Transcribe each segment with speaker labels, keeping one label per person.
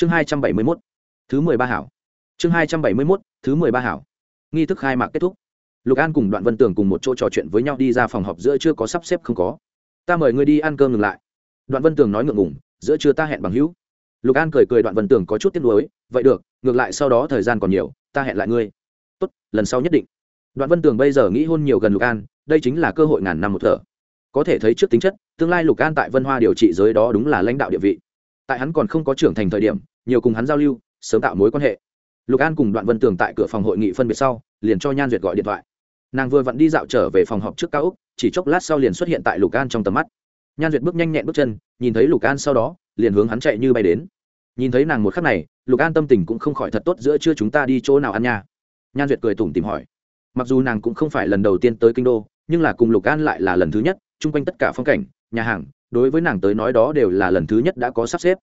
Speaker 1: chương hai trăm bảy mươi mốt, thứ mười ba hảo. Chương hai trăm bảy mươi mốt, thứ mười ba hảo. Nghi thức khai mạc kết thúc. Lục an cùng đoạn vân tường cùng một chỗ trò chuyện với nhau đi ra phòng họp giữa chưa có sắp xếp không có. Ta mời ngươi đi ăn cơm ngừng lại. Đoạn vân tường nói ngượng ngùng, giữa chưa ta hẹn bằng hữu. Lục an cười cười đoạn vân tường có chút tiếc nuối, vậy được, ngược lại sau đó thời gian còn nhiều, ta hẹn lại ngươi. Tốt, lần sau nhất định. Đoạn vân tường bây giờ nghĩ hôn nhiều gần lục an, đây chính là cơ hội ngàn năm một thở. Có thể thấy trước tính chất, tương lai lục an tại vân hoa điều trị giới đó đúng là lãnh đạo địa vị tại hắn còn không có trưởng thành thời điểm, nhiều cùng hắn giao lưu, sớm tạo mối quan hệ. Lục an cùng đoạn vân tường tại cửa phòng hội nghị phân biệt sau, liền cho nhan duyệt gọi điện thoại. Nàng vừa vặn đi dạo trở về phòng họp trước cao úc chỉ chốc lát sau liền xuất hiện tại lục an trong tầm mắt. Nhan duyệt bước nhanh nhẹn bước chân, nhìn thấy lục an sau đó, liền hướng hắn chạy như bay đến. Nhìn thấy nàng một khắc này, lục an tâm tình cũng không khỏi thật tốt giữa trưa chúng ta đi chỗ nào ăn nha. Nhan duyệt cười tủm tìm hỏi. Mặc dù nàng cũng không phải lần đầu tiên tới kinh đô, nhưng là cùng lục an lại là lần thứ nhất, chung quanh tất cả phong cảnh, nhà hàng đối với nàng tới nói đó đều là lần thứ nhất đã có sắp xếp.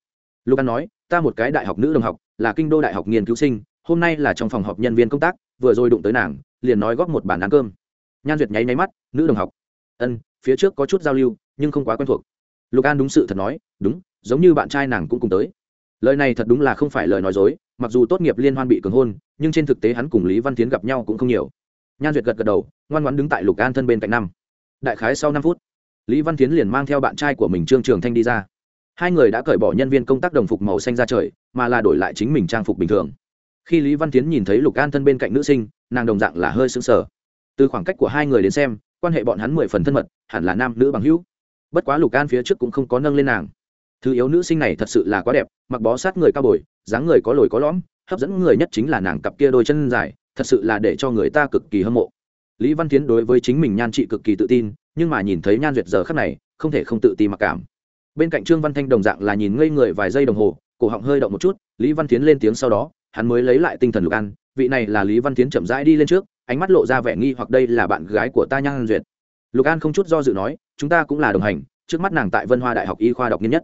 Speaker 1: Lục an nói, ta một cái đại học nữ đồng học, là kinh đô đại học nghiên cứu sinh, hôm nay là trong phòng họp nhân viên công tác, vừa rồi đụng tới nàng, liền nói góp một bàn ăn cơm. Nhan duyệt nháy nháy mắt, nữ đồng học. Ân, phía trước có chút giao lưu, nhưng không quá quen thuộc. Lục an đúng sự thật nói, đúng, giống như bạn trai nàng cũng cùng tới. Lời này thật đúng là không phải lời nói dối, mặc dù tốt nghiệp liên hoan bị cường hôn, nhưng trên thực tế hắn cùng lý văn tiến gặp nhau cũng không nhiều. Nhan duyệt gật gật đầu, ngoan ngoãn đứng tại lục an thân bên cạnh năm. Đại khái sau năm phút lý văn tiến liền mang theo bạn trai của mình trương trường thanh đi ra. Hai người đã cởi bỏ nhân viên công tác đồng phục màu xanh ra trời, mà là đổi lại chính mình trang phục bình thường. Khi lý văn tiến nhìn thấy lục an thân bên cạnh nữ sinh, nàng đồng dạng là hơi sững sờ. Từ khoảng cách của hai người đến xem, quan hệ bọn hắn mười phần thân mật, hẳn là nam nữ bằng hữu. Bất quá lục an phía trước cũng không có nâng lên nàng. Thứ yếu nữ sinh này thật sự là quá đẹp, mặc bó sát người cao bồi, dáng người có lồi có lõm, hấp dẫn người nhất chính là nàng cặp kia đôi chân dài, thật sự là để cho người ta cực kỳ hâm mộ. Lý văn tiến đối với chính mình nhan trị cực kỳ tự tin nhưng mà nhìn thấy nhan duyệt giờ khắc này, không thể không tự ti mặc cảm. Bên cạnh trương văn thanh đồng dạng là nhìn ngây người vài giây đồng hồ, cổ họng hơi động một chút, lý văn tiến lên tiếng sau đó, hắn mới lấy lại tinh thần lục an vị này là lý văn tiến chậm rãi đi lên trước, ánh mắt lộ ra vẻ nghi hoặc đây là bạn gái của ta nhan duyệt. Lục an không chút do dự nói, chúng ta cũng là đồng hành, trước mắt nàng tại vân hoa đại học y khoa đọc nghiên nhất.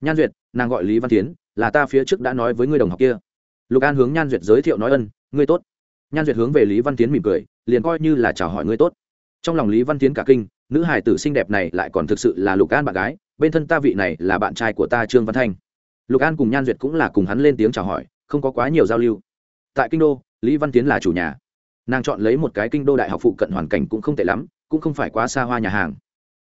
Speaker 1: Nhan duyệt, nàng gọi lý văn tiến là ta phía trước đã nói với người đồng học kia. Lục an hướng nhan duyệt giới thiệu nói ân, ngươi tốt. Nhan duyệt hướng về lý văn tiến mỉm cười, liền coi như là chào hỏi ngươi tốt. Trong lòng lý văn tiến cả kinh nữ hài tử xinh đẹp này lại còn thực sự là lục an bạn gái, bên thân ta vị này là bạn trai của ta trương văn thanh. Lục an cùng nhan duyệt cũng là cùng hắn lên tiếng chào hỏi, không có quá nhiều giao lưu. Tại kinh đô, lý văn tiến là chủ nhà. Nàng chọn lấy một cái kinh đô đại học phụ cận hoàn cảnh cũng không tệ lắm, cũng không phải quá xa hoa nhà hàng.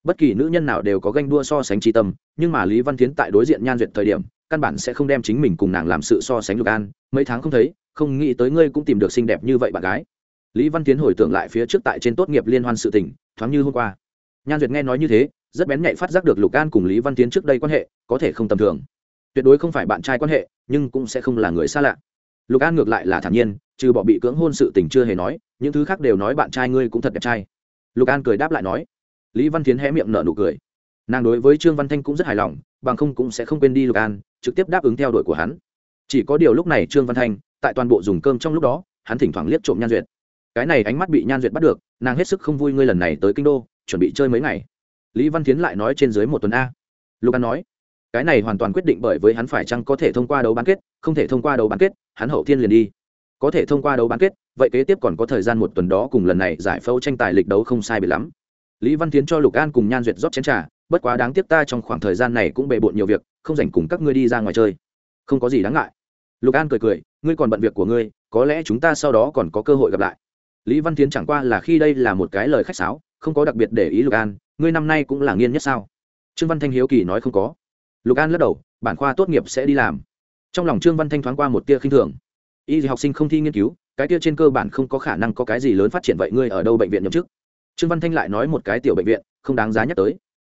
Speaker 1: Bất kỳ nữ nhân nào đều có ganh đua so sánh tri tâm, nhưng mà lý văn tiến tại đối diện nhan duyệt thời điểm, căn bản sẽ không đem chính mình cùng nàng làm sự so sánh lục an, mấy tháng không thấy, không nghĩ tới ngươi cũng tìm được xinh đẹp như vậy bạn gái. Lý văn tiến hồi tưởng lại phía trước tại trên tốt nghiệp liên hoan sự tỉnh thoáng như hôm qua nhan duyệt nghe nói như thế, rất bén nhạy phát giác được lục an cùng lý văn tiến trước đây quan hệ, có thể không tầm thường. Tuyệt đối không phải bạn trai quan hệ, nhưng cũng sẽ không là người xa lạ. Lục an ngược lại là thản nhiên, trừ bỏ bị cưỡng hôn sự tình chưa hề nói, những thứ khác đều nói bạn trai ngươi cũng thật đẹp trai. Lục an cười đáp lại nói. Lý văn tiến hé miệng nở nụ cười. Nàng đối với trương văn thanh cũng rất hài lòng, bằng không cũng sẽ không quên đi lục an, trực tiếp đáp ứng theo đuổi của hắn. Chỉ có điều lúc này trương văn thanh, tại toàn bộ dùng cơm trong lúc đó, hắn thỉnh thoảng liếc trộm nhan duyệt. Cái này ánh mắt bị nhan duyệt bắt được, nàng hết sức không vui ngươi lần này tới kinh đô chuẩn bị chơi mấy ngày. Lý văn tiến lại nói trên dưới một tuần a. Lục an nói, cái này hoàn toàn quyết định bởi với hắn phải chăng có thể thông qua đấu bán kết, không thể thông qua đấu bán kết, hắn hậu thiên liền đi. Có thể thông qua đấu bán kết, vậy kế tiếp còn có thời gian một tuần đó cùng lần này giải phẫu tranh tài lịch đấu không sai bị lắm. Lý văn tiến cho lục an cùng nhan duyệt rót chén t r à bất quá đáng tiếc ta trong khoảng thời gian này cũng bề bộn nhiều việc, không dành cùng các ngươi đi ra ngoài chơi. Không có gì đáng ngại. Lục an cười cười, ngươi còn bận việc của ngươi, có lẽ chúng ta sau đó còn có cơ hội gặp lại. Lý văn tiến chẳng qua là khi đây là một cái lời khách sáo không có đặc biệt để ý lục an, ngươi năm nay cũng là nghiên nhất sao? Trương văn thanh hiếu kỳ nói không có. Lục an lắc đầu, bản khoa tốt nghiệp sẽ đi làm. Trong lòng trương văn thanh thoáng qua một tia khinh thường. Y học sinh không thi nghiên cứu, cái tia trên cơ bản không có khả năng có cái gì lớn phát triển vậy ngươi ở đâu bệnh viện nhậm chức? Trương văn thanh lại nói một cái tiểu bệnh viện, không đáng giá nhắc tới.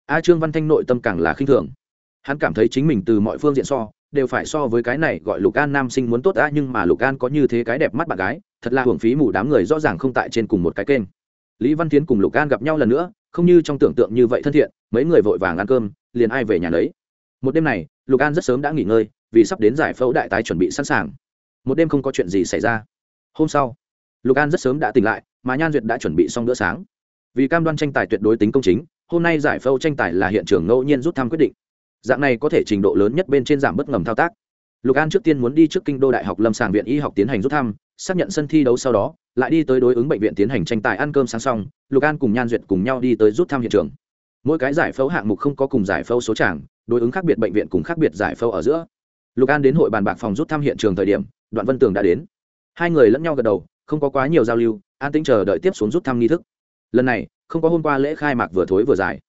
Speaker 1: A trương văn thanh nội tâm càng là khinh thường. Hắn cảm thấy chính mình từ mọi phương diện so, đều phải so với cái này gọi lục an nam sinh muốn tốt a nhưng mà lục an có như thế cái đẹp mắt bạn gái, thật là hưởng phí mù đám người rõ ràng không tại trên cùng một cái kênh lý văn tiến cùng lục an gặp nhau lần nữa, không như trong tưởng tượng như vậy thân thiện, mấy người vội vàng ăn cơm, liền ai về nhà đấy một đêm này, lục an rất sớm đã nghỉ ngơi, vì sắp đến giải phẫu đại tái chuẩn bị sẵn sàng. Một đêm không có chuyện gì xảy ra. Hôm sau, lục an rất sớm đã tỉnh lại, mà nhan duyệt đã chuẩn bị xong bữa sáng. Vì cam đoan tranh tài tuyệt đối tính công chính, hôm nay giải phẫu tranh tài là hiện trường ngẫu nhiên rút thăm quyết định. Dạng này có thể trình độ lớn nhất bên trên giảm bất ngầm thao tác lục an trước tiên muốn đi trước kinh đô đại học lâm sàng viện y học tiến hành rút thăm, xác nhận sân thi đấu sau đó, lại đi tới đối ứng bệnh viện tiến hành tranh tài ăn cơm sáng xong, lục an cùng nhan duyệt cùng nhau đi tới rút thăm hiện trường. Mỗi cái giải phẫu hạng mục không có cùng giải phẫu số tràng, đối ứng khác biệt bệnh viện cùng khác biệt giải phẫu ở giữa. Lục an đến hội bàn bạc phòng rút thăm hiện trường thời điểm, đoạn vân tường đã đến. Hai người lẫn nhau gật đầu, không có quá nhiều giao lưu, an tĩnh chờ đợi tiếp xuống rút thăm nghi thức. Lần này, không có hôm qua lễ khai mạc vừa thối vừa dài.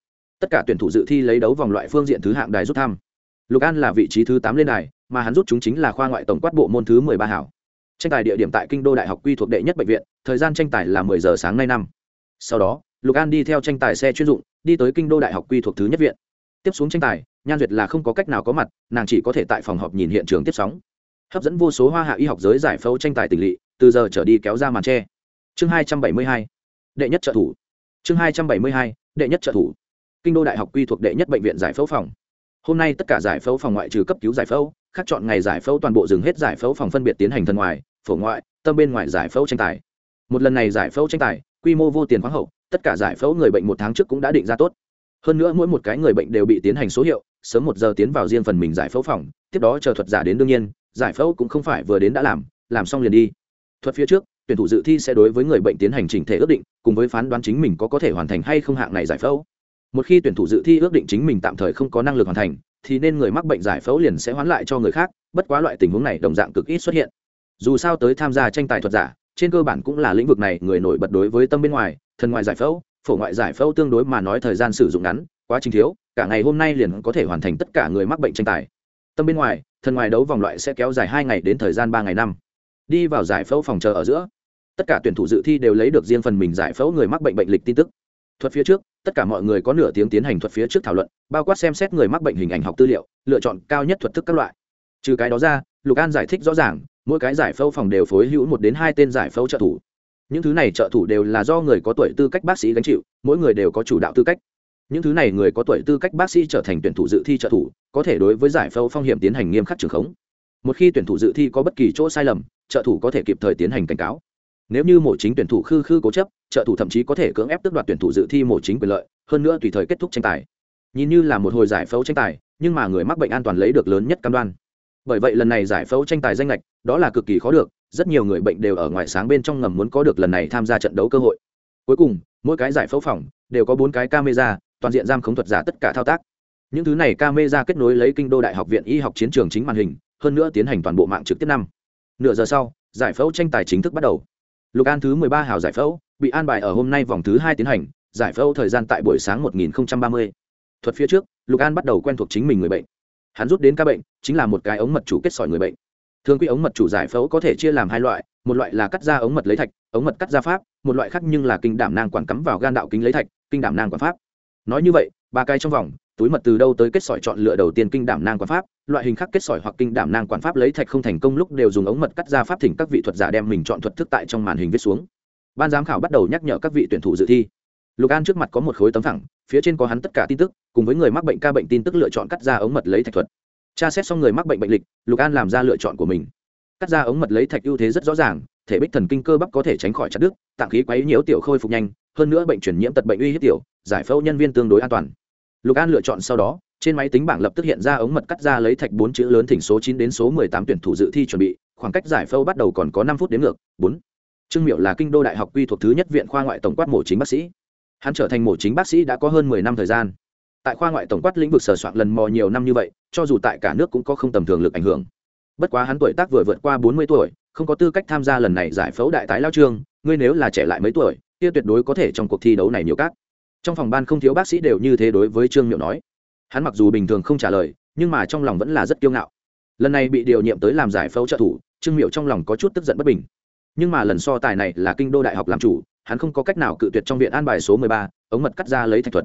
Speaker 1: Tất cả tuyển thủ dự thi lấy đấu vòng loại phương diện thứ hạng đài rút thăm. Lục an là vị trí thứ tám lên đài mà hắn rút chúng chính là khoa ngoại tổng quát bộ môn thứ mười ba hảo. Tranh tài địa điểm tại kinh đô đại học quy thuộc đệ nhất bệnh viện, thời gian tranh tài là mười giờ sáng nay năm. Sau đó, lục an đi theo tranh tài xe chuyên dụng, đi tới kinh đô đại học quy thuộc thứ nhất viện. Tiếp xuống tranh tài, nhan duyệt là không có cách nào có mặt, nàng chỉ có thể tại phòng họp nhìn hiện trường tiếp sóng. Hấp dẫn vô số hoa hạ y học giới giải phẫu tranh tài tỉnh lỵ, từ giờ trở đi kéo ra màn tre. Chương hai trăm bảy mươi hai, đệ nhất trợ thủ. Chương hai trăm bảy mươi hai, đệ nhất trợ thủ. Kinh đô đại học quy thuộc đệ nhất bệnh viện giải phẫu phòng. Hôm nay tất cả giải phẫu phòng ngoại trừ cấp cứu giải phẫu khác chọn ngày giải phẫu toàn bộ dừng hết giải phẫu phòng phân biệt tiến hành thân ngoài, phổ ngoại, tâm bên ngoài giải phẫu tranh tài. Một lần này giải phẫu tranh tài, quy mô vô tiền khoáng hậu, tất cả giải phẫu người bệnh một tháng trước cũng đã định ra tốt. Hơn nữa mỗi một cái người bệnh đều bị tiến hành số hiệu, sớm một giờ tiến vào riêng phần mình giải phẫu phòng, tiếp đó chờ thuật giả đến đương nhiên, giải phẫu cũng không phải vừa đến đã làm làm xong liền đi. Thuật phía trước, tuyển thủ dự thi sẽ đối với người bệnh tiến hành chỉnh thể ước định, cùng với phán đoán chính mình có có thể hoàn thành hay không hạng này giải phẫu. Một khi tuyển thủ dự thi ước định chính mình tạm thời không có năng lực hoàn thành thì nên người mắc bệnh giải phẫu liền sẽ hoán lại cho người khác, bất quá loại tình huống này đồng dạng cực ít xuất hiện. Dù sao tới tham gia tranh tài thuật giả, trên cơ bản cũng là lĩnh vực này người nổi bật đối với tâm bên ngoài thân ngoại giải phẫu, phổ ngoại giải phẫu tương đối mà nói thời gian sử dụng ngắn, quá trình thiếu, cả ngày hôm nay liền có thể hoàn thành tất cả người mắc bệnh tranh tài. Tâm bên ngoài thân ngoài đấu vòng loại sẽ kéo dài hai ngày đến thời gian ba ngày năm. Đi vào giải phẫu phòng chờ ở giữa, tất cả tuyển thủ dự thi đều lấy được riêng phần mình giải phẫu người mắc bệnh bệnh lịch tin tức. Thuật phía trước tất cả mọi người có nửa tiếng tiến hành thuật phía trước thảo luận, bao quát xem xét người mắc bệnh hình ảnh học tư liệu, lựa chọn cao nhất thuật thức các loại. Trừ cái đó ra, lục an giải thích rõ ràng, mỗi cái giải phẫu phòng đều phối hữu một đến hai tên giải phẫu trợ thủ. Những thứ này trợ thủ đều là do người có tuổi tư cách bác sĩ gánh chịu, mỗi người đều có chủ đạo tư cách. Những thứ này người có tuổi tư cách bác sĩ trở thành tuyển thủ dự thi trợ thủ, có thể đối với giải phẫu phong hiểm tiến hành nghiêm khắc trường khống. Một khi tuyển thủ dự thi có bất kỳ chỗ sai lầm, trợ thủ có thể kịp thời tiến hành cảnh cáo. Nếu như mỗi chính tuyển thủ khư khư cố chấp trợ thủ thậm chí có thể cưỡng ép tước đoạt tuyển thủ dự thi mổ chính quyền lợi, hơn nữa tùy thời kết thúc tranh tài. Nhìn như là một hồi giải phẫu tranh tài, nhưng mà người mắc bệnh an toàn lấy được lớn nhất cam đoan. Bởi vậy lần này giải phẫu tranh tài danh lệch, đó là cực kỳ khó được, rất nhiều người bệnh đều ở ngoài sáng bên trong ngầm muốn có được lần này tham gia trận đấu cơ hội. Cuối cùng, mỗi cái giải phẫu phòng đều có bốn cái camera, toàn diện giam khống thuật giả tất cả thao tác. Những thứ này camera kết nối lấy kinh đô đại học viện y học chiến trường chính màn hình, hơn nữa tiến hành toàn bộ mạng trực tiếp năm. Nửa giờ sau, giải phẫu tranh tài chính thức bắt đầu. Lục an thứ mười ba hào giải phẫu bị an bài ở hôm nay vòng thứ hai tiến hành, giải phẫu thời gian tại buổi sáng một nghìn ba mươi. Thuật phía trước, lục an bắt đầu quen thuộc chính mình người bệnh. Hắn rút đến ca bệnh, chính là một cái ống mật chủ kết sỏi người bệnh. Thường quy ống mật chủ giải phẫu có thể chia làm hai loại, một loại là cắt ra ống mật lấy thạch, ống mật cắt ra pháp, một loại khác nhưng là kinh đảm nang quản cắm vào gan đạo kính lấy thạch, kinh đảm nang quản pháp. Nói như vậy, ba cái trong vòng, túi mật từ đâu tới kết sỏi chọn lựa đầu tiên kinh đảm nang quản pháp, loại hình khác kết sỏi hoặc kinh đảm nang quản pháp lấy thạch không thành công lúc đều dùng ống mật cắt ra pháp thỉnh các vị thuật giả đem mình chọn thuật thức tại trong màn hình viết xuống ban giám khảo bắt đầu nhắc nhở các vị tuyển thủ dự thi. Lục an trước mặt có một khối tấm thẳng, phía trên có hắn tất cả tin tức cùng với người mắc bệnh ca bệnh tin tức lựa chọn cắt ra ống mật lấy thạch thuật. Tra xét xong người mắc bệnh bệnh lịch lục an làm ra lựa chọn của mình. Cắt ra ống mật lấy thạch ưu thế rất rõ ràng thể bích thần kinh cơ bắp có thể tránh khỏi chặt đứt tạng khí quấy nhiễu tiểu khôi phục nhanh hơn nữa bệnh chuyển nhiễm tật bệnh uy hiếp tiểu giải phẫu nhân viên tương đối an toàn. Lục an lựa chọn sau đó trên máy tính bảng lập tức hiện ra ống mật cắt ra lấy thạch bốn chữ lớn thỉnh số chín đến số mười tám tuyển thủ dự thi chuẩn bị khoảng cách giải phẫu bắt đầu còn có năm phút đến ngược bốn trương miệu là kinh đô đại học quy thuộc thứ nhất viện khoa ngoại tổng quát mổ chính bác sĩ. Hắn trở thành mổ chính bác sĩ đã có hơn mười năm thời gian. Tại khoa ngoại tổng quát lĩnh vực sờ soạn lần mò nhiều năm như vậy, cho dù tại cả nước cũng có không tầm thường lực ảnh hưởng. Bất quá hắn tuổi tác vừa vượt qua bốn mươi tuổi, không có tư cách tham gia lần này giải phẫu đại tái lao trương, ngươi nếu là trẻ lại mấy tuổi, kia tuyệt đối có thể trong cuộc thi đấu này nhiều các. Trong phòng ban không thiếu bác sĩ đều như thế đối với trương miệu nói. Hắn mặc dù bình thường không trả lời, nhưng mà trong lòng vẫn là rất kiêu ngạo. Lần này bị điều nhiệm tới làm giải phẫu trợ thủ, trương miệu trong lòng có chút tức giận bất bình nhưng mà lần so tài này là kinh đô đại học làm chủ, hắn không có cách nào cự tuyệt trong viện an bài số mười ba, ống mật cắt ra lấy thạch thuật.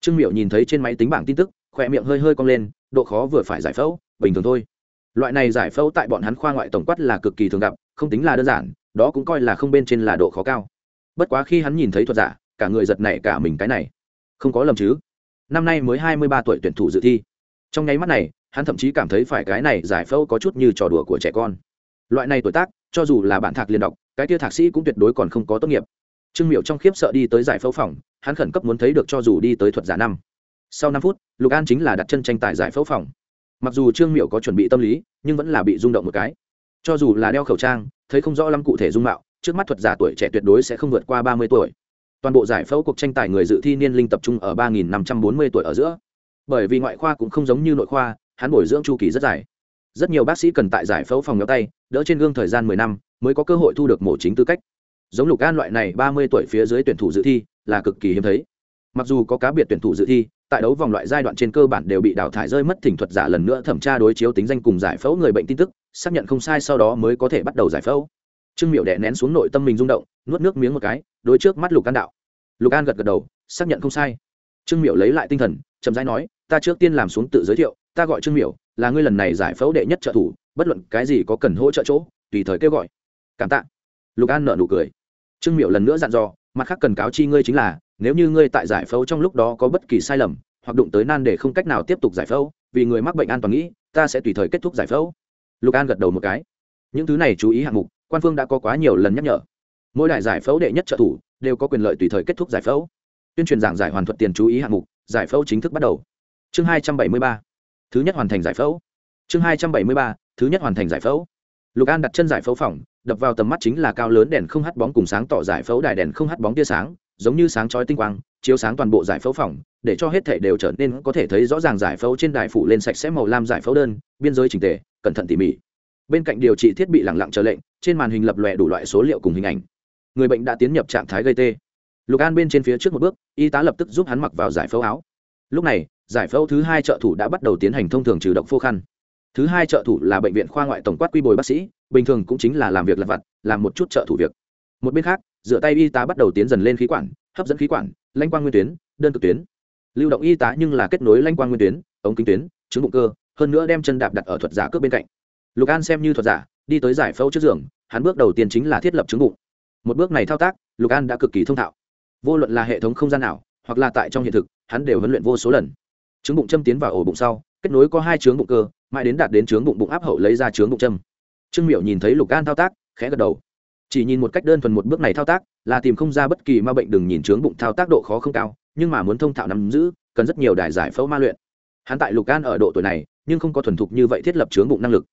Speaker 1: Trương miệu nhìn thấy trên máy tính bảng tin tức khỏe miệng hơi hơi cong lên, độ khó vừa phải giải phẫu, bình thường thôi. Loại này giải phẫu tại bọn hắn khoa ngoại tổng quát là cực kỳ thường gặp, không tính là đơn giản, đó cũng coi là không bên trên là độ khó cao. Bất quá khi hắn nhìn thấy thuật giả, cả người giật này cả mình cái này. Không có lầm chứ. Năm nay mới hai mươi ba tuổi tuyển thủ dự thi. Trong nháy mắt này, hắn thậm chí cảm thấy phải cái này giải phẫu có chút như trò đùa của trẻ con loại này tuổi tác, cho dù là bạn thạc liên đọc, cái kia thạc sĩ cũng tuyệt đối còn không có tốt nghiệp. Trương miệu trong khiếp sợ đi tới giải phẫu phòng, hắn khẩn cấp muốn thấy được cho dù đi tới thuật giả năm. Sau năm phút, lục an chính là đặt chân tranh tài giải phẫu phòng. Mặc dù trương miệu có chuẩn bị tâm lý, nhưng vẫn là bị rung động một cái. Cho dù là đeo khẩu trang, thấy không rõ lắm cụ thể dung mạo, trước mắt thuật giả tuổi trẻ tuyệt đối sẽ không vượt qua ba mươi tuổi. Toàn bộ giải phẫu cuộc tranh tài người dự thi niên linh tập trung ở ba nghìn năm trăm bốn mươi tuổi ở giữa. Bởi vì ngoại khoa cũng không giống như nội khoa, hắn bồi dưỡng chu kỳ rất dài rất nhiều bác sĩ cần tại giải phẫu phòng nhóm tay, đỡ trên gương thời gian mười năm mới có cơ hội thu được mổ chính tư cách. Giống lục an loại này ba mươi tuổi phía dưới tuyển thủ dự thi là cực kỳ hiếm thấy. Mặc dù có cá biệt tuyển thủ dự thi, tại đấu vòng loại giai đoạn trên cơ bản đều bị đào thải rơi mất thỉnh thuật giả lần nữa thẩm tra đối chiếu tính danh cùng giải phẫu người bệnh tin tức, xác nhận không sai sau đó mới có thể bắt đầu giải phẫu. Trương miệu đè nén xuống nội tâm mình rung động, nuốt nước miếng một cái, đối trước mắt lục an đạo. Lục an gật gật đầu, xác nhận không sai. Trương miệu lấy lại tinh thần, chậm rãi nói, ta trước tiên làm xuống tự giới thiệu, ta gọi trương miệu là ngươi lần này giải phẫu đệ nhất trợ thủ, bất luận cái gì có cần hỗ trợ chỗ, tùy thời kêu gọi. Cảm tạ. Lục an nợ nụ cười. Trương miệu lần nữa dặn dò, mặt khác cần cáo chi ngươi chính là, nếu như ngươi tại giải phẫu trong lúc đó có bất kỳ sai lầm, hoặc đụng tới nan để không cách nào tiếp tục giải phẫu, vì người mắc bệnh an toàn nghĩ, ta sẽ tùy thời kết thúc giải phẫu. Lục an gật đầu một cái. Những thứ này chú ý hạng mục, quan phương đã có quá nhiều lần nhắc nhở. Mỗi đại giải phẫu đệ nhất trợ thủ đều có quyền lợi tùy thời kết thúc giải phẫu. Tuyên truyền giảng giải hoàn thuật tiền chú ý hạng mục, giải phẫu chính thức bắt đầu. Chương hai trăm bảy mươi ba thứ nhất hoàn thành giải phẫu. Chương hai trăm bảy mươi ba, thứ nhất hoàn thành giải phẫu. Lục an đặt chân giải phẫu phòng, đập vào tầm mắt chính là cao lớn đèn không hắt bóng cùng sáng tỏ giải phẫu đài đèn không hắt bóng tia sáng, giống như sáng chói tinh quang, chiếu sáng toàn bộ giải phẫu phòng, để cho hết thể đều trở nên có thể thấy rõ ràng giải phẫu trên đài phủ lên sạch sẽ màu lam giải phẫu đơn, biên giới trình tề, cẩn thận tỉ mỉ. Bên cạnh điều trị thiết bị lẳng lặng chờ lệnh, trên màn hình lập lòe đủ loại số liệu cùng hình ảnh. Người bệnh đã tiến nhập trạng thái gây tê. Lục an bên trên phía trước một bước, y tá lập tức giúp hắn mặc vào giải phẫu áo. Lúc này giải phẫu thứ hai trợ thủ đã bắt đầu tiến hành thông thường trừ độc phô khăn. Thứ hai trợ thủ là bệnh viện khoa ngoại tổng quát quy bồi bác sĩ, bình thường cũng chính là làm việc lặt vặt, làm một chút trợ thủ việc. Một bên khác dựa tay y tá bắt đầu tiến dần lên khí quản, hấp dẫn khí quản, lanh quang nguyên tuyến, đơn cực tuyến. Lưu động y tá nhưng là kết nối lanh quang nguyên tuyến, ống kính tuyến, chứng bụng cơ, hơn nữa đem chân đạp đặt ở thuật giả cướp bên cạnh. Lục an xem như thuật giả, đi tới giải phẫu trước giường, hắn bước đầu tiên chính là thiết lập chứng bụng. Một bước này thao tác, lục an đã cực kỳ thông thạo. Vô luận là hệ thống không gian nào, hoặc là tại trong hiện thực, hắn đều huấn luyện vô số lần trứng bụng châm tiến vào ổ bụng sau, kết nối có hai trướng bụng cơ, mãi đến đạt đến trướng bụng bụng áp hậu lấy ra trướng bụng châm. Trương miệu nhìn thấy lục an thao tác, khẽ gật đầu. Chỉ nhìn một cách đơn thuần một bước này thao tác, là tìm không ra bất kỳ ma bệnh đừng nhìn trướng bụng thao tác độ khó không cao, nhưng mà muốn thông thạo nắm giữ, cần rất nhiều đài giải phẫu ma luyện. Hắn tại lục an ở độ tuổi này, nhưng không có thuần thục như vậy thiết lập trướng bụng năng lực.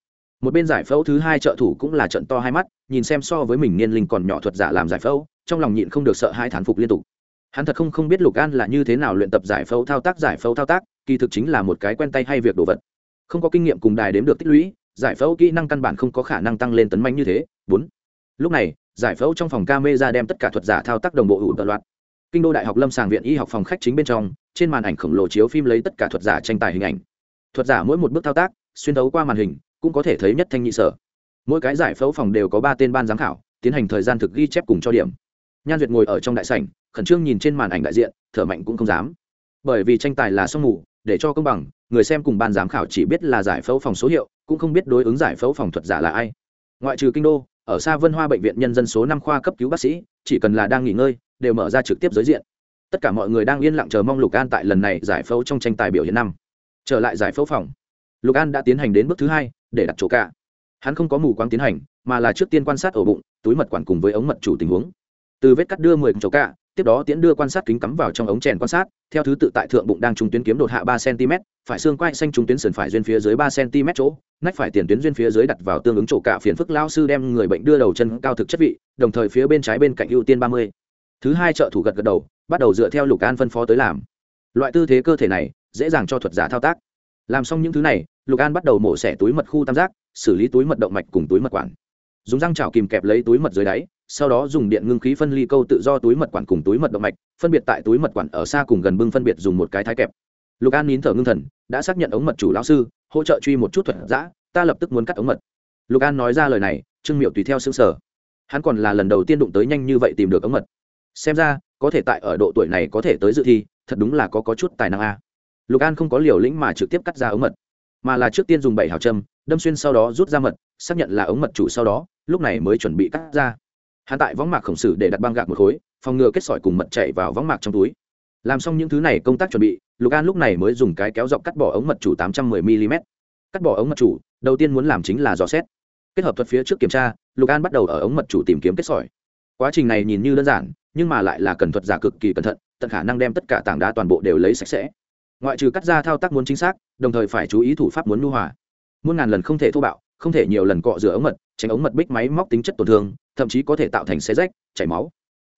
Speaker 1: Một bên giải phẫu thứ hai trợ thủ cũng là trận to hai mắt, nhìn xem so với mình niên linh còn nhỏ thuật giả làm giải phẫu, trong lòng nhịn không được sợ hai thán phục liên tục hắn thật không không biết lục an là như thế nào luyện tập giải phẫu thao tác, giải phẫu thao tác, kỳ thực chính là một cái quen tay hay việc đồ vật. Không có kinh nghiệm cùng đài đếm được tích lũy, giải phẫu kỹ năng căn bản không có khả năng tăng lên tấn manh như thế. Bốn. Lúc này, giải phẫu trong phòng camera đem tất cả thuật giả thao tác đồng bộ ủ tận loạt kinh đô đại học lâm sàng viện y học phòng khách chính bên trong, trên màn ảnh khổng lồ chiếu phim lấy tất cả thuật giả tranh tài hình ảnh. Thuật giả mỗi một bước thao tác, xuyên thấu qua màn hình, cũng có thể thấy nhất thanh nhị sở. Mỗi cái giải phẫu phòng đều có ba tên ban giám khảo, tiến hành thời gian thực ghi chép cùng cho điểm. Nhan duyệt ngồi ở trong đại sảnh khẩn trương nhìn trên màn ảnh đại diện, thở mạnh cũng không dám. Bởi vì tranh tài là song mù, để cho công bằng, người xem cùng ban giám khảo chỉ biết là giải phẫu phòng số hiệu, cũng không biết đối ứng giải phẫu phòng thuật giả là ai. Ngoại trừ kinh đô, ở xa vân hoa bệnh viện nhân dân số năm khoa cấp cứu bác sĩ, chỉ cần là đang nghỉ ngơi, đều mở ra trực tiếp giới diện. Tất cả mọi người đang yên lặng chờ mong lục an tại lần này giải phẫu trong tranh tài biểu hiện năm. Trở lại giải phẫu phòng. Lục an đã tiến hành đến bước thứ hai, để đặt chỗ cả. Hắn không có mù quáng tiến hành, mà là trước tiên quan sát ổ bụng, túi mật quản cùng với ống mật chủ tình huống. Từ vết cắt đưa mười chỗ cả tiếp đó tiến đưa quan sát kính cắm vào trong ống chèn quan sát, theo thứ tự tại thượng bụng đang trung tuyến kiếm đột hạ ba cm, phải xương quai xanh trung tuyến sườn phải duyên phía dưới ba cm chỗ, nách phải tiền tuyến duyên phía dưới đặt vào tương ứng chỗ cả phiền phức lao sư đem người bệnh đưa đầu chân cao thực chất vị, đồng thời phía bên trái bên cạnh ưu tiên ba mươi. Thứ hai trợ thủ gật gật đầu, bắt đầu dựa theo lục an phân phó tới làm. Loại tư thế cơ thể này, dễ dàng cho thuật giả thao tác. Làm xong những thứ này, lục an bắt đầu mổ xẻ túi mật khu tam giác, xử lý túi mật động mạch cùng túi mật quản. Dùng răng chảo kìm kẹp lấy túi mật dưới đáy sau đó dùng điện ngưng khí phân ly câu tự do túi mật quản cùng túi mật động mạch phân biệt tại túi mật quản ở xa cùng gần bưng phân biệt dùng một cái thái kẹp. Lục an nín thở ngưng thần đã xác nhận ống mật chủ lão sư hỗ trợ truy một chút thuật giã ta lập tức muốn cắt ống mật. Lục an nói ra lời này trương miệu tùy theo xương sở hắn còn là lần đầu tiên đụng tới nhanh như vậy tìm được ống mật. Xem ra có thể tại ở độ tuổi này có thể tới dự thi thật đúng là có, có chút tài năng a. Lục an không có liều lĩnh mà trực tiếp cắt ra ống mật mà là trước tiên dùng bảy hào châm đâm xuyên sau đó rút ra mật xác nhận là ống mật chủ sau đó lúc này mới chuẩn bị cắt ra hắn tại võng mạc khổng sử để đặt băng gạc một khối, phòng ngừa kết sỏi cùng mật chạy vào võng mạc trong túi. Làm xong những thứ này công tác chuẩn bị, lục an lúc này mới dùng cái kéo dọc cắt bỏ ống mật chủ tám trăm mười mm cắt bỏ ống mật chủ, đầu tiên muốn làm chính là dò xét. Kết hợp thuật phía trước kiểm tra, lục an bắt đầu ở ống mật chủ tìm kiếm kết sỏi. Quá trình này nhìn như đơn giản, nhưng mà lại là cần thuật giả cực kỳ cẩn thận, tận khả năng đem tất cả tảng đá toàn bộ đều lấy sạch sẽ. Ngoại trừ cắt ra thao tác muốn chính xác, đồng thời phải chú ý thủ pháp muốn lưu hòa. Muôn ngàn lần không thể thô bạo không thể nhiều lần cọ rửa ống mật, tránh ống mật bích máy móc tính chất tổn thương, thậm chí có thể tạo thành xe rách, chảy máu.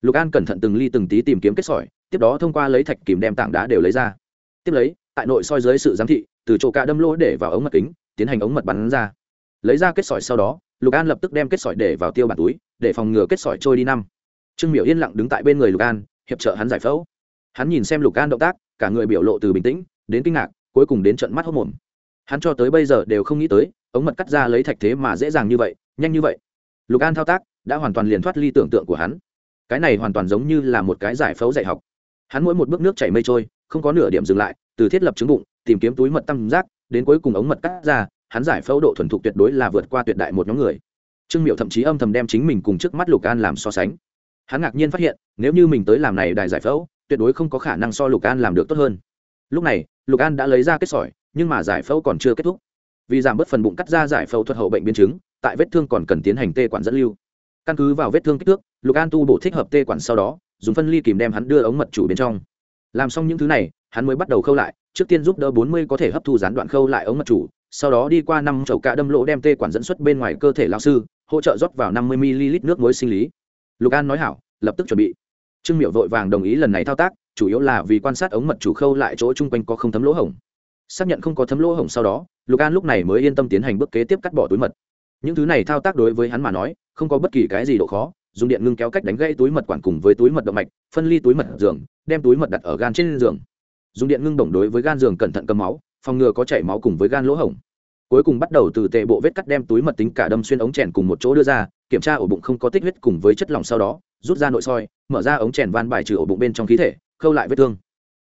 Speaker 1: Lục an cẩn thận từng ly từng tí tìm kiếm kết sỏi, tiếp đó thông qua lấy thạch kìm đem tảng đá đều lấy ra. Tiếp lấy, tại nội soi dưới sự giám thị, từ chỗ cả đâm lỗ để vào ống mật kính, tiến hành ống mật bắn ra. Lấy ra kết sỏi sau đó, lục an lập tức đem kết sỏi để vào tiêu bản túi, để phòng ngừa kết sỏi trôi đi năm. Trương miểu yên lặng đứng tại bên người lục an, hiệp trợ hắn giải phẫu. Hắn nhìn xem lục an động tác, cả người biểu lộ từ bình tĩnh, đến kinh ngạc, cuối cùng đến trận mắt hốc mồm. Hắn cho tới bây giờ đều không nghĩ tới ống mật cắt ra lấy thạch thế mà dễ dàng như vậy, nhanh như vậy. Lục an thao tác đã hoàn toàn liền thoát ly tưởng tượng của hắn. Cái này hoàn toàn giống như là một cái giải phẫu dạy học. Hắn mỗi một bước nước chảy mây trôi, không có nửa điểm dừng lại, từ thiết lập trứng bụng, tìm kiếm túi mật tam giác đến cuối cùng ống mật cắt ra, hắn giải phẫu độ thuần thục tuyệt đối là vượt qua tuyệt đại một nhóm người. Trương miệu thậm chí âm thầm đem chính mình cùng trước mắt lục an làm so sánh. Hắn ngạc nhiên phát hiện, nếu như mình tới làm này đài giải phẫu, tuyệt đối không có khả năng so lục an làm được tốt hơn. Lúc này, lục an đã lấy ra kết sỏi, nhưng mà giải phẫu còn chưa kết thúc vì giảm bớt phần bụng cắt ra giải phẫu thuật hậu bệnh biến chứng, tại vết thương còn cần tiến hành tê quản dẫn lưu. Căn cứ vào vết thương kích thước, lục an tu bổ thích hợp tê quản sau đó, dùng phân ly kìm đem hắn đưa ống mật chủ bên trong. Làm xong những thứ này, hắn mới bắt đầu khâu lại, trước tiên giúp đỡ bốn mươi có thể hấp thu gián đoạn khâu lại ống mật chủ, sau đó đi qua năm chậu cạ đâm lỗ đem tê quản dẫn xuất bên ngoài cơ thể lao sư, hỗ trợ rót vào năm mươi ml nước muối sinh lý. Lục an nói hảo, lập tức chuẩn bị. Trương miệu vội vàng đồng ý lần này thao tác, chủ yếu là vì quan sát ống mật chủ khâu lại chỗ chung quanh có không thấm lỗ hổng xác nhận không có thấm lỗ hổng sau đó, lục an lúc này mới yên tâm tiến hành bước kế tiếp cắt bỏ túi mật. Những thứ này thao tác đối với hắn mà nói, không có bất kỳ cái gì độ khó, dùng điện ngưng kéo cách đánh gây túi mật quản cùng với túi mật động mạch, phân ly túi mật giường, đem túi mật đặt ở gan trên giường. Dùng điện ngưng đồng đối với gan giường cẩn thận cầm máu, phòng ngừa có chảy máu cùng với gan lỗ hổng. Cuối cùng bắt đầu từ tệ bộ vết cắt đem túi mật tính cả đâm xuyên ống chèn cùng một chỗ đưa ra, kiểm tra ổ bụng không có tích huyết cùng với chất lỏng sau đó, rút ra nội soi, mở ra ống chèn van bài trừ ổ bụng bên trong khí thể, khâu lại vết thương.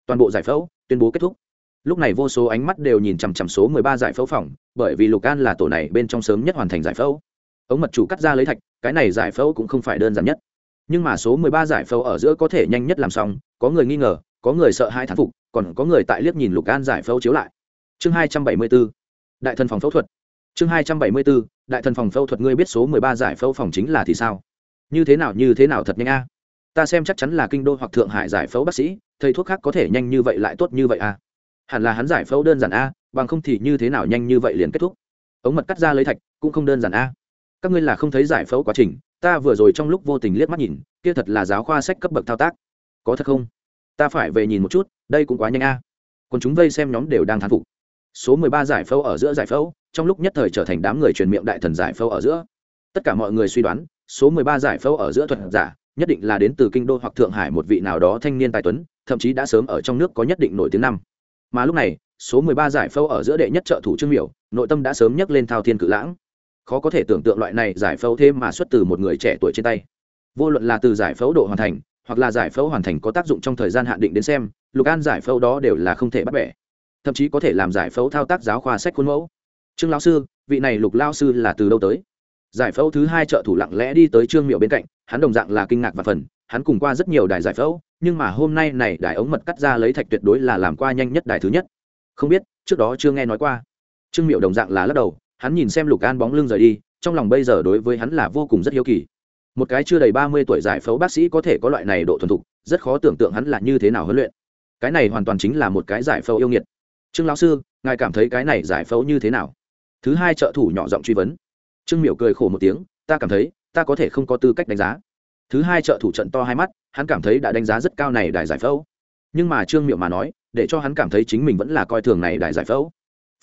Speaker 1: Toàn bộ giải phẫu, tuyên bố kết thúc lúc này vô số ánh mắt đều nhìn chằm chằm số mười ba giải phẫu phòng, bởi vì lục an là tổ này bên trong sớm nhất hoàn thành giải phẫu. Ống mật chủ cắt ra lấy thạch, cái này giải phẫu cũng không phải đơn giản nhất. Nhưng mà số mười ba giải phẫu ở giữa có thể nhanh nhất làm xong, có người nghi ngờ, có người sợ hai thán phục, còn có người tại liếc nhìn lục an giải phẫu chiếu lại. Chương hai trăm bảy mươi b ố đại thần phòng phẫu thuật. Chương hai trăm bảy mươi b ố đại thần phòng phẫu thuật, ngươi biết số mười ba giải phẫu phòng chính là thì sao? Như thế nào, như thế nào thật nhanh a? Ta xem chắc chắn là kinh đô hoặc thượng hải giải phẫu bác sĩ, thầy thuốc khác có thể nhanh như vậy lại tốt như vậy a hẳn là hắn giải phẫu đơn giản a, bằng không thì như thế nào nhanh như vậy liền kết thúc. Ống mật cắt ra lấy thạch cũng không đơn giản a. Các ngươi là không thấy giải phẫu quá trình, ta vừa rồi trong lúc vô tình liếc mắt nhìn, kia thật là giáo khoa sách cấp bậc thao tác. Có thật không? Ta phải về nhìn một chút, đây cũng quá nhanh a. Còn chúng vây xem nhóm đều đang thán phục. Số mười ba giải phẫu ở giữa giải phẫu, trong lúc nhất thời trở thành đám người truyền miệng đại thần giải phẫu ở giữa. Tất cả mọi người suy đoán, số mười ba giải phẫu ở giữa thuật giả, nhất định là đến từ kinh đô hoặc thượng hải một vị nào đó thanh niên tài tuấn, thậm chí đã sớm ở trong nước có nhất định nổi tiếng năm mà lúc này, số mười ba giải phẫu ở giữa đệ nhất trợ thủ trương miểu, nội tâm đã sớm nhấc lên thao thiên cự lãng. Khó có thể tưởng tượng loại này giải phẫu thêm mà xuất từ một người trẻ tuổi trên tay. Vô luận là từ giải phẫu độ hoàn thành, hoặc là giải phẫu hoàn thành có tác dụng trong thời gian hạn định đến xem, lục an giải phẫu đó đều là không thể bắt bẻ. Thậm chí có thể làm giải phẫu thao tác giáo khoa sách khuôn mẫu. Trương lão sư, vị này lục lao sư là từ đâu tới? Giải phẫu thứ hai trợ thủ lặng lẽ đi tới trương miệu bên cạnh, hắn đồng dạng là kinh ngạc và phần hắn cùng qua rất nhiều đài giải phẫu, nhưng mà hôm nay này đài ống mật cắt ra lấy thạch tuyệt đối là làm qua nhanh nhất đài thứ nhất. Không biết, trước đó chưa nghe nói qua. Trương miệu đồng dạng là lắc đầu, hắn nhìn xem lục an bóng lưng rời đi, trong lòng bây giờ đối với hắn là vô cùng rất hiếu kỳ. Một cái chưa đầy ba mươi tuổi giải phẫu bác sĩ có thể có loại này độ thuần thục, rất khó tưởng tượng hắn là như thế nào huấn luyện. Cái này hoàn toàn chính là một cái giải phẫu yêu nghiệt. Trương lão sư, ngài cảm thấy cái này giải phẫu như thế nào? Thứ hai trợ thủ nhỏ giọng truy vấn. Trương miểu cười khổ một tiếng, ta cảm thấy, ta có thể không có tư cách đánh giá thứ hai trợ thủ trận to hai mắt, hắn cảm thấy đã đánh giá rất cao này đài giải phẫu. Nhưng mà trương miệu mà nói, để cho hắn cảm thấy chính mình vẫn là coi thường này đài giải phẫu.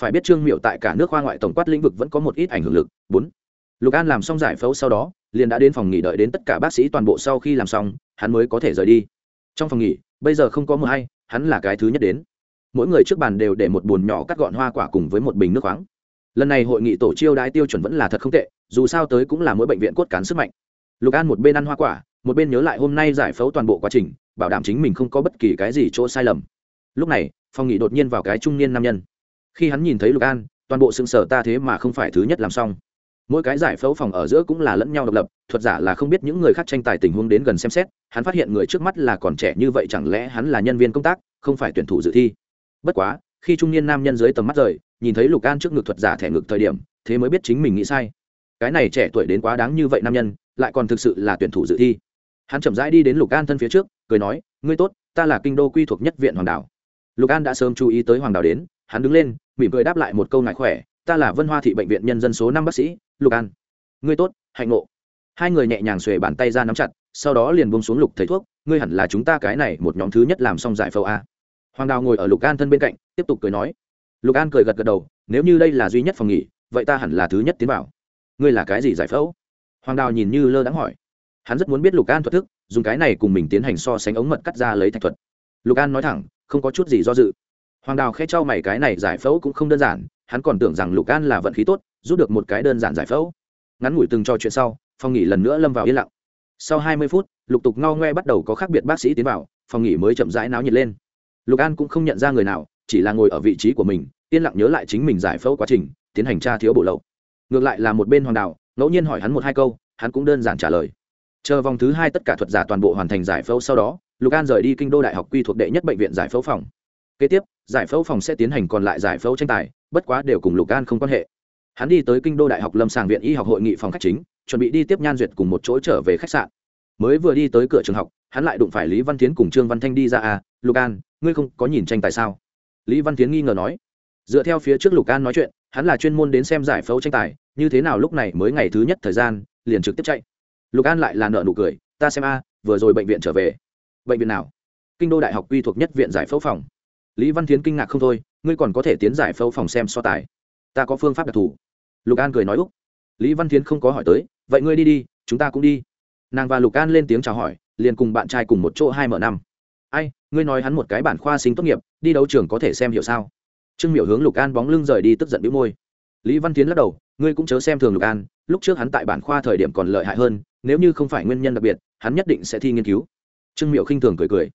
Speaker 1: Phải biết trương miệu tại cả nước khoa ngoại tổng quát lĩnh vực vẫn có một ít ảnh hưởng lực. Bốn, lục an làm xong giải phẫu sau đó, liền đã đến phòng nghỉ đợi đến tất cả bác sĩ toàn bộ sau khi làm xong, hắn mới có thể rời đi. Trong phòng nghỉ, bây giờ không có mưa hay, hắn là cái thứ nhất đến. Mỗi người trước bàn đều để một bồn nhỏ cắt gọn hoa quả cùng với một bình nước khoáng. Lần này hội nghị tổ chiêu đái tiêu chuẩn vẫn là thật không tệ, dù sao tới cũng là mỗi bệnh viện cốt cán sức mạnh lục an một bên ăn hoa quả, một bên nhớ lại hôm nay giải phẫu toàn bộ quá trình, bảo đảm chính mình không có bất kỳ cái gì chỗ sai lầm. Lúc này, phòng nghỉ đột nhiên vào cái trung niên nam nhân. Khi hắn nhìn thấy lục an, toàn bộ xương sở ta thế mà không phải thứ nhất làm xong. Mỗi cái giải phẫu phòng ở giữa cũng là lẫn nhau độc lập, thuật giả là không biết những người khác tranh tài tình huống đến gần xem xét, hắn phát hiện người trước mắt là còn trẻ như vậy chẳng lẽ hắn là nhân viên công tác, không phải tuyển thủ dự thi. Bất quá, khi trung niên nam nhân dưới tầm mắt rời, nhìn thấy lục an trước ngực thuật giả thẻ ngực thời điểm, thế mới biết chính mình nghĩ sai. Cái này trẻ tuổi đến quá đáng như vậy nam nhân lại còn thực sự là tuyển thủ dự thi. Hắn chậm rãi đi đến lục an thân phía trước, cười nói, ngươi tốt, ta là kinh đô quy thuộc nhất viện hoàng đảo. Lục an đã sớm chú ý tới hoàng đảo đến, hắn đứng lên, mỉm cười đáp lại một câu ngại khỏe, ta là vân hoa thị bệnh viện nhân dân số năm bác sĩ, lục an. Ngươi tốt, hạnh ngộ. Hai người nhẹ nhàng xuề bàn tay ra nắm chặt, sau đó liền bông xuống lục thầy thuốc, ngươi hẳn là chúng ta cái này một nhóm thứ nhất làm xong giải phẫu a. Hoàng đào ngồi ở lục an thân bên cạnh, tiếp tục cười nói. Lục an cười gật gật đầu, nếu như đây là duy nhất phòng nghỉ, vậy ta hẳn là thứ nhất tiến vào. Ngươi là cái gì giải phẫu? Hoàng đào nhìn như lơ đãng hỏi. Hắn rất muốn biết lục an thuật thức, dùng cái này cùng mình tiến hành so sánh ống mật cắt ra lấy thạch thuật. Lục an nói thẳng, không có chút gì do dự. Hoàng đào khẽ trao mày cái này giải phẫu cũng không đơn giản, hắn còn tưởng rằng lục an là vận khí tốt rút được một cái đơn giản giải phẫu. Ngắn ngủi từng trò chuyện sau, phòng nghỉ lần nữa lâm vào yên lặng. Sau hai mươi phút, lục tục ngao ngoe bắt đầu có khác biệt bác sĩ tiến vào, phòng nghỉ mới chậm rãi náo nhiệt lên. Lục an cũng không nhận ra người nào, chỉ là ngồi ở vị trí của mình, yên lặng nhớ lại chính mình giải phẫu quá trình, tiến hành tra thiếu bổ lậu. Ngược lại là một bên hoàng Đào ngẫu nhiên hỏi hắn một hai câu, hắn cũng đơn giản trả lời. Chờ vòng thứ hai tất cả thuật giả toàn bộ hoàn thành giải phẫu sau đó, lục an rời đi kinh đô đại học quy thuộc đệ nhất bệnh viện giải phẫu phòng. Kế tiếp, giải phẫu phòng sẽ tiến hành còn lại giải phẫu tranh tài, bất quá đều cùng lục an không quan hệ. Hắn đi tới kinh đô đại học lâm sàng viện y học hội nghị phòng khách chính, chuẩn bị đi tiếp nhan duyệt cùng một chỗ trở về khách sạn. Mới vừa đi tới cửa trường học, hắn lại đụng phải lý văn tiến cùng trương văn thanh đi ra à lục an, ngươi không có nhìn tranh tài sao? Lý văn tiến nghi ngờ nói. Dựa theo phía trước lục an nói chuyện hắn là chuyên môn đến xem giải phẫu tranh tài, như thế nào lúc này mới ngày thứ nhất thời gian, liền trực tiếp chạy. Lục an lại là nợ nụ cười, ta xem a, vừa rồi bệnh viện trở về. Bệnh viện nào? Kinh đô đại học quy thuộc nhất viện giải phẫu phòng. Lý văn tiến kinh ngạc không thôi, ngươi còn có thể tiến giải phẫu phòng xem so tài. Ta có phương pháp đặc thù. Lục an cười nói úc. Lý văn tiến không có hỏi tới, vậy ngươi đi đi, chúng ta cũng đi. Nàng và lục an lên tiếng chào hỏi, liền cùng bạn trai cùng một chỗ hai mở năm. Ai, ngươi nói hắn một cái bản khoa sinh tốt nghiệp, đi đấu trường có thể xem hiểu sao? Trương miểu hướng lục an bóng lưng rời đi tức giận bĩu môi. Lý văn tiến lắc đầu, ngươi cũng chớ xem thường lục an, lúc trước hắn tại bản khoa thời điểm còn lợi hại hơn, nếu như không phải nguyên nhân đặc biệt, hắn nhất định sẽ thi nghiên cứu. Trương miểu khinh thường cười cười.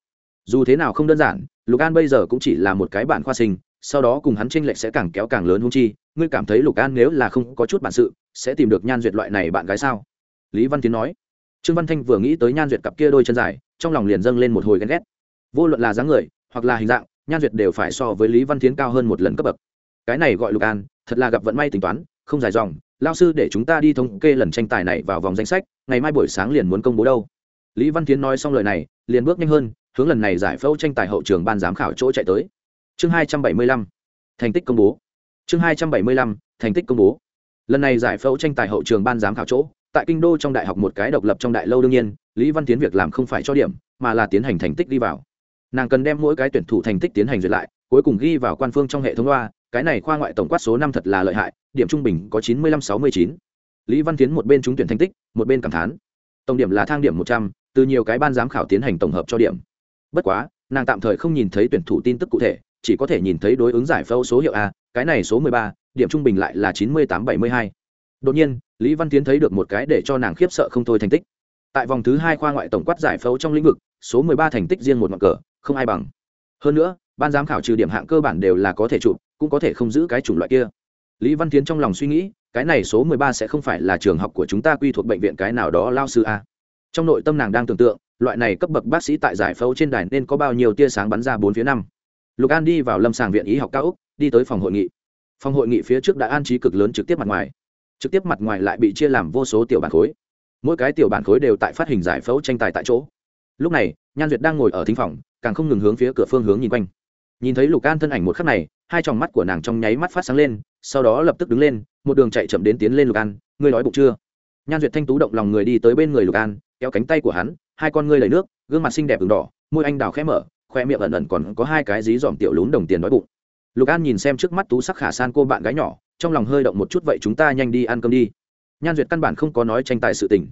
Speaker 1: Dù thế nào không đơn giản, lục an bây giờ cũng chỉ là một cái bản khoa sinh, sau đó cùng hắn tranh lệch sẽ càng kéo càng lớn hung chi, ngươi cảm thấy lục an nếu là không có chút bản sự, sẽ tìm được nhan duyệt loại này bạn gái sao? Lý văn tiến nói. Trương văn thanh vừa nghĩ tới nhan duyệt cặp kia đôi chân dài, trong lòng liền dâng lên một hồi ghen ghét. Vô luận là dáng người, hoặc là hình dạng nhan duyệt đều phải so với lý văn tiến cao hơn một lần cấp bậc. Cái này gọi lục an, thật là gặp vận may tính toán, không dài dòng. Lao sư để chúng ta đi thống kê lần tranh tài này vào vòng danh sách, ngày mai buổi sáng liền muốn công bố đâu. Lý văn tiến nói xong lời này, liền bước nhanh hơn, hướng lần này giải phẫu tranh tài hậu trường ban giám khảo chỗ chạy tới. Chương hai trăm bảy mươi lăm, thành tích công bố. Chương hai trăm bảy mươi lăm, thành tích công bố. Lần này giải phẫu tranh tài hậu trường ban giám khảo chỗ, tại kinh đô trong đại học một cái độc lập trong đại lâu đương nhiên, lý văn tiến việc làm không phải cho điểm, mà là tiến hành thành tích đi vào nàng cần đem mỗi cái tuyển thủ thành tích tiến hành duyệt lại, cuối cùng ghi vào quan phương trong hệ thống loa, cái này khoa ngoại tổng quát số năm thật là lợi hại, điểm trung bình có chín mươi lăm sáu mươi chín. Lý văn tiến một bên trúng tuyển thành tích, một bên cảm thán. Tổng điểm là thang điểm một trăm, từ nhiều cái ban giám khảo tiến hành tổng hợp cho điểm. Bất quá, nàng tạm thời không nhìn thấy tuyển thủ tin tức cụ thể, chỉ có thể nhìn thấy đối ứng giải phẫu số hiệu a, cái này số mười ba, điểm trung bình lại là chín mươi tám bảy mươi hai. Đột nhiên, lý văn tiến thấy được một cái để cho nàng khiếp sợ không thôi thành tích. Tại vòng thứ hai khoa ngoại tổng quát giải phẫu trong lĩnh vực, số mười ba thành tích riêng một ngọn cờ không ai bằng. Hơn nữa, ban giám khảo trừ điểm hạng cơ bản đều là có thể chụp, cũng có thể không giữ cái chủng loại kia. Lý văn tiến trong lòng suy nghĩ, cái này số mười ba sẽ không phải là trường học của chúng ta quy thuộc bệnh viện cái nào đó lao sư a. Trong nội tâm nàng đang tưởng tượng, loại này cấp bậc bác sĩ tại giải phẫu trên đài nên có bao nhiêu tia sáng bắn ra bốn phía năm. Lục an đi vào lâm sàng viện y học cao úc, đi tới phòng hội nghị. Phòng hội nghị phía trước đã an trí cực lớn trực tiếp mặt ngoài. Trực tiếp mặt ngoài lại bị chia làm vô số tiểu bản khối. Mỗi cái tiểu bản khối đều tại phát hình giải phẫu tranh tài tại chỗ. Lúc này, nhan duyệt đang ngồi ở thính phòng càng không ngừng hướng phía cửa phương hướng nhìn quanh. Nhìn thấy lục an thân ảnh một khắc này, hai tròng mắt của nàng trong nháy mắt phát sáng lên, sau đó lập tức đứng lên, một đường chạy chậm đến tiến lên lục an, ngươi nói bụng chưa? Nhan duyệt thanh tú động lòng người đi tới bên người lục an, kéo cánh tay của hắn, hai con ngươi lấy nước, gương mặt xinh đẹp v đỏ, môi anh đào khẽ mở, khoe miệng ẩn ẩn còn có hai cái dí dòm tiểu lún đồng tiền đói bụng. Lục an nhìn xem trước mắt tú sắc khả san cô bạn gái nhỏ, trong lòng hơi động một chút, vậy chúng ta nhanh đi ăn cơm đi. Nhan duyệt căn bản không có nói tranh tài sự tình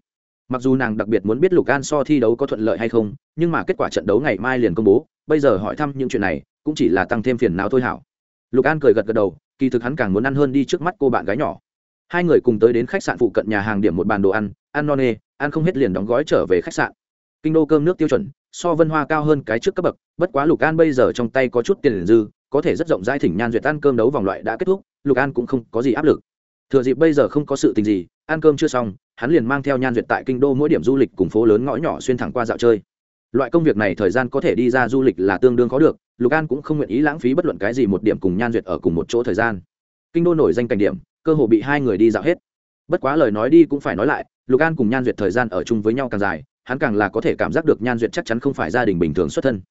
Speaker 1: mặc dù nàng đặc biệt muốn biết lục an so thi đấu có thuận lợi hay không, nhưng mà kết quả trận đấu ngày mai liền công bố, bây giờ hỏi thăm những chuyện này, cũng chỉ là tăng thêm phiền não thôi hảo. Lục an cười gật gật đầu, kỳ thực hắn càng muốn ăn hơn đi trước mắt cô bạn gái nhỏ. Hai người cùng tới đến khách sạn phụ cận nhà hàng điểm một bàn đồ ăn ăn no nê, ăn không hết liền đóng gói trở về khách sạn. Kinh đô cơm nước tiêu chuẩn, so vân hoa cao hơn cái trước cấp bậc, bất quá lục an bây giờ trong tay có chút tiền dư, có thể rất rộng rãi thỉnh nhan duyệt ăn cơm đấu vòng loại đã kết thúc, lục an cũng không có gì áp lực. Thừa dịp bây giờ không có sự tình gì, ăn cơm chưa xong hắn liền mang theo nhan duyệt tại kinh đô mỗi điểm du lịch cùng phố lớn ngõ nhỏ xuyên thẳng qua dạo chơi. Loại công việc này thời gian có thể đi ra du lịch là tương đương khó được, lục an cũng không nguyện ý lãng phí bất luận cái gì một điểm cùng nhan duyệt ở cùng một chỗ thời gian. Kinh đô nổi danh cảnh điểm, cơ hồ bị hai người đi dạo hết. Bất quá lời nói đi cũng phải nói lại, lục an cùng nhan duyệt thời gian ở chung với nhau càng dài, hắn càng là có thể cảm giác được nhan duyệt chắc chắn không phải gia đình bình thường xuất thân.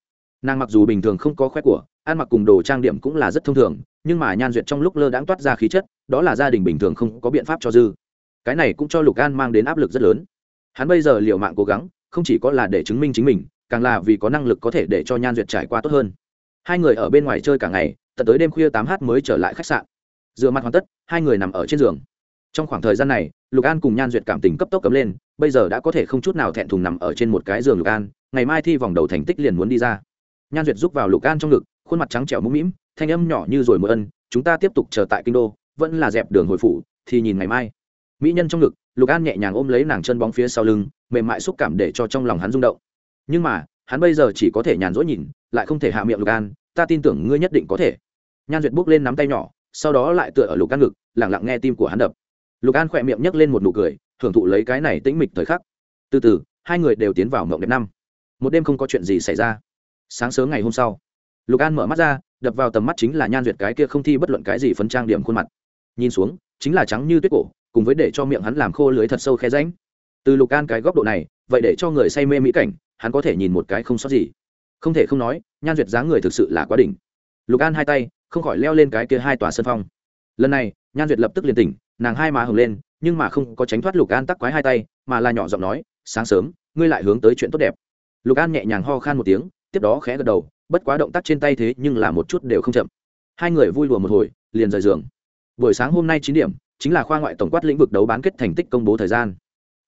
Speaker 1: Nàng mặc dù bình thường không có khoe của, ăn mặc cùng đồ trang điểm cũng là rất thông thường, nhưng mà nhan duyệt trong lúc lơ đãng toát ra khí chất, đó là gia đình bình thường không có biện pháp cho dư cái này cũng cho lục an mang đến áp lực rất lớn. Hắn bây giờ liệu mạng cố gắng, không chỉ có là để chứng minh chính mình, càng là vì có năng lực có thể để cho nhan duyệt trải qua tốt hơn. Hai người ở bên ngoài chơi cả ngày, tận tới đêm khuya tám h mới trở lại khách sạn. Dựa mặt hoàn tất, hai người nằm ở trên giường. Trong khoảng thời gian này, lục an cùng nhan duyệt cảm tình cấp tốc cấm lên, bây giờ đã có thể không chút nào thẹn thùng nằm ở trên một cái giường lục an, ngày mai thi vòng đầu thành tích liền muốn đi ra. Nhan duyệt giúp vào lục an trong ngực, khuôn mặt trắng trẻo mũm mĩm, thanh âm nhỏ như rồi mưa ân, chúng ta tiếp tục chờ tại kinh đô, vẫn là dẹp đường hồi phủ, thì nhìn ngày mai mỹ nhân trong ngực, lục an nhẹ nhàng ôm lấy nàng chân bóng phía sau lưng, mềm mại xúc cảm để cho trong lòng hắn rung động. Nhưng mà, hắn bây giờ chỉ có thể nhàn rỗi nhìn, lại không thể hạ miệng lục an, ta tin tưởng ngươi nhất định có thể. Nhan duyệt bước lên nắm tay nhỏ, sau đó lại tựa ở lục an ngực lẳng lặng nghe tim của hắn đập. Lục an khỏe miệng nhấc lên một nụ cười, thưởng thụ lấy cái này tĩnh mịch thời khắc. Từ từ, hai người đều tiến vào mộng đẹp năm. Một đêm không có chuyện gì xảy ra. Sáng sớm ngày hôm sau, lục an mở mắt ra, đập vào tầm mắt chính là nhan duyệt cái kia không thi bất luận cái gì phấn trang điểm khuôn mặt. Nhìn xuống, chính là trắng như tuyết cổ cùng với để cho miệng hắn làm khô lưới thật sâu khe ránh từ lục an cái góc độ này, vậy để cho người say mê mỹ cảnh, hắn có thể nhìn một cái không sót gì. Không thể không nói, nhan duyệt dáng người thực sự là quá đỉnh. Lục an hai tay, không khỏi leo lên cái kia hai tòa sân phong. Lần này, nhan duyệt lập tức liền tỉnh, nàng hai má hồng lên, nhưng mà không có tránh thoát lục an tắc quái hai tay, mà là nhỏ giọng nói, sáng sớm, ngươi lại hướng tới chuyện tốt đẹp. Lục an nhẹ nhàng ho khan một tiếng, tiếp đó khẽ gật đầu, bất quá động tác trên tay thế nhưng là một chút đều không chậm. Hai người vui đùa một hồi, liền rời giường. Buổi sáng hôm nay chín điểm chính là khoa ngoại tổng quát lĩnh vực đấu bán kết thành tích công bố thời gian.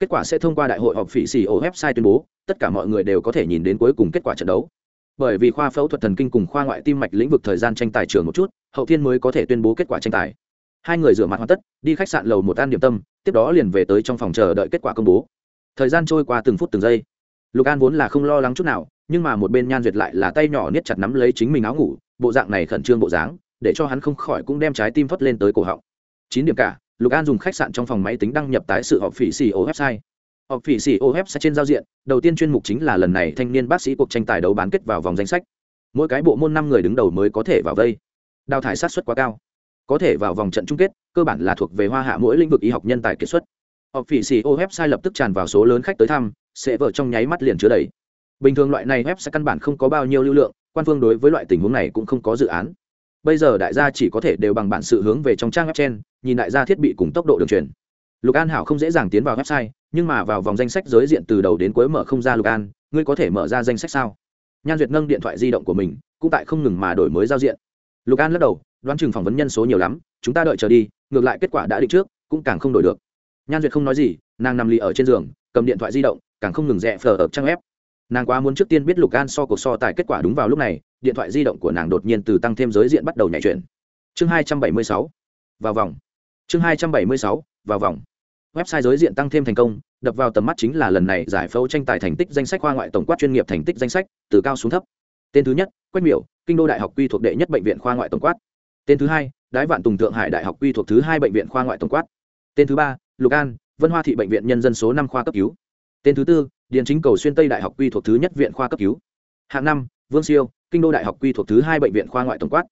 Speaker 1: Kết quả sẽ thông qua đại hội họp phỉ xì ổ website tuyên bố, tất cả mọi người đều có thể nhìn đến cuối cùng kết quả trận đấu. Bởi vì khoa phẫu thuật thần kinh cùng khoa ngoại tim mạch lĩnh vực thời gian tranh tài trường một chút, hậu thiên mới có thể tuyên bố kết quả tranh tài. Hai người rửa mặt hoàn tất, đi khách sạn lầu một an điểm tâm, tiếp đó liền về tới trong phòng chờ đợi kết quả công bố. Thời gian trôi qua từng phút từng giây. Lục an vốn là không lo lắng chút nào, nhưng mà một bên nhan duyệt lại là tay nhỏ niết chặt nắm lấy chính mình áo ngủ, bộ dạng này khẩn trương bộ dáng, để cho hắn không khỏi cũng đem trái tim phất lên tới cổ họng chín điểm cả, lục an dùng khách sạn trong phòng máy tính đăng nhập tái sự họp phỉ xì ô website. Họp phỉ xì ô website trên giao diện, đầu tiên chuyên mục chính là lần này thanh niên bác sĩ cuộc tranh tài đấu bán kết vào vòng danh sách. Mỗi cái bộ môn năm người đứng đầu mới có thể vào vây. Đào thải sát xuất quá cao. Có thể vào vòng trận chung kết, cơ bản là thuộc về hoa hạ mỗi lĩnh vực y học nhân tài kiệt xuất. Họp phỉ xì ô website lập tức tràn vào số lớn khách tới thăm, sẽ vợ trong nháy mắt liền chứa đầy. Bình thường loại này web sẽ căn bản không có bao nhiêu lưu lượng, quan phương đối với loại tình huống này cũng không có dự án. Bây giờ đại gia chỉ có thể đều bằng bản sự hướng về trong trang web trên nhìn đại gia thiết bị cùng tốc độ đường truyền. Lục an hảo không dễ dàng tiến vào website, nhưng mà vào vòng danh sách giới diện từ đầu đến cuối mở không ra lục an, ngươi có thể mở ra danh sách sao? Nhan duyệt nâng điện thoại di động của mình, cũng tại không ngừng mà đổi mới giao diện. Lục an lắc đầu, đoán chừng phỏng vấn nhân số nhiều lắm, chúng ta đợi chờ đi, ngược lại kết quả đã định trước, cũng càng không đổi được. Nhan duyệt không nói gì, nàng nằm lì ở trên giường, cầm điện thoại di động, càng không ngừng rẽ phờ ở trang web. Nàng quá muốn trước tiên biết lục an so cuộc so tài kết quả đúng vào lúc này, điện thoại di động của nàng đột nhiên từ tăng thêm giới diện bắt đầu nhảy chuyển. Chương hai trăm bảy mươi sáu, vào vòng chương hai trăm bảy mươi sáu, vào vòng. Website giới diện tăng thêm thành công, đập vào tầm mắt chính là lần này giải phẫu tranh tài thành tích danh sách khoa ngoại tổng quát chuyên nghiệp thành tích danh sách, từ cao xuống thấp. Tên thứ nhất, quách miểu, kinh đô đại học quy thuộc đệ nhất bệnh viện khoa ngoại tổng quát. Tên thứ hai, đái vạn tùng thượng hải đại học quy thuộc thứ hai bệnh viện khoa ngoại tổng quát. Tên thứ ba, lục an, vân hoa thị bệnh viện nhân dân số năm khoa cấp cứu. Tên thứ tư, Điền chính cầu xuyên tây đại học quy thuộc thứ nhất viện khoa cấp cứu. Hạng năm, vương siêu, kinh đô đại học quy thuộc thứ hai bệnh viện khoa ngoại tổng quát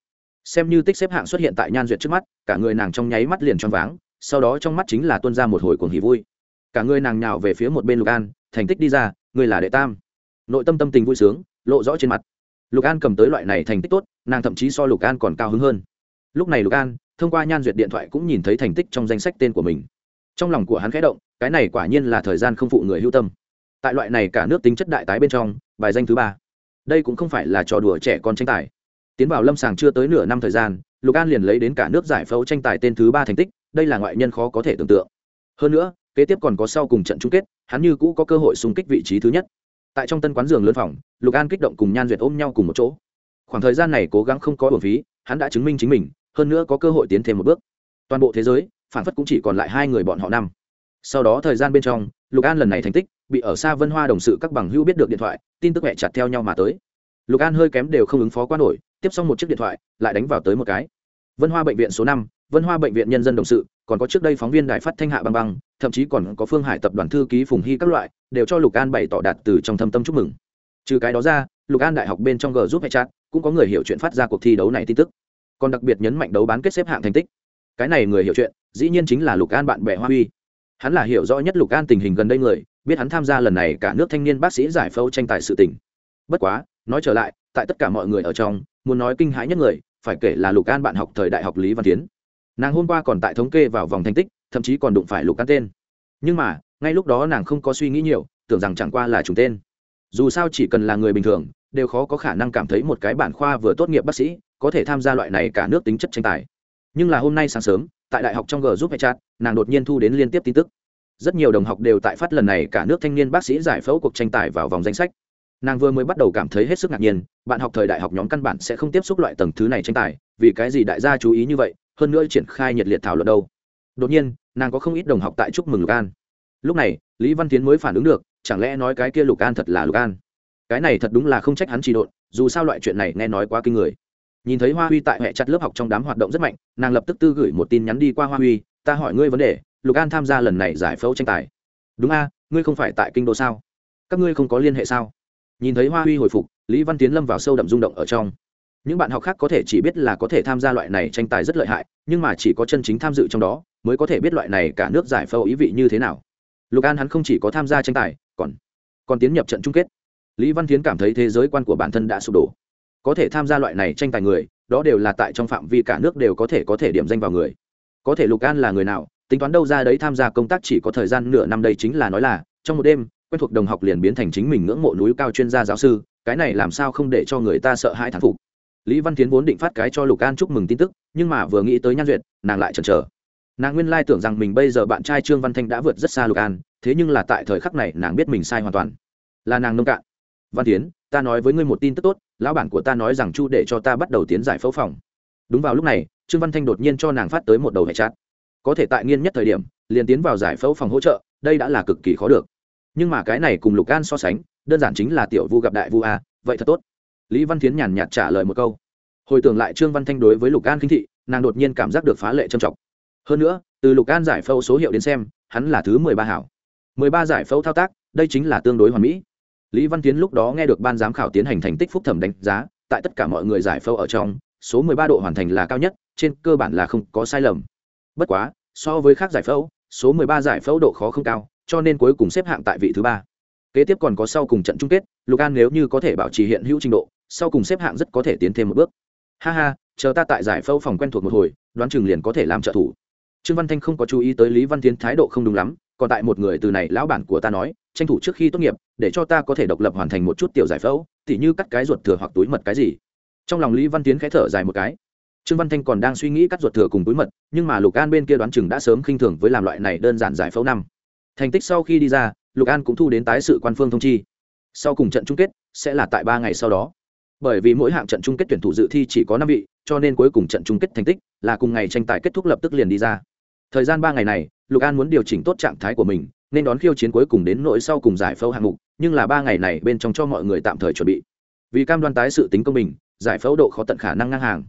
Speaker 1: xem như tích xếp hạng xuất hiện tại nhan duyệt trước mắt, cả người nàng trong nháy mắt liền choáng váng, sau đó trong mắt chính là tuân ra một hồi cuồng hỉ vui. Cả người nàng nhào về phía một bên lục an, thành tích đi ra, người là đệ tam. Nội tâm tâm tình vui sướng, lộ rõ trên mặt. Lục an cầm tới loại này thành tích tốt, nàng thậm chí so lục an còn cao hứng hơn. Lúc này lục an, thông qua nhan duyệt điện thoại cũng nhìn thấy thành tích trong danh sách tên của mình. Trong lòng của hắn khẽ động, cái này quả nhiên là thời gian không phụ người hưu tâm. Tại loại này cả nước tính chất đại tái bên trong, bài danh thứ ba. Đây cũng không phải là trò đùa trẻ con tranh tài tiến vào lâm sàng chưa tới nửa năm thời gian, lục an liền lấy đến cả nước giải phẫu tranh tài tên thứ ba thành tích, đây là ngoại nhân khó có thể tưởng tượng. Hơn nữa, kế tiếp còn có sau cùng trận chung kết, hắn như cũ có cơ hội xung kích vị trí thứ nhất. Tại trong tân quán giường lớn phòng, lục an kích động cùng nhan duyệt ôm nhau cùng một chỗ. Khoảng thời gian này cố gắng không có bổn phí, hắn đã chứng minh chính mình, hơn nữa có cơ hội tiến thêm một bước. Toàn bộ thế giới, phản phất cũng chỉ còn lại hai người bọn họ năm. Sau đó thời gian bên trong, lục an lần này thành tích, bị ở xa vân hoa đồng sự các bằng hữu biết được điện thoại, tin tức mẹ chặt theo nhau mà tới. Lục an hơi kém đều không ứng phó qua nổi tiếp xong một chiếc điện thoại, lại đánh vào tới một cái. Vân hoa bệnh viện số năm, vân hoa bệnh viện nhân dân đồng sự, còn có trước đây phóng viên đài phát thanh hạ băng băng, thậm chí còn có phương hải tập đoàn thư ký phùng hy các loại, đều cho lục an bày tỏ đạt từ trong thâm tâm chúc mừng. Trừ cái đó ra, lục an đại học bên trong g giúp hay chat cũng có người hiểu chuyện phát ra cuộc thi đấu này tin tức. Còn đặc biệt nhấn mạnh đấu bán kết xếp hạng thành tích. Cái này người hiểu chuyện, dĩ nhiên chính là lục an bạn bè hoa huy. Hắn là hiểu rõ nhất lục an tình hình gần đây người, biết hắn tham gia lần này cả nước thanh niên bác sĩ giải phẫu tranh tài sự tình. Bất quá, nói trở lại, tại tất cả mọi người ở trong muốn nói kinh hãi nhất người, phải kể là lục an bạn học thời đại học lý văn tiến nàng hôm qua còn tại thống kê vào vòng thành tích, thậm chí còn đụng phải lục an tên. Nhưng mà, ngay lúc đó nàng không có suy nghĩ nhiều, tưởng rằng chẳng qua là trùng tên. Dù sao chỉ cần là người bình thường, đều khó có khả năng cảm thấy một cái bản khoa vừa tốt nghiệp bác sĩ, có thể tham gia loại này cả nước tính chất tranh tài. Nhưng là hôm nay sáng sớm, tại đại học trong g giúp hay chat nàng đột nhiên thu đến liên tiếp tin tức. Rất nhiều đồng học đều tại phát lần này cả nước thanh niên bác sĩ giải phẫu cuộc tranh tài vào vòng danh sách nàng vừa mới bắt đầu cảm thấy hết sức ngạc nhiên, bạn học thời đại học nhóm căn bản sẽ không tiếp xúc loại tầng thứ này tranh tài, vì cái gì đại gia chú ý như vậy, hơn nữa triển khai nhiệt liệt thảo luận đâu. Đột nhiên, nàng có không ít đồng học tại chúc mừng lục an. Lúc này, lý văn tiến mới phản ứng được, chẳng lẽ nói cái kia lục an thật là lục an? Cái này thật đúng là không trách hắn trị độn, dù sao loại chuyện này nghe nói quá kinh người. Nhìn thấy hoa huy tại hệ chặt lớp học trong đám hoạt động rất mạnh, nàng lập tức tư gửi một tin nhắn đi qua hoa huy, ta hỏi ngươi vấn đề, lục an tham gia lần này giải phẫu tranh tài. Đúng a, ngươi không phải tại kinh đô sao? Các ngươi không có liên hệ sao? Nhìn thấy hoa huy hồi phục, lý văn tiến lâm vào sâu đậm rung động ở trong. Những bạn học khác có thể chỉ biết là có thể tham gia loại này tranh tài rất lợi hại, nhưng mà chỉ có chân chính tham dự trong đó, mới có thể biết loại này cả nước giải phẫu ý vị như thế nào. Lục an hắn không chỉ có tham gia tranh tài, còn còn tiến nhập trận chung kết. Lý văn tiến cảm thấy thế giới quan của bản thân đã sụp đổ. Có thể tham gia loại này tranh tài người, đó đều là tại trong phạm vi cả nước đều có thể có thể điểm danh vào người. Có thể lục an là người nào, tính toán đâu ra đấy tham gia công tác chỉ có thời gian nửa năm đây chính là nói là, trong một đêm quen thuộc đồng học liền biến thành chính mình ngưỡng mộ núi cao chuyên gia giáo sư, cái này làm sao không để cho người ta sợ hãi thán phục. Lý văn tiến vốn định phát cái cho lục an chúc mừng tin tức, nhưng mà vừa nghĩ tới nhan duyệt, nàng lại chần chờ. Nàng nguyên lai tưởng rằng mình bây giờ bạn trai trương văn thanh đã vượt rất xa lục an, thế nhưng là tại thời khắc này nàng biết mình sai hoàn toàn. Là nàng nông cạn. Văn tiến ta nói với ngươi một tin tức tốt, lão bản của ta nói rằng chu để cho ta bắt đầu tiến giải phẫu phòng. Đúng vào lúc này, trương văn thanh đột nhiên cho nàng phát tới một đầu hệ chát có thể tại nghiên nhất thời điểm, liền tiến vào giải phẫu phòng hỗ trợ, đây đã là cực kỳ khó được nhưng mà cái này cùng lục an so sánh, đơn giản chính là tiểu vu gặp đại vu a, vậy thật tốt. Lý văn tiến nhàn nhạt trả lời một câu. Hồi tưởng lại trương văn thanh đối với lục an khinh thị, nàng đột nhiên cảm giác được phá lệ trầm trọng. Hơn nữa, từ lục an giải phẫu số hiệu đến xem, hắn là thứ mười ba hảo. Mười ba giải phẫu thao tác, đây chính là tương đối hoàn mỹ. Lý văn tiến lúc đó nghe được ban giám khảo tiến hành thành tích phúc thẩm đánh giá, tại tất cả mọi người giải phẫu ở trong, số mười ba độ hoàn thành là cao nhất, trên cơ bản là không có sai lầm. Bất quá, so với khác giải phẫu, số mười ba giải phẫu độ khó không cao cho nên cuối cùng xếp hạng tại vị thứ ba. Kế tiếp còn có sau cùng trận chung kết, lục an nếu như có thể bảo trì hiện hữu trình độ, sau cùng xếp hạng rất có thể tiến thêm một bước. Ha ha, chờ ta tại giải phẫu phòng quen thuộc một hồi, đoán chừng liền có thể làm trợ thủ. Trương văn thanh không có chú ý tới lý văn tiến thái độ không đúng lắm, còn tại một người từ này lão bản của ta nói, tranh thủ trước khi tốt nghiệp, để cho ta có thể độc lập hoàn thành một chút tiểu giải phẫu, tỉ như cắt cái ruột thừa hoặc túi mật cái gì. Trong lòng lý văn tiến khẽ thở dài một cái. Trương văn thanh còn đang suy nghĩ cắt ruột thừa cùng túi mật, nhưng mà lục an bên kia đoán chừng đã sớm khinh thường với làm loại này đơn giản giải phẫu năm thành tích sau khi đi ra, lục an cũng thu đến tái sự quan phương thông chi. Sau cùng trận chung kết sẽ là tại ba ngày sau đó. Bởi vì mỗi hạng trận chung kết tuyển thủ dự thi chỉ có năm vị, cho nên cuối cùng trận chung kết thành tích là cùng ngày tranh tài kết thúc lập tức liền đi ra. Thời gian ba ngày này, lục an muốn điều chỉnh tốt trạng thái của mình, nên đón khiêu chiến cuối cùng đến nỗi sau cùng giải phẫu hạng mục, nhưng là ba ngày này bên trong cho mọi người tạm thời chuẩn bị. Vì cam đoan tái sự tính công bình, giải phẫu độ khó tận khả năng ngang hàng.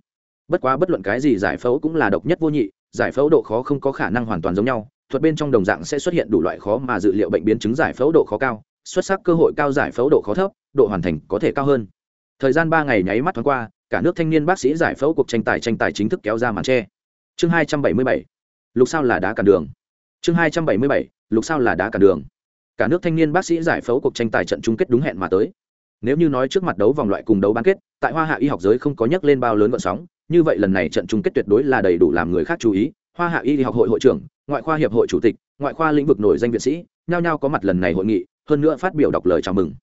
Speaker 1: Bất quá bất luận cái gì giải phẫu cũng là độc nhất vô nhị, giải phẫu độ khó không có khả năng hoàn toàn giống nhau thuật bên trong đồng dạng sẽ xuất hiện đủ loại khó mà dự liệu bệnh biến chứng giải phẫu độ khó cao, xuất sắc cơ hội cao giải phẫu độ khó thấp, độ hoàn thành có thể cao hơn. Thời gian ba ngày nháy mắt thoáng qua, cả nước thanh niên bác sĩ giải phẫu cuộc tranh tài tranh tài chính thức kéo ra màn tre chương hai trăm bảy mươi bảy, lục sao là đá cản đường. Chương hai trăm bảy mươi bảy, lục sao là đá cản đường. Cả nước thanh niên bác sĩ giải phẫu cuộc tranh tài trận chung kết đúng hẹn mà tới. Nếu như nói trước mặt đấu vòng loại cùng đấu bán kết, tại hoa hạ y học giới không có nhắc lên bao lớn vận sóng, như vậy lần này trận chung kết tuyệt đối là đầy đủ làm người khác chú ý. Hoa hạ y học hội hội trưởng ngoại khoa hiệp hội chủ tịch, ngoại khoa lĩnh vực nổi danh viện sĩ, nhao nhao có mặt lần này hội nghị, hơn nữa phát biểu đọc lời chào mừng.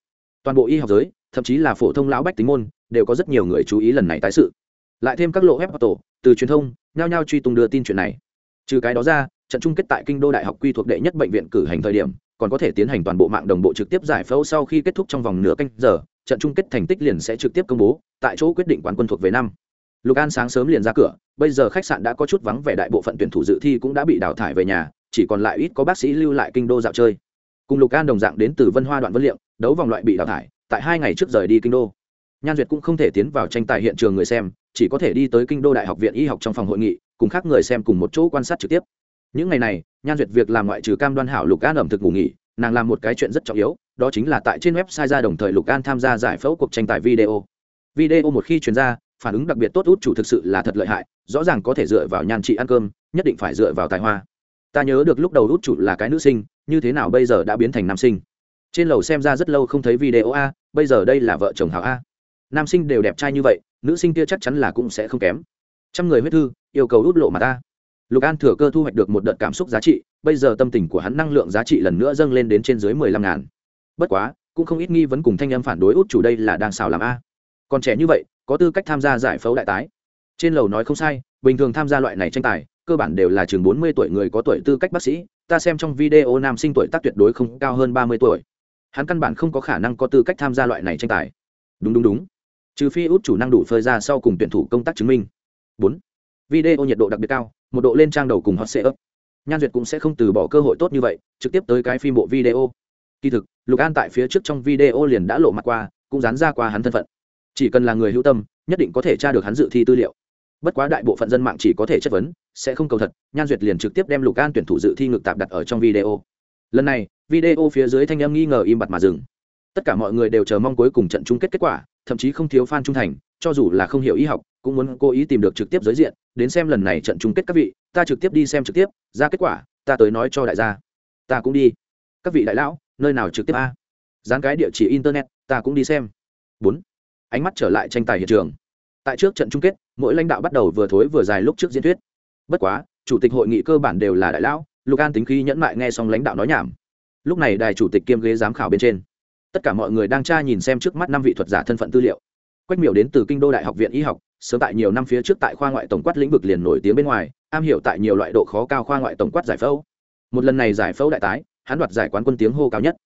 Speaker 1: Toàn bộ y học giới, thậm chí là phổ thông lão bách tính môn, đều có rất nhiều người chú ý lần này tái sự. Lại thêm các lộ web tổ từ truyền thông, nhao nhao truy tung đưa tin chuyện này. Trừ cái đó ra, trận chung kết tại kinh đô đại học quy thuộc đệ nhất bệnh viện cử hành thời điểm, còn có thể tiến hành toàn bộ mạng đồng bộ trực tiếp giải phẫu sau khi kết thúc trong vòng nửa canh giờ, trận chung kết thành tích liền sẽ trực tiếp công bố, tại chỗ quyết định quán quân thuộc về năm lục an sáng sớm liền ra cửa, bây giờ khách sạn đã có chút vắng vẻ, đại bộ phận tuyển thủ dự thi cũng đã bị đào thải về nhà, chỉ còn lại ít có bác sĩ lưu lại kinh đô dạo chơi. Cùng lục an đồng dạng đến từ vân hoa đoạn vân liệu đấu vòng loại bị đào thải, tại hai ngày trước rời đi kinh đô. Nhan duyệt cũng không thể tiến vào tranh tài hiện trường người xem, chỉ có thể đi tới kinh đô đại học viện y học trong phòng hội nghị, cùng khác người xem cùng một chỗ quan sát trực tiếp. Những ngày này, nhan duyệt việc làm ngoại trừ cam đoan hảo lục an ẩm thực ngủ nghỉ, nàng làm một cái chuyện rất trọng yếu, đó chính là tại trên website ra đồng thời lục an tham gia giải phẫu cuộc tranh tài video. Video một khi chuyển ra phản ứng đặc biệt tốt út chủ thực sự là thật lợi hại, rõ ràng có thể dựa vào nhan trị ăn cơm, nhất định phải dựa vào tài hoa. Ta nhớ được lúc đầu út chủ là cái nữ sinh, như thế nào bây giờ đã biến thành nam sinh? Trên lầu xem ra rất lâu không thấy video a, bây giờ đây là vợ chồng hảo a. Nam sinh đều đẹp trai như vậy, nữ sinh kia chắc chắn là cũng sẽ không kém. Trăm người huyết thư, yêu cầu út lộ mà ta lục an thừa cơ thu hoạch được một đợt cảm xúc giá trị, bây giờ tâm tình của hắn năng lượng giá trị lần nữa dâng lên đến trên dưới mười lăm ngàn. Bất quá, cũng không ít nghi vấn cùng thanh em phản đối út chủ đây là đang xào làm a. Còn trẻ như vậy có tư cách tham gia giải phẫu đại tái. Trên lầu nói không sai, bình thường tham gia loại này tranh tài, cơ bản đều là chừng bốn mươi tuổi người có tuổi tư cách bác sĩ, ta xem trong video nam sinh tuổi tác tuyệt đối không cao hơn ba mươi tuổi. Hắn căn bản không có khả năng có tư cách tham gia loại này tranh tài. Đúng đúng đúng. Trừ phi út chủ năng đủ phơi ra sau cùng tuyển thủ công tác chứng minh. Bốn. Video nhiệt độ đặc biệt cao, một độ lên trang đầu cùng hot ấp nhan duyệt cũng sẽ không từ bỏ cơ hội tốt như vậy, trực tiếp tới cái phim bộ video. Kỳ thực, lục an tại phía trước trong video liền đã lộ mặt qua, cũng dán ra qua hắn thân phận chỉ cần là người hữu tâm, nhất định có thể tra được hắn dự thi tư liệu. Bất quá đại bộ phận dân mạng chỉ có thể chất vấn, sẽ không cầu thật, nhan duyệt liền trực tiếp đem lục an tuyển thủ dự thi ngược tạp đặt ở trong video. Lần này, video phía dưới thanh em nghi ngờ im bặt mà dừng. Tất cả mọi người đều chờ mong cuối cùng trận chung kết kết quả, thậm chí không thiếu fan trung thành, cho dù là không hiểu y học, cũng muốn cố ý tìm được trực tiếp giới diện, đến xem lần này trận chung kết các vị, ta trực tiếp đi xem trực tiếp, ra kết quả, ta tới nói cho đại gia. Ta cũng đi. Các vị đại lão, nơi nào trực tiếp a? Dán cái địa chỉ internet, ta cũng đi xem. Bốn ánh mắt trở lại tranh tài hiện trường. Tại trước trận chung kết, mỗi lãnh đạo bắt đầu vừa thối vừa dài lúc trước diễn thuyết. Bất quá, chủ tịch hội nghị cơ bản đều là đại lão, lục an tính khi nhẫn mại nghe xong lãnh đạo nói nhảm. Lúc này đài chủ tịch kiêm ghế giám khảo bên trên. Tất cả mọi người đang tra nhìn xem trước mắt năm vị thuật giả thân phận tư liệu. Quách miểu đến từ kinh đô đại học viện y học, sớm tại nhiều năm phía trước tại khoa ngoại tổng quát lĩnh vực liền nổi tiếng bên ngoài, am hiểu tại nhiều loại độ khó cao khoa ngoại tổng quát giải phẫu. Một lần này giải phẫu đại tái, hắn đoạt giải quán quân tiếng hô cao nhất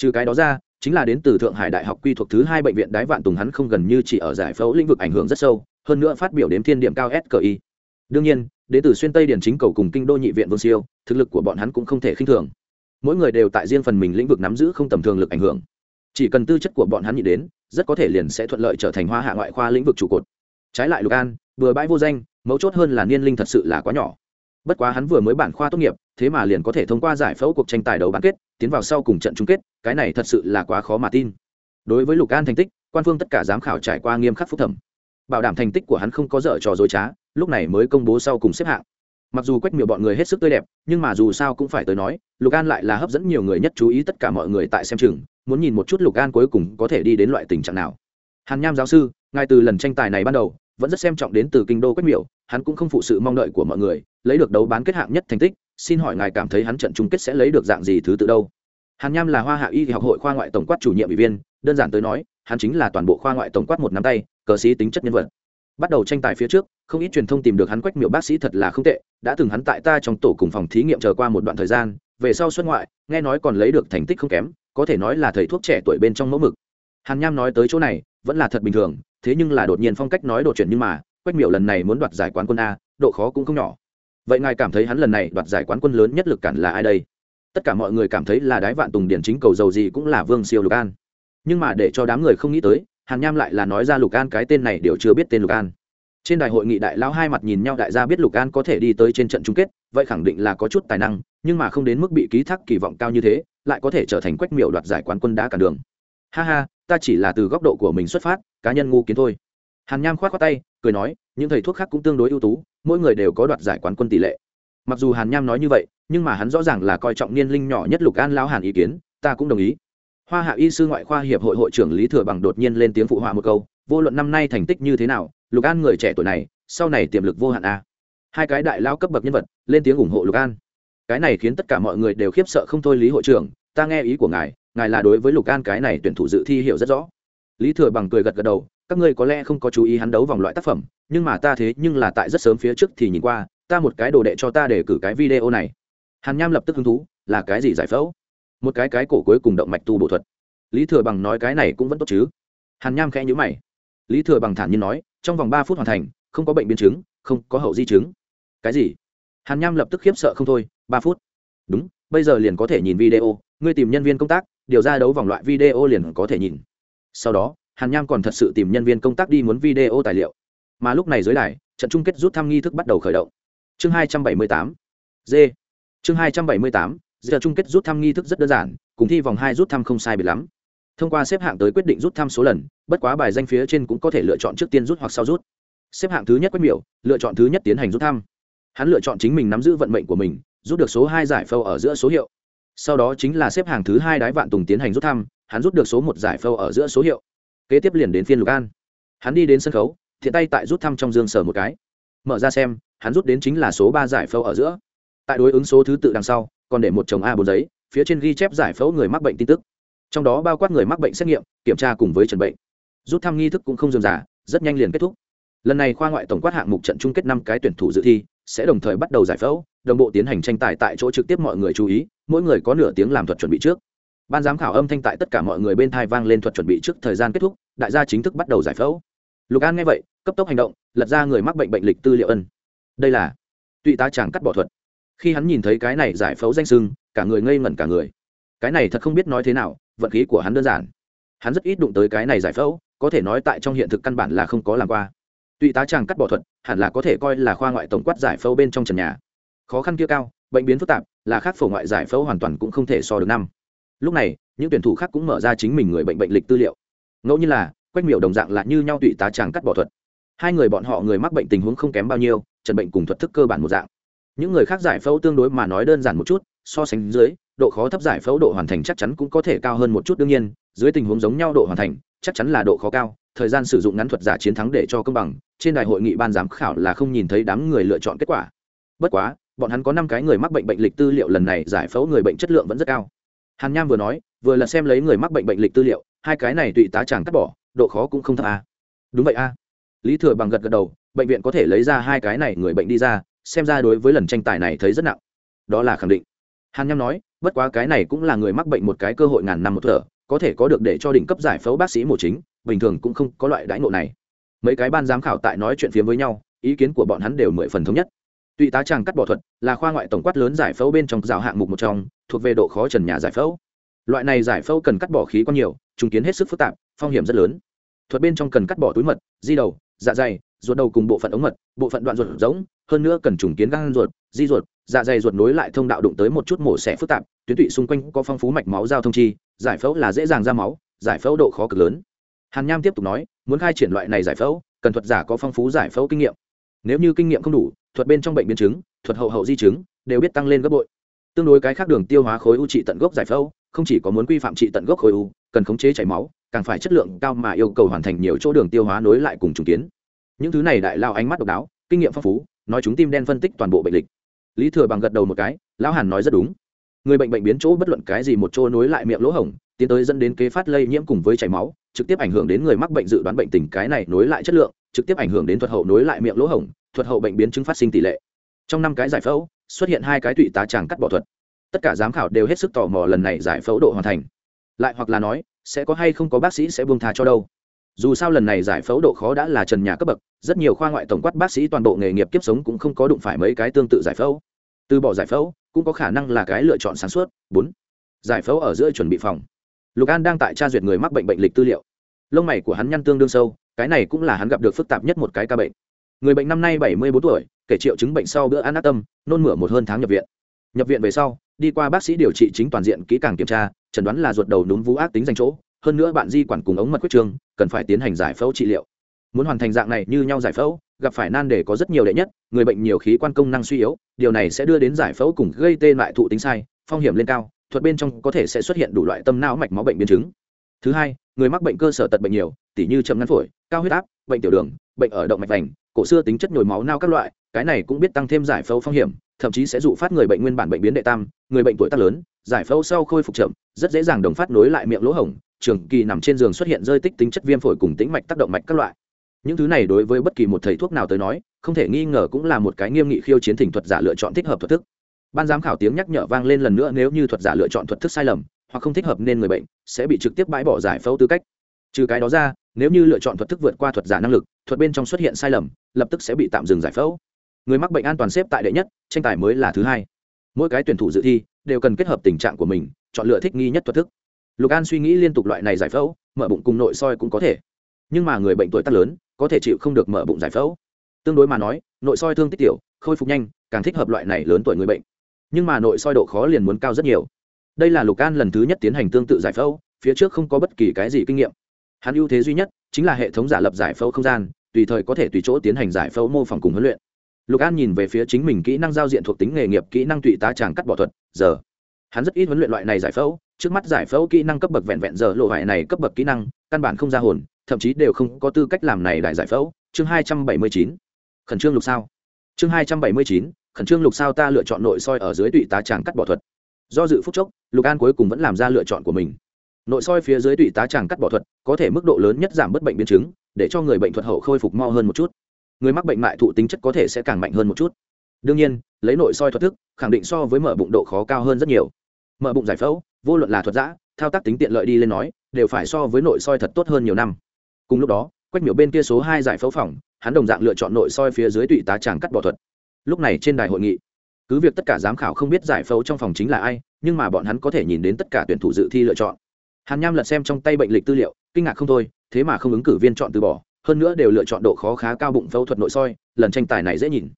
Speaker 1: trừ cái đó ra, chính là đến từ thượng hải đại học quy thuộc thứ hai bệnh viện đái vạn tùng hắn không gần như chỉ ở giải phẫu lĩnh vực ảnh hưởng rất sâu, hơn nữa phát biểu đến thiên điểm cao sqi đương nhiên đến từ xuyên tây điển chính cầu cùng kinh đô nhị viện vương siêu, thực lực của bọn hắn cũng không thể khinh thường. Mỗi người đều tại riêng phần mình lĩnh vực nắm giữ không tầm thường lực ảnh hưởng. Chỉ cần tư chất của bọn hắn nhị đến, rất có thể liền sẽ thuận lợi trở thành hoa hạ ngoại khoa lĩnh vực trụ cột. Trái lại lục an, vừa bãi vô danh, mấu chốt hơn là niên linh thật sự là quá nhỏ. Bất quá hắn vừa mới bản khoa tốt nghiệp thế mà liền có thể thông qua giải phẫu cuộc tranh tài đấu bán kết, tiến vào sau cùng trận chung kết, cái này thật sự là quá khó mà tin. Đối với lục an thành tích, quan phương tất cả giám khảo trải qua nghiêm khắc phúc thẩm. Bảo đảm thành tích của hắn không có dở trò dối trá, lúc này mới công bố sau cùng xếp hạng. Mặc dù quách miệng bọn người hết sức tươi đẹp, nhưng mà dù sao cũng phải tới nói, lục an lại là hấp dẫn nhiều người nhất chú ý tất cả mọi người tại xem chừng, muốn nhìn một chút lục an cuối cùng có thể đi đến loại tình trạng nào. Hàn nham giáo sư, ngay từ lần tranh tài này ban đầu, vẫn rất xem trọng đến từ kinh đô quách miểu, hắn cũng không phụ sự mong đợi của mọi người, lấy được đấu bán kết hạng nhất thành tích xin hỏi ngài cảm thấy hắn trận chung kết sẽ lấy được dạng gì thứ tự đâu? Hàn nham là hoa hạ y học hội khoa ngoại tổng quát chủ nhiệm ủy viên, đơn giản tới nói, hắn chính là toàn bộ khoa ngoại tổng quát một nắm tay, cờ sĩ tính chất nhân vật. Bắt đầu tranh tài phía trước, không ít truyền thông tìm được hắn quách miệu bác sĩ thật là không tệ, đã từng hắn tại ta trong tổ cùng phòng thí nghiệm chờ qua một đoạn thời gian, về sau xuất ngoại, nghe nói còn lấy được thành tích không kém, có thể nói là thầy thuốc trẻ tuổi bên trong mẫu mực. Hàn nham nói tới chỗ này, vẫn là thật bình thường, thế nhưng là đột nhiên phong cách nói đột chuyển nhưng mà, quách miệu lần này muốn đoạt giải quán quân a, độ khó cũng không nhỏ vậy ngài cảm thấy hắn lần này đoạt giải quán quân lớn nhất lực cản là ai đây? Tất cả mọi người cảm thấy là đái vạn tùng điển chính cầu dầu gì cũng là vương siêu lục an. Nhưng mà để cho đám người không nghĩ tới, hàn nham lại là nói ra lục an cái tên này đều chưa biết tên lục an. Trên đại hội nghị đại lão hai mặt nhìn nhau đại gia biết lục an có thể đi tới trên trận chung kết, vậy khẳng định là có chút tài năng, nhưng mà không đến mức bị ký thác kỳ vọng cao như thế, lại có thể trở thành quách miểu đoạt giải quán quân đá cả đường. Ha ha, ta chỉ là từ góc độ của mình xuất phát, cá nhân ngu kiến thôi hàn nham k h o á t tay, cười nói, những thầy thuốc khác cũng tương đối ưu tú, mỗi người đều có đoạt giải quán quân tỷ lệ. Mặc dù hàn nham nói như vậy, nhưng mà hắn rõ ràng là coi trọng niên linh nhỏ nhất lục an lão hàn ý kiến, ta cũng đồng ý. Hoa hạ y sư ngoại khoa hiệp hội hội trưởng lý thừa bằng đột nhiên lên tiếng phụ họa một câu, vô luận năm nay thành tích như thế nào, lục an người trẻ tuổi này, sau này tiềm lực vô hạn a. Hai cái đại lao cấp bậc nhân vật, lên tiếng ủng hộ lục an. Cái này khiến tất cả mọi người đều khiếp sợ không thôi lý hội trưởng, ta nghe ý của ngài ngài là đối với lục an cái này tuyển thủ dự thi hiểu rất rõ. Lý thừa bằng cười gật gật đầu các ngươi có lẽ không có chú ý hắn đấu vòng loại tác phẩm, nhưng mà ta thế nhưng là tại rất sớm phía trước thì nhìn qua, ta một cái đồ đệ cho ta để cử cái video này. Hàn nham lập tức hứng thú, là cái gì giải phẫu? Một cái cái cổ cuối cùng động mạch tu bổ thuật. Lý thừa bằng nói cái này cũng vẫn tốt chứ? Hàn nham khẽ nhữ mày. Lý thừa bằng thản nhiên nói, trong vòng ba phút hoàn thành, không có bệnh biến chứng, không có hậu di chứng. Cái gì? Hàn nham lập tức khiếp sợ không thôi, ba phút. Đúng, bây giờ liền có thể nhìn video, ngươi tìm nhân viên công tác, điều ra đấu vòng loại video liền có thể nhìn. Sau đó hàn nham còn thật sự tìm nhân viên công tác đi muốn video tài liệu. Mà lúc này dưới đài, trận chung kết rút thăm nghi thức bắt đầu khởi động. Chương hai trăm bảy mươi tám d chương hai trăm bảy mươi tám giờ chung kết rút thăm nghi thức rất đơn giản, cùng thi vòng hai rút thăm không sai biệt lắm. Thông qua xếp hạng tới quyết định rút thăm số lần, bất quá bài danh phía trên cũng có thể lựa chọn trước tiên rút hoặc sau rút. Xếp hạng thứ nhất quét miểu, lựa chọn thứ nhất tiến hành rút thăm. Hắn lựa chọn chính mình nắm giữ vận mệnh của mình, rút được số hai giải phâu ở giữa số hiệu. Sau đó chính là xếp hàng thứ hai đái vạn tùng tiến hành rút thăm, hắn rút được số một giải phâu ở giữa số hiệu kế tiếp liền đến phiên lục an hắn đi đến sân khấu thiện tay tại rút thăm trong dương sở một cái mở ra xem hắn rút đến chính là số ba giải phẫu ở giữa tại đối ứng số thứ tự đằng sau còn để một chồng a bốn giấy phía trên ghi chép giải phẫu người mắc bệnh tin tức trong đó bao quát người mắc bệnh xét nghiệm kiểm tra cùng với trần bệnh rút thăm nghi thức cũng không dườm giả rất nhanh liền kết thúc lần này khoa ngoại tổng quát hạng mục trận chung kết năm cái tuyển thủ dự thi sẽ đồng thời bắt đầu giải phẫu đồng bộ tiến hành tranh tài tại chỗ trực tiếp mọi người chú ý mỗi người có nửa tiếng làm thuật chuẩn bị trước ban giám khảo âm thanh tại tất cả mọi người bên thai vang lên thuật chuẩn bị trước thời gian kết thúc, đại gia chính thức bắt đầu giải phẫu. Lục an nghe vậy, cấp tốc hành động, lật ra người mắc bệnh bệnh lịch tư liệu ân. Đây là tụy tá chàng cắt bỏ thuật. Khi hắn nhìn thấy cái này giải phẫu danh sưng, cả người ngây ngẩn cả người. Cái này thật không biết nói thế nào, vận khí của hắn đơn giản. Hắn rất ít đụng tới cái này giải phẫu, có thể nói tại trong hiện thực căn bản là không có làm qua. Tụy tá chàng cắt bỏ thuật, hẳn là có thể coi là khoa ngoại tổng quát giải phẫu bên trong trần nhà. Khó khăn kia cao, bệnh biến phức tạp, là khác phổ ngoại giải phẫu hoàn toàn cũng không thể so được năm lúc này, những tuyển thủ khác cũng mở ra chính mình người bệnh bệnh lịch tư liệu. Ngẫu nhiên là, quách miểu đồng dạng là như nhau tụy tá tràng cắt bỏ thuật. Hai người bọn họ người mắc bệnh tình huống không kém bao nhiêu trần bệnh cùng thuật thức cơ bản một dạng. Những người khác giải phẫu tương đối mà nói đơn giản một chút, so sánh dưới, độ khó thấp giải phẫu độ hoàn thành chắc chắn cũng có thể cao hơn một chút. Đương nhiên, dưới tình huống giống nhau độ hoàn thành, chắc chắn là độ khó cao, thời gian sử dụng ngắn thuật giả chiến thắng để cho công bằng, trên đại hội nghị ban giám khảo là không nhìn thấy đám người lựa chọn kết quả. Bất quá, bọn hắn có năm cái người mắc bệnh bệnh lịch tư liệu lần này giải phẫu người bệnh chất lượng vẫn rất cao hàn nham vừa nói, vừa là xem lấy người mắc bệnh bệnh lịch tư liệu, hai cái này tùy tá chàng cắt bỏ, độ khó cũng không thấp a đúng vậy a lý thừa bằng gật gật đầu, bệnh viện có thể lấy ra hai cái này người bệnh đi ra, xem ra đối với lần tranh tài này thấy rất nặng. Đó là khẳng định. Hàn nham nói, bất quá cái này cũng là người mắc bệnh một cái cơ hội ngàn năm một thở, có thể có được để cho đỉnh cấp giải phẫu bác sĩ mổ chính, bình thường cũng không có loại đãi ngộ này. Mấy cái ban giám khảo tại nói chuyện phiếm với nhau, ý kiến của bọn hắn đều mười phần thống nhất tụy tá tràng cắt bỏ thuật, là khoa ngoại tổng quát lớn giải phẫu bên trong rào hạng mục một trong, thuộc về độ khó trần nhà giải phẫu. Loại này giải phẫu cần cắt bỏ khí quan nhiều, trùng kiến hết sức phức tạp, phong hiểm rất lớn. Thuật bên trong cần cắt bỏ túi mật, di đầu dạ dày, ruột đầu cùng bộ phận ống mật, bộ phận đoạn ruột giống hơn nữa cần trùng kiến gan ruột, di ruột dạ dày ruột nối lại thông đạo đụng tới một chút mổ xẻ phức tạp, tuyến tụy xung quanh có phong phú mạch máu giao thông chi, giải phẫu là dễ dàng ra máu, giải phẫu độ khó cực lớn. Hàn nham tiếp tục nói, muốn khai triển loại này giải phẫu, cần thuật giả có phong phú giải phẫu kinh nghiệm. Nếu như kinh nghiệm không đủ thuật bên trong bệnh biến chứng, thuật hậu hậu di chứng, đều biết tăng lên gấp bội. Tương đối cái khác đường tiêu hóa khối u trị tận gốc giải phẫu, không chỉ có muốn quy phạm trị tận gốc khối u, cần khống chế chảy máu, càng phải chất lượng cao mà yêu cầu hoàn thành nhiều chỗ đường tiêu hóa nối lại cùng trùng kiến. Những thứ này đại lao ánh mắt độc đáo, kinh nghiệm phong phú, nói chúng tim đen phân tích toàn bộ bệnh lịch. Lý thừa bằng gật đầu một cái, lão hàn nói rất đúng. Người bệnh bệnh biến chỗ bất luận cái gì một chỗ nối lại miệng lỗ hổng, tiến tới dẫn đến kế phát lây nhiễm cùng với chảy máu, trực tiếp ảnh hưởng đến người mắc bệnh dự đoán bệnh tình, cái này nối lại chất lượng, trực tiếp ảnh hưởng đến thuật hậu nối lại miệng lỗ hổng thuật hậu bệnh biến chứng phát sinh tỷ lệ. Trong năm cái giải phẫu, xuất hiện hai cái tụy tá tràng cắt bỏ thuật. Tất cả giám khảo đều hết sức tò mò lần này giải phẫu độ hoàn thành. Lại hoặc là nói, sẽ có hay không có bác sĩ sẽ buông tha cho đâu. Dù sao lần này giải phẫu độ khó đã là trần nhà cấp bậc, rất nhiều khoa ngoại tổng quát bác sĩ toàn bộ nghề nghiệp kiếp sống cũng không có đụng phải mấy cái tương tự giải phẫu. Từ bỏ giải phẫu, cũng có khả năng là cái lựa chọn sáng suốt. Bốn, giải phẫu ở giữa chuẩn bị phòng. Lục an đang tại tra duyệt người mắc bệnh bệnh lịch tư liệu. Lông mày của hắn nhăn tương đương sâu, cái này cũng là hắn gặp được phức tạp nhất một cái ca bệnh người bệnh năm nay bảy mươi bốn tuổi, kể triệu chứng bệnh sau bữa ăn át tâm, nôn mửa một hơn tháng nhập viện. Nhập viện về sau, đi qua bác sĩ điều trị chính toàn diện kỹ càng kiểm tra, chẩn đoán là ruột đầu núm vú ác tính dành chỗ. Hơn nữa bạn di quản cùng ống mật quyết trương cần phải tiến hành giải phẫu trị liệu. Muốn hoàn thành dạng này như nhau giải phẫu, gặp phải nan đề có rất nhiều đệ nhất, người bệnh nhiều khí quan công năng suy yếu, điều này sẽ đưa đến giải phẫu cùng gây tê lại thụ tính sai, phong hiểm lên cao, thuật bên trong có thể sẽ xuất hiện đủ loại tâm não mạch máu bệnh biến chứng. Thứ hai, người mắc bệnh cơ sở tật bệnh nhiều, tỉ như chậm ngăn phổi, cao huyết áp, bệnh tiểu đường, bệnh ở động mạch vành cổ xưa tính chất nhồi máu nao các loại, cái này cũng biết tăng thêm giải phẫu phong hiểm, thậm chí sẽ dụ phát người bệnh nguyên bản bệnh biến đệ tam, người bệnh tuổi tác lớn, giải phẫu sau khôi phục chậm, rất dễ dàng đồng phát nối lại miệng lỗ hổng, trường kỳ nằm trên giường xuất hiện rơi tích tính chất viêm phổi cùng tĩnh mạch tác động mạch các loại. Những thứ này đối với bất kỳ một thầy thuốc nào tới nói, không thể nghi ngờ cũng là một cái nghiêm nghị khiêu chiến thỉnh thuật giả lựa chọn thích hợp thuật thức. Ban giám khảo tiếng nhắc nhở vang lên lần nữa nếu như thuật giả lựa chọn thuật thức sai lầm, hoặc không thích hợp nên người bệnh sẽ bị trực tiếp bãi bỏ giải phẫu tư cách trừ cái đó ra, nếu như lựa chọn thuật thức vượt qua thuật giả năng lực, thuật bên trong xuất hiện sai lầm, lập tức sẽ bị tạm dừng giải phẫu. Người mắc bệnh an toàn xếp tại đệ nhất, tranh tài mới là thứ hai. Mỗi cái tuyển thủ dự thi đều cần kết hợp tình trạng của mình, chọn lựa thích nghi nhất thuật thức. Lục an suy nghĩ liên tục loại này giải phẫu, mở bụng cùng nội soi cũng có thể. Nhưng mà người bệnh tuổi tác lớn, có thể chịu không được mở bụng giải phẫu. Tương đối mà nói, nội soi thương tích tiểu, khôi phục nhanh, càng thích hợp loại này lớn tuổi người bệnh. Nhưng mà nội soi độ khó liền muốn cao rất nhiều. Đây là lục an lần thứ nhất tiến hành tương tự giải phẫu, phía trước không có bất kỳ cái gì kinh nghiệm hắn ưu thế duy nhất chính là hệ thống giả lập giải phẫu không gian, tùy thời có thể tùy chỗ tiến hành giải phẫu mô phỏng cùng huấn luyện. Lục an nhìn về phía chính mình kỹ năng giao diện thuộc tính nghề nghiệp kỹ năng tụy tá tràng cắt bỏ thuật, giờ. Hắn rất ít huấn luyện loại này giải phẫu, trước mắt giải phẫu kỹ năng cấp bậc vẹn vẹn giờ, lộ hại này cấp bậc kỹ năng, căn bản không ra hồn, thậm chí đều không có tư cách làm này đại giải phẫu. Chương hai trăm bảy mươi chín. Khẩn trương lục sao. Chương hai trăm bảy mươi chín. Khẩn trương lục sao ta lựa chọn nội soi ở dưới tụy tá tràng cắt bỏ thuật. Do dự phúc chốc, lục an cuối cùng vẫn làm ra lựa chọn của mình nội soi phía dưới tụy tá tràng cắt bỏ thuật, có thể mức độ lớn nhất giảm bất bệnh biến chứng, để cho người bệnh thuật hậu khôi phục mau hơn một chút. Người mắc bệnh mại thụ tính chất có thể sẽ càng mạnh hơn một chút. Đương nhiên, lấy nội soi thuật thức, khẳng định so với mở bụng độ khó cao hơn rất nhiều. Mở bụng giải phẫu, vô luận là thuật giã, thao tác tính tiện lợi đi lên nói, đều phải so với nội soi thật tốt hơn nhiều năm. Cùng lúc đó, quách miểu bên kia số hai giải phẫu phòng, hắn đồng dạng lựa chọn nội soi phía dưới tụy tá tràng cắt bỏ thuật. Lúc này trên đài hội nghị, cứ việc tất cả giám khảo không biết giải phẫu trong phòng chính là ai, nhưng mà bọn hắn có thể nhìn đến tất cả tuyển thủ dự thi lựa chọn hàn nham lật xem trong tay bệnh lịch tư liệu, kinh ngạc không thôi, thế mà không ứng cử viên chọn từ bỏ, hơn nữa đều lựa chọn độ khó khá cao bụng phẫu thuật nội soi, lần tranh tài này dễ nhìn.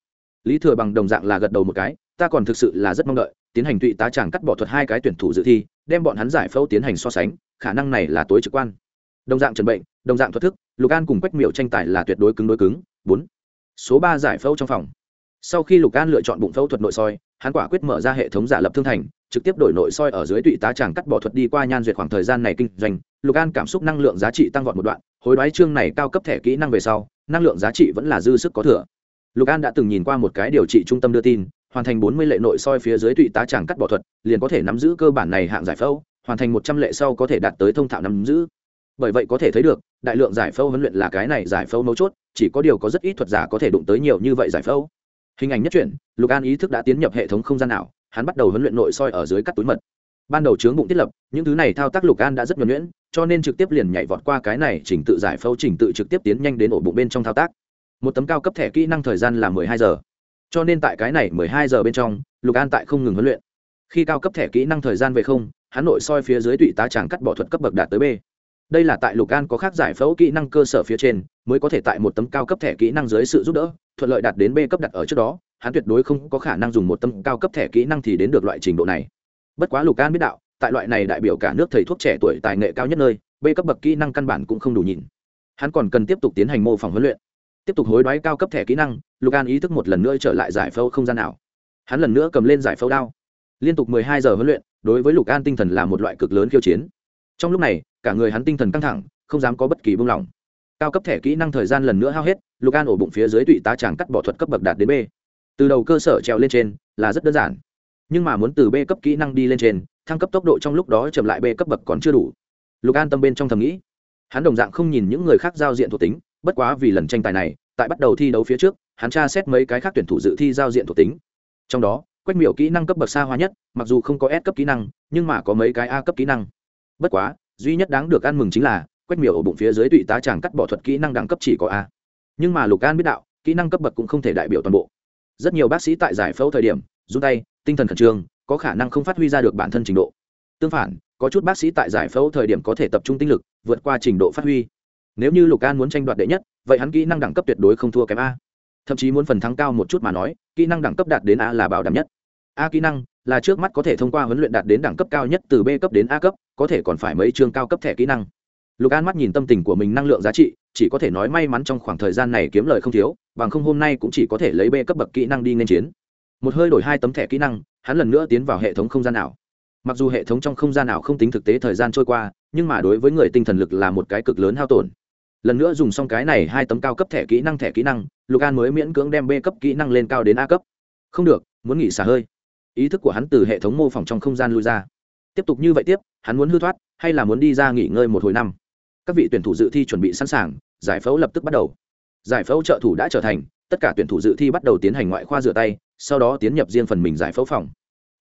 Speaker 1: Lý thừa bằng đồng dạng là gật đầu một cái, ta còn thực sự là rất mong đợi, tiến hành tụy tá chàng cắt bỏ thuật hai cái tuyển thủ dự thi, đem bọn hắn giải phẫu tiến hành so sánh, khả năng này là tối trực quan. Đồng dạng trần bệnh, đồng dạng thuật thức, lục an cùng quách miệu tranh tài là tuyệt đối cứng đối cứng. Bốn. Số ba giải phẫu trong phòng. Sau khi lục an lựa chọn bụng phẫu thuật nội soi, hắn quả quyết mở ra hệ thống giả lập thương thành trực tiếp đổi nội soi ở dưới tụy tá chàng cắt bỏ thuật đi qua nhan duyệt khoảng thời gian này kinh doanh, lục an cảm xúc năng lượng giá trị tăng vọt một đoạn, hối đoái chương này cao cấp thẻ kỹ năng về sau, năng lượng giá trị vẫn là dư sức có thừa. Lục an đã từng nhìn qua một cái điều trị trung tâm đưa tin, hoàn thành bốn mươi lệ nội soi phía dưới tụy tá chàng cắt bỏ thuật, liền có thể nắm giữ cơ bản này hạng giải phẫu, hoàn thành một trăm lệ sau có thể đạt tới thông thạo nắm giữ. Bởi vậy có thể thấy được, đại lượng giải phẫu huấn luyện là cái này giải phẫu mấu chốt, chỉ có điều có rất ít thuật giả có thể đụng tới nhiều như vậy giải phẫu. Hình ảnh nhất truyện, lục an ý thức đã tiến nhập hệ thống không gian nào hắn bắt đầu huấn luyện nội soi ở dưới cắt túi mật. Ban đầu chướng bụng thiết lập, những thứ này thao tác lục an đã rất nhuẩn nhuyễn, cho nên trực tiếp liền nhảy vọt qua cái này chỉnh tự giải phẫu chỉnh tự trực tiếp tiến nhanh đến ổ bụng bên trong thao tác. Một tấm cao cấp thẻ kỹ năng thời gian là mười hai giờ. Cho nên tại cái này mười hai giờ bên trong, lục an tại không ngừng huấn luyện. Khi cao cấp thẻ kỹ năng thời gian về không, hắn nội soi phía dưới tụy tá tràng cắt bỏ thuật cấp bậc đạt tới b. Đây là tại lục an có khác giải phẫu kỹ năng cơ sở phía trên, mới có thể tại một tấm cao cấp thẻ kỹ năng dưới sự giúp đỡ, thuận lợi đạt đến b cấp đặt ở trước đó hắn tuyệt đối không có khả năng dùng một tâm cao cấp thẻ kỹ năng thì đến được loại trình độ này. Bất quá lục an biết đạo, tại loại này đại biểu cả nước thầy thuốc trẻ tuổi tài nghệ cao nhất nơi, b cấp bậc kỹ năng căn bản cũng không đủ nhìn. Hắn còn cần tiếp tục tiến hành mô phỏng huấn luyện. Tiếp tục hối đoái cao cấp thẻ kỹ năng, lục an ý thức một lần nữa trở lại giải phẫu không gian nào hắn lần nữa cầm lên giải phẫu đao. Liên tục mười hai giờ huấn luyện, đối với lục an tinh thần là một loại cực lớn khiêu chiến. Trong lúc này, cả người hắn tinh thần căng thẳng, không dám có bất kỳ buông lỏng. Cao cấp thẻ kỹ năng thời gian lần nữa hao hết, lục an ổ bụng phía dưới tụy tá tràng cắt bỏ thuật cấp bậc đạt đến b từ đầu cơ sở trèo lên trên là rất đơn giản. Nhưng mà muốn từ b cấp kỹ năng đi lên trên, thăng cấp tốc độ trong lúc đó chậm lại b cấp bậc còn chưa đủ. Lục an tâm bên trong thầm nghĩ. Hắn đồng dạng không nhìn những người khác giao diện thuộc tính, bất quá vì lần tranh tài này, tại bắt đầu thi đấu phía trước, hắn tra xét mấy cái khác tuyển thủ dự thi giao diện thuộc tính. Trong đó, quách miểu kỹ năng cấp bậc xa hoa nhất, mặc dù không có s cấp kỹ năng, nhưng mà có mấy cái a cấp kỹ năng. Bất quá, duy nhất đáng được ăn mừng chính là, quách miểu ở bụng phía dưới tụy tá chàng cắt bỏ thuật kỹ năng đẳng cấp chỉ có a. Nhưng mà lục an biết đạo, kỹ năng cấp bậc cũng không thể đại biểu toàn bộ rất nhiều bác sĩ tại giải phẫu thời điểm, run tay, tinh thần khẩn trương, có khả năng không phát huy ra được bản thân trình độ. Tương phản, có chút bác sĩ tại giải phẫu thời điểm có thể tập trung tinh lực, vượt qua trình độ phát huy. Nếu như lục an muốn tranh đoạt đệ nhất, vậy hắn kỹ năng đẳng cấp tuyệt đối không thua kém a. Thậm chí muốn phần thắng cao một chút mà nói, kỹ năng đẳng cấp đạt đến a là bảo đảm nhất. A kỹ năng là trước mắt có thể thông qua huấn luyện đạt đến đẳng cấp cao nhất từ b cấp đến a cấp, có thể còn phải mấy chương cao cấp thẻ kỹ năng. Lục an mắt nhìn tâm tình của mình năng lượng giá trị, chỉ có thể nói may mắn trong khoảng thời gian này kiếm lời không thiếu bằng không hôm nay cũng chỉ có thể lấy b cấp bậc kỹ năng đi nên chiến. Một hơi đổi hai tấm thẻ kỹ năng, hắn lần nữa tiến vào hệ thống không gian ảo. Mặc dù hệ thống trong không gian ảo không tính thực tế thời gian trôi qua, nhưng mà đối với người tinh thần lực là một cái cực lớn hao tổn. Lần nữa dùng xong cái này hai tấm cao cấp thẻ kỹ năng thẻ kỹ năng, lục an mới miễn cưỡng đem b cấp kỹ năng lên cao đến a cấp. Không được, muốn nghỉ xả hơi. Ý thức của hắn từ hệ thống mô phỏng trong không gian lui ra. Tiếp tục như vậy tiếp, hắn muốn hư thoát, hay là muốn đi ra nghỉ ngơi một hồi năm? Các vị tuyển thủ dự thi chuẩn bị sẵn sàng, giải phẫu lập tức bắt đầu giải phẫu trợ thủ đã trở thành, tất cả tuyển thủ dự thi bắt đầu tiến hành ngoại khoa rửa tay, sau đó tiến nhập riêng phần mình giải phẫu phòng.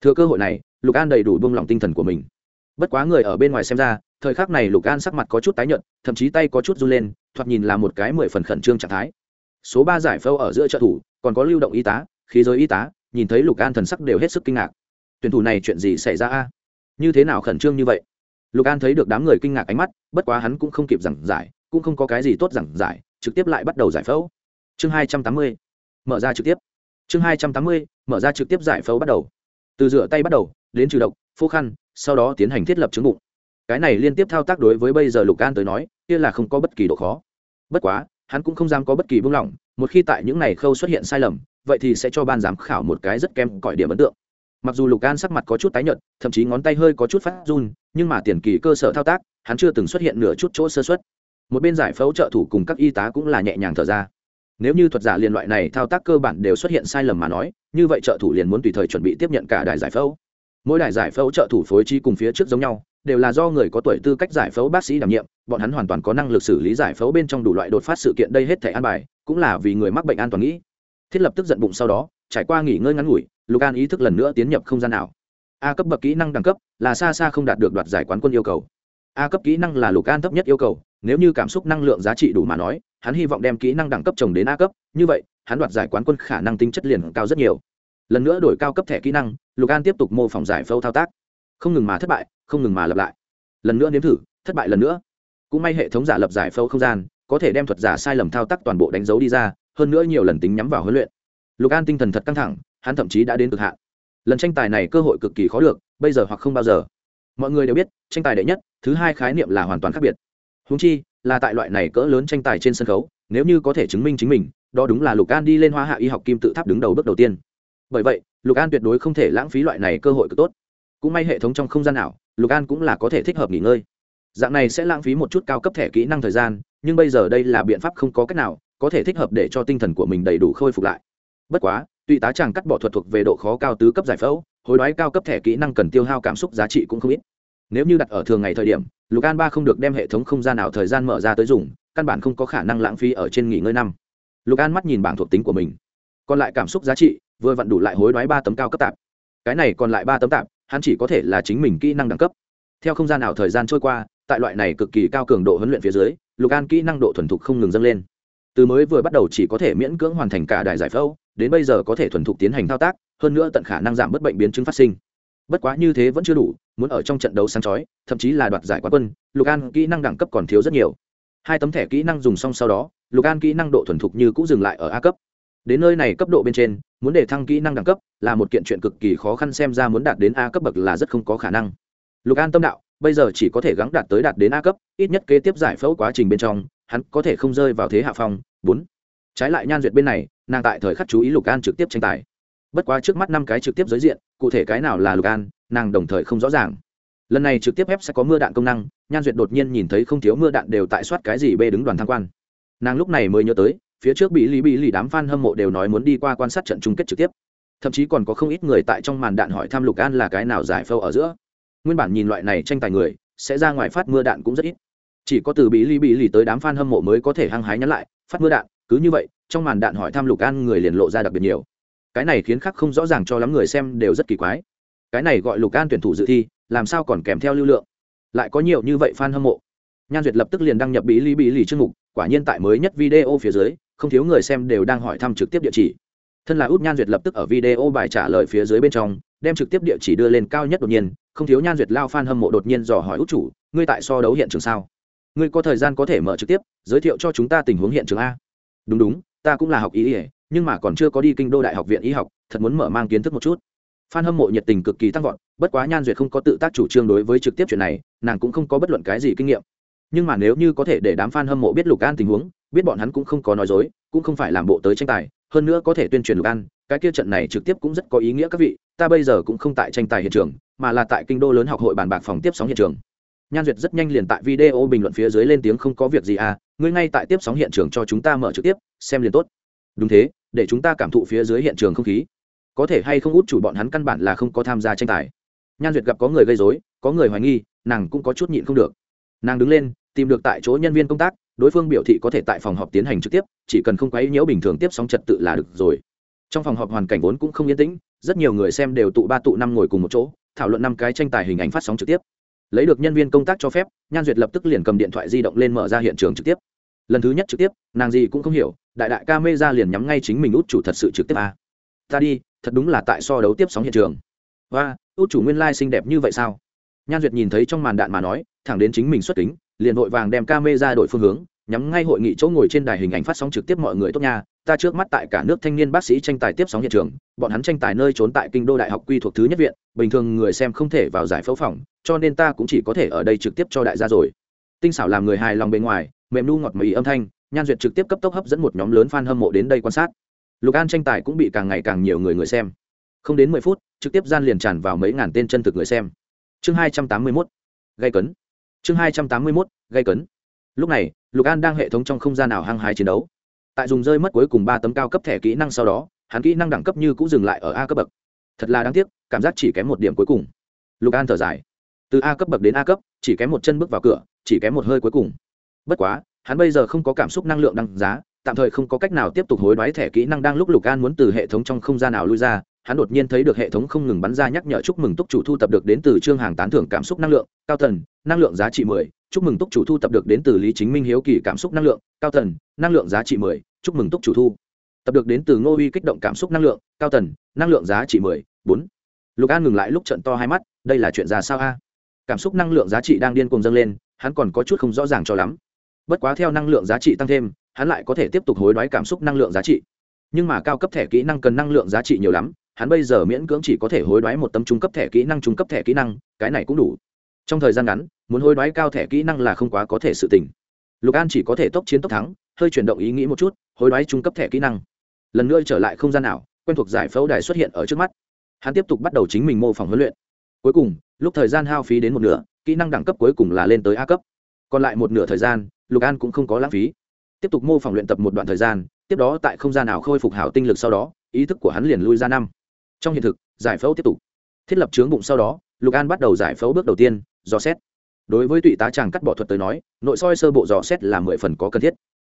Speaker 1: Thừa cơ hội này, lục an đầy đủ buông lỏng tinh thần của mình. Bất quá người ở bên ngoài xem ra, thời khắc này lục an sắc mặt có chút tái nhợt, thậm chí tay có chút run lên, thoạt nhìn là một cái mười phần khẩn trương trạng thái. Số ba giải phẫu ở giữa trợ thủ, còn có lưu động y tá, khí giới y tá, nhìn thấy lục an thần sắc đều hết sức kinh ngạc. Tuyển thủ này chuyện gì xảy ra a? Như thế nào khẩn trương như vậy? Lục an thấy được đám người kinh ngạc ánh mắt, bất quá hắn cũng không kịp giảng giải, cũng không có cái gì tốt giảng giải trực tiếp lại bắt đầu giải phẫu. Chương hai trăm tám mươi, mở ra trực tiếp. Chương hai trăm tám mươi, mở ra trực tiếp giải phẫu bắt đầu. Từ rửa tay bắt đầu, đến trừ độc, phô khăn, sau đó tiến hành thiết lập chứng bụng. Cái này liên tiếp thao tác đối với bây giờ lục an tới nói, kia là không có bất kỳ độ khó. Bất quá, hắn cũng không dám có bất kỳ buông lỏng, một khi tại những này khâu xuất hiện sai lầm, vậy thì sẽ cho ban giám khảo một cái rất kém cỏi điểm ấn tượng. Mặc dù lục an sắc mặt có chút tái nhợt, thậm chí ngón tay hơi có chút phát run, nhưng mà tiền kỳ cơ sở thao tác, hắn chưa từng xuất hiện nửa chút chỗ sơ xuất một bên giải phẫu trợ thủ cùng các y tá cũng là nhẹ nhàng thở ra. Nếu như thuật giả liên loại này thao tác cơ bản đều xuất hiện sai lầm mà nói, như vậy trợ thủ liền muốn tùy thời chuẩn bị tiếp nhận cả đài giải phẫu. Mỗi đài giải phẫu trợ thủ phối trí cùng phía trước giống nhau, đều là do người có tuổi tư cách giải phẫu bác sĩ đảm nhiệm, bọn hắn hoàn toàn có năng lực xử lý giải phẫu bên trong đủ loại đột phát sự kiện đây hết thể an bài, cũng là vì người mắc bệnh an toàn nghĩ. Thiết lập tức giận bụng sau đó, trải qua nghỉ ngơi ngắn ngủi, lục an ý thức lần nữa tiến nhập không gian nào a cấp bậc kỹ năng đẳng cấp là xa xa không đạt được đoạt giải quán quân yêu cầu. A cấp kỹ năng là lục an thấp nhất yêu cầu nếu như cảm xúc năng lượng giá trị đủ mà nói, hắn hy vọng đem kỹ năng đẳng cấp trồng đến a cấp, như vậy, hắn đoạt giải quán quân khả năng tính chất liền cao rất nhiều. Lần nữa đổi cao cấp thẻ kỹ năng, lục an tiếp tục mô phỏng giải phẫu thao tác. Không ngừng mà thất bại, không ngừng mà lặp lại. Lần nữa nếm thử, thất bại lần nữa. Cũng may hệ thống giả lập giải phẫu không gian, có thể đem thuật giả sai lầm thao tác toàn bộ đánh dấu đi ra, hơn nữa nhiều lần tính nhắm vào huấn luyện. Lục an tinh thần thật căng thẳng, hắn thậm chí đã đến cực hạn. Lần tranh tài này cơ hội cực kỳ khó được, bây giờ hoặc không bao giờ. Mọi người đều biết, tranh tài đệ nhất, thứ hai khái niệm là hoàn toàn khác biệt húng chi là tại loại này cỡ lớn tranh tài trên sân khấu nếu như có thể chứng minh chính mình đó đúng là lục an đi lên hoa hạ y học kim tự tháp đứng đầu bước đầu tiên. Bởi vậy lục an tuyệt đối không thể lãng phí loại này cơ hội cực tốt. Cũng may hệ thống trong không gian ảo, lục an cũng là có thể thích hợp nghỉ ngơi. Dạng này sẽ lãng phí một chút cao cấp thẻ kỹ năng thời gian nhưng bây giờ đây là biện pháp không có cách nào có thể thích hợp để cho tinh thần của mình đầy đủ khôi phục lại. Bất quá tùy tá chàng cắt bỏ thuật thuộc về độ khó cao tứ cấp giải phẫu hối đoái cao cấp thẻ kỹ năng cần tiêu hao cảm xúc giá trị cũng không ít. Nếu như đặt ở thường ngày thời điểm lục an ba không được đem hệ thống không gian nào thời gian mở ra tới dùng, căn bản không có khả năng lãng phí ở trên nghỉ ngơi năm. Lục an mắt nhìn bảng thuộc tính của mình. Còn lại cảm xúc giá trị, vừa vặn đủ lại hối đoái ba tấm cao cấp tạp. Cái này còn lại ba tấm tạp, hắn chỉ có thể là chính mình kỹ năng đẳng cấp. Theo không gian nào thời gian trôi qua, tại loại này cực kỳ cao cường độ huấn luyện phía dưới, lục an kỹ năng độ thuần thục không ngừng dâng lên. Từ mới vừa bắt đầu chỉ có thể miễn cưỡng hoàn thành cả đài giải phẫu, đến bây giờ có thể thuần thục tiến hành thao tác, hơn nữa tận khả năng giảm bất bệnh biến chứng phát sinh bất quá như thế vẫn chưa đủ, muốn ở trong trận đấu sáng chói, thậm chí là đoạt giải quán quân, lục an kỹ năng đẳng cấp còn thiếu rất nhiều. Hai tấm thẻ kỹ năng dùng xong sau đó, lục an kỹ năng độ thuần thục như cũng dừng lại ở a cấp. Đến nơi này cấp độ bên trên, muốn để thăng kỹ năng đẳng cấp là một kiện chuyện cực kỳ khó khăn xem ra muốn đạt đến a cấp bậc là rất không có khả năng. Lục an tâm đạo, bây giờ chỉ có thể gắng đạt tới đạt đến a cấp, ít nhất kế tiếp giải phẫu quá trình bên trong, hắn có thể không rơi vào thế hạ phong. Bốn. Trái lại nhan duyệt bên này, nàng tại thời khắc chú ý lục an trực tiếp tranh tài. Bất quá trước mắt năm cái trực tiếp giới diện cụ thể cái nào là lục an, nàng đồng thời không rõ ràng. Lần này trực tiếp ép sẽ có mưa đạn công năng, nhan duyệt đột nhiên nhìn thấy không thiếu mưa đạn đều tại soát cái gì bê đứng đoàn tham quan. Nàng lúc này mới nhớ tới, phía trước bị lý bị lì đám f a n hâm mộ đều nói muốn đi qua quan sát trận chung kết trực tiếp. Thậm chí còn có không ít người tại trong màn đạn hỏi thăm lục an là cái nào giải phâu ở giữa. Nguyên bản nhìn loại này tranh tài người, sẽ ra ngoài phát mưa đạn cũng rất ít. Chỉ có từ bị ly bị lì tới đám f a n hâm mộ mới có thể hăng hái nhắn lại, phát mưa đạn, cứ như vậy, trong màn đạn hỏi thăm lục an người liền lộ ra đặc biệt nhiều cái này khiến khắc không rõ ràng cho lắm người xem đều rất kỳ quái. Cái này gọi lục an tuyển thủ dự thi, làm sao còn kèm theo lưu lượng? Lại có nhiều như vậy f a n hâm mộ. Nhan duyệt lập tức liền đăng nhập bí lý bí lì chương mục, quả nhiên tại mới nhất video phía dưới, không thiếu người xem đều đang hỏi thăm trực tiếp địa chỉ. Thân là út nhan duyệt lập tức ở video bài trả lời phía dưới bên trong, đem trực tiếp địa chỉ đưa lên cao nhất đột nhiên, không thiếu nhan duyệt lao f a n hâm mộ đột nhiên dò hỏi út chủ, ngươi tại so đấu hiện trường sao? Ngươi có thời gian có thể mở trực tiếp, giới thiệu cho chúng ta tình huống hiện trường a? Đúng đúng, ta cũng là học ý ỉa nhưng mà còn chưa có đi kinh đô đại học viện y học thật muốn mở mang kiến thức một chút Phan hâm mộ nhiệt tình cực kỳ tăng vọt, bất quá Nhan Duyệt không có tự tác chủ trương đối với trực tiếp chuyện này, nàng cũng không có bất luận cái gì kinh nghiệm. Nhưng mà nếu như có thể để đám fan hâm mộ biết Lục An tình huống, biết bọn hắn cũng không có nói dối, cũng không phải làm bộ tới tranh tài, hơn nữa có thể tuyên truyền Lục An, cái kia trận này trực tiếp cũng rất có ý nghĩa các vị, ta bây giờ cũng không tại tranh tài hiện trường, mà là tại kinh đô lớn học hội bàn bạc phòng tiếp sóng hiện trường. Nhan Duyệt rất nhanh liền tại video bình luận phía dưới lên tiếng không có việc gì à, ngươi ngay tại tiếp sóng hiện trường cho chúng ta mở trực tiếp, xem liền tốt. Đúng thế, để chúng ta cảm thụ phía dưới hiện trường không khí. Có thể hay không út chủ bọn hắn căn bản là không có tham gia tranh tài. Nhan duyệt gặp có người gây dối có người hoài nghi, nàng cũng có chút nhịn không được. Nàng đứng lên, tìm được tại chỗ nhân viên công tác, đối phương biểu thị có thể tại phòng họp tiến hành trực tiếp, chỉ cần không quấy nhiễu bình thường tiếp sóng trật tự là được rồi. Trong phòng họp hoàn cảnh vốn cũng không yên tĩnh, rất nhiều người xem đều tụ ba tụ năm ngồi cùng một chỗ, thảo luận năm cái tranh tài hình ảnh phát sóng trực tiếp. Lấy được nhân viên công tác cho phép, nhan duyệt lập tức liền cầm điện thoại di động lên mở ra hiện trường trực tiếp. Lần thứ nhất trực tiếp, nàng gì cũng không hiểu đại đại ca mê ra liền nhắm ngay chính mình út chủ thật sự trực tiếp à. ta đi, thật đúng là tại so đấu tiếp sóng hiện trường. Và út chủ nguyên lai xinh đẹp như vậy sao? Nhan duyệt nhìn thấy trong màn đạn mà nói, thẳng đến chính mình xuất kính, liền vội vàng đem ca mê ra đổi phương hướng, nhắm ngay hội nghị chỗ ngồi trên đài hình ảnh phát sóng trực tiếp mọi người tốt nha. Ta trước mắt tại cả nước thanh niên bác sĩ tranh tài tiếp sóng hiện trường, bọn hắn tranh tài nơi trốn tại kinh đô đại học quy thuộc thứ nhất viện, bình thường người xem không thể vào giải phẫu phòng, cho nên ta cũng chỉ có thể ở đây trực tiếp cho đại gia rồi. Tinh xảo làm người hài lòng bên ngoài, mềm nu ngọt mì âm thanh nhan duyệt trực tiếp cấp tốc hấp dẫn một nhóm lớn fan hâm mộ đến đây quan sát. Lục an tranh tài cũng bị càng ngày càng nhiều người người xem. Không đến mười phút, trực tiếp gian liền tràn vào mấy ngàn tên chân thực người xem. Chương hai trăm tám mươi mốt, gây cấn. Chương hai trăm tám mươi mốt, gây cấn. Lúc này, lục an đang hệ thống trong không gian nào hăng hái chiến đấu. Tại dùng rơi mất cuối cùng ba tấm cao cấp thẻ kỹ năng sau đó, hắn kỹ năng đẳng cấp như cũng dừng lại ở a cấp bậc. Thật là đáng tiếc, cảm giác chỉ kém một điểm cuối cùng. Lục an thở dài. Từ a cấp bậc đến a cấp, chỉ kém một chân bước vào cửa, chỉ kém một hơi cuối cùng. Bất quá hắn bây giờ không có cảm xúc năng lượng đăng giá tạm thời không có cách nào tiếp tục hối đoái thẻ kỹ năng đang lúc lục an muốn từ hệ thống trong không gian nào lui ra hắn đột nhiên thấy được hệ thống không ngừng bắn ra nhắc nhở chúc mừng túc chủ thu tập được đến từ chương hàng tán thưởng cảm xúc năng lượng cao thần, năng lượng giá trị mười chúc mừng túc chủ thu tập được đến từ lý chính minh hiếu kỳ cảm xúc năng lượng cao thần, năng lượng giá trị mười chúc mừng túc chủ thu tập được đến từ ngô uy kích động cảm xúc năng lượng cao tần năng lượng giá trị mười bốn. Lục an ngừng lại lúc trận to hai mắt đây là chuyện ra sao a? Cảm xúc năng lượng giá trị đang điên cuồng dâng lên hắn còn có chút không rõ ràng cho lắm bất quá theo năng lượng giá trị tăng thêm, hắn lại có thể tiếp tục hối đoái cảm xúc năng lượng giá trị. Nhưng mà cao cấp thẻ kỹ năng cần năng lượng giá trị nhiều lắm, hắn bây giờ miễn cưỡng chỉ có thể hối đoái một tấm trung cấp thẻ kỹ năng trung cấp thẻ kỹ năng, cái này cũng đủ. Trong thời gian ngắn, muốn hối đoái cao thẻ kỹ năng là không quá có thể sự tình. Lục an chỉ có thể tốc chiến tốc thắng, hơi chuyển động ý nghĩ một chút, hối đoái trung cấp thẻ kỹ năng. Lần nữa trở lại không gian nào quen thuộc giải phẫu đài xuất hiện ở trước mắt. Hắn tiếp tục bắt đầu chính mình mô phỏng huấn luyện. Cuối cùng, lúc thời gian hao phí đến một nửa, kỹ năng đẳng cấp cuối cùng là lên tới a cấp. Còn lại một nửa thời gian lục an cũng không có lãng phí. Tiếp tục mô phỏng luyện tập một đoạn thời gian, tiếp đó tại không gian nào khôi phục hảo tinh lực sau đó, ý thức của hắn liền lui ra năm. Trong hiện thực, giải phẫu tiếp tục. Thiết lập trướng bụng sau đó, lục an bắt đầu giải phẫu bước đầu tiên, dò xét. Đối với tụy tá chàng cắt bỏ thuật tới nói, nội soi sơ bộ dò xét là mười phần có cần thiết.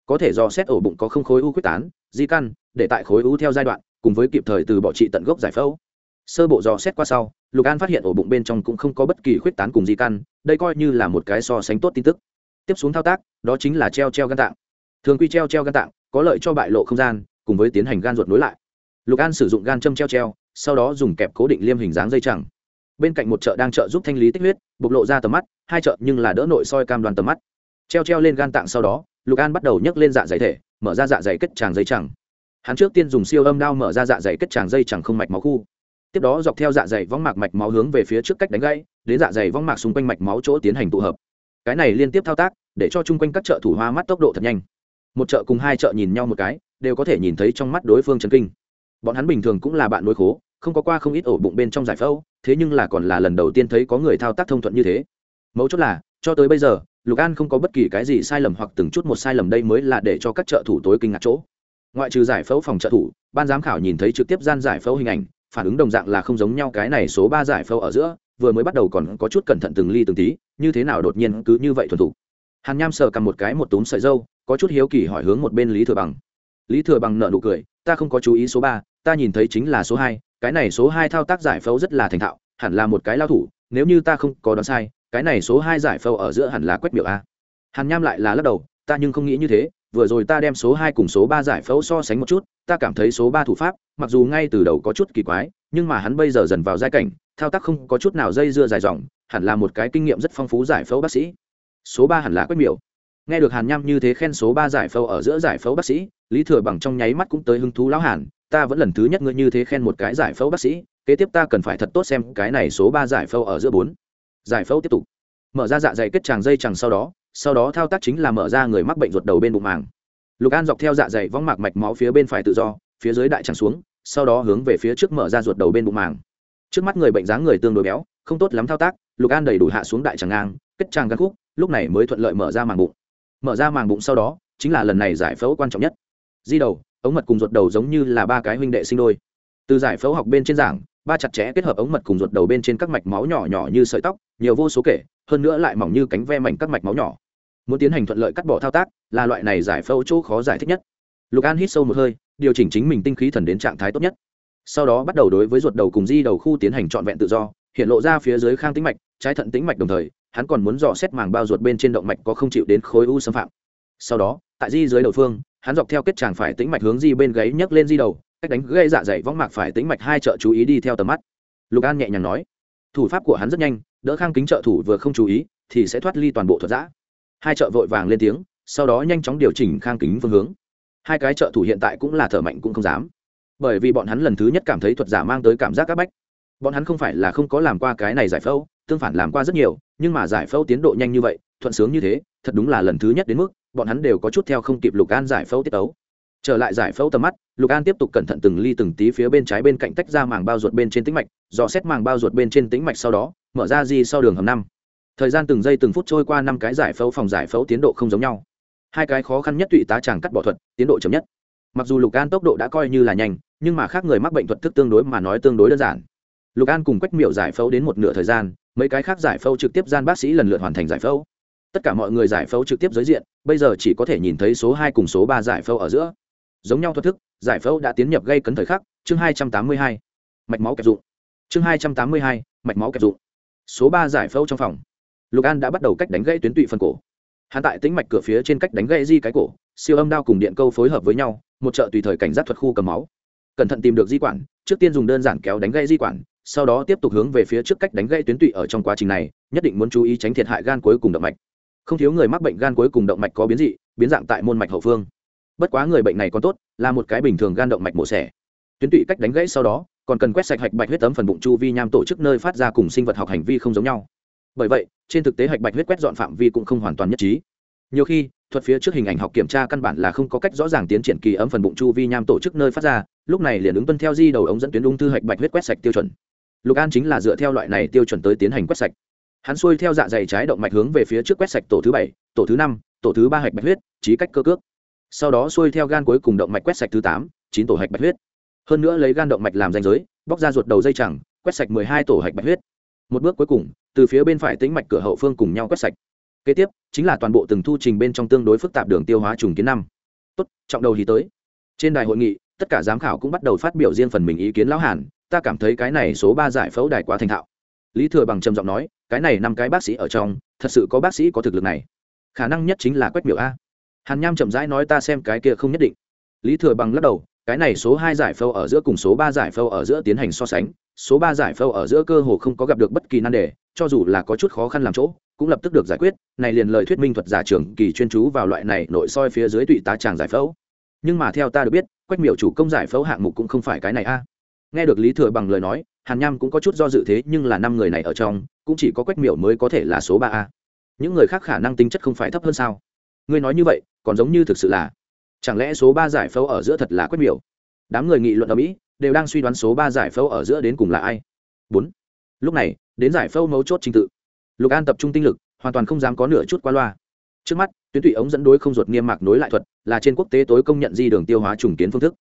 Speaker 1: Có thể dò xét ổ bụng có không khối u quyết tán, di căn, để tại khối u theo giai đoạn, cùng với kịp thời từ bỏ trị tận gốc giải phẫu. Sơ bộ dò xét qua sau, lục an phát hiện ổ bụng bên trong cũng không có bất kỳ khuyết tán cùng di căn, đây coi như là một cái so sánh tốt tin tức tiếp xuống thao tác, đó chính là treo treo gan tạng. Thường quy treo treo gan tạng, có lợi cho bại lộ không gian, cùng với tiến hành gan ruột nối lại. Lục an sử dụng gan châm treo treo, sau đó dùng kẹp cố định liêm hình dáng dây chẳng. Bên cạnh một chợ đang trợ giúp thanh lý tích huyết, bộc lộ ra tầm mắt, hai chợ nhưng là đỡ nội soi cam đoàn tầm mắt. Treo treo lên gan tạng sau đó, lục an bắt đầu nhấc lên dạ dày thể, mở ra dạ dày kết tràng dây chẳng. Hắn trước tiên dùng siêu âm đao mở ra dạ dày kết tràng dây chẳng không mạch máu khu. Tiếp đó dọc theo dạ dày võng mạc mạch máu hướng về phía trước cách đánh gãy, đến dạ dày võng mạc xung quanh mạch máu chỗ tiến hành tụ hợp cái này liên tiếp thao tác, để cho chung quanh các chợ thủ hoa mắt tốc độ thật nhanh. Một chợ cùng hai chợ nhìn nhau một cái, đều có thể nhìn thấy trong mắt đối phương chấn kinh. Bọn hắn bình thường cũng là bạn nối khố, không có qua không ít ổ bụng bên trong giải phẫu, thế nhưng là còn là lần đầu tiên thấy có người thao tác thông thuận như thế. Mấu chốt là, cho tới bây giờ, lục an không có bất kỳ cái gì sai lầm hoặc từng chút một sai lầm đây mới là để cho các trợ thủ tối kinh ngạc chỗ. Ngoại trừ giải phẫu phòng trợ thủ, ban giám khảo nhìn thấy trực tiếp gian giải phẫu hình ảnh, phản ứng đồng dạng là không giống nhau cái này số ba giải phẫu ở giữa, vừa mới bắt đầu còn có chút cẩn thận từng ly từng tí như thế nào đột nhiên cứ như vậy thuần thủ hàn nham sờ cầm một cái một túm sợi dâu, có chút hiếu kỳ hỏi hướng một bên lý thừa bằng. Lý thừa bằng nợ nụ cười, ta không có chú ý số ba, ta nhìn thấy chính là số hai, cái này số hai thao tác giải phẫu rất là thành thạo, hẳn là một cái lao thủ, nếu như ta không có đoán sai, cái này số hai giải phẫu ở giữa hẳn là quét miệng a. Hàn nham lại là lắc đầu, ta nhưng không nghĩ như thế, vừa rồi ta đem số hai cùng số ba giải phẫu so sánh một chút, ta cảm thấy số ba thủ pháp, mặc dù ngay từ đầu có chút kỳ quái, nhưng mà hắn bây giờ dần vào giai cảnh, thao tác không có chút nào dây dưa dài dòng hẳn là một cái kinh nghiệm rất phong phú giải phẫu bác sĩ. Số ba hẳn là quách miểu. Nghe được hàn nham như thế khen số ba giải phẫu ở giữa giải phẫu bác sĩ, lý thừa bằng trong nháy mắt cũng tới hứng thú lão hàn, ta vẫn lần thứ nhất ngươi như thế khen một cái giải phẫu bác sĩ, kế tiếp ta cần phải thật tốt xem cái này số ba giải phẫu ở giữa bốn. Giải phẫu tiếp tục. Mở ra dạ dày kết tràng dây chẳng sau đó sau đó thao tác chính là mở ra người mắc bệnh ruột đầu bên bụng màng. Lục an dọc theo dạ dày võng mạc mạch máu phía bên phải tự do, phía dưới đại tràng xuống, sau đó hướng về phía trước mở ra ruột đầu bên bụng màng. Trước mắt người bệnh dáng người tương đối béo, không tốt lắm thao tác lục an đầy đủ hạ xuống đại tràng ngang, kết tràng gắn khúc, lúc này mới thuận lợi mở ra màng bụng. Mở ra màng bụng sau đó, chính là lần này giải phẫu quan trọng nhất. Di đầu, ống mật cùng ruột đầu giống như là ba cái huynh đệ sinh đôi. Từ giải phẫu học bên trên giảng, ba chặt chẽ kết hợp ống mật cùng ruột đầu bên trên các mạch máu nhỏ nhỏ như sợi tóc, nhiều vô số kể, hơn nữa lại mỏng như cánh ve mảnh các mạch máu nhỏ. Muốn tiến hành thuận lợi cắt bỏ thao tác, là loại này giải phẫu chỗ khó giải thích nhất. Lục an hít sâu một hơi, điều chỉnh chính mình tinh khí thần đến trạng thái tốt nhất. Sau đó bắt đầu đối với ruột đầu cùng di đầu khu tiến hành trọn vẹn tự do hiện lộ ra phía dưới khang tĩnh mạch, trái thận tĩnh mạch đồng thời, hắn còn muốn dò xét màng bao ruột bên trên động mạch có không chịu đến khối u xâm phạm. Sau đó, tại di dưới đầu phương, hắn dọc theo kết tràng phải tĩnh mạch hướng di bên gáy nhấc lên di đầu, cách đánh gây dạ dày võng mạc phải tĩnh mạch hai trợ chú ý đi theo tầm mắt. Lục an nhẹ nhàng nói, thủ pháp của hắn rất nhanh, đỡ khang kính trợ thủ vừa không chú ý, thì sẽ thoát ly toàn bộ thuật giã. Hai trợ vội vàng lên tiếng, sau đó nhanh chóng điều chỉnh khang kính phương hướng. Hai cái trợ thủ hiện tại cũng là thở mạnh cũng không dám. Bởi vì bọn hắn lần thứ nhất cảm thấy thuật giả mang tới cảm giác áp bách bọn hắn không phải là không có làm qua cái này giải phẫu, tương phản làm qua rất nhiều, nhưng mà giải phẫu tiến độ nhanh như vậy, thuận sướng như thế, thật đúng là lần thứ nhất đến mức, bọn hắn đều có chút theo không kịp lục an giải phẫu tiết tấu. Trở lại giải phẫu tầm mắt, lục an tiếp tục cẩn thận từng ly từng tí phía bên trái bên cạnh tách ra màng bao ruột bên trên tĩnh mạch, dò xét màng bao ruột bên trên tĩnh mạch sau đó, mở ra di sau đường hầm năm. Thời gian từng giây từng phút trôi qua năm cái giải phẫu phòng giải phẫu tiến độ không giống nhau. Hai cái khó khăn nhất tụy tá tràng cắt bỏ thuật, tiến độ chậm nhất. Mặc dù lục an tốc độ đã coi như là nhanh, nhưng mà khác người mắc bệnh thuật thức tương đối mà nói tương đối đơn giản lục an cùng quách miệu giải phẫu đến một nửa thời gian, mấy cái khác giải phẫu trực tiếp gian bác sĩ lần lượt hoàn thành giải phẫu. Tất cả mọi người giải phẫu trực tiếp giới diện, bây giờ chỉ có thể nhìn thấy số hai cùng số ba giải phẫu ở giữa. Giống nhau thoát thức, giải phẫu đã tiến nhập gây cấn thời khắc, chương hai trăm tám mươi hai, mạch máu kẹp dụng. Chương hai trăm tám mươi hai, mạch máu kẹp dụng. Số ba giải phẫu trong phòng. Lục an đã bắt đầu cách đánh gãy tuyến tụy phần cổ. Hắn tại tính mạch cửa phía trên cách đánh gãy di cái cổ, siêu âm đao cùng điện câu phối hợp với nhau, một trợ tùy thời cảnh giác thuật khu cầm máu. Cẩn thận tìm được di quản, trước tiên dùng đơn giản kéo đánh gãy di quản sau đó tiếp tục hướng về phía trước cách đánh gãy tuyến tụy ở trong quá trình này, nhất định muốn chú ý tránh thiệt hại gan cuối cùng động mạch. Không thiếu người mắc bệnh gan cuối cùng động mạch có biến dị, biến dạng tại môn mạch hậu phương. Bất quá người bệnh này còn tốt, là một cái bình thường gan động mạch mổ xẻ. Tuyến tụy cách đánh gãy sau đó, còn cần quét sạch hạch bạch huyết tấm phần bụng chu vi nham tổ chức nơi phát ra cùng sinh vật học hành vi không giống nhau. Bởi vậy, trên thực tế hạch bạch huyết quét dọn phạm vi cũng không hoàn toàn nhất trí. Nhiều khi, thuật phía trước hình ảnh học kiểm tra căn bản là không có cách rõ ràng tiến triển kỳ ấm phần bụng chu vi nham tổ chức nơi phát ra, lúc này liền ứng tuân theo di đầu ống dẫn tuyến ung thư hạch bạch huyết quét sạch tiêu chuẩn lục an chính là dựa theo loại này tiêu chuẩn tới tiến hành quét sạch. Hắn xuôi theo dạ dày trái động mạch hướng về phía trước quét sạch tổ thứ bảy, tổ thứ năm, tổ thứ ba hạch bạch huyết, trí cách cơ cước. Sau đó xuôi theo gan cuối cùng động mạch quét sạch thứ tám, chín tổ hạch bạch huyết. Hơn nữa lấy gan động mạch làm danh giới, bóc ra ruột đầu dây chẳng, quét sạch mười hai tổ hạch bạch huyết. Một bước cuối cùng, từ phía bên phải tĩnh mạch cửa hậu phương cùng nhau quét sạch. Kế tiếp, chính là toàn bộ từng thu trình bên trong tương đối phức tạp đường tiêu hóa trùng kiến năm. Tốt, trọng đầu thì tới. Trên đài hội nghị, tất cả giám khảo cũng bắt đầu phát biểu riêng phần mình ý kiến lão hàn ta cảm thấy cái này số ba giải phẫu đài quá thành thạo. Lý thừa bằng trầm giọng nói, cái này năm cái bác sĩ ở trong, thật sự có bác sĩ có thực lực này. Khả năng nhất chính là Quách Miểu a. Hàn nham chậm rãi nói ta xem cái kia không nhất định. Lý thừa bằng lắc đầu, cái này số hai giải phẫu ở giữa cùng số ba giải phẫu ở giữa tiến hành so sánh, số ba giải phẫu ở giữa cơ hồ không có gặp được bất kỳ nan đề, cho dù là có chút khó khăn làm chỗ, cũng lập tức được giải quyết, này liền lời thuyết minh thuật giả trưởng kỳ chuyên chú vào loại này nội soi phía dưới tụy tá tràng giải phẫu. Nhưng mà theo ta được biết, quách miểu chủ công giải phẫu hạng mục cũng không phải cái này a nghe được lý thừa bằng lời nói, hàn nham cũng có chút do dự thế nhưng là năm người này ở trong, cũng chỉ có quách miểu mới có thể là số ba a. Những người khác khả năng tính chất không phải thấp hơn sao? Ngươi nói như vậy, còn giống như thực sự là, chẳng lẽ số ba giải phẫu ở giữa thật là quách miểu? Đám người nghị luận ở mỹ, đều đang suy đoán số ba giải phẫu ở giữa đến cùng là ai. Bốn. Lúc này, đến giải phẫu mấu chốt trình tự. Lục an tập trung tinh lực, hoàn toàn không dám có nửa chút qua loa. Trước mắt, tuyến tụy ống dẫn đối không ruột niêm mạc nối lại thuật, là trên quốc tế tối công nhận di đường tiêu hóa trùng kiến phương thức.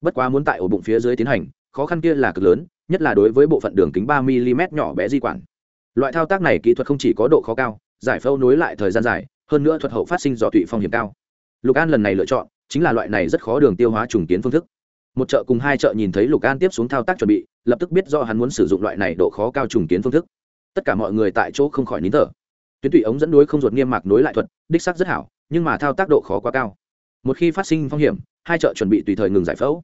Speaker 1: Bất quá muốn tại ổ bụng phía dưới tiến hành khó khăn kia là cực lớn, nhất là đối với bộ phận đường kính ba mm nhỏ bé di quản. Loại thao tác này kỹ thuật không chỉ có độ khó cao, giải phẫu nối lại thời gian dài, hơn nữa thuật hậu phát sinh do tụy phong hiểm cao. Lục an lần này lựa chọn, chính là loại này rất khó đường tiêu hóa trùng kiến phương thức. Một chợ cùng hai chợ nhìn thấy lục an tiếp xuống thao tác chuẩn bị, lập tức biết do hắn muốn sử dụng loại này độ khó cao trùng kiến phương thức. Tất cả mọi người tại chỗ không khỏi nín thở. Tuyến tụy ống dẫn đối không ruột niêm mạc nối lại thuật, đích sắc rất hảo, nhưng mà thao tác độ khó quá cao. Một khi phát sinh phong hiểm, hai chợ chuẩn bị tùy thời ngừng giải phẫu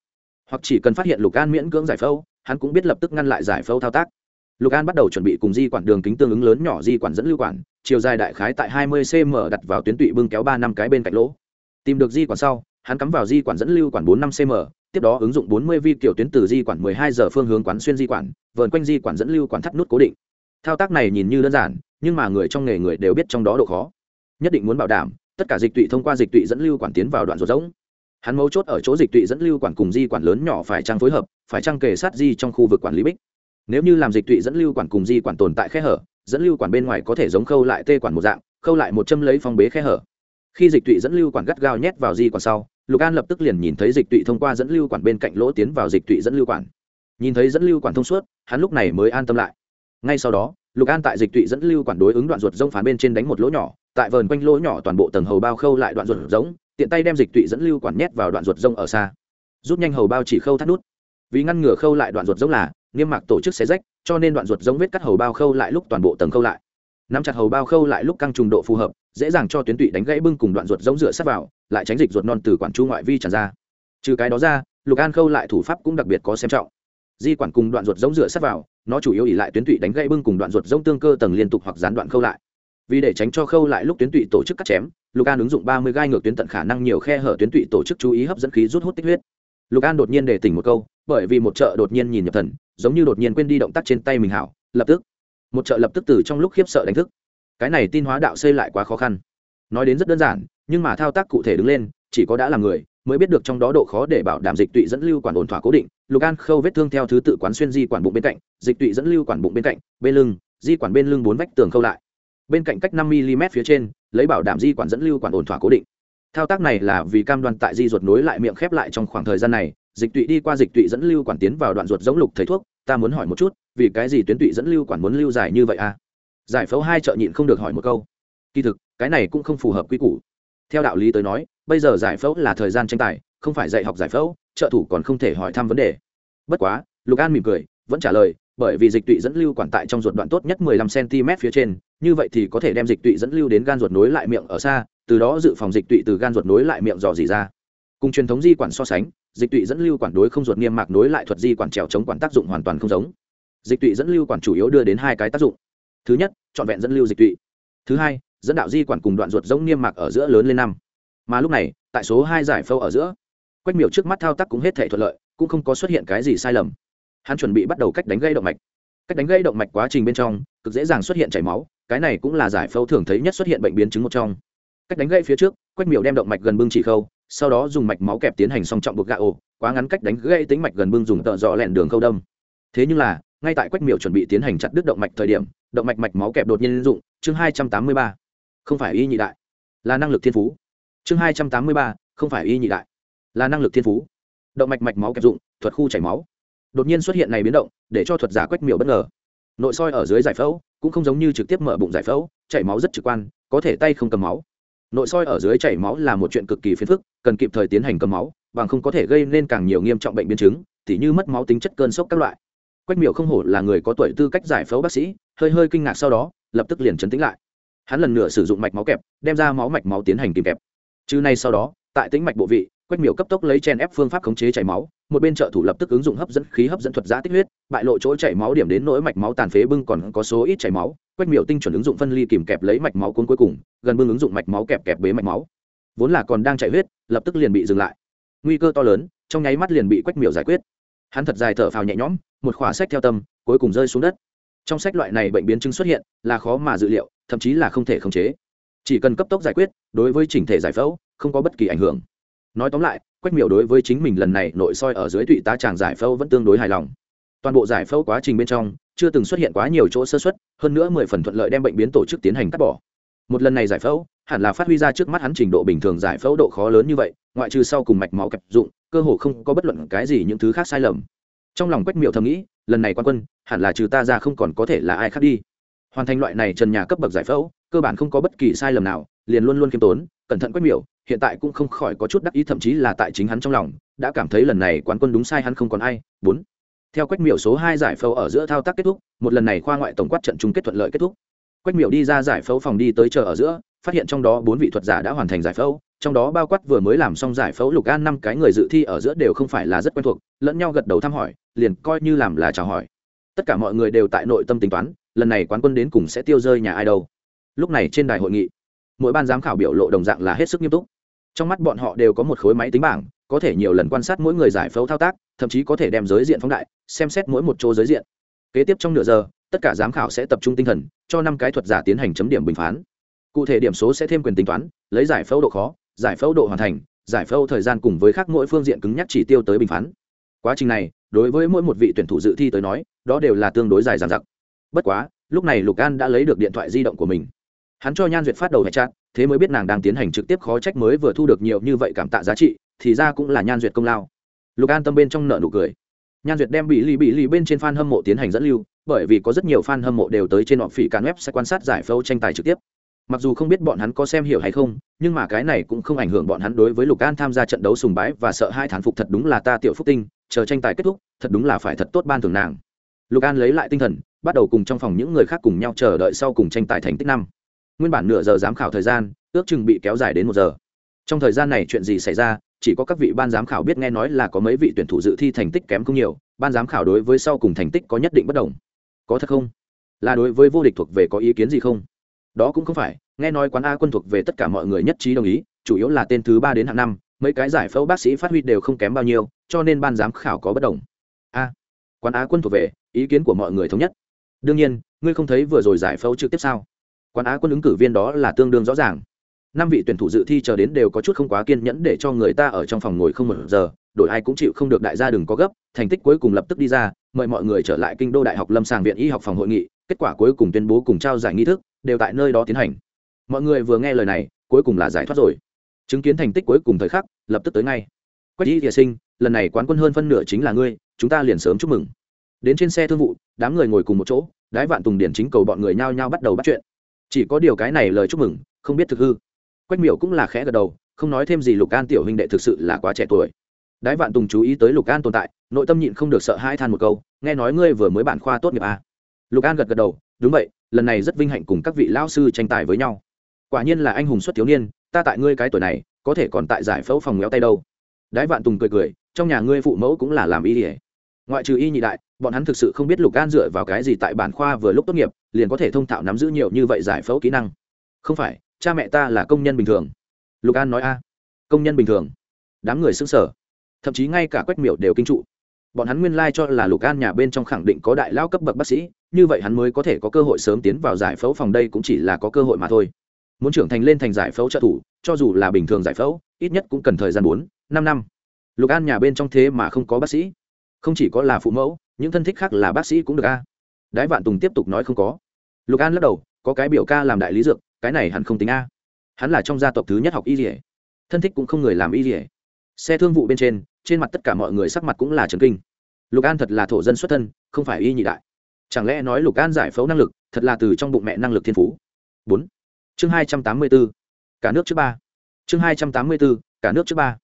Speaker 1: hoặc chỉ cần phát hiện lục an miễn cưỡng giải phẫu, hắn cũng biết lập tức ngăn lại giải phẫu thao tác. Lục an bắt đầu chuẩn bị cùng di quản đường kính tương ứng lớn nhỏ di quản dẫn lưu quản, chiều dài đại khái tại 20 cm đặt vào tuyến tụy bưng kéo ba năm cái bên cạnh lỗ. Tìm được di quản sau, hắn cắm vào di quản dẫn lưu quản bốn năm cm tiếp đó ứng dụng 40 vi kiểu tuyến từ di quản 12 giờ phương hướng quán xuyên di quản, vờn quanh di quản dẫn lưu quản thắt nút cố định. Thao tác này nhìn như đơn giản, nhưng mà người trong nghề người đều biết trong đó độ khó. Nhất định muốn bảo đảm, tất cả dịch tụy thông qua dịch tụy dẫn lưu quản tiến vào đoạn ruột rỗng hắn mấu chốt ở chỗ dịch tụy dẫn lưu quản cùng di quản lớn nhỏ phải trang phối hợp, phải trang kề sát di trong khu vực quản lý bích. Nếu như làm dịch tụy dẫn lưu quản cùng di quản tồn tại khe hở, dẫn lưu quản bên ngoài có thể giống khâu lại tê quản một dạng, khâu lại một châm lấy phong bế khe hở. Khi dịch tụy dẫn lưu quản gắt gao nhét vào di quản sau, lục an lập tức liền nhìn thấy dịch tụy thông qua dẫn lưu quản bên cạnh lỗ tiến vào dịch tụy dẫn lưu quản. Nhìn thấy dẫn lưu quản thông suốt, hắn lúc này mới an tâm lại. Ngay sau đó, lục an tại dịch tụy dẫn lưu quản đối ứng đoạn ruột rông phán bên trên đánh một lỗ nhỏ, tại vờn quanh lỗ nhỏ toàn bộ tầng hầu bao khâu lại đoạn ruột giống tiện tay đem dịch tụy dẫn lưu quản nhét vào đoạn ruột rông ở xa. Rút nhanh hầu bao chỉ khâu thắt nút. Vì ngăn ngừa khâu lại đoạn ruột rông là niêm mạc tổ chức xé rách, cho nên đoạn ruột rông vết cắt hầu bao khâu lại lúc toàn bộ tầng khâu lại. Nắm chặt hầu bao khâu lại lúc căng trùng độ phù hợp, dễ dàng cho tuyến tụy đánh gãy bưng cùng đoạn ruột rông rửa sát vào, lại tránh dịch ruột non từ quản chu ngoại vi tràn ra. Trừ cái đó ra, lục an khâu lại thủ pháp cũng đặc biệt có xem trọng. Di quản cùng đoạn ruột rông rửa sát vào, nó chủ yếu ỉ lại tuyến tụy đánh gãy bưng cùng đoạn ruột rông tương cơ tầng liên tục hoặc gián đoạn khâu lại. Vì để tránh cho khâu lại lúc tuyến tụy tổ chức cắt chém lucan ứng dụng ba mươi gai ngược tuyến tận khả năng nhiều khe hở tuyến tụy tổ chức chú ý hấp dẫn khí rút hút tích huyết. Lucan đột nhiên để tỉnh một câu, bởi vì một chợ đột nhiên nhìn nhập thần, giống như đột nhiên quên đi động tác trên tay mình hảo, lập tức. Một chợ lập tức từ trong lúc khiếp sợ đánh thức. Cái này tin hóa đạo xây lại quá khó khăn. Nói đến rất đơn giản, nhưng mà thao tác cụ thể đứng lên, chỉ có đã là người, mới biết được trong đó độ khó để bảo đảm dịch tụy dẫn lưu quản ổn thỏa cố định. Lục an khâu vết thương theo thứ tự quán xuyên di quản bụng bên cạnh, dịch tụy dẫn lưu quản bụng bên cạnh, bên lưng, di quản bên lưng bốn vách tường khâu lại bên cạnh cách năm mm phía trên, lấy bảo đảm di quản dẫn lưu quản ổn thỏa cố định. Thao tác này là vì cam đoan tại di ruột nối lại miệng khép lại trong khoảng thời gian này, dịch tụy đi qua dịch tụy dẫn lưu quản tiến vào đoạn ruột giống lục thầy thuốc, ta muốn hỏi một chút, vì cái gì tuyến tụy dẫn lưu quản muốn lưu dài như vậy à? Giải phẫu hai trợ nhịn không được hỏi một câu. Kỳ thực, cái này cũng không phù hợp quy củ. Theo đạo lý tới nói, bây giờ giải phẫu là thời gian tranh tài, không phải dạy học giải phẫu, trợ thủ còn không thể hỏi thăm vấn đề. Bất quá, lục an mỉm cười, vẫn trả lời bởi vì dịch tụy dẫn lưu quản tại trong ruột đoạn tốt nhất 15 cm phía trên, như vậy thì có thể đem dịch tụy dẫn lưu đến gan ruột nối lại miệng ở xa, từ đó dự phòng dịch tụy từ gan ruột nối lại miệng dò dỉ ra. Cùng truyền thống di quản so sánh, dịch tụy dẫn lưu quản đối không ruột niêm mạc nối lại thuật di quản trèo chống quản tác dụng hoàn toàn không giống. Dịch tụy dẫn lưu quản chủ yếu đưa đến hai cái tác dụng. Thứ nhất, chọn vẹn dẫn lưu dịch tụy. Thứ hai, dẫn đạo di quản cùng đoạn ruột giống niêm mạc ở giữa lớn lên năm. Mà lúc này, tại số hai giải phẫu ở giữa, quách miểu trước mắt thao tác cũng hết thể thuận lợi, cũng không có xuất hiện cái gì sai lầm hắn chuẩn bị bắt đầu cách đánh gây động mạch. Cách đánh gây động mạch quá trình bên trong, cực dễ dàng xuất hiện chảy máu, cái này cũng là giải phẫu thường thấy nhất xuất hiện bệnh biến chứng một trong. Cách đánh gây phía trước, quách miểu đem động mạch gần bưng chỉ khâu, sau đó dùng mạch máu kẹp tiến hành song trọng buộc gạ ổ quá ngắn cách đánh gây tính mạch gần bưng dùng tợ dọ lẹn đường khâu đâm. Thế nhưng là, ngay tại quách miểu chuẩn bị tiến hành chặt đứt động mạch thời điểm, động mạch mạch máu kẹp đột nhiên dụng, chương hai trăm tám mươi ba. Không phải y nhị đại, là năng lực thiên phú. Chương hai trăm tám mươi ba, không phải y nhị đại, là năng lực thiên phú. Động mạch mạch máu kẹp dụng, thuật khu chảy máu đột nhiên xuất hiện này biến động, để cho thuật giả quách miểu bất ngờ. Nội soi ở dưới giải phẫu, cũng không giống như trực tiếp mở bụng giải phẫu, chảy máu rất trực quan, có thể tay không cầm máu. Nội soi ở dưới chảy máu là một chuyện cực kỳ phiền phức, cần kịp thời tiến hành cầm máu, bằng không có thể gây nên càng nhiều nghiêm trọng bệnh biến chứng, tỉ như mất máu tính chất cơn sốc các loại. Quách miểu không hổ là người có tuổi tư cách giải phẫu bác sĩ, hơi hơi kinh ngạc sau đó, lập tức liền chấn tĩnh lại. Hắn lần nữa sử dụng mạch máu kẹp, đem ra máu mạch máu tiến hành tìm kẹp. Chứ nay sau đó, tại tĩnh mạch bộ vị, quách miểu cấp tốc lấy chen ép phương pháp khống chế chảy máu một bên trợ thủ lập tức ứng dụng hấp dẫn khí hấp dẫn thuật giã tích huyết, bại lộ chỗ chảy máu điểm đến nỗi mạch máu tàn phế bưng còn có số ít chảy máu, quách miểu tinh chuẩn ứng dụng phân ly kìm kẹp lấy mạch máu cuốn cuối cùng, gần bưng ứng dụng mạch máu kẹp kẹp bế mạch máu. Vốn là còn đang chảy huyết, lập tức liền bị dừng lại. Nguy cơ to lớn, trong nháy mắt liền bị quách miểu giải quyết. Hắn thật dài thở phào nhẹ nhõm, một khỏa sách theo tâm, cuối cùng rơi xuống đất. Trong sách loại này bệnh biến chứng xuất hiện, là khó mà dự liệu, thậm chí là không thể khống chế. Chỉ cần cấp tốc giải quyết, đối với chỉnh thể giải phẫu, không có bất kỳ ảnh hưởng. Nói tóm lại quách miểu đối với chính mình lần này nội soi ở dưới tụy tá tràng giải phẫu vẫn tương đối hài lòng. Toàn bộ giải phẫu quá trình bên trong, chưa từng xuất hiện quá nhiều chỗ sơ xuất hơn nữa mười phần thuận lợi đem bệnh biến tổ chức tiến hành cắt bỏ. Một lần này giải phẫu, hẳn là phát huy ra trước mắt hắn trình độ bình thường giải phẫu độ khó lớn như vậy, ngoại trừ sau cùng mạch máu kẹp dụng, cơ hồ không có bất luận cái gì những thứ khác sai lầm. Trong lòng quách miệu thầm nghĩ, lần này quan quân, hẳn là trừ ta ra không còn có thể là ai khác đi. Hoàn thành loại này trần nhà cấp bậc giải phẫu, cơ bản không có bất kỳ sai lầm nào, liền luôn luôn khiêm tốn, cẩn thận quách miệu hiện tại cũng không khỏi có chút đắc ý, thậm chí là tại chính hắn trong lòng, đã cảm thấy lần này quán quân đúng sai, hắn không còn ai. Bốn. Theo quách miểu số hai giải phẫu ở giữa thao tác kết thúc, một lần này khoa ngoại tổng quát trận chung kết thuận lợi kết thúc. Quách miểu đi ra giải phẫu phòng đi tới chờ ở giữa, phát hiện trong đó bốn vị thuật giả đã hoàn thành giải phẫu, trong đó bao quát vừa mới làm xong giải phẫu lục an năm cái người dự thi ở giữa đều không phải là rất quen thuộc, lẫn nhau gật đầu thăm hỏi, liền coi như làm là chào hỏi. Tất cả mọi người đều tại nội tâm tính toán, lần này quán quân đến cùng sẽ tiêu rơi nhà ai đâu. Lúc này trên đài hội nghị, mỗi ban giám khảo biểu lộ đồng dạng là hết sức nghiêm túc trong mắt bọn họ đều có một khối máy tính bảng, có thể nhiều lần quan sát mỗi người giải phẫu thao tác, thậm chí có thể đem giới diện phóng đại, xem xét mỗi một chỗ giới diện. Kế tiếp trong nửa giờ, tất cả giám khảo sẽ tập trung tinh thần, cho năm cái thuật giả tiến hành chấm điểm bình phán. Cụ thể điểm số sẽ thêm quyền tính toán, lấy giải phẫu độ khó, giải phẫu độ hoàn thành, giải phẫu thời gian cùng với khác mỗi phương diện cứng nhắc chỉ tiêu tới bình phán. Quá trình này, đối với mỗi một vị tuyển thủ dự thi tới nói, đó đều là tương đối dài dằng dặc. Bất quá, lúc này lục an đã lấy được điện thoại di động của mình. Hắn cho nhan duyệt phát đầu hệ trạng thế mới biết nàng đang tiến hành trực tiếp khó trách mới vừa thu được nhiều như vậy cảm tạ giá trị, thì ra cũng là nhan duyệt công lao. Lục an tâm bên trong nợ nụ cười. Nhan duyệt đem bị lì bị lì bên trên f a n hâm mộ tiến hành dẫn lưu, bởi vì có rất nhiều f a n hâm mộ đều tới trên họ phỉ cán web sẽ quan sát giải phẫu tranh tài trực tiếp. Mặc dù không biết bọn hắn có xem hiểu hay không, nhưng mà cái này cũng không ảnh hưởng bọn hắn đối với lục an tham gia trận đấu sùng bái và sợ hai thán phục thật đúng là ta tiểu phúc tinh, chờ tranh tài kết thúc, thật đúng là phải thật tốt ban thường nàng. Lục an lấy lại tinh thần, bắt đầu cùng trong phòng những người khác cùng nhau chờ đợi sau cùng tranh tài thành tích năm nguyên bản nửa giờ giám khảo thời gian, ước chừng bị kéo dài đến một giờ. Trong thời gian này chuyện gì xảy ra, chỉ có các vị ban giám khảo biết nghe nói là có mấy vị tuyển thủ dự thi thành tích kém không nhiều, ban giám khảo đối với sau cùng thành tích có nhất định bất đồng. Có thật không? Là đối với vô địch thuộc về có ý kiến gì không? Đó cũng không phải, nghe nói quán a quân thuộc về tất cả mọi người nhất trí đồng ý, chủ yếu là tên thứ ba đến hạng năm, mấy cái giải phẫu bác sĩ phát huy đều không kém bao nhiêu, cho nên ban giám khảo có bất đồng. A, quán á quân thuộc về, ý kiến của mọi người thống nhất. Đương nhiên, ngươi không thấy vừa rồi giải phẫu trực tiếp sao? Quán á quân ứng cử viên đó là tương đương rõ ràng. Năm vị tuyển thủ dự thi chờ đến đều có chút không quá kiên nhẫn để cho người ta ở trong phòng ngồi không một giờ, đổi ai cũng chịu không được đại gia đừng có gấp, thành tích cuối cùng lập tức đi ra, mời mọi người trở lại kinh đô đại học lâm sàng viện y học phòng hội nghị, kết quả cuối cùng tuyên bố cùng trao giải nghi thức, đều tại nơi đó tiến hành. Mọi người vừa nghe lời này, cuối cùng là giải thoát rồi. Chứng kiến thành tích cuối cùng thời khắc, lập tức tới ngay. Quách y thìa sinh, lần này quán quân hơn phân nửa chính là ngươi, chúng ta liền sớm chúc mừng. Đến trên xe thương vụ, đám người ngồi cùng một chỗ, đái vạn tùng điển chính cầu bọn người nhao nhao bắt đầu bắt chuyện chỉ có điều cái này lời chúc mừng, không biết thực hư. Quách miểu cũng là khẽ gật đầu, không nói thêm gì lục an tiểu huynh đệ thực sự là quá trẻ tuổi. Đái vạn tùng chú ý tới lục an tồn tại, nội tâm nhịn không được sợ hai than một câu, nghe nói ngươi vừa mới bản khoa tốt nghiệp à. lục an gật gật đầu, đúng vậy, lần này rất vinh hạnh cùng các vị lao sư tranh tài với nhau. Quả nhiên là anh hùng xuất thiếu niên, ta tại ngươi cái tuổi này, có thể còn tại giải phẫu phòng ngéo tay đâu. Đái vạn tùng cười cười, trong nhà ngươi phụ mẫu cũng là làm y ỉa ngoại trừ y nhị đại bọn hắn thực sự không biết lục an dựa vào cái gì tại bản khoa vừa lúc tốt nghiệp, liền có thể thông thạo nắm giữ nhiều như vậy giải phẫu kỹ năng. Không phải, cha mẹ ta là công nhân bình thường. Lục an nói a. Công nhân bình thường. Đám người xứng sở thậm chí ngay cả quách miểu đều kinh trụ. Bọn hắn nguyên lai、like、cho là lục an nhà bên trong khẳng định có đại lao cấp bậc bác sĩ, như vậy hắn mới có thể có cơ hội sớm tiến vào giải phẫu phòng đây cũng chỉ là có cơ hội mà thôi. Muốn trưởng thành lên thành giải phẫu trợ thủ, cho dù là bình thường giải phẫu, ít nhất cũng cần thời gian bốn, năm năm. Lục an nhà bên trong thế mà không có bác sĩ. Không chỉ có là phụ mẫu những thân thích khác là bác sĩ cũng được a. Đái vạn tùng tiếp tục nói không có. Lục an lắc đầu, có cái biểu ca làm đại lý dược, cái này hẳn không tính a. Hắn là trong gia tộc thứ nhất học y dỉa thân thích cũng không người làm y dỉa xe thương vụ bên trên trên mặt tất cả mọi người sắc mặt cũng là trần kinh. Lục an thật là thổ dân xuất thân, không phải y nhị đại. Chẳng lẽ nói lục an giải phẫu năng lực, thật là từ trong bụng mẹ năng lực thiên phú? Bốn. Chương hai trăm tám mươi bốn cả nước trước ba. Chương hai trăm tám mươi bốn cả nước trước ba.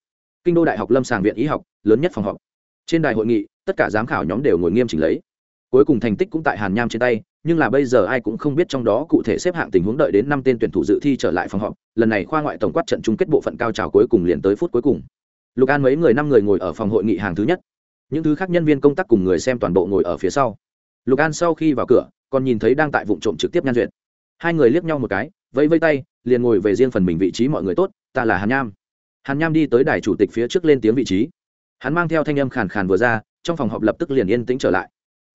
Speaker 1: Kinh đô đại học lâm sàng viện y học, lớn nhất phòng họp trên đài hội nghị, tất cả giám khảo nhóm đều ngồi nghiêm chỉnh lấy. Cuối cùng thành tích cũng tại hàn nham trên tay, nhưng là bây giờ ai cũng không biết trong đó cụ thể xếp hạng tình huống đợi đến năm tên tuyển thủ dự thi trở lại phòng họp, lần này khoa ngoại tổng quát trận chung kết bộ phận cao trào cuối cùng liền tới phút cuối cùng. Lục an mấy người năm người ngồi ở phòng hội nghị hàng thứ nhất. Những thứ khác nhân viên công tác cùng người xem toàn bộ ngồi ở phía sau. Lục an sau khi vào cửa, còn nhìn thấy đang tại vụ trộm trực tiếp nhan duyệt. Hai người liếc nhau một cái, vẫy vây tay, liền ngồi về riêng phần mình vị trí mọi người tốt, ta là hàn nham. Hàn nham đi tới đài chủ tịch phía trước lên tiếng vị trí hắn mang theo thanh âm khàn khàn vừa ra, trong phòng họp lập tức liền yên tĩnh trở lại.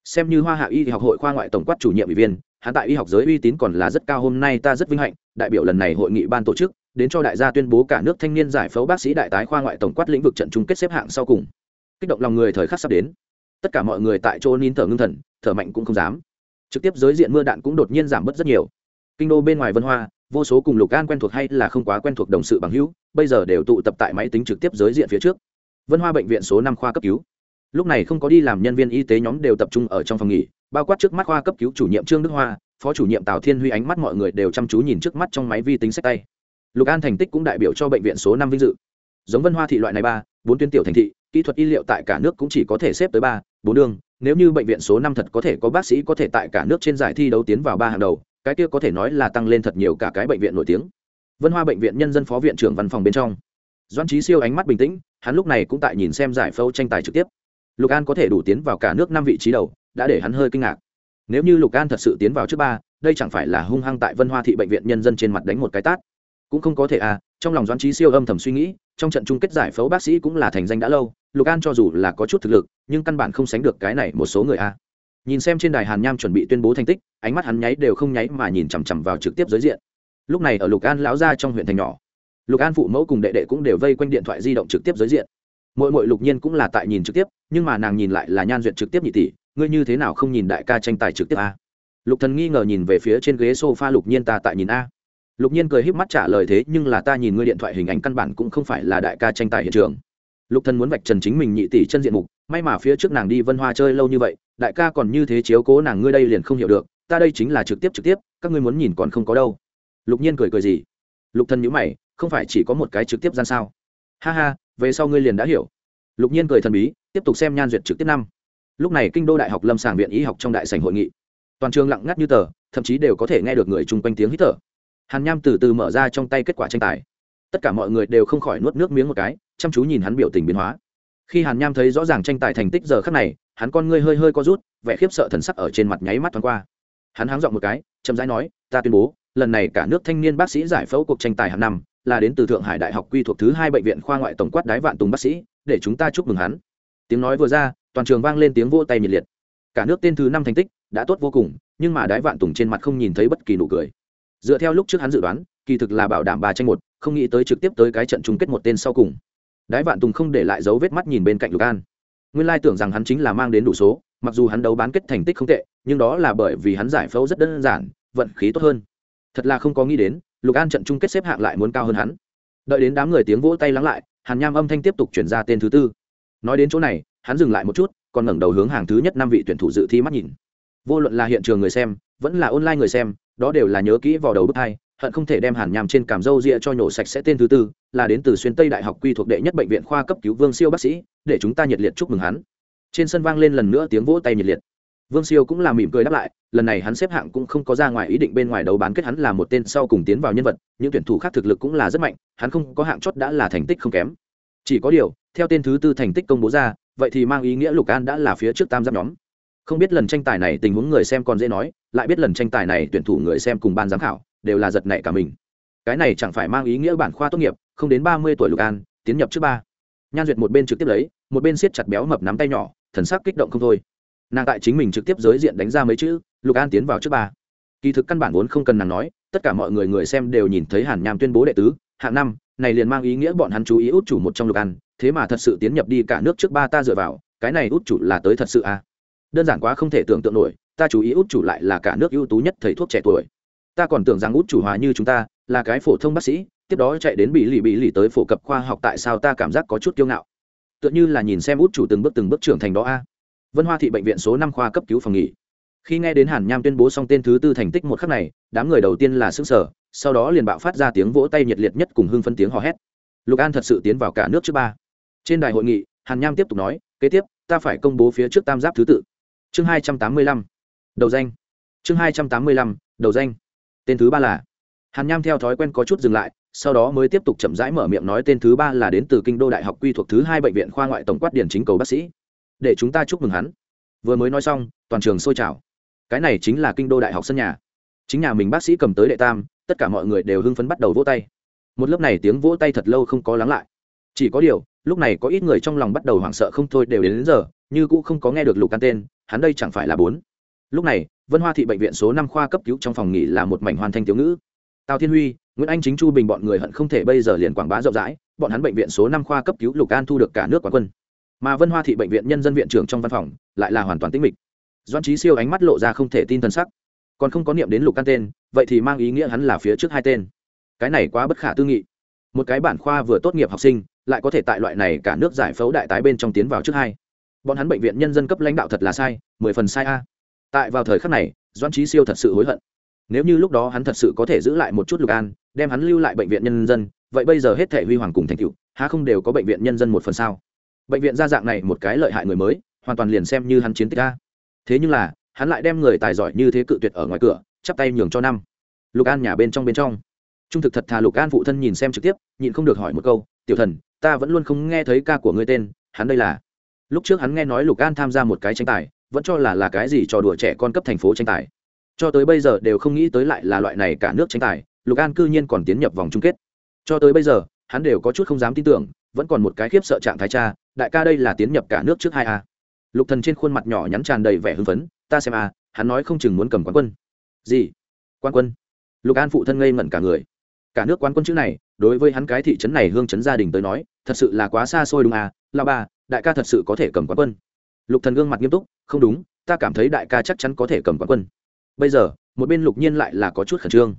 Speaker 1: Xem như hoa hạ y học hội khoa ngoại tổng quát chủ nhiệm ủy viên, hắn tại y học giới uy tín còn là rất cao, hôm nay ta rất vinh hạnh, đại biểu lần này hội nghị ban tổ chức, đến cho đại gia tuyên bố cả nước thanh niên giải phẫu bác sĩ đại tái khoa ngoại tổng quát lĩnh vực trận chung kết xếp hạng sau cùng. Kích động lòng người thời khắc sắp đến. Tất cả mọi người tại chỗ nín thở ngưng thần, thở mạnh cũng không dám. Trực tiếp giới diện mưa đạn cũng đột nhiên giảm bớt rất nhiều. Kinh đô bên ngoài vân hoa, vô số cùng lục an quen thuộc hay là không quá quen thuộc đồng sự bằng hữu, bây giờ đều tụ tập tại máy tính trực tiếp giới diện phía trước vân hoa bệnh viện số năm khoa cấp cứu. Lúc này không có đi làm nhân viên y tế nhóm đều tập trung ở trong phòng nghỉ, bao quát trước mắt khoa cấp cứu chủ nhiệm trương đức hoa, phó chủ nhiệm tào thiên huy ánh mắt mọi người đều chăm chú nhìn trước mắt trong máy vi tính sách tay. Lục an thành tích cũng đại biểu cho bệnh viện số năm vinh dự. Giống vân hoa thị loại này ba, bốn tuyến tiểu thành thị, kỹ thuật y liệu tại cả nước cũng chỉ có thể xếp tới ba, bốn đường, nếu như bệnh viện số năm thật có thể có bác sĩ có thể tại cả nước trên giải thi đấu tiến vào ba hàng đầu, cái kia có thể nói là tăng lên thật nhiều cả cái bệnh viện nổi tiếng. Vân hoa bệnh viện nhân dân phó viện trưởng văn phòng bên trong. Doan trí siêu ánh mắt bình tĩnh hắn lúc này cũng tại nhìn xem giải phẫu tranh tài trực tiếp. Lục an có thể đủ tiến vào cả nước năm vị trí đầu, đã để hắn hơi kinh ngạc. Nếu như lục an thật sự tiến vào trước ba, đây chẳng phải là hung hăng tại vân hoa thị bệnh viện nhân dân trên mặt đánh một cái tát. Cũng không có thể à trong lòng doãn trí siêu âm thầm suy nghĩ, trong trận chung kết giải phẫu bác sĩ cũng là thành danh đã lâu, lục an cho dù là có chút thực lực, nhưng căn bản không sánh được cái này một số người a nhìn xem trên đài hàn nham chuẩn bị tuyên bố thành tích, ánh mắt hắn nháy đều không nháy mà nhìn chằm chằm vào trực tiếp giới diện. Lúc này ở lục an lão ra trong huyện thành nhỏ lục an phụ mẫu cùng đệ đệ cũng đều vây quanh điện thoại di động trực tiếp giới diện mỗi mỗi lục nhiên cũng là tại nhìn trực tiếp nhưng mà nàng nhìn lại là nhan duyệt trực tiếp nhị tỷ ngươi như thế nào không nhìn đại ca tranh tài trực tiếp a lục thần nghi ngờ nhìn về phía trên ghế sofa lục nhiên ta tại nhìn a lục nhiên cười híp mắt trả lời thế nhưng là ta nhìn ngươi điện thoại hình ảnh căn bản cũng không phải là đại ca tranh tài hiện trường lục thần muốn vạch trần chính mình nhị tỷ chân diện mục may mà phía trước nàng đi vân hoa chơi lâu như vậy đại ca còn như thế chiếu cố nàng ngươi đây liền không hiểu được ta đây chính là trực tiếp trực tiếp các ngươi muốn nhìn còn không có đâu lục nhiên cười cười gì lục thần nhíu mày không phải chỉ có một cái trực tiếp gian sao? Ha ha, về sau ngươi liền đã hiểu. Lục nhiên cười thần bí, tiếp tục xem nhan duyệt trực tiếp năm. Lúc này kinh đô đại học lâm sàng viện y học trong đại sảnh hội nghị. Toàn trường lặng ngắt như tờ, thậm chí đều có thể nghe được người chung quanh tiếng hít thở. Hàn nham từ từ mở ra trong tay kết quả tranh tài. Tất cả mọi người đều không khỏi nuốt nước miếng một cái, chăm chú nhìn hắn biểu tình biến hóa. Khi hàn nham thấy rõ ràng tranh tài thành tích giờ khắc này, hắn con ngươi hơi hơi co rút, vẻ khiếp sợ thần sắc ở trên mặt nháy mắt thoáng qua. Hắn háng dọn một cái, chậm rãi nói, ta tuyên bố, lần này cả nước thanh niên bác sĩ giải phẫu cuộc tranh tài hàng năm là đến từ thượng hải đại học quy thuộc thứ hai bệnh viện khoa ngoại tổng quát đái vạn tùng bác sĩ, để chúng ta chúc mừng hắn. Tiếng nói vừa ra, toàn trường vang lên tiếng vỗ tay nhiệt liệt. Cả nước tên thứ năm thành tích đã tốt vô cùng, nhưng mà đái vạn tùng trên mặt không nhìn thấy bất kỳ nụ cười. Dựa theo lúc trước hắn dự đoán, kỳ thực là bảo đảm bà tranh một, không nghĩ tới trực tiếp tới cái trận chung kết một tên sau cùng. Đái vạn tùng không để lại dấu vết mắt nhìn bên cạnh lục an. Nguyên lai tưởng rằng hắn chính là mang đến đủ số, mặc dù hắn đấu bán kết thành tích không tệ, nhưng đó là bởi vì hắn giải phẫu rất đơn giản, vận khí tốt hơn. Thật là không có nghĩ đến lục an trận chung kết xếp hạng lại muốn cao hơn hắn. Đợi đến đám người tiếng vỗ tay lắng lại, hàn nham âm thanh tiếp tục chuyển ra tên thứ tư. Nói đến chỗ này, hắn dừng lại một chút, còn ngẩng đầu hướng hàng thứ nhất năm vị tuyển thủ dự thi mắt nhìn. Vô luận là hiện trường người xem, vẫn là online người xem, đó đều là nhớ kỹ vào đầu bức hai, hận không thể đem hàn nham trên cảm dâu rịa cho nhổ sạch sẽ tên thứ tư, là đến từ xuyên tây đại học quy thuộc đệ nhất bệnh viện khoa cấp cứu vương siêu bác sĩ, để chúng ta nhiệt liệt chúc mừng hắn. Trên sân vang lên lần nữa tiếng vỗ tay nhiệt liệt vương siêu cũng là mỉm cười đáp lại, lần này hắn xếp hạng cũng không có ra ngoài ý định bên ngoài đấu bán kết hắn là một tên sau cùng tiến vào nhân vật, những tuyển thủ khác thực lực cũng là rất mạnh, hắn không có hạng chót đã là thành tích không kém. Chỉ có điều, theo tên thứ tư thành tích công bố ra, vậy thì mang ý nghĩa lục an đã là phía trước tam giáp nhóm. Không biết lần tranh tài này tình huống người xem còn dễ nói, lại biết lần tranh tài này tuyển thủ người xem cùng ban giám khảo đều là giật nảy cả mình. Cái này chẳng phải mang ý nghĩa bản khoa tốt nghiệp, không đến ba mươi tuổi lục an, tiến nhập trước ba. Nhan duyệt một bên trực tiếp lấy, một bên siết chặt béo mập nắm tay nhỏ, thần sắc kích động không thôi nàng tại chính mình trực tiếp giới diện đánh ra mấy chữ, lục an tiến vào trước ba. Kỳ thực căn bản vốn không cần nàng nói, tất cả mọi người người xem đều nhìn thấy hàn nham tuyên bố đệ tứ, hạng năm, này liền mang ý nghĩa bọn hắn chú ý út chủ một trong lục an, thế mà thật sự tiến nhập đi cả nước trước ba ta dựa vào, cái này út chủ là tới thật sự à? Đơn giản quá không thể tưởng tượng nổi, ta chú ý út chủ lại là cả nước ưu tú nhất thầy thuốc trẻ tuổi. Ta còn tưởng rằng út chủ hòa như chúng ta, là cái phổ thông bác sĩ, tiếp đó chạy đến bị lì bị lì tới phổ cập khoa học tại sao ta cảm giác có chút kiêu ngạo. Tựa như là nhìn xem út chủ từng bước từng bước trưởng thành đó a vân hoa thị bệnh viện số năm khoa cấp cứu phòng nghỉ. Khi nghe đến hàn nham tuyên bố xong tên thứ tư thành tích một khắc này, đám người đầu tiên là xứ sở sau đó liền bạo phát ra tiếng vỗ tay nhiệt liệt nhất cùng hưng phân tiếng hò hét. Lục an thật sự tiến vào cả nước trước ba. Trên đài hội nghị, hàn nham tiếp tục nói, kế tiếp, ta phải công bố phía trước tam giáp thứ tự. Chương hai trăm tám mươi lăm. Đầu danh. Chương hai trăm tám mươi lăm, đầu danh. Tên thứ ba là hàn nham theo thói quen có chút dừng lại, sau đó mới tiếp tục chậm rãi mở miệng nói tên thứ ba là đến từ kinh đô đại học quy thuộc thứ hai bệnh viện khoa ngoại tổng quát điển chính cầu bác sĩ để chúng ta chúc mừng hắn. Vừa mới nói xong toàn trường sôi trào. Cái này chính là kinh đô đại học sân nhà. Chính nhà mình bác sĩ cầm tới đệ tam tất cả mọi người đều hưng phấn bắt đầu vỗ tay. Một lớp này tiếng vỗ tay thật lâu không có lắng lại. Chỉ có điều lúc này có ít người trong lòng bắt đầu hoảng sợ không thôi đều đến, đến giờ như cũng không có nghe được lục căn tên hắn đây chẳng phải là bốn. Lúc này vân hoa thị bệnh viện số năm khoa cấp cứu trong phòng nghỉ là một mảnh hoàn thanh thiếu ngữ. Tào thiên huy nguyễn anh chính chu bình bọn người hận không thể bây giờ liền quảng bá rộng rãi bọn hắn bệnh viện số năm khoa cấp cứu lục an thu được cả nước quán quân mà vân hoa thị bệnh viện nhân dân viện trưởng trong văn phòng lại là hoàn toàn tĩnh mịch doan trí siêu ánh mắt lộ ra không thể tin thân sắc còn không có niệm đến lục căn tên vậy thì mang ý nghĩa hắn là phía trước hai tên cái này quá bất khả tư nghị một cái bản khoa vừa tốt nghiệp học sinh lại có thể tại loại này cả nước giải phẫu đại tái bên trong tiến vào trước hai bọn hắn bệnh viện nhân dân cấp lãnh đạo thật là sai mười phần sai a tại vào thời khắc này doan trí siêu thật sự hối hận nếu như lúc đó hắn thật sự có thể giữ lại một chút lục an đem hắn lưu lại bệnh viện nhân dân vậy bây giờ hết thể huy hoàng cùng thành cựu há không đều có bệnh viện nhân dân một phần sao bệnh viện ra dạng này một cái lợi hại người mới, hoàn toàn liền xem như hắn chiến tích a. Thế nhưng là, hắn lại đem người tài giỏi như thế cự tuyệt ở ngoài cửa, chắp tay nhường cho năm. Lục an nhà bên trong bên trong. Trung thực thật thà lục an phụ thân nhìn xem trực tiếp, nhịn không được hỏi một câu, tiểu thần, ta vẫn luôn không nghe thấy ca của ngươi tên, hắn đây là? Lúc trước hắn nghe nói lục an tham gia một cái tranh tài, vẫn cho là là cái gì trò đùa trẻ con cấp thành phố tranh tài. Cho tới bây giờ đều không nghĩ tới lại là loại này cả nước tranh tài, lục an cư nhiên còn tiến nhập vòng chung kết. Cho tới bây giờ, hắn đều có chút không dám tin tưởng vẫn còn một cái khiếp sợ trạng thái cha, đại ca đây là tiến nhập cả nước trước hai a. Lục thần trên khuôn mặt nhỏ nhắn tràn đầy vẻ hưng phấn, ta xem a, hắn nói không chừng muốn cầm quán quân. Gì? Quán quân? Lục an phụ thân ngây ngẩn cả người. Cả nước quán quân chữ này, đối với hắn cái thị trấn này hương trấn gia đình tới nói, thật sự là quá xa xôi đúng à lao ba đại ca thật sự có thể cầm quán quân. Lục thần gương mặt nghiêm túc, không đúng, ta cảm thấy đại ca chắc chắn có thể cầm quán quân. Bây giờ, một bên lục nhiên lại là có chút khẩn trương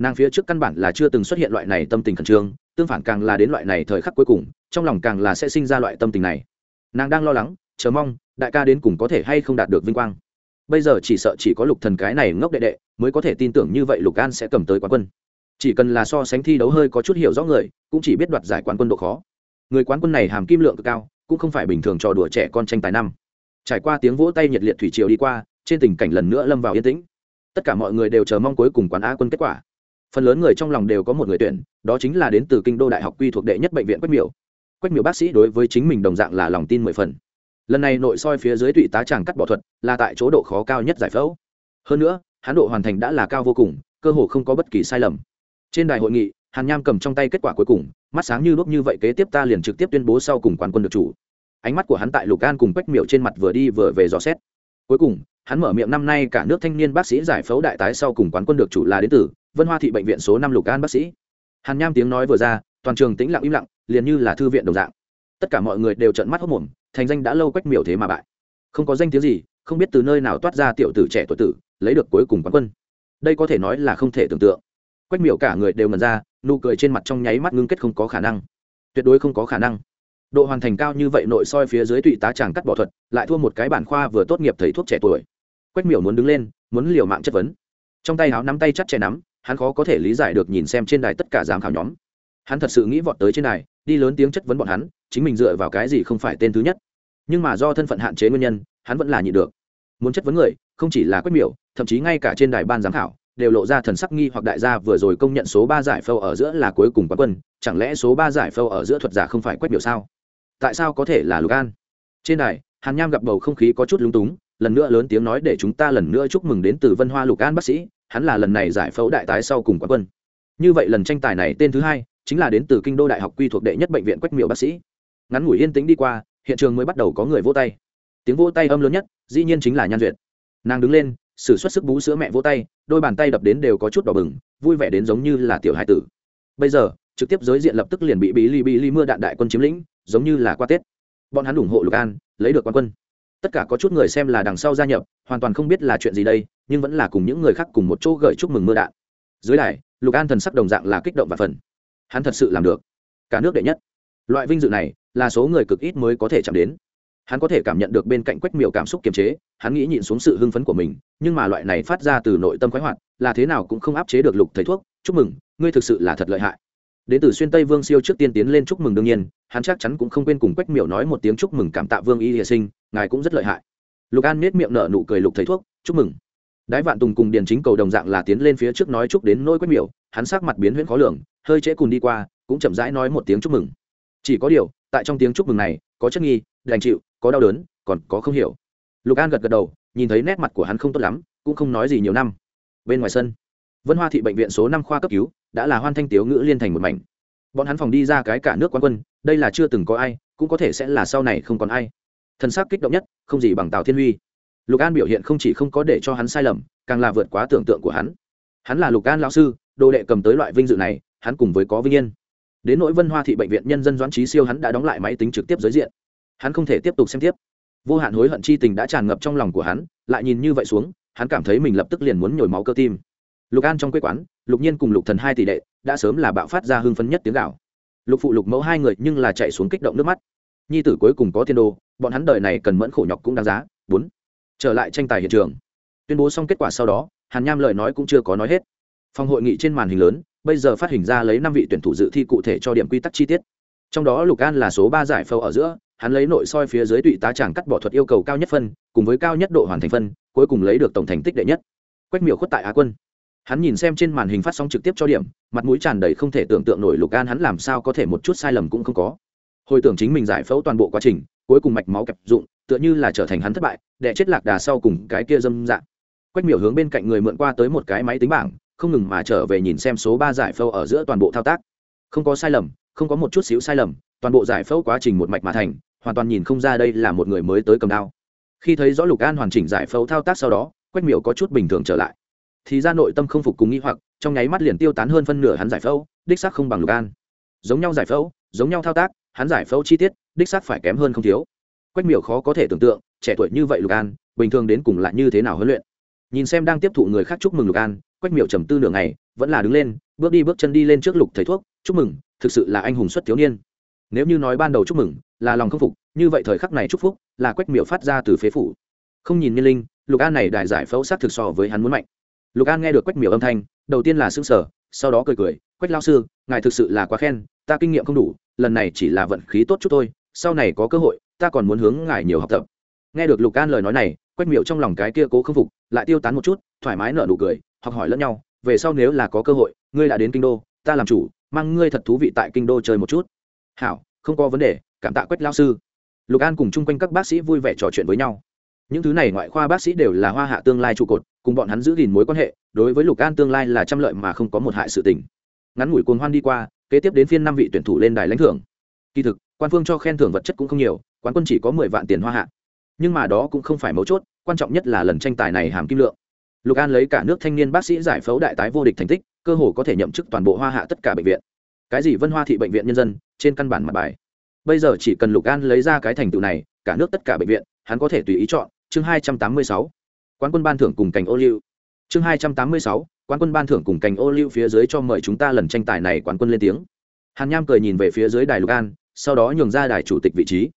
Speaker 1: nàng phía trước căn bản là chưa từng xuất hiện loại này tâm tình khẩn trương, tương phản càng là đến loại này thời khắc cuối cùng, trong lòng càng là sẽ sinh ra loại tâm tình này. Nàng đang lo lắng, chờ mong, đại ca đến cùng có thể hay không đạt được vinh quang. Bây giờ chỉ sợ chỉ có lục thần cái này ngốc đệ đệ mới có thể tin tưởng như vậy lục an sẽ cầm tới quán quân. Chỉ cần là so sánh thi đấu hơi có chút hiểu rõ người, cũng chỉ biết đoạt giải quán quân độ khó. Người quán quân này hàm kim lượng cực cao, cũng không phải bình thường trò đùa trẻ con tranh tài năm. Trải qua tiếng vỗ tay nhiệt liệt thủy triều đi qua, trên tình cảnh lần nữa lâm vào yên tĩnh. Tất cả mọi người đều chờ mong cuối cùng quán á quân kết quả phần lớn người trong lòng đều có một người tuyển, đó chính là đến từ kinh đô đại học quy thuộc đệ nhất bệnh viện quách miểu. Quách miểu bác sĩ đối với chính mình đồng dạng là lòng tin mười phần. Lần này nội soi phía dưới tụy tá tràng cắt bỏ thuật, là tại chỗ độ khó cao nhất giải phẫu. Hơn nữa hãn độ hoàn thành đã là cao vô cùng, cơ hồ không có bất kỳ sai lầm. Trên đài hội nghị, hàn nham cầm trong tay kết quả cuối cùng, mắt sáng như đốt như vậy kế tiếp ta liền trực tiếp tuyên bố sau cùng quán quân được chủ. Ánh mắt của hắn tại lục an cùng quách miểu trên mặt vừa đi vừa về dò xét. Cuối cùng hắn mở miệng năm nay cả nước thanh niên bác sĩ giải phẫu đại tái sau cùng quán quân được chủ là đến từ vân hoa thị bệnh viện số năm lục an bác sĩ. Hàn nham tiếng nói vừa ra, toàn trường tĩnh lặng im lặng, liền như là thư viện đồng dạng. Tất cả mọi người đều trợn mắt hốc mồm thành danh đã lâu quách miểu thế mà bại. Không có danh tiếng gì, không biết từ nơi nào toát ra tiểu tử trẻ tuổi tử, lấy được cuối cùng quán quân. Đây có thể nói là không thể tưởng tượng. Quách miểu cả người đều ngần ra, nụ cười trên mặt trong nháy mắt ngưng kết không có khả năng. Tuyệt đối không có khả năng độ hoàn thành cao như vậy nội soi phía dưới tụy tá chàng cắt bỏ thuật, lại thua một cái bản khoa vừa tốt nghiệp thầy thuốc trẻ tuổi. Quách miểu muốn đứng lên, muốn liều mạng chất vấn. Trong tay áo nắm tay chắt chẽ nắm, hắn khó có thể lý giải được nhìn xem trên đài tất cả giám khảo nhóm. Hắn thật sự nghĩ vọt tới trên đài, đi lớn tiếng chất vấn bọn hắn, chính mình dựa vào cái gì không phải tên thứ nhất. Nhưng mà do thân phận hạn chế nguyên nhân, hắn vẫn là nhịn được. Muốn chất vấn người, không chỉ là quách miểu, thậm chí ngay cả trên đài ban giám khảo, đều lộ ra thần sắc nghi hoặc đại gia vừa rồi công nhận số ba giải phâu ở giữa là cuối cùng quán quân, chẳng lẽ số ba giải phâu ở giữa thuật giả không phải quách miểu sao? Tại sao có thể là lục an? Trên đài, hàn nham gặp bầu không khí có chút lúng túng, lần nữa lớn tiếng nói để chúng ta lần nữa chúc mừng đến từ vân hoa lục an bác sĩ, hắn là lần này giải phẫu đại tái sau cùng quán quân. Như vậy lần tranh tài này tên thứ hai, chính là đến từ kinh đô đại học quy thuộc đệ nhất bệnh viện quách Miệu bác sĩ. Ngắn ngủi yên tĩnh đi qua, hiện trường mới bắt đầu có người vỗ tay. Tiếng vỗ tay âm lớn nhất, dĩ nhiên chính là nhan duyệt. Nàng đứng lên, sử xuất sức bú sữa mẹ vỗ tay, đôi bàn tay đập đến đều có chút đỏ bừng, vui vẻ đến giống như là tiểu hải tử. Bây giờ, trực tiếp giới diện lập tức liền bị bí li bí li mưa đạn đại quân chiếm lĩnh giống như là qua tết bọn hắn ủng hộ lục an lấy được quan quân tất cả có chút người xem là đằng sau gia nhập hoàn toàn không biết là chuyện gì đây nhưng vẫn là cùng những người khác cùng một chỗ gợi chúc mừng mưa đạn dưới đài lục an thần sắc đồng dạng là kích động và phần hắn thật sự làm được cả nước đệ nhất loại vinh dự này là số người cực ít mới có thể chạm đến hắn có thể cảm nhận được bên cạnh quách miểu cảm xúc kiềm chế hắn nghĩ nhịn xuống sự hưng phấn của mình nhưng mà loại này phát ra từ nội tâm khoái hoạt là thế nào cũng không áp chế được lục thầy thuốc chúc mừng ngươi thực sự là thật lợi hại đến từ xuyên tây vương siêu trước tiên tiến lên chúc mừng đương nhiên, hắn chắc chắn cũng không quên cùng quách miểu nói một tiếng chúc mừng cảm tạ vương y hiệ sinh, ngài cũng rất lợi hại. Lục an nết miệng nở nụ cười lục thầy thuốc, chúc mừng. Đái vạn tùng cùng điền chính cầu đồng dạng là tiến lên phía trước nói chúc đến nỗi quách miểu, hắn sắc mặt biến huyễn khó lường, hơi trễ cùng đi qua, cũng chậm rãi nói một tiếng chúc mừng. Chỉ có điều, tại trong tiếng chúc mừng này, có chất nghi, đành chịu, có đau đớn, còn có không hiểu. Lục an gật gật đầu, nhìn thấy nét mặt của hắn không tốt lắm, cũng không nói gì nhiều năm. Bên ngoài sân vân hoa thị bệnh viện số năm khoa cấp cứu, đã là hoan thanh tiếu ngữ liên thành một mảnh. Bọn hắn phòng đi ra cái cả nước quán quân, đây là chưa từng có ai, cũng có thể sẽ là sau này không còn ai. Thân xác kích động nhất, không gì bằng tào thiên huy. Lục an biểu hiện không chỉ không có để cho hắn sai lầm, càng là vượt quá tưởng tượng của hắn. Hắn là lục an lão sư, đồ đệ cầm tới loại vinh dự này, hắn cùng với có vinh yên. Đến nỗi vân hoa thị bệnh viện nhân dân doãn trí siêu hắn đã đóng lại máy tính trực tiếp giới diện. Hắn không thể tiếp tục xem tiếp. Vô hạn hối hận chi tình đã tràn ngập trong lòng của hắn, lại nhìn như vậy xuống, hắn cảm thấy mình lập tức liền muốn nhồi máu cơ tim lục an trong quê quán lục nhiên cùng lục thần hai tỷ đệ đã sớm là bạo phát ra hưng phấn nhất tiếng gạo lục phụ lục mẫu hai người nhưng là chạy xuống kích động nước mắt nhi tử cuối cùng có thiên đô bọn hắn đời này cần mẫn khổ nhọc cũng đáng giá bốn trở lại tranh tài hiện trường tuyên bố xong kết quả sau đó hàn nham lời nói cũng chưa có nói hết phòng hội nghị trên màn hình lớn bây giờ phát hình ra lấy năm vị tuyển thủ dự thi cụ thể cho điểm quy tắc chi tiết trong đó lục an là số ba giải phâu ở giữa hắn lấy nội soi phía dưới tụy tá tràng cắt bỏ thuật yêu cầu cao nhất phân cùng với cao nhất độ hoàn thành phân cuối cùng lấy được tổng thành tích đệ nhất quách miểu khuất tại á quân hắn nhìn xem trên màn hình phát sóng trực tiếp cho điểm, mặt mũi tràn đầy không thể tưởng tượng nổi lục an hắn làm sao có thể một chút sai lầm cũng không có. Hồi tưởng chính mình giải phẫu toàn bộ quá trình, cuối cùng mạch máu kẹp dụng, tựa như là trở thành hắn thất bại đẻ chết lạc đà sau cùng cái kia dâm dạng. Quách miểu hướng bên cạnh người mượn qua tới một cái máy tính bảng, không ngừng mà trở về nhìn xem số ba giải phẫu ở giữa toàn bộ thao tác. Không có sai lầm, không có một chút xíu sai lầm, toàn bộ giải phẫu quá trình một mạch mà thành, hoàn toàn nhìn không ra đây là một người mới tới cầm đao. Khi thấy rõ lục an hoàn chỉnh giải phẫu thao tác sau đó, quách miểu có chút bình thường trở lại thì ra nội tâm không phục cùng nghi hoặc, trong nháy mắt liền tiêu tán hơn phân nửa hắn giải phẫu, đích xác không bằng lục an. Giống nhau giải phẫu, giống nhau thao tác, hắn giải phẫu chi tiết, đích xác phải kém hơn không thiếu. Quách miểu khó có thể tưởng tượng, trẻ tuổi như vậy lục an, bình thường đến cùng lại như thế nào huấn luyện. Nhìn xem đang tiếp thụ người khác chúc mừng lục an, quách miểu trầm tư nửa ngày, vẫn là đứng lên, bước đi bước chân đi lên trước lục thầy thuốc, chúc mừng, thực sự là anh hùng xuất thiếu niên. Nếu như nói ban đầu chúc mừng, là lòng không phục, như vậy thời khắc này chúc phúc là quách miểu phát ra từ phế phủ. Không nhìn nhiên linh, lục an này đại giải phẫu sát thực so với hắn muốn mạnh lục an nghe được quách miểu âm thanh, đầu tiên là s ư n g sở sau đó cười cười, quách lao sư, ngài thực sự là quá khen, ta kinh nghiệm không đủ, lần này chỉ là vận khí tốt chút thôi, sau này có cơ hội, ta còn muốn hướng ngài nhiều học tập. Nghe được lục an lời nói này, quách Miểu trong lòng cái kia cố không phục, lại tiêu tán một chút, thoải mái nở nụ cười, học hỏi lẫn nhau, về sau nếu là có cơ hội, ngươi đã đến kinh đô, ta làm chủ, mang ngươi thật thú vị tại kinh đô chơi một chút. Hảo, không có vấn đề, cảm tạ quách lao sư. Lục an cùng chung quanh các bác sĩ vui vẻ trò chuyện với nhau những thứ này ngoại khoa bác sĩ đều là hoa hạ tương lai trụ cột, cùng bọn hắn giữ gìn mối quan hệ, đối với lục an tương lai là trăm lợi mà không có một hại sự tình. Ngắn ngủi cuồng hoan đi qua, kế tiếp đến phiên năm vị tuyển thủ lên đài lãnh thưởng. Kỳ thực, quan phương cho khen thưởng vật chất cũng không nhiều, quán quân chỉ có mười vạn tiền hoa hạ. Nhưng mà đó cũng không phải mấu chốt, quan trọng nhất là lần tranh tài này hàm kim lượng. Lục an lấy cả nước thanh niên bác sĩ giải phẫu đại tái vô địch thành tích, cơ hồ có thể nhậm chức toàn bộ hoa hạ tất cả bệnh viện. Cái gì vân hoa thị bệnh viện nhân dân, trên căn bản mặt bài. Bây giờ chỉ cần lục an lấy ra cái thành tựu này, cả nước tất cả bệnh viện, hắn có thể tùy ý chọn chương hai trăm tám mươi sáu, quán quân ban thưởng cùng cành ô liu. Chương hai trăm tám mươi sáu, quán quân ban thưởng cùng cành ô liu phía dưới cho mời chúng ta lần tranh tài này quán quân lên tiếng. Hàn nham cười nhìn về phía dưới đài lục an, sau đó nhường ra đài chủ tịch vị trí.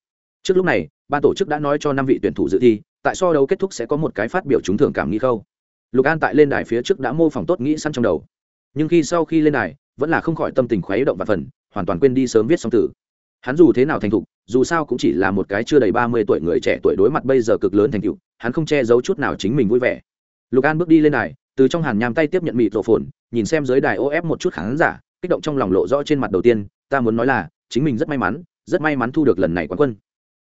Speaker 1: Trước lúc này, ban tổ chức đã nói cho năm vị tuyển thủ dự thi, tại so đấu kết thúc sẽ có một cái phát biểu trúng thưởng cảm nghĩ khâu. Lục an tại lên đài phía trước đã mô phỏng tốt nghĩ săn trong đầu. Nhưng khi sau khi lên đài, vẫn là không khỏi tâm tình khuấy động và phần, hoàn toàn quên đi sớm viết xong tử hắn dù thế nào thành thục, dù sao cũng chỉ là một cái chưa đầy ba mươi tuổi người trẻ tuổi đối mặt bây giờ cực lớn thành tựu, hắn không che giấu chút nào chính mình vui vẻ. Lục an bước đi lên đài, từ trong hàn nham tay tiếp nhận mịt rổ phồn, nhìn xem dưới đài ô ép một chút khán giả, kích động trong lòng lộ rõ trên mặt đầu tiên, ta muốn nói là, chính mình rất may mắn, rất may mắn thu được lần này quán quân.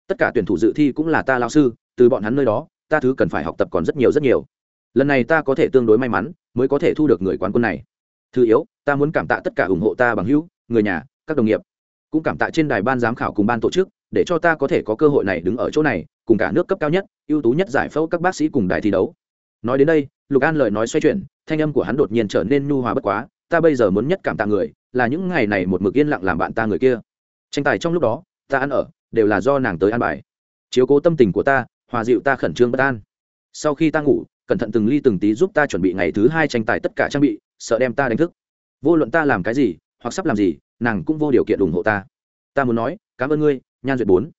Speaker 1: Tất cả tuyển thủ dự thi cũng là ta lao sư, từ bọn hắn nơi đó, ta thứ cần phải học tập còn rất nhiều rất nhiều. Lần này ta có thể tương đối may mắn, mới có thể thu được người quán quân này. Thứ yếu, ta muốn cảm tạ tất cả ủng hộ ta bằng hữu, người nhà, các đồng nghiệp cũng cảm tạ trên đài ban giám khảo cùng ban tổ chức, để cho ta có thể có cơ hội này đứng ở chỗ này, cùng cả nước cấp cao nhất, ưu tú nhất giải phẫu các bác sĩ cùng đài thi đấu. Nói đến đây, lục an lời nói xoay chuyển, thanh âm của hắn đột nhiên trở nên nhu hòa bất quá, ta bây giờ muốn nhất cảm tạ người, là những ngày này một mực yên lặng làm bạn ta người kia. Tranh tài trong lúc đó, ta ăn ở, đều là do nàng tới ăn bài. Chiếu cố tâm tình của ta, hòa dịu ta khẩn trương bất an. Sau khi ta ngủ, cẩn thận từng ly từng tí giúp ta chuẩn bị ngày thứ hai tranh tài tất cả trang bị, sợ đem ta đánh thức. Vô luận ta làm cái gì, hoặc sắp làm gì nàng cũng vô điều kiện ủng hộ ta. Ta muốn nói, cảm ơn ngươi, nhan duyệt bốn.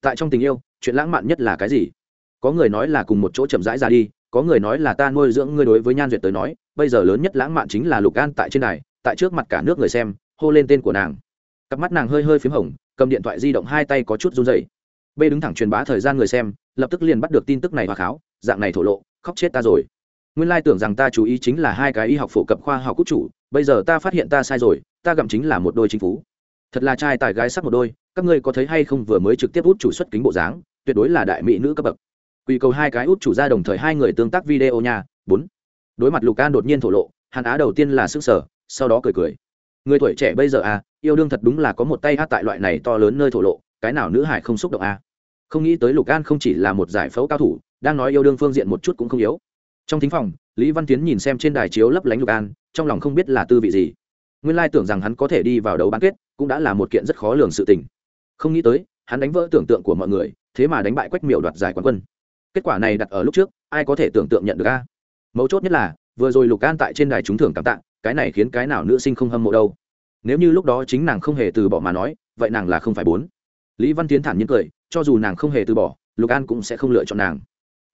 Speaker 1: Tại trong tình yêu, chuyện lãng mạn nhất là cái gì? Có người nói là cùng một chỗ chậm rãi ra đi, có người nói là ta nuôi dưỡng ngươi đối với nhan duyệt tới nói, bây giờ lớn nhất lãng mạn chính là lục an tại trên này tại trước mặt cả nước người xem, hô lên tên của nàng. Cặp mắt nàng hơi hơi p h í m hồng, cầm điện thoại di động hai tay có chút run dày b đứng thẳng truyền bá thời gian người xem, lập tức liền bắt được tin tức này hoa kháo, dạng này thổ lộ, khóc chết ta rồi. Nguyên lai tưởng rằng ta chú ý chính là hai cái y học phổ cập khoa học quốc chủ bây giờ ta phát hiện ta sai rồi, ta gặm chính là một đôi chính phú. Thật là trai tài gái sắc một đôi, các ngươi có thấy hay không vừa mới trực tiếp út chủ xuất kính bộ dáng, tuyệt đối là đại mỹ nữ cấp bậc. Quy cầu hai cái út chủ ra đồng thời hai người tương tác video nha, bốn. Đối mặt lục an đột nhiên thổ lộ hàn á đầu tiên là sức sở sau đó cười cười. Người tuổi trẻ bây giờ à yêu đương thật đúng là có một tay hát tại loại này to lớn nơi thổ lộ, cái nào nữ hải không xúc động à? Không nghĩ tới lục an không chỉ là một giải phẫu cao thủ, đang nói yêu đương phương diện một chút cũng không yếu. Trong thính phòng lý văn tiến nhìn xem trên đài chiếu lấp lánh lục an, trong lòng không biết là tư vị gì. Nguyên lai tưởng rằng hắn có thể đi vào đấu bán kết, cũng đã là một kiện rất khó lường sự tình. Không nghĩ tới, hắn đánh vỡ tưởng tượng của mọi người, thế mà đánh bại quách miểu đoạt giải quán quân. Kết quả này đặt ở lúc trước, ai có thể tưởng tượng nhận được a? Mấu chốt nhất là, vừa rồi lục an tại trên đài trúng thưởng cảm tạng cái này khiến cái nào nữ sinh không hâm mộ đâu. Nếu như lúc đó chính nàng không hề từ bỏ mà nói, vậy nàng là không phải bốn. Lý văn tiến thản nhiên cười, cho dù nàng không hề từ bỏ, lục an cũng sẽ không lựa chọn nàng.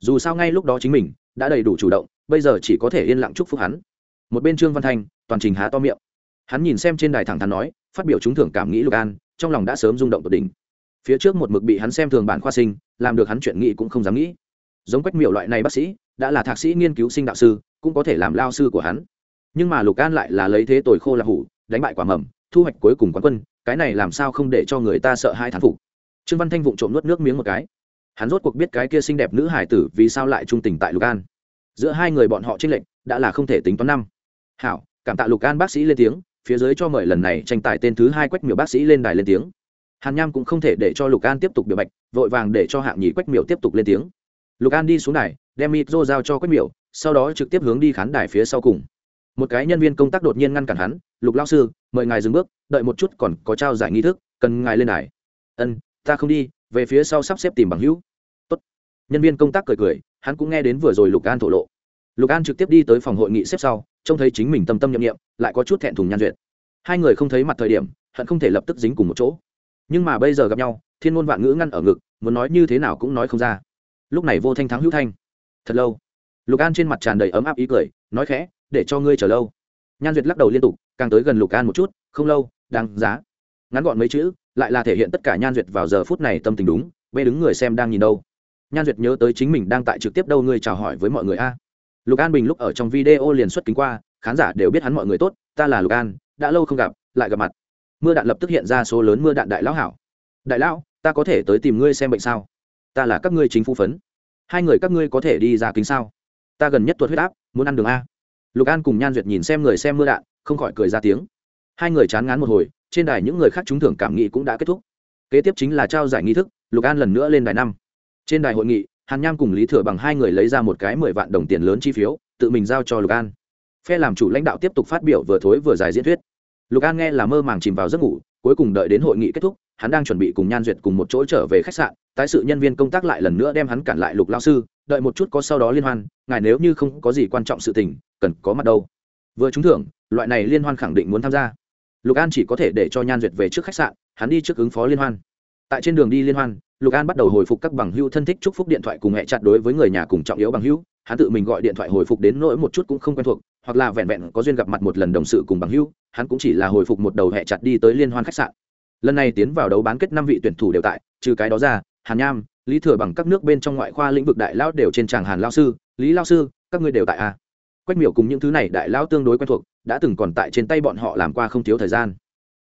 Speaker 1: Dù sao ngay lúc đó chính mình, đã đầy đủ chủ động bây giờ chỉ có thể yên lặng chúc phúc hắn. Một bên trương văn thanh, toàn trình há to miệng. Hắn nhìn xem trên đài thẳng thắn nói, phát biểu trúng thưởng cảm nghĩ lục an, trong lòng đã sớm rung động tột đỉnh. Phía trước một mực bị hắn xem thường bản khoa sinh, làm được hắn chuyện nghĩ cũng không dám nghĩ. Giống quách miệu loại này bác sĩ, đã là thạc sĩ nghiên cứu sinh đạo sư, cũng có thể làm lao sư của hắn. Nhưng mà lục an lại là lấy thế tồi khô là hủ, đánh bại quả mầm, thu hoạch cuối cùng quán quân, cái này làm sao không để cho người ta sợ hai thán phục. Trương văn thanh vụng trộm nuốt nước miếng một cái. Hắn rốt cuộc biết cái kia xinh đẹp nữ hải tử vì sao lại trung tình tại lục an giữa hai người bọn họ tranh lệch đã là không thể tính toán năm. Hảo, cảm tạ lục an bác sĩ lên tiếng, phía dưới cho mời lần này tranh tài tên thứ hai quách miểu bác sĩ lên đài lên tiếng. Hàn nham cũng không thể để cho lục an tiếp tục biểu bạch, vội vàng để cho hạng nhì quách miểu tiếp tục lên tiếng. Lục an đi xuống đài, đem mịt rô giao cho quách miểu, sau đó trực tiếp hướng đi khán đài phía sau cùng. Một cái nhân viên công tác đột nhiên ngăn cản hắn, lục lao sư, mời ngài dừng bước, đợi một chút còn có trao giải nghi thức, cần ngài lên đài. Ân, ta không đi, về phía sau sắp xếp tìm bằng hữu. Tốt. nhân viên công tác cười cười hắn cũng nghe đến vừa rồi lục an thổ lộ. Lục an trực tiếp đi tới phòng hội nghị xếp sau, trông thấy chính mình tâm tâm nhậm nghiệm lại có chút thẹn thùng nhan duyệt. Hai người không thấy mặt thời điểm, hận không thể lập tức dính cùng một chỗ. Nhưng mà bây giờ gặp nhau, thiên ngôn vạn ngữ ngăn ở ngực, muốn nói như thế nào cũng nói không ra. Lúc này vô thanh thắng hữu thanh. Thật lâu. Lục an trên mặt tràn đầy ấm áp ý cười, nói khẽ, để cho ngươi chờ lâu. Nhan duyệt lắc đầu liên tục, càng tới gần lục an một chút, không lâu, đáng giá. Ngắn gọn mấy chữ, lại là thể hiện tất cả nhan duyệt vào giờ phút này tâm tình đúng, bê đứng người xem đang nhìn đâu nhan duyệt nhớ tới chính mình đang tại trực tiếp đâu ngươi chào hỏi với mọi người a. Lục an bình lúc ở trong video liền xuất kính qua, khán giả đều biết hắn mọi người tốt, ta là lục an, đã lâu không gặp, lại gặp mặt. Mưa đạn lập tức hiện ra số lớn mưa đạn đại lão hảo. Đại lão, ta có thể tới tìm ngươi xem bệnh sao? Ta là các ngươi chính phủ phấn. Hai người các ngươi có thể đi ra kính sao? Ta gần nhất tuột huyết áp, muốn ăn đường a. Lục an cùng nhan duyệt nhìn xem người xem mưa đạn, không khỏi cười ra tiếng. Hai người chán ngán một hồi, trên đài những người khác trúng thưởng cảm nghị cũng đã kết thúc. Kế tiếp chính là trao giải nghi thức, lục an lần nữa lên đài năm trên đài hội nghị, hàn nham cùng lý thừa bằng hai người lấy ra một cái mười vạn đồng tiền lớn chi phiếu, tự mình giao cho lục an. Phe làm chủ lãnh đạo tiếp tục phát biểu vừa thối vừa dài diễn thuyết. Lục an nghe là mơ màng chìm vào giấc ngủ, cuối cùng đợi đến hội nghị kết thúc, hắn đang chuẩn bị cùng nhan duyệt cùng một chỗ trở về khách sạn, tái sự nhân viên công tác lại lần nữa đem hắn cản lại lục lao sư, đợi một chút có sau đó liên hoan, ngài nếu như không có gì quan trọng sự tình, cần có mặt đâu. Vừa trúng thưởng, loại này liên hoan khẳng định muốn tham gia. Lục an chỉ có thể để cho nhan duyệt về trước khách sạn, hắn đi trước ứng phó liên hoan. Tại trên đường đi liên hoan lục an bắt đầu hồi phục các bằng hữu thân thích chúc phúc điện thoại cùng hẹ chặt đối với người nhà cùng trọng yếu bằng hữu. Hắn tự mình gọi điện thoại hồi phục đến nỗi một chút cũng không quen thuộc, hoặc là vẹn vẹn có duyên gặp mặt một lần đồng sự cùng bằng hữu. Hắn cũng chỉ là hồi phục một đầu hẹ chặt đi tới liên hoan khách sạn. Lần này tiến vào đấu bán kết năm vị tuyển thủ đều tại, trừ cái đó ra, hàn nham, lý thừa bằng các nước bên trong ngoại khoa lĩnh vực đại lão đều trên tràng hàn lao sư, lý lao sư, các ngươi đều tại a quách miểu cùng những thứ này đại lão tương đối quen thuộc, đã từng còn tại trên tay bọn họ làm qua không thiếu thời gian.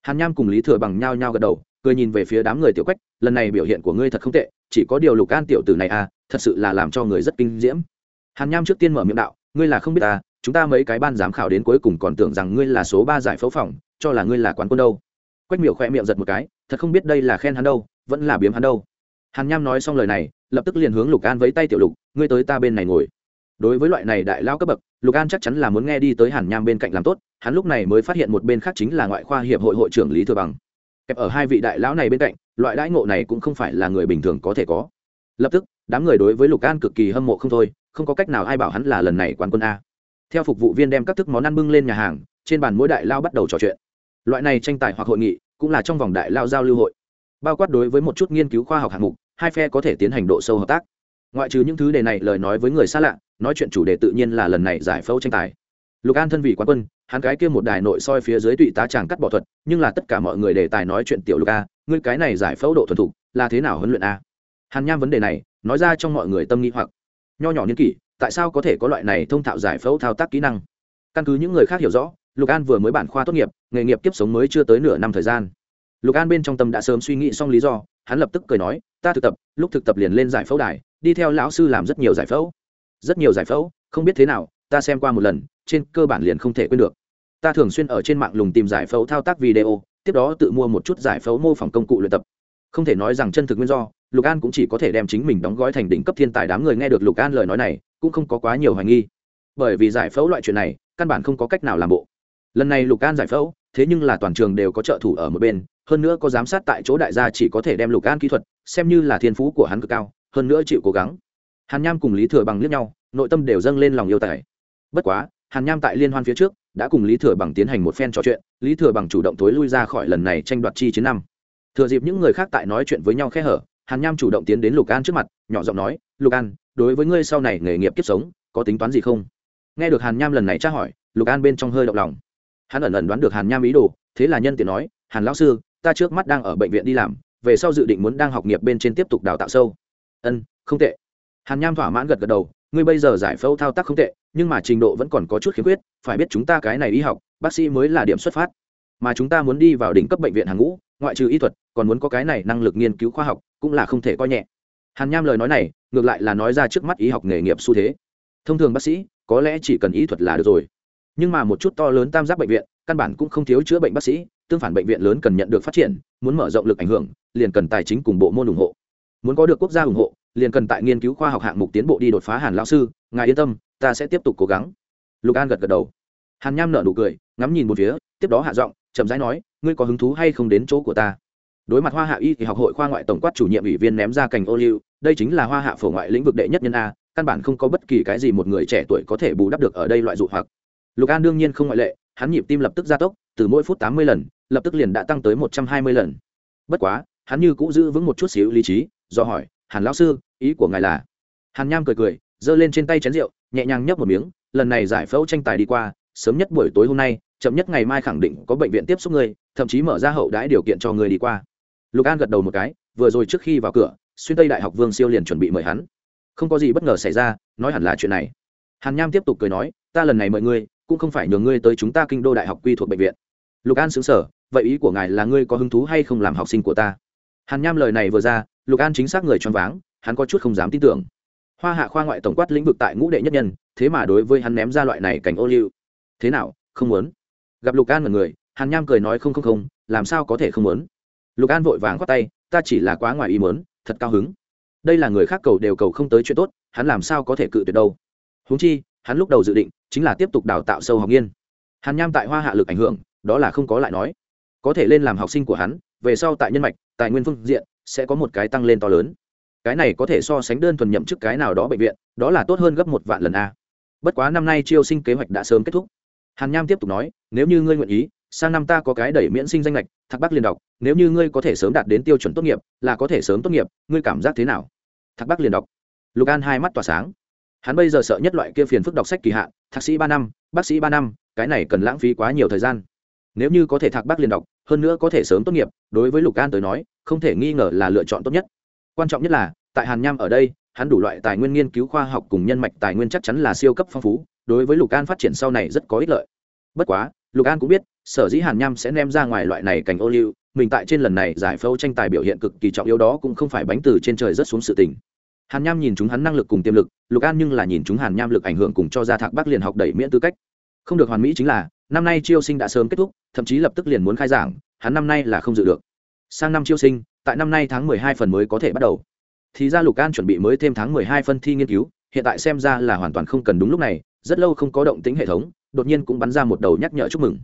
Speaker 1: Hàn nham cùng lý thừa bằng nhao nhao gật đầu cười nhìn về phía đám người tiểu quách lần này biểu hiện của ngươi thật không tệ chỉ có điều lục an tiểu tử này à, thật sự là làm cho người rất kinh diễm. Hàn nham trước tiên mở miệng đạo ngươi là không biết à, chúng ta mấy cái ban giám khảo đến cuối cùng còn tưởng rằng ngươi là số ba giải phẫu phòng cho là ngươi là quán quân đâu. Quách miểu khoe miệng giật một cái thật không biết đây là khen hắn đâu vẫn là biếm hắn đâu. Hàn nham nói xong lời này lập tức liền hướng lục an với tay tiểu lục ngươi tới ta bên này ngồi. Đối với loại này đại lao cấp bậc lục an chắc chắn là muốn nghe đi tới hàn nham bên cạnh làm tốt hắn lúc này mới phát hiện một bên khác chính là ngoại khoa hiệp hội hội trưởng lý thừa bằng kẹp ở hai vị đại lão này bên cạnh, loại đãi ngộ này cũng không phải là người bình thường có thể có. Lập tức, đám người đối với lục an cực kỳ hâm mộ không thôi, không có cách nào ai bảo hắn là lần này quán quân a. Theo phục vụ viên đem các thức món ăn bưng lên nhà hàng, trên bàn mỗi đại lao bắt đầu trò chuyện. Loại này tranh tài hoặc hội nghị, cũng là trong vòng đại lao giao lưu hội. Bao quát đối với một chút nghiên cứu khoa học hạng mục, hai phe có thể tiến hành độ sâu hợp tác. Ngoại trừ những thứ đề này lời nói với người xa lạ, nói chuyện chủ đề tự nhiên là lần này giải phẫu tranh tài lục an thân vị quán quân, hắn cái kia một đài nội soi phía dưới tụy tá chàng cắt bỏ thuật, nhưng là tất cả mọi người đề tài nói chuyện tiểu lục a, ngươi cái này giải phẫu độ thuần thục, là thế nào huấn luyện a? Hàn nham vấn đề này, nói ra trong mọi người tâm nghĩ hoặc. Nho nhỏ niên kỷ, tại sao có thể có loại này thông thạo giải phẫu thao tác kỹ năng? Căn cứ những người khác hiểu rõ, lục an vừa mới bản khoa tốt nghiệp, nghề nghiệp kiếp sống mới chưa tới nửa năm thời gian. Lục an bên trong tâm đã sớm suy nghĩ xong lý do, hắn lập tức cười nói, ta thực tập, lúc thực tập liền lên giải phẫu đài, đi theo lão sư làm rất nhiều giải phẫu. Rất nhiều giải phẫu? Không biết thế nào, ta xem qua một lần trên cơ bản liền không thể quên được. Ta thường xuyên ở trên mạng lùng tìm giải phẫu thao tác video, tiếp đó tự mua một chút giải phẫu mô phỏng công cụ luyện tập. Không thể nói rằng chân thực nguyên do, lục an cũng chỉ có thể đem chính mình đóng gói thành đỉnh cấp thiên tài đám người nghe được lục an lời nói này, cũng không có quá nhiều hoài nghi. Bởi vì giải phẫu loại chuyện này, căn bản không có cách nào làm bộ. Lần này lục an giải phẫu, thế nhưng là toàn trường đều có trợ thủ ở một bên, hơn nữa có giám sát tại chỗ đại gia chỉ có thể đem lục an kỹ thuật, xem như là thiên phú của hắn cực cao, hơn nữa chịu cố gắng. Hàn nham cùng lý thừa bằng liếc nhau, nội tâm đều dâng lên lòng yêu tài. Bất quá hàn nham tại liên hoan phía trước, đã cùng lý thừa bằng tiến hành một phen trò chuyện, lý thừa bằng chủ động tối lui ra khỏi lần này tranh đoạt chi chiến năm. Thừa dịp những người khác tại nói chuyện với nhau khe hở, hàn nham chủ động tiến đến lục an trước mặt, nhỏ giọng nói, lục an, đối với ngươi sau này nghề nghiệp kiếp sống, có tính toán gì không? Nghe được hàn nham lần này tra hỏi, lục an bên trong hơi động lòng. Hắn ẩn ẩn đoán được hàn nham ý đồ, thế là nhân tiện nói, hàn lão sư, ta trước mắt đang ở bệnh viện đi làm, về sau dự định muốn đang học nghiệp bên trên tiếp tục đào tạo sâu. Ân, không tệ. Hàn nham thỏa mãn gật gật đầu ngươi bây giờ giải phẫu thao tác không tệ, nhưng mà trình độ vẫn còn có chút khiếm khuyết, phải biết chúng ta cái này y học, bác sĩ mới là điểm xuất phát. Mà chúng ta muốn đi vào đỉnh cấp bệnh viện hàng ngũ, ngoại trừ y thuật, còn muốn có cái này năng lực nghiên cứu khoa học, cũng là không thể coi nhẹ. Hàn nham lời nói này, ngược lại là nói ra trước mắt y học nghề nghiệp xu thế. Thông thường bác sĩ, có lẽ chỉ cần y thuật là được rồi. Nhưng mà một chút to lớn tam giác bệnh viện, căn bản cũng không thiếu chữa bệnh bác sĩ, tương phản bệnh viện lớn cần nhận được phát triển, muốn mở rộng lực ảnh hưởng, liền cần tài chính cùng bộ môn ủng hộ. Muốn có được quốc gia ủng hộ liền cần tại nghiên cứu khoa học hạng mục tiến bộ đi đột phá hàn lão sư, ngài yên tâm, ta sẽ tiếp tục cố gắng. Lục an gật gật đầu. Hàn nham nở nụ cười, ngắm nhìn một phía, tiếp đó hạ giọng, chậm rãi nói, ngươi có hứng thú hay không đến chỗ của ta? Đối mặt hoa hạ y thì học hội khoa ngoại tổng quát chủ nhiệm ủy viên ném ra cành ô liu, đây chính là hoa hạ phổ ngoại lĩnh vực đệ nhất nhân a, căn bản không có bất kỳ cái gì một người trẻ tuổi có thể bù đắp được ở đây loại dụ hoặc. Lục an đương nhiên không ngoại lệ, hắn nhịp tim lập tức gia tốc, từ mỗi phút tám mươi lần, lập tức liền đã tăng tới một trăm hai mươi lần. Bất quá, hắn như cũng giữ vững một chút xíu lý trí, do hỏi hàn lão sư, ý của ngài là? Hàn nham cười cười, giơ lên trên tay chén rượu, nhẹ nhàng nhấp một miếng, lần này giải phẫu tranh tài đi qua, sớm nhất buổi tối hôm nay, chậm nhất ngày mai khẳng định có bệnh viện tiếp xúc ngươi thậm chí mở ra hậu đãi điều kiện cho người đi qua. Lục an gật đầu một cái, vừa rồi trước khi vào cửa, xuyên tây đại học vương siêu liền chuẩn bị mời hắn. Không có gì bất ngờ xảy ra, nói hẳn là chuyện này. Hàn nham tiếp tục cười nói, ta lần này mời ngươi, cũng không phải nhường ngươi tới chúng ta kinh đô đại học quy thuộc bệnh viện. Lục an xứng sở vậy ý của ngài là ngươi có hứng thú hay không làm học sinh của ta? Hàn nham lời này vừa ra lục an chính xác người choáng váng, hắn có chút không dám tin tưởng. Hoa hạ khoa ngoại tổng quát lĩnh vực tại ngũ đệ nhất nhân, thế mà đối với hắn ném ra loại này cảnh ô liu. Thế nào, không muốn? Gặp lục an mật người, hàn nham cười nói không không không, làm sao có thể không muốn? Lục an vội vàng khoát tay, ta chỉ là quá ngoài ý muốn, thật cao hứng. Đây là người khác cầu đều cầu không tới chuyện tốt, hắn làm sao có thể cự tuyệt đâu? Huống chi, hắn lúc đầu dự định chính là tiếp tục đào tạo sâu học nghiên. Hàn nham tại hoa hạ lực ảnh hưởng, đó là không có lại nói. Có thể lên làm học sinh của hắn, về sau tại nhân mạch, tài nguyên phương diện sẽ có một cái tăng lên to lớn. Cái này có thể so sánh đơn thuần nhậm chức cái nào đó bệnh viện, đó là tốt hơn gấp một vạn lần a. Bất quá năm nay chiêu sinh kế hoạch đã sớm kết thúc. Hàn nham tiếp tục nói, nếu như ngươi nguyện ý, sang năm ta có cái đẩy miễn sinh danh lệch, thạc bắc liền đọc, nếu như ngươi có thể sớm đạt đến tiêu chuẩn tốt nghiệp, là có thể sớm tốt nghiệp, ngươi cảm giác thế nào? Thạc bắc liền đọc. Lục an hai mắt tỏa sáng. Hắn bây giờ sợ nhất loại kia phiền phức đọc sách kỳ hạn, thạc sĩ ba năm, bác sĩ ba năm, cái này cần lãng phí quá nhiều thời gian nếu như có thể thạc bác liền đọc, hơn nữa có thể sớm tốt nghiệp, đối với lục an tới nói, không thể nghi ngờ là lựa chọn tốt nhất. Quan trọng nhất là, tại hàn nham ở đây, hắn đủ loại tài nguyên nghiên cứu khoa học cùng nhân mạch tài nguyên chắc chắn là siêu cấp phong phú, đối với lục an phát triển sau này rất có ích lợi. Bất quá, lục an cũng biết, sở dĩ hàn nham sẽ ném ra ngoài loại này cảnh ô liu, mình tại trên lần này giải phẫu tranh tài biểu hiện cực kỳ trọng yếu đó cũng không phải bánh từ trên trời rất xuống sự tình. Hàn nham nhìn chúng hắn năng lực cùng tiềm lực, lục an nhưng là nhìn chúng hàn nham lực ảnh hưởng cùng cho ra thạc bắc liền học đẩy miễn tư cách. Không được hoàn mỹ chính là năm nay chiêu sinh đã sớm kết thúc, thậm chí lập tức liền muốn khai giảng, hắn năm nay là không dự được. Sang năm chiêu sinh, tại năm nay tháng mười hai phần mới có thể bắt đầu. Thì ra lục an chuẩn bị mới thêm tháng mười hai phân thi nghiên cứu, hiện tại xem ra là hoàn toàn không cần đúng lúc này, rất lâu không có động tính hệ thống, đột nhiên cũng bắn ra một đầu nhắc nhở chúc mừng.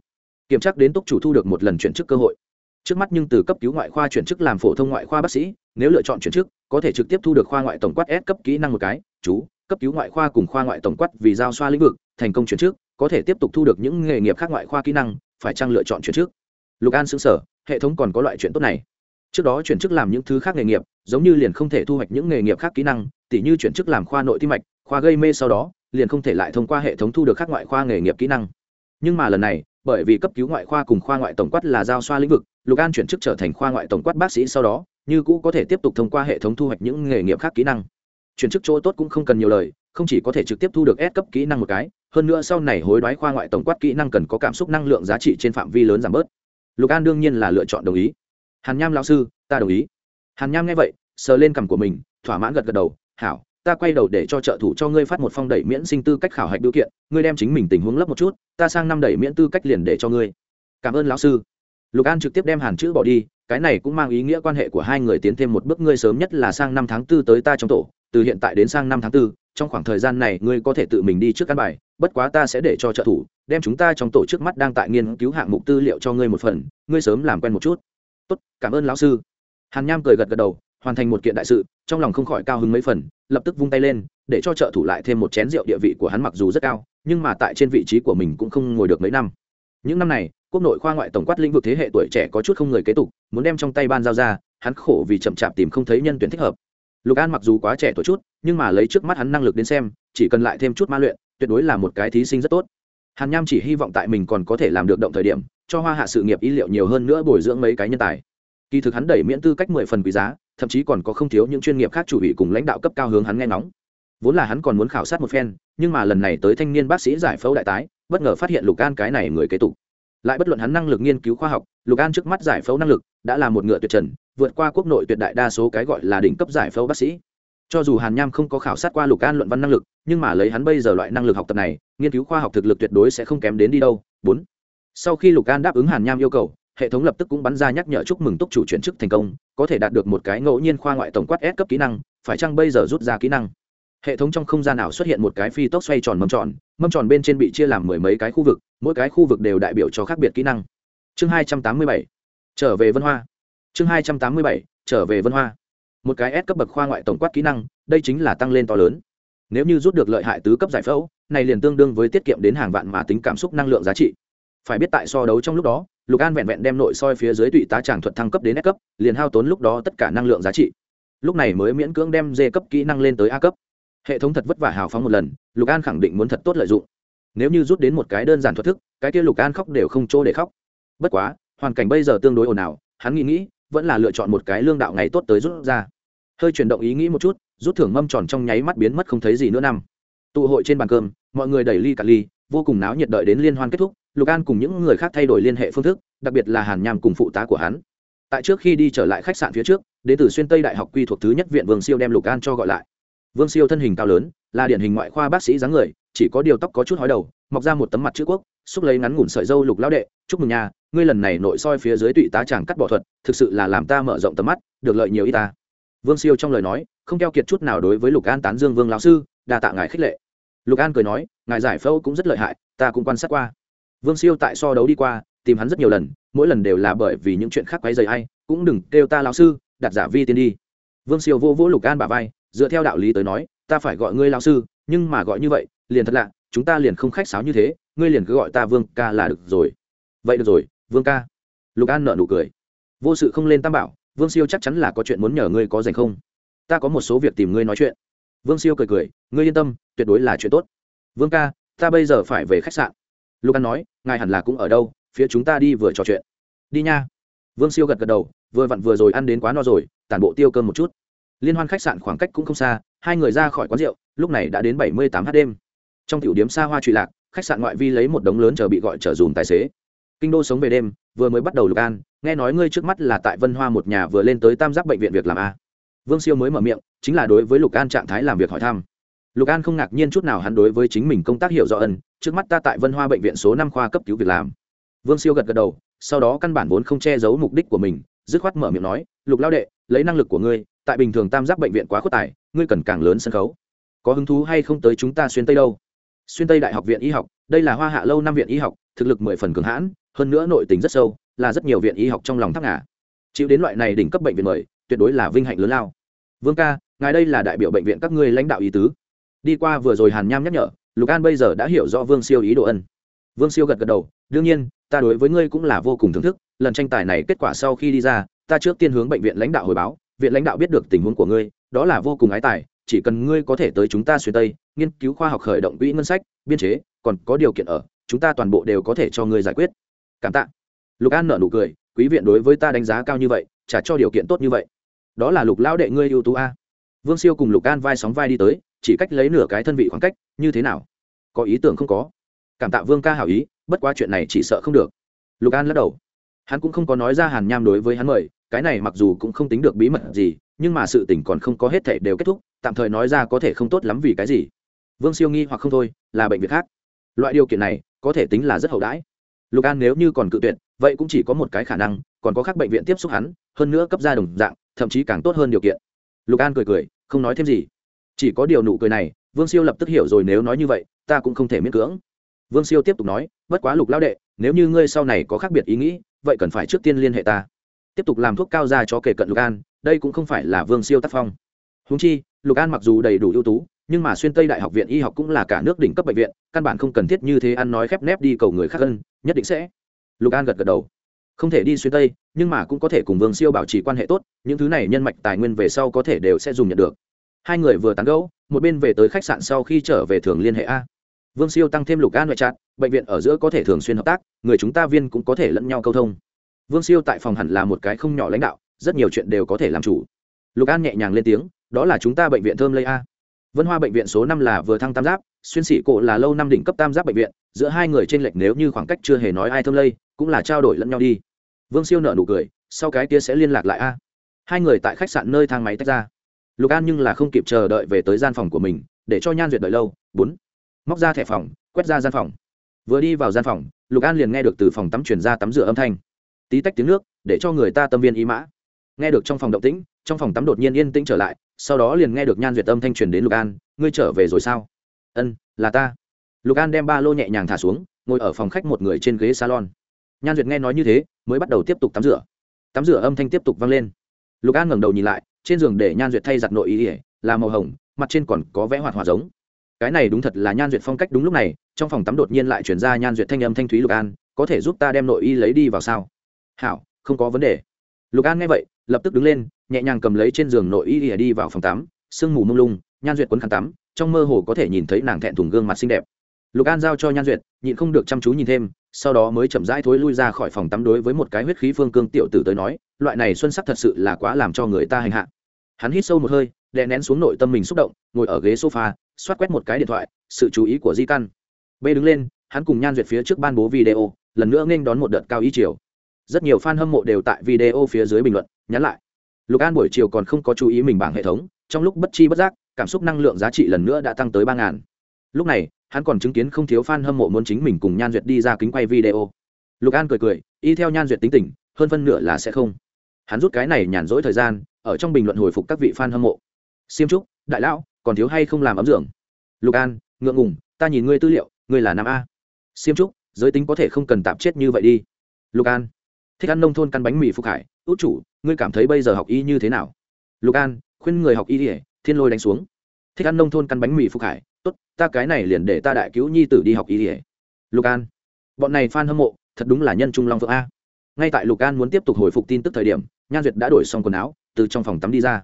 Speaker 1: Kiểm tra đến túc chủ thu được một lần chuyển chức cơ hội. Trước mắt nhưng từ cấp cứu ngoại khoa chuyển chức làm phổ thông ngoại khoa bác sĩ, nếu lựa chọn chuyển chức, có thể trực tiếp thu được khoa ngoại tổng quát s cấp kỹ năng một cái, chú, cấp cứu ngoại khoa cùng khoa ngoại tổng quát vì giao xoa lĩnh vực, thành công chuyển chức có thể tiếp tục thu được những nghề nghiệp khác ngoại khoa kỹ năng, phải chăng lựa chọn chuyển trước. lục an xứng sở hệ thống còn có loại chuyện tốt này. Trước đó chuyển chức làm những thứ khác nghề nghiệp, giống như liền không thể thu hoạch những nghề nghiệp khác kỹ năng, tỉ như chuyển chức làm khoa nội tim mạch, khoa gây mê sau đó, liền không thể lại thông qua hệ thống thu được các ngoại khoa nghề nghiệp kỹ năng. Nhưng mà lần này, bởi vì cấp cứu ngoại khoa cùng khoa ngoại tổng quát là giao xoa lĩnh vực, lục an chuyển chức trở thành khoa ngoại tổng quát bác sĩ sau đó, như cũ có thể tiếp tục thông qua hệ thống thu hoạch những nghề nghiệp khác kỹ năng. Chuyển chức chỗ tốt cũng không cần nhiều lời, không chỉ có thể trực tiếp thu được S cấp kỹ năng một cái hơn nữa sau này hối đoái khoa ngoại tổng quát kỹ năng cần có cảm xúc năng lượng giá trị trên phạm vi lớn giảm bớt. Lục an đương nhiên là lựa chọn đồng ý. Hàn nham lao sư, ta đồng ý. Hàn nham nghe vậy, sờ lên cằm của mình, thỏa mãn gật gật đầu. Hảo, ta quay đầu để cho trợ thủ cho ngươi phát một phong đẩy miễn sinh tư cách khảo hạch điều kiện, ngươi đem chính mình tình huống lấp một chút, ta sang năm đẩy miễn tư cách liền để cho ngươi. Cảm ơn lão sư. Lục an trực tiếp đem hàn chữ bỏ đi, cái này cũng mang ý nghĩa quan hệ của hai người tiến thêm một bước, ngươi sớm nhất là sang năm tháng tư tới ta trong tổ, từ hiện tại đến sang năm tháng tư, trong khoảng thời gian này ngươi có thể tự mình đi trước căn bài bất quá ta sẽ để cho trợ thủ đem chúng ta trong tổ trước mắt đang tại nghiên cứu hạng mục tư liệu cho ngươi một phần, ngươi sớm làm quen một chút. Tốt, cảm ơn lão sư. Hàn nham cười gật gật đầu, hoàn thành một kiện đại sự, trong lòng không khỏi cao hứng mấy phần, lập tức vung tay lên, để cho trợ thủ lại thêm một chén rượu địa vị của hắn mặc dù rất cao, nhưng mà tại trên vị trí của mình cũng không ngồi được mấy năm. Những năm này, quốc nội khoa ngoại tổng quát lĩnh vực thế hệ tuổi trẻ có chút không người kế tục, muốn đem trong tay ban giao ra, hắn khổ vì chậm chạp tìm không thấy nhân tuyển thích hợp. Lục an mặc dù quá trẻ tuổi chút, nhưng mà lấy trước mắt hắn năng lực đến xem, chỉ cần lại thêm chút ma luyện tuyệt đối là một cái thí sinh rất tốt. Hàn nham chỉ hy vọng tại mình còn có thể làm được động thời điểm, cho hoa hạ sự nghiệp y liệu nhiều hơn nữa bồi dưỡng mấy cái nhân tài. Kỳ thực hắn đẩy miễn tư cách mười phần quý giá, thậm chí còn có không thiếu những chuyên nghiệp khác chủ bị cùng lãnh đạo cấp cao hướng hắn nghe ngóng. Vốn là hắn còn muốn khảo sát một phen, nhưng mà lần này tới thanh niên bác sĩ giải phẫu đại tái, bất ngờ phát hiện lục an cái này người kế tục. Lại bất luận hắn năng lực nghiên cứu khoa học, lục an trước mắt giải phẫu năng lực đã là một ngựa tuyệt trần, vượt qua quốc nội tuyệt đại đa số cái gọi là đỉnh cấp giải phẫu bác sĩ cho dù hàn nham không có khảo sát qua lục an luận văn năng lực, nhưng mà lấy hắn bây giờ loại năng lực học tập này, nghiên cứu khoa học thực lực tuyệt đối sẽ không kém đến đi đâu. Bốn, sau khi lục an đáp ứng hàn nham yêu cầu, hệ thống lập tức cũng bắn ra nhắc nhở chúc mừng túc chủ chuyển chức thành công, có thể đạt được một cái ngẫu nhiên khoa ngoại tổng quát S cấp kỹ năng, phải chăng bây giờ rút ra kỹ năng? Hệ thống trong không gian nào xuất hiện một cái phi tốc xoay tròn mâm tròn mâm tròn bên trên bị chia làm mười mấy cái khu vực, mỗi cái khu vực đều đại biểu cho khác biệt kỹ năng. Chương hai trăm tám mươi bảy, trở về vân hoa. Chương hai trăm tám mươi bảy, trở về vân hoa một cái S cấp bậc khoa ngoại tổng quát kỹ năng, đây chính là tăng lên to lớn. Nếu như rút được lợi hại tứ cấp giải phẫu, này liền tương đương với tiết kiệm đến hàng vạn mà tính cảm xúc năng lượng giá trị. Phải biết tại so đấu trong lúc đó, lục an vẹn vẹn đem nội soi phía dưới tụy tá tràng thuật thăng cấp đến S cấp, liền hao tốn lúc đó tất cả năng lượng giá trị. Lúc này mới miễn cưỡng đem d cấp kỹ năng lên tới a cấp. Hệ thống thật vất vả hào phóng một lần, lục an khẳng định muốn thật tốt lợi dụng. Nếu như rút đến một cái đơn giản thuật thức, cái kia lục an khóc đều không chỗ để khóc. Bất quá, hoàn cảnh bây giờ tương đối ồn ào, hắn nghĩ nghĩ vẫn là lựa chọn một cái lương đạo ngày tốt tới rút ra. Hơi chuyển động ý nghĩ một chút, rút thưởng mâm tròn trong nháy mắt biến mất không thấy gì nữa năm. Tụ hội trên bàn cơm, mọi người đẩy ly cả ly, vô cùng náo nhiệt đợi đến liên hoan kết thúc, lục an cùng những người khác thay đổi liên hệ phương thức, đặc biệt là hàn nham cùng phụ tá của hắn. Tại trước khi đi trở lại khách sạn phía trước, đến từ xuyên tây đại học quy thuộc thứ nhất viện vương siêu đem lục an cho gọi lại. Vương siêu thân hình cao lớn, là điển hình ngoại khoa bác sĩ dáng người, chỉ có điều tóc có chút hói đầu, mọc ra một tấm mặt chữ quốc xúc lấy ngắn ngủn sợi dâu lục lão đệ, chúc mừng nhà ngươi lần này nội soi phía dưới tụy tá chàng cắt bỏ thuật, thực sự là làm ta mở rộng tầm mắt, được lợi nhiều y ta. Vương siêu trong lời nói, không keo kiệt chút nào đối với lục an tán dương vương lão sư, đa tạ ngài khích lệ. Lục an cười nói, ngài giải phẫu cũng rất lợi hại, ta cũng quan sát qua. Vương siêu tại so đấu đi qua, tìm hắn rất nhiều lần, mỗi lần đều là bởi vì những chuyện khác quấy rầy ai, cũng đừng kêu ta lão sư, đặt giả vi tiên đi. Vương siêu vô vỗ lục an bả vai, dựa theo đạo lý tới nói, ta phải gọi ngươi lão sư, nhưng mà gọi như vậy, liền thật lạ chúng ta liền không khách sáo như thế, ngươi liền cứ gọi ta vương ca là được rồi. Vậy được rồi, vương ca. Lục an nợ nụ cười. Vô sự không lên tam bảo, vương siêu chắc chắn là có chuyện muốn nhờ ngươi có dành không? Ta có một số việc tìm ngươi nói chuyện. Vương siêu cười cười, ngươi yên tâm, tuyệt đối là chuyện tốt. Vương ca, ta bây giờ phải về khách sạn. Lục an nói, ngài hẳn là cũng ở đâu, phía chúng ta đi vừa trò chuyện. Đi nha. Vương siêu gật gật đầu, vừa vặn vừa rồi ăn đến quá no rồi, tản bộ tiêu cơm một chút. Liên hoan khách sạn khoảng cách cũng không xa, hai người ra khỏi quán rượu, lúc này đã đến bảy mươi tám h đêm trong tiểu điếm xa hoa trụy lạc, khách sạn ngoại vi lấy một đống lớn chờ bị gọi trở dùm tài xế. Kinh đô sống về đêm, vừa mới bắt đầu lục an, nghe nói ngươi trước mắt là tại vân hoa một nhà vừa lên tới tam giác bệnh viện việc làm a. Vương siêu mới mở miệng, chính là đối với lục an trạng thái làm việc hỏi thăm. Lục an không ngạc nhiên chút nào hắn đối với chính mình công tác hiểu rõ ân, trước mắt ta tại vân hoa bệnh viện số năm khoa cấp cứu việc làm. Vương siêu gật gật đầu, sau đó căn bản vốn không che giấu mục đích của mình, dứt khoát mở miệng nói, lục lao đệ, lấy năng lực của ngươi, tại bình thường tam giác bệnh viện quá khuất tài, ngươi cần càng lớn sân khấu. Có hứng thú hay không tới chúng ta xuyên tây đâu? Xuyên tây đại học viện y học, đây là hoa hạ lâu năm viện y học, thực lực mười phần cường hãn, hơn nữa nội tình rất sâu, là rất nhiều viện y học trong lòng thác ngả chịu đến loại này đỉnh cấp bệnh viện mời, tuyệt đối là vinh hạnh lớn lao. Vương ca, ngài đây là đại biểu bệnh viện các ngươi lãnh đạo ý tứ. Đi qua vừa rồi hàn nham nhắc nhở, lục an bây giờ đã hiểu rõ vương siêu ý đồ ân. Vương siêu gật gật đầu, đương nhiên, ta đối với ngươi cũng là vô cùng thưởng thức, lần tranh tài này kết quả sau khi đi ra, ta trước tiên hướng bệnh viện lãnh đạo hồi báo, viện lãnh đạo biết được tình huống của ngươi, đó là vô cùng ái tài chỉ cần ngươi có thể tới chúng ta xuyên tây, nghiên cứu khoa học khởi động quỹ ngân sách, biên chế, còn có điều kiện ở, chúng ta toàn bộ đều có thể cho ngươi giải quyết. Cảm tạ. Lục an nở nụ cười, quý viện đối với ta đánh giá cao như vậy, trả cho điều kiện tốt như vậy. Đó là lục lão đệ ngươi ưu tú a. Vương siêu cùng lục an vai sóng vai đi tới, chỉ cách lấy nửa cái thân vị khoảng cách, như thế nào? Có ý tưởng không có. Cảm tạ vương ca hảo ý, bất quá chuyện này chỉ sợ không được. Lục an lắc đầu. Hắn cũng không có nói ra hàn nham đối với hắn mời, cái này mặc dù cũng không tính được bí mật gì nhưng mà sự tình còn không có hết thể đều kết thúc, tạm thời nói ra có thể không tốt lắm vì cái gì. Vương siêu nghi hoặc không thôi, là bệnh viện khác. Loại điều kiện này, có thể tính là rất hậu đãi. Lục an nếu như còn cự tuyệt, vậy cũng chỉ có một cái khả năng, còn có khác bệnh viện tiếp xúc hắn, hơn nữa cấp ra đồng dạng, thậm chí càng tốt hơn điều kiện. Lục an cười cười, không nói thêm gì. Chỉ có điều nụ cười này, vương siêu lập tức hiểu rồi nếu nói như vậy, ta cũng không thể miễn cưỡng. Vương siêu tiếp tục nói, bất quá lục lao đệ, nếu như ngươi sau này có khác biệt ý nghĩ, vậy cần phải trước tiên liên hệ ta. Tiếp tục làm thuốc cao ra cho kể cận lục an đây cũng không phải là vương siêu tác phong. Húng chi, lục an mặc dù đầy đủ ưu tú, nhưng mà xuyên tây đại học viện y học cũng là cả nước đỉnh cấp bệnh viện, căn bản không cần thiết như thế ăn nói khép nép đi cầu người khác hơn, nhất định sẽ. Lục an gật gật đầu. Không thể đi xuyên tây, nhưng mà cũng có thể cùng vương siêu bảo trì quan hệ tốt, những thứ này nhân mạch tài nguyên về sau có thể đều sẽ dùng nhận được. Hai người vừa tán gẫu, một bên về tới khách sạn sau khi trở về thường liên hệ a. Vương siêu tăng thêm lục an ngoại trạng bệnh viện ở giữa có thể thường xuyên hợp tác, người chúng ta viên cũng có thể lẫn nhau câu thông. Vương siêu tại phòng hẳn là một cái không nhỏ lãnh đạo rất nhiều chuyện đều có thể làm chủ. Lục an nhẹ nhàng lên tiếng, đó là chúng ta bệnh viện thơm lây a. Vân hoa bệnh viện số năm là vừa thăng tam giáp, xuyên sĩ cổ là lâu năm đỉnh cấp tam giáp bệnh viện, giữa hai người trên lệch nếu như khoảng cách chưa hề nói ai thơm lây, cũng là trao đổi lẫn nhau đi. Vương siêu nợ nụ cười, sau cái kia sẽ liên lạc lại a. Hai người tại khách sạn nơi thang máy tách ra. Lục an nhưng là không kịp chờ đợi về tới gian phòng của mình, để cho nhan duyệt đợi lâu, bốn. Móc ra thẻ phòng, quét ra gian phòng. Vừa đi vào gian phòng, lục an liền nghe được từ phòng tắm chuyển ra tắm rửa âm thanh. Tí tách tiếng nước, để cho người ta tâm viên ý mã nghe được trong phòng động tĩnh, trong phòng tắm đột nhiên yên tĩnh trở lại, sau đó liền nghe được nhan duyệt âm thanh truyền đến lục an, ngươi trở về rồi sao? Ân, là ta. Lục an đem ba lô nhẹ nhàng thả xuống, ngồi ở phòng khách một người trên ghế salon. Nhan duyệt nghe nói như thế, mới bắt đầu tiếp tục tắm rửa. Tắm rửa âm thanh tiếp tục vang lên. Lục an ngẩng đầu nhìn lại, trên giường để nhan duyệt thay giặt nội ý ỉa là màu hồng, mặt trên còn có vẽ hoạt hòa giống. Cái này đúng thật là nhan duyệt phong cách đúng lúc này, trong phòng tắm đột nhiên lại chuyển ra nhan duyệt thanh âm thanh thúy lục an, có thể giúp ta đem nội y lấy đi vào sao? Hảo, không có vấn đề. Lục an nghe vậy lập tức đứng lên, nhẹ nhàng cầm lấy trên giường nội y ỉa đi vào phòng tắm, sương mù mông lung, nhan duyệt quấn khăn tắm, trong mơ hồ có thể nhìn thấy nàng thẹn thùng gương mặt xinh đẹp. Lục an giao cho nhan duyệt, nhịn không được chăm chú nhìn thêm, sau đó mới chậm rãi thối lui ra khỏi phòng tắm đối với một cái huyết khí phương cương tiểu tử tới nói, loại này xuân sắc thật sự là quá làm cho người ta hành hạ. Hắn hít sâu một hơi, đè nén xuống nội tâm mình xúc động, ngồi ở ghế sofa, xoát quét một cái điện thoại, sự chú ý của di căn. B đứng lên, hắn cùng nhan duyệt phía trước ban bố video, lần nữa nghênh đón một đợt cao ý chiều. Rất nhiều fan hâm mộ đều tại video phía dưới bình luận nhắn lại. Lục an buổi chiều còn không có chú ý mình bảng hệ thống, trong lúc bất chi bất giác, cảm xúc năng lượng giá trị lần nữa đã tăng tới ba ngàn. Lúc này, hắn còn chứng kiến không thiếu fan hâm mộ muốn chính mình cùng nhan duyệt đi ra kính quay video. Lục an cười cười, y theo nhan duyệt tính tình, hơn phân nửa là sẽ không. Hắn rút cái này nhàn rỗi thời gian, ở trong bình luận hồi phục các vị fan hâm mộ. Siêm trúc, đại lão, còn thiếu hay không làm ấm dưỡng lục an, ngượng ngùng, ta nhìn ngươi tư liệu, ngươi là nam a. Siêm trúc, giới tính có thể không cần tạp chết như vậy đi. Lục an, thích ăn nông thôn căn bánh mì phục hải út chủ, ngươi cảm thấy bây giờ học y như thế nào? Lục an, khuyên người học y ỉa thiên lôi đánh xuống. Thích ăn nông thôn căn bánh mì phúc hải tốt, ta cái này liền để ta đại cứu nhi tử đi học y ỉa lục an. Bọn này f a n hâm mộ, thật đúng là nhân trung long phượng a. Ngay tại lục an muốn tiếp tục hồi phục tin tức thời điểm, nhan duyệt đã đổi xong quần áo, từ trong phòng tắm đi ra.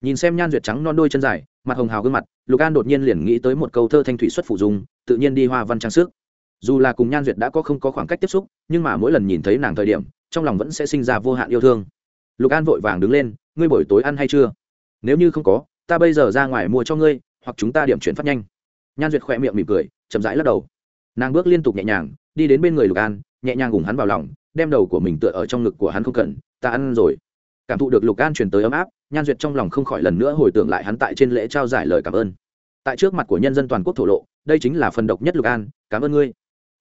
Speaker 1: Nhìn xem nhan duyệt trắng non đôi chân dài, mặt hồng hào gương mặt, lục an đột nhiên liền nghĩ tới một câu thơ thanh thủy xuất phủ dùng tự nhiên đi hoa văn trang sức. Dù là cùng nhan duyệt đã có không có khoảng cách tiếp xúc, nhưng mà mỗi lần nhìn thấy nàng thời điểm trong lòng vẫn sẽ sinh ra vô hạn yêu thương. Lục an vội vàng đứng lên, ngươi buổi tối ăn hay chưa? Nếu như không có, ta bây giờ ra ngoài mua cho ngươi, hoặc chúng ta điểm chuyển phát nhanh. Nhan duyệt khỏe miệng mỉm cười, chậm rãi lắc đầu. Nàng bước liên tục nhẹ nhàng, đi đến bên người lục an, nhẹ nhàng cùng hắn vào lòng, đem đầu của mình tựa ở trong ngực của hắn không cần, ta ăn rồi. Cảm thụ được lục an truyền tới ấm áp, nhan duyệt trong lòng không khỏi lần nữa hồi tưởng lại hắn tại trên lễ trao giải lời cảm ơn. Tại trước mặt của nhân dân toàn quốc thổ lộ, đây chính là phần độc nhất lục an, cảm ơn ngươi.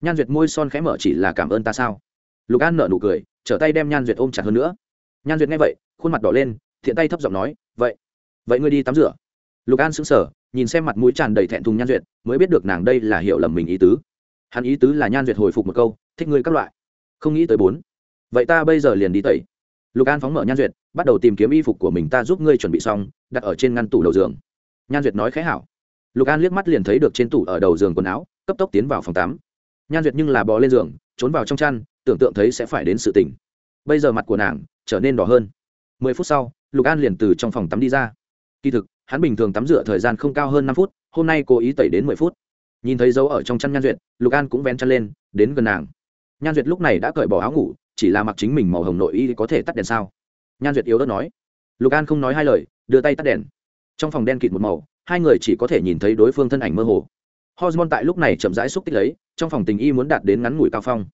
Speaker 1: Nhan duyệt môi son khẽ mở, chỉ là cảm ơn ta sao? Lục an nợ nụ cười trở tay đem nhan duyệt ôm chặt hơn nữa. Nhan duyệt nghe vậy, khuôn mặt đỏ lên, thiện tay thấp giọng nói, vậy vậy ngươi đi tắm rửa. Lục an sững sờ, nhìn xem mặt mũi tràn đầy thẹn thùng nhan duyệt, mới biết được nàng đây là hiểu lầm mình ý tứ. Hắn ý tứ là nhan duyệt hồi phục một câu, thích ngươi các loại. Không nghĩ tới bốn. Vậy ta bây giờ liền đi tẩy. Lục an phóng mở nhan duyệt, bắt đầu tìm kiếm y phục của mình ta giúp ngươi chuẩn bị xong, đặt ở trên ngăn tủ đầu giường. Nhan duyệt nói khẽ hảo. Lục an liếc mắt liền thấy được trên tủ ở đầu giường quần áo, cấp tốc tiến vào phòng tắm. Nhan duyệt nhưng là bò lên giường, trốn vào trong chăn tưởng tượng thấy sẽ phải đến sự tình. Bây giờ mặt của nàng trở nên đỏ hơn. Mười phút sau, lục an liền từ trong phòng tắm đi ra. Kỳ thực, hắn bình thường tắm rửa thời gian không cao hơn năm phút, hôm nay cố ý tẩy đến mười phút. Nhìn thấy dấu ở trong chăn nhan duyệt, lục an cũng vén chăn lên, đến gần nàng. Nhan duyệt lúc này đã cởi bỏ áo ngủ, chỉ là mặc chính mình màu hồng nội y có thể tắt đèn sao? Nhan duyệt yếu đất nói. Lục an không nói hai lời, đưa tay tắt đèn. Trong phòng đen kịt một màu, hai người chỉ có thể nhìn thấy đối phương thân ảnh mơ hồ. Hormone tại lúc này chậm rãi xúc tích lấy, trong phòng tình y muốn đạt đến ngắn ngủi cao phong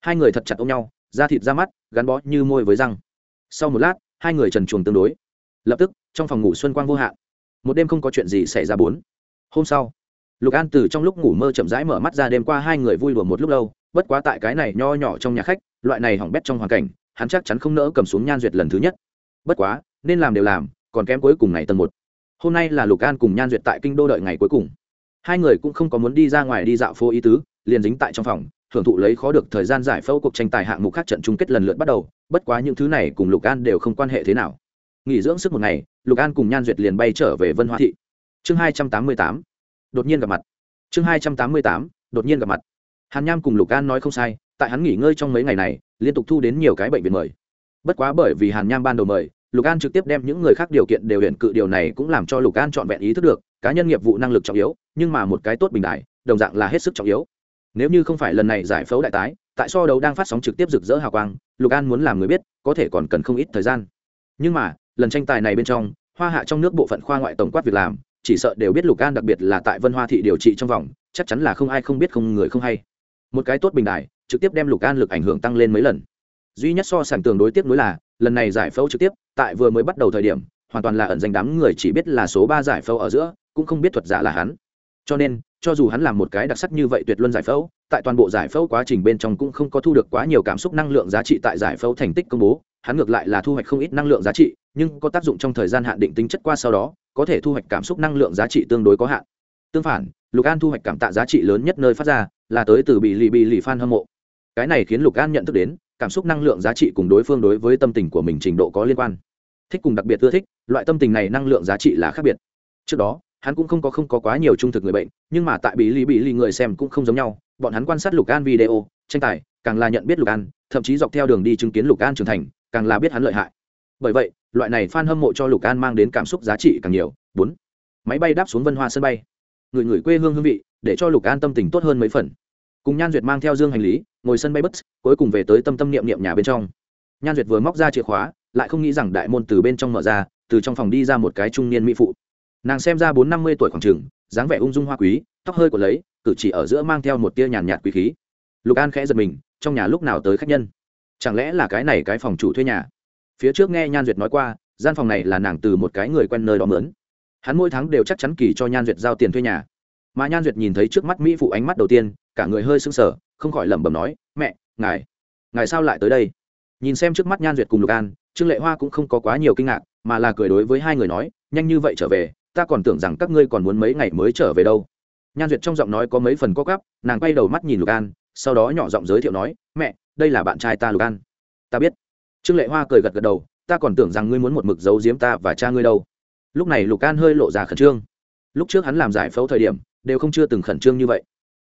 Speaker 1: hai người thật chặt ôm nhau, da thịt ra mắt, gắn bó như môi với răng. Sau một lát, hai người trần chuồng tương đối. Lập tức, trong phòng ngủ xuân quang vô hạn. Một đêm không có chuyện gì xảy ra bốn. Hôm sau, lục an từ trong lúc ngủ mơ chậm rãi mở mắt ra đêm qua hai người vui đùa một lúc lâu, bất quá tại cái này nho nhỏ trong nhà khách, loại này hỏng bét trong hoàn cảnh, hắn chắc chắn không nỡ cầm xuống nhan duyệt lần thứ nhất. Bất quá, nên làm đều làm, còn kém cuối cùng ngày tầng một. Hôm nay là lục an cùng nhan duyệt tại kinh đô đợi ngày cuối cùng. Hai người cũng không có muốn đi ra ngoài đi dạo phố ý tứ, liền dính tại trong phòng hưởng thụ lấy khó được thời gian giải phẫu cuộc tranh tài hạng mục khác trận chung kết lần lượt bắt đầu, bất quá những thứ này cùng lục an đều không quan hệ thế nào. Nghỉ dưỡng sức một ngày, lục an cùng nhan duyệt liền bay trở về vân hoa thị. Chương hai trăm tám mươi tám, đột nhiên gặp mặt. Chương hai trăm tám mươi tám, đột nhiên gặp mặt. Hàn nham cùng lục an nói không sai, tại hắn nghỉ ngơi trong mấy ngày này, liên tục thu đến nhiều cái bệnh viện mời. Bất quá bởi vì hàn nham ban đầu mời, lục an trực tiếp đem những người khác điều kiện đều hiện cự điều này cũng làm cho lục an trọn vẹn ý thức được, cá nhân nghiệp vụ năng lực trọng yếu, nhưng mà một cái tốt bình đại, đồng dạng là hết sức trọng yếu nếu như không phải lần này giải phẫu đại tái, tại so đấu đang phát sóng trực tiếp rực rỡ hào quang, lục an muốn làm người biết, có thể còn cần không ít thời gian. Nhưng mà, lần tranh tài này bên trong, hoa hạ trong nước bộ phận khoa ngoại tổng quát việc làm, chỉ sợ đều biết lục an đặc biệt là tại vân hoa thị điều trị trong vòng, chắc chắn là không ai không biết không người không hay. Một cái tốt bình đại trực tiếp đem lục an lực ảnh hưởng tăng lên mấy lần. Duy nhất so sánh tường đối tiếp nối là, lần này giải phẫu trực tiếp, tại vừa mới bắt đầu thời điểm, hoàn toàn là ẩn danh đám người chỉ biết là số ba giải phẫu ở giữa, cũng không biết thuật giả là hắn. Cho nên cho dù hắn làm một cái đặc sắc như vậy tuyệt luân giải phẫu, tại toàn bộ giải phẫu quá trình bên trong cũng không có thu được quá nhiều cảm xúc năng lượng giá trị tại giải phẫu thành tích công bố, hắn ngược lại là thu hoạch không ít năng lượng giá trị, nhưng có tác dụng trong thời gian hạn định tính chất qua sau đó, có thể thu hoạch cảm xúc năng lượng giá trị tương đối có hạn. Tương phản, lục an thu hoạch cảm tạ giá trị lớn nhất nơi phát ra, là tới từ bị lì bị lì f hâm mộ. Cái này khiến lục an nhận thức đến, cảm xúc năng lượng giá trị cùng đối phương đối với tâm tình của mình trình độ có liên quan. Thích cùng đặc biệt ưa thích, loại tâm tình này năng lượng giá trị là khác biệt. Trước đó, hắn cũng không có không có quá nhiều trung thực người bệnh nhưng mà tại bị lì bị lì người xem cũng không giống nhau, bọn hắn quan sát lục an video, tranh tài, càng là nhận biết lục an, thậm chí dọc theo đường đi chứng kiến lục an trưởng thành, càng là biết hắn lợi hại. Bởi vậy, loại này f a n hâm mộ cho lục an mang đến cảm xúc giá trị càng nhiều. Bốn, máy bay đáp xuống vân hoa sân bay. Người người quê hương hương vị, để cho lục an tâm tình tốt hơn mấy phần. Cùng nhan duyệt mang theo dương hành lý, ngồi sân bay bất cuối cùng về tới tâm tâm niệm niệm nhà bên trong. Nhan duyệt vừa móc ra chìa khóa, lại không nghĩ rằng đại môn từ bên trong mở ra, từ trong phòng đi ra một cái trung niên mỹ phụ. Nàng xem ra bốn năm mươi tuổi khoảng trường dáng vẻ ung dung hoa quý, tóc hơi của lấy, cử chỉ ở giữa mang theo một tia nhàn nhạt quý khí. Lục an khẽ giật mình, trong nhà lúc nào tới khách nhân? Chẳng lẽ là cái này cái phòng chủ thuê nhà? Phía trước nghe nhan duyệt nói qua, gian phòng này là nàng từ một cái người quen nơi đó mướn. Hắn mỗi tháng đều chắc chắn kỳ cho nhan duyệt giao tiền thuê nhà. Mà nhan duyệt nhìn thấy trước mắt mỹ phụ ánh mắt đầu tiên, cả người hơi sưng sờ, không khỏi lẩm bẩm nói, mẹ, ngài ngài sao lại tới đây? Nhìn xem trước mắt nhan duyệt cùng lục an, trương lệ hoa cũng không có quá nhiều kinh ngạc, mà là cười đối với hai người nói, nhanh như vậy trở về ta còn tưởng rằng các ngươi còn muốn mấy ngày mới trở về đâu. Nhan duyệt trong giọng nói có mấy phần co cắp nàng quay đầu mắt nhìn lục an, sau đó nhỏ giọng giới thiệu nói, mẹ, đây là bạn trai ta lục an. Ta biết. Trương lệ hoa cười gật gật đầu, ta còn tưởng rằng ngươi muốn một mực giấu giếm ta và cha ngươi đâu. Lúc này lục an hơi lộ ra khẩn trương. Lúc trước hắn làm giải phẫu thời điểm, đều không chưa từng khẩn trương như vậy.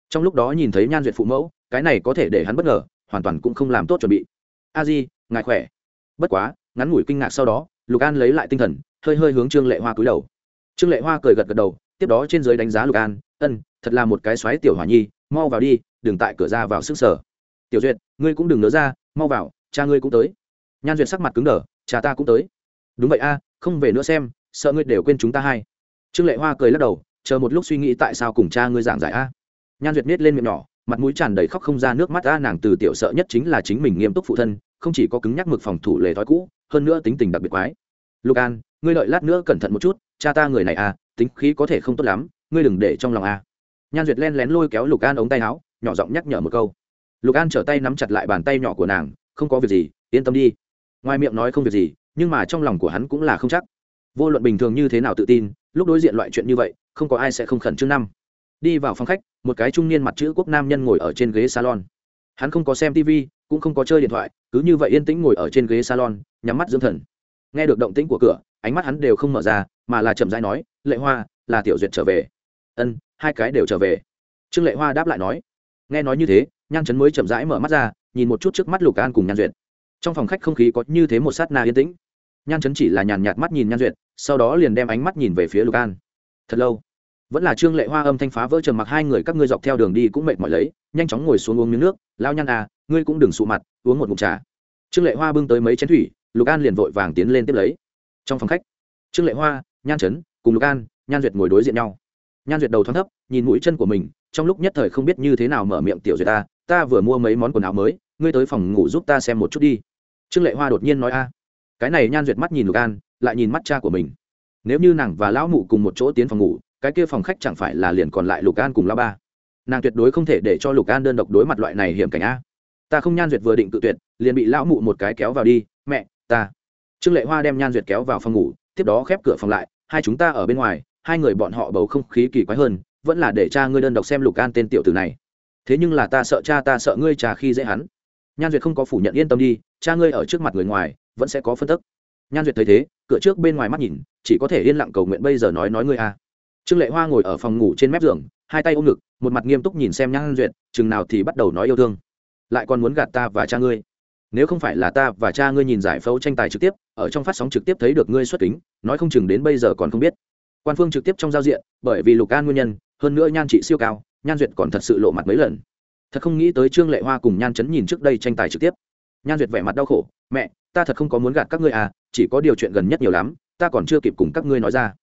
Speaker 1: Trong lúc đó nhìn thấy nhan duyệt phụ mẫu, cái này có thể để hắn bất ngờ, hoàn toàn cũng không làm tốt chuẩn bị. A di, ngài khỏe? Bất quá, ngắn ngủi kinh ngạc sau đó, lục an lấy lại tinh thần, hơi hơi hướng trương lệ hoa cúi đầu trương lệ hoa cười gật gật đầu, tiếp đó trên dưới đánh giá lục an, ân, thật là một cái xoáy tiểu hỏa nhi, mau vào đi, đừng tại cửa ra vào sức sở. Tiểu duyệt, ngươi cũng đừng nỡ ra, mau vào, cha ngươi cũng tới. Nhan duyệt sắc mặt cứng đờ, cha ta cũng tới. Đúng vậy a, không về nữa xem, sợ ngươi đều quên chúng ta hay trương lệ hoa cười lắc đầu, chờ một lúc suy nghĩ tại sao cùng cha ngươi giảng giải a. Nhan duyệt miết lên miệng nhỏ, mặt mũi tràn đầy khóc không ra nước mắt a, nàng từ tiểu sợ nhất chính là chính mình nghiêm túc phụ thân, không chỉ có cứng nhắc mực phòng thủ lề thói cũ, hơn nữa tính tình đặc biệt quái. Lục an, ngươi đợi lát nữa cẩn thận một chút cha ta người này à, tính khí có thể không tốt lắm ngươi đừng để trong lòng à. nhan duyệt len lén lôi kéo lục an ống tay áo nhỏ giọng nhắc nhở một câu. Lục an trở tay nắm chặt lại bàn tay nhỏ của nàng không có việc gì yên tâm đi. Ngoài miệng nói không việc gì nhưng mà trong lòng của hắn cũng là không chắc. Vô luận bình thường như thế nào tự tin lúc đối diện loại chuyện như vậy không có ai sẽ không khẩn trương năm. Đi vào phòng khách một cái trung niên mặt chữ quốc nam nhân ngồi ở trên ghế salon. Hắn không có xem tv cũng không có chơi điện thoại cứ như vậy yên tĩnh ngồi ở trên ghế salon nhắm mắt dưỡng thần nghe được động tĩnh của cửa, ánh mắt hắn đều không mở ra, mà là chậm rãi nói, lệ hoa, là tiểu duyệt trở về. Ân, hai cái đều trở về. Trương lệ hoa đáp lại nói. Nghe nói như thế, nhan chấn mới chậm rãi mở mắt ra, nhìn một chút trước mắt lục an cùng nhan duyệt. Trong phòng khách không khí có như thế một sát na yên tĩnh. Nhan chấn chỉ là nhàn nhạt mắt nhìn nhan duyệt, sau đó liền đem ánh mắt nhìn về phía lục an. Thật lâu. Vẫn là trương lệ hoa âm thanh phá vỡ trầm mặc, hai người các ngươi dọc theo đường đi cũng mệt mỏi lấy, nhanh chóng ngồi xuống uống miếng nước. Lao nhan à ngươi cũng đừng sụ mặt, uống một mụt trà. Trương lệ hoa bưng tới mấy chén thủy lục an liền vội vàng tiến lên tiếp lấy trong phòng khách trương lệ hoa nhan trấn cùng lục an nhan duyệt ngồi đối diện nhau nhan duyệt đầu thoáng thấp nhìn mũi chân của mình trong lúc nhất thời không biết như thế nào mở miệng tiểu duyệt ta ta vừa mua mấy món quần áo mới ngươi tới phòng ngủ giúp ta xem một chút đi trương lệ hoa đột nhiên nói a cái này nhan duyệt mắt nhìn lục an lại nhìn mắt cha của mình nếu như nàng và lão mụ cùng một chỗ tiến phòng ngủ cái kia phòng khách chẳng phải là liền còn lại lục an cùng lão ba nàng tuyệt đối không thể để cho lục an đơn độc đối mặt loại này hiểm cảnh a ta không nhan duyệt vừa định tự tuyệt liền bị lão mụ một cái kéo vào đi mẹ ta. Trương lệ hoa đem nhan duyệt kéo vào phòng ngủ, tiếp đó khép cửa phòng lại, hai chúng ta ở bên ngoài, hai người bọn họ bầu không khí kỳ quái hơn, vẫn là để cha ngươi đơn độc xem lục an tên tiểu tử này. Thế nhưng là ta sợ cha ta sợ ngươi trà khi dễ hắn. Nhan duyệt không có phủ nhận yên tâm đi, cha ngươi ở trước mặt người ngoài, vẫn sẽ có phân tức. Nhan duyệt thấy thế, cửa trước bên ngoài mắt nhìn, chỉ có thể yên lặng cầu nguyện bây giờ nói nói ngươi à. trương lệ hoa ngồi ở phòng ngủ trên mép giường, hai tay ôm ngực, một mặt nghiêm túc nhìn xem nhan duyệt, chừng nào thì bắt đầu nói yêu thương. Lại còn muốn gạt ta và cha ngươi nếu không phải là ta và cha ngươi nhìn giải phẫu tranh tài trực tiếp, ở trong phát sóng trực tiếp thấy được ngươi xuất kính, nói không chừng đến bây giờ còn không biết. Quan phương trực tiếp trong giao diện, bởi vì lục an nguyên nhân, hơn nữa nhan trị siêu cao, nhan duyệt còn thật sự lộ mặt mấy lần. Thật không nghĩ tới trương lệ hoa cùng nhan chấn nhìn trước đây tranh tài trực tiếp. Nhan duyệt vẻ mặt đau khổ, mẹ, ta thật không có muốn gạt các ngươi à chỉ có điều chuyện gần nhất nhiều lắm, ta còn chưa kịp cùng các ngươi nói ra.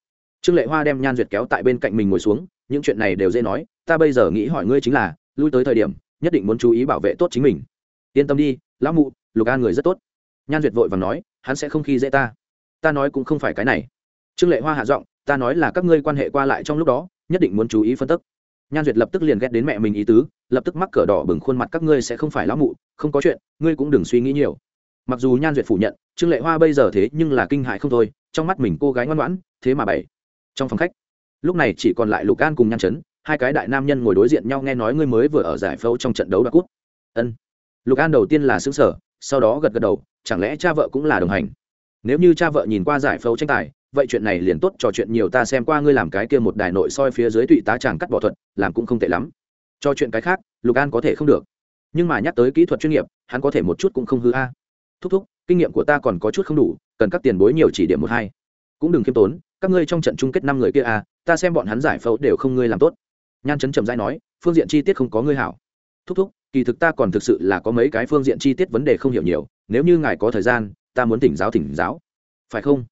Speaker 1: Trương lệ hoa đem nhan duyệt kéo tại bên cạnh mình ngồi xuống, những chuyện này đều dễ nói, ta bây giờ nghĩ hỏi ngươi chính là, lui tới thời điểm, nhất định muốn chú ý bảo vệ tốt chính mình. Yên tâm đi lão mụ, lục an người rất tốt. Nhan duyệt vội và nói, hắn sẽ không khi dễ ta. Ta nói cũng không phải cái này. Trương lệ hoa hạ giọng, ta nói là các ngươi quan hệ qua lại trong lúc đó, nhất định muốn chú ý phân tức. Nhan duyệt lập tức liền ghét đến mẹ mình ý tứ, lập tức mắc cờ đỏ bừng khuôn mặt, các ngươi sẽ không phải lão mụ, không có chuyện, ngươi cũng đừng suy nghĩ nhiều. Mặc dù nhan duyệt phủ nhận, trương lệ hoa bây giờ thế nhưng là kinh hại không thôi, trong mắt mình cô gái ngoan ngoãn, thế mà bảy trong phòng khách, lúc này chỉ còn lại lục an cùng nhan chấn, hai cái đại nam nhân ngồi đối diện nhau nghe nói ngươi mới vừa ở giải phẫu trong trận đấu đã cút ân lục an đầu tiên là xứng sở sau đó gật gật đầu, chẳng lẽ cha vợ cũng là đồng hành? Nếu như cha vợ nhìn qua giải phẫu tranh tài, vậy chuyện này liền tốt, trò chuyện nhiều ta xem qua ngươi làm cái kia một đài nội soi phía dưới tụy tá chàng cắt bỏ thuật, làm cũng không tệ lắm. Cho chuyện cái khác, lục an có thể không được. Nhưng mà nhắc tới kỹ thuật chuyên nghiệp, hắn có thể một chút cũng không hư a. Thúc thúc, kinh nghiệm của ta còn có chút không đủ, cần các tiền bối nhiều chỉ điểm một hai. Cũng đừng khiêm tốn, các ngươi trong trận chung kết năm người kia a ta xem bọn hắn giải phẫu đều không ngươi làm tốt. Nhan chấn trầm dai nói, phương diện chi tiết không có ngươi hảo. Thúc thúc kỳ thực ta còn thực sự là có mấy cái phương diện chi tiết vấn đề không hiểu nhiều, nếu như ngài có thời gian, ta muốn thỉnh giáo thỉnh giáo. Phải không?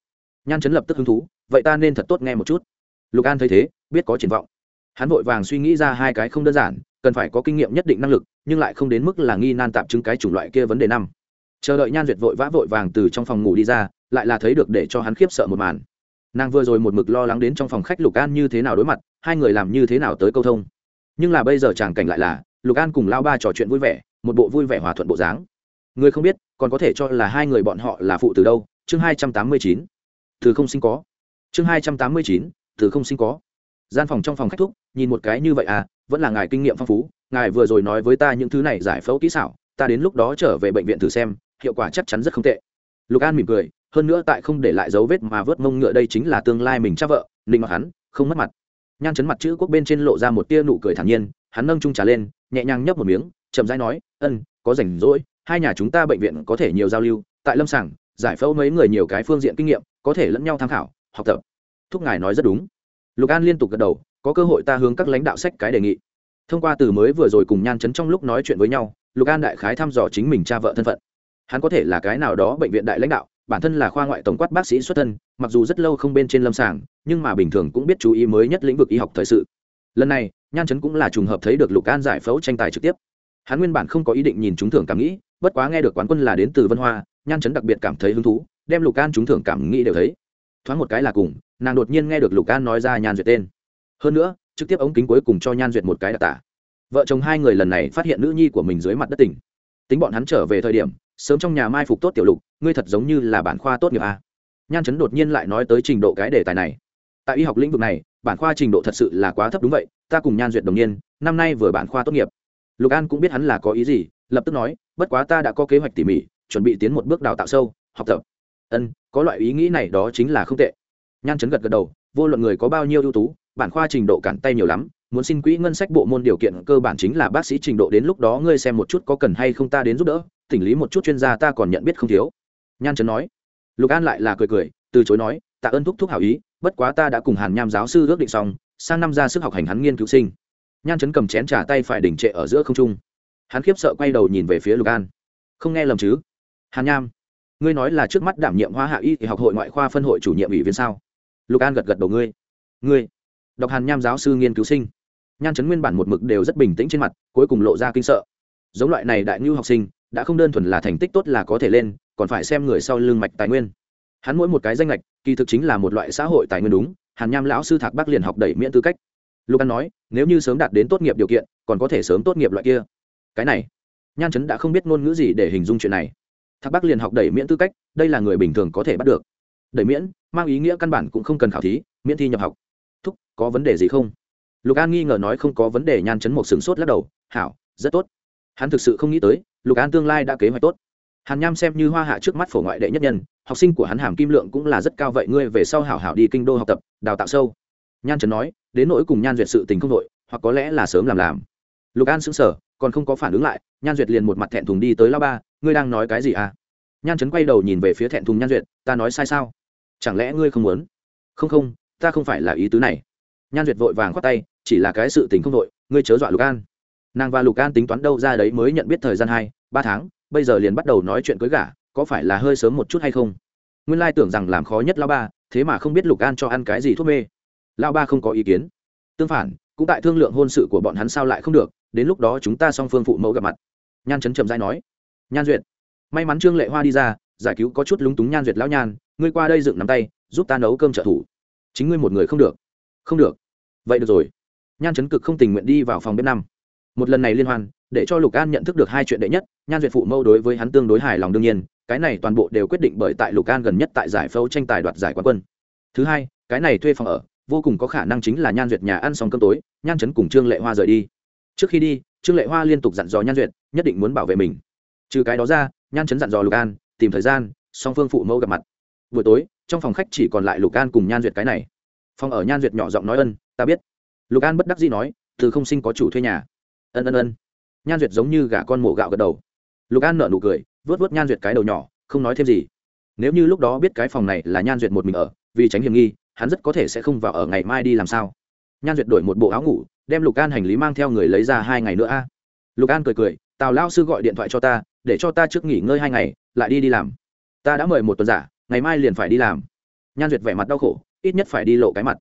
Speaker 1: Nhan chấn lập tức hứng thú, vậy ta nên thật tốt nghe một chút. Lục an thấy thế, biết có triển vọng. Hắn vội vàng suy nghĩ ra hai cái không đơn giản, cần phải có kinh nghiệm nhất định năng lực, nhưng lại không đến mức là nghi nan tạm chứng cái chủng loại kia vấn đề năm. Chờ đợi nhan duyệt vội vã vội vàng từ trong phòng ngủ đi ra, lại là thấy được để cho hắn khiếp sợ một màn. Nàng vừa rồi một mực lo lắng đến trong phòng khách lục an như thế nào đối mặt, hai người làm như thế nào tới câu thông. Nhưng là bây giờ chàng cảnh lại là lục an cùng lao ba trò chuyện vui vẻ, một bộ vui vẻ hòa thuận bộ dáng. Người không biết, còn có thể cho là hai người bọn họ là phụ từ đâu. Chương hai trăm tám mươi chín. Từ không sinh có. Chương hai trăm tám mươi chín, từ không sinh có. Gian phòng trong phòng khách thúc, nhìn một cái như vậy à vẫn là ngài kinh nghiệm phong phú. Ngài vừa rồi nói với ta những thứ này giải phẫu kỹ xảo, ta đến lúc đó trở về bệnh viện thử xem, hiệu quả chắc chắn rất không tệ. Lục an mỉm cười, hơn nữa tại không để lại dấu vết mà vớt mông ngựa đây chính là tương lai mình cha vợ, ninh mặc hắn, không mất mặt. Nhan chấn mặt chữ quốc bên trên lộ ra một tia nụ cười thản nhiên hắn nâng trung trà lên, nhẹ nhàng nhấp một miếng, chậm rãi nói, ân, có rảnh rỗi, hai nhà chúng ta bệnh viện có thể nhiều giao lưu, tại lâm sàng, giải phẫu mấy người nhiều cái phương diện kinh nghiệm, có thể lẫn nhau tham khảo, học tập. Thúc ngài nói rất đúng. Lục an liên tục gật đầu, có cơ hội ta hướng các lãnh đạo sách cái đề nghị. Thông qua từ mới vừa rồi cùng nhan chấn trong lúc nói chuyện với nhau, lục an đại khái thăm dò chính mình cha vợ thân phận. Hắn có thể là cái nào đó bệnh viện đại lãnh đạo, bản thân là khoa ngoại tổng quát bác sĩ xuất thân, mặc dù rất lâu không bên trên lâm sàng, nhưng mà bình thường cũng biết chú ý mới nhất lĩnh vực y học thời sự. Lần này nhan chấn cũng là trùng hợp thấy được lục an giải phẫu tranh tài trực tiếp. Hắn nguyên bản không có ý định nhìn trúng thưởng cảm nghĩ, bất quá nghe được quán quân là đến từ vân hoa, nhan chấn đặc biệt cảm thấy hứng thú, đem lục an trúng thưởng cảm nghĩ đều thấy. Thoáng một cái là cùng, nàng đột nhiên nghe được lục an nói ra nhan duyệt tên. Hơn nữa, trực tiếp ống kính cuối cùng cho nhan duyệt một cái đặc tả. Vợ chồng hai người lần này phát hiện nữ nhi của mình dưới mặt đất tỉnh. Tính bọn hắn trở về thời điểm, sớm trong nhà mai phục tốt tiểu lục, ngươi thật giống như là bản khoa tốt nghiệp a. Nhan chấn đột nhiên lại nói tới trình độ cái đề tài này. Tại y học lĩnh vực này bản khoa trình độ thật sự là quá thấp đúng vậy, ta cùng nhan duyệt đồng niên, năm nay vừa bản khoa tốt nghiệp. Lục an cũng biết hắn là có ý gì, lập tức nói, bất quá ta đã có kế hoạch tỉ mỉ, chuẩn bị tiến một bước đào tạo sâu, học tập. Ân, có loại ý nghĩ này đó chính là không tệ. Nhan chấn gật gật đầu, vô luận người có bao nhiêu ưu tú, bản khoa trình độ cản tay nhiều lắm, muốn xin quỹ ngân sách bộ môn điều kiện cơ bản chính là bác sĩ trình độ đến lúc đó ngươi xem một chút có cần hay không ta đến giúp đỡ, tỉnh lý một chút chuyên gia ta còn nhận biết không thiếu. Nhan trấn nói. Lục an lại là cười cười, từ chối nói, tạ ơn thúc thúc hảo ý bất quá ta đã cùng hàn nham giáo sư ước định xong, sang năm ra sức học hành hắn nghiên cứu sinh. Nhan trấn cầm chén trả tay phải đỉnh trệ ở giữa không trung. Hắn khiếp sợ quay đầu nhìn về phía lục an. Không nghe lầm chứ? Hàn nham, ngươi nói là trước mắt đảm nhiệm hoa hạ y thì học hội ngoại khoa phân hội chủ nhiệm ủy viên sao? Lục an gật gật đầu, ngươi ngươi, đọc hàn nham giáo sư nghiên cứu sinh. Nhan chấn nguyên bản một mực đều rất bình tĩnh trên mặt, cuối cùng lộ ra kinh sợ. Giống loại này đại ngưu học sinh, đã không đơn thuần là thành tích tốt là có thể lên, còn phải xem người sau lưng mạch tài nguyên hắn mỗi một cái danh lệch kỳ thực chính là một loại xã hội tài nguyên đúng, hàn nham lão sư thạc bắc liền học đẩy miễn tư cách. Lục an nói, nếu như sớm đạt đến tốt nghiệp điều kiện, còn có thể sớm tốt nghiệp loại kia. Cái này, nhan chấn đã không biết ngôn ngữ gì để hình dung chuyện này. Thạc bắc liền học đẩy miễn tư cách, đây là người bình thường có thể bắt được. Đẩy miễn, mang ý nghĩa căn bản cũng không cần khảo thí, miễn thi nhập học. Thúc, có vấn đề gì không? Lục an nghi ngờ nói không có vấn đề, nhan chấn một sửng sốt lắc đầu, hảo, rất tốt. Hắn thực sự không nghĩ tới, lục an tương lai đã kế hoạch tốt hàn nham xem như hoa hạ trước mắt phổ ngoại đệ nhất nhân, học sinh của hắn hàm kim lượng cũng là rất cao vậy, ngươi về sau hảo hảo đi kinh đô học tập, đào tạo sâu. Nhan trấn nói, đến nỗi cùng nhan duyệt sự tình không đội hoặc có lẽ là sớm làm làm. Lục an xứng sở còn không có phản ứng lại, nhan duyệt liền một mặt thẹn thùng đi tới lao ba, ngươi đang nói cái gì à? Nhan trấn quay đầu nhìn về phía thẹn thùng nhan duyệt, ta nói sai sao? Chẳng lẽ ngươi không muốn? Không không, ta không phải là ý tứ này. Nhan duyệt vội vàng khoát tay, chỉ là cái sự tình không đội ngươi chớ dọa lục an. Nàng và lục an tính toán đâu ra đấy mới nhận biết thời gian hai, ba tháng bây giờ liền bắt đầu nói chuyện cưới gả, có phải là hơi sớm một chút hay không? Nguyên lai tưởng rằng làm khó nhất lao ba, thế mà không biết lục an cho ăn cái gì thuốc mê. Lao ba không có ý kiến. Tương phản, cũng tại thương lượng hôn sự của bọn hắn sao lại không được, đến lúc đó chúng ta song phương phụ mẫu gặp mặt. Nhan chấn chậm dai nói. Nhan duyệt, may mắn trương lệ hoa đi ra, giải cứu có chút lúng túng nhan duyệt lão nhan, ngươi qua đây dựng nắm tay, giúp ta nấu cơm trợ thủ. Chính ngươi một người không được. Không được. Vậy được rồi. Nhan chấn cực không tình nguyện đi vào phòng bếp năm. Một lần này liên hoan để cho lục an nhận thức được hai chuyện đệ nhất, nhan duyệt phụ mâu đối với hắn tương đối hài lòng đương nhiên, cái này toàn bộ đều quyết định bởi tại lục an gần nhất tại giải phẫu tranh tài đoạt giải quán quân. Thứ hai, cái này thuê phòng ở, vô cùng có khả năng chính là nhan duyệt nhà ăn xong cơm tối, nhan chấn cùng trương lệ hoa rời đi. Trước khi đi, trương lệ hoa liên tục dặn dò nhan duyệt, nhất định muốn bảo vệ mình. Trừ cái đó ra, nhan chấn dặn dò lục an, tìm thời gian, song phương phụ mẫu gặp mặt. Buổi tối, trong phòng khách chỉ còn lại lục an cùng nhan duyệt cái này. Phòng ở nhan duyệt nhỏ giọng nói ân, ta biết. Lục an bất đắc dĩ nói, từ không sinh có chủ thuê nhà. Ân ân ân nhan duyệt giống như gà con mổ gạo gật đầu. Lục an nợ nụ cười vớt vớt nhan duyệt cái đầu nhỏ, không nói thêm gì. Nếu như lúc đó biết cái phòng này là nhan duyệt một mình ở, vì tránh hiểm nghi, hắn rất có thể sẽ không vào ở ngày mai đi làm sao. Nhan duyệt đổi một bộ áo ngủ, đem lục an hành lý mang theo người lấy ra hai ngày nữa a. Lục an cười cười, tào lao sư gọi điện thoại cho ta, để cho ta trước nghỉ ngơi hai ngày, lại đi đi làm. Ta đã mời một tuần giả, ngày mai liền phải đi làm. Nhan duyệt vẻ mặt đau khổ, ít nhất phải đi lộ cái mặt.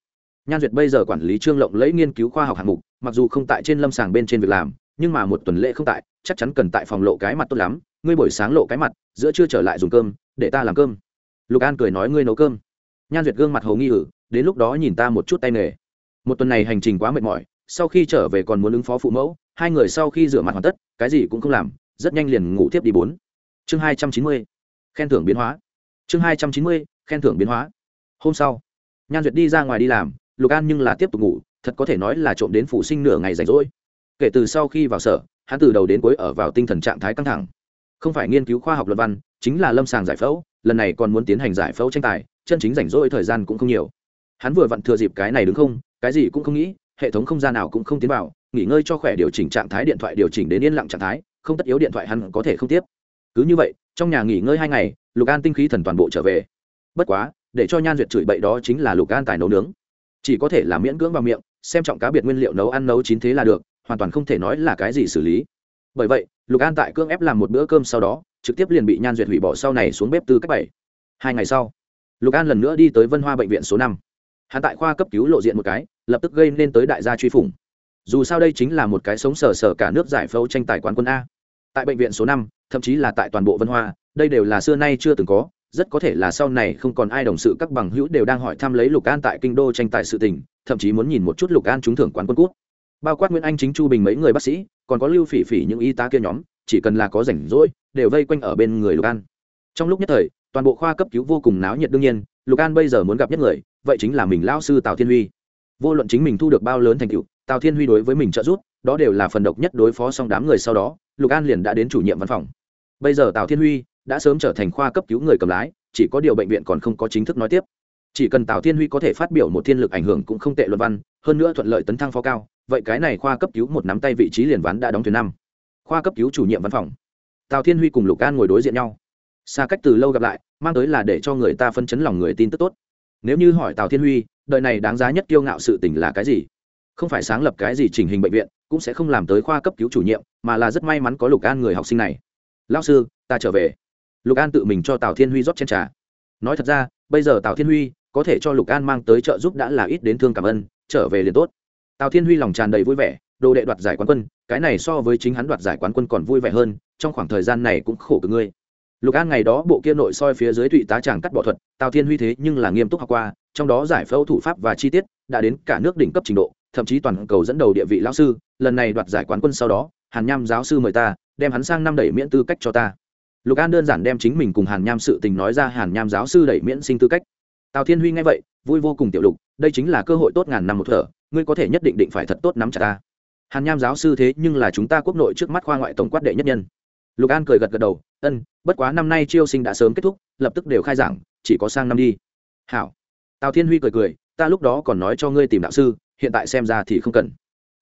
Speaker 1: Nhan duyệt bây giờ quản lý trương lộng lấy nghiên cứu khoa học hạng mục, mặc dù không tại trên lâm sàng bên trên việc làm nhưng mà một tuần lễ không tại, chắc chắn cần tại phòng lộ cái mặt tốt lắm. Ngươi buổi sáng lộ cái mặt, giữa trưa trở lại dùng cơm, để ta làm cơm. Lục an cười nói ngươi nấu cơm. Nhan duyệt gương mặt hầu nghi ử đến lúc đó nhìn ta một chút tay nghề. Một tuần này hành trình quá mệt mỏi, sau khi trở về còn muốn ứng phó phụ mẫu, hai người sau khi rửa mặt hoàn tất, cái gì cũng không làm, rất nhanh liền ngủ tiếp đi bốn. Chương hai trăm chín mươi, khen thưởng biến hóa. Chương hai trăm chín mươi, khen thưởng biến hóa. Hôm sau, nhan duyệt đi ra ngoài đi làm, lục an nhưng là tiếp tục ngủ, thật có thể nói là trộm đến phụ sinh nửa ngày rảnh rỗi kể từ sau khi vào sở, hắn từ đầu đến cuối ở vào tinh thần trạng thái căng thẳng. Không phải nghiên cứu khoa học luật văn, chính là lâm sàng giải phẫu, lần này còn muốn tiến hành giải phẫu tranh tài, chân chính rảnh rỗi thời gian cũng không nhiều. Hắn vừa vặn thừa dịp cái này đứng không, cái gì cũng không nghĩ, hệ thống không gian nào cũng không tiến vào, nghỉ ngơi cho khỏe điều chỉnh trạng thái điện thoại điều chỉnh đến yên lặng trạng thái, không tất yếu điện thoại hắn có thể không tiếp. Cứ như vậy, trong nhà nghỉ ngơi hai ngày, lục an tinh khí thần toàn bộ trở về. Bất quá, để cho nhan duyệt chửi bậy đó chính là lục an tài nấu nướng. Chỉ có thể là miễn cưỡng vào miệng, xem trọng cá biệt nguyên liệu nấu ăn nấu chín thế là được hoàn toàn không thể nói là cái gì xử lý. Bởi vậy, lục an tại cưỡng ép làm một bữa cơm sau đó, trực tiếp liền bị nhan duyệt hủy bỏ sau này xuống bếp tư cách bảy. Hai ngày sau, lục an lần nữa đi tới vân hoa bệnh viện số năm. Hắn tại khoa cấp cứu lộ diện một cái, lập tức gây nên tới đại gia truy phủng. Dù sao đây chính là một cái sống sờ sờ cả nước giải phẫu tranh tài quán quân a. Tại bệnh viện số năm, thậm chí là tại toàn bộ vân hoa, đây đều là xưa nay chưa từng có, rất có thể là sau này không còn ai đồng sự các bằng hữu đều đang hỏi thăm lấy lục an tại kinh đô tranh tài sự tình, thậm chí muốn nhìn một chút lục an trúng thưởng quán quân cút bao quát nguyễn anh chính chu bình mấy người bác sĩ còn có lưu phỉ phỉ những y tá kia nhóm chỉ cần là có rảnh rỗi đều vây quanh ở bên người lục an trong lúc nhất thời toàn bộ khoa cấp cứu vô cùng náo nhiệt đương nhiên lục an bây giờ muốn gặp nhất người vậy chính là mình lao sư tào thiên huy vô luận chính mình thu được bao lớn thành tựu tào thiên huy đối với mình trợ giúp đó đều là phần độc nhất đối phó xong đám người sau đó lục an liền đã đến chủ nhiệm văn phòng bây giờ tào thiên huy đã sớm trở thành khoa cấp cứu người cầm lái chỉ có điều bệnh viện còn không có chính thức nói tiếp chỉ cần tào thiên huy có thể phát biểu một thiên lực ảnh hưởng cũng không tệ luận văn, hơn nữa thuận lợi tấn thăng phó cao, vậy cái này khoa cấp cứu một nắm tay vị trí liền ván đã đóng thuyền năm. Khoa cấp cứu chủ nhiệm văn phòng. Tào thiên huy cùng lục an ngồi đối diện nhau. Xa cách từ lâu gặp lại, mang tới là để cho người ta phân chấn lòng người tin tức tốt. Nếu như hỏi tào thiên huy, đời này đáng giá nhất kiêu ngạo sự tình là cái gì? Không phải sáng lập cái gì chỉnh hình bệnh viện, cũng sẽ không làm tới khoa cấp cứu chủ nhiệm, mà là rất may mắn có lục an người học sinh này. Lao sư, ta trở về. Lục an tự mình cho tào thiên huy rót chen trà. Nói thật ra, bây giờ tào thiên huy có thể cho lục an mang tới trợ giúp đã là ít đến thương cảm ơn, trở về liền tốt. Tào thiên huy lòng tràn đầy vui vẻ, đồ đệ đoạt giải quán quân, cái này so với chính hắn đoạt giải quán quân còn vui vẻ hơn, trong khoảng thời gian này cũng khổ cực ngươi. Lục an ngày đó bộ kia nội soi phía dưới thụy tá tràng cắt bỏ thuật, tào thiên huy thế nhưng là nghiêm túc học qua, trong đó giải phẫu thủ pháp và chi tiết đã đến cả nước đỉnh cấp trình độ, thậm chí toàn cầu dẫn đầu địa vị lão sư, lần này đoạt giải quán quân sau đó, hàn nham giáo sư mời ta, đem hắn sang năm đẩy miễn tư cách cho ta. Lục an đơn giản đem chính mình cùng hàn nham sự tình nói ra, hàn nham giáo sư đẩy miễn sinh tư cách tào thiên huy nghe vậy, vui vô cùng tiểu lục, đây chính là cơ hội tốt ngàn năm một thở, ngươi có thể nhất định định phải thật tốt nắm chặt ta. Hàn nham giáo sư thế nhưng là chúng ta quốc nội trước mắt khoa ngoại tổng quát đệ nhất nhân. Lục an cười gật gật đầu, ân, bất quá năm nay chiêu sinh đã sớm kết thúc, lập tức đều khai giảng, chỉ có sang năm đi. Hảo. Tào thiên huy cười cười, ta lúc đó còn nói cho ngươi tìm đạo sư, hiện tại xem ra thì không cần.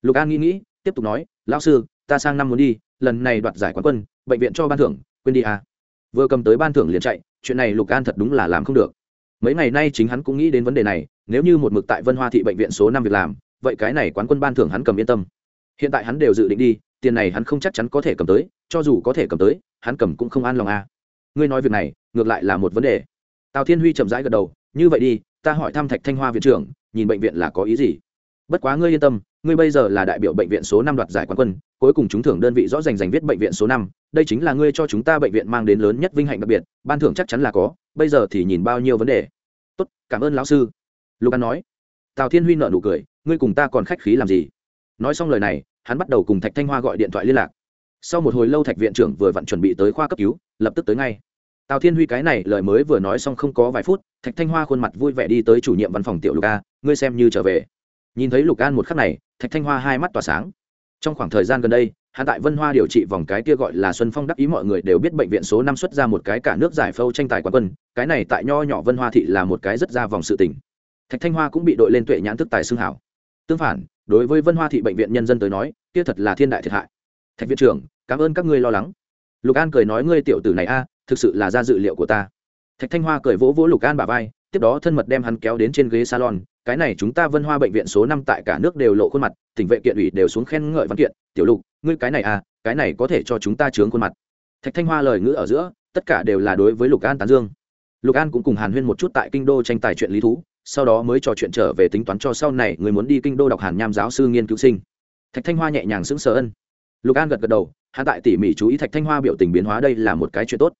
Speaker 1: Lục an nghĩ nghĩ, tiếp tục nói, lão sư, ta sang năm muốn đi, lần này đoạt giải quán quân, bệnh viện cho ban thưởng, quên đi à. vừa cầm tới ban thưởng liền chạy, chuyện này lục an thật đúng là làm không được mấy ngày nay chính hắn cũng nghĩ đến vấn đề này, nếu như một mực tại vân hoa thị bệnh viện số năm việc làm, vậy cái này quán quân ban thưởng hắn cầm yên tâm. Hiện tại hắn đều dự định đi, tiền này hắn không chắc chắn có thể cầm tới, cho dù có thể cầm tới, hắn cầm cũng không an lòng à. ngươi nói việc này, ngược lại là một vấn đề. Tào thiên huy chậm rãi gật đầu, như vậy đi, ta hỏi thăm thạch thanh hoa viện trưởng, nhìn bệnh viện là có ý gì? Bất quá ngươi yên tâm, ngươi bây giờ là đại biểu bệnh viện số năm đoạt giải quán quân, cuối cùng chúng thưởng đơn vị rõ rành giành viết bệnh viện số năm, đây chính là ngươi cho chúng ta bệnh viện mang đến lớn nhất vinh hạnh đặc biệt, ban thưởng chắc chắn là có bây giờ thì nhìn bao nhiêu vấn đề. Tốt, cảm ơn lão sư. Lục an nói. Tào thiên huy nợ nụ cười, ngươi cùng ta còn khách khí làm gì? Nói xong lời này, hắn bắt đầu cùng thạch thanh hoa gọi điện thoại liên lạc. Sau một hồi lâu thạch viện trưởng vừa vặn chuẩn bị tới khoa cấp cứu, lập tức tới ngay. Tào thiên huy cái này lời mới vừa nói xong không có vài phút, thạch thanh hoa khuôn mặt vui vẻ đi tới chủ nhiệm văn phòng tiểu lục a, ngươi xem như trở về. Nhìn thấy lục an một khắc này, thạch thanh hoa hai mắt tỏa sáng. Trong khoảng thời gian gần đây hắn tại vân hoa điều trị vòng cái kia gọi là xuân phong đắc ý mọi người đều biết bệnh viện số năm xuất ra một cái cả nước giải phâu tranh tài quán quân, cái này tại nho nhỏ vân hoa thị là một cái rất ra vòng sự tình. Thạch thanh hoa cũng bị đội lên tuệ nhãn thức tài xương hảo. Tương phản, đối với vân hoa thị bệnh viện nhân dân tới nói, kia thật là thiên đại thiệt hại. Thạch viện trưởng, cảm ơn các ngươi lo lắng. Lục an cười nói ngươi tiểu tử này a, thực sự là ra dự liệu của ta. Thạch thanh hoa cười vỗ vỗ lục an bà vai, tiếp đó thân mật đem hắn kéo đến trên ghế salon cái này chúng ta vân hoa bệnh viện số năm tại cả nước đều lộ khuôn mặt, tỉnh vệ kiện ủy đều xuống khen ngợi văn kiện, tiểu lục, ngươi cái này à cái này có thể cho chúng ta chướng khuôn mặt. Thạch thanh hoa lời ngữ ở giữa, tất cả đều là đối với lục an tán dương. Lục an cũng cùng hàn huyên một chút tại kinh đô tranh tài chuyện lý thú, sau đó mới trò chuyện trở về tính toán cho sau này người muốn đi kinh đô đọc hàn nham giáo sư nghiên cứu sinh. Thạch thanh hoa nhẹ nhàng sững sờ ân. Lục an gật gật đầu hạ tại tỉ mỉ chú ý thạch thanh hoa biểu tình biến hóa đây là một cái chuyện tốt.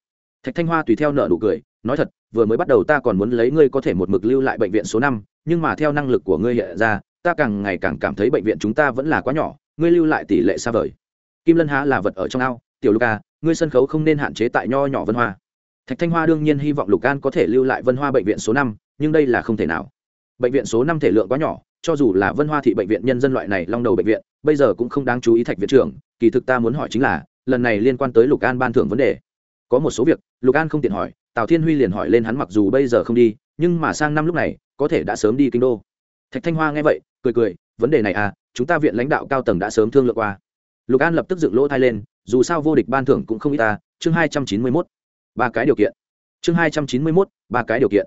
Speaker 1: Thạch thanh hoa tùy theo nợ nụ cười, nói thật vừa mới bắt đầu ta còn muốn lấy ngươi có thể một mực lưu lại bệnh viện số năm, nhưng mà theo năng lực của ngươi hiện ra, ta càng ngày càng cảm thấy bệnh viện chúng ta vẫn là quá nhỏ, ngươi lưu lại tỷ lệ xa vời. Kim lân há là vật ở trong ao, tiểu lục à, ngươi sân khấu không nên hạn chế tại nho nhỏ vân hoa. Thạch thanh hoa đương nhiên hy vọng lục an có thể lưu lại vân hoa bệnh viện số năm, nhưng đây là không thể nào. Bệnh viện số năm thể lượng quá nhỏ, cho dù là vân hoa thị bệnh viện nhân dân loại này long đầu bệnh viện, bây giờ cũng không đáng chú ý thạch viện trưởng, kỳ thực ta muốn hỏi chính là, lần này liên quan tới lục an ban thưởng vấn đề. Có một số việc, lục an không tiện hỏi tào thiên huy liền hỏi lên hắn mặc dù bây giờ không đi, nhưng mà sang năm lúc này, có thể đã sớm đi kinh đô. Thạch thanh hoa nghe vậy, cười cười, vấn đề này à chúng ta viện lãnh đạo cao tầng đã sớm thương lượng qua. Lục an lập tức dựng lỗ thai lên, dù sao vô địch ban thưởng cũng không ít ta chương hai trăm chín mươi mốt. Ba cái điều kiện. Chương hai trăm chín mươi mốt, ba cái điều kiện.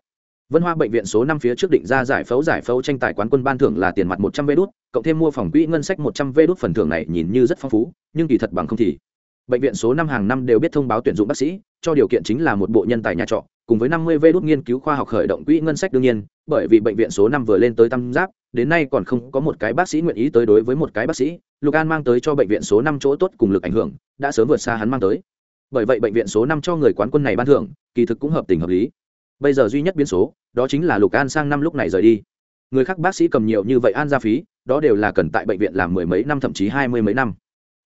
Speaker 1: Vân hoa bệnh viện số năm phía trước định ra giải phẫu giải phẫu tranh tài quán quân ban thưởng là tiền mặt một trăm vé đốt cộng thêm mua phòng quỹ ngân sách một trăm vé đốt phần thưởng này nhìn như rất phong phú, nhưng kỳ thật bằng không thì bệnh viện số năm hàng năm đều biết thông báo tuyển dụng bác sĩ cho điều kiện chính là một bộ nhân tài nhà trọ cùng với năm mươi vé đốt nghiên cứu khoa học khởi động quỹ ngân sách đương nhiên bởi vì bệnh viện số năm vừa lên tới tam giáp, đến nay còn không có một cái bác sĩ nguyện ý tới đối với một cái bác sĩ lục an mang tới cho bệnh viện số năm chỗ tốt cùng lực ảnh hưởng đã sớm vượt xa hắn mang tới. Bởi vậy bệnh viện số năm cho người quán quân này ban thưởng kỳ thực cũng hợp tình hợp lý. Bây giờ duy nhất biến số đó chính là lục an sang năm lúc này rời đi. Người khác bác sĩ cầm nhiều như vậy an ra phí đó đều là cần tại bệnh viện làm mười mấy năm thậm chí hai mươi mấy năm.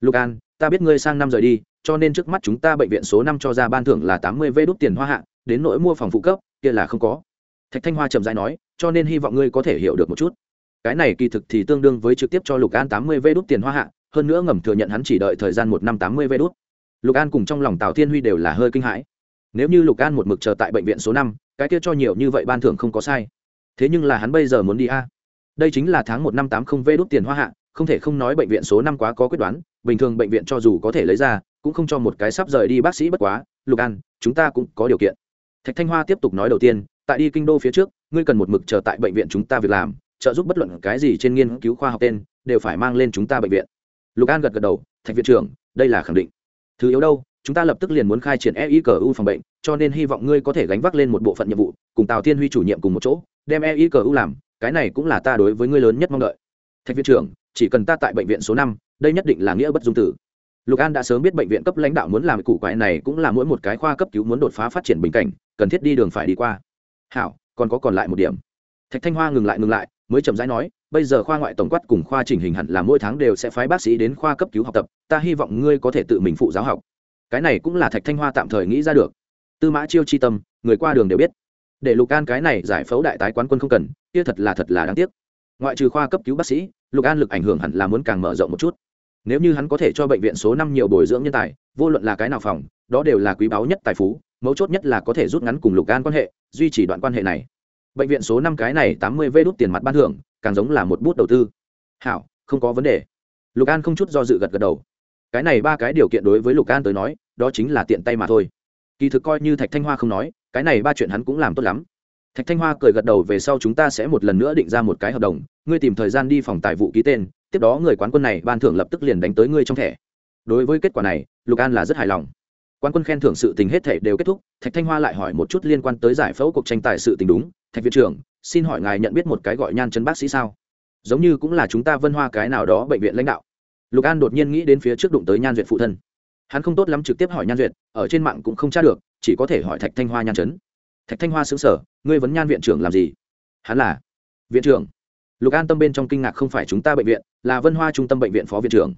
Speaker 1: Lục an ta biết ngươi sang năm rời đi, cho nên trước mắt chúng ta bệnh viện số năm cho ra ban thưởng là tám mươi vê đốt tiền hoa hạ, đến nỗi mua phòng phụ cấp, kia là không có. Thạch thanh hoa trầm dai nói, cho nên hy vọng ngươi có thể hiểu được một chút. Cái này kỳ thực thì tương đương với trực tiếp cho lục an tám mươi vê đốt tiền hoa hạ, hơn nữa ngầm thừa nhận hắn chỉ đợi thời gian một năm tám mươi vê đốt lục an cùng trong lòng tào thiên huy đều là hơi kinh hãi. Nếu như lục an một mực chờ tại bệnh viện số năm, cái kia cho nhiều như vậy ban thưởng không có sai. Thế nhưng là hắn bây giờ muốn đi a. Đây chính là tháng một năm tám không vê đốt tiền hoa hạ, không thể không nói bệnh viện số năm quá có quyết đoán bình thường bệnh viện cho dù có thể lấy ra, cũng không cho một cái sắp rời đi bác sĩ bất quá. Lục an, chúng ta cũng có điều kiện. Thạch thanh hoa tiếp tục nói đầu tiên, tại đi kinh đô phía trước, ngươi cần một mực chờ tại bệnh viện chúng ta việc làm, trợ giúp bất luận cái gì trên nghiên cứu khoa học tên, đều phải mang lên chúng ta bệnh viện. Lục an gật gật đầu, thạch viện trưởng, đây là khẳng định. Thứ yếu đâu, chúng ta lập tức liền muốn khai triển eicu phòng bệnh, cho nên hy vọng ngươi có thể gánh vác lên một bộ phận nhiệm vụ, cùng tào thiên huy chủ nhiệm cùng một chỗ, đem eicu làm, cái này cũng là ta đối với ngươi lớn nhất mong đợi. Thạch viện trưởng, chỉ cần ta tại bệnh viện số năm đây nhất định là nghĩa bất dung tử. Lục an đã sớm biết bệnh viện cấp lãnh đạo muốn làm củ quái này cũng là mỗi một cái khoa cấp cứu muốn đột phá phát triển bình cảnh, cần thiết đi đường phải đi qua. Hảo, còn có còn lại một điểm. Thạch thanh hoa ngừng lại ngừng lại, mới chậm rãi nói, bây giờ khoa ngoại tổng quát cùng khoa chỉnh hình hẳn là mỗi tháng đều sẽ phái bác sĩ đến khoa cấp cứu học tập, ta hy vọng ngươi có thể tự mình phụ giáo học. Cái này cũng là thạch thanh hoa tạm thời nghĩ ra được. Tư mã chiêu chi tâm, người qua đường đều biết. Để lục an cái này giải phẫu đại tái quán quân không cần, kia thật là thật là đáng tiếc. Ngoại trừ khoa cấp cứu bác sĩ, lục an lực ảnh hưởng hẳn là muốn càng mở rộng một chút nếu như hắn có thể cho bệnh viện số năm nhiều bồi dưỡng nhân tài, vô luận là cái nào phòng, đó đều là quý báu nhất tài phú, mấu chốt nhất là có thể rút ngắn cùng lục an quan hệ, duy trì đoạn quan hệ này. Bệnh viện số năm cái này tám mươi vê đốt tiền mặt ban thưởng, càng giống là một bút đầu tư. Hảo, không có vấn đề. Lục an không chút do dự gật gật đầu. Cái này ba cái điều kiện đối với lục an tới nói, đó chính là tiện tay mà thôi. Kỳ thực coi như thạch thanh hoa không nói, cái này ba chuyện hắn cũng làm tốt lắm. Thạch thanh hoa cười gật đầu về sau chúng ta sẽ một lần nữa định ra một cái hợp đồng, ngươi tìm thời gian đi phòng tài vụ ký tên tiếp đó người quán quân này ban thưởng lập tức liền đánh tới ngươi trong thẻ. Đối với kết quả này, lục an là rất hài lòng. Quan quân khen thưởng sự tình hết thể đều kết thúc, thạch thanh hoa lại hỏi một chút liên quan tới giải phẫu cuộc tranh tài sự tình đúng. Thạch viện trưởng, xin hỏi ngài nhận biết một cái gọi nhan chân bác sĩ sao? Giống như cũng là chúng ta vân hoa cái nào đó bệnh viện lãnh đạo. Lục an đột nhiên nghĩ đến phía trước đụng tới nhan duyệt phụ thân. Hắn không tốt lắm trực tiếp hỏi nhan duyệt, ở trên mạng cũng không tra được, chỉ có thể hỏi thạch thanh hoa nhan chấn. Thạch thanh hoa xứng sở ngươi vấn nhan viện trưởng làm gì? Hắn là, viện trưởng lục an tâm bên trong kinh ngạc không phải chúng ta bệnh viện, là vân hoa trung tâm bệnh viện phó viện trưởng.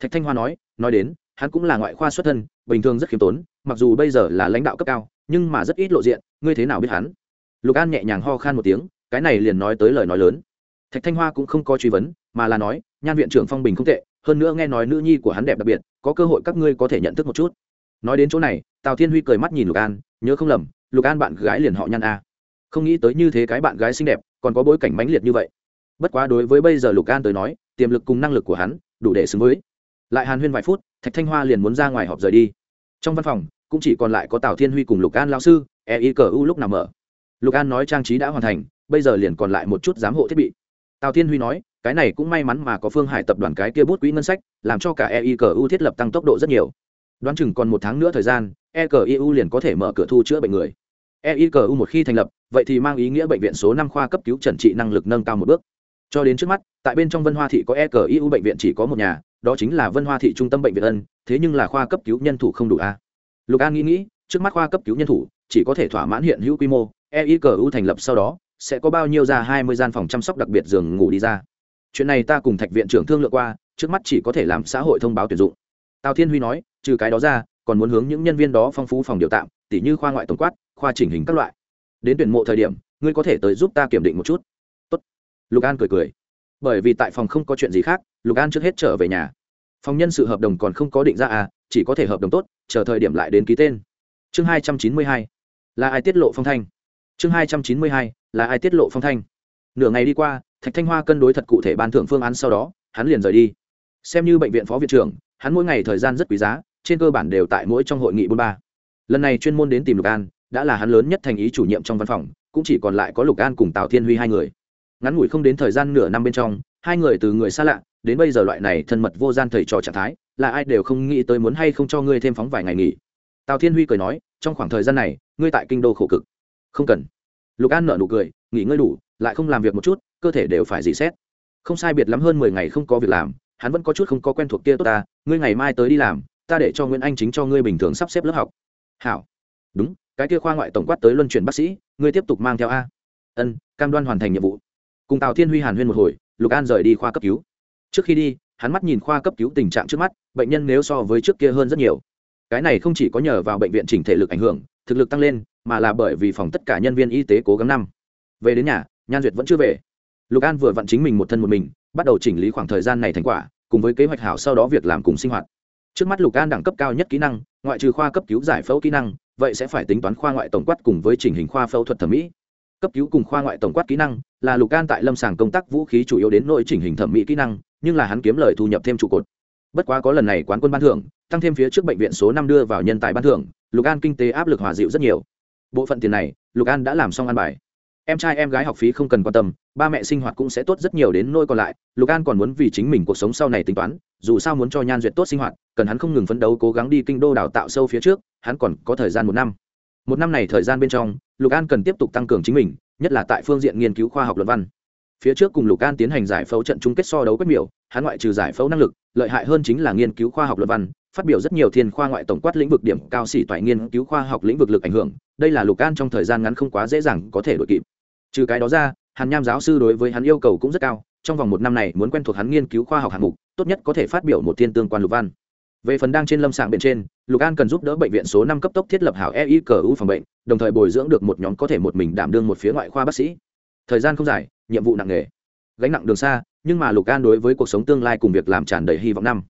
Speaker 1: Thạch thanh hoa nói nói đến, hắn cũng là ngoại khoa xuất thân, bình thường rất khiêm tốn, mặc dù bây giờ là lãnh đạo cấp cao, nhưng mà rất ít lộ diện, ngươi thế nào biết hắn? Lục an nhẹ nhàng ho khan một tiếng, cái này liền nói tới lời nói lớn. Thạch thanh hoa cũng không có truy vấn, mà là nói, nhan viện trưởng phong bình không tệ, hơn nữa nghe nói nữ nhi của hắn đẹp đặc biệt, có cơ hội các ngươi có thể nhận thức một chút. Nói đến chỗ này, tào thiên huy cười mắt nhìn lục an, nhớ không lầm, lục an bạn gái liền họ nhan a. Không nghĩ tới như thế cái bạn gái xinh đẹp, còn có bối cảnh mãnh liệt như vậy bất quá đối với bây giờ lục an tới nói, tiềm lực cùng năng lực của hắn đủ để xứng với. Lại hàn huyên vài phút, thạch thanh hoa liền muốn ra ngoài họp rời đi. Trong văn phòng, cũng chỉ còn lại có tào thiên huy cùng lục an lao sư e y cờ u lúc nào mở lục an nói trang trí đã hoàn thành, bây giờ liền còn lại một chút giám hộ thiết bị. Tào thiên huy nói, cái này cũng may mắn mà có phương hải tập đoàn cái kia bút quỹ ngân sách, làm cho cả e i cờ u thiết lập tăng tốc độ rất nhiều. Đoán chừng còn một tháng nữa thời gian e cờ u liền có thể mở cửa thu chữa bệnh người. E i cờ u một khi thành lập, vậy thì mang ý nghĩa bệnh viện số năm khoa cấp cứu trần trị năng lực nâng cao một bước cho đến trước mắt, tại bên trong vân hoa thị có e cờ iu bệnh viện chỉ có một nhà, đó chính là vân hoa thị trung tâm bệnh viện ân, thế nhưng là khoa cấp cứu nhân thủ không đủ a. Lục an nghĩ nghĩ, trước mắt khoa cấp cứu nhân thủ, chỉ có thể thỏa mãn hiện hữu quy mô eicu thành lập sau đó, sẽ có bao nhiêu ra hai mươi gian phòng chăm sóc đặc biệt giường ngủ đi ra. Chuyện này ta cùng thạch viện trưởng thương lượng qua, trước mắt chỉ có thể làm xã hội thông báo tuyển dụng. Tào thiên huy nói, trừ cái đó ra, còn muốn hướng những nhân viên đó phong phú phòng điều tạm, tỉ như khoa ngoại tổng quát, khoa chỉnh hình các loại. Đến tuyển mộ thời điểm, ngươi có thể tới giúp ta kiểm định một chút lục an cười cười. Bởi vì tại phòng không có chuyện gì khác, lục an trước hết trở về nhà. Phòng nhân sự hợp đồng còn không có định ra à chỉ có thể hợp đồng tốt, chờ thời điểm lại đến ký tên. Chương hai trăm chín mươi hai. Là ai tiết lộ phong thanh? Chương hai trăm chín mươi hai. Là ai tiết lộ phong thanh? Nửa ngày đi qua, thạch thanh hoa cân đối thật cụ thể ban thưởng phương án sau đó, hắn liền rời đi. Xem như bệnh viện phó viện trưởng, hắn mỗi ngày thời gian rất quý giá, trên cơ bản đều tại mỗi trong hội nghị bốn ba. Lần này chuyên môn đến tìm lục an, đã là hắn lớn nhất thành ý chủ nhiệm trong văn phòng, cũng chỉ còn lại có lục an cùng tào thiên huy hai người ngắn ngủi không đến thời gian nửa năm bên trong, hai người từ người xa lạ đến bây giờ loại này thân mật vô gian thầy trò trạng thái, là ai đều không nghĩ tới muốn hay không cho ngươi thêm phóng vài ngày nghỉ. Tào thiên huy cười nói, trong khoảng thời gian này, ngươi tại kinh đô khổ cực. Không cần. Lục an nợ nụ cười, nghỉ ngơi đủ, lại không làm việc một chút, cơ thể đều phải dì xét. Không sai biệt lắm hơn mười ngày không có việc làm, hắn vẫn có chút không có quen thuộc kia tốt ta, ngươi ngày mai tới đi làm, ta để cho nguyễn anh chính cho ngươi bình thường sắp xếp lớp học. Hảo. Đúng, cái kia khoa ngoại tổng quát tới luân chuyển bác sĩ, ngươi tiếp tục mang theo a. Ân, cam đoan hoàn thành nhiệm vụ cùng tào thiên huy hàn huyên một hồi lục an rời đi khoa cấp cứu trước khi đi hắn mắt nhìn khoa cấp cứu tình trạng trước mắt bệnh nhân nếu so với trước kia hơn rất nhiều cái này không chỉ có nhờ vào bệnh viện chỉnh thể lực ảnh hưởng thực lực tăng lên mà là bởi vì phòng tất cả nhân viên y tế cố gắng năm về đến nhà nhan duyệt vẫn chưa về lục an vừa vặn chính mình một thân một mình bắt đầu chỉnh lý khoảng thời gian này thành quả cùng với kế hoạch hảo sau đó việc làm cùng sinh hoạt trước mắt lục an đẳng cấp cao nhất kỹ năng ngoại trừ khoa cấp cứu giải phẫu kỹ năng vậy sẽ phải tính toán khoa ngoại tổng quát cùng với chỉnh hình khoa phẫu thuật thẩm mỹ cấp cứu cùng khoa ngoại tổng quát kỹ năng, là lục can tại lâm sàng công tác vũ khí chủ yếu đến nội chỉnh hình thẩm mỹ kỹ năng, nhưng là hắn kiếm lời thu nhập thêm trụ cột. Bất quá có lần này quán quân ban thưởng, tăng thêm phía trước bệnh viện số năm đưa vào nhân tài ban thưởng, lục an kinh tế áp lực hòa dịu rất nhiều. Bộ phận tiền này, lục an đã làm xong ăn bài. Em trai em gái học phí không cần quan tâm, ba mẹ sinh hoạt cũng sẽ tốt rất nhiều đến nôi còn lại, lục an còn muốn vì chính mình cuộc sống sau này tính toán, dù sao muốn cho nhan duyệt tốt sinh hoạt, cần hắn không ngừng phấn đấu cố gắng đi kinh đô đào tạo sâu phía trước, hắn còn có thời gian một năm một năm này thời gian bên trong, lục an cần tiếp tục tăng cường chính mình, nhất là tại phương diện nghiên cứu khoa học luận văn. Phía trước cùng lục an tiến hành giải phẫu trận chung kết so đấu quét miểu, hắn ngoại trừ giải phẫu năng lực, lợi hại hơn chính là nghiên cứu khoa học luận văn, phát biểu rất nhiều thiên khoa ngoại tổng quát lĩnh vực điểm cao xỉ toại nghiên cứu khoa học lĩnh vực lực ảnh hưởng, đây là lục an trong thời gian ngắn không quá dễ dàng có thể đội kịp. Trừ cái đó ra, hàn nham giáo sư đối với hắn yêu cầu cũng rất cao, trong vòng một năm này muốn quen thuộc hắn nghiên cứu khoa học hạng mục, tốt nhất có thể phát biểu một thiên tương quan lục văn về phần đang trên lâm sàng bên trên, lục an cần giúp đỡ bệnh viện số năm cấp tốc thiết lập hảo ei cờ u phòng bệnh, đồng thời bồi dưỡng được một nhóm có thể một mình đảm đương một phía ngoại khoa bác sĩ. Thời gian không dài, nhiệm vụ nặng nề. Gánh nặng đường xa, nhưng mà lục an đối với cuộc sống tương lai cùng việc làm tràn đầy hy vọng năm.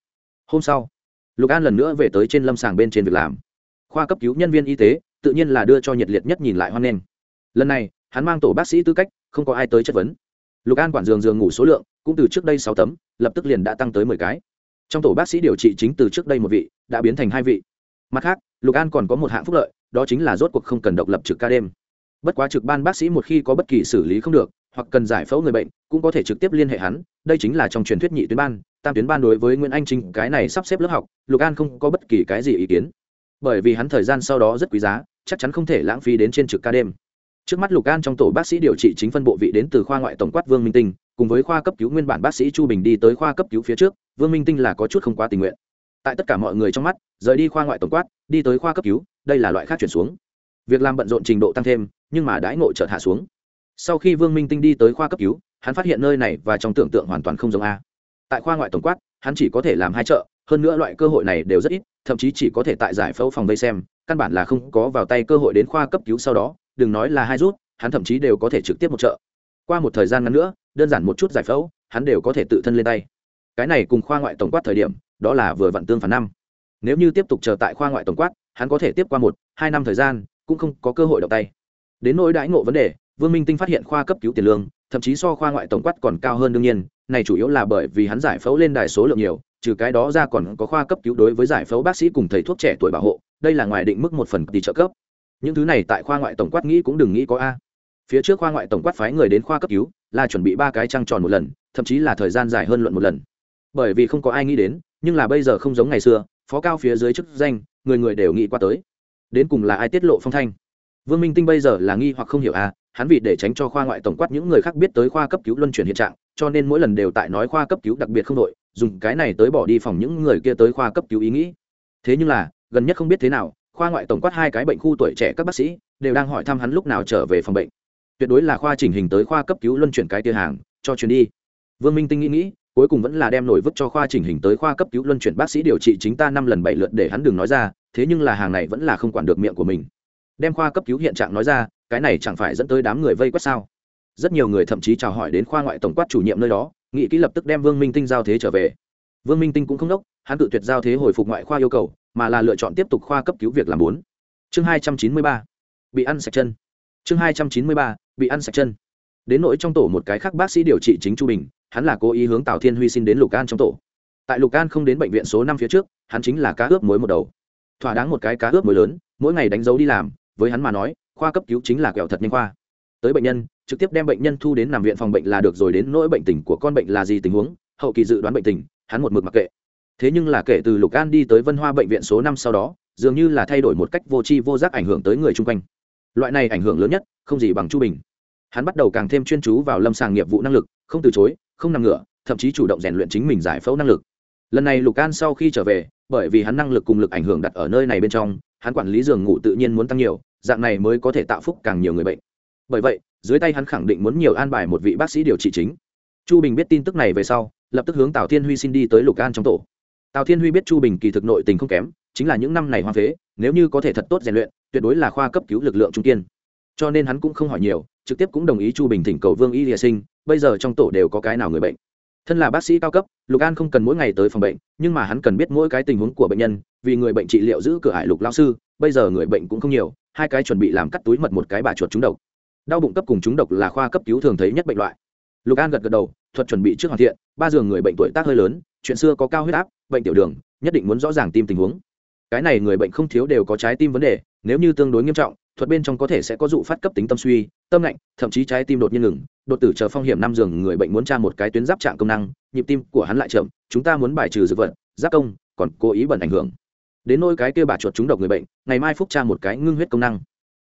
Speaker 1: Hôm sau, lục an lần nữa về tới trên lâm sàng bên trên việc làm. Khoa cấp cứu nhân viên y tế, tự nhiên là đưa cho nhiệt liệt nhất nhìn lại hoan nghênh. Lần này, hắn mang tổ bác sĩ tư cách, không có ai tới chất vấn. Lục an quản giường giường ngủ số lượng, cũng từ trước đây sáu tấm, lập tức liền đã tăng tới mười cái trong tổ bác sĩ điều trị chính từ trước đây một vị, đã biến thành hai vị. Mặt khác, lục an còn có một hạng phúc lợi, đó chính là rốt cuộc không cần độc lập trực ca đêm. Bất quá trực ban bác sĩ một khi có bất kỳ xử lý không được, hoặc cần giải phẫu người bệnh, cũng có thể trực tiếp liên hệ hắn, đây chính là trong truyền thuyết nhị tuyến ban, tam tuyến ban đối với nguyễn anh trinh, cái này sắp xếp lớp học, lục an không có bất kỳ cái gì ý kiến. Bởi vì hắn thời gian sau đó rất quý giá, chắc chắn không thể lãng phí đến trên trực ca đêm. Trước mắt lục an trong tổ bác sĩ điều trị chính phân bộ vị đến từ khoa ngoại tổng quát vương minh tinh cùng với khoa cấp cứu nguyên bản bác sĩ chu bình đi tới khoa cấp cứu phía trước, vương minh tinh là có chút không quá tình nguyện. Tại tất cả mọi người trong mắt, rời đi khoa ngoại tổng quát, đi tới khoa cấp cứu, đây là loại khác chuyển xuống. Việc làm bận rộn trình độ tăng thêm, nhưng mà đãi ngộ chợt hạ xuống. Sau khi vương minh tinh đi tới khoa cấp cứu, hắn phát hiện nơi này và trong tưởng tượng hoàn toàn không giống a. Tại khoa ngoại tổng quát, hắn chỉ có thể làm hai chợ, hơn nữa loại cơ hội này đều rất ít, thậm chí chỉ có thể tại giải phẫu phòng vây xem, căn bản là không có vào tay cơ hội đến khoa cấp cứu sau đó, đừng nói là hai rút, hắn thậm chí đều có thể trực tiếp một chợ. Qua một thời gian ngắn nữa đơn giản một chút giải phẫu, hắn đều có thể tự thân lên tay. Cái này cùng khoa ngoại tổng quát thời điểm, đó là vừa vặn tương phản năm. Nếu như tiếp tục chờ tại khoa ngoại tổng quát, hắn có thể tiếp qua một, hai năm thời gian, cũng không có cơ hội động tay. Đến nỗi đãi ngộ vấn đề, vương minh tinh phát hiện khoa cấp cứu tiền lương, thậm chí so khoa ngoại tổng quát còn cao hơn đương nhiên, này chủ yếu là bởi vì hắn giải phẫu lên đài số lượng nhiều, trừ cái đó ra còn có khoa cấp cứu đối với giải phẫu bác sĩ cùng thầy thuốc trẻ tuổi bảo hộ, đây là ngoài định mức một phần tỷ trợ cấp. Những thứ này tại khoa ngoại tổng quát nghĩ cũng đừng nghĩ có a phía trước khoa ngoại tổng quát phái người đến khoa cấp cứu, là chuẩn bị ba cái trăng tròn một lần, thậm chí là thời gian dài hơn luận một lần. Bởi vì không có ai nghĩ đến, nhưng là bây giờ không giống ngày xưa, phó cao phía dưới chức danh, người người đều nghĩ qua tới. Đến cùng là ai tiết lộ phong thanh? Vương minh tinh bây giờ là nghi hoặc không hiểu à hắn vì để tránh cho khoa ngoại tổng quát những người khác biết tới khoa cấp cứu luân chuyển hiện trạng, cho nên mỗi lần đều tại nói khoa cấp cứu đặc biệt không đội, dùng cái này tới bỏ đi phòng những người kia tới khoa cấp cứu ý nghĩ. Thế nhưng là, gần nhất không biết thế nào, khoa ngoại tổng quát hai cái bệnh khu tuổi trẻ các bác sĩ, đều đang hỏi thăm hắn lúc nào trở về phòng bệnh tuyệt đối là khoa chỉnh hình tới khoa cấp cứu luân chuyển cái tia hàng, cho chuyến đi. Vương minh tinh nghĩ nghĩ, cuối cùng vẫn là đem nổi vứt cho khoa chỉnh hình tới khoa cấp cứu luân chuyển bác sĩ điều trị chính ta năm lần bảy lượt để hắn đừng nói ra, thế nhưng là hàng này vẫn là không quản được miệng của mình. Đem khoa cấp cứu hiện trạng nói ra, cái này chẳng phải dẫn tới đám người vây quét sao? Rất nhiều người thậm chí chào hỏi đến khoa ngoại tổng quát chủ nhiệm nơi đó nghị kỹ lập tức đem vương minh tinh giao thế trở về. Vương minh tinh cũng không đốc, hắn tự tuyệt giao thế hồi phục ngoại khoa yêu cầu, mà là lựa chọn tiếp tục khoa cấp cứu việc làm bốn. Chương hai trăm chín mươi ba. Bị ăn sạch chân. Chương hai trăm chín mươi ba bị ăn sạch chân. Đến nỗi trong tổ một cái khác bác sĩ điều trị chính chu bình, hắn là cố ý hướng tào thiên huy xin đến lục an trong tổ. Tại lục an không đến bệnh viện số năm phía trước, hắn chính là cá ướp muối một đầu. Thỏa đáng một cái cá ướp muối lớn, mỗi ngày đánh dấu đi làm, với hắn mà nói, khoa cấp cứu chính là kẹo thật nhanh khoa. Tới bệnh nhân, trực tiếp đem bệnh nhân thu đến nằm viện phòng bệnh là được rồi, đến nỗi bệnh tình của con bệnh là gì tình huống, hậu kỳ dự đoán bệnh tình, hắn một mực mặc kệ. Thế nhưng là kể từ lục an đi tới vân hoa bệnh viện số năm sau đó, dường như là thay đổi một cách vô tri vô giác ảnh hưởng tới người chung quanh. Loại này ảnh hưởng lớn nhất, không gì bằng chu bình hắn bắt đầu càng thêm chuyên chú vào lâm sàng nghiệp vụ năng lực, không từ chối, không nằm ngửa, thậm chí chủ động rèn luyện chính mình giải phẫu năng lực. Lần này lục an sau khi trở về, bởi vì hắn năng lực cùng lực ảnh hưởng đặt ở nơi này bên trong, hắn quản lý giường ngủ tự nhiên muốn tăng nhiều, dạng này mới có thể tạo phúc càng nhiều người bệnh. Bởi vậy, dưới tay hắn khẳng định muốn nhiều an bài một vị bác sĩ điều trị chính. Chu bình biết tin tức này về sau, lập tức hướng tào thiên huy xin đi tới lục an trong tổ. Tào thiên huy biết chu bình kỳ thực nội tình không kém, chính là những năm này hoang phế, nếu như có thể thật tốt rèn luyện, tuyệt đối là khoa cấp cứu lực lượng trung kiên. Cho nên hắn cũng không hỏi nhiều trực tiếp cũng đồng ý chu bình thỉnh cầu vương y địa sinh, bây giờ trong tổ đều có cái nào người bệnh. Thân là bác sĩ cao cấp, lục an không cần mỗi ngày tới phòng bệnh, nhưng mà hắn cần biết mỗi cái tình huống của bệnh nhân, vì người bệnh trị liệu giữ cửa hải lục lao sư, bây giờ người bệnh cũng không nhiều, hai cái chuẩn bị làm cắt túi mật một cái bà chuột trúng độc. Đau bụng cấp cùng trúng độc là khoa cấp cứu thường thấy nhất bệnh loại. Lục an gật gật đầu, thuật chuẩn bị trước hoàn thiện, ba giường người bệnh tuổi tác hơi lớn, chuyện xưa có cao huyết áp, bệnh tiểu đường, nhất định muốn rõ ràng tim tình huống. Cái này người bệnh không thiếu đều có trái tim vấn đề, nếu như tương đối nghiêm trọng thuật bên trong có thể sẽ có dụ phát cấp tính tâm suy, tâm lạnh, thậm chí trái tim đột nhiên ngừng. Đột tử chờ phong hiểm năm giường người bệnh muốn tra một cái tuyến giáp trạng công năng, nhịp tim của hắn lại chậm, chúng ta muốn bài trừ dược vật, giáp công, còn cố ý bẩn ảnh hưởng. Đến nôi cái kia bà chuột trúng độc người bệnh, ngày mai phúc tra một cái ngưng huyết công năng.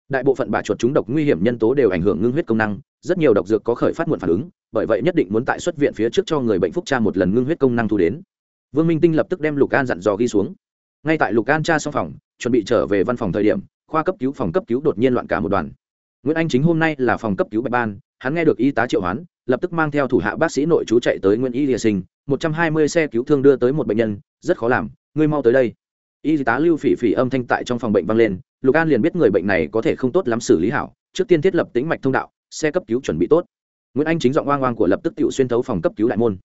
Speaker 1: Đại bộ phận bà chuột trúng độc nguy hiểm nhân tố đều ảnh hưởng ngưng huyết công năng, rất nhiều độc dược có khởi phát muộn phản ứng, bởi vậy nhất định muốn tại xuất viện phía trước cho người bệnh phúc tra một lần ngưng huyết công năng thu đến. Vương minh tinh lập tức đem lục an dặn dò ghi xuống. Ngay tại lục an tra xong phòng, chuẩn bị trở về văn phòng thời điểm khoa cấp cứu phòng cấp cứu đột nhiên loạn cả một đoàn. Nguyễn anh chính hôm nay là phòng cấp cứu bạch ban, hắn nghe được y tá triệu hoán, lập tức mang theo thủ hạ bác sĩ nội chú chạy tới nguyễn y lìa sinh, một trăm hai mươi xe cứu thương đưa tới một bệnh nhân, rất khó làm, ngươi mau tới đây. Y tá lưu phỉ phỉ âm thanh tại trong phòng bệnh vang lên, lục an liền biết người bệnh này có thể không tốt lắm xử lý hảo, trước tiên thiết lập tính mạch thông đạo, xe cấp cứu chuẩn bị tốt. Nguyễn anh chính giọng oang oang của lập tức tự xuyên thấu phòng cấp cứu đại môn.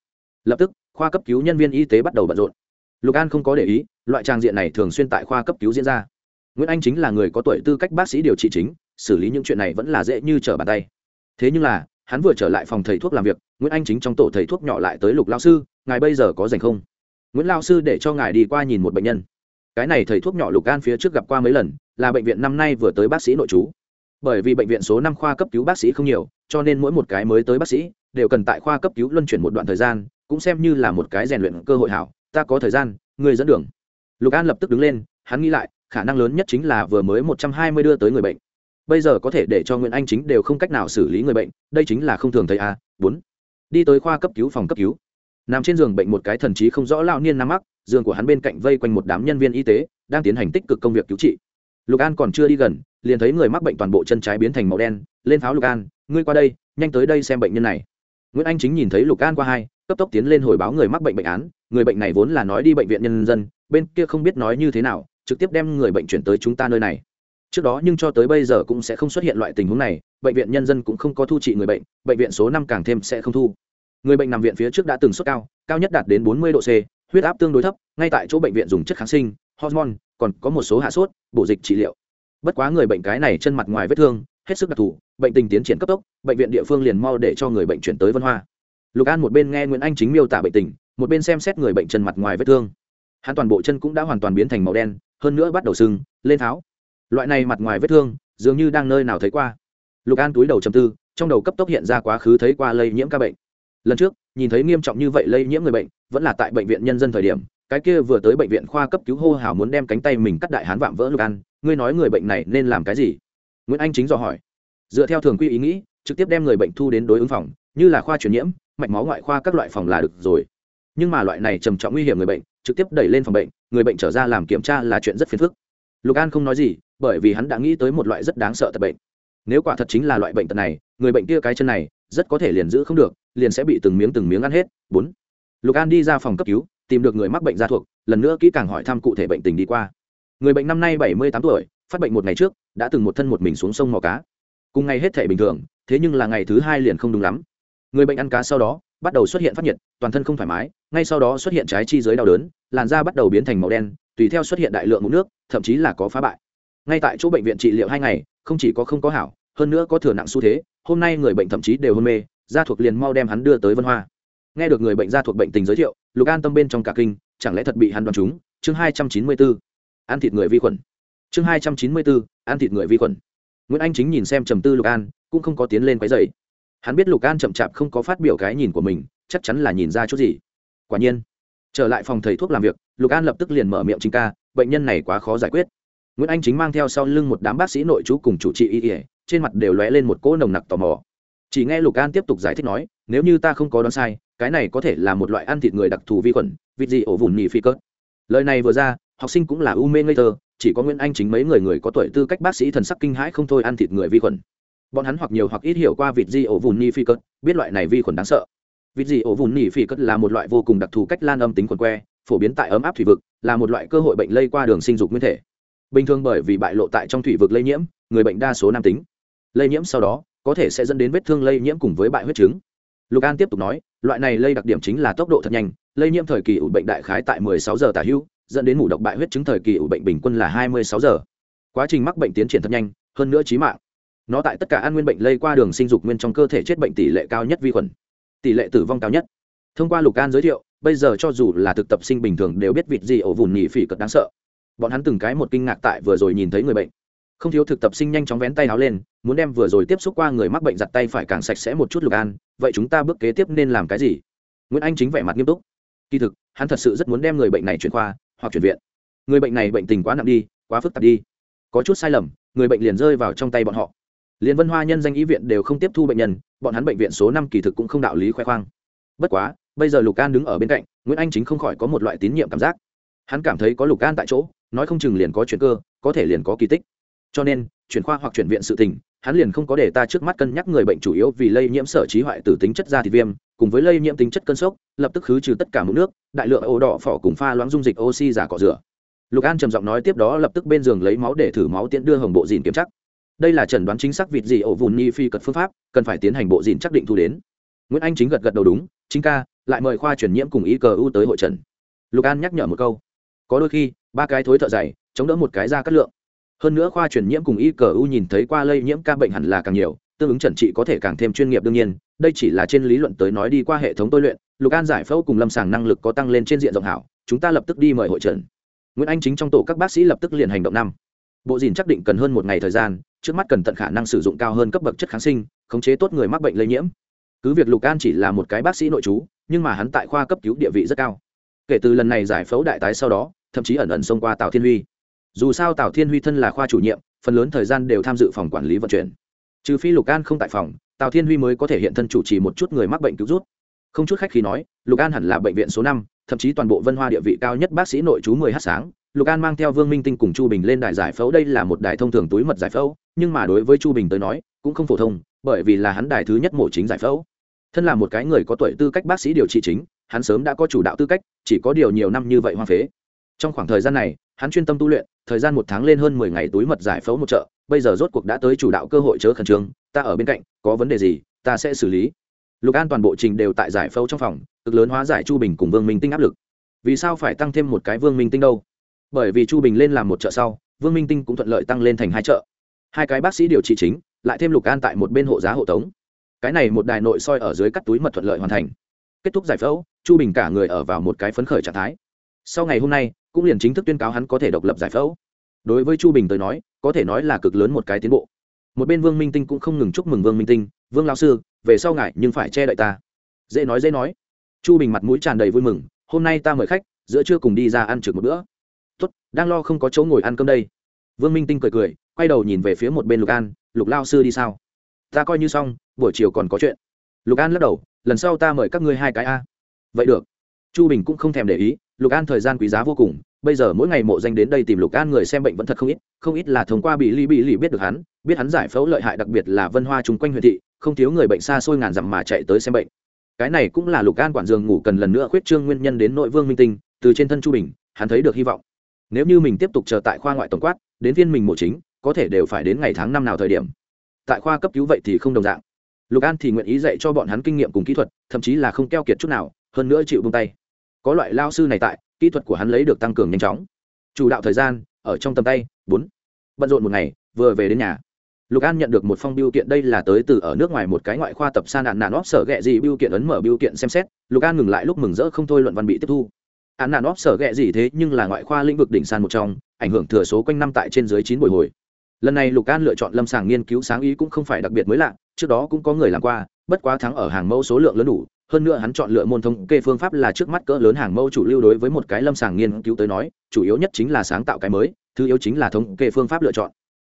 Speaker 1: Lập tức, khoa cấp cứu nhân viên y tế bắt đầu bận rộn. Lục an không có để ý, loại trang diện này thường xuyên tại khoa cấp cứu diễn ra nguyễn anh chính là người có tuổi tư cách bác sĩ điều trị chính, xử lý những chuyện này vẫn là dễ như trở bàn tay. Thế nhưng là, hắn vừa trở lại phòng thầy thuốc làm việc, nguyễn anh chính trong tổ thầy thuốc nhỏ lại tới lục lao sư, ngài bây giờ có dành không? Nguyễn lao sư để cho ngài đi qua nhìn một bệnh nhân. Cái này thầy thuốc nhỏ lục an phía trước gặp qua mấy lần, là bệnh viện năm nay vừa tới bác sĩ nội trú. Bởi vì bệnh viện số năm khoa cấp cứu bác sĩ không nhiều, cho nên mỗi một cái mới tới bác sĩ, đều cần tại khoa cấp cứu luân chuyển một đoạn thời gian, cũng xem như là một cái rèn luyện cơ hội hảo. Ta có thời gian người dẫn đường. Lục an lập tức đứng lên, hắn nghĩ lại khả năng lớn nhất chính là vừa mới một trăm hai mươi đưa tới người bệnh. Bây giờ có thể để cho nguyễn anh chính đều không cách nào xử lý người bệnh, đây chính là không thường thấy a. Bốn. Đi tới khoa cấp cứu, phòng cấp cứu. Nằm trên giường bệnh một cái thần trí không rõ lao niên nam mắc, giường của hắn bên cạnh vây quanh một đám nhân viên y tế, đang tiến hành tích cực công việc cứu trị. Lục an còn chưa đi gần, liền thấy người mắc bệnh toàn bộ chân trái biến thành màu đen, lên pháo lục an, ngươi qua đây, nhanh tới đây xem bệnh nhân này. Nguyễn anh chính nhìn thấy lục an qua hai, cấp tốc tiến lên hồi báo người mắc bệnh bệnh án. Người bệnh này vốn là nói đi bệnh viện nhân dân, bên kia không biết nói như thế nào trực tiếp đem người bệnh chuyển tới chúng ta nơi này. Trước đó nhưng cho tới bây giờ cũng sẽ không xuất hiện loại tình huống này, bệnh viện nhân dân cũng không có thu trị người bệnh bệnh viện số năm càng thêm sẽ không thu. Người bệnh nằm viện phía trước đã từng sốt cao cao nhất đạt đến bốn mươi độ c, huyết áp tương đối thấp, ngay tại chỗ bệnh viện dùng chất kháng sinh, hormone, còn có một số hạ sốt, bổ dịch trị liệu. Bất quá người bệnh cái này chân mặt ngoài vết thương, hết sức đặc thù, bệnh tình tiến triển cấp tốc, bệnh viện địa phương liền mau để cho người bệnh chuyển tới vân hoa. Lục an một bên nghe nguyễn anh chính miêu tả bệnh tình, một bên xem xét người bệnh chân mặt ngoài vết thương. Hắn toàn bộ chân cũng đã hoàn toàn biến thành màu đen hơn nữa bắt đầu sưng, lên tháo. Loại này mặt ngoài vết thương, dường như đang nơi nào thấy qua. Lục an túi đầu chầm tư, trong đầu cấp tốc hiện ra quá khứ thấy qua lây nhiễm ca bệnh. Lần trước, nhìn thấy nghiêm trọng như vậy lây nhiễm người bệnh, vẫn là tại bệnh viện nhân dân thời điểm, cái kia vừa tới bệnh viện khoa cấp cứu hô hào muốn đem cánh tay mình cắt đại hán vạm vỡ lục an, ngươi nói người bệnh này nên làm cái gì? Nguyễn anh chính dò hỏi. Dựa theo thường quy ý nghĩ, trực tiếp đem người bệnh thu đến đối ứng phòng, như là khoa truyền nhiễm, mạch máu ngoại khoa các loại phòng là được rồi. Nhưng mà loại này trầm trọng nguy hiểm người bệnh, trực tiếp đẩy lên phòng bệnh người bệnh trở ra làm kiểm tra là chuyện rất phiền phức. Lục an không nói gì, bởi vì hắn đã nghĩ tới một loại rất đáng sợ tật bệnh. Nếu quả thật chính là loại bệnh tật này, người bệnh kia cái chân này, rất có thể liền giữ không được, liền sẽ bị từng miếng từng miếng ăn hết. Bốn. Lục an đi ra phòng cấp cứu, tìm được người mắc bệnh gia thuộc, lần nữa kỹ càng hỏi thăm cụ thể bệnh tình đi qua. Người bệnh năm nay bảy mươi tám tuổi, phát bệnh một ngày trước, đã từng một thân một mình xuống sông mò cá. Cùng ngày hết thể bình thường, thế nhưng là ngày thứ hai liền không đúng lắm. Người bệnh ăn cá sau đó bắt đầu xuất hiện phát nhiệt, toàn thân không thoải mái, ngay sau đó xuất hiện trái chi dưới đau đớn, làn da bắt đầu biến thành màu đen, tùy theo xuất hiện đại lượng mụn nước, thậm chí là có phá bại. Ngay tại chỗ bệnh viện trị liệu hai ngày, không chỉ có không có hảo, hơn nữa có thừa nặng xu thế, hôm nay người bệnh thậm chí đều hôn mê gia thuộc liền mau đem hắn đưa tới vân hoa. Nghe được người bệnh gia thuộc bệnh tình giới thiệu, lục an tâm bên trong cả kinh, chẳng lẽ thật bị hắn đoán trúng? Chương hai trăm chín mươi bốn ăn thịt người vi khuẩn. Chương hai trăm chín mươi bốn ăn thịt người vi khuẩn. Nguyễn anh chính nhìn xem trầm tư lục an, cũng không có tiến lên quấy dày hắn biết lục an chậm chạp không có phát biểu cái nhìn của mình, chắc chắn là nhìn ra chút gì. Quả nhiên, trở lại phòng thầy thuốc làm việc, lục an lập tức liền mở miệng chính ca, bệnh nhân này quá khó giải quyết. Nguyễn anh chính mang theo sau lưng một đám bác sĩ nội chú cùng chủ trị y ỉa trên mặt đều lóe lên một cỗ nồng nặc tò mò. Chỉ nghe lục an tiếp tục giải thích nói, nếu như ta không có đoán sai, cái này có thể là một loại ăn thịt người đặc thù vi khuẩn, vịt gì ổ vùn nhì phi cớt lời này vừa ra, học sinh cũng là u mê ngây thơ, chỉ có nguyễn anh chính mấy người người có tuổi tư cách bác sĩ thần sắc kinh hãi không thôi ăn thịt người vi khuẩn bọn hắn hoặc nhiều hoặc ít hiểu qua vịt di ổ vùn ni phi cất, biết loại này vi khuẩn đáng sợ. Vịt di ổ vùn ni phi cất là một loại vô cùng đặc thù cách lan âm tính quần que, phổ biến tại ấm áp thủy vực, là một loại cơ hội bệnh lây qua đường sinh dục nguyên thể. Bình thường bởi vì bại lộ tại trong thủy vực lây nhiễm, người bệnh đa số nam tính. Lây nhiễm sau đó, có thể sẽ dẫn đến vết thương lây nhiễm cùng với bại huyết chứng. Lục an tiếp tục nói, loại này lây đặc điểm chính là tốc độ thật nhanh, lây nhiễm thời kỳ ủ bệnh đại khái tại 16 giờ tả hữu dẫn đến mủ độc bại huyết chứng thời kỳ ủ bệnh bình quân là 26 giờ. Quá trình mắc bệnh tiến triển thật nhanh, hơn nữa chí mạng nó tại tất cả an nguyên bệnh lây qua đường sinh dục nguyên trong cơ thể chết bệnh tỷ lệ cao nhất vi khuẩn, tỷ lệ tử vong cao nhất. Thông qua lục an giới thiệu, bây giờ cho dù là thực tập sinh bình thường đều biết vịt gì ổ vùng nhị phỉ cật đáng sợ. Bọn hắn từng cái một kinh ngạc tại vừa rồi nhìn thấy người bệnh. Không thiếu thực tập sinh nhanh chóng vén tay áo lên, muốn đem vừa rồi tiếp xúc qua người mắc bệnh giặt tay phải càng sạch sẽ một chút lục an, vậy chúng ta bước kế tiếp nên làm cái gì? Nguyễn anh chính vẻ mặt nghiêm túc. Kỳ thực, hắn thật sự rất muốn đem người bệnh này chuyển khoa, hoặc chuyển viện. Người bệnh này bệnh tình quá nặng đi, quá phức tạp đi. Có chút sai lầm, người bệnh liền rơi vào trong tay bọn họ liên vân hoa nhân danh ý viện đều không tiếp thu bệnh nhân, bọn hắn bệnh viện số năm kỳ thực cũng không đạo lý khoe khoang. Bất quá, bây giờ lục an đứng ở bên cạnh, nguyễn anh chính không khỏi có một loại tín nhiệm cảm giác. Hắn cảm thấy có lục an tại chỗ, nói không chừng liền có chuyện cơ, có thể liền có kỳ tích. Cho nên, chuyển khoa hoặc chuyển viện sự tình, hắn liền không có để ta trước mắt cân nhắc người bệnh chủ yếu vì lây nhiễm sở trí hoại từ tính chất da thịt viêm, cùng với lây nhiễm tính chất cơn sốc, lập tức khứ trừ tất cả mũ nước, đại lượng ổ đỏ phỏ cùng pha loãng dung dịch oxy giả cọ rửa. Lục an trầm giọng nói tiếp đó lập tức bên giường lấy máu để thử máu tiễn đưa hồng bộ dìn kiểm chắc đây là chẩn đoán chính xác vịt gì ổ vùn ni phi cật phương pháp, cần phải tiến hành bộ dìn chắc định thu đến. Nguyễn anh chính gật gật đầu đúng, chính ca, lại mời khoa truyền nhiễm cùng ý cờ u tới hội trần. Lục an nhắc nhở một câu, có đôi khi, ba cái thối thợ dày, chống đỡ một cái ra cắt lượng. Hơn nữa khoa truyền nhiễm cùng y cờ u nhìn thấy qua lây nhiễm ca bệnh hẳn là càng nhiều, tương ứng trần trị có thể càng thêm chuyên nghiệp đương nhiên, đây chỉ là trên lý luận tới nói đi qua hệ thống tôi luyện, lục an giải phẫu cùng lâm sàng năng lực có tăng lên trên diện rộng hảo, chúng ta lập tức đi mời hội trần. Nguyễn anh chính trong tổ các bác sĩ lập tức liền hành động năm. Bộ dìn chắc định cần hơn một ngày thời gian trước mắt cần tận khả năng sử dụng cao hơn cấp bậc chất kháng sinh, khống chế tốt người mắc bệnh lây nhiễm. Cứ việc lục an chỉ là một cái bác sĩ nội trú, nhưng mà hắn tại khoa cấp cứu địa vị rất cao. Kể từ lần này giải phẫu đại tái sau đó, thậm chí ẩn ẩn xông qua tào thiên huy. Dù sao tào thiên huy thân là khoa chủ nhiệm, phần lớn thời gian đều tham dự phòng quản lý vận chuyển. Trừ phi lục an không tại phòng, tào thiên huy mới có thể hiện thân chủ trì một chút người mắc bệnh cứu rút không chút khách khi nói, lục an hẳn là bệnh viện số năm, thậm chí toàn bộ vân hoa địa vị cao nhất bác sĩ nội trú mười h sáng. Lục an mang theo vương minh tinh cùng chu bình lên đài giải phẫu, đây là một đài thông thường túi mật giải phẫu nhưng mà đối với chu bình tới nói, cũng không phổ thông, bởi vì là hắn đài thứ nhất mổ chính giải phẫu. Thân là một cái người có tuổi tư cách bác sĩ điều trị chính, hắn sớm đã có chủ đạo tư cách, chỉ có điều nhiều năm như vậy hoang phế. Trong khoảng thời gian này, hắn chuyên tâm tu luyện, thời gian một tháng lên hơn mười ngày túi mật giải phẫu một chợ, bây giờ rốt cuộc đã tới chủ đạo cơ hội chớ khẩn trương, ta ở bên cạnh, có vấn đề gì, ta sẽ xử lý. Lục an toàn bộ trình đều tại giải phẫu trong phòng, cực lớn hóa giải chu bình cùng vương minh tinh áp lực. Vì sao phải tăng thêm một cái vương minh tinh đâu? Bởi vì chu bình lên làm một chợ sau, vương minh tinh cũng thuận lợi tăng lên thành hai chợ hai cái bác sĩ điều trị chính, lại thêm lục an tại một bên hộ giá hộ tống. Cái này một đài nội soi ở dưới cắt túi mật thuận lợi hoàn thành. Kết thúc giải phẫu, chu bình cả người ở vào một cái phấn khởi trạng thái. Sau ngày hôm nay, cũng liền chính thức tuyên cáo hắn có thể độc lập giải phẫu. Đối với chu bình tới nói, có thể nói là cực lớn một cái tiến bộ. Một bên vương minh tinh cũng không ngừng chúc mừng vương minh tinh, vương lao sư, về sau ngại nhưng phải che đậy ta. Dễ nói dễ nói. Chu bình mặt mũi tràn đầy vui mừng, hôm nay ta mời khách, giữa trưa cùng đi ra ăn trực một bữa. Tuất đang lo không có chỗ ngồi ăn cơm đây. Vương minh tinh cười cười quay đầu nhìn về phía một bên lục an, lục lao sư đi sao? Ta coi như xong, buổi chiều còn có chuyện. Lục an lắc đầu, lần sau ta mời các ngươi hai cái a. Vậy được. Chu bình cũng không thèm để ý, lục an thời gian quý giá vô cùng, bây giờ mỗi ngày mộ danh đến đây tìm lục an người xem bệnh vẫn thật không ít không ít là thông qua bị ly bị ly biết được hắn, biết hắn giải phẫu lợi hại đặc biệt là vân hoa chung quanh huyện thị, không thiếu người bệnh xa xôi ngàn dặm mà chạy tới xem bệnh. Cái này cũng là lục an quản giường ngủ cần lần nữa khuyết trương nguyên nhân đến nội vương minh tinh, từ trên thân chu bình, hắn thấy được hy vọng. Nếu như mình tiếp tục chờ tại khoa ngoại tổng quát, đến viên mình mổ chính có thể đều phải đến ngày tháng năm nào thời điểm. Tại khoa cấp cứu vậy thì không đồng dạng. Lục an thì nguyện ý dạy cho bọn hắn kinh nghiệm cùng kỹ thuật, thậm chí là không keo kiệt chút nào, hơn nữa chịu bông tay. Có loại lao sư này tại, kỹ thuật của hắn lấy được tăng cường nhanh chóng. Chủ đạo thời gian, ở trong tầm tay, bốn. Bận rộn một ngày, vừa về đến nhà. Lục an nhận được một phong biêu kiện, đây là tới từ ở nước ngoài một cái ngoại khoa tập san nạn nạn óp sở ghẹ gì biêu kiện ấn mở biêu kiện xem xét, lục an ngừng lại lúc mừng rỡ không thôi luận văn bị tiếp thu. Án nạn óp sở ghẹ gì thế nhưng là ngoại khoa lĩnh vực đỉnh san một trong, ảnh hưởng thừa số quanh năm tại trên dưới chín buổi hồi lần này lục an lựa chọn lâm sàng nghiên cứu sáng ý cũng không phải đặc biệt mới lạ, trước đó cũng có người làm qua, bất quá thắng ở hàng mẫu số lượng lớn đủ, hơn nữa hắn chọn lựa môn thống kê phương pháp là trước mắt cỡ lớn hàng mẫu chủ lưu đối với một cái lâm sàng nghiên cứu tới nói, chủ yếu nhất chính là sáng tạo cái mới, thứ yếu chính là thống kê phương pháp lựa chọn.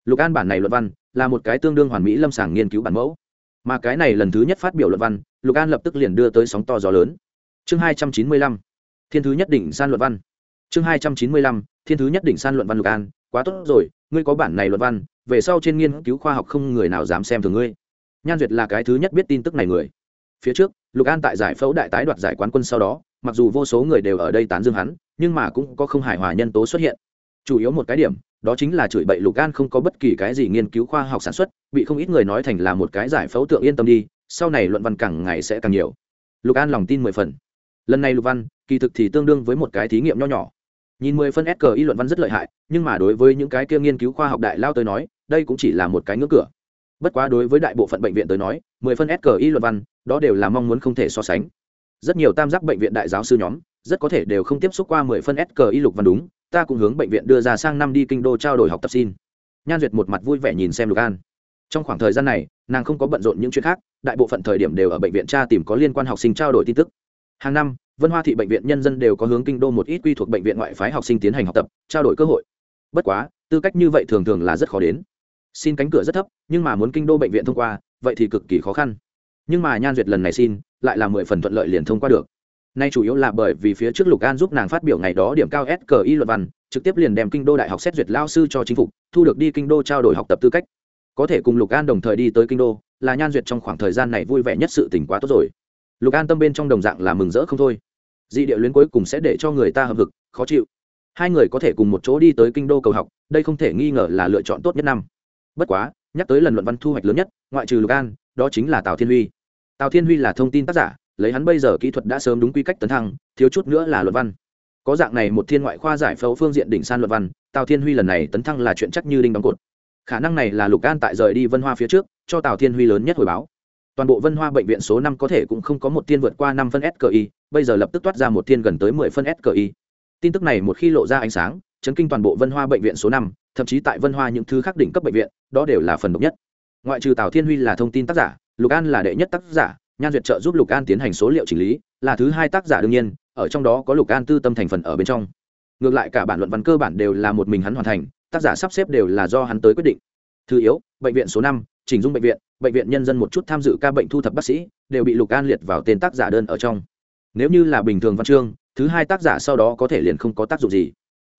Speaker 1: Lục an bản này luận văn là một cái tương đương hoàn mỹ lâm sàng nghiên cứu bản mẫu. Mà cái này lần thứ nhất phát biểu luận văn, lục an lập tức liền đưa tới sóng to gió lớn. Chương hai trăm chín mươi lăm, thiên thứ nhất định san luận văn. Chương hai trăm chín mươi lăm, thiên thứ nhất định san luận văn lục an, quá tốt rồi ngươi có bản này luận văn, về sau trên nghiên cứu khoa học không người nào dám xem thường ngươi. Nhan duyệt là cái thứ nhất biết tin tức này người. Phía trước, lục an tại giải phẫu đại tái đoạt giải quán quân sau đó, mặc dù vô số người đều ở đây tán dương hắn, nhưng mà cũng có không hài hòa nhân tố xuất hiện. Chủ yếu một cái điểm, đó chính là chửi bậy lục an không có bất kỳ cái gì nghiên cứu khoa học sản xuất, bị không ít người nói thành là một cái giải phẫu tượng yên tâm đi, sau này luận văn càng ngày sẽ càng nhiều. Lục an lòng tin mười phần. Lần này lục văn, kỳ thực thì tương đương với một cái thí nghiệm nho nhỏ nhìn mười phân s y luận văn rất lợi hại, nhưng mà đối với những cái kia nghiên cứu khoa học đại lao tới nói, đây cũng chỉ là một cái ngưỡng cửa. Bất quá đối với đại bộ phận bệnh viện tới nói, mười phân s y luận văn, đó đều là mong muốn không thể so sánh. Rất nhiều tam giác bệnh viện đại giáo sư nhóm, rất có thể đều không tiếp xúc qua mười phân s y lục văn đúng, ta cũng hướng bệnh viện đưa ra sang năm đi kinh đô trao đổi học tập xin. Nhan duyệt một mặt vui vẻ nhìn xem lục an. Trong khoảng thời gian này, nàng không có bận rộn những chuyện khác, đại bộ phận thời điểm đều ở bệnh viện tra tìm có liên quan học sinh trao đổi tin tức. Hàng năm vân hoa thị bệnh viện nhân dân đều có hướng kinh đô một ít quy thuộc bệnh viện ngoại phái học sinh tiến hành học tập, trao đổi cơ hội. Bất quá, tư cách như vậy thường thường là rất khó đến. Xin cánh cửa rất thấp, nhưng mà muốn kinh đô bệnh viện thông qua, vậy thì cực kỳ khó khăn. Nhưng mà nhan duyệt lần này xin, lại là mười phần thuận lợi liền thông qua được. Nay chủ yếu là bởi vì phía trước lục an giúp nàng phát biểu ngày đó điểm cao ski luận văn, trực tiếp liền đem kinh đô đại học xét duyệt lao sư cho chính phủ thu được đi kinh đô trao đổi học tập tư cách. Có thể cùng lục an đồng thời đi tới kinh đô, là nhan duyệt trong khoảng thời gian này vui vẻ nhất sự tỉnh quá tốt rồi. Lục an tâm bên trong đồng dạng là mừng rỡ không thôi dị địa luyến cuối cùng sẽ để cho người ta hợp lực, khó chịu. Hai người có thể cùng một chỗ đi tới kinh đô cầu học đây không thể nghi ngờ là lựa chọn tốt nhất năm. Bất quá nhắc tới lần luận văn thu hoạch lớn nhất ngoại trừ lục an đó chính là tào thiên huy. Tào thiên huy là thông tin tác giả lấy hắn bây giờ kỹ thuật đã sớm đúng quy cách tấn thăng thiếu chút nữa là luận văn. Có dạng này một thiên ngoại khoa giải phẫu phương diện đỉnh san luận văn tào thiên huy lần này tấn thăng là chuyện chắc như đinh đóng cột. Khả năng này là lục an tại rời đi vân hoa phía trước cho tào thiên huy lớn nhất hồi báo. Toàn bộ vân hoa bệnh viện số năm có thể cũng không có một tiên vượt qua năm phân sqi bây giờ lập tức toát ra một thiên gần tới mười phân sqi tin tức này một khi lộ ra ánh sáng, chấn kinh toàn bộ vân hoa bệnh viện số năm, thậm chí tại vân hoa những thứ khác đỉnh cấp bệnh viện, đó đều là phần độc nhất. Ngoại trừ tào thiên huy là thông tin tác giả, lục an là đệ nhất tác giả, nhan duyệt trợ giúp lục an tiến hành số liệu chỉnh lý, là thứ hai tác giả đương nhiên, ở trong đó có lục an tư tâm thành phần ở bên trong. Ngược lại cả bản luận văn cơ bản đều là một mình hắn hoàn thành, tác giả sắp xếp đều là do hắn tới quyết định. Thứ yếu, bệnh viện số năm, chỉnh dung bệnh viện bệnh viện nhân dân một chút tham dự ca bệnh thu thập bác sĩ, đều bị lục an liệt vào tên tác giả đơn ở trong nếu như là bình thường văn chương, thứ hai tác giả sau đó có thể liền không có tác dụng gì.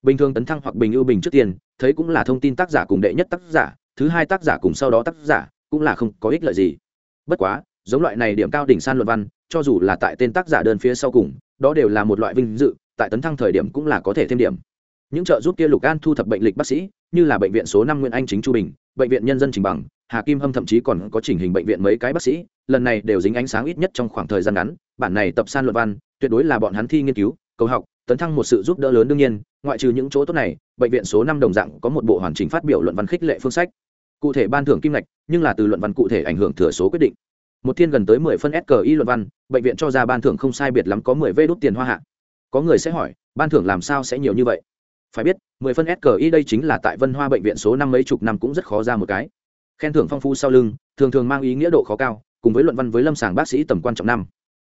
Speaker 1: Bình thường tấn thăng hoặc bình ưu bình trước tiên, thấy cũng là thông tin tác giả cùng đệ nhất tác giả, thứ hai tác giả cùng sau đó tác giả, cũng là không có ích lợi gì. Bất quá, giống loại này điểm cao đỉnh san luận văn, cho dù là tại tên tác giả đơn phía sau cùng, đó đều là một loại vinh dự, tại tấn thăng thời điểm cũng là có thể thêm điểm. Những trợ giúp kia lục an thu thập bệnh lịch bác sĩ, như là bệnh viện số năm nguyễn anh chính chu bình, bệnh viện nhân dân trình bằng hà kim hâm thậm chí còn có chỉnh hình bệnh viện mấy cái bác sĩ, lần này đều dính ánh sáng ít nhất trong khoảng thời gian ngắn, bản này tập san luận văn, tuyệt đối là bọn hắn thi nghiên cứu, cầu học, tấn thăng một sự giúp đỡ lớn đương nhiên, ngoại trừ những chỗ tốt này, bệnh viện số năm đồng dạng có một bộ hoàn chỉnh phát biểu luận văn khích lệ phương sách. Cụ thể ban thưởng kim ngạch, nhưng là từ luận văn cụ thể ảnh hưởng thừa số quyết định. Một thiên gần tới mười phân sqi luận văn, bệnh viện cho ra ban thưởng không sai biệt lắm có mười vê đốt tiền hoa hạ. Có người sẽ hỏi, ban thưởng làm sao sẽ nhiều như vậy? Phải biết, mười phân sqi đây chính là tại vân hoa bệnh viện số năm mấy chục năm cũng rất khó ra một cái khen thưởng phong phú sau lưng, thường thường mang ý nghĩa độ khó cao, cùng với luận văn với lâm sàng bác sĩ tầm quan trọng năm.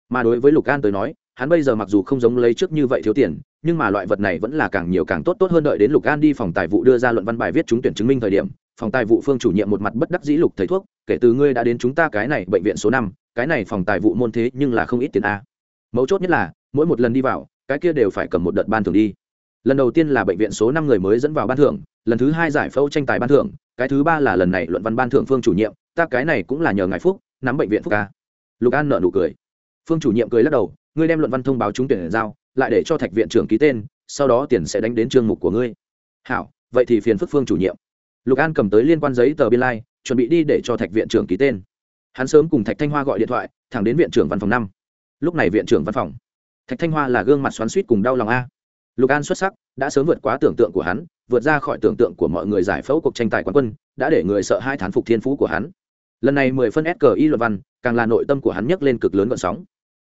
Speaker 1: Mà đối với lục an tới nói, hắn bây giờ mặc dù không giống lấy trước như vậy thiếu tiền, nhưng mà loại vật này vẫn là càng nhiều càng tốt tốt hơn đợi đến lục an đi phòng tài vụ đưa ra luận văn bài viết trúng tuyển chứng minh thời điểm, phòng tài vụ phương chủ nhiệm một mặt bất đắc dĩ lục thầy thuốc, kể từ ngươi đã đến chúng ta cái này bệnh viện số năm, cái này phòng tài vụ môn thế nhưng là không ít tiền a. Mấu chốt nhất là, mỗi một lần đi vào, cái kia đều phải cầm một đợt ban thưởng đi. Lần đầu tiên là bệnh viện số năm người mới dẫn vào ban thưởng, lần thứ hai giải phẫu tranh tài ban thưởng cái thứ ba là lần này luận văn ban thưởng phương chủ nhiệm ta cái này cũng là nhờ ngài phúc nắm bệnh viện phúc ca. Lục an nợ nụ cười. Phương chủ nhiệm cười lắc đầu ngươi đem luận văn thông báo trúng tuyển giao lại để cho thạch viện trưởng ký tên sau đó tiền sẽ đánh đến chương mục của ngươi. Hảo vậy thì phiền phức phương chủ nhiệm. Lục an cầm tới liên quan giấy tờ biên lai、like, chuẩn bị đi để cho thạch viện trưởng ký tên. Hắn sớm cùng thạch thanh hoa gọi điện thoại thẳng đến viện trưởng văn phòng năm. Lúc này viện trưởng văn phòng. Thạch thanh hoa là gương mặt xoắn suýt cùng đau lòng a lục an xuất sắc, đã sớm vượt quá tưởng tượng của hắn, vượt ra khỏi tưởng tượng của mọi người giải phẫu cuộc tranh tài quán quân, đã để người sợ hai thán phục thiên phú của hắn. Lần này mười phân ski luật văn, càng là nội tâm của hắn nhấc lên cực lớn vận sóng.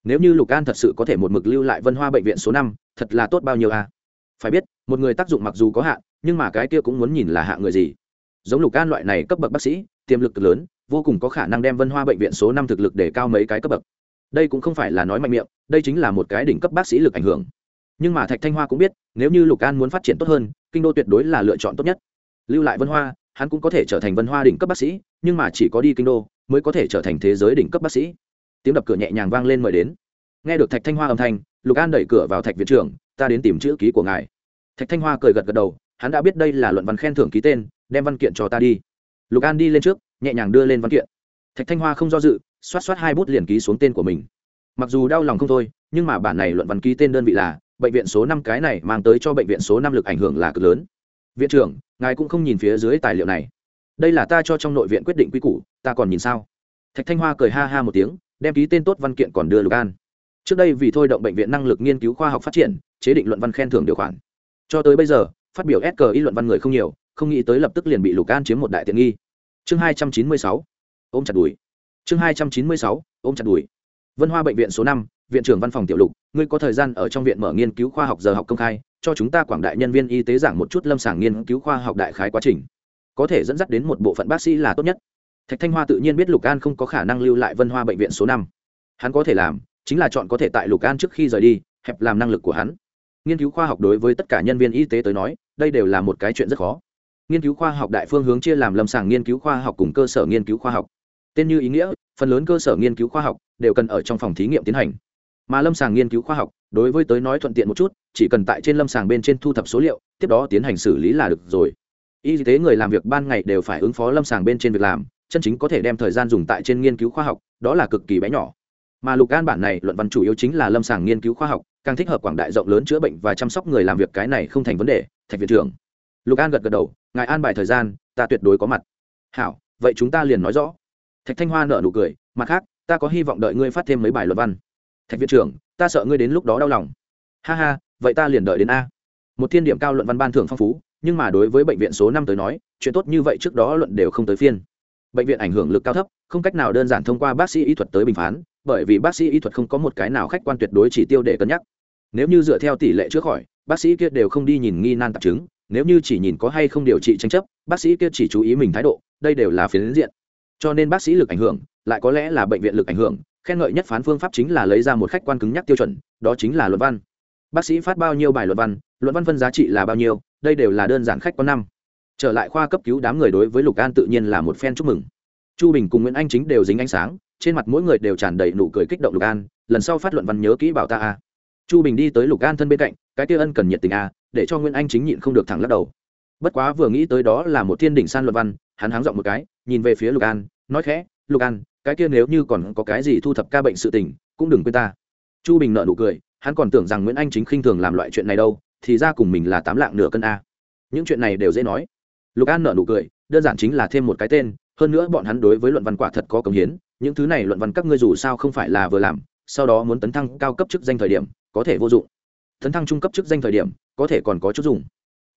Speaker 1: Nếu như lục an thật sự có thể một mực lưu lại vân hoa bệnh viện số năm, thật là tốt bao nhiêu a. Phải biết, một người tác dụng mặc dù có hạn, nhưng mà cái kia cũng muốn nhìn là hạ người gì. Giống lục an loại này cấp bậc bác sĩ, tiềm lực cực lớn, vô cùng có khả năng đem vân hoa bệnh viện số năm thực lực để cao mấy cái cấp bậc. Đây cũng không phải là nói mạnh miệng, đây chính là một cái đỉnh cấp bác sĩ lực ảnh hưởng nhưng mà thạch thanh hoa cũng biết, nếu như lục an muốn phát triển tốt hơn, kinh đô tuyệt đối là lựa chọn tốt nhất. Lưu lại vân hoa, hắn cũng có thể trở thành vân hoa đỉnh cấp bác sĩ, nhưng mà chỉ có đi kinh đô mới có thể trở thành thế giới đỉnh cấp bác sĩ. Tiếng đập cửa nhẹ nhàng vang lên mời đến. Nghe được thạch thanh hoa âm thanh, lục an đẩy cửa vào thạch viện trưởng, ta đến tìm chữ ký của ngài. Thạch thanh hoa cười gật gật đầu, hắn đã biết đây là luận văn khen thưởng ký tên, đem văn kiện cho ta đi. Lục an đi lên trước, nhẹ nhàng đưa lên văn kiện. Thạch thanh hoa không do dự, xoát xoát hai bút liền ký xuống tên của mình. Mặc dù đau lòng không thôi, nhưng mà bản này luận văn ký tên đơn vị là bệnh viện số năm cái này mang tới cho bệnh viện số năm lực ảnh hưởng là cực lớn. Viện trưởng, ngài cũng không nhìn phía dưới tài liệu này. Đây là ta cho trong nội viện quyết định quy củ, ta còn nhìn sao? Thạch thanh hoa cười ha ha một tiếng, đem ký tên tốt văn kiện còn đưa lục an. Trước đây vì thôi động bệnh viện năng lực nghiên cứu khoa học phát triển, chế định luận văn khen thưởng điều khoản. Cho tới bây giờ, phát biểu ski luận văn người không nhiều, không nghĩ tới lập tức liền bị lục an chiếm một đại tiện nghi. Chương hai trăm chín mươi sáu, ôm chặt đùi chương hai trăm chín mươi sáu, ôm chặt đùi vân hoa bệnh viện số năm viện trưởng văn phòng tiểu lục, ngươi có thời gian ở trong viện mở nghiên cứu khoa học giờ học công khai, cho chúng ta quảng đại nhân viên y tế giảng một chút lâm sàng nghiên cứu khoa học đại khái quá trình. Có thể dẫn dắt đến một bộ phận bác sĩ là tốt nhất. Thạch thanh hoa tự nhiên biết lục an không có khả năng lưu lại vân hoa bệnh viện số năm. Hắn có thể làm, chính là chọn có thể tại lục an trước khi rời đi, hẹp làm năng lực của hắn. Nghiên cứu khoa học đối với tất cả nhân viên y tế tới nói, đây đều là một cái chuyện rất khó. Nghiên cứu khoa học đại phương hướng chia làm lâm sàng nghiên cứu khoa học cùng cơ sở nghiên cứu khoa học. Tên như ý nghĩa, phần lớn cơ sở nghiên cứu khoa học đều cần ở trong phòng thí nghiệm tiến hành mà lâm sàng nghiên cứu khoa học, đối với tới nói thuận tiện một chút, chỉ cần tại trên lâm sàng bên trên thu thập số liệu, tiếp đó tiến hành xử lý là được rồi. Y tế người làm việc ban ngày đều phải ứng phó lâm sàng bên trên việc làm, chân chính có thể đem thời gian dùng tại trên nghiên cứu khoa học, đó là cực kỳ bé nhỏ. Mà lục an bản này luận văn chủ yếu chính là lâm sàng nghiên cứu khoa học, càng thích hợp quảng đại rộng lớn chữa bệnh và chăm sóc người làm việc cái này không thành vấn đề, thạch viện trưởng. Lục an gật gật đầu, ngài an bài thời gian, ta tuyệt đối có mặt. Hảo, vậy chúng ta liền nói rõ. Thạch thanh hoa nợ nụ cười, mặt khác, ta có hy vọng đợi ngươi phát thêm mấy bài luận văn thạch viện trưởng, ta sợ ngươi đến lúc đó đau lòng. Ha ha, vậy ta liền đợi đến a. Một thiên điểm cao luận văn ban thưởng phong phú, nhưng mà đối với bệnh viện số năm tới nói, chuyện tốt như vậy trước đó luận đều không tới phiên. Bệnh viện ảnh hưởng lực cao thấp, không cách nào đơn giản thông qua bác sĩ y thuật tới bình phán, bởi vì bác sĩ y thuật không có một cái nào khách quan tuyệt đối chỉ tiêu để cân nhắc. Nếu như dựa theo tỷ lệ chữa khỏi, bác sĩ kia đều không đi nhìn nghi nan tạp chứng, nếu như chỉ nhìn có hay không điều trị tranh chấp, bác sĩ kia chỉ chú ý mình thái độ, đây đều là phiến diện. Cho nên bác sĩ lực ảnh hưởng, lại có lẽ là bệnh viện lực ảnh hưởng khen ngợi nhất phán phương pháp chính là lấy ra một khách quan cứng nhắc tiêu chuẩn, đó chính là luận văn. Bác sĩ phát bao nhiêu bài luận văn luận văn phân giá trị là bao nhiêu, đây đều là đơn giản khách quan năm. Trở lại khoa cấp cứu đám người đối với lục an tự nhiên là một phen chúc mừng. Chu bình cùng nguyễn anh chính đều dính ánh sáng, trên mặt mỗi người đều tràn đầy nụ cười kích động lục an, lần sau phát luận văn nhớ kỹ bảo ta a. Chu bình đi tới lục an thân bên cạnh, cái kia ân cần nhiệt tình a, để cho nguyễn anh chính nhịn không được thẳng lắc đầu. Bất quá vừa nghĩ tới đó là một thiên đỉnh san luận văn, hắn háng giọng một cái, nhìn về phía lục an, nói khẽ lục an, cái kia nếu như còn có cái gì thu thập ca bệnh sự tình, cũng đừng quên ta. Chu bình nợ nụ cười, hắn còn tưởng rằng nguyễn anh chính khinh thường làm loại chuyện này đâu, thì ra cùng mình là tám lạng nửa cân a. Những chuyện này đều dễ nói. Lục an nợ nụ cười, đơn giản chính là thêm một cái tên, hơn nữa bọn hắn đối với luận văn quả thật có công hiến, những thứ này luận văn các ngươi dù sao không phải là vừa làm, sau đó muốn tấn thăng cao cấp chức danh thời điểm, có thể vô dụng. Tấn thăng trung cấp chức danh thời điểm, có thể còn có chút dùng.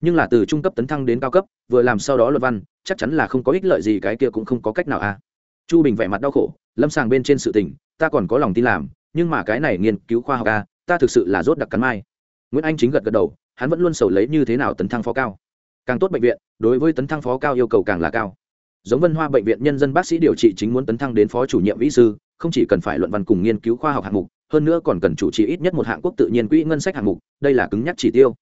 Speaker 1: Nhưng là từ trung cấp tấn thăng đến cao cấp, vừa làm sau đó luận văn, chắc chắn là không có ích lợi gì cái kia cũng không có cách nào a chu bình vẻ mặt đau khổ, lâm sàng bên trên sự tình, ta còn có lòng tin làm, nhưng mà cái này nghiên cứu khoa học a ta thực sự là rốt đặc cắn mai. Nguyễn anh chính gật gật đầu, hắn vẫn luôn sầu lấy như thế nào tấn thăng phó cao. Càng tốt bệnh viện, đối với tấn thăng phó cao yêu cầu càng là cao. Giống vân hoa bệnh viện nhân dân bác sĩ điều trị chính muốn tấn thăng đến phó chủ nhiệm vĩ sư, không chỉ cần phải luận văn cùng nghiên cứu khoa học hạng mục, hơn nữa còn cần chủ trì ít nhất một hạng quốc tự nhiên quỹ ngân sách hạng mục, đây là cứng nhắc chỉ tiêu.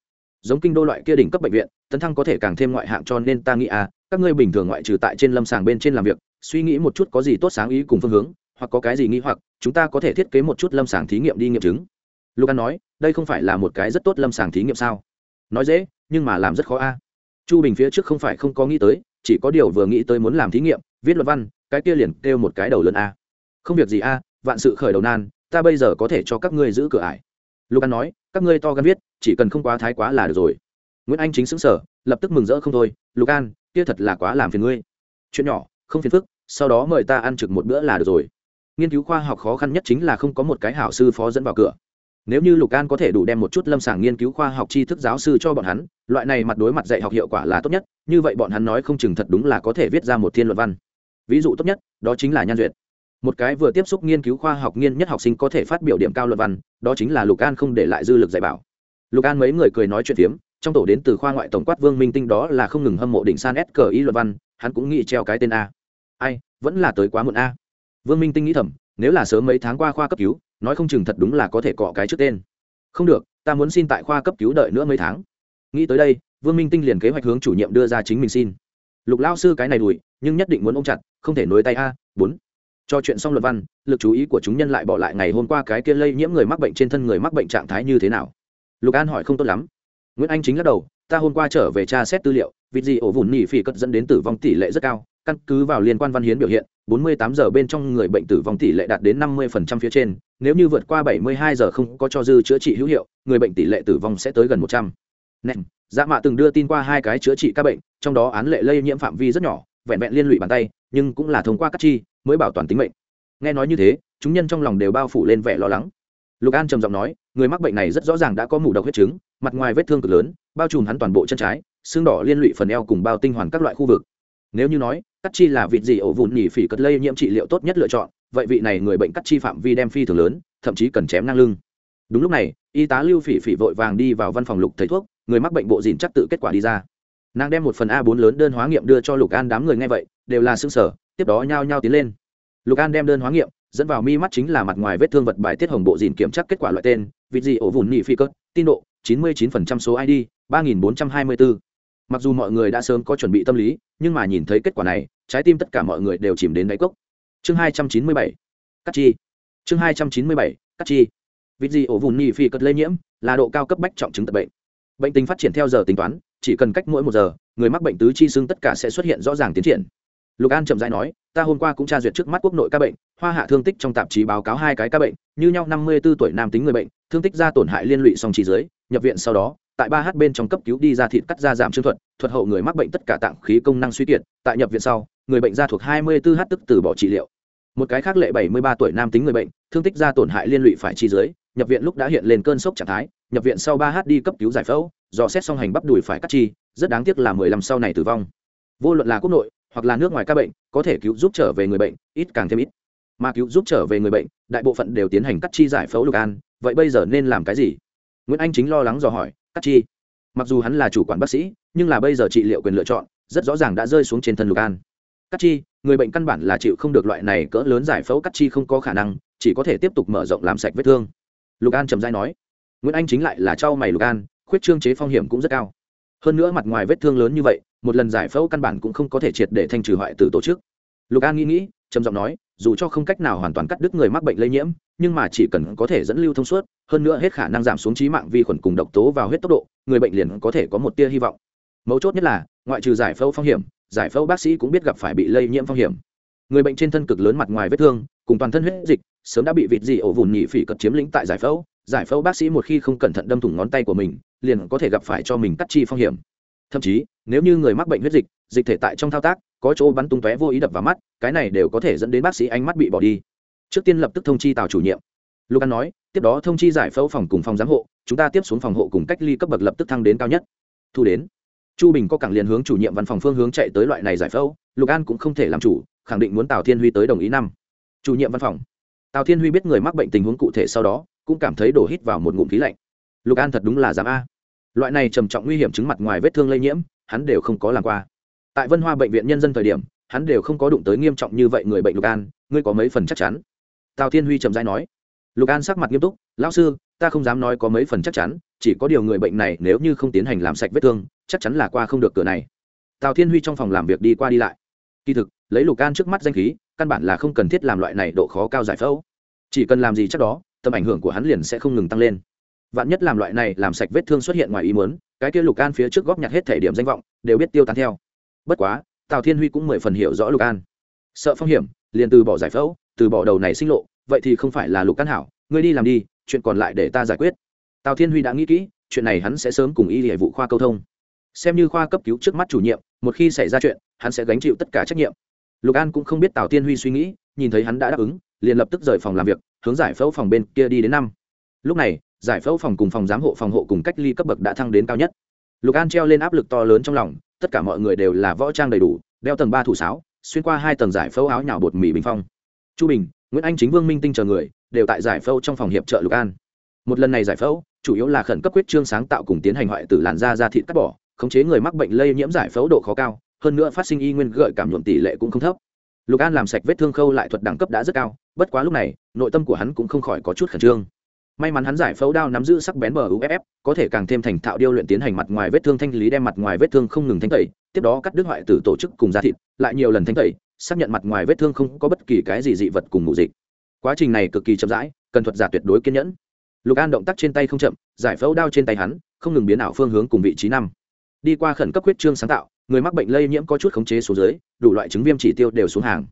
Speaker 1: Giống kinh đô loại kia đỉnh cấp bệnh viện, tấn thăng có thể càng thêm ngoại hạng cho nên ta nghĩ à các ngươi bình thường ngoại trừ tại trên lâm sàng bên trên làm việc suy nghĩ một chút có gì tốt sáng ý cùng phương hướng, hoặc có cái gì nghĩ hoặc, chúng ta có thể thiết kế một chút lâm sàng thí nghiệm đi nghiệm chứng. Lucan nói, đây không phải là một cái rất tốt lâm sàng thí nghiệm sao? Nói dễ, nhưng mà làm rất khó a. Chu bình phía trước không phải không có nghĩ tới, chỉ có điều vừa nghĩ tới muốn làm thí nghiệm, viết luật văn, cái kia liền kêu một cái đầu lớn a. Không việc gì a, vạn sự khởi đầu nan, ta bây giờ có thể cho các ngươi giữ cửa ải. Lucan nói, các ngươi to gan viết, chỉ cần không quá thái quá là được rồi. Nguyễn anh chính xứng sở lập tức mừng rỡ không thôi lucan kia thật là quá làm phiền ngươi. Chuyện nhỏ không phiền phức, sau đó mời ta ăn trực một bữa là được rồi. Nghiên cứu khoa học khó khăn nhất chính là không có một cái hảo sư phó dẫn vào cửa. Nếu như lục an có thể đủ đem một chút lâm sàng nghiên cứu khoa học tri thức giáo sư cho bọn hắn, loại này mặt đối mặt dạy học hiệu quả là tốt nhất, như vậy bọn hắn nói không chừng thật đúng là có thể viết ra một thiên luận văn. Ví dụ tốt nhất, đó chính là nhan duyệt. Một cái vừa tiếp xúc nghiên cứu khoa học nghiên nhất học sinh có thể phát biểu điểm cao luận văn, đó chính là lục an không để lại dư lực dạy bảo. Lục an mấy người cười nói chuyện phiếm, trong tổ đến từ khoa ngoại tổng quát vương minh tinh đó là không ngừng hâm mộ đỉnh san s cờ y luận văn, hắn cũng nghĩ treo cái tên a ai, vẫn là tới quá muộn a. Vương minh tinh nghĩ thầm, nếu là sớm mấy tháng qua khoa cấp cứu, nói không chừng thật đúng là có thể cọ cái trước tên. Không được, ta muốn xin tại khoa cấp cứu đợi nữa mấy tháng. Nghĩ tới đây, vương minh tinh liền kế hoạch hướng chủ nhiệm đưa ra chính mình xin. Lục lao sư cái này đùi, nhưng nhất định muốn ôm chặt, không thể nối tay a, bốn. Cho chuyện xong luật văn, lực chú ý của chúng nhân lại bỏ lại ngày hôm qua cái kia lây nhiễm người mắc bệnh trên thân người mắc bệnh trạng thái như thế nào. Lục an hỏi không tốt lắm. Nguyễn anh chính lắc đầu, ta hôm qua trở về tra xét tư liệu, vịt gì ổ vùn nỉ phỉ cất dẫn đến tử vong tỷ lệ rất cao căn cứ vào liên quan văn hiến biểu hiện 48 giờ bên trong người bệnh tử vong tỷ lệ đạt đến 50% phía trên nếu như vượt qua 72 giờ không có cho dư chữa trị hữu hiệu người bệnh tỷ lệ tử vong sẽ tới gần 100. Nèm, dạ mạ từng đưa tin qua hai cái chữa trị các bệnh trong đó án lệ lây nhiễm phạm vi rất nhỏ vẹn vẹn liên lụy bàn tay nhưng cũng là thông qua các chi mới bảo toàn tính mệnh. Nghe nói như thế chúng nhân trong lòng đều bao phủ lên vẻ lo lắng. Lục an trầm giọng nói người mắc bệnh này rất rõ ràng đã có mủ độc huyết chứng mặt ngoài vết thương cực lớn bao trùm hắn toàn bộ chân trái xương đỏ liên lụy phần eo cùng bao tinh hoàn các loại khu vực. Nếu như nói cắt chi là vịt gì ổ vụn nhỉ phỉ cất lây nhiễm trị liệu tốt nhất lựa chọn, vậy vị này người bệnh cắt chi phạm vi đem phi thường lớn, thậm chí cần chém ngang lưng. Đúng lúc này, y tá lưu phỉ phỉ vội vàng đi vào văn phòng lục thầy thuốc, người mắc bệnh bộ dìn chắc tự kết quả đi ra. Nàng đem một phần a 4 lớn đơn hóa nghiệm đưa cho lục an đám người nghe vậy, đều là xương sở tiếp đó nhao nhao tiến lên. Lục an đem đơn hóa nghiệm dẫn vào mi mắt chính là mặt ngoài vết thương vật bài tiết hồng bộ dìn kiểm tra kết quả loại tên, vịt gì ổ vụn nhỉ phỉ cất tin độ 99% số id 3424 mặc dù mọi người đã sớm có chuẩn bị tâm lý, nhưng mà nhìn thấy kết quả này, trái tim tất cả mọi người đều chìm đến đáy cốc chương 297. cắt chi chương 297. cắt chi vịt gì ổ vùn nhị phi cất lây nhiễm, là độ cao cấp bách trọng chứng tật bệnh bệnh tình phát triển theo giờ tính toán, chỉ cần cách mỗi một giờ, người mắc bệnh tứ chi xương tất cả sẽ xuất hiện rõ ràng tiến triển lục an chậm rãi nói, ta hôm qua cũng tra duyệt trước mắt quốc nội ca bệnh, hoa hạ thương tích trong tạp chí báo cáo hai cái ca bệnh, như nhau năm mươi b ố tuổi nam tính người bệnh, thương tích da tổn hại liên lụy song trí dưới, nhập viện sau đó tại ba h bên trong cấp cứu đi ra thịt cắt da giảm trương thuật thuật hậu người mắc bệnh tất cả tạng khí công năng suy kiệt, tại nhập viện sau, người bệnh da thuộc hai mươi 24 h tức từ bỏ trị liệu. Một cái khác lệ bảy mươi ba tuổi nam tính người bệnh, thương tích da tổn hại liên lụy phải chi dưới, nhập viện lúc đã hiện lên cơn sốc trạng thái, nhập viện sau ba h đi cấp cứu giải phẫu, dò xét xong hành bắp đùi phải cắt chi, rất đáng tiếc là mười lăm sau này tử vong. Vô luận là quốc nội, hoặc là nước ngoài ca bệnh, có thể cứu giúp trở về người bệnh, ít càng thêm ít. Mà cứu giúp trở về người bệnh, đại bộ phận đều tiến hành cắt chi giải phẫu lục an, vậy bây giờ nên làm cái gì? Nguyễn anh chính lo lắng dò hỏi cắt chi. Mặc dù hắn là chủ quản bác sĩ, nhưng là bây giờ trị liệu quyền lựa chọn, rất rõ ràng đã rơi xuống trên thân lục an. Cắt chi, người bệnh căn bản là chịu không được loại này cỡ lớn giải phẫu cắt chi không có khả năng, chỉ có thể tiếp tục mở rộng làm sạch vết thương. Lục an trầm dai nói, nguyễn anh chính lại là trao mày lục an, khuyết trương chế phong hiểm cũng rất cao. Hơn nữa mặt ngoài vết thương lớn như vậy, một lần giải phẫu căn bản cũng không có thể triệt để thanh trừ hoại tử tổ chức. Lục an nghĩ nghĩ, trầm giọng nói dù cho không cách nào hoàn toàn cắt đứt người mắc bệnh lây nhiễm, nhưng mà chỉ cần có thể dẫn lưu thông suốt, hơn nữa hết khả năng giảm xuống trí mạng vi khuẩn cùng độc tố vào huyết tốc độ, người bệnh liền có thể có một tia hy vọng. Mấu chốt nhất là, ngoại trừ giải phẫu phong hiểm, giải phẫu bác sĩ cũng biết gặp phải bị lây nhiễm phong hiểm. Người bệnh trên thân cực lớn mặt ngoài vết thương, cùng toàn thân huyết dịch, sớm đã bị vịt dị ổ vùn nhị phỉ cật chiếm lĩnh tại giải phẫu giải phẫu bác sĩ một khi không cẩn thận đâm thủng ngón tay của mình, liền có thể gặp phải cho mình cắt chi phong hiểm. Thậm chí, nếu như người mắc bệnh huyết dịch dịch thể tại trong thao tác có chỗ bắn tung tóe vô ý đập vào mắt, cái này đều có thể dẫn đến bác sĩ ánh mắt bị bỏ đi. Trước tiên lập tức thông chi tào chủ nhiệm. Lục an nói, tiếp đó thông chi giải phẫu phòng cùng phòng giám hộ, chúng ta tiếp xuống phòng hộ cùng cách ly cấp bậc lập tức thăng đến cao nhất. Thu đến. Chu bình có cảng liền hướng chủ nhiệm văn phòng phương hướng chạy tới loại này giải phẫu, lục an cũng không thể làm chủ, khẳng định muốn tào thiên huy tới đồng ý năm. Chủ nhiệm văn phòng. Tào thiên huy biết người mắc bệnh tình huống cụ thể sau đó, cũng cảm thấy đổ hít vào một ngụm khí lạnh. Lục an thật đúng là dám a. Loại này trầm trọng nguy hiểm chứng mặt ngoài vết thương lây nhiễm, hắn đều không có làm qua tại vân hoa bệnh viện nhân dân thời điểm, hắn đều không có đụng tới nghiêm trọng như vậy người bệnh lục an, ngươi có mấy phần chắc chắn? Tào thiên huy trầm dai nói. Lục an sắc mặt nghiêm túc, lão sư, ta không dám nói có mấy phần chắc chắn, chỉ có điều người bệnh này nếu như không tiến hành làm sạch vết thương, chắc chắn là qua không được cửa này. Tào thiên huy trong phòng làm việc đi qua đi lại. Kỳ thực, lấy lục an trước mắt danh khí, căn bản là không cần thiết làm loại này độ khó cao giải phẫu. Chỉ cần làm gì chắc đó, tầm ảnh hưởng của hắn liền sẽ không ngừng tăng lên. Vạn nhất làm loại này làm sạch vết thương xuất hiện ngoài ý muốn, cái kia lục an phía trước góp nhặt hết thể điểm danh vọng, đều biết tiêu tán theo bất quá, tào thiên huy cũng mười phần hiểu rõ lục an. Sợ phong hiểm, liền từ bỏ giải phẫu, từ bỏ đầu này sinh lộ, vậy thì không phải là lục an hảo, ngươi đi làm đi, chuyện còn lại để ta giải quyết. Tào thiên huy đã nghĩ kỹ, chuyện này hắn sẽ sớm cùng y hệ vụ khoa câu thông. Xem như khoa cấp cứu trước mắt chủ nhiệm, một khi xảy ra chuyện, hắn sẽ gánh chịu tất cả trách nhiệm. Lục an cũng không biết tào thiên huy suy nghĩ, nhìn thấy hắn đã đáp ứng, liền lập tức rời phòng làm việc, hướng giải phẫu phòng bên kia đi đến năm. Lúc này, giải phẫu phòng cùng phòng giám hộ phòng hộ cùng cách ly cấp bậc đã thăng đến cao nhất. Lục an treo lên áp lực to lớn trong lòng tất cả mọi người đều là võ trang đầy đủ, đeo tầng ba thủ sáo, xuyên qua hai tầng giải phẫu áo nhào bột mì bình phong. Chu bình, nguyễn anh chính vương minh tinh chờ người, đều tại giải phẫu trong phòng hiệp trợ lục an. Một lần này giải phẫu, chủ yếu là khẩn cấp quyết trương sáng tạo cùng tiến hành hoại tử làn da da thịt cắt bỏ, khống chế người mắc bệnh lây nhiễm giải phẫu độ khó cao, hơn nữa phát sinh y nguyên gợi cảm nhuộm tỷ lệ cũng không thấp. Lục an làm sạch vết thương khâu lại thuật đẳng cấp đã rất cao, bất quá lúc này, nội tâm của hắn cũng không khỏi có chút khẩn trương may mắn hắn giải phẫu đao nắm giữ sắc bén bờ uff có thể càng thêm thành thạo điêu luyện tiến hành mặt ngoài vết thương thanh lý đem mặt ngoài vết thương không ngừng thanh tẩy, tiếp đó cắt đứt hoại tử tổ chức cùng da thịt, lại nhiều lần thanh tẩy, xác nhận mặt ngoài vết thương không có bất kỳ cái gì dị vật cùng mù dịch. Quá trình này cực kỳ chậm rãi, cần thuật giả tuyệt đối kiên nhẫn. Lục an động tác trên tay không chậm, giải phẫu đao trên tay hắn, không ngừng biến ảo phương hướng cùng vị trí năm. Đi qua khẩn cấp huyết trương sáng tạo, người mắc bệnh lây nhiễm có chút khống chế số dưới, đủ loại chứng viêm chỉ tiêu đều xuống hàng.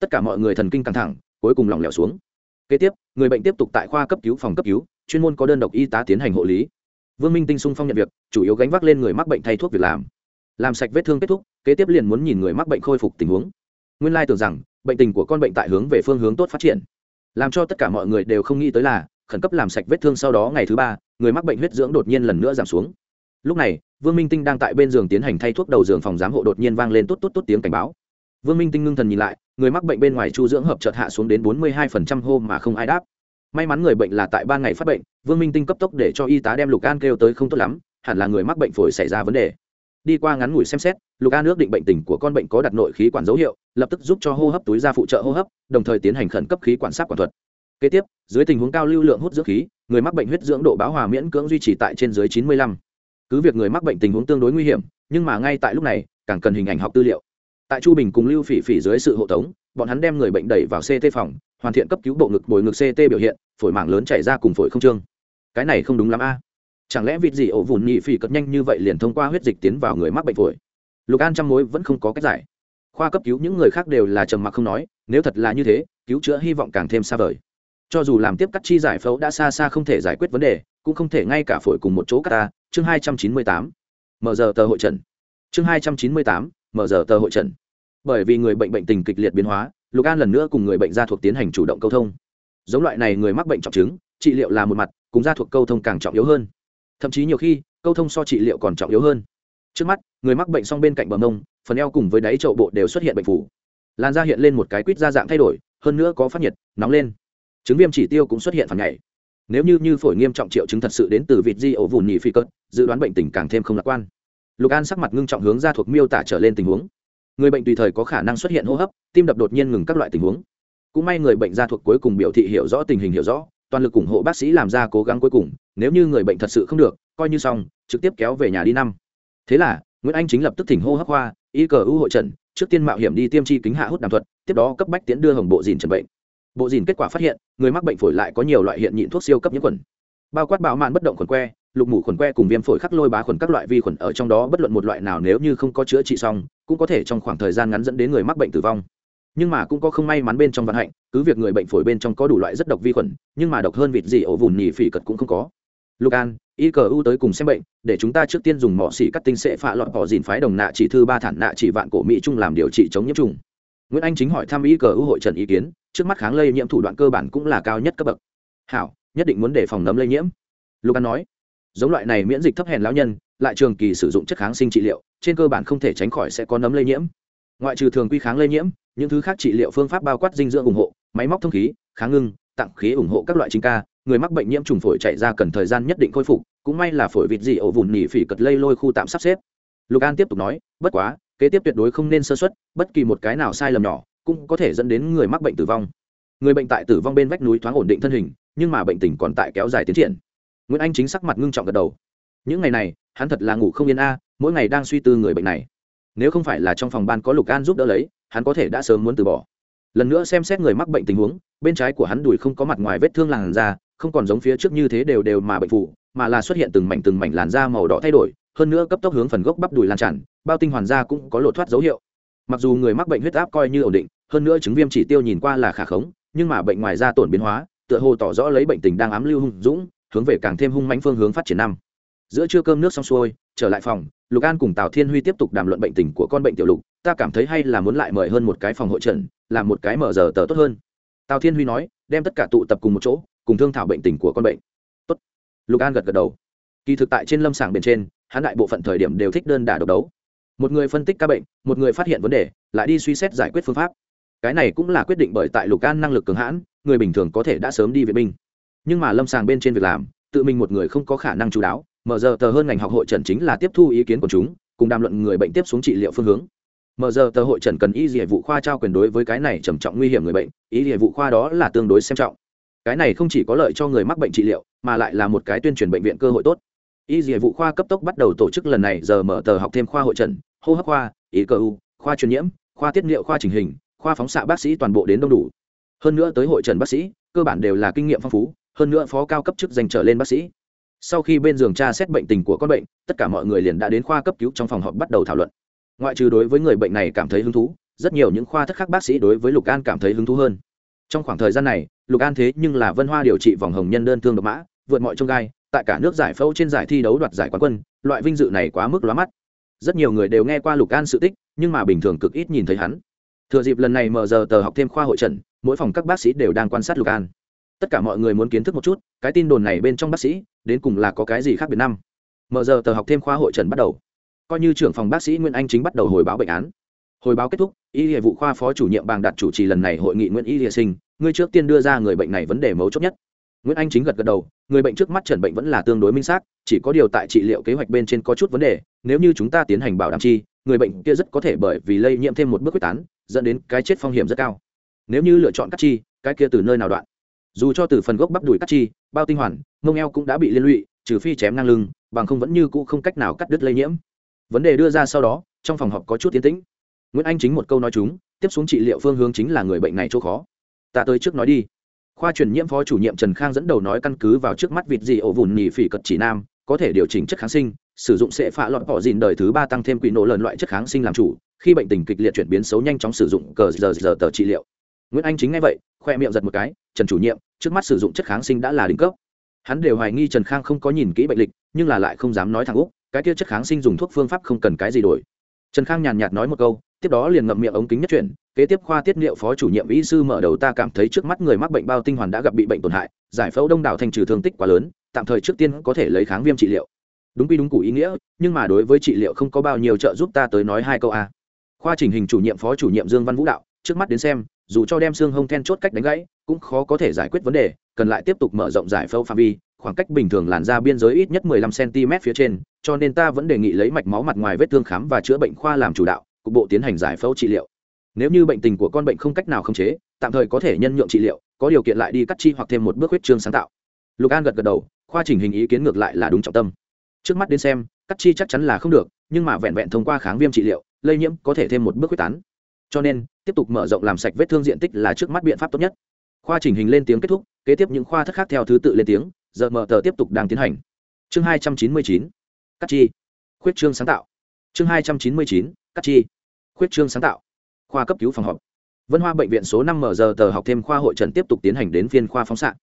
Speaker 1: Tất cả mọi người thần kinh căng thẳng, cuối cùng lỏng lẻo xuống kế tiếp, người bệnh tiếp tục tại khoa cấp cứu phòng cấp cứu, chuyên môn có đơn độc y tá tiến hành hộ lý. Vương minh tinh sung phong nhận việc, chủ yếu gánh vác lên người mắc bệnh thay thuốc việc làm. Làm sạch vết thương kết thúc, kế tiếp liền muốn nhìn người mắc bệnh khôi phục tình huống. Nguyên lai tưởng rằng, bệnh tình của con bệnh tại hướng về phương hướng tốt phát triển. Làm cho tất cả mọi người đều không nghĩ tới là, khẩn cấp làm sạch vết thương sau đó ngày thứ ba, người mắc bệnh huyết dưỡng đột nhiên lần nữa giảm xuống. Lúc này, vương minh tinh đang tại bên giường tiến hành thay thuốc đầu giường phòng giám hộ đột nhiên vang lên tốt tốt tốt tiếng cảnh báo. Vương minh tinh ngưng thần nhìn lại người mắc bệnh bên ngoài chu dưỡng hợp chợt hạ xuống đến bốn mươi hai phần trăm hô mà không ai đáp. May mắn người bệnh là tại ba ngày phát bệnh, vương minh tinh cấp tốc để cho y tá đem lục an kêu tới không tốt lắm, hẳn là người mắc bệnh phổi xảy ra vấn đề. Đi qua ngắn ngủi xem xét, lục an ước định bệnh tình của con bệnh có đặt nội khí quản dấu hiệu, lập tức giúp cho hô hấp túi ra phụ trợ hô hấp, đồng thời tiến hành khẩn cấp khí quản sát quản thuật. Kế tiếp, dưới tình huống cao lưu lượng hút dưỡng khí, người mắc bệnh huyết dưỡng độ báo hòa miễn cưỡng duy trì tại trên dưới chín mươi lăm. Cứ việc người mắc bệnh tình huống tương đối nguy hiểm, nhưng mà ngay tại lúc này, càng cần hình ảnh học tư liệu tại chu bình cùng lưu phỉ phỉ dưới sự hộ tống, bọn hắn đem người bệnh đẩy vào ct phòng, hoàn thiện cấp cứu bộ ngực bồi ngực ct biểu hiện, phổi mảng lớn chảy ra cùng phổi không trương. Cái này không đúng lắm a. Chẳng lẽ vịt gì ổ vùn nhị phỉ cất nhanh như vậy liền thông qua huyết dịch tiến vào người mắc bệnh phổi? Lục an trăm mối vẫn không có cách giải. Khoa cấp cứu những người khác đều là trầm mặc không nói, nếu thật là như thế, cứu chữa hy vọng càng thêm xa vời. Cho dù làm tiếp cắt chi giải phẫu đã xa xa không thể giải quyết vấn đề, cũng không thể ngay cả phổi cùng một chỗ cắt ta. Chương hai trăm chín mươi tám. Mở giờ tờ hội trần. Chương hai trăm chín mươi tám. Mở giờ tờ hội trần bởi vì người bệnh bệnh tình kịch liệt biến hóa lục an lần nữa cùng người bệnh gia thuộc tiến hành chủ động câu thông. Giống loại này người mắc bệnh trọng chứng trị liệu là một mặt cùng gia thuộc câu thông càng trọng yếu hơn. Thậm chí nhiều khi câu thông so trị liệu còn trọng yếu hơn. Trước mắt người mắc bệnh song bên cạnh bờ mông phần eo cùng với đáy chậu bộ đều xuất hiện bệnh phủ. Lan da hiện lên một cái quýt da dạng thay đổi hơn nữa có phát nhiệt nóng lên. Chứng viêm chỉ tiêu cũng xuất hiện phản nhảy nếu như như phổi nghiêm trọng triệu chứng thật sự đến từ vịt di ổ vùn nhị phi cơn, dự đoán bệnh tình càng thêm không lạc quan. Lục an sắc mặt ngưng trọng hướng ra thuộc miêu tả trở lên tình huống người bệnh tùy thời có khả năng xuất hiện hô hấp, tim đập đột nhiên ngừng các loại tình huống. Cũng may người bệnh gia thuộc cuối cùng biểu thị hiểu rõ tình hình hiểu rõ, toàn lực ủng hộ bác sĩ làm ra cố gắng cuối cùng, nếu như người bệnh thật sự không được, coi như xong, trực tiếp kéo về nhà đi năm. Thế là, nguyễn anh chính lập tức thỉnh hô hấp khoa y cờ ưu hội trần trước tiên mạo hiểm đi tiêm chi kính hạ hút đàm thuật, tiếp đó cấp bách tiến đưa hồng bộ dìn trần bệnh. Bộ dìn kết quả phát hiện, người mắc bệnh phổi lại có nhiều loại hiện nhịn thuốc siêu cấp nhiễm khuẩn. Bao quát bạo mạn bất động khuẩn que lục mủ khuẩn que cùng viêm phổi khắc lôi bá khuẩn các loại vi khuẩn ở trong đó bất luận một loại nào nếu như không có chữa trị xong, cũng có thể trong khoảng thời gian ngắn dẫn đến người mắc bệnh tử vong. Nhưng mà cũng có không may mắn bên trong vận hạnh, cứ việc người bệnh phổi bên trong có đủ loại rất độc vi khuẩn, nhưng mà độc hơn vịt gì ổ vùn nhì phỉ cật cũng không có. Lục an, y cờ u tới cùng xem bệnh, để chúng ta trước tiên dùng mỏ xỉ cắt tinh sẽ phạ lọt bỏ dìn phái đồng nạ chỉ thư ba thản nạ chỉ vạn cổ mỹ trung làm điều trị chống nhiễm trùng. Nguyễn anh chính hỏi thăm y cờ u hội trần ý kiến, trước mắt kháng lây nhiễm thủ đoạn cơ bản cũng là cao nhất cấp bậc. Hảo, nhất định muốn đề phòng nấm lây nhiễm. Lục an nói giống loại này miễn dịch thấp hèn lão nhân, lại trường kỳ sử dụng chất kháng sinh trị liệu, trên cơ bản không thể tránh khỏi sẽ có nấm lây nhiễm. Ngoại trừ thường quy kháng lây nhiễm, những thứ khác trị liệu phương pháp bao quát dinh dưỡng ủng hộ, máy móc thông khí, kháng ngưng, tặng khí ủng hộ các loại chính ca, người mắc bệnh nhiễm trùng phổi chạy ra cần thời gian nhất định khôi phục, cũng may là phổi vịt dị ổ vùn nỉ phỉ cật lây lôi khu tạm sắp xếp. Lục an tiếp tục nói, bất quá, kế tiếp tuyệt đối không nên sơ xuất bất kỳ một cái nào sai lầm nhỏ, cũng có thể dẫn đến người mắc bệnh tử vong. Người bệnh tại tử vong bên vách núi thoáng ổn định thân hình, nhưng mà bệnh tình còn tại kéo dài tiến triển nguyễn anh chính sắc mặt ngưng trọng gật đầu. Những ngày này, hắn thật là ngủ không yên a, mỗi ngày đang suy tư người bệnh này. Nếu không phải là trong phòng ban có lục an giúp đỡ lấy, hắn có thể đã sớm muốn từ bỏ. Lần nữa xem xét người mắc bệnh tình huống, bên trái của hắn đùi không có mặt ngoài vết thương làn da, không còn giống phía trước như thế đều đều mà bệnh phụ mà là xuất hiện từng mảnh từng mảnh làn da màu đỏ thay đổi, hơn nữa cấp tốc hướng phần gốc bắp đùi lan tràn, bao tinh hoàn da cũng có lột thoát dấu hiệu. Mặc dù người mắc bệnh huyết áp coi như ổn định, hơn nữa chứng viêm chỉ tiêu nhìn qua là khả khống, nhưng mà bệnh ngoài da tổn biến hóa, tựa hồ tỏ rõ lấy bệnh tình đang ám lưu hung dũng hướng về càng thêm hung mãnh phương hướng phát triển năm. Giữa trưa cơm nước xong xuôi, trở lại phòng, lục an cùng tào thiên huy tiếp tục đàm luận bệnh tình của con bệnh tiểu lục. Ta cảm thấy hay là muốn lại mời hơn một cái phòng hội trần làm một cái mở giờ tờ tốt hơn. Tào thiên huy nói, đem tất cả tụ tập cùng một chỗ, cùng thương thảo bệnh tình của con bệnh. Tốt. Lục an gật gật đầu. Kỳ thực tại trên lâm sàng bên trên, hắn đại bộ phận thời điểm đều thích đơn đả độc đấu. Một người phân tích ca bệnh, một người phát hiện vấn đề, lại đi suy xét giải quyết phương pháp. Cái này cũng là quyết định bởi tại lục an năng lực cường hãn, người bình thường có thể đã sớm đi vệ binh nhưng mà lâm sàng bên trên việc làm, tự mình một người không có khả năng chú đáo, mở giờ tờ hơn ngành học hội trần chính là tiếp thu ý kiến của chúng, cùng đàm luận người bệnh tiếp xuống trị liệu phương hướng. Mở giờ tờ hội trần cần y dỉa vụ khoa trao quyền đối với cái này trầm trọng nguy hiểm người bệnh, y dỉa vụ khoa đó là tương đối xem trọng. Cái này không chỉ có lợi cho người mắc bệnh trị liệu, mà lại là một cái tuyên truyền bệnh viện cơ hội tốt. Y dỉa vụ khoa cấp tốc bắt đầu tổ chức lần này giờ mở tờ học thêm khoa hội trần hô hấp khoa ý cơ u khoa truyền nhiễm, khoa tiết niệu, khoa trình hình, khoa phóng xạ bác sĩ toàn bộ đến đông đủ. Hơn nữa tới hội trần bác sĩ, cơ bản đều là kinh nghiệm phong phú hơn nữa phó cao cấp chức danh trở lên bác sĩ. Sau khi bên giường tra xét bệnh tình của con bệnh, tất cả mọi người liền đã đến khoa cấp cứu trong phòng họp bắt đầu thảo luận. Ngoại trừ đối với người bệnh này cảm thấy hứng thú, rất nhiều những khoa thất khác bác sĩ đối với lục an cảm thấy hứng thú hơn. Trong khoảng thời gian này, lục an thế nhưng là vân hoa điều trị vòng hồng nhân đơn thương độc mã, vượt mọi trông gai, tại cả nước giải phẫu trên giải thi đấu đoạt giải quán quân, loại vinh dự này quá mức lóa mắt. Rất nhiều người đều nghe qua lục an sự tích, nhưng mà bình thường cực ít nhìn thấy hắn. Thừa dịp lần này mở giờ tờ học thêm khoa hội trần, mỗi phòng các bác sĩ đều đang quan sát lục an tất cả mọi người muốn kiến thức một chút, cái tin đồn này bên trong bác sĩ, đến cùng là có cái gì khác biệt năm? Mở giờ tờ học thêm khoa hội trần bắt đầu. Coi như trưởng phòng bác sĩ nguyễn anh chính bắt đầu hồi báo bệnh án. Hồi báo kết thúc, y hệ vụ khoa phó chủ nhiệm bàng đạt chủ trì lần này hội nghị nguyễn y hệ sinh, ngươi trước tiên đưa ra người bệnh này vấn đề mấu chốt nhất. Nguyễn anh chính gật gật đầu, người bệnh trước mắt trần bệnh vẫn là tương đối minh xác, chỉ có điều tại trị liệu kế hoạch bên trên có chút vấn đề, nếu như chúng ta tiến hành bảo đảm chi, người bệnh kia rất có thể bởi vì lây nhiễm thêm một bước quyết tán, dẫn đến cái chết phong hiểm rất cao. Nếu như lựa chọn cắt chi, cái kia từ nơi nào đoạn? Dù cho từ phần gốc bắp đùi cắt chi, bao tinh hoàn, mông eo cũng đã bị liên lụy, trừ phi chém ngang lưng, bằng không vẫn như cũ không cách nào cắt đứt lây nhiễm. Vấn đề đưa ra sau đó, trong phòng họp có chút tiến tĩnh. Nguyễn anh chính một câu nói chúng, tiếp xuống trị liệu phương hướng chính là người bệnh này chỗ khó. Ta tới trước nói đi. Khoa truyền nhiễm phó chủ nhiệm trần khang dẫn đầu nói căn cứ vào trước mắt vịt dị ổ vùn nhì phỉ cật chỉ nam, có thể điều chỉnh chất kháng sinh, sử dụng sẽ phạ lọt bỏ dìn đời thứ ba tăng thêm quỹ nổ lần loại chất kháng sinh làm chủ, khi bệnh tình kịch liệt chuyển biến xấu nhanh chóng sử dụng cờ giờ giờ tờ trị liệu nguyễn anh chính nghe vậy, khoe miệng giật một cái, trần chủ nhiệm, trước mắt sử dụng chất kháng sinh đã là đỉnh cấp. Hắn đều hoài nghi trần khang không có nhìn kỹ bệnh lịch, nhưng là lại không dám nói thẳng úc, cái kia chất kháng sinh dùng thuốc phương pháp không cần cái gì đổi. Trần khang nhàn nhạt nói một câu, tiếp đó liền ngậm miệng ống kính nhất chuyển, kế tiếp khoa tiết niệu phó chủ nhiệm y sư mở đầu ta cảm thấy trước mắt người mắc bệnh bao tinh hoàn đã gặp bị bệnh tổn hại, giải phẫu đông đảo thành trừ thương tích quá lớn, tạm thời trước tiên có thể lấy kháng viêm trị liệu. Đúng quy đúng cụ ý nghĩa, nhưng mà đối với trị liệu không có bao nhiêu trợ giúp ta tới nói hai câu a. Khoa trình hình chủ nhiệm phó chủ nhiệm dương văn vũ đạo, trước mắt đến xem dù cho đem xương hông then chốt cách đánh gãy, cũng khó có thể giải quyết vấn đề, cần lại tiếp tục mở rộng giải phẫu phạm vi, khoảng cách bình thường làn da biên giới ít nhất 15 cm phía trên, cho nên ta vẫn đề nghị lấy mạch máu mặt ngoài vết thương khám và chữa bệnh khoa làm chủ đạo, cục bộ tiến hành giải phẫu trị liệu. Nếu như bệnh tình của con bệnh không cách nào khống chế, tạm thời có thể nhân nhượng trị liệu, có điều kiện lại đi cắt chi hoặc thêm một bước huyết trương sáng tạo. Lục an gật gật đầu, khoa chỉnh hình ý kiến ngược lại là đúng trọng tâm. Trước mắt đến xem, cắt chi chắc chắn là không được, nhưng mà vẹn vẹn thông qua kháng viêm trị liệu, lây nhiễm có thể thêm một bước huyết tán cho nên tiếp tục mở rộng làm sạch vết thương diện tích là trước mắt biện pháp tốt nhất. Khoa chỉnh hình lên tiếng kết thúc, kế tiếp những khoa thất khác theo thứ tự lên tiếng, giờ mở tờ tiếp tục đang tiến hành. Chương hai trăm chín mươi chín, cắt chi. Khuyết trương sáng tạo. Chương hai trăm chín mươi chín, cắt chi. Khuyết trương sáng tạo. Khoa cấp cứu phòng họp. Vân hoa bệnh viện số năm mở giờ tờ học thêm khoa hội trần tiếp tục tiến hành đến phiên khoa phóng xạ.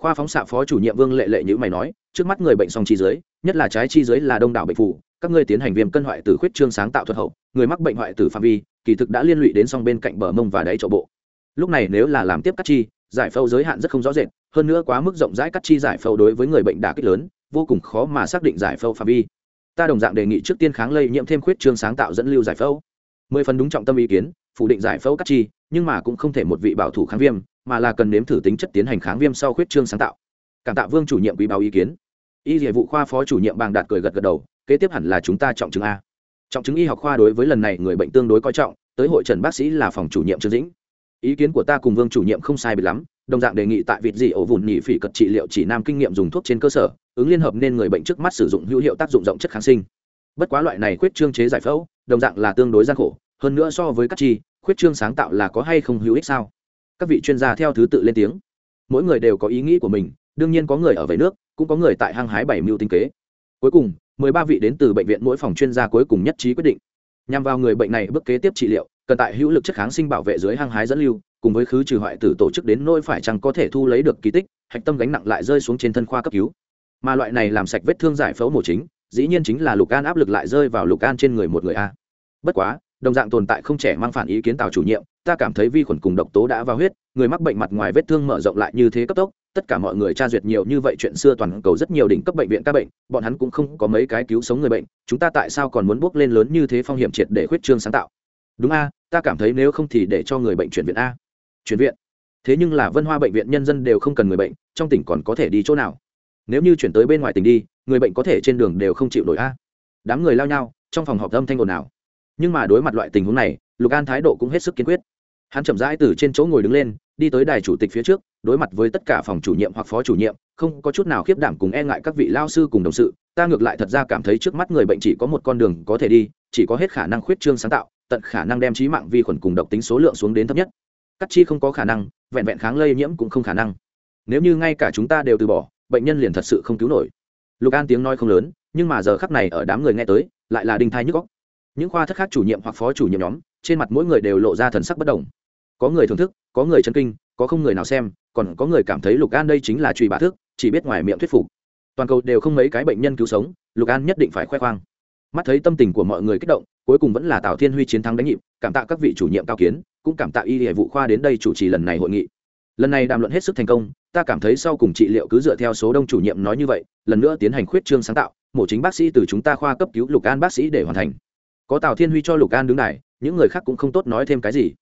Speaker 1: Khoa phóng xạ phó chủ nhiệm vương lệ lệ như mày nói, trước mắt người bệnh song chi dưới, nhất là trái chi dưới là đông đảo bệnh phụ, các ngươi tiến hành viêm cân hoại tử khuyết trương sáng tạo thuật hậu, người mắc bệnh hoại tử phạm vi kỳ thực đã liên lụy đến song bên cạnh bờ mông và đáy chỗ bộ. Lúc này nếu là làm tiếp cắt chi, giải phẫu giới hạn rất không rõ rệt, hơn nữa quá mức rộng rãi cắt chi giải phẫu đối với người bệnh đả kích lớn, vô cùng khó mà xác định giải phẫu phạm vi. Ta đồng dạng đề nghị trước tiên kháng lây nhiễm thêm khuyết trương sáng tạo dẫn lưu giải phẫu. Mười phần đúng trọng tâm ý kiến, phủ định giải phẫu cắt chi, nhưng mà cũng không thể một vị bảo thủ kháng viêm, mà là cần nếm thử tính chất tiến hành kháng viêm sau khuyết trương sáng tạo. Cảm tạ vương chủ nhiệm quý báo ý kiến. Y địa vụ khoa phó chủ nhiệm bàng đạt cười gật gật đầu, kế tiếp hẳn là chúng ta trọng chứng a trọng chứng y học khoa đối với lần này người bệnh tương đối coi trọng, tới hội trần bác sĩ là phòng chủ nhiệm trương dĩnh. Ý kiến của ta cùng vương chủ nhiệm không sai bị lắm, đồng dạng đề nghị tại vịt dị ổ vùn nhị phỉ cật trị liệu chỉ nam kinh nghiệm dùng thuốc trên cơ sở, ứng liên hợp nên người bệnh trước mắt sử dụng hữu hiệu tác dụng rộng chất kháng sinh. Bất quá loại này khuyết trương chế giải phẫu, đồng dạng là tương đối gian khổ, hơn nữa so với các chi, khuyết trương sáng tạo là có hay không hữu ích sao? Các vị chuyên gia theo thứ tự lên tiếng. Mỗi người đều có ý nghĩ của mình, đương nhiên có người ở về nước, cũng có người tại hang hái bảy mưu tinh kế. Cuối cùng mười ba vị đến từ bệnh viện mỗi phòng chuyên gia cuối cùng nhất trí quyết định. Nhằm vào người bệnh này bước kế tiếp trị liệu, cần tại hữu lực chất kháng sinh bảo vệ dưới hang hái dẫn lưu, cùng với khứ trừ hoại tử tổ chức đến nỗi phải chăng có thể thu lấy được kỳ tích, hạch tâm gánh nặng lại rơi xuống trên thân khoa cấp cứu. Mà loại này làm sạch vết thương giải phẫu mổ chính, dĩ nhiên chính là lục an áp lực lại rơi vào lục an trên người một người a. Bất quá, đồng dạng tồn tại không trẻ mang phản ý kiến tào chủ nhiệm, ta cảm thấy vi khuẩn cùng độc tố đã vào huyết, người mắc bệnh mặt ngoài vết thương mở rộng lại như thế cấp tốc tất cả mọi người tra duyệt nhiều như vậy chuyện xưa toàn cầu rất nhiều đỉnh cấp bệnh viện các bệnh, bọn hắn cũng không có mấy cái cứu sống người bệnh, chúng ta tại sao còn muốn bước lên lớn như thế phong hiểm triệt để khuyết trương sáng tạo? Đúng a, ta cảm thấy nếu không thì để cho người bệnh chuyển viện a. Chuyển viện? Thế nhưng là vân hoa bệnh viện nhân dân đều không cần người bệnh, trong tỉnh còn có thể đi chỗ nào? Nếu như chuyển tới bên ngoài tỉnh đi, người bệnh có thể trên đường đều không chịu nổi a. Đám người lao nhau, trong phòng họp âm thanh ồn ào. Nhưng mà đối mặt loại tình huống này, lục an thái độ cũng hết sức kiên quyết hắn chậm rãi từ trên chỗ ngồi đứng lên, đi tới đài chủ tịch phía trước, đối mặt với tất cả phòng chủ nhiệm hoặc phó chủ nhiệm, không có chút nào khiếp đảm cùng e ngại các vị lao sư cùng đồng sự. Ta ngược lại thật ra cảm thấy trước mắt người bệnh chỉ có một con đường có thể đi, chỉ có hết khả năng khuyết trương sáng tạo, tận khả năng đem trí mạng vi khuẩn cùng độc tính số lượng xuống đến thấp nhất. Cắt chi không có khả năng, vẹn vẹn kháng lây nhiễm cũng không khả năng. Nếu như ngay cả chúng ta đều từ bỏ, bệnh nhân liền thật sự không cứu nổi. Lục an tiếng nói không lớn, nhưng mà giờ khắc này ở đám người nghe tới, lại là đinh thai nhức góc những khoa thất khác chủ nhiệm hoặc phó chủ nhiệm nhóm, trên mặt mỗi người đều lộ ra thần sắc bất đồng có người thưởng thức, có người chân kinh, có không người nào xem, còn có người cảm thấy lục an đây chính là truy bả thức, chỉ biết ngoài miệng thuyết phục. Toàn cầu đều không mấy cái bệnh nhân cứu sống, lục an nhất định phải khoe khoang. Mắt thấy tâm tình của mọi người kích động, cuối cùng vẫn là tào thiên huy chiến thắng đánh nhịp, cảm tạ các vị chủ nhiệm cao kiến, cũng cảm tạ y hệ vụ khoa đến đây chủ trì lần này hội nghị. Lần này đàm luận hết sức thành công, ta cảm thấy sau cùng trị liệu cứ dựa theo số đông chủ nhiệm nói như vậy, lần nữa tiến hành khuyết trương sáng tạo, mổ chính bác sĩ từ chúng ta khoa cấp cứu lục an bác sĩ để hoàn thành. Có tào thiên huy cho lục an đứng đài, những người khác cũng không tốt nói thêm cái gì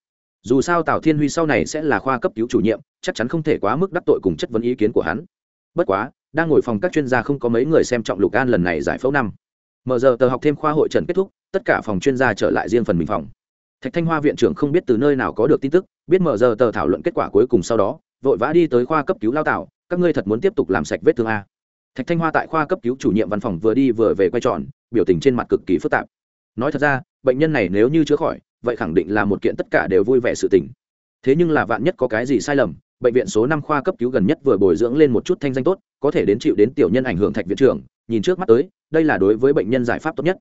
Speaker 1: dù sao tào thiên huy sau này sẽ là khoa cấp cứu chủ nhiệm, chắc chắn không thể quá mức đắc tội cùng chất vấn ý kiến của hắn. Bất quá, đang ngồi phòng các chuyên gia không có mấy người xem trọng lục an lần này giải phẫu năm. Mở giờ tờ học thêm khoa hội trần kết thúc, tất cả phòng chuyên gia trở lại riêng phần mình phòng. Thạch thanh hoa viện trưởng không biết từ nơi nào có được tin tức, biết mở giờ tờ thảo luận kết quả cuối cùng sau đó, vội vã đi tới khoa cấp cứu lao tạo, các ngươi thật muốn tiếp tục làm sạch vết thương a? Thạch thanh hoa tại khoa cấp cứu chủ nhiệm văn phòng vừa đi vừa về quay tròn, biểu tình trên mặt cực kỳ phức tạp. Nói thật ra, bệnh nhân này nếu như chữa khỏi vậy khẳng định là một kiện tất cả đều vui vẻ sự tình. Thế nhưng là vạn nhất có cái gì sai lầm, bệnh viện số năm khoa cấp cứu gần nhất vừa bồi dưỡng lên một chút thanh danh tốt, có thể đến chịu đến tiểu nhân ảnh hưởng thạch viện trưởng, nhìn trước mắt tới, đây là đối với bệnh nhân giải pháp tốt nhất.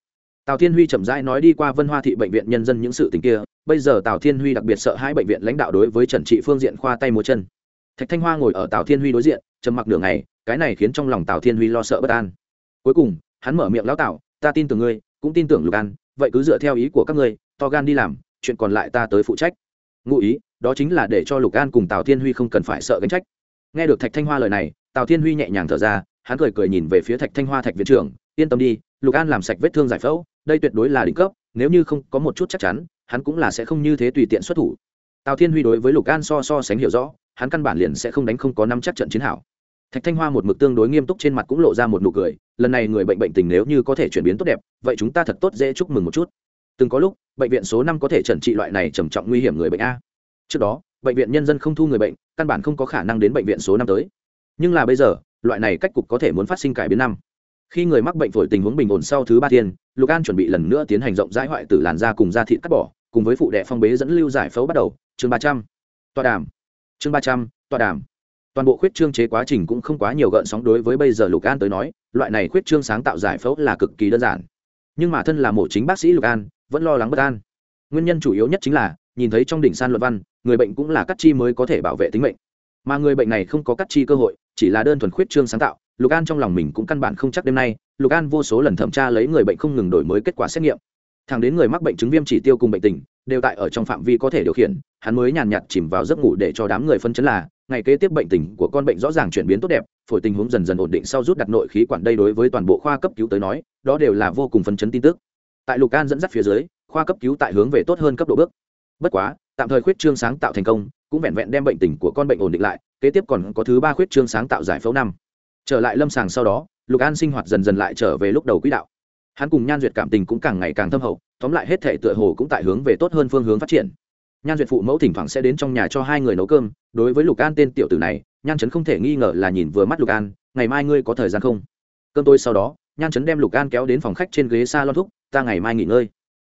Speaker 1: Tào thiên huy chậm rãi nói đi qua vân hoa thị bệnh viện nhân dân những sự tình kia, bây giờ tào thiên huy đặc biệt sợ hai bệnh viện lãnh đạo đối với trần trị phương diện khoa tay múa chân. Thạch thanh hoa ngồi ở tào thiên huy đối diện, trầm mặc nửa ngày, cái này khiến trong lòng tào thiên huy lo sợ bất an. Cuối cùng, hắn mở miệng lão tạo ta tin tưởng ngươi, cũng tin tưởng lục an, vậy cứ dựa theo ý của các ngươi to gan đi làm, chuyện còn lại ta tới phụ trách. Ngụ ý, đó chính là để cho lục an cùng tào thiên huy không cần phải sợ gánh trách. Nghe được thạch thanh hoa lời này, tào thiên huy nhẹ nhàng thở ra, hắn cười cười nhìn về phía thạch thanh hoa thạch viện trưởng, yên tâm đi, lục an làm sạch vết thương giải phẫu, đây tuyệt đối là đỉnh cấp, nếu như không có một chút chắc chắn, hắn cũng là sẽ không như thế tùy tiện xuất thủ. Tào thiên huy đối với lục an so so sánh hiểu rõ, hắn căn bản liền sẽ không đánh không có năm chắc trận chiến hảo. Thạch thanh hoa một mực tương đối nghiêm túc trên mặt cũng lộ ra một nụ cười, lần này người bệnh bệnh tình nếu như có thể chuyển biến tốt đẹp, vậy chúng ta thật tốt dễ chúc mừng một chút từng có lúc, bệnh viện số năm có thể trần trị loại này trầm trọng nguy hiểm người bệnh a. Trước đó, bệnh viện nhân dân không thu người bệnh, căn bản không có khả năng đến bệnh viện số năm tới. Nhưng là bây giờ, loại này cách cục có thể muốn phát sinh cải biến năm. Khi người mắc bệnh phổi tình huống bình ổn sau thứ ba thiên, lục an chuẩn bị lần nữa tiến hành rộng rãi hoại tử làn da cùng da thịt cắt bỏ, cùng với phụ đệ phong bế dẫn lưu giải phẫu bắt đầu. Chương ba trăm. Tọa đàm. Chương ba trăm, tọa đàm. Toàn bộ khuyết trương chế quá trình cũng không quá nhiều gợn sóng đối với bây giờ lục an tới nói, loại này khuyết trương sáng tạo giải phẫu là cực kỳ đơn giản. Nhưng mà thân là mổ chính bác sĩ lục an vẫn lo lắng bất an. Nguyên nhân chủ yếu nhất chính là, nhìn thấy trong đỉnh san luận văn, người bệnh cũng là cắt chi mới có thể bảo vệ tính mệnh. Mà người bệnh này không có cắt chi cơ hội, chỉ là đơn thuần khuyết trương sáng tạo, lục an trong lòng mình cũng căn bản không chắc đêm nay, lục an vô số lần thẩm tra lấy người bệnh không ngừng đổi mới kết quả xét nghiệm. Thẳng đến người mắc bệnh chứng viêm chỉ tiêu cùng bệnh tình, đều tại ở trong phạm vi có thể điều khiển, hắn mới nhàn nhạt chìm vào giấc ngủ để cho đám người phân chấn là, ngày kế tiếp bệnh tình của con bệnh rõ ràng chuyển biến tốt đẹp, phổi tình huống dần dần ổn định sau rút đặt nội khí quản đây đối với toàn bộ khoa cấp cứu tới nói, đó đều là vô cùng phân chấn tin tức tại lục an dẫn dắt phía dưới, khoa cấp cứu tại hướng về tốt hơn cấp độ bước. Bất quá, tạm thời khuyết trương sáng tạo thành công, cũng vẹn vẹn đem bệnh tình của con bệnh ổn định lại, kế tiếp còn có thứ ba khuyết trương sáng tạo giải phẫu năm. Trở lại lâm sàng sau đó, lục an sinh hoạt dần dần lại trở về lúc đầu quỹ đạo. Hắn cùng nhan duyệt cảm tình cũng càng ngày càng thâm hậu, tóm lại hết thể tựa hồ cũng tại hướng về tốt hơn phương hướng phát triển. Nhan duyệt phụ mẫu thỉnh thoảng sẽ đến trong nhà cho hai người nấu cơm, đối với lục an tên tiểu tử này, nhan trấn không thể nghi ngờ là nhìn vừa mắt lục an, ngày mai ngươi có thời gian không? Cơm tôi sau đó nhan trấn đem lục an kéo đến phòng khách trên ghế s a lon thúc, ta ngày mai nghỉ ngơi.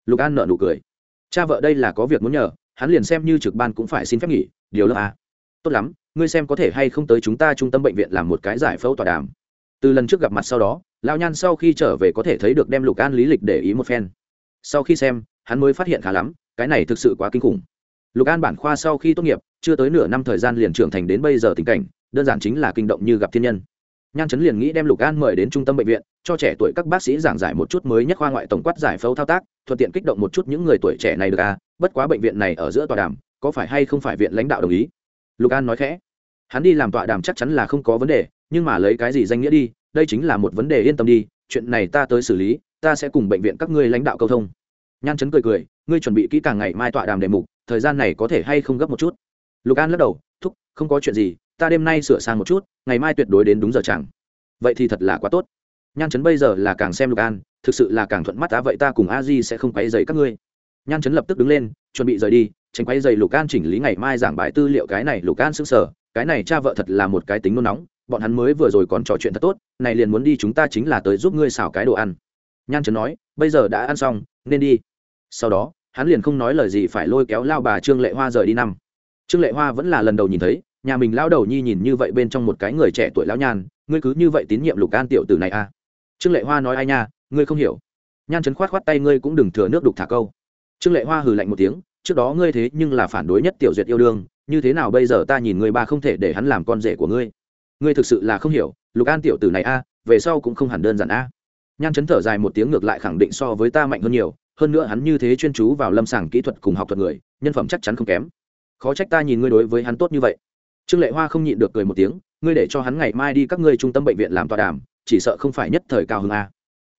Speaker 1: Lục an nợ nụ cười. Cha vợ đây là có việc muốn nhờ, hắn liền xem như trực ban cũng phải xin phép nghỉ, điều lớp a à? tốt lắm, ngươi xem có thể hay không tới chúng ta trung tâm bệnh viện làm một cái giải phẫu tọa đàm. Từ lần trước gặp mặt sau đó lao nhan sau khi trở về có thể thấy được đem lục an lý lịch để ý một phen. Sau khi xem, hắn mới phát hiện khá lắm, cái này thực sự quá kinh khủng. Lục an bản khoa sau khi tốt nghiệp, chưa tới nửa năm thời gian liền trưởng thành đến bây giờ tình cảnh, đơn giản chính là kinh động như gặp thiên nhân nhan chấn liền nghĩ đem lục an mời đến trung tâm bệnh viện, cho trẻ tuổi các bác sĩ giảng giải một chút mới nhất khoa ngoại tổng quát giải phẫu thao tác, thuận tiện kích động một chút những người tuổi trẻ này được à bất quá bệnh viện này ở giữa tòa đàm, có phải hay không phải viện lãnh đạo đồng ý? Lục an nói khẽ. Hắn đi làm tọa đàm chắc chắn là không có vấn đề, nhưng mà lấy cái gì danh nghĩa đi, đây chính là một vấn đề yên tâm đi, chuyện này ta tới xử lý, ta sẽ cùng bệnh viện các ngươi lãnh đạo câu thông. Nhan chấn cười cười, ngươi chuẩn bị kỹ càng ngày mai tọa đàm đề mục, thời gian này có thể hay không gấp một chút? Lục an lắc đầu, thúc, không có chuyện gì ta đêm nay sửa sang một chút, ngày mai tuyệt đối đến đúng giờ chẳng. Vậy thì thật là quá tốt. Nhan chấn bây giờ là càng xem lục an, thực sự là càng thuận mắt ta vậy ta cùng a di sẽ không quay dày các ngươi. Nhan chấn lập tức đứng lên, chuẩn bị rời đi, tránh quay dày lục an chỉnh lý ngày mai giảng bài tư liệu cái này lục an xứng sở cái này cha vợ thật là một cái tính nôn nóng, bọn hắn mới vừa rồi còn trò chuyện thật tốt, này liền muốn đi chúng ta chính là tới giúp ngươi xào cái đồ ăn. Nhan trấn nói, bây giờ đã ăn xong, nên đi. Sau đó, hắn liền không nói lời gì phải lôi kéo lao bà trương lệ hoa rời đi năm. Trương lệ hoa vẫn là lần đầu nhìn thấy nhà mình lao đầu nhi nhìn như vậy bên trong một cái người trẻ tuổi lão nhan, ngươi cứ như vậy tín nhiệm lục an tiểu tử này à? Trương lệ hoa nói ai nha, ngươi không hiểu. Nhan trấn khoát khoát tay ngươi cũng đừng thừa nước đục thả câu. Trương lệ hoa hừ lạnh một tiếng, trước đó ngươi thế nhưng là phản đối nhất tiểu duyệt yêu đương, như thế nào bây giờ ta nhìn ngươi ba không thể để hắn làm con rể của ngươi. Ngươi thực sự là không hiểu, lục an tiểu tử này a, về sau cũng không hẳn đơn giản a. Nhan chấn thở dài một tiếng ngược lại khẳng định so với ta mạnh hơn nhiều, hơn nữa hắn như thế chuyên chú vào lâm sàng kỹ thuật cùng học thuật người, nhân phẩm chắc chắn không kém. Khó trách ta nhìn ngươi đối với hắn tốt như vậy trương lệ hoa không nhịn được cười một tiếng, ngươi để cho hắn ngày mai đi các ngươi trung tâm bệnh viện làm tọa đàm, chỉ sợ không phải nhất thời cao hơn a.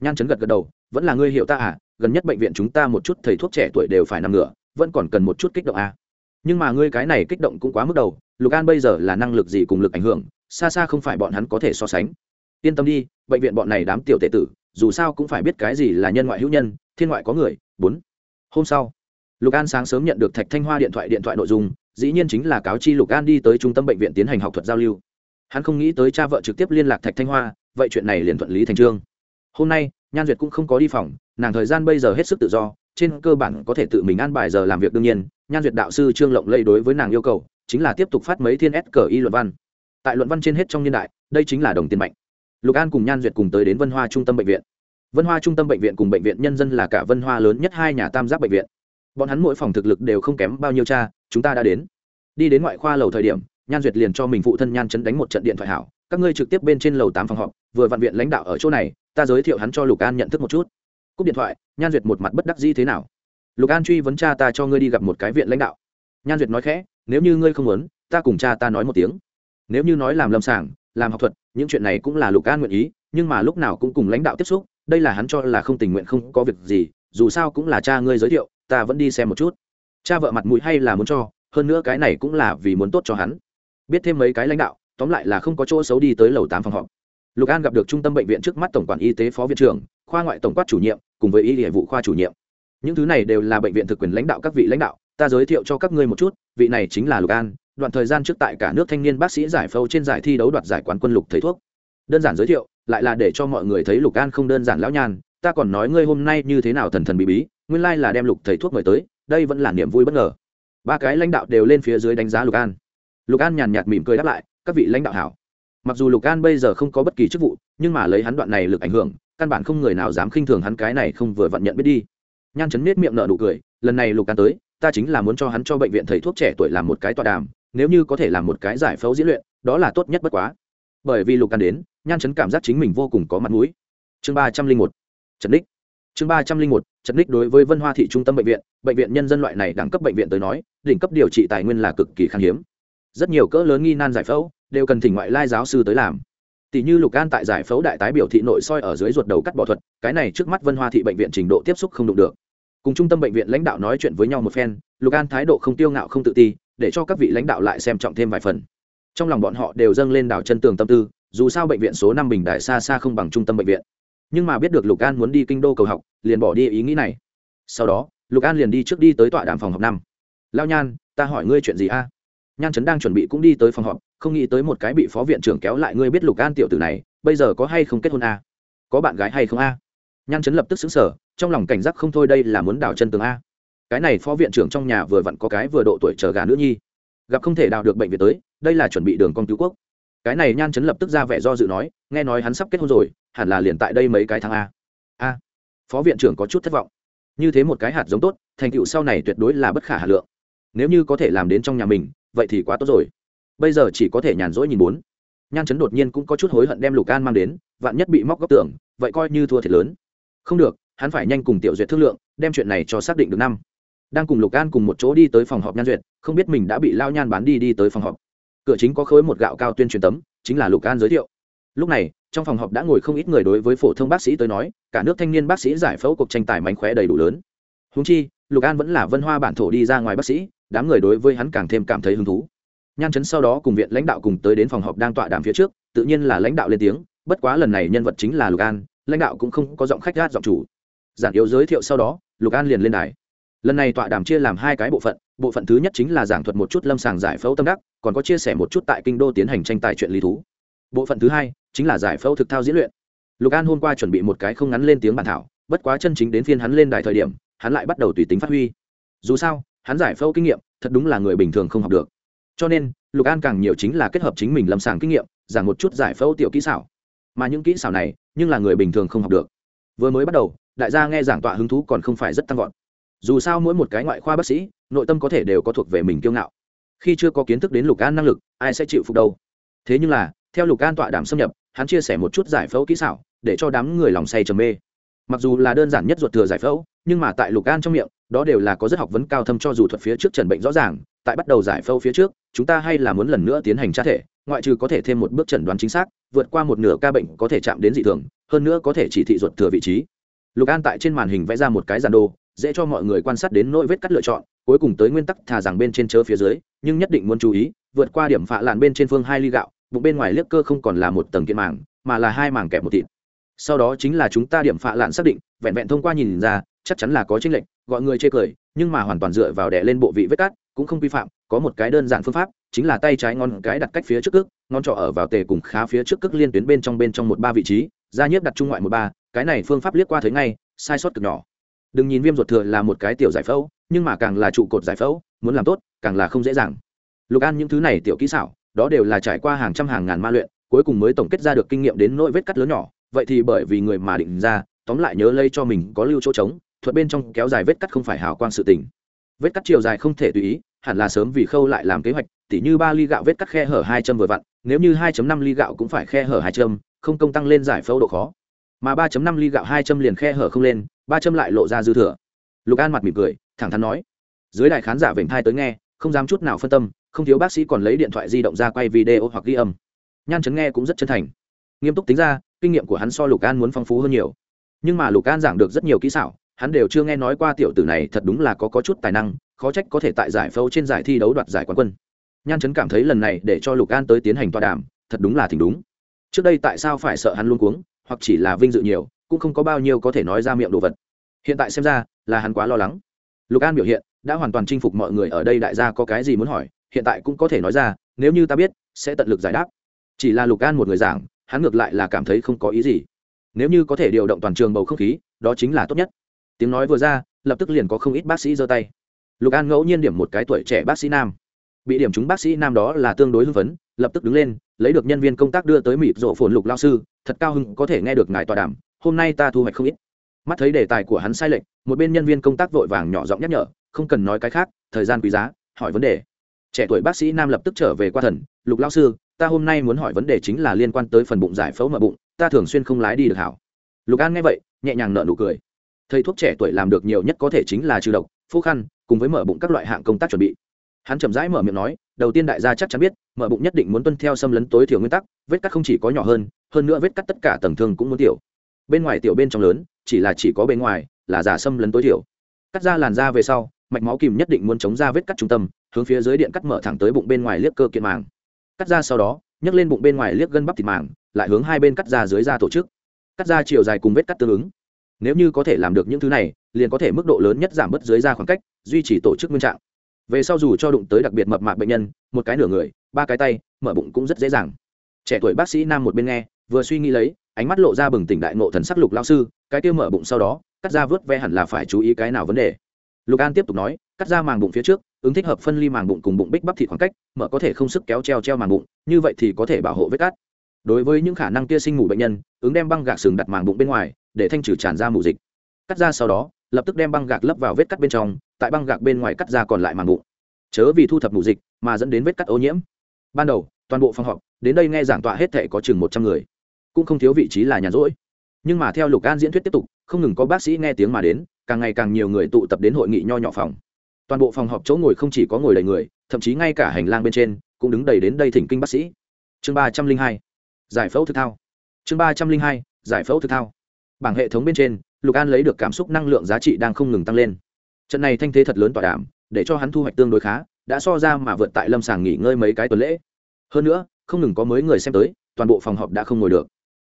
Speaker 1: Nhan chấn gật gật đầu, vẫn là ngươi hiệu ta à gần nhất bệnh viện chúng ta một chút thầy thuốc trẻ tuổi đều phải nằm ngửa, vẫn còn cần một chút kích động a. Nhưng mà ngươi cái này kích động cũng quá mức đầu, lục an bây giờ là năng lực gì cùng lực ảnh hưởng, xa xa không phải bọn hắn có thể so sánh. Yên tâm đi, bệnh viện bọn này đám tiểu tệ tử, dù sao cũng phải biết cái gì là nhân ngoại hữu nhân, thiên ngoại có người, bốn. Hôm sau, lục an sáng sớm nhận được thạch thanh hoa điện thoại điện thoại nội dung dĩ nhiên chính là cáo chi lục an đi tới trung tâm bệnh viện tiến hành học thuật giao lưu. Hắn không nghĩ tới cha vợ trực tiếp liên lạc thạch thanh hoa, vậy chuyện này liền thuận lý thành trương. Hôm nay, nhan duyệt cũng không có đi phòng, nàng thời gian bây giờ hết sức tự do, trên cơ bản có thể tự mình an bài giờ làm việc đương nhiên, nhan duyệt đạo sư trương lộng lây đối với nàng yêu cầu, chính là tiếp tục phát mấy thiên s cờ y luận văn. Tại luận văn trên hết trong niên đại, đây chính là đồng tiền mạnh. Lục an cùng nhan duyệt cùng tới đến vân hoa trung tâm bệnh viện. Vân hoa trung tâm bệnh viện cùng bệnh viện nhân dân là cả vân hoa lớn nhất hai nhà tam giác bệnh viện bọn hắn mỗi phòng thực lực đều không kém bao nhiêu cha, chúng ta đã đến. Đi đến ngoại khoa lầu thời điểm, nhan duyệt liền cho mình phụ thân nhan chấn đánh một trận điện thoại hảo, các ngươi trực tiếp bên trên lầu tám phòng họp, vừa vạn viện lãnh đạo ở chỗ này, ta giới thiệu hắn cho lục an nhận thức một chút. Cúp điện thoại, nhan duyệt một mặt bất đắc dĩ thế nào? Lục an truy vấn cha ta cho ngươi đi gặp một cái viện lãnh đạo. Nhan duyệt nói khẽ, nếu như ngươi không muốn, ta cùng cha ta nói một tiếng. Nếu như nói làm lâm sàng, làm học thuật, những chuyện này cũng là lục an nguyện ý, nhưng mà lúc nào cũng cùng lãnh đạo tiếp xúc, đây là hắn cho là không tình nguyện không có việc gì, dù sao cũng là cha ngươi giới thiệu ta vẫn đi xem một chút. Cha vợ mặt mũi hay là muốn cho, hơn nữa cái này cũng là vì muốn tốt cho hắn. Biết thêm mấy cái lãnh đạo, tóm lại là không có chỗ xấu đi tới lầu tám phòng họp. Lục an gặp được trung tâm bệnh viện trước mắt tổng quản y tế phó viện trưởng, khoa ngoại tổng quát chủ nhiệm, cùng với y hệ vụ khoa chủ nhiệm. Những thứ này đều là bệnh viện thực quyền lãnh đạo các vị lãnh đạo, ta giới thiệu cho các ngươi một chút, vị này chính là lục an, đoạn thời gian trước tại cả nước thanh niên bác sĩ giải phẫu trên giải thi đấu đoạt giải quán quân lục thầy thuốc. Đơn giản giới thiệu, lại là để cho mọi người thấy lục an không đơn giản lão nhàn ta còn nói ngươi hôm nay như thế nào thần thần bí bí, nguyên lai là đem lục thầy thuốc mời tới, đây vẫn là niềm vui bất ngờ. Ba cái lãnh đạo đều lên phía dưới đánh giá lục an. Lục an nhàn nhạt mỉm cười đáp lại, các vị lãnh đạo hảo. Mặc dù lục an bây giờ không có bất kỳ chức vụ, nhưng mà lấy hắn đoạn này lực ảnh hưởng, căn bản không người nào dám khinh thường hắn cái này không vừa vặn nhận biết đi. Nhan chấn nết miệng nở nụ cười, lần này lục an tới, ta chính là muốn cho hắn cho bệnh viện thầy thuốc trẻ tuổi làm một cái tọa đàm, nếu như có thể làm một cái giải phẫu diễn luyện, đó là tốt nhất bất quá. Bởi vì lục an đến, nhan chấn cảm giác chính mình vô cùng có mặt mũi. Chương ba trăm linh một trần đích. Chương ba trăm linh một trần đích đối với vân hoa thị trung tâm bệnh viện bệnh viện nhân dân loại này đẳng cấp bệnh viện tới nói, đỉnh cấp điều trị tài nguyên là cực kỳ khan hiếm. Rất nhiều cỡ lớn nghi nan giải phẫu đều cần thỉnh ngoại lai giáo sư tới làm. Tỷ như lục an tại giải phẫu đại tái biểu thị nội soi ở dưới ruột đầu cắt bỏ thuật, cái này trước mắt vân hoa thị bệnh viện trình độ tiếp xúc không đụng được. Cùng trung tâm bệnh viện lãnh đạo nói chuyện với nhau một phen, lục an thái độ không tiêu ngạo không tự ti, để cho các vị lãnh đạo lại xem trọng thêm vài phần. Trong lòng bọn họ đều dâng lên đảo chân tường tâm tư, dù sao bệnh viện số năm bình đại xa xa không bằng trung tâm bệnh viện nhưng mà biết được lục an muốn đi kinh đô cầu học, liền bỏ đi ý nghĩ này. Sau đó, lục an liền đi trước đi tới tọa đàm phòng học năm. Lao nhan, ta hỏi ngươi chuyện gì a? Nhan trấn đang chuẩn bị cũng đi tới phòng họp, không nghĩ tới một cái bị phó viện trưởng kéo lại ngươi biết lục an tiểu tử này, bây giờ có hay không kết hôn a? Có bạn gái hay không a? Nhan trấn lập tức xứng sở trong lòng cảnh giác không thôi đây là muốn đào chân tường a. Cái này phó viện trưởng trong nhà vừa vặn có cái vừa độ tuổi chờ gà nữ nhi. Gặp không thể đào được bệnh viện tới, đây là chuẩn bị đường con cứu quốc cái này nhan chấn lập tức ra vẻ do dự nói, nghe nói hắn sắp kết hôn rồi, hẳn là liền tại đây mấy cái tháng a. A. Phó viện trưởng có chút thất vọng. Như thế một cái hạt giống tốt, thành tựu sau này tuyệt đối là bất khả hà lượng. Nếu như có thể làm đến trong nhà mình, vậy thì quá tốt rồi. Bây giờ chỉ có thể nhàn rỗi nhìn bốn. Nhan chấn đột nhiên cũng có chút hối hận đem lục an mang đến, vạn nhất bị móc góc tưởng vậy coi như thua thiệt lớn. Không được, hắn phải nhanh cùng tiểu duyệt thương lượng, đem chuyện này cho xác định được năm. Đang cùng lục an cùng một chỗ đi tới phòng họp nhan duyệt, không biết mình đã bị lao nhan bán đi đi tới phòng họp cửa chính có khối một gạo cao tuyên truyền tấm, chính là lục an giới thiệu. Lúc này, trong phòng họp đã ngồi không ít người đối với phổ thông bác sĩ tới nói, cả nước thanh niên bác sĩ giải phẫu cuộc tranh tài mánh khóe đầy đủ lớn. Húng chi, lục an vẫn là vân hoa bản thổ đi ra ngoài bác sĩ, đám người đối với hắn càng thêm cảm thấy hứng thú. Nhan chấn sau đó cùng viện lãnh đạo cùng tới đến phòng họp đang tọa đàm phía trước, tự nhiên là lãnh đạo lên tiếng, bất quá lần này nhân vật chính là lục an, lãnh đạo cũng không có giọng khách gát giọng chủ. Giản yếu giới thiệu sau đó, lục an liền lên đài lần này tọa đàm chia làm hai cái bộ phận bộ phận thứ nhất chính là giảng thuật một chút lâm sàng giải phẫu tâm đắc, còn có chia sẻ một chút tại kinh đô tiến hành tranh tài chuyện lý thú. Bộ phận thứ hai chính là giải phẫu thực thao diễn luyện. Lục an hôm qua chuẩn bị một cái không ngắn lên tiếng bản thảo, bất quá chân chính đến phiên hắn lên đài thời điểm, hắn lại bắt đầu tùy tính phát huy. Dù sao, hắn giải phẫu kinh nghiệm, thật đúng là người bình thường không học được. Cho nên, lục an càng nhiều chính là kết hợp chính mình lâm sàng kinh nghiệm, giảng một chút giải phẫu tiểu kỹ xảo. Mà những kỹ xảo này, nhưng là người bình thường không học được. Vừa mới bắt đầu, đại gia nghe giảng tọa hứng thú còn không phải rất tăng vọt dù sao mỗi một cái ngoại khoa bác sĩ, nội tâm có thể đều có thuộc về mình kiêu ngạo. Khi chưa có kiến thức đến lục an năng lực, ai sẽ chịu phục đâu? Thế nhưng là, theo lục an tọa đảm xâm nhập, hắn chia sẻ một chút giải phẫu kỹ xảo, để cho đám người lòng say trầm mê. Mặc dù là đơn giản nhất ruột thừa giải phẫu, nhưng mà tại lục an trong miệng, đó đều là có rất học vấn cao thâm cho dù thuật phía trước trần bệnh rõ ràng, tại bắt đầu giải phẫu phía trước, chúng ta hay là muốn lần nữa tiến hành tra thể, ngoại trừ có thể thêm một bước chẩn đoán chính xác, vượt qua một nửa ca bệnh có thể chạm đến dị thường, hơn nữa có thể chỉ thị ruột thừa vị trí. Lục an tại trên màn hình vẽ ra một cái giàn đồ dễ cho mọi người quan sát đến nỗi vết cắt lựa chọn, cuối cùng tới nguyên tắc thà rằng bên trên chớ phía dưới, nhưng nhất định muốn chú ý, vượt qua điểm phạ làn bên trên phương hai ly gạo, bụng bên ngoài liếc cơ không còn là một tầng kiện màng, mà là hai màng kẹp một thịt. Sau đó chính là chúng ta điểm phạ lạn xác định, vẹn vẹn thông qua nhìn ra, chắc chắn là có trinh lệnh gọi người chê cười, nhưng mà hoàn toàn dựa vào đè lên bộ vị vết cắt, cũng không vi phạm, có một cái đơn giản phương pháp, chính là tay trái ngon cái đặt cách phía trước cước ngon trọ ở vào tề cùng khá phía trước cước liên tuyến bên trong bên trong một ba vị trí, ra nhiếp đặt trung ngoại một ba, cái này phương pháp liếc qua thấy ngay, sai sót cực nhỏ đừng nhìn viêm ruột thừa là một cái tiểu giải phẫu, nhưng mà càng là trụ cột giải phẫu, muốn làm tốt, càng là không dễ dàng. Lục an những thứ này tiểu kỹ xảo, đó đều là trải qua hàng trăm hàng ngàn ma luyện, cuối cùng mới tổng kết ra được kinh nghiệm đến nỗi vết cắt lớn nhỏ. Vậy thì bởi vì người mà định ra, tóm lại nhớ lây cho mình có lưu chỗ trống, thuật bên trong kéo dài vết cắt không phải hào quang sự tình. Vết cắt chiều dài không thể tùy ý, hẳn là sớm vì khâu lại làm kế hoạch, tỉ như ba ly gạo vết cắt khe hở hai châm vừa vặn, nếu như 2 năm ly gạo cũng phải khe hở hai châm, không công tăng lên giải phẫu độ khó. Mà 3 năm ly gạo hai châm liền khe hở không lên ba châm lại lộ ra dư thừa. Lục an mặt mỉm cười thẳng thắn nói dưới đại khán giả vểnh thai tới nghe không dám chút nào phân tâm không thiếu bác sĩ còn lấy điện thoại di động ra quay video hoặc ghi âm. Nhan chấn nghe cũng rất chân thành. Nghiêm túc tính ra kinh nghiệm của hắn so lục an muốn phong phú hơn nhiều. Nhưng mà lục an giảng được rất nhiều kỹ xảo hắn đều chưa nghe nói qua tiểu tử này thật đúng là có, có chút tài năng khó trách có thể tại giải phâu trên giải thi đấu đoạt giải quán quân. Nhan chấn cảm thấy lần này để cho lục an tới tiến hành tọa đàm thật đúng là thỉnh đúng. Trước đây tại sao phải sợ hắn luôn cuống hoặc chỉ là vinh dự nhiều cũng không có bao nhiêu có thể nói ra miệng đồ vật. Hiện tại xem ra, là hắn quá lo lắng. Lục an biểu hiện, đã hoàn toàn chinh phục mọi người ở đây đại gia có cái gì muốn hỏi, hiện tại cũng có thể nói ra, nếu như ta biết, sẽ tận lực giải đáp. Chỉ là lục an một người giảng, hắn ngược lại là cảm thấy không có ý gì. Nếu như có thể điều động toàn trường bầu không khí, đó chính là tốt nhất. Tiếng nói vừa ra, lập tức liền có không ít bác sĩ giơ tay. Lục an ngẫu nhiên điểm một cái tuổi trẻ bác sĩ nam. Bị điểm chúng bác sĩ nam đó là tương đối hưng phấn, lập tức đứng lên, lấy được nhân viên công tác đưa tới mịp rộ phồn lục lao sư, thật cao hưng có thể nghe được ngài tọa đàm hôm nay ta thu hoạch không ít. Mắt thấy đề tài của hắn sai lệch, một bên nhân viên công tác vội vàng nhỏ giọng nhắc nhở, không cần nói cái khác, thời gian quý giá, hỏi vấn đề. Trẻ tuổi bác sĩ nam lập tức trở về qua thần, lục lao sư, ta hôm nay muốn hỏi vấn đề chính là liên quan tới phần bụng giải phẫu mở bụng, ta thường xuyên không lái đi được hảo. Lục an nghe vậy, nhẹ nhàng nợ nụ cười. Thầy thuốc trẻ tuổi làm được nhiều nhất có thể chính là trừ độc phô khăn, cùng với mở bụng các loại hạng công tác chuẩn bị. Hắn chậm rãi mở miệng nói, đầu tiên đại gia chắc chắn biết, mở bụng nhất định muốn tuân theo xâm lấn tối thiểu nguyên tắc, vết cắt không chỉ có nhỏ hơn hơn nữa vết cắt tất cả tầng thương cũng muốn tiểu bên ngoài tiểu bên trong lớn, chỉ là chỉ có bên ngoài, là giả xâm lấn tối thiểu. Cắt ra làn da về sau, mạch máu kìm nhất định muốn chống ra vết cắt trung tâm, hướng phía dưới điện cắt mở thẳng tới bụng bên ngoài liếc cơ kiện màng. Cắt ra sau đó, nhấc lên bụng bên ngoài liếc gân bắp thịt màng, lại hướng hai bên cắt ra dưới da tổ chức. Cắt ra chiều dài cùng vết cắt tương ứng. Nếu như có thể làm được những thứ này, liền có thể mức độ lớn nhất giảm bớt dưới da khoảng cách, duy trì tổ chức nguyên trạng. Về sau dù cho đụng tới đặc biệt mập mạc bệnh nhân, một cái nửa người, ba cái tay, mở bụng cũng rất dễ dàng. Trẻ tuổi bác sĩ nam một bên nghe, vừa suy nghĩ lấy ánh mắt lộ ra bừng tỉnh đại ngộ thần sắc lục lao sư, cái kia mở bụng sau đó, cắt ra vớt ve hẳn là phải chú ý cái nào vấn đề. Lục an tiếp tục nói, cắt ra màng bụng phía trước, ứng thích hợp phân ly màng bụng cùng bụng bích bắp thịt khoảng cách, mở có thể không sức kéo treo treo màng bụng, như vậy thì có thể bảo hộ vết cắt. Đối với những khả năng kia sinh mủ bệnh nhân, ứng đem băng gạc sừng đặt màng bụng bên ngoài, để thanh trừ tràn ra mù dịch. Cắt ra sau đó, lập tức đem băng gạc lấp vào vết cắt bên trong, tại băng gạc bên ngoài cắt ra còn lại màng bụng. Chớ vì thu thập mù dịch mà dẫn đến vết cắt ô nhiễm. Ban đầu, toàn bộ phòng họp, đến đây nghe giảng tọa hết thể có chừng một trăm người cũng không thiếu vị trí là nhàn rỗi. Nhưng mà theo lục an diễn thuyết tiếp tục, không ngừng có bác sĩ nghe tiếng mà đến, càng ngày càng nhiều người tụ tập đến hội nghị nho nhỏ phòng. Toàn bộ phòng họp chỗ ngồi không chỉ có ngồi đầy người, thậm chí ngay cả hành lang bên trên cũng đứng đầy đến đây thỉnh kinh bác sĩ. Chương ba trăm linh hai, giải phẫu thực thao. Chương ba trăm linh hai, giải phẫu thực thao. Bảng hệ thống bên trên, lục an lấy được cảm xúc năng lượng giá trị đang không ngừng tăng lên. Trận này thanh thế thật lớn tỏa đảm để cho hắn thu hoạch tương đối khá, đã so ra mà vượt tại lâm sàng nghỉ ngơi mấy cái tuần lễ. Hơn nữa, không ngừng có mới người xem tới, toàn bộ phòng họp đã không ngồi được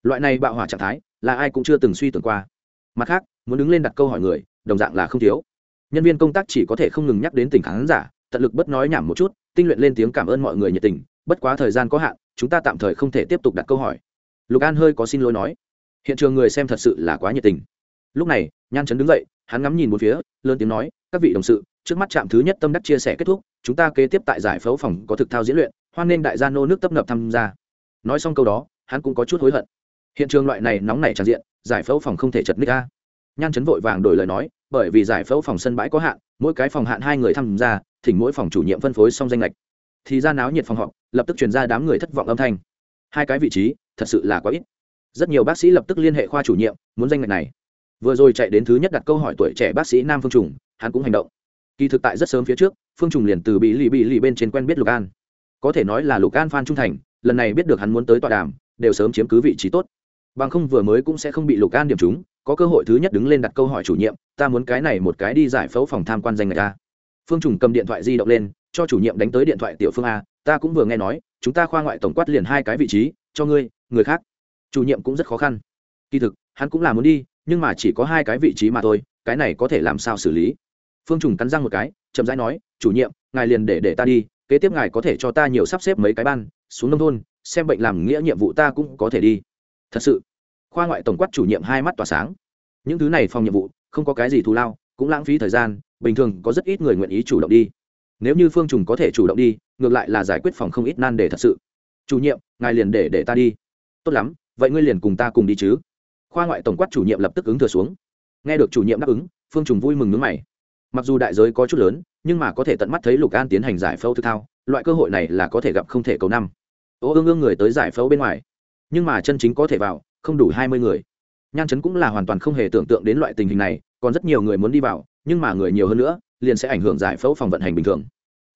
Speaker 1: loại này bạo hỏa trạng thái là ai cũng chưa từng suy tưởng qua. Mặt khác, muốn đứng lên đặt câu hỏi người, đồng dạng là không thiếu. Nhân viên công tác chỉ có thể không ngừng nhắc đến tình khán giả, tận lực bất nói nhảm một chút, tinh luyện lên tiếng cảm ơn mọi người nhiệt tình, bất quá thời gian có hạn, chúng ta tạm thời không thể tiếp tục đặt câu hỏi. Lục an hơi có xin lỗi nói. Hiện trường người xem thật sự là quá nhiệt tình. Lúc này, nhan Chấn đứng dậy, hắn ngắm nhìn một phía, lớn tiếng nói, các vị đồng sự, trước mắt trạm thứ nhất tâm đắc chia sẻ kết thúc, chúng ta kế tiếp tại giải phẫu phòng có thực thao diễn luyện, hoan nên đại gia nô nước tấp nập tham gia. Nói xong câu đó, hắn cũng có chút hối hận hiện trường loại này nóng nảy tràn diện, giải phẫu phòng không thể chật ních ca nhan chấn vội vàng đổi lời nói, bởi vì giải phẫu phòng sân bãi có hạn, mỗi cái phòng hạn hai người tham gia, thỉnh mỗi phòng chủ nhiệm phân phối xong danh lệch. Thì ra náo nhiệt phòng họp, lập tức truyền ra đám người thất vọng âm thanh. Hai cái vị trí, thật sự là quá ít. Rất nhiều bác sĩ lập tức liên hệ khoa chủ nhiệm, muốn danh lệch này. Vừa rồi chạy đến thứ nhất đặt câu hỏi tuổi trẻ bác sĩ nam phương trùng, hắn cũng hành động. Kỳ thực tại rất sớm phía trước, phương trùng liền từ bị lì bị lì bên trên quen biết lục an. Có thể nói là lục an phan trung thành, lần này biết được hắn muốn tới tọa đàm, đều sớm chiếm cứ vị trí tốt bằng không vừa mới cũng sẽ không bị lục an điểm chúng có cơ hội thứ nhất đứng lên đặt câu hỏi chủ nhiệm, ta muốn cái này một cái đi giải phẫu phòng tham quan danh người ta phương trùng cầm điện thoại di động lên, cho chủ nhiệm đánh tới điện thoại tiểu phương a, ta cũng vừa nghe nói, chúng ta khoa ngoại tổng quát liền hai cái vị trí, cho ngươi, người khác. Chủ nhiệm cũng rất khó khăn. Kỳ thực, hắn cũng là muốn đi, nhưng mà chỉ có hai cái vị trí mà thôi, cái này có thể làm sao xử lý? Phương trùng cắn răng một cái, chậm rãi nói, chủ nhiệm, ngài liền để để ta đi, kế tiếp ngài có thể cho ta nhiều sắp xếp mấy cái ban, xuống nông thôn, xem bệnh làm nghĩa nhiệm vụ ta cũng có thể đi thật sự, khoa ngoại tổng quát chủ nhiệm hai mắt tỏa sáng. Những thứ này phòng nhiệm vụ, không có cái gì thù lao, cũng lãng phí thời gian, bình thường có rất ít người nguyện ý chủ động đi. Nếu như phương trùng có thể chủ động đi, ngược lại là giải quyết phòng không ít nan để thật sự. Chủ nhiệm, ngài liền để để ta đi. Tốt lắm, vậy ngươi liền cùng ta cùng đi chứ. Khoa ngoại tổng quát chủ nhiệm lập tức ứng thừa xuống. Nghe được chủ nhiệm đáp ứng, phương trùng vui mừng nước mày. Mặc dù đại giới có chút lớn, nhưng mà có thể tận mắt thấy lục an tiến hành giải phẫu thực thao, loại cơ hội này là có thể gặp không thể cầu năm. Ô ương ương người tới giải phẫu bên ngoài nhưng mà chân chính có thể vào, không đủ hai mươi người. Nhan chấn cũng là hoàn toàn không hề tưởng tượng đến loại tình hình này, còn rất nhiều người muốn đi vào, nhưng mà người nhiều hơn nữa, liền sẽ ảnh hưởng giải phẫu phòng vận hành bình thường.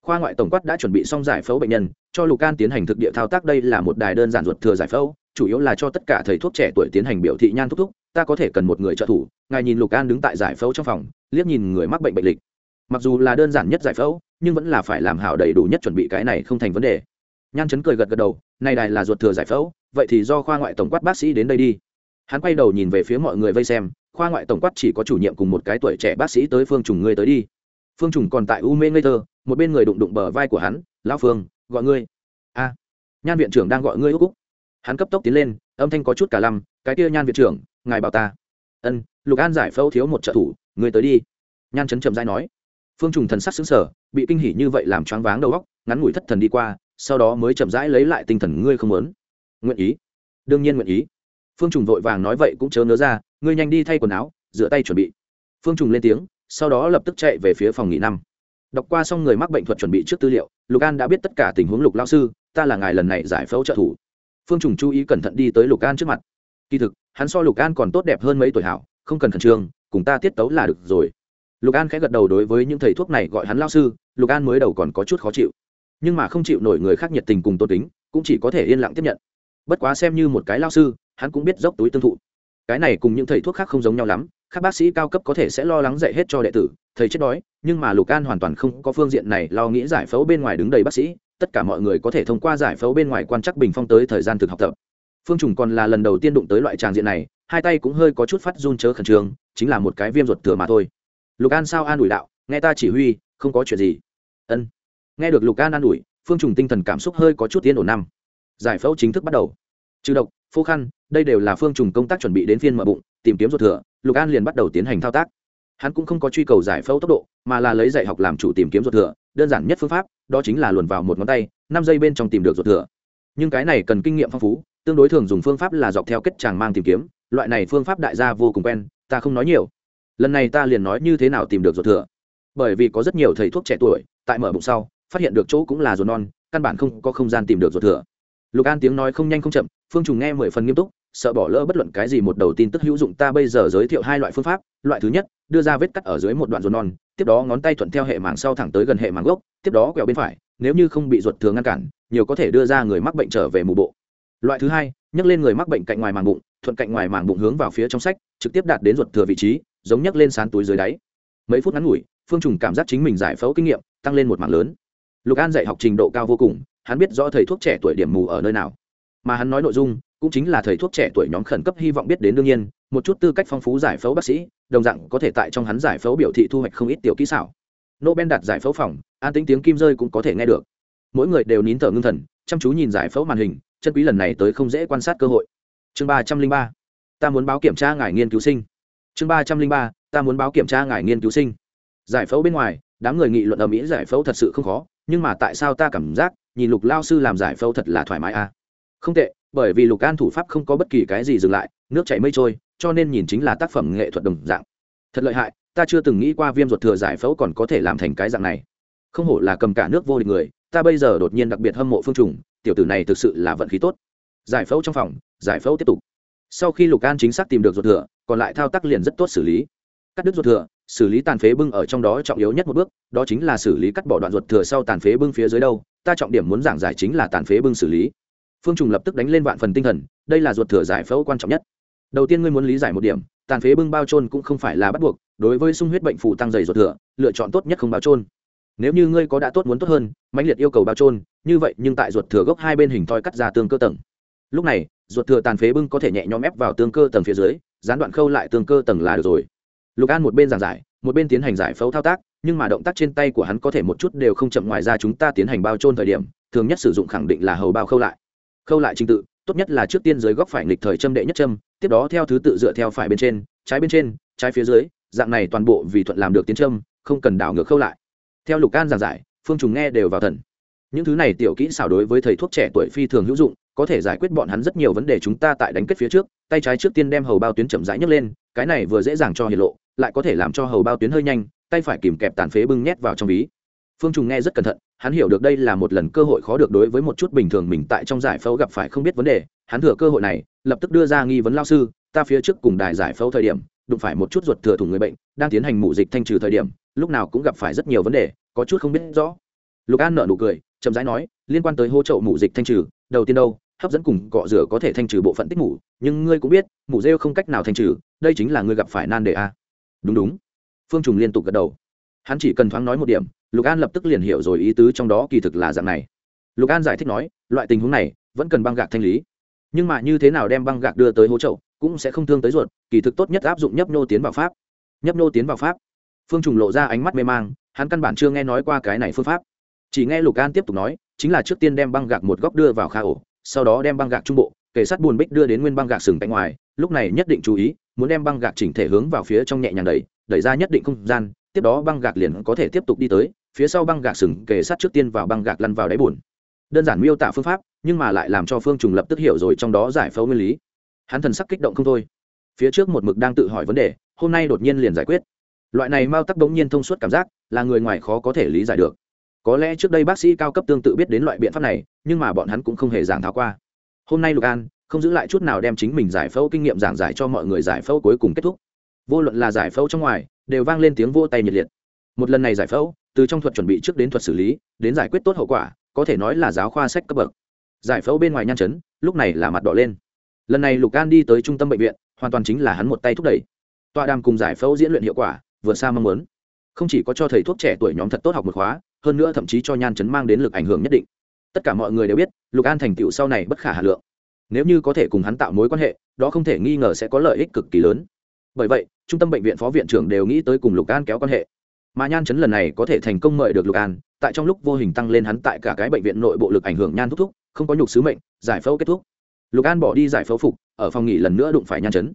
Speaker 1: Khoa ngoại tổng quát đã chuẩn bị xong giải phẫu bệnh nhân, cho Lucan tiến hành thực địa thao tác đây là một đài đơn giản ruột thừa giải phẫu, chủ yếu là cho tất cả thầy thuốc trẻ tuổi tiến hành biểu thị nhan thúc thúc, ta có thể cần một người trợ thủ, ngài nhìn Lucan đứng tại giải phẫu trong phòng, liếc nhìn người mắc bệnh bệnh lịch. Mặc dù là đơn giản nhất giải phẫu, nhưng vẫn là phải làm hảo đầy đủ nhất chuẩn bị cái này không thành vấn đề. Nhan chấn cười gật gật đầu nay đài là ruột thừa giải phẫu, vậy thì do khoa ngoại tổng quát bác sĩ đến đây đi. Hắn quay đầu nhìn về phía mọi người vây xem, khoa ngoại tổng quát chỉ có chủ nhiệm cùng một cái tuổi trẻ bác sĩ tới phương trùng ngươi tới đi. Phương trùng còn tại u mê ngây thơ, một bên người đụng đụng bờ vai của hắn, lão phương, gọi ngươi. A, nhan viện trưởng đang gọi ngươi úc úc. Hắn cấp tốc tiến lên, âm thanh có chút cả lăm, cái kia nhan viện trưởng, ngài bảo ta. Ân, lục an giải phẫu thiếu một trợ thủ, ngươi tới đi. Nhan chấn trầm dai nói. Phương trùng thần sắc xứng sở bị kinh hỉ như vậy làm choáng váng đầu óc, ngắn ngủi thất thần đi qua sau đó mới chậm rãi lấy lại tinh thần ngươi không muốn. Nguyện ý. Đương nhiên nguyện ý. Phương trùng vội vàng nói vậy cũng chớ nỡ ra, ngươi nhanh đi thay quần áo, rửa tay chuẩn bị. Phương trùng lên tiếng, sau đó lập tức chạy về phía phòng nghỉ năm. Đọc qua xong người mắc bệnh thuật chuẩn bị trước tư liệu, lục an đã biết tất cả tình huống lục lao sư, ta là ngài lần này giải phẫu trợ thủ. Phương trùng chú ý cẩn thận đi tới lục an trước mặt. Kỳ thực, hắn so lục an còn tốt đẹp hơn mấy tuổi hảo, không cần khẩn trương, cùng ta tiết tấu là được rồi. Lục an khẽ gật đầu đối với những thầy thuốc này gọi hắn lao sư, lục an mới đầu còn có chút khó chịu nhưng mà không chịu nổi người khác nhiệt tình cùng tôn kính, cũng chỉ có thể yên lặng tiếp nhận. Bất quá xem như một cái lao sư, hắn cũng biết dốc túi tương thụ. Cái này cùng những thầy thuốc khác không giống nhau lắm, các bác sĩ cao cấp có thể sẽ lo lắng dạy hết cho đệ tử, thầy chết đói, nhưng mà lục an hoàn toàn không có phương diện này lo nghĩ giải phẫu bên ngoài đứng đầy bác sĩ, tất cả mọi người có thể thông qua giải phẫu bên ngoài quan chắc bình phong tới thời gian thực học tập. Phương trùng còn là lần đầu tiên đụng tới loại tràng diện này, hai tay cũng hơi có chút phát run chớ khẩn trương, chính là một cái viêm ruột thừa mà thôi. Lục an sao an ủi đạo, nghe ta chỉ huy, không có chuyện gì. Ân nghe được lục an an ủi, phương trùng tinh thần cảm xúc hơi có chút tiến ổn năm. Giải phẫu chính thức bắt đầu. Trừ độc, phô khăn đây đều là phương trùng công tác chuẩn bị đến phiên mở bụng, tìm kiếm ruột thừa, lục an liền bắt đầu tiến hành thao tác. Hắn cũng không có truy cầu giải phẫu tốc độ, mà là lấy dạy học làm chủ tìm kiếm ruột thừa, đơn giản nhất phương pháp, đó chính là luồn vào một ngón tay, năm giây bên trong tìm được ruột thừa. Nhưng cái này cần kinh nghiệm phong phú, tương đối thường dùng phương pháp là dọc theo kết tràng mang tìm kiếm, loại này phương pháp đại gia vô cùng quen, ta không nói nhiều. Lần này ta liền nói như thế nào tìm được ruột thừa. Bởi vì có rất nhiều thầy thuốc trẻ tuổi, tại mở bụng sau phát hiện được chỗ cũng là ruột non, căn bản không có không gian tìm được ruột thừa. Lục an tiếng nói không nhanh không chậm, phương trùng nghe mười phần nghiêm túc, sợ bỏ lỡ bất luận cái gì một đầu tin tức hữu dụng ta bây giờ giới thiệu hai loại phương pháp. Loại thứ nhất, đưa ra vết cắt ở dưới một đoạn ruột non, tiếp đó ngón tay thuận theo hệ màng sau thẳng tới gần hệ màng gốc, tiếp đó quẹo bên phải, nếu như không bị ruột thừa ngăn cản, nhiều có thể đưa ra người mắc bệnh trở về mù bộ. Loại thứ hai, nhấc lên người mắc bệnh cạnh ngoài màng bụng, thuận cạnh ngoài màng bụng hướng vào phía trong sách, trực tiếp đạt đến ruột thừa vị trí, giống nhấc lên sán túi dưới đáy. Mấy phút ngắn ngủi, phương trùng cảm giác chính mình giải phẫu kinh nghiệm, tăng lên một mảng lớn lục an dạy học trình độ cao vô cùng, hắn biết rõ thầy thuốc trẻ tuổi điểm mù ở nơi nào. Mà hắn nói nội dung, cũng chính là thầy thuốc trẻ tuổi nhóm khẩn cấp hy vọng biết đến đương nhiên, một chút tư cách phong phú giải phẫu bác sĩ, đồng dạng có thể tại trong hắn giải phẫu biểu thị thu hoạch không ít tiểu kỹ xảo. Nobel đặt giải phẫu phòng, an tính tiếng kim rơi cũng có thể nghe được. Mỗi người đều nín thở ngưng thần, chăm chú nhìn giải phẫu màn hình, chân quý lần này tới không dễ quan sát cơ hội. Chương ba trăm linh ba, ta muốn báo kiểm tra ngài nghiên cứu sinh. Chương ba trăm linh ba, ta muốn báo kiểm tra ngài nghiên cứu sinh. Giải phẫu bên ngoài, đám người nghị luận ở mỹ giải phẫu thật sự không khó nhưng mà tại sao ta cảm giác, nhìn lục lao sư làm giải phẫu thật là thoải mái à? không tệ, bởi vì lục an thủ pháp không có bất kỳ cái gì dừng lại, nước chảy mây trôi, cho nên nhìn chính là tác phẩm nghệ thuật đồng dạng. Thật lợi hại, ta chưa từng nghĩ qua viêm ruột thừa giải phẫu còn có thể làm thành cái dạng này. Không hổ là cầm cả nước vô địch người, ta bây giờ đột nhiên đặc biệt hâm mộ phương trùng, tiểu tử này thực sự là vận khí tốt. Giải phẫu trong phòng, giải phẫu tiếp tục. Sau khi lục an chính xác tìm được ruột thừa, còn lại thao tác liền rất tốt xử lý cắt đứt ruột thừa, xử lý tàn phế bưng ở trong đó trọng yếu nhất một bước, đó chính là xử lý cắt bỏ đoạn ruột thừa sau tàn phế bưng phía dưới đâu, ta trọng điểm muốn giảng giải chính là tàn phế bưng xử lý. Phương trùng lập tức đánh lên vạn phần tinh thần, đây là ruột thừa giải phẫu quan trọng nhất. Đầu tiên ngươi muốn lý giải một điểm, tàn phế bưng bao trôn cũng không phải là bắt buộc, đối với sung huyết bệnh phù tăng dày ruột thừa, lựa chọn tốt nhất không bao trôn. Nếu như ngươi có đã tốt muốn tốt hơn, mãnh liệt yêu cầu bao trôn, như vậy nhưng tại ruột thừa gốc hai bên hình thoi cắt ra tương cơ tầng. Lúc này, ruột thừa tàn phế bưng có thể nhẹ nhõm ép vào tương cơ tầng phía dưới, gián đoạn khâu lại tương cơ tầng là được rồi lục an một bên giảng giải, một bên tiến hành giải phẫu thao tác, nhưng mà động tác trên tay của hắn có thể một chút đều không chậm ngoài ra chúng ta tiến hành bao trôn thời điểm, thường nhất sử dụng khẳng định là hầu bao khâu lại. Khâu lại trình tự, tốt nhất là trước tiên dưới góc phải nghịch thời châm đệ nhất châm, tiếp đó theo thứ tự dựa theo phải bên trên, trái bên trên, trái phía dưới, dạng này toàn bộ vì thuận làm được tiến châm, không cần đảo ngược khâu lại. Theo lục an giảng giải, phương trùng nghe đều vào thần. Những thứ này tiểu kỹ xảo đối với thầy thuốc trẻ tuổi phi thường hữu dụng, có thể giải quyết bọn hắn rất nhiều vấn đề chúng ta tại đánh kết phía trước, tay trái trước tiên đem hầu bao tuyến chậm rãi nhấc lên, cái này vừa dễ dàng cho hiển lộ lại có thể làm cho hầu bao tuyến hơi nhanh, tay phải kìm kẹp tàn phế bưng nhét vào trong ví. Phương trùng nghe rất cẩn thận, hắn hiểu được đây là một lần cơ hội khó được đối với một chút bình thường mình tại trong giải phẫu gặp phải không biết vấn đề. Hắn thừa cơ hội này, lập tức đưa ra nghi vấn lao sư, ta phía trước cùng đài giải phẫu thời điểm, đụng phải một chút ruột thừa thủng người bệnh, đang tiến hành mụ dịch thanh trừ thời điểm, lúc nào cũng gặp phải rất nhiều vấn đề, có chút không biết rõ. Lục an nợ nụ cười, chậm rãi nói, liên quan tới hỗ trợ mụ dịch thanh trừ, đầu tiên đâu, hấp dẫn cùng cọ rửa có thể thanh trừ bộ phận tích mủ, nhưng ngươi cũng biết, mủ rêu không cách nào thanh trừ, đây chính là ngươi gặp phải nan đề a đúng đúng. Phương trùng liên tục gật đầu. Hắn chỉ cần thoáng nói một điểm, lục an lập tức liền hiểu rồi ý tứ trong đó kỳ thực là dạng này. Lục an giải thích nói, loại tình huống này vẫn cần băng gạc thanh lý. Nhưng mà như thế nào đem băng gạc đưa tới hỗ trợ cũng sẽ không thương tới ruột, kỳ thực tốt nhất áp dụng nhấp nô tiến vào pháp. Nhấp nô tiến vào pháp. Phương trùng lộ ra ánh mắt mê mang, hắn căn bản chưa nghe nói qua cái này phương pháp. Chỉ nghe lục an tiếp tục nói, chính là trước tiên đem băng gạc một góc đưa vào kha ổ, sau đó đem băng gạc trung bộ, kể sát buồn bích đưa đến nguyên băng gạc sừng cạnh ngoài, lúc này nhất định chú ý muốn đem băng gạc chỉnh thể hướng vào phía trong nhẹ nhàng đẩy đẩy ra nhất định không gian, tiếp đó băng gạc liền có thể tiếp tục đi tới, phía sau băng gạc sừng kề sát trước tiên vào băng gạc lăn vào đáy bùn. Đơn giản miêu tả phương pháp, nhưng mà lại làm cho phương trùng lập tức hiểu rồi trong đó giải phẫu nguyên lý. Hắn thần sắc kích động không thôi. Phía trước một mực đang tự hỏi vấn đề, hôm nay đột nhiên liền giải quyết. Loại này mau tắc bỗng nhiên thông suốt cảm giác, là người ngoài khó có thể lý giải được. Có lẽ trước đây bác sĩ cao cấp tương tự biết đến loại biện pháp này, nhưng mà bọn hắn cũng không hề giảng tháo qua. Hôm nay lục an không giữ lại chút nào đem chính mình giải phẫu kinh nghiệm giảng giải cho mọi người giải phẫu cuối cùng kết thúc. Vô luận là giải phẫu trong ngoài, đều vang lên tiếng vô tay nhiệt liệt. Một lần này giải phẫu, từ trong thuật chuẩn bị trước đến thuật xử lý, đến giải quyết tốt hậu quả, có thể nói là giáo khoa sách cấp bậc. Giải phẫu bên ngoài nhan chấn, lúc này là mặt đỏ lên. Lần này lục an đi tới trung tâm bệnh viện, hoàn toàn chính là hắn một tay thúc đẩy. Tọa đàm cùng giải phẫu diễn luyện hiệu quả, vừa xa mong muốn. Không chỉ có cho thầy thuốc trẻ tuổi nhóm thật tốt học một khóa, hơn nữa thậm chí cho nhan chấn mang đến lực ảnh hưởng nhất định. Tất cả mọi người đều biết, lục an thành tựu sau này bất khả hà lượng nếu như có thể cùng hắn tạo mối quan hệ, đó không thể nghi ngờ sẽ có lợi ích cực kỳ lớn. Bởi vậy, trung tâm bệnh viện phó viện trưởng đều nghĩ tới cùng lục an kéo quan hệ. Mà nhan chấn lần này có thể thành công mời được lục an, tại trong lúc vô hình tăng lên hắn tại cả cái bệnh viện nội bộ lực ảnh hưởng nhan thúc thúc, không có nhục sứ mệnh, giải phẫu kết thúc. Lục an bỏ đi giải phẫu phục, ở phòng nghỉ lần nữa đụng phải nhan chấn.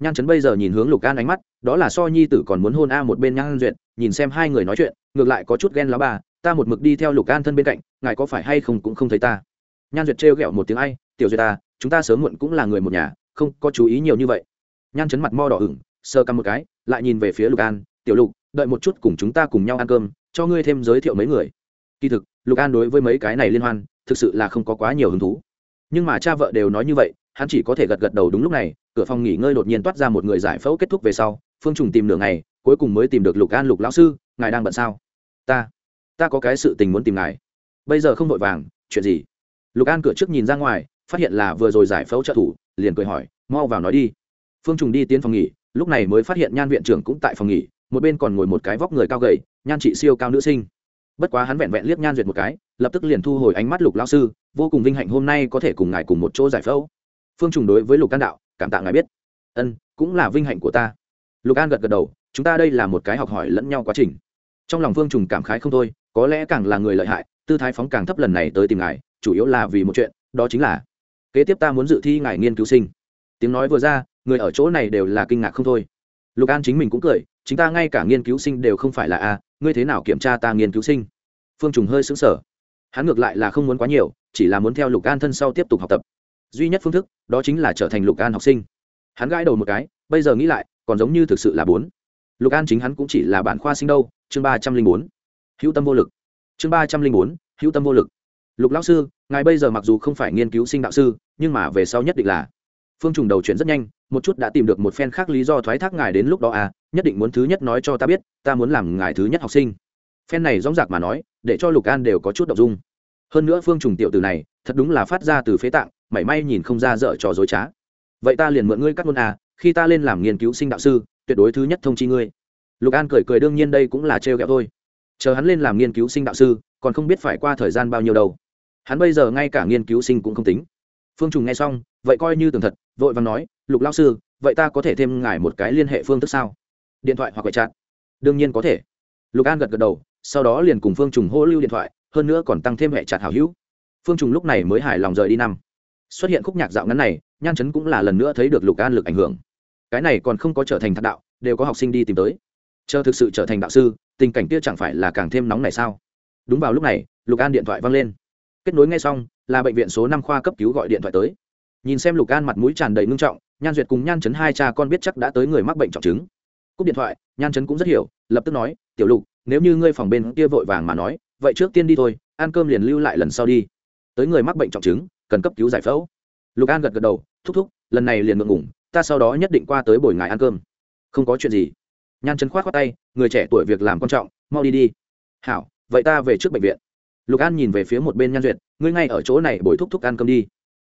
Speaker 1: Nhan chấn bây giờ nhìn hướng lục an ánh mắt, đó là so nhi tử còn muốn hôn a một bên nhan duyệt, nhìn xem hai người nói chuyện, ngược lại có chút ghen lá bà, ta một mực đi theo lục an thân bên cạnh, ngài có phải hay không cũng không thấy ta? Nhan duyệt trêu ghẹo một tiếng ai tiểu duyệt ta, chúng ta sớm muộn cũng là người một nhà, không có chú ý nhiều như vậy. Nhan chấn mặt mo đỏ ửng sơ căm một cái, lại nhìn về phía lục an, tiểu lục, đợi một chút cùng chúng ta cùng nhau ăn cơm, cho ngươi thêm giới thiệu mấy người. Kỳ thực, lục an đối với mấy cái này liên hoan, thực sự là không có quá nhiều hứng thú. Nhưng mà cha vợ đều nói như vậy, hắn chỉ có thể gật gật đầu đúng lúc này, cửa phòng nghỉ ngơi đột nhiên toát ra một người giải phẫu kết thúc về sau, phương trùng tìm nửa ngày, cuối cùng mới tìm được lục an lục lão sư, ngài đang bận sao? Ta ta có cái sự tình muốn tìm ngài. Bây giờ không vội vàng, chuyện gì? Lục an cửa trước nhìn ra ngoài phát hiện là vừa rồi giải phẫu trợ thủ, liền cười hỏi, mau vào nói đi. Phương trùng đi tiến phòng nghỉ, lúc này mới phát hiện nhan viện trưởng cũng tại phòng nghỉ, một bên còn ngồi một cái vóc người cao gầy, nhan trị siêu cao nữ sinh. Bất quá hắn vẹn vẹn liếc nhan duyệt một cái, lập tức liền thu hồi ánh mắt lục lao sư, vô cùng vinh hạnh hôm nay có thể cùng ngài cùng một chỗ giải phẫu. Phương trùng đối với lục can đạo, cảm tạ ngài biết. Ân, cũng là vinh hạnh của ta. Lục an gật gật đầu, chúng ta đây là một cái học hỏi lẫn nhau quá trình. Trong lòng phương trùng cảm khái không thôi, có lẽ càng là người lợi hại, tư thái phóng càng thấp lần này tới tìm ngài, chủ yếu là vì một chuyện, đó chính là kế tiếp ta muốn dự thi ngài nghiên cứu sinh. Tiếng nói vừa ra, người ở chỗ này đều là kinh ngạc không thôi. Lục an chính mình cũng cười, chính ta ngay cả nghiên cứu sinh đều không phải là a, ngươi thế nào kiểm tra ta nghiên cứu sinh? Phương trùng hơi xứng sở hắn ngược lại là không muốn quá nhiều, chỉ là muốn theo lục an thân sau tiếp tục học tập. Duy nhất phương thức, đó chính là trở thành lục an học sinh. Hắn gãi đầu một cái, bây giờ nghĩ lại, còn giống như thực sự là bốn. Lục an chính hắn cũng chỉ là bản khoa sinh đâu, chương ba trăm linh bốn. Hữu tâm vô lực. Chương ba trăm linh bốn, hữu tâm vô lực. Lục lão sư, ngài bây giờ mặc dù không phải nghiên cứu sinh đạo sư nhưng mà về sau nhất định là phương trùng đầu chuyển rất nhanh một chút đã tìm được một phen khác lý do thoái thác ngài đến lúc đó à nhất định muốn thứ nhất nói cho ta biết, ta muốn làm ngài thứ nhất học sinh. Phen này dóng dạc mà nói, để cho lục an đều có chút đ ộ n g dung. Hơn nữa phương trùng tiểu từ này, thật đúng là phát ra từ phế tạng, mảy may nhìn không ra dở trò dối trá. Vậy ta liền mượn ngươi cắt ngôn à khi ta lên làm nghiên cứu sinh đạo sư, tuyệt đối thứ nhất thông chi ngươi. Lục an cười cười đương nhiên đây cũng là trêu ghẹo thôi. Chờ hắn lên làm nghiên cứu sinh đạo sư, còn không biết phải qua thời gian bao nhiêu đâu. Hắn bây giờ ngay cả nghiên cứu sinh cũng không tính phương trùng nghe xong, vậy coi như tường thật, vội và nói, lục lao sư, vậy ta có thể thêm ngài một cái liên hệ phương thức sao? Điện thoại hoặc gọi chặn đương nhiên có thể. Lục an gật gật đầu, sau đó liền cùng phương trùng hô lưu điện thoại, hơn nữa còn tăng thêm hệ chặt hảo hữu. Phương trùng lúc này mới hài lòng rời đi năm. Xuất hiện khúc nhạc dạo ngắn này, nhan chấn cũng là lần nữa thấy được lục an lực ảnh hưởng. Cái này còn không có trở thành thạc đạo, đều có học sinh đi tìm tới. Chờ thực sự trở thành đạo sư, tình cảnh kia chẳng phải là càng thêm nóng này sao? Đúng vào lúc này, lục an điện thoại văng lên kết nối ngay xong, là bệnh viện số năm khoa cấp cứu gọi điện thoại tới. Nhìn xem lục an mặt mũi tràn đầy ngưng trọng, nhan duyệt cùng nhan chấn hai cha con biết chắc đã tới người mắc bệnh trọng chứng. Cúp điện thoại, nhan chấn cũng rất hiểu, lập tức nói, tiểu lục, nếu như ngươi phòng bên kia vội vàng mà nói, vậy trước tiên đi thôi, ăn cơm liền lưu lại lần sau đi. Tới người mắc bệnh trọng chứng, cần cấp cứu giải phẫu. Lục an gật gật đầu, thúc thúc, lần này liền ngượng ngủng ta sau đó nhất định qua tới buổi ngài ăn cơm. Không có chuyện gì. Nhan chấn khoát khoát tay, người trẻ tuổi việc làm quan trọng, mau đi đi. Hảo, vậy ta về trước bệnh viện lục an nhìn về phía một bên nhan duyệt, ngươi ngay ở chỗ này bồi thúc thúc ăn cơm đi.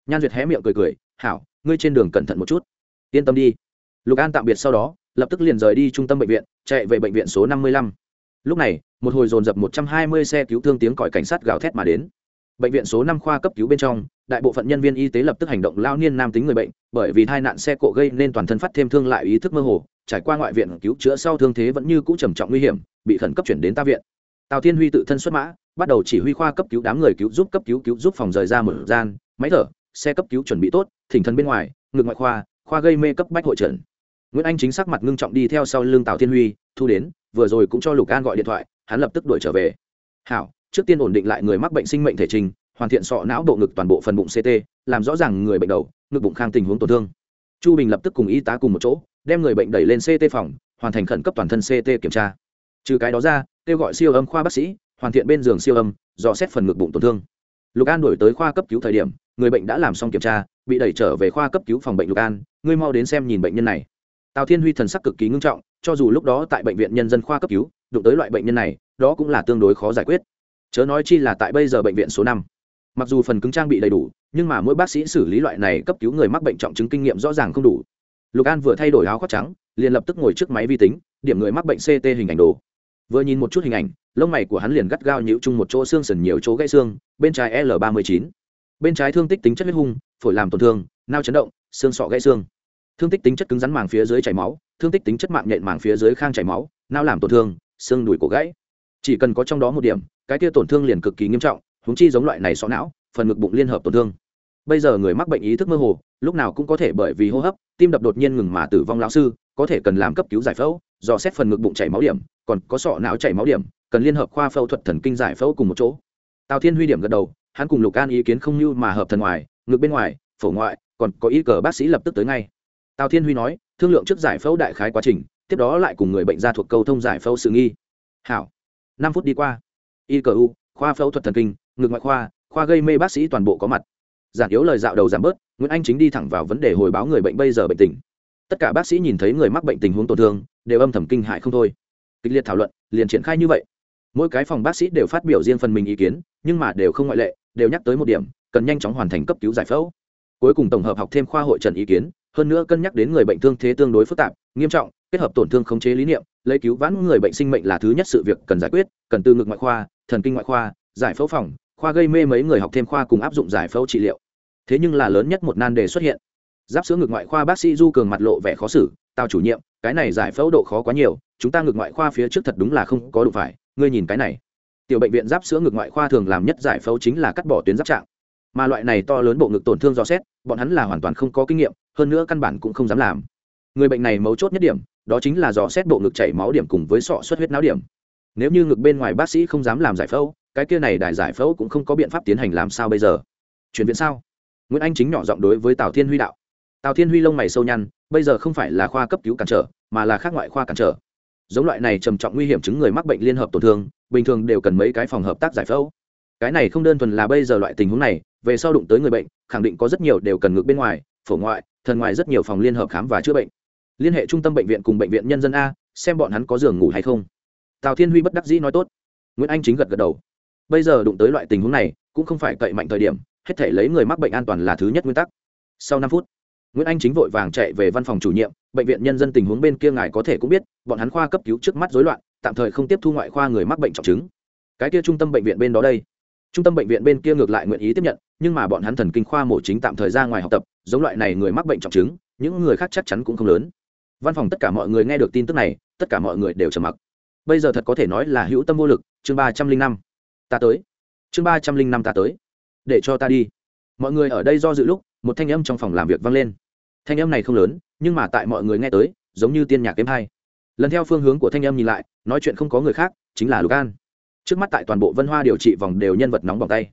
Speaker 1: Nhan duyệt hé miệng cười cười, hảo, ngươi trên đường cẩn thận một chút. Yên tâm đi. Lục an tạm biệt sau đó, lập tức liền rời đi trung tâm bệnh viện, chạy về bệnh viện số năm mươi lăm. Lúc này, một hồi dồn dập một trăm hai mươi xe cứu thương tiếng còi cảnh sát gào thét mà đến. Bệnh viện số năm khoa cấp cứu bên trong, đại bộ phận nhân viên y tế lập tức hành động lao niên nam tính người bệnh, bởi vì tai nạn xe cộ gây nên toàn thân phát thêm thương lại ý thức mơ hồ, trải qua ngoại viện cứu chữa sau thương thế vẫn như cũ trầm trọng nguy hiểm, bị khẩn cấp chuyển đến ta viện tào thiên huy tự thân xuất mã, bắt đầu chỉ huy khoa cấp cứu đám người cứu giúp cấp cứu cứu giúp phòng rời ra một gian, máy thở, xe cấp cứu chuẩn bị tốt, thỉnh thần bên ngoài, ngực ngoại khoa khoa gây mê cấp bách hội trần nguyễn anh chính xác mặt ngưng trọng đi theo sau lưng tào thiên huy, thu đến, vừa rồi cũng cho lục an gọi điện thoại, hắn lập tức đuổi trở về. Hảo, trước tiên ổn định lại người mắc bệnh sinh mệnh thể trình, hoàn thiện sọ não bộ ngực toàn bộ phần bụng ct làm rõ ràng người bệnh đầu, ngực bụng khang tình huống tổn thương. Chu bình lập tức cùng y tá cùng một chỗ, đem người bệnh đẩy lên ct phòng, hoàn thành khẩn cấp toàn thân ct kiểm tra trừ cái đó ra, kêu gọi siêu âm khoa bác sĩ, hoàn thiện bên giường siêu âm, dò xét phần ngực bụng tổn thương. Lục an đổi tới khoa cấp cứu thời điểm, người bệnh đã làm xong kiểm tra, bị đẩy trở về khoa cấp cứu phòng bệnh lục an. Ngươi mau đến xem nhìn bệnh nhân này. Tào thiên huy thần sắc cực kỳ ngưng trọng, cho dù lúc đó tại bệnh viện nhân dân khoa cấp cứu, đụng tới loại bệnh nhân này, đó cũng là tương đối khó giải quyết. Chớ nói chi là tại bây giờ bệnh viện số năm. Mặc dù phần cứng trang bị đầy đủ, nhưng mà mỗi bác sĩ xử lý loại này cấp cứu người mắc bệnh trọng chứng kinh nghiệm rõ ràng không đủ. Lục an vừa thay đổi áo khoác trắng, liền lập tức ngồi trước máy vi tính, điểm người mắc bệnh ct hình ảnh đồ vừa nhìn một chút hình ảnh, lông mày của hắn liền gắt gao nhịu chung một chỗ xương sần nhiều chỗ gãy xương, bên trái l ba mươi chín bên trái thương tích tính chất huyết hung, phổi làm tổn thương, nao chấn động, xương sọ gãy xương. Thương tích tính chất cứng rắn màng phía dưới chảy máu, thương tích tính chất mạng nhện màng phía dưới khang chảy máu, nao làm tổn thương, xương đùi cổ gãy. Chỉ cần có trong đó một điểm, cái kia tổn thương liền cực kỳ nghiêm trọng húng chi giống loại này sọ não, phần ngực bụng liên hợp tổn thương. Bây giờ người mắc bệnh ý thức mơ hồ, lúc nào cũng có thể bởi vì hô hấp, tim đập đột nhiên ngừng mà tử vong lão sư, có thể cần làm cấp cứu giải phẫu, dò xét phần ngực bụng chảy máu điểm còn có sọ não chảy máu điểm, cần liên hợp khoa phẫu thuật thần kinh giải phẫu cùng một chỗ. Tào thiên huy điểm gật đầu, hắn cùng lục an ý kiến không như mà hợp thần ngoài ngực bên ngoài, phổ ngoại, còn có ý cờ bác sĩ lập tức tới ngay. Tào thiên huy nói, thương lượng trước giải phẫu đại khái quá trình, tiếp đó lại cùng người bệnh ra thuộc câu thông giải phẫu sự nghi. Hảo. Năm phút đi qua. Y cờ u, khoa phẫu thuật thần kinh ngực ngoại khoa khoa gây mê bác sĩ toàn bộ có mặt. Giản yếu lời dạo đầu giảm bớt, nguyễn anh chính đi thẳng vào vấn đề hồi báo người bệnh bây giờ bệnh tình. Tất cả bác sĩ nhìn thấy người mắc bệnh tình huống tổn thương, đều âm thầm kinh hại không thôi kịch liệt thảo luận, liền triển khai như vậy. Mỗi cái phòng bác sĩ đều phát biểu riêng phần mình ý kiến, nhưng mà đều không ngoại lệ, đều nhắc tới một điểm, cần nhanh chóng hoàn thành cấp cứu giải phẫu. Cuối cùng tổng hợp học thêm khoa hội trần ý kiến, hơn nữa cân nhắc đến người bệnh thương thế tương đối phức tạp, nghiêm trọng, kết hợp tổn thương khống chế lý niệm, lấy cứu vãn người bệnh sinh mệnh là thứ nhất sự việc cần giải quyết, cần từ ngực ngoại khoa, thần kinh ngoại khoa, giải phẫu phòng, khoa gây mê mấy người học thêm khoa cùng áp dụng giải phẫu trị liệu. Thế nhưng là lớn nhất một nan đề xuất hiện. Giáp sữa ngực ngoại khoa bác sĩ du cường mặt lộ vẻ khó xử tao chủ nhiệm, cái này giải phẫu độ khó quá nhiều, chúng ta ngược ngoại khoa phía trước thật đúng là không có đủ phải, ngươi nhìn cái này. Tiểu bệnh viện giáp sữa ngược ngoại khoa thường làm nhất giải phẫu chính là cắt bỏ tuyến giáp trạng. Mà loại này to lớn bộ ngực tổn thương do xét, bọn hắn là hoàn toàn không có kinh nghiệm, hơn nữa căn bản cũng không dám làm. Người bệnh này mấu chốt nhất điểm, đó chính là dò xét bộ ngực chảy máu điểm cùng với sọ xuất huyết não điểm. Nếu như ngực bên ngoài bác sĩ không dám làm giải phẫu, cái kia này đại giải phẫu cũng không có biện pháp tiến hành làm sao bây giờ. Chuyển viện sao? Nguyễn anh chính nhỏ giọng đối với tào thiên huy đạo. Tào thiên huy lông mày sâu nhăn bây giờ không phải là khoa cấp cứu cản trở, mà là khác ngoại khoa cản trở. Giống loại này trầm trọng nguy hiểm chứng người mắc bệnh liên hợp tổn thương, bình thường đều cần mấy cái phòng hợp tác giải phẫu. Cái này không đơn thuần là bây giờ loại tình huống này, về sau đụng tới người bệnh, khẳng định có rất nhiều đều cần ngược bên ngoài, phổ ngoại, thần ngoài rất nhiều phòng liên hợp khám và chữa bệnh. Liên hệ trung tâm bệnh viện cùng bệnh viện nhân dân a, xem bọn hắn có giường ngủ hay không. Tào thiên huy bất đắc dĩ nói tốt. Nguyễn anh chính gật gật đầu. Bây giờ đụng tới loại tình huống này, cũng không phải cậy mạnh thời điểm, hết thể lấy người mắc bệnh an toàn là thứ nhất nguyên tắc. Sau năm phút nguyễn anh chính vội vàng chạy về văn phòng chủ nhiệm, bệnh viện nhân dân tình huống bên kia ngài có thể cũng biết, bọn hắn khoa cấp cứu trước mắt rối loạn, tạm thời không tiếp thu ngoại khoa người mắc bệnh trọng chứng. Cái kia trung tâm bệnh viện bên đó đây. Trung tâm bệnh viện bên kia ngược lại nguyện ý tiếp nhận, nhưng mà bọn hắn thần kinh khoa mổ chính tạm thời ra ngoài học tập, giống loại này người mắc bệnh trọng chứng, những người khác chắc chắn cũng không lớn. Văn phòng tất cả mọi người nghe được tin tức này, tất cả mọi người đều trầm mặc. Bây giờ thật có thể nói là hữu tâm vô lực, chương ba trăm linh năm. Ta tới. Chương ba trăm linh năm ta tới. Để cho ta đi. Mọi người ở đây do dự lúc, một thanh âm trong phòng làm việc vang lên thanh âm này không lớn, nhưng mà tại mọi người nghe tới, giống như tiên nhạc kém hai. Lần theo phương hướng của thanh âm nhìn lại, nói chuyện không có người khác, chính là lục an. Trước mắt tại toàn bộ vân hoa điều trị vòng đều nhân vật nóng bỏng tay.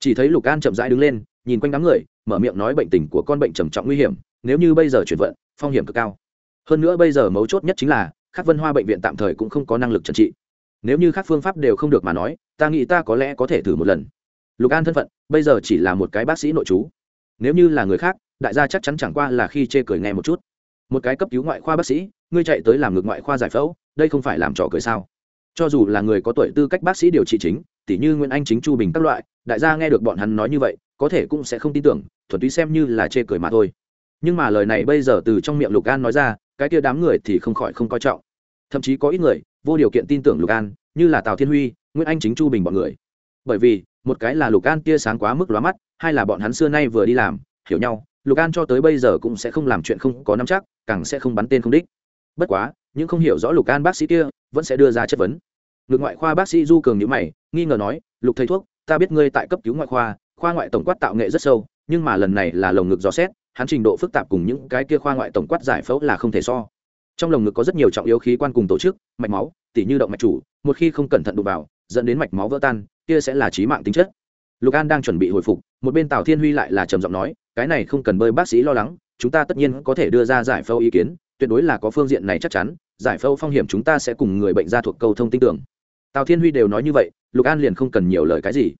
Speaker 1: Chỉ thấy lục an chậm rãi đứng lên, nhìn quanh đám người, mở miệng nói bệnh tình của con bệnh trầm trọng nguy hiểm, nếu như bây giờ chuyển vận, phong hiểm cực cao. Hơn nữa bây giờ mấu chốt nhất chính là các vân hoa bệnh viện tạm thời cũng không có năng lực trần trị. Nếu như các phương pháp đều không được mà nói, ta nghĩ ta có lẽ có thể thử một lần. Lục an thân phận, bây giờ chỉ là một cái bác sĩ nội chú nếu như là người khác, đại gia chắc chắn chẳng qua là khi chê cười nghe một chút. Một cái cấp cứu ngoại khoa bác sĩ, ngươi chạy tới làm ngược ngoại khoa giải phẫu, đây không phải làm trò cười sao? Cho dù là người có tuổi tư cách bác sĩ điều trị chính, tỉ như nguyễn anh chính, chu bình các loại, đại gia nghe được bọn hắn nói như vậy, có thể cũng sẽ không tin tưởng, thuần túy xem như là chê cười mà thôi. Nhưng mà lời này bây giờ từ trong miệng lục an nói ra, cái kia đám người thì không khỏi không coi trọng. Thậm chí có ít người, vô điều kiện tin tưởng lục an, như là tào thiên huy, nguyễn anh chính, chu bình bọn người. Bởi vì một cái là lục an tia sáng quá mức lóa mắt, hai là bọn hắn xưa nay vừa đi làm, hiểu nhau, lục an cho tới bây giờ cũng sẽ không làm chuyện không có nắm chắc, càng sẽ không bắn tên không đích. Bất quá, những không hiểu rõ lục an bác sĩ kia vẫn sẽ đưa ra chất vấn. Ngược ngoại khoa bác sĩ du cường nhữ mày, nghi ngờ nói, lục thầy thuốc, ta biết ngươi tại cấp cứu ngoại khoa khoa ngoại tổng quát tạo nghệ rất sâu, nhưng mà lần này là lồng ngực dò xét, hắn trình độ phức tạp cùng những cái kia khoa ngoại tổng quát giải phẫu là không thể so. Trong lồng ngực có rất nhiều trọng yếu khí quan cùng tổ chức, mạch máu, tỉ như động mạch chủ, một khi không cẩn thận đụng vào, dẫn đến mạch máu vỡ tan kia sẽ là trí mạng tính chất. Lục an đang chuẩn bị hồi phục, một bên tào thiên huy lại là trầm giọng nói, cái này không cần bơi bác sĩ lo lắng, chúng ta tất nhiên có thể đưa ra giải phẫu ý kiến, tuyệt đối là có phương diện này chắc chắn, giải phẫu phong hiểm chúng ta sẽ cùng người bệnh ra thuộc câu thông tin tưởng. Tào thiên huy đều nói như vậy, lục an liền không cần nhiều lời cái gì.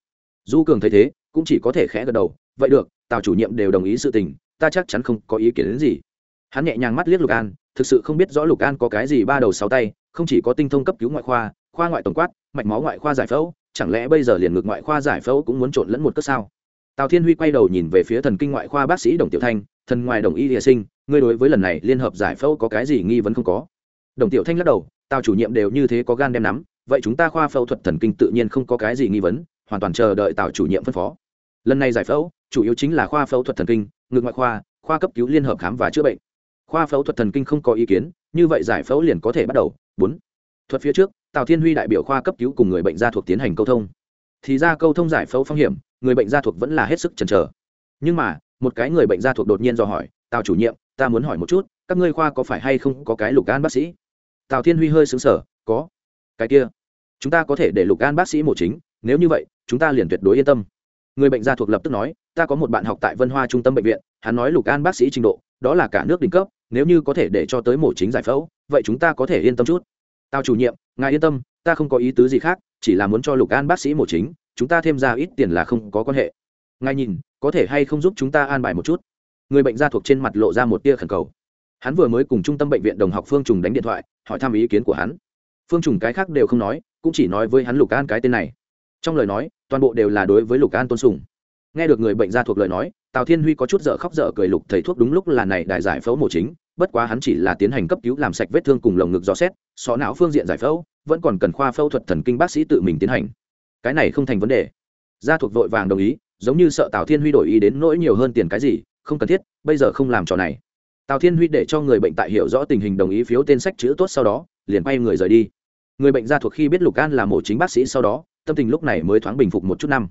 Speaker 1: Du cường thấy thế, cũng chỉ có thể khẽ gật đầu, vậy được, tào chủ nhiệm đều đồng ý sự tình, ta chắc chắn không có ý kiến đến gì. Hắn nhẹ nhàng mắt liếc lục an, thực sự không biết rõ lục an có cái gì ba đầu sáu tay, không chỉ có tinh thông cấp cứu ngoại khoa khoa ngoại tổng quát, mạch máu ngoại khoa giải phẫu chẳng lẽ bây giờ liền ngược ngoại khoa giải phẫu cũng muốn trộn lẫn một cất sao? Tào thiên huy quay đầu nhìn về phía thần kinh ngoại khoa bác sĩ đồng tiểu thanh, thần ngoài đồng y địa sinh, ngươi đối với lần này liên hợp giải phẫu có cái gì nghi vấn không có? Đồng tiểu thanh lắc đầu, tào chủ nhiệm đều như thế có gan đem nắm, vậy chúng ta khoa phẫu thuật thần kinh tự nhiên không có cái gì nghi vấn, hoàn toàn chờ đợi tào chủ nhiệm phân phó. Lần này giải phẫu, chủ yếu chính là khoa phẫu thuật thần kinh, ngược ngoại khoa khoa cấp cứu liên hợp khám và chữa bệnh. Khoa phẫu thuật thần kinh không có ý kiến, như vậy giải phẫu liền có thể bắt đầu. Bốn. Thuật phía trước tào thiên huy đại biểu khoa cấp cứu cùng người bệnh gia thuộc tiến hành câu thông. Thì ra câu thông giải phẫu phong hiểm, người bệnh gia thuộc vẫn là hết sức chần chờ. Nhưng mà, một cái người bệnh gia thuộc đột nhiên do hỏi, tào chủ nhiệm, ta muốn hỏi một chút, các ngươi khoa có phải hay không có cái lục gan bác sĩ? Tào thiên huy hơi xứng sở có. Cái kia, chúng ta có thể để lục gan bác sĩ mổ chính, nếu như vậy, chúng ta liền tuyệt đối yên tâm. Người bệnh gia thuộc lập tức nói, ta có một bạn học tại vân hoa trung tâm bệnh viện, hắn nói lục gan bác sĩ trình độ, đó là cả nước đỉnh cấp, nếu như có thể để cho tới mổ chính giải phẫu, vậy chúng ta có thể yên tâm chút tao chủ nhiệm, ngài yên tâm, ta không có ý tứ gì khác, chỉ là muốn cho lục an bác sĩ mổ chính, chúng ta thêm ra ít tiền là không có quan hệ. Ngài nhìn, có thể hay không giúp chúng ta an bài một chút? Người bệnh gia thuộc trên mặt lộ ra một tia khẩn cầu. Hắn vừa mới cùng trung tâm bệnh viện đồng học phương trùng đánh điện thoại, hỏi thăm ý kiến của hắn. Phương trùng cái khác đều không nói, cũng chỉ nói với hắn lục an cái tên này. Trong lời nói, toàn bộ đều là đối với lục an tôn sùng. Nghe được người bệnh gia thuộc lời nói, tào thiên huy có chút dở khóc dở cười lục thầy thuốc đúng lúc là này đại giải phẫu mổ chính bất quá hắn chỉ là tiến hành cấp cứu làm sạch vết thương cùng lồng ngực dò xét xó não phương diện giải phẫu, vẫn còn cần khoa phẫu thuật thần kinh bác sĩ tự mình tiến hành. Cái này không thành vấn đề. Gia thuộc vội vàng đồng ý, giống như sợ tào thiên huy đổi ý đến nỗi nhiều hơn tiền cái gì, không cần thiết, bây giờ không làm trò này. Tào thiên huy để cho người bệnh tại hiểu rõ tình hình đồng ý phiếu tên sách chữ tốt sau đó, liền bay người rời đi. Người bệnh Gia thuộc khi biết lục an là mổ chính bác sĩ sau đó, tâm tình lúc này mới thoáng bình phục một chút năm.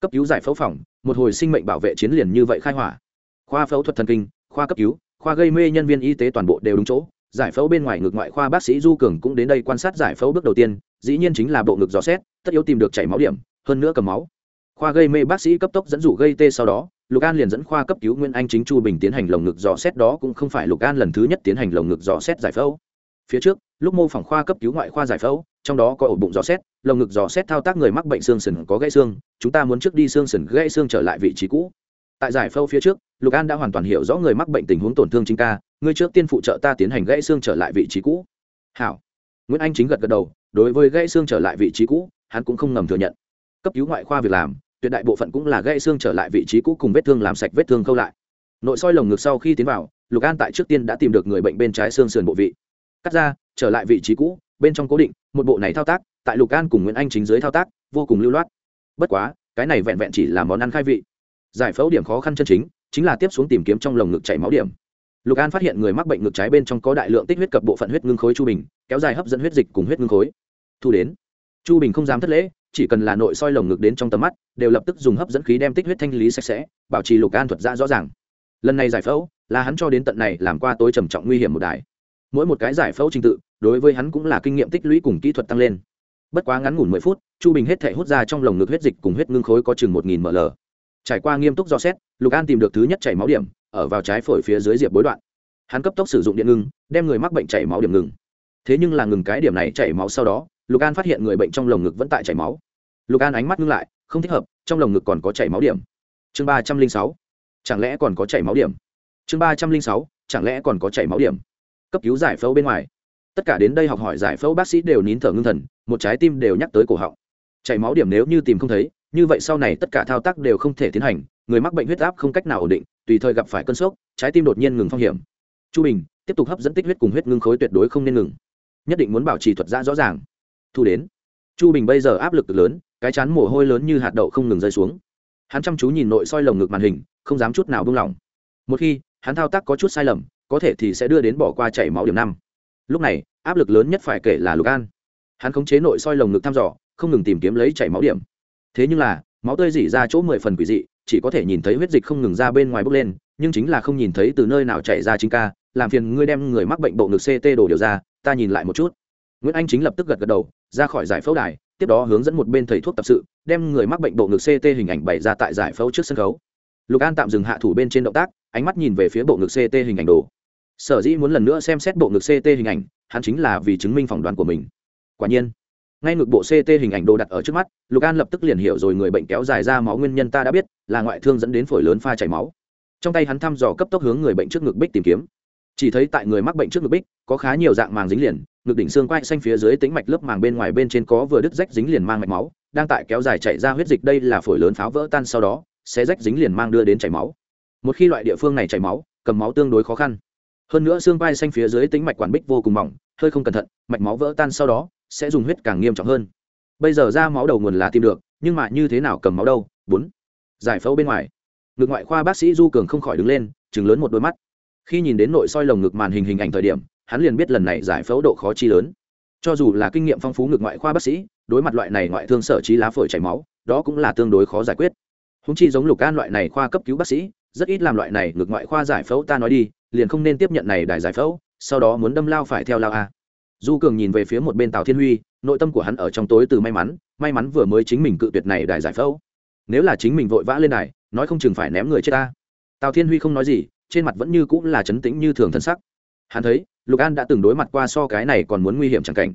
Speaker 1: Cấp cứu giải phẫu phòng, một hồi sinh mệnh bảo vệ chiến liền như vậy khai hỏa. Khoa phẫu thuật thần kinh, khoa cấp cứu khoa gây mê nhân viên y tế toàn bộ đều đúng chỗ, giải phẫu bên ngoài ngược ngoại khoa bác sĩ du cường cũng đến đây quan sát giải phẫu bước đầu tiên, dĩ nhiên chính là bộ ngực dò xét, tất yếu tìm được chảy máu điểm, hơn nữa cầm máu. Khoa gây mê bác sĩ cấp tốc dẫn dụ gây tê sau đó, lục an liền dẫn khoa cấp cứu nguyên anh chính chu bình tiến hành lồng ngực dò xét đó cũng không phải lục an lần thứ nhất tiến hành lồng ngực dò xét giải phẫu. Phía trước, lúc mô phỏng khoa cấp cứu ngoại khoa giải phẫu, trong đó có ổ bụng dò xét, lồng ngực dò xét thao tác người mắc bệnh xương sườn có gãy xương, chúng ta muốn trước đi xương sườn gãy xương trở lại vị trí cũ tại giải phẫu phía trước, lục an đã hoàn toàn hiểu rõ người mắc bệnh tình huống tổn thương chính ca ngươi trước tiên phụ trợ ta tiến hành gãy xương trở lại vị trí cũ. Hảo. Nguyễn anh chính gật gật đầu, đối với gãy xương trở lại vị trí cũ, hắn cũng không ngầm thừa nhận. Cấp cứu ngoại khoa việc làm, tuyệt đại bộ phận cũng là gãy xương trở lại vị trí cũ cùng vết thương làm sạch vết thương khâu lại. Nội soi lồng ngực sau khi tiến vào, lục an tại trước tiên đã tìm được người bệnh bên trái xương sườn bộ vị. Cắt ra, trở lại vị trí cũ, bên trong cố định, một bộ này thao tác, tại lục an cùng nguyễn anh chính dưới thao tác, vô cùng lưu loát. Bất quá, cái này vẹn vẹn chỉ là món ăn khai vị giải phẫu điểm khó khăn chân chính chính là tiếp xuống tìm kiếm trong lồng ngực chảy máu điểm. Lục an phát hiện người mắc bệnh ngực trái bên trong có đại lượng tích huyết cập bộ phận huyết ngưng khối chu bình, kéo dài hấp dẫn huyết dịch cùng huyết ngưng khối. Thu đến. Chu bình không dám thất lễ, chỉ cần là nội soi lồng ngực đến trong tầm mắt, đều lập tức dùng hấp dẫn khí đem tích huyết thanh lý sạch sẽ, bảo trì lục an thuật ra rõ ràng. Lần này giải phẫu, là hắn cho đến tận này làm qua tối trầm trọng nguy hiểm một đài. Mỗi một cái giải phẫu trình tự, đối với hắn cũng là kinh nghiệm tích lũy cùng kỹ thuật tăng lên. Bất quá ngắn ngủn mười phút, chu bình hết thể hút ra trong lồng ngực huyết dịch cùng huyết ngưng khối có chừng một nghìn ml trải qua nghiêm túc do xét, lục an tìm được thứ nhất chảy máu điểm ở vào trái phổi phía dưới diệp bối đoạn. Hắn cấp tốc sử dụng điện ngưng đem người mắc bệnh chảy máu điểm ngừng. Thế nhưng là ngừng cái điểm này chảy máu sau đó, lục an phát hiện người bệnh trong lồng ngực vẫn tại chảy máu. Lục an ánh mắt ngưng lại, không thích hợp, trong lồng ngực còn có chảy máu điểm. Chương ba trăm linh sáu, chẳng lẽ còn có chảy máu điểm? Chương ba trăm linh sáu, chẳng lẽ còn có chảy máu điểm? Cấp cứu giải phẫu bên ngoài. Tất cả đến đây học hỏi giải phẫu bác sĩ đều nín thở ngưng thần, một trái tim đều nhắc tới cổ họng. Chảy máu điểm nếu như tìm không thấy như vậy sau này tất cả thao tác đều không thể tiến hành, người mắc bệnh huyết áp không cách nào ổn định, tùy thời gặp phải cơn sốc, trái tim đột nhiên ngừng phong hiểm. Chu bình, tiếp tục hấp dẫn tích huyết cùng huyết ngưng khối tuyệt đối không nên ngừng. Nhất định muốn bảo trì thuật ra rõ ràng. Thu đến. Chu bình bây giờ áp lực lớn, cái chán mồ hôi lớn như hạt đậu không ngừng rơi xuống. Hắn chăm chú nhìn nội soi lồng ngực màn hình, không dám chút nào buông lỏng. Một khi hắn thao tác có chút sai lầm, có thể thì sẽ đưa đến bỏ qua chảy máu điểm năm. Lúc này, áp lực lớn nhất phải kể là lục an. Hắn khống chế nội soi lồng ngực thăm dò, không ngừng tìm kiếm lấy chảy máu điểm thế nhưng là, máu tươi dỉ ra chỗ mười phần quỷ dị, chỉ có thể nhìn thấy huyết dịch không ngừng ra bên ngoài bốc lên, nhưng chính là không nhìn thấy từ nơi nào chạy ra chính ca, làm phiền ngươi đem người mắc bệnh bộ ngực ct đổ điều ra, ta nhìn lại một chút. Nguyễn anh chính lập tức gật gật đầu, ra khỏi giải phẫu đài, tiếp đó hướng dẫn một bên thầy thuốc tập sự, đem người mắc bệnh bộ ngực ct hình ảnh bày ra tại giải phẫu trước sân khấu. Lục an tạm dừng hạ thủ bên trên động tác, ánh mắt nhìn về phía bộ ngực ct hình ảnh đồ. Sở dĩ muốn lần nữa xem xét bộ ngực ct hình ảnh, hắn chính là vì chứng minh phỏng đoán của mình. Quả nhiên ngay ngực bộ ct hình ảnh đồ đặt ở trước mắt, lục an lập tức liền hiểu rồi người bệnh kéo dài ra máu nguyên nhân ta đã biết, là ngoại thương dẫn đến phổi lớn pha chảy máu. Trong tay hắn thăm dò cấp tốc hướng người bệnh trước ngực bích tìm kiếm. Chỉ thấy tại người mắc bệnh trước ngực bích, có khá nhiều dạng màng dính liền, ngực đỉnh xương quai xanh phía dưới tính mạch lớp màng bên ngoài bên trên có vừa đứt rách dính liền mang mạch máu, đang tại kéo dài chảy ra huyết dịch đây là phổi lớn pháo vỡ tan sau đó sẽ rách dính liền mang đưa đến chảy máu. Một khi loại địa phương này chảy máu, cầm máu tương đối khó khăn. Hơn nữa xương vai xanh phía dưới tính mạch quản bích vô cùng mỏng, hơi không cẩn thận, mạch máu vỡ tan sau đó sẽ dùng huyết càng nghiêm trọng hơn. Bây giờ ra máu đầu nguồn là tìm được, nhưng mà như thế nào cầm máu đâu? Bốn. Giải phẫu bên ngoài. Ngực ngoại khoa bác sĩ du cường không khỏi đứng lên chừng lớn một đôi mắt. Khi nhìn đến nội soi lồng ngực màn hình hình ảnh thời điểm, hắn liền biết lần này giải phẫu độ khó chi lớn. Cho dù là kinh nghiệm phong phú ngực ngoại khoa bác sĩ, đối mặt loại này ngoại thương sở trí lá phổi chảy máu, đó cũng là tương đối khó giải quyết. Húng chi giống lục can loại này khoa cấp cứu bác sĩ, rất ít làm loại này ngược ngoại khoa giải phẫu, ta nói đi, liền không nên tiếp nhận này đài giải phẫu, sau đó muốn đâm lao phải theo lao a du cường nhìn về phía một bên tào thiên huy, nội tâm của hắn ở trong tối từ may mắn may mắn vừa mới chính mình cự tuyệt này đài giải phẫu. Nếu là chính mình vội vã lên đài, nói không chừng phải ném người chết ta. Tào thiên huy không nói gì, trên mặt vẫn như cũng là chấn tĩnh như thường thân sắc. Hắn thấy, lục an đã từng đối mặt qua so cái này còn muốn nguy hiểm chẳng cảnh.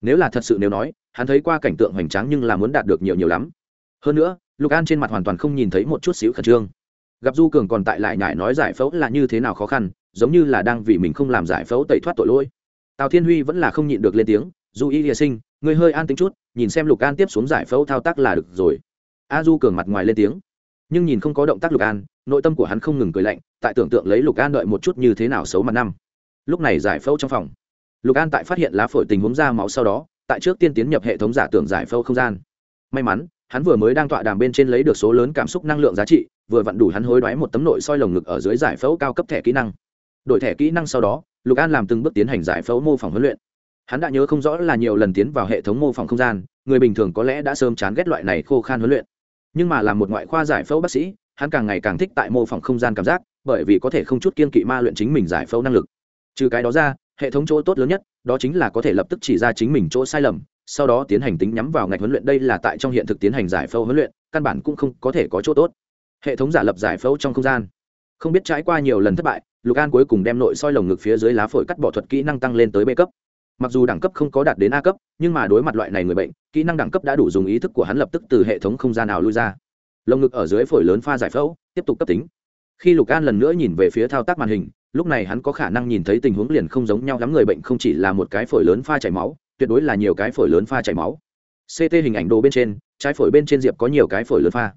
Speaker 1: Nếu là thật sự nếu nói, hắn thấy qua cảnh tượng hoành tráng nhưng là muốn đạt được nhiều nhiều lắm. Hơn nữa, lục an trên mặt hoàn toàn không nhìn thấy một chút xíu khẩn trương. Gặp du cường còn tại lại nhải nói giải phẫu là như thế nào khó khăn, giống như là đang vì mình không làm giải phẫu tẩy thoát tội lỗi tào thiên huy vẫn là không nhịn được lên tiếng du y địa sinh người hơi an tính chút, nhìn xem lục an tiếp xuống giải phẫu thao tác là được rồi. A du cường mặt ngoài lên tiếng, nhưng nhìn không có động tác lục an, nội tâm của hắn không ngừng cười lạnh, tại tưởng tượng lấy lục an đợi một chút như thế nào xấu mặt năm. Lúc này giải phẫu trong phòng, lục an tại phát hiện lá phổi tình huống ra máu sau đó, tại trước tiên tiến nhập hệ thống giả tưởng giải phẫu không gian. May mắn, hắn vừa mới đang tọa đàm bên trên lấy được số lớn cảm xúc năng lượng giá trị, vừa vặn đủ hắn hối đoái một tấm nội soi lồng ngực ở dưới giải phẫu cao cấp thẻ kỹ năng đổi thẻ kỹ năng sau đó, lục an làm từng bước tiến hành giải phẫu mô phỏng huấn luyện. Hắn đã nhớ không rõ là nhiều lần tiến vào hệ thống mô phỏng không gian, người bình thường có lẽ đã sớm chán ghét loại này khô khan huấn luyện. Nhưng mà làm một ngoại khoa giải phẫu bác sĩ, hắn càng ngày càng thích tại mô phỏng không gian cảm giác, bởi vì có thể không chút kiên kỵ ma luyện chính mình giải phẫu năng lực. Trừ cái đó ra, hệ thống chỗ tốt lớn nhất, đó chính là có thể lập tức chỉ ra chính mình chỗ sai lầm, sau đó tiến hành tính nhắm vào ngạch huấn luyện. Đây là tại trong hiện thực tiến hành giải phẫu huấn luyện, căn bản cũng không có thể có chỗ tốt. Hệ thống giả lập giải phẫu trong không gian không biết trải qua nhiều lần thất bại, lục an cuối cùng đem nội soi lồng ngực phía dưới lá phổi cắt bỏ thuật kỹ năng tăng lên tới b cấp. Mặc dù đẳng cấp không có đạt đến a cấp, nhưng mà đối mặt loại này người bệnh, kỹ năng đẳng cấp đã đủ dùng ý thức của hắn lập tức từ hệ thống không gian nào lui ra. Lồng ngực ở dưới phổi lớn pha giải phẫu, tiếp tục cấp tính. Khi lục an lần nữa nhìn về phía thao tác màn hình, lúc này hắn có khả năng nhìn thấy tình huống liền không giống nhau lắm người bệnh không chỉ là một cái phổi lớn pha chảy máu, tuyệt đối là nhiều cái phổi lớn pha chảy máu. Ct hình ảnh đồ bên trên, trái phổi bên trên diệp có nhiều cái phổi lớn pha.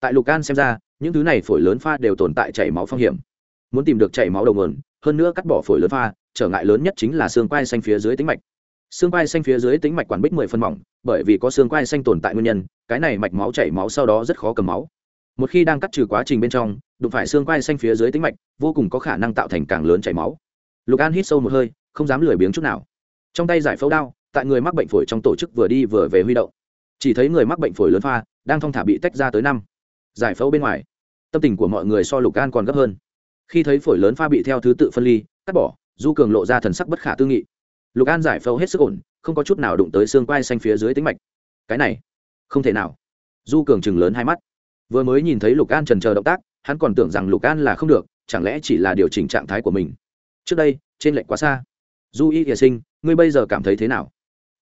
Speaker 1: Tại lục an xem ra những thứ này phổi lớn pha đều tồn tại chảy máu phong hiểm. Muốn tìm được chảy máu đầu nguồn, hơn nữa cắt bỏ phổi lớn pha, trở ngại lớn nhất chính là xương quai xanh phía dưới tính mạch. Xương quai xanh phía dưới tính mạch quản bích mười phân mỏng, bởi vì có xương quai xanh tồn tại nguyên nhân, cái này mạch máu chảy máu sau đó rất khó cầm máu. Một khi đang cắt trừ quá trình bên trong, đụng phải xương quai xanh phía dưới tính mạch, vô cùng có khả năng tạo thành càng lớn chảy máu. Lục an hít sâu một hơi, không dám lười biếng chút nào. Trong tay giải phẫu đao, tại người mắc bệnh phổi trong tổ chức vừa đi vừa về huy động. Chỉ thấy người mắc bệnh phổi lớn pha đang thong thả bị tách ra tới năm giải phẫu bên ngoài. Tâm tình của mọi người so lục an còn gấp hơn. Khi thấy phổi lớn pha bị theo thứ tự phân ly, cắt bỏ, du cường lộ ra thần sắc bất khả tư nghị. Lục an giải phẫu hết sức ổn, không có chút nào đụng tới xương quai xanh phía dưới tính mạch. Cái này, không thể nào. Du cường chừng lớn hai mắt. Vừa mới nhìn thấy lục an trần chờ động tác, hắn còn tưởng rằng lục an là không được, chẳng lẽ chỉ là điều chỉnh trạng thái của mình? Trước đây, trên lệnh quá xa. Du y hiệ sinh, ngươi bây giờ cảm thấy thế nào?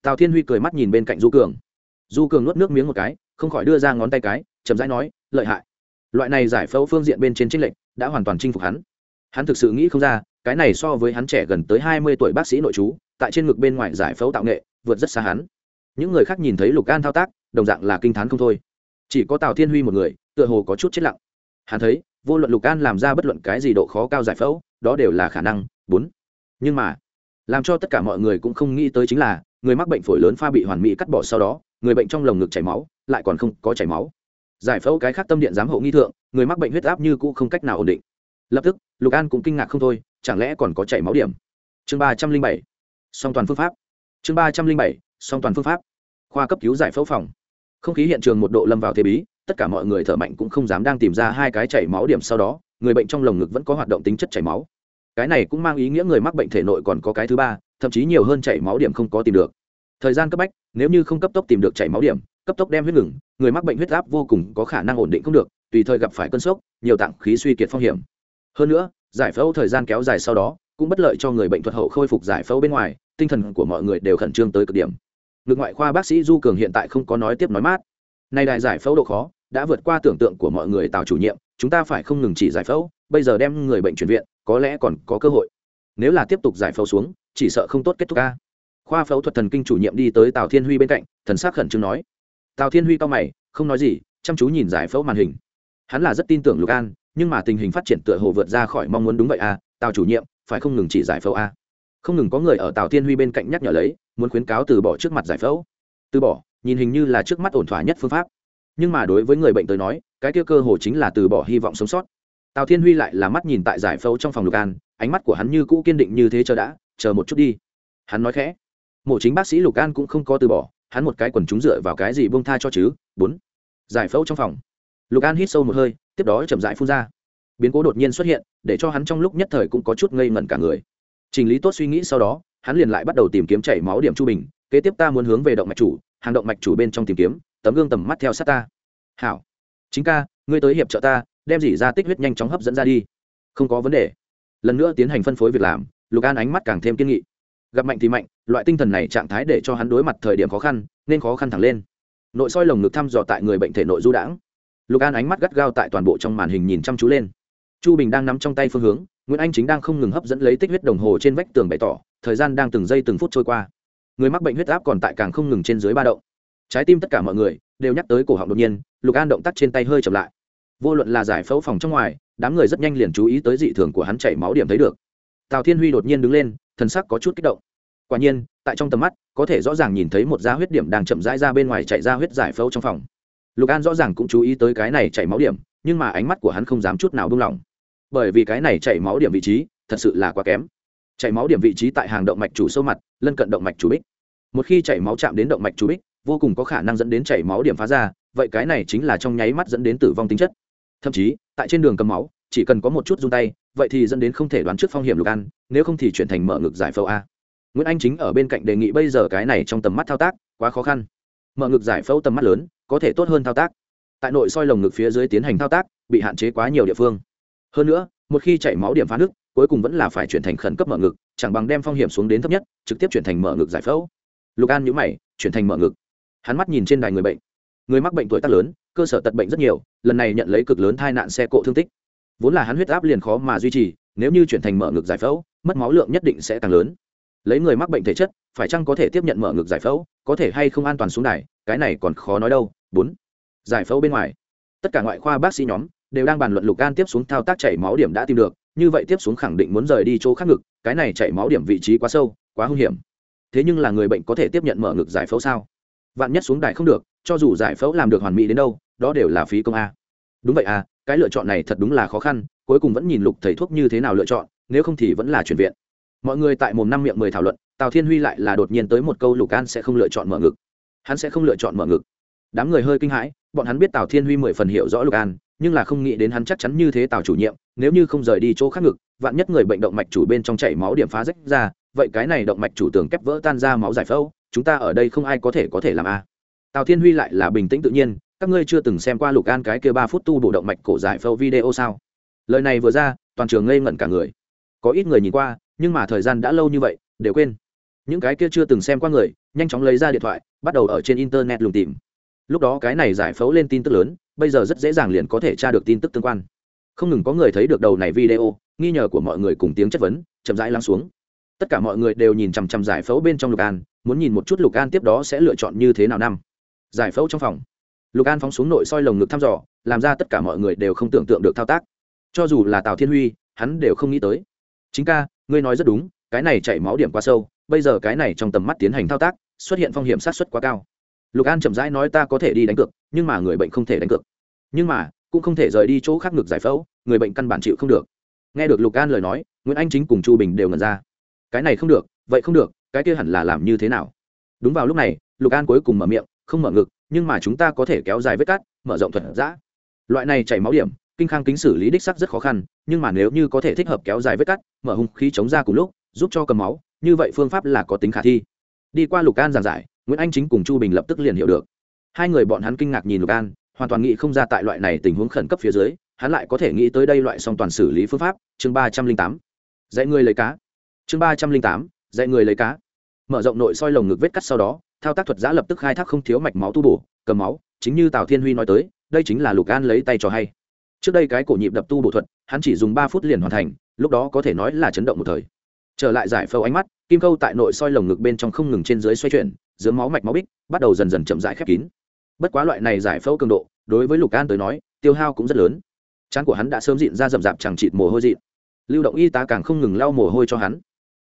Speaker 1: Tào thiên huy cười mắt nhìn bên cạnh du cường. Du cường nuốt nước miếng một cái, không khỏi đưa ra ngón tay cái, chậm rãi nói lợi hại. Loại này giải phẫu phương diện bên trên trích lệnh đã hoàn toàn chinh phục hắn. Hắn thực sự nghĩ không ra, cái này so với hắn trẻ gần tới hai mươi tuổi bác sĩ nội chú, tại trên ngực bên ngoài giải phẫu tạo nghệ, vượt rất xa hắn. Những người khác nhìn thấy lục an thao tác, đồng dạng là kinh t h á n không thôi. Chỉ có tào thiên huy một người, tựa hồ có chút chết lặng. Hắn thấy, vô luận lục an làm ra bất luận cái gì độ khó cao giải phẫu, đó đều là khả năng, bốn. Nhưng mà, làm cho tất cả mọi người cũng không nghĩ tới chính là, người mắc bệnh phổi lớn pha bị hoàn mỹ cắt bỏ sau đó, người bệnh trong lồng ngực chảy máu, lại còn không có chảy máu giải phẫu cái khác tâm điện giám hộ nghi thượng, người mắc bệnh huyết áp như cũ không cách nào ổn định. Lập tức, lục an cũng kinh ngạc không thôi, chẳng lẽ còn có chảy máu điểm? Chương ba trăm linh bảy, song toàn phương pháp. Chương ba trăm linh bảy, song toàn phương pháp. Khoa cấp cứu giải phẫu phòng. Không khí hiện trường một độ lâm vào thế bí, tất cả mọi người thở mạnh cũng không dám đang tìm ra hai cái chảy máu điểm sau đó, người bệnh trong lồng ngực vẫn có hoạt động tính chất chảy máu. Cái này cũng mang ý nghĩa người mắc bệnh thể nội còn có cái thứ ba, thậm chí nhiều hơn chảy máu điểm không có tìm được. Thời gian cấp bách, nếu như không cấp tốc tìm được chảy máu điểm cấp tốc đem huyết ngừng, người mắc bệnh huyết áp vô cùng có khả năng ổn định không được, tùy thời gặp phải cơn sốc, nhiều tạng khí suy kiệt phong hiểm. Hơn nữa, giải phẫu thời gian kéo dài sau đó, cũng bất lợi cho người bệnh thuật hậu khôi phục giải phẫu bên ngoài, tinh thần của mọi người đều khẩn trương tới cực điểm. Ngược ngoại khoa bác sĩ du cường hiện tại không có nói tiếp nói mát. Nay đại giải phẫu độ khó đã vượt qua tưởng tượng của mọi người tào chủ nhiệm, chúng ta phải không ngừng chỉ giải phẫu, bây giờ đem người bệnh chuyển viện, có lẽ còn có cơ hội. Nếu là tiếp tục giải phẫu xuống, chỉ sợ không tốt kết thúc ca. Khoa phẫu thuật thần kinh chủ nhiệm đi tới tào thiên huy bên cạnh, thần sắc khẩn trương nói tào thiên huy cao mày, không nói gì, chăm chú nhìn giải phẫu màn hình. Hắn là rất tin tưởng lục an, nhưng mà tình hình phát triển tựa hồ vượt ra khỏi mong muốn đúng vậy à tào chủ nhiệm, phải không ngừng chỉ giải phẫu à? không ngừng có người ở tào thiên huy bên cạnh nhắc nhở lấy, muốn khuyến cáo từ bỏ trước mặt giải phẫu. Từ bỏ, nhìn hình như là trước mắt ổn thỏa nhất phương pháp. Nhưng mà đối với người bệnh tới nói, cái tiêu cơ hồ chính là từ bỏ hy vọng sống sót. Tào thiên huy lại là mắt nhìn tại giải phẫu trong phòng lục an, ánh mắt của hắn như cũ kiên định như thế chờ đã, chờ một chút đi. Hắn nói khẽ, mổ chính bác sĩ lục an cũng không có từ bỏ hắn một cái quần chúng dựa vào cái gì bông tha cho chứ? Bốn. Giải phẫu trong phòng. Lục an hít sâu một hơi, tiếp đó chậm dại phun ra. Biến cố đột nhiên xuất hiện, để cho hắn trong lúc nhất thời cũng có chút ngây ngẩn cả người. Trình lý tốt suy nghĩ sau đó, hắn liền lại bắt đầu tìm kiếm chảy máu điểm chu bình, kế tiếp ta muốn hướng về động mạch chủ, hàng động mạch chủ bên trong tìm kiếm, tấm gương tầm mắt theo sát ta. Hảo. Chính ca, ngươi tới hiệp trợ ta, đem dỉ ra tích huyết nhanh chóng hấp dẫn ra đi. Không có vấn đề. Lần nữa tiến hành phân phối việc làm, lục an ánh mắt càng thêm kiên nghị gặp mạnh thì mạnh, loại tinh thần này trạng thái để cho hắn đối mặt thời điểm khó khăn, nên khó khăn thẳng lên. Nội soi lồng ngực thăm dò tại người bệnh thể nội du đãng. Lục an ánh mắt gắt gao tại toàn bộ trong màn hình nhìn chăm chú lên. Chu bình đang nắm trong tay phương hướng, nguyễn anh chính đang không ngừng hấp dẫn lấy tích huyết đồng hồ trên vách tường bày tỏ, thời gian đang từng giây từng phút trôi qua. Người mắc bệnh huyết áp còn tại càng không ngừng trên dưới ba động. Trái tim tất cả mọi người đều nhắc tới cổ họng đột nhiên, lục an động tác trên tay hơi chậm lại. Vô luận là giải phẫu phòng trong ngoài, đám người rất nhanh liền chú ý tới dị thường của hắn chảy máu điểm thấy được. Tào thiên huy đột nhiên đứng lên, thần sắc có chút kích động quả nhiên, tại trong tầm mắt, có thể rõ ràng nhìn thấy một da huyết điểm đang chậm rãi ra bên ngoài chạy ra huyết giải phẫu trong phòng. Lục an rõ ràng cũng chú ý tới cái này chảy máu điểm, nhưng mà ánh mắt của hắn không dám chút nào buông lỏng. Bởi vì cái này chảy máu điểm vị trí, thật sự là quá kém. Chảy máu điểm vị trí tại hàng động mạch chủ sâu mặt, lân cận động mạch chủ bích. Một khi chảy máu chạm đến động mạch chủ bích, vô cùng có khả năng dẫn đến chảy máu điểm phá ra, vậy cái này chính là trong nháy mắt dẫn đến tử vong tính chất. Thậm chí, tại trên đường cầm máu, chỉ cần có một chút run tay, vậy thì dẫn đến không thể đoán trước phong hiểm lục an, nếu không thì chuyển thành mở ngực giải phẫu a nguyễn anh chính ở bên cạnh đề nghị bây giờ cái này trong tầm mắt thao tác quá khó khăn. Mở ngực giải phẫu tầm mắt lớn, có thể tốt hơn thao tác. Tại nội soi lồng ngực phía dưới tiến hành thao tác, bị hạn chế quá nhiều địa phương. Hơn nữa, một khi chảy máu điểm phá nước cuối cùng vẫn là phải chuyển thành khẩn cấp mở ngực, chẳng bằng đem phong hiểm xuống đến thấp nhất, trực tiếp chuyển thành mở ngực giải phẫu. Lục an nhữ mày, chuyển thành mở ngực. Hắn mắt nhìn trên đài người bệnh. Người mắc bệnh tuổi tác lớn, cơ sở tật bệnh rất nhiều, lần này nhận lấy cực lớn tai nạn xe cộ thương tích. Vốn là hắn huyết áp liền khó mà duy trì, nếu như chuyển thành mở ngực giải phẫu, mất máu lượng nhất định sẽ càng lớn lấy người mắc bệnh thể chất, phải chăng có thể tiếp nhận mở ngực giải phẫu, có thể hay không an toàn xuống đài, cái này còn khó nói đâu. Bốn, giải phẫu bên ngoài. Tất cả ngoại khoa bác sĩ nhóm đều đang bàn luận lục gan tiếp xuống thao tác chảy máu điểm đã tìm được, như vậy tiếp xuống khẳng định muốn rời đi chỗ khác ngực, cái này chảy máu điểm vị trí quá sâu, quá hung hiểm. Thế nhưng là người bệnh có thể tiếp nhận mở ngực giải phẫu sao? Vạn nhất xuống đài không được, cho dù giải phẫu làm được hoàn mỹ đến đâu, đó đều là phí công a. Đúng vậy à cái lựa chọn này thật đúng là khó khăn, cuối cùng vẫn nhìn lục thầy thuốc như thế nào lựa chọn, nếu không thì vẫn là chuyển viện mọi người tại mồm năm miệng mười thảo luận, tào thiên huy lại là đột nhiên tới một câu lục an sẽ không lựa chọn mở ngực. Hắn sẽ không lựa chọn mở ngực. Đám người hơi kinh hãi, bọn hắn biết tào thiên huy mười phần hiểu rõ lục an, nhưng là không nghĩ đến hắn chắc chắn như thế tào chủ nhiệm, nếu như không rời đi chỗ khác ngực, vạn nhất người bệnh động mạch chủ bên trong chảy máu điểm phá rách ra, vậy cái này động mạch chủ tường kép vỡ tan ra máu giải phẫu, chúng ta ở đây không ai có thể có thể làm a. Tào thiên huy lại là bình tĩnh tự nhiên, các ngươi chưa từng xem qua lục an cái kia ba phút tu bổ động mạch cổ giải phẫu video sao? Lời này vừa ra, toàn trường ngây ngẩn cả người. Có ít người nhìn qua nhưng mà thời gian đã lâu như vậy, đều quên. Những cái kia chưa từng xem qua người, nhanh chóng lấy ra điện thoại, bắt đầu ở trên internet lùng tìm. Lúc đó cái này giải phẫu lên tin tức lớn, bây giờ rất dễ dàng liền có thể tra được tin tức tương quan. Không ngừng có người thấy được đầu này video, nghi ngờ của mọi người cùng tiếng chất vấn, chậm rãi lắng xuống. Tất cả mọi người đều nhìn chằm chằm giải phẫu bên trong lục an, muốn nhìn một chút lục an tiếp đó sẽ lựa chọn như thế nào năm. Giải phẫu trong phòng. Lục an phóng xuống nội soi lồng ngực thăm dò, làm ra tất cả mọi người đều không tưởng tượng được thao tác. Cho dù là tào thiên huy, hắn đều không nghĩ tới. Chính ca ngươi nói rất đúng, cái này chảy máu điểm quá sâu, bây giờ cái này trong tầm mắt tiến hành thao tác, xuất hiện phong hiểm sát xuất quá cao. Lục an chậm rãi nói ta có thể đi đánh cược, nhưng mà người bệnh không thể đánh cược. Nhưng mà, cũng không thể rời đi chỗ khác ngược giải phẫu, người bệnh căn bản chịu không được. Nghe được lục an lời nói, nguyễn anh chính cùng chu bình đều ngần ra. Cái này không được, vậy không được, cái kia hẳn là làm như thế nào? Đúng vào lúc này, lục an cuối cùng mở miệng, không mở ngực, nhưng mà chúng ta có thể kéo dài vết cắt, mở rộng thuật giã. Loại này chảy máu điểm kinh khang kính xử lý đích sắc rất khó khăn, nhưng mà nếu như có thể thích hợp kéo dài vết cắt, mở hung khí chống ra cùng lúc, giúp cho cầm máu, như vậy phương pháp là có tính khả thi. Đi qua lục an giảng giải, nguyễn anh chính cùng chu bình lập tức liền hiểu được. Hai người bọn hắn kinh ngạc nhìn lục an, hoàn toàn nghĩ không ra tại loại này tình huống khẩn cấp phía dưới, hắn lại có thể nghĩ tới đây loại song toàn xử lý phương pháp, chương ba trăm linh tám. Dạy người lấy cá. Chương ba trăm linh tám, dạy người lấy cá. Mở rộng nội soi lồng ngực vết cắt sau đó, thao tác thuật giã lập tức khai thác không thiếu mạch máu tu bổ, cầm máu, chính như tào thiên huy nói tới, đây chính là lục an lấy tay cho hay trước đây cái cổ nhịp đập tu bổ thuật, hắn chỉ dùng ba phút liền hoàn thành, lúc đó có thể nói là chấn động một thời. Trở lại giải phẫu ánh mắt, kim câu tại nội soi lồng ngực bên trong không ngừng trên dưới xoay chuyển, giữa máu mạch máu bích, bắt đầu dần dần chậm rãi khép kín. Bất quá loại này giải phẫu cường độ, đối với lục an tới nói, tiêu hao cũng rất lớn. Chán của hắn đã sớm dịn ra rậm rạp chẳng chịt mồ hôi dịn. Lưu động y tá càng không ngừng lau mồ hôi cho hắn.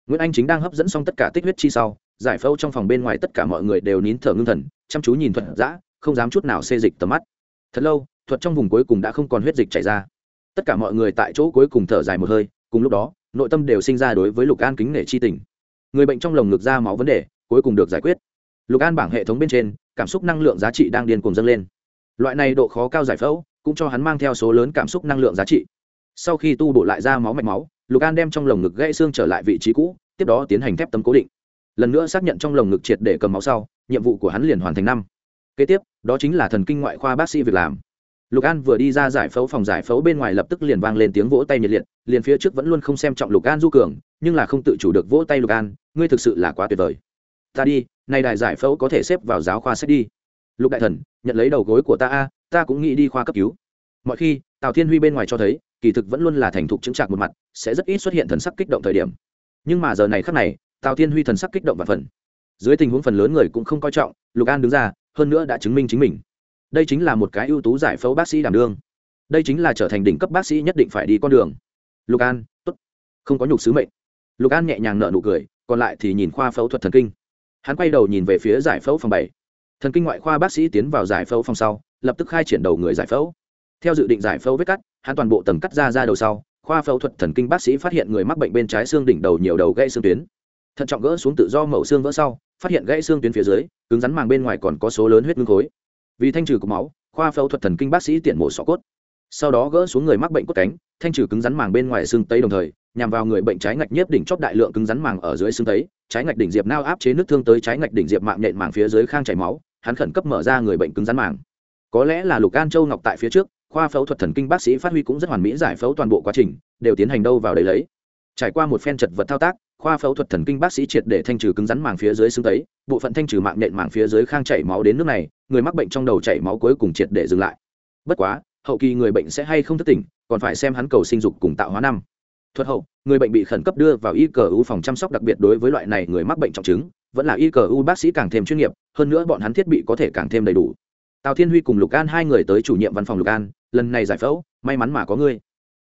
Speaker 1: Nguyễn anh chính đang hấp dẫn xong tất cả tích huyết chi sau, giải phẫu trong phòng bên ngoài tất cả mọi người đều nín thở ngưng thần, chăm chú nhìn thuận giã không dám chút nào xê dịch tầm mắt. Thật lâu thuật trong vùng cuối cùng đã không còn huyết dịch chảy ra. Tất cả mọi người tại chỗ cuối cùng thở dài một hơi, cùng lúc đó, nội tâm đều sinh ra đối với lục an kính nể chi tình. Người bệnh trong lồng ngực ra máu vấn đề, cuối cùng được giải quyết. Lục an bảng hệ thống bên trên, cảm xúc năng lượng giá trị đang điên cuồng dâng lên. Loại này độ khó cao giải phẫu, cũng cho hắn mang theo số lớn cảm xúc năng lượng giá trị. Sau khi tu bổ lại ra máu mạch máu, lục an đem trong lồng ngực gãy xương trở lại vị trí cũ, tiếp đó tiến hành thép tấm cố định. Lần nữa xác nhận trong lồng ngực triệt để cầm máu sau, nhiệm vụ của hắn liền hoàn thành năm. Kế tiếp, đó chính là thần kinh ngoại khoa bác sĩ việc làm lục an vừa đi ra giải phẫu phòng giải phẫu bên ngoài lập tức liền vang lên tiếng vỗ tay nhiệt liệt, liền phía trước vẫn luôn không xem trọng lục an du cường, nhưng là không tự chủ được vỗ tay lục an, ngươi thực sự là quá tuyệt vời. Ta đi, nay đại giải phẫu có thể xếp vào giáo khoa sách đi. Lục đại thần, nhận lấy đầu gối của ta a, ta cũng nghĩ đi khoa cấp cứu. Mọi khi, tào thiên huy bên ngoài cho thấy, kỳ thực vẫn luôn là thành thục chứng trạc một mặt, sẽ rất ít xuất hiện thần sắc kích động thời điểm. Nhưng mà giờ này khắc này, tào thiên huy thần sắc kích động và phần. Dưới tình huống phần lớn người cũng không coi trọng, lục an đứng ra, hơn nữa đã chứng minh chính mình đây chính là một cái ưu tú giải phẫu bác sĩ đảm đương. Đây chính là trở thành đỉnh cấp bác sĩ nhất định phải đi con đường. Lục an, tốt. Không có nhục sứ mệnh. Lục an nhẹ nhàng nợ nụ cười, còn lại thì nhìn khoa phẫu thuật thần kinh. Hắn quay đầu nhìn về phía giải phẫu phòng bảy. Thần kinh ngoại khoa bác sĩ tiến vào giải phẫu phòng sau, lập tức khai triển đầu người giải phẫu. Theo dự định giải phẫu vết cắt, hắn toàn bộ tầng cắt ra ra đầu sau, khoa phẫu thuật thần kinh bác sĩ phát hiện người mắc bệnh bên trái xương đỉnh đầu nhiều đầu gãy xương tuyến. Thận trọng gỡ xuống tự do mẩu xương vỡ sau, phát hiện gãy xương tuyến phía dưới, cứng rắn màng bên ngoài còn có số lớn huyết ngưng khối vì thanh trừ cục máu, khoa phẫu thuật thần kinh bác sĩ tiện mổ sọ cốt. Sau đó gỡ xuống người mắc bệnh cốt cánh, thanh trừ cứng rắn màng bên ngoài xương tấy đồng thời, nhằm vào người bệnh trái ngạch nhiếp đỉnh chóp đại lượng cứng rắn màng ở dưới xương tấy, trái ngạch đỉnh diệp nao áp chế nước thương tới trái ngạch đỉnh diệp mạng nhện màng phía dưới khang chảy máu, hắn khẩn cấp mở ra người bệnh cứng rắn màng. Có lẽ là lục an châu ngọc tại phía trước, khoa phẫu thuật thần kinh bác sĩ phát huy cũng rất hoàn mỹ giải phẫu toàn bộ quá trình, đều tiến hành đâu vào đấy lấy. Trải qua một phen chật vật thao tác khoa phẫu thuật thần kinh bác sĩ triệt để thanh trừ cứng rắn màng phía dưới xương tấy, bộ phận thanh trừ mạng nhện màng phía dưới khang chảy máu đến nước này, người mắc bệnh trong đầu chảy máu cuối cùng triệt để dừng lại. Bất quá, hậu kỳ người bệnh sẽ hay không thức tỉnh, còn phải xem hắn cầu sinh dục cùng tạo hóa năm. Thuật hậu, người bệnh bị khẩn cấp đưa vào y cờ u phòng chăm sóc đặc biệt đối với loại này người mắc bệnh trọng chứng, vẫn là y cờ u bác sĩ càng thêm chuyên nghiệp, hơn nữa bọn hắn thiết bị có thể càng thêm đầy đủ. Tào thiên huy cùng lục an hai người tới chủ nhiệm văn phòng lục an, lần này giải phẫu, may mắn mà có ngươi.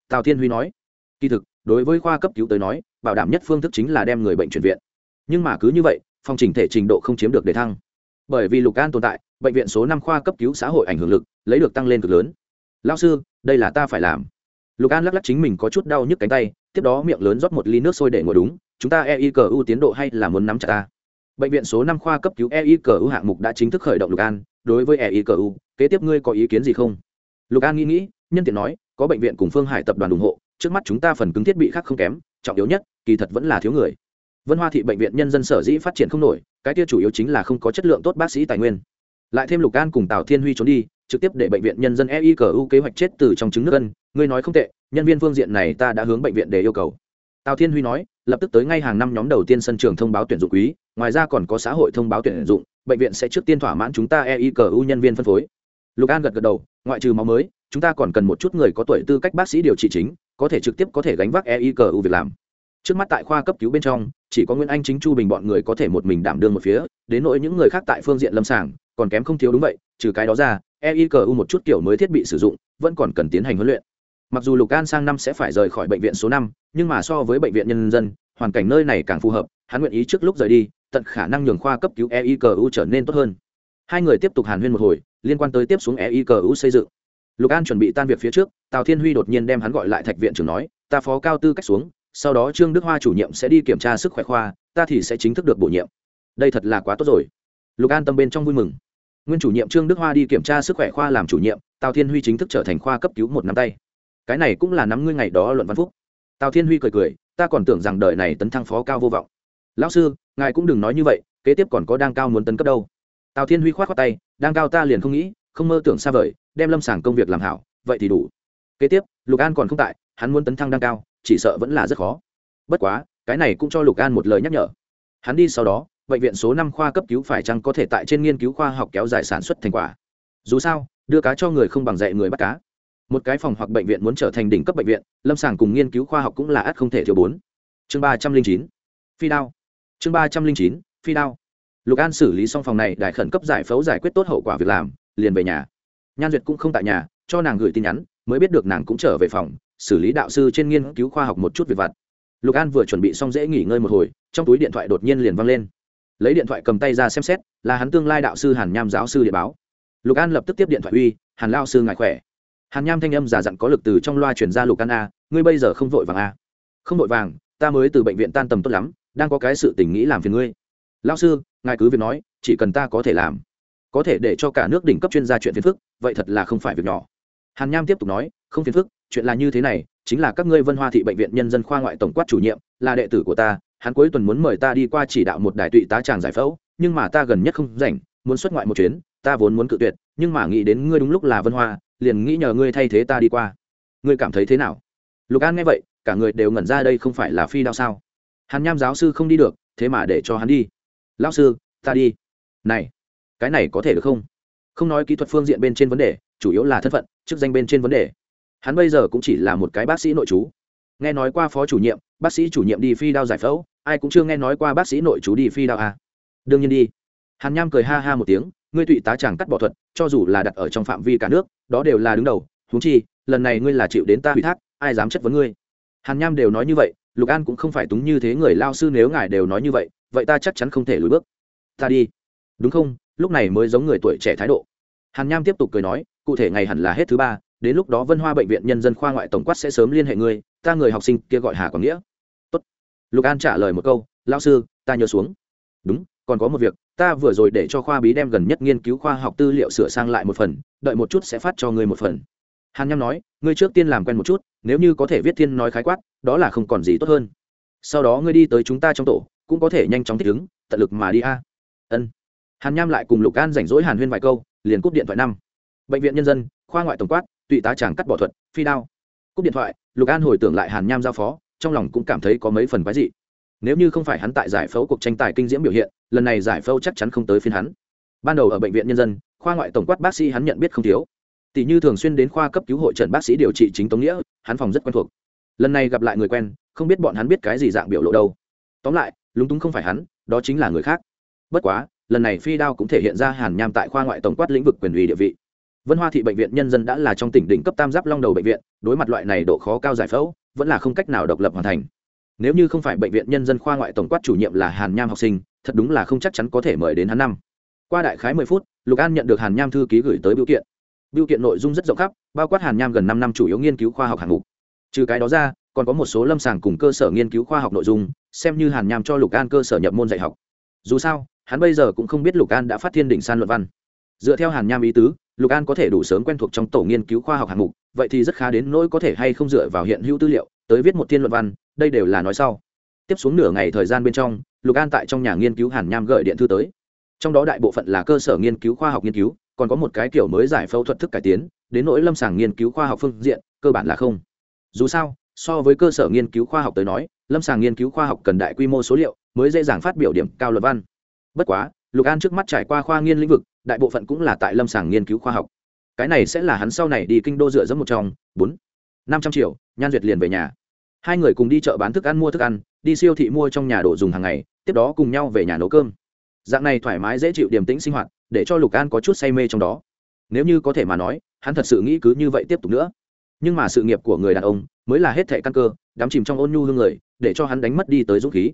Speaker 1: Tào thiên huy nói, kỳ thực đối với khoa cấp cứu tới nói, bảo đảm nhất phương thức chính là đem người bệnh chuyển viện. Nhưng mà cứ như vậy, phòng chỉnh thể trình độ không chiếm được đề thăng. Bởi vì lục an tồn tại, bệnh viện số năm khoa cấp cứu xã hội ảnh hưởng lực, lấy được tăng lên cực lớn. Lao sư, đây là ta phải làm. Lục an lắc lắc chính mình có chút đau nhức cánh tay, tiếp đó miệng lớn rót một ly nước sôi để ngồi đúng, chúng ta eicu tiến độ hay là muốn nắm chặt ta? Bệnh viện số năm khoa cấp cứu eicu hạng mục đã chính thức khởi động lục an, đối với eicu kế tiếp ngươi có ý kiến gì không? Lục an nghĩ nghĩ, nhân tiện nói, có bệnh viện cùng phương hải tập đoàn ủng hộ trước mắt chúng ta phần cứng thiết bị khác không kém, trọng yếu nhất, kỳ thật vẫn là thiếu người. Vân hoa thị bệnh viện nhân dân sở dĩ phát triển không nổi, cái tiêu chủ yếu chính là không có chất lượng tốt bác sĩ tài nguyên. Lại thêm lục an cùng tào thiên huy trốn đi, trực tiếp để bệnh viện nhân dân eicu kế hoạch chết từ trong trứng nước ân, ngươi nói không tệ, nhân viên phương diện này ta đã hướng bệnh viện để yêu cầu. Tào thiên huy nói, lập tức tới ngay hàng năm nhóm đầu tiên sân trường thông báo tuyển dụng quý, ngoài ra còn có xã hội thông báo tuyển dụng, bệnh viện sẽ trước tiên thỏa mãn chúng ta eicu nhân viên phân phối. Lục an gật gật đầu, ngoại trừ máu mới chúng ta còn cần một chút người có tuổi tư cách bác sĩ điều trị chính, có thể trực tiếp có thể gánh vác eicu việc làm. Trước mắt tại khoa cấp cứu bên trong, chỉ có nguyễn anh chính, chu bình bọn người có thể một mình đảm đương một phía, đến nỗi những người khác tại phương diện lâm sàng, còn kém không thiếu đúng vậy, trừ cái đó ra eicu một chút kiểu mới thiết bị sử dụng, vẫn còn cần tiến hành huấn luyện. Mặc dù lục an sang năm sẽ phải rời khỏi bệnh viện số năm, nhưng mà so với bệnh viện nhân dân, hoàn cảnh nơi này càng phù hợp, hắn nguyện ý trước lúc rời đi, tận khả năng nhường khoa cấp cứu eicu trở nên tốt hơn. Hai người tiếp tục hàn huyên một hồi, liên quan tới tiếp xuống eicu xây dựng lục an chuẩn bị tan việc phía trước, tào thiên huy đột nhiên đem hắn gọi lại thạch viện trưởng nói, ta phó cao tư cách xuống, sau đó trương đức hoa chủ nhiệm sẽ đi kiểm tra sức khỏe khoa, ta thì sẽ chính thức được bổ nhiệm. Đây thật là quá tốt rồi. Lục an tâm bên trong vui mừng. Nguyên chủ nhiệm trương đức hoa đi kiểm tra sức khỏe khoa làm chủ nhiệm, tào thiên huy chính thức trở thành khoa cấp cứu một năm tay. Cái này cũng là nắm ngươi ngày đó luận văn phúc. Tào thiên huy cười cười, ta còn tưởng rằng đời này tấn thăng phó cao vô vọng. Lão sư, ngài cũng đừng nói như vậy, kế tiếp còn có đang cao muốn tấn cấp đâu. Tào thiên huy k h o á t khoác tay, đang cao ta liền không nghĩ, không mơ tưởng xa vời đem lâm sàng công việc làm hảo, vậy thì đủ. Kế tiếp, lục an còn không tại, hắn muốn tấn thăng đang cao, chỉ sợ vẫn là rất khó. Bất quá, cái này cũng cho lục an một lời nhắc nhở. Hắn đi sau đó, bệnh viện số năm khoa cấp cứu phải chăng có thể tại trên nghiên cứu khoa học kéo dài sản xuất thành quả? Dù sao, đưa cá cho người không bằng dạy người bắt cá. Một cái phòng hoặc bệnh viện muốn trở thành đỉnh cấp bệnh viện, lâm sàng cùng nghiên cứu khoa học cũng là ắt không thể thiếu bốn. Chương ba trăm linh chín. Phi đao. Chương ba trăm linh chín, phi đao. Lục an xử lý xong phòng này, đại khẩn cấp giải phẫu giải quyết tốt hậu quả việc làm, liền về nhà nhan duyệt cũng không tại nhà, cho nàng gửi tin nhắn, mới biết được nàng cũng trở về phòng, xử lý đạo sư trên nghiên cứu khoa học một chút việc vặt. Lục an vừa chuẩn bị xong dễ nghỉ ngơi một hồi, trong túi điện thoại đột nhiên liền văng lên. Lấy điện thoại cầm tay ra xem xét, là hắn tương lai đạo sư hàn nham giáo sư địa báo. Lục an lập tức tiếp điện thoại uy, hàn lao sư ngài khỏe? Hàn nham thanh âm giả dặn có lực từ trong loa chuyển ra lục an a, ngươi bây giờ không vội vàng a không vội vàng, ta mới từ bệnh viện tan tầm tốt lắm, đang có cái sự tình nghĩ làm phiền ngươi. Lao sư, ngài cứ việc nói, chỉ cần ta có thể làm có thể để cho cả nước đỉnh cấp chuyên gia chuyện phiền phức, vậy thật là không phải việc nhỏ. Hàn nham tiếp tục nói, không phiền phức, chuyện là như thế này, chính là các ngươi vân hoa thị bệnh viện nhân dân khoa ngoại tổng quát chủ nhiệm, là đệ tử của ta, hắn cuối tuần muốn mời ta đi qua chỉ đạo một đài tụy tá tràng giải phẫu, nhưng mà ta gần nhất không rảnh, muốn xuất ngoại một chuyến, ta vốn muốn cự tuyệt, nhưng mà nghĩ đến ngươi đúng lúc là vân hoa, liền nghĩ nhờ ngươi thay thế ta đi qua. Ngươi cảm thấy thế nào? Lục an nghe vậy, cả người đều ngẩn ra đây không phải là phi đao sao? Hàn nham giáo sư không đi được, thế mà để cho hắn đi. Lão sư, ta đi. Này cái này có thể được không? Không nói kỹ thuật phương diện bên trên vấn đề, chủ yếu là thân phận, chức danh bên trên vấn đề. Hắn bây giờ cũng chỉ là một cái bác sĩ nội chú nghe nói qua phó chủ nhiệm, bác sĩ chủ nhiệm đi phi đao giải phẫu, ai cũng chưa nghe nói qua bác sĩ nội chú đi phi đao à. đương nhiên đi. Hàn nham cười ha ha một tiếng, ngươi tụy tá chàng cắt bỏ thuật, cho dù là đặt ở trong phạm vi cả nước, đó đều là đứng đầu húng chi, lần này ngươi là chịu đến ta ủy thác, ai dám chất vấn ngươi? Hàn nham đều nói như vậy, lục an cũng không phải túng như thế người lao sư nếu ngài đều nói như vậy vậy ta chắc chắn không thể lùi bước. Ta đi. Đúng không? Lúc này mới giống người tuổi trẻ thái độ. Hàn nham tiếp tục cười nói, cụ thể ngày hẳn là hết thứ ba, đến lúc đó vân hoa bệnh viện nhân dân khoa ngoại tổng quát sẽ sớm liên hệ ngươi, ta người học sinh kia gọi hà quảng nghĩa. Tốt. lục an trả lời một câu lao sư, ta nhớ xuống. Đúng, còn có một việc, ta vừa rồi để cho khoa bí đem gần nhất nghiên cứu khoa học tư liệu sửa sang lại một phần, đợi một chút sẽ phát cho ngươi một phần. Hàn nham nói, ngươi trước tiên làm quen một chút, nếu như có thể viết thiên nói khái quát, đó là không còn gì tốt hơn. Sau đó ngươi đi tới chúng ta trong tổ, cũng có thể nhanh chóng thích ứng, tận lực mà đi a. Ân hàn nham lại cùng lục an rảnh rỗi hàn huyên vài câu, liền cúp điện thoại năm. Bệnh viện nhân dân, khoa ngoại tổng quát, tụy tá chàng cắt bỏ thuật, phi đao. Cúp điện thoại, lục an hồi tưởng lại hàn nham giao phó, trong lòng cũng cảm thấy có mấy phần quái dị. Nếu như không phải hắn tại giải phẫu cuộc tranh tài kinh diễm biểu hiện, lần này giải phẫu chắc chắn không tới phiên hắn. Ban đầu ở bệnh viện nhân dân, khoa ngoại tổng quát bác sĩ hắn nhận biết không thiếu. Tỷ như thường xuyên đến khoa cấp cứu hội trần bác sĩ điều trị chính tống nghĩa, hắn phòng rất quen thuộc. Lần này gặp lại người quen, không biết bọn hắn biết cái gì dạng biểu lộ đâu. Tóm lại, lúng túng không phải hắn, đó chính là người khác. Bất quá lần này phi đao cũng thể hiện ra hàn nham tại khoa ngoại tổng quát lĩnh vực quyền ủy địa vị. Vân hoa thị bệnh viện nhân dân đã là trong tỉnh đỉnh cấp tam giáp long đầu bệnh viện, đối mặt loại này độ khó cao giải phẫu, vẫn là không cách nào độc lập hoàn thành. Nếu như không phải bệnh viện nhân dân khoa ngoại tổng quát chủ nhiệm là hàn nham học sinh, thật đúng là không chắc chắn có thể mời đến hắn năm. Qua đại khái mười phút, lục an nhận được hàn nham thư ký gửi tới biểu kiện. Biểu kiện nội dung rất rộng khắp, bao quát hàn nham gần năm năm chủ yếu nghiên cứu khoa học hạng mục. Trừ cái đó ra, còn có một số lâm sàng cùng cơ sở nghiên cứu khoa học nội dung, xem như hàn nham cho lục an cơ sở nhập môn dạy học dù sao, hắn bây giờ cũng không biết lục an đã phát thiên đỉnh san luận văn. Dựa theo hàn nham ý tứ, lục an có thể đủ sớm quen thuộc trong tổ nghiên cứu khoa học hạng mục, vậy thì rất khá đến nỗi có thể hay không dựa vào hiện hữu tư liệu tới viết một thiên luận văn, đây đều là nói sau. Tiếp xuống nửa ngày thời gian bên trong, lục an tại trong nhà nghiên cứu hàn nham gửi điện thư tới. Trong đó đại bộ phận là cơ sở nghiên cứu khoa học nghiên cứu, còn có một cái kiểu mới giải phẫu thuật thức cải tiến, đến nỗi lâm sàng nghiên cứu khoa học phương diện, cơ bản là không. Dù sao, so với cơ sở nghiên cứu khoa học tới nói, lâm sàng nghiên cứu khoa học cần đại quy mô số liệu mới dễ dàng phát biểu điểm cao luật văn. Bất quá, lục an trước mắt trải qua khoa nghiên lĩnh vực, đại bộ phận cũng là tại lâm sàng nghiên cứu khoa học. Cái này sẽ là hắn sau này đi kinh đô dựa dẫm một trong, bốn, năm trăm triệu, nhan duyệt liền về nhà. Hai người cùng đi chợ bán thức ăn mua thức ăn, đi siêu thị mua trong nhà đồ dùng hàng ngày, tiếp đó cùng nhau về nhà nấu cơm. Dạng này thoải mái dễ chịu điềm tĩnh sinh hoạt, để cho lục an có chút say mê trong đó. Nếu như có thể mà nói, hắn thật sự nghĩ cứ như vậy tiếp tục nữa. Nhưng mà sự nghiệp của người đàn ông mới là hết thệ căn cơ, đắm chìm trong ôn nhu hương người, để cho hắn đánh mất đi tới dũng khí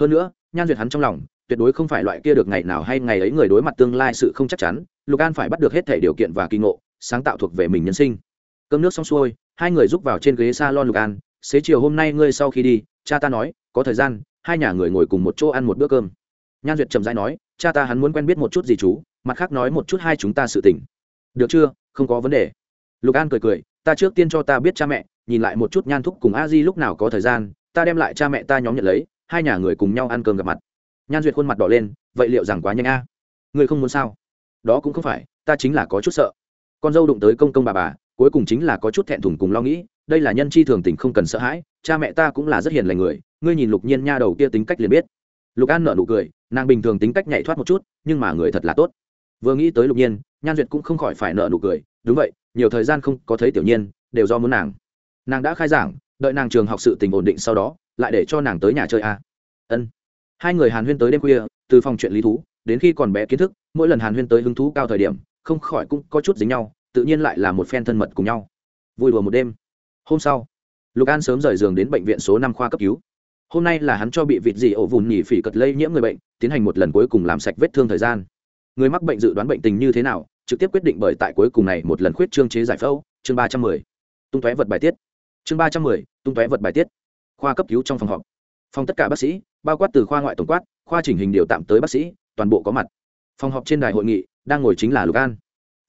Speaker 1: hơn nữa, nhan duyệt hắn trong lòng, tuyệt đối không phải loại kia được ngày nào hay ngày ấy người đối mặt tương lai sự không chắc chắn, lục an phải bắt được hết thể điều kiện và kỳ ngộ, sáng tạo thuộc về mình nhân sinh. Cơm nước xong xuôi, hai người rúc vào trên ghế s a lon lục an, xế chiều hôm nay ngươi sau khi đi, cha ta nói, có thời gian, hai nhà người ngồi cùng một chỗ ăn một bữa cơm. Nhan duyệt trầm rãi nói, cha ta hắn muốn quen biết một chút gì chú, mặt khác nói một chút hai chúng ta sự tình. Được chưa? Không có vấn đề. Lục an cười cười, ta trước tiên cho ta biết cha mẹ, nhìn lại một chút nhan thúc cùng a di lúc nào có thời gian, ta đem lại cha mẹ ta nhóm nhận lấy hai nhà người cùng nhau ăn cơm gặp mặt. Nhan duyệt khuôn mặt đỏ lên, vậy liệu rằng quá nhanh a? Người không muốn sao? Đó cũng không phải, ta chính là có chút sợ. Con dâu đụng tới công công bà bà, cuối cùng chính là có chút thẹn thùng cùng lo nghĩ, đây là nhân chi thường tình không cần sợ hãi, cha mẹ ta cũng là rất hiền lành người, ngươi nhìn lục nhiên nha đầu kia tính cách liền biết. Lục an nở nụ cười, nàng bình thường tính cách nhảy thoát một chút, nhưng mà người thật là tốt. Vừa nghĩ tới lục nhiên, nhan duyệt cũng không khỏi phải nợ nụ cười, đúng vậy, nhiều thời gian không có thấy tiểu nhiên, đều do muốn nàng. Nàng đã khai giảng đợi nàng trường học sự tình ổn định sau đó, lại để cho nàng tới nhà chơi a. À. ân. Hai người hàn huyên tới đêm khuya, từ phòng chuyện lý thú, đến khi còn bé kiến thức, mỗi lần hàn huyên tới hứng thú cao thời điểm, không khỏi cũng có chút dính nhau, tự nhiên lại là một phen thân mật cùng nhau. Vui đùa một đêm. Hôm sau, lục an sớm rời giường đến bệnh viện số năm khoa cấp cứu. Hôm nay là hắn cho bị vịt dị ổ vùn nhỉ phỉ cật lây nhiễm người bệnh, tiến hành một lần cuối cùng làm sạch vết thương thời gian. Người mắc bệnh dự đoán bệnh tình như thế nào, trực tiếp quyết định bởi tại cuối cùng này một lần khuyết trương chế giải phẫu, chương ba trăm mười. Tung tóe vật bài tiết chương ba trăm mười, tung tóe vật bài tiết. Khoa cấp cứu trong phòng họp. Phòng tất cả bác sĩ, bao quát từ khoa ngoại tổng quát, khoa chỉnh hình điều tạm tới bác sĩ, toàn bộ có mặt. Phòng họp trên đài hội nghị, đang ngồi chính là lục an.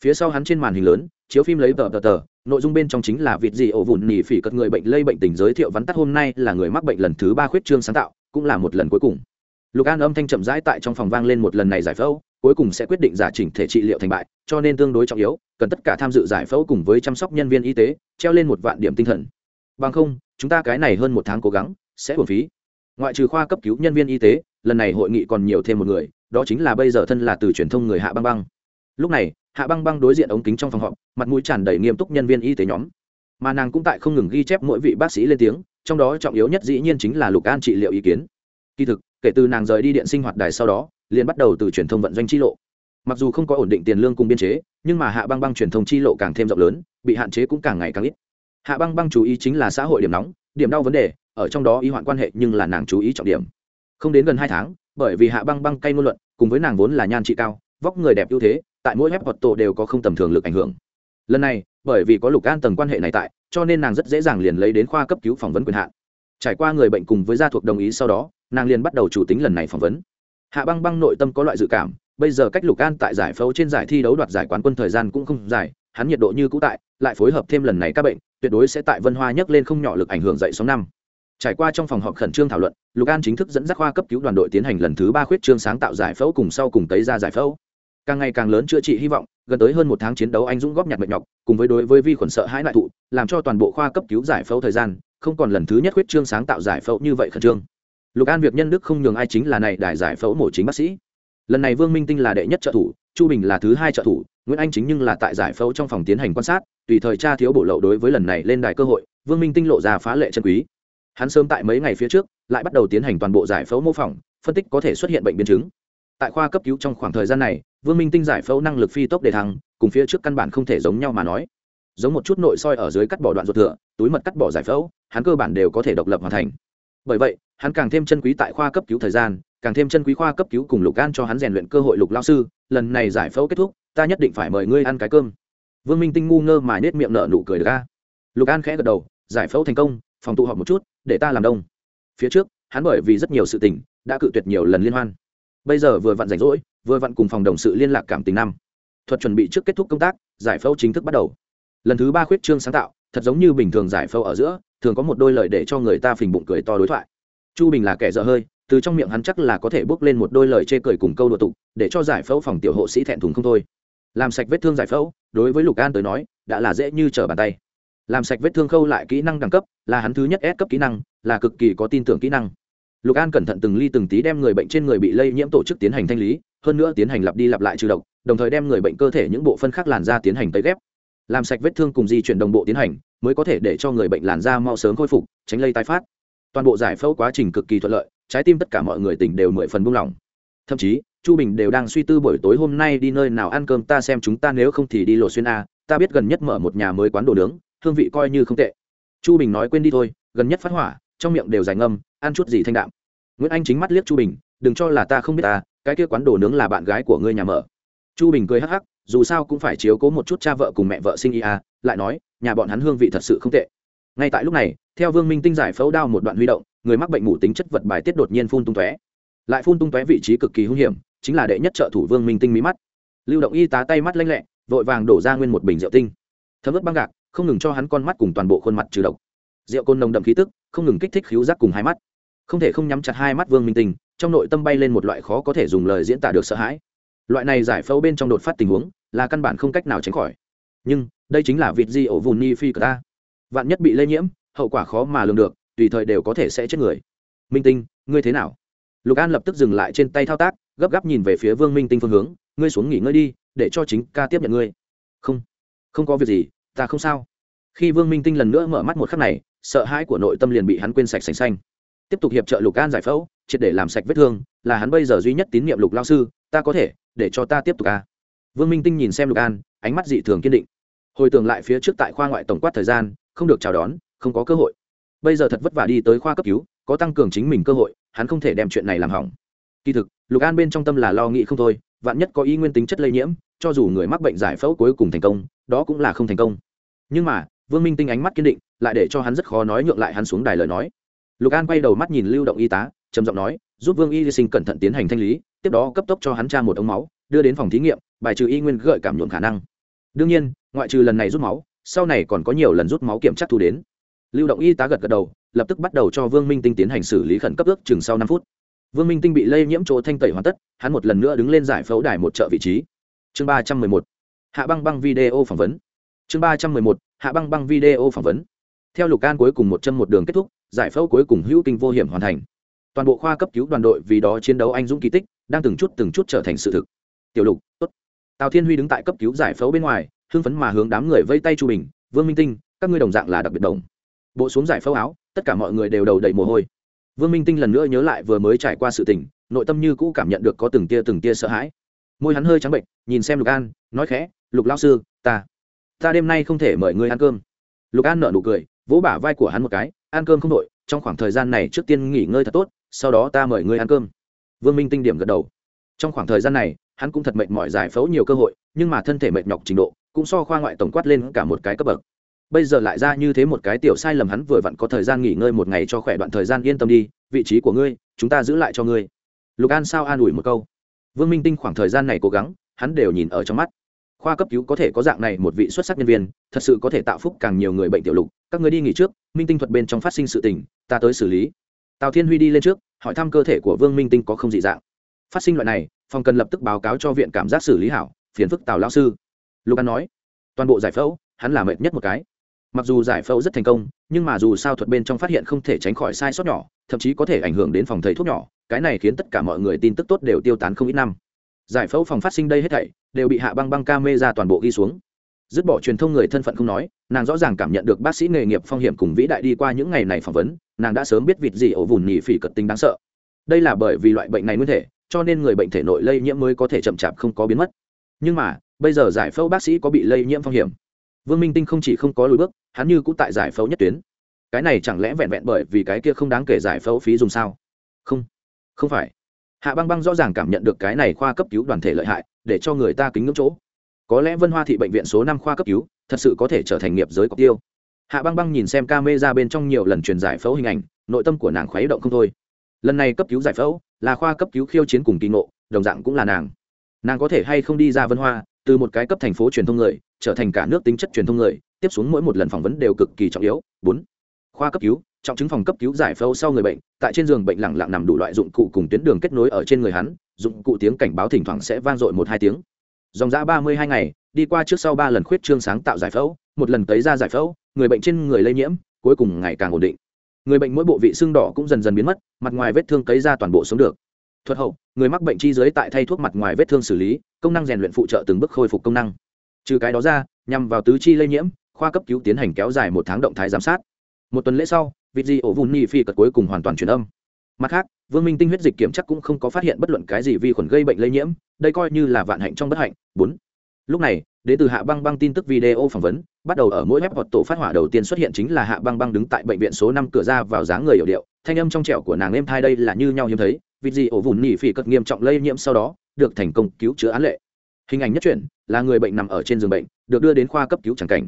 Speaker 1: Phía sau hắn trên màn hình lớn, chiếu phim lấy tờ tờ tờ, nội dung bên trong chính là việc gì ổ vụn nỉ phỉ cất người bệnh lây bệnh tình giới thiệu vắn tắt hôm nay là người mắc bệnh lần thứ ba khuyết trương sáng tạo, cũng là một lần cuối cùng. Lục an âm thanh chậm rãi tại trong phòng vang lên một lần này giải phẫu, cuối cùng sẽ quyết định giả chỉnh thể trị liệu thành bại, cho nên tương đối trọng yếu, cần tất cả tham dự giải phẫu cùng với chăm sóc nhân viên y tế, treo lên một vạn điểm tinh thần bằng không, chúng ta cái này hơn một tháng cố gắng, sẽ hồn phí. Ngoại trừ khoa cấp cứu nhân viên y tế, lần này hội nghị còn nhiều thêm một người, đó chính là bây giờ thân là từ truyền thông người hạ băng băng. Lúc này, hạ băng băng đối diện ống kính trong phòng họp, mặt mũi tràn đầy nghiêm túc nhân viên y tế nhóm. Mà nàng cũng tại không ngừng ghi chép mỗi vị bác sĩ lên tiếng, trong đó trọng yếu nhất dĩ nhiên chính là lục an trị liệu ý kiến. Kỳ thực, kể từ nàng rời đi điện sinh hoạt đài sau đó, liền bắt đầu từ truyền thông vận doanh chi lộ. Mặc dù không có ổn định tiền lương cùng biên chế, nhưng mà hạ băng băng truyền thông chi lộ càng thêm rộng lớn, bị hạn chế cũng càng ngày càng ít hạ băng băng chú ý chính là xã hội điểm nóng, điểm đau vấn đề, ở trong đó y hoạn quan hệ nhưng là nàng chú ý trọng điểm. Không đến gần hai tháng, bởi vì hạ băng băng cay ngôn luận, cùng với nàng vốn là nhan trị cao, vóc người đẹp ưu thế, tại mỗi web hoạt tổ đều có không tầm thường lực ảnh hưởng. Lần này, bởi vì có lục an tầng quan hệ này tại, cho nên nàng rất dễ dàng liền lấy đến khoa cấp cứu phỏng vấn quyền hạn. Trải qua người bệnh cùng với gia thuộc đồng ý sau đó, nàng liền bắt đầu chủ tính lần này phỏng vấn. Hạ băng băng nội tâm có loại dự cảm, bây giờ cách lục an tại giải phẫu trên giải thi đấu đoạt giải quán quân thời gian cũng không dài hắn nhiệt độ như cũ tại, lại phối hợp thêm lần này các bệnh, tuyệt đối sẽ tại vân hoa nhấc lên không nhỏ lực ảnh hưởng dậy sóng năm. Trải qua trong phòng họp khẩn trương thảo luận, lục an chính thức dẫn dắt khoa cấp cứu đoàn đội tiến hành lần thứ ba khuyết trương sáng tạo giải phẫu cùng sau cùng tấy ra giải phẫu. Càng ngày càng lớn chữa trị hy vọng, gần tới hơn một tháng chiến đấu anh dũng góp nhặt mệt nhọc, cùng với đối với vi khuẩn sợ hãi đại thụ, làm cho toàn bộ khoa cấp cứu giải phẫu thời gian, không còn lần thứ nhất khuyết trương sáng tạo giải phẫu như vậy khẩn trương. Lục an việc nhân đức không nhường ai chính là này đại giải phẫu mổ chính bác sĩ. Lần này vương minh tinh là đệ nhất trợ thủ, chu bình là thứ hai trợ thủ nguyễn anh chính nhưng là tại giải phẫu trong phòng tiến hành quan sát, tùy thời tra thiếu bổ lậu đối với lần này lên đài cơ hội, vương minh tinh lộ ra phá lệ chân quý. Hắn sớm tại mấy ngày phía trước, lại bắt đầu tiến hành toàn bộ giải phẫu mô phỏng, phân tích có thể xuất hiện bệnh biến chứng. Tại khoa cấp cứu trong khoảng thời gian này, vương minh tinh giải phẫu năng lực phi tốc đề thăng, cùng phía trước căn bản không thể giống nhau mà nói. Giống một chút nội soi ở dưới cắt bỏ đoạn ruột thừa, túi mật cắt bỏ giải phẫu, hắn cơ bản đều có thể độc lập hoàn thành. Bởi vậy, hắn càng thêm chân quý tại khoa cấp cứu thời gian, càng thêm chân quý khoa cấp cứu cùng lục an cho hắn rèn luyện cơ hội lục lao sư, lần này giải phẫu kết thúc ta nhất định phải mời ngươi ăn cái cơm. Vương minh tinh ngu ngơ mà nết miệng nở nụ cười được ca lục an khẽ gật đầu, giải phẫu thành công, phòng tụ họp một chút, để ta làm đông. Phía trước, hắn bởi vì rất nhiều sự tình, đã cự tuyệt nhiều lần liên hoan. Bây giờ vừa vặn rảnh rỗi, vừa vặn cùng phòng đồng sự liên lạc cảm tình năm. Thuật chuẩn bị trước kết thúc công tác, giải phẫu chính thức bắt đầu. Lần thứ ba khuyết trương sáng tạo, thật giống như bình thường giải phẫu ở giữa, thường có một đôi lời để cho người ta phình bụng cười to đối thoại. Chu bình là kẻ dở hơi, từ trong miệng hắn chắc là có thể bước lên một đôi lời chê cười cùng câu đùa tục, để cho giải phẫu phòng tiểu hộ sĩ thẹn thùng không thôi làm sạch vết thương giải phẫu, đối với lục an tới nói, đã là dễ như trở bàn tay. Làm sạch vết thương khâu lại kỹ năng đẳng cấp, là hắn thứ nhất ép cấp kỹ năng, là cực kỳ có tin tưởng kỹ năng. Lục an cẩn thận từng ly từng tí đem người bệnh trên người bị lây nhiễm tổ chức tiến hành thanh lý, hơn nữa tiến hành lặp đi lặp lại trừ độc, đồng thời đem người bệnh cơ thể những bộ phân khác làn da tiến hành tấy ghép. Làm sạch vết thương cùng di chuyển đồng bộ tiến hành, mới có thể để cho người bệnh làn da mau sớm khôi phục, tránh lây tái phát. Toàn bộ giải phẫu quá trình cực kỳ thuận lợi, trái tim tất cả mọi người tỉnh đều mười phần buông lỏng. Thậm chí chu bình đều đang suy tư buổi tối hôm nay đi nơi nào ăn cơm, ta xem chúng ta nếu không thì đi lộ xuyên a, ta biết gần nhất mở một nhà mới quán đồ nướng, hương vị coi như không tệ. Chu bình nói quên đi thôi, gần nhất phát hỏa, trong miệng đều dài ngâm, ăn chút gì thanh đạm. Nguyễn anh chính mắt liếc chu bình, đừng cho là ta không biết ta, cái kia quán đồ nướng là bạn gái của ngươi nhà mở. Chu bình cười hắc hắc, dù sao cũng phải chiếu cố một chút cha vợ cùng mẹ vợ sinh ý a lại nói, nhà bọn hắn hương vị thật sự không tệ. Ngay tại lúc này, theo vương minh tinh giải phẫu đao một đoạn huy động, người mắc bệnh mủ tính chất vật bài tiết đột nhiên phun tung tóe. Lại phun tung tóe vị trí cực kỳ hung hiểm chính là đệ nhất trợ thủ vương minh tinh mí mắt. Lưu động y tá tay mắt lanh lẹ, vội vàng đổ ra nguyên một bình rượu tinh. Thấm ướt băng gạc, không ngừng cho hắn con mắt cùng toàn bộ khuôn mặt trừ độc. Rượu côn nồng đậm khí tức, không ngừng kích thích khíu giác cùng hai mắt. Không thể không nhắm chặt hai mắt vương minh tinh, trong nội tâm bay lên một loại khó có thể dùng lời diễn tả được sợ hãi. Loại này giải phẫu bên trong đột phát tình huống, là căn bản không cách nào tránh khỏi. Nhưng, đây chính là vịt di ổ vùn ni phi ta. Vạn nhất bị lây nhiễm, hậu quả khó mà lường được, tùy thời đều có thể sẽ chết người. Minh tinh, ngươi thế nào? Lục an lập tức dừng lại trên tay thao tác gấp gáp nhìn về phía vương minh tinh phương hướng, ngươi xuống nghỉ ngơi đi, để cho chính ca tiếp nhận ngươi. Không không có việc gì, ta không sao. Khi vương minh tinh lần nữa mở mắt một khắc này, sợ hãi của nội tâm liền bị hắn quên sạch sành xanh. Tiếp tục hiệp trợ lục an giải phẫu, triệt để làm sạch vết thương, là hắn bây giờ duy nhất tín nhiệm lục lao sư, ta có thể, để cho ta tiếp tục ca vương minh tinh nhìn xem lục an, ánh mắt dị thường kiên định. Hồi tưởng lại phía trước tại khoa ngoại tổng quát thời gian, không được chào đón, không có cơ hội. Bây giờ thật vất vả đi tới khoa cấp cứu, có tăng cường chính mình cơ hội, hắn không thể đem chuyện này làm hỏng kỳ thực, lục an bên trong tâm là lo nghĩ không thôi, vạn nhất có ý nguyên tính chất lây nhiễm, cho dù người mắc bệnh giải phẫu cuối cùng thành công, đó cũng là không thành công. Nhưng mà, vương minh tinh ánh mắt kiên định, lại để cho hắn rất khó nói nhượng lại hắn xuống đài lời nói. Lục an quay đầu mắt nhìn lưu động y tá, trầm giọng nói, giúp vương y sinh cẩn thận tiến hành thanh lý, tiếp đó cấp tốc cho hắn tra một ống máu, đưa đến phòng thí nghiệm, bài trừ y nguyên gợi cảm nhuộm khả năng. Đương nhiên, ngoại trừ lần này rút máu, sau này còn có nhiều lần rút máu kiểm tra thu đến. Lưu động y tá gật gật đầu, lập tức bắt đầu cho vương minh tinh tiến hành xử lý khẩn cấp ước chừng sau năm phút vương minh tinh bị lây nhiễm chỗ thanh tẩy hoàn tất, hắn một lần nữa đứng lên giải phẫu đài một chợ vị trí. Chương ba trăm mười một. Hạ băng băng video phỏng vấn. Chương ba trăm mười một. Hạ băng băng video phỏng vấn. Theo lục can cuối cùng một chân một đường kết thúc, giải phẫu cuối cùng hữu kinh vô hiểm hoàn thành. Toàn bộ khoa cấp cứu đoàn đội vì đó chiến đấu anh dũng kỳ tích, đang từng chút từng chút trở thành sự thực. Tiểu lục, tốt. Tào thiên huy đứng tại cấp cứu giải phẫu bên ngoài, hưng phấn mà hướng đám người vây tay chu bình, vương minh tinh, các ngươi đồng dạng là đặc biệt đồng. Bộ xuống giải phẫu áo, tất cả mọi người đều đầu đầy mồ hôi vương minh tinh lần nữa nhớ lại vừa mới trải qua sự tình, nội tâm như cũ cảm nhận được có từng tia từng tia sợ hãi. Môi hắn hơi trắng bệnh nhìn xem lục an, nói khẽ, lục lao sư, ta ta đêm nay không thể mời ngươi ăn cơm. Lục an nở nụ cười, vỗ bả vai của hắn một cái, ăn cơm không đội trong khoảng thời gian này trước tiên nghỉ ngơi thật tốt, sau đó ta mời ngươi ăn cơm. Vương minh tinh điểm gật đầu. Trong khoảng thời gian này, hắn cũng thật mệt mỏi giải phẫu nhiều cơ hội, nhưng mà thân thể mệt nhọc trình độ, cũng so khoa ngoại tổng quát lên cả một cái cấp bậc bây giờ lại ra như thế một cái tiểu sai lầm hắn vừa vặn có thời gian nghỉ ngơi một ngày cho khỏe đoạn thời gian yên tâm đi, vị trí của ngươi, chúng ta giữ lại cho ngươi. Lục an sao an ủi một câu. Vương minh tinh khoảng thời gian này cố gắng, hắn đều nhìn ở trong mắt. Khoa cấp cứu có thể có dạng này một vị xuất sắc nhân viên, thật sự có thể tạo phúc càng nhiều người bệnh tiểu lục. Các người đi nghỉ trước, minh tinh thuật bên trong phát sinh sự tình, ta tới xử lý. Tào thiên huy đi lên trước, hỏi thăm cơ thể của vương minh tinh có không dị dạng. Phát sinh loại này, phòng cần lập tức báo cáo cho viện cảm giác xử lý hảo, phiền phức tào lão sư. Lục an nói, toàn bộ giải phẫu, hắn là mệt nhất một cái mặc dù giải phẫu rất thành công, nhưng mà dù sao thuật bên trong phát hiện không thể tránh khỏi sai sót nhỏ, thậm chí có thể ảnh hưởng đến phòng thầy thuốc nhỏ, cái này khiến tất cả mọi người tin tức tốt đều tiêu tán không ít năm. Giải phẫu phòng phát sinh đây hết thảy, đều bị hạ băng băng ca mê ra toàn bộ ghi xuống. Dứt bỏ truyền thông người thân phận không nói, nàng rõ ràng cảm nhận được bác sĩ nghề nghiệp phong hiểm cùng vĩ đại đi qua những ngày này phỏng vấn, nàng đã sớm biết vịt gì ổ vùn nhị phỉ cật tính đáng sợ. Đây là bởi vì loại bệnh này nguyên thể, cho nên người bệnh thể nội lây nhiễm mới có thể chậm chạp không có biến mất. Nhưng mà, bây giờ giải phẫu bác sĩ có bị lây nhiễm phong hiểm vương minh tinh không chỉ không có lùi bước, hắn như cũng tại giải phẫu nhất tuyến. Cái này chẳng lẽ vẹn vẹn bởi vì cái kia không đáng kể giải phẫu phí dùng sao? Không không phải. Hạ băng băng rõ ràng cảm nhận được cái này khoa cấp cứu đoàn thể lợi hại, để cho người ta kính ngưỡng chỗ. Có lẽ vân hoa thị bệnh viện số năm khoa cấp cứu, thật sự có thể trở thành nghiệp giới cọc tiêu. Hạ băng băng nhìn xem ca mê ra bên trong nhiều lần truyền giải phẫu hình ảnh, nội tâm của nàng khuấy động không thôi. Lần này cấp cứu giải phẫu là khoa cấp cứu khiêu chiến cùng kỳ ngộ, đồng dạng cũng là nàng. Nàng có thể hay không đi ra vân hoa từ một cái cấp thành phố truyền thông người, trở thành cả nước tính chất truyền thông người, tiếp xuống mỗi một lần phỏng vấn đều cực kỳ trọng yếu. Bốn, khoa cấp cứu, trọng chứng phòng cấp cứu giải phẫu sau người bệnh, tại trên giường bệnh lẳng lặng nằm đủ loại dụng cụ cùng tuyến đường kết nối ở trên người hắn, dụng cụ tiếng cảnh báo thỉnh thoảng sẽ vang dội một hai tiếng. Dòng dã ba mươi hai ngày, đi qua trước sau ba lần khuyết trương sáng tạo giải phẫu, một lần tấy ra giải phẫu, người bệnh trên người lây nhiễm, cuối cùng ngày càng ổn định. Người bệnh mỗi bộ vị xương đỏ cũng dần dần biến mất, mặt ngoài vết thương cấy ra toàn bộ sống được. Thuật hậu, người mắc bệnh chi dưới tại thay thuốc mặt ngoài vết thương xử lý công năng rèn luyện phụ trợ từng bước khôi phục công năng. Trừ cái đó ra, nhằm vào tứ chi lây nhiễm, khoa cấp cứu tiến hành kéo dài một tháng động thái giám sát. Một tuần lễ sau, vịt di ổ vun ni phi cật cuối cùng hoàn toàn truyền âm. Mặt khác, vương minh tinh huyết dịch kiểm chắc cũng không có phát hiện bất luận cái gì vi khuẩn gây bệnh lây nhiễm, đây coi như là vạn hạnh trong bất hạnh. Bốn. Lúc này, đến từ hạ băng băng tin tức video phỏng vấn, bắt đầu ở mỗi web hoặc tổ phát hỏa đầu tiên xuất hiện chính là hạ băng băng đứng tại bệnh viện số năm cửa ra vào dáng người hiệu điệu, thanh âm trong trẻo của nàng êm thai đây là như nhau hiếm thấy, vịt gì ổ vùn nỉ phỉ cật nghiêm trọng lây nhiễm sau đó được thành công cứu chữa án lệ. Hình ảnh nhất truyện là người bệnh nằm ở trên giường bệnh, được đưa đến khoa cấp cứu chẳng cảnh.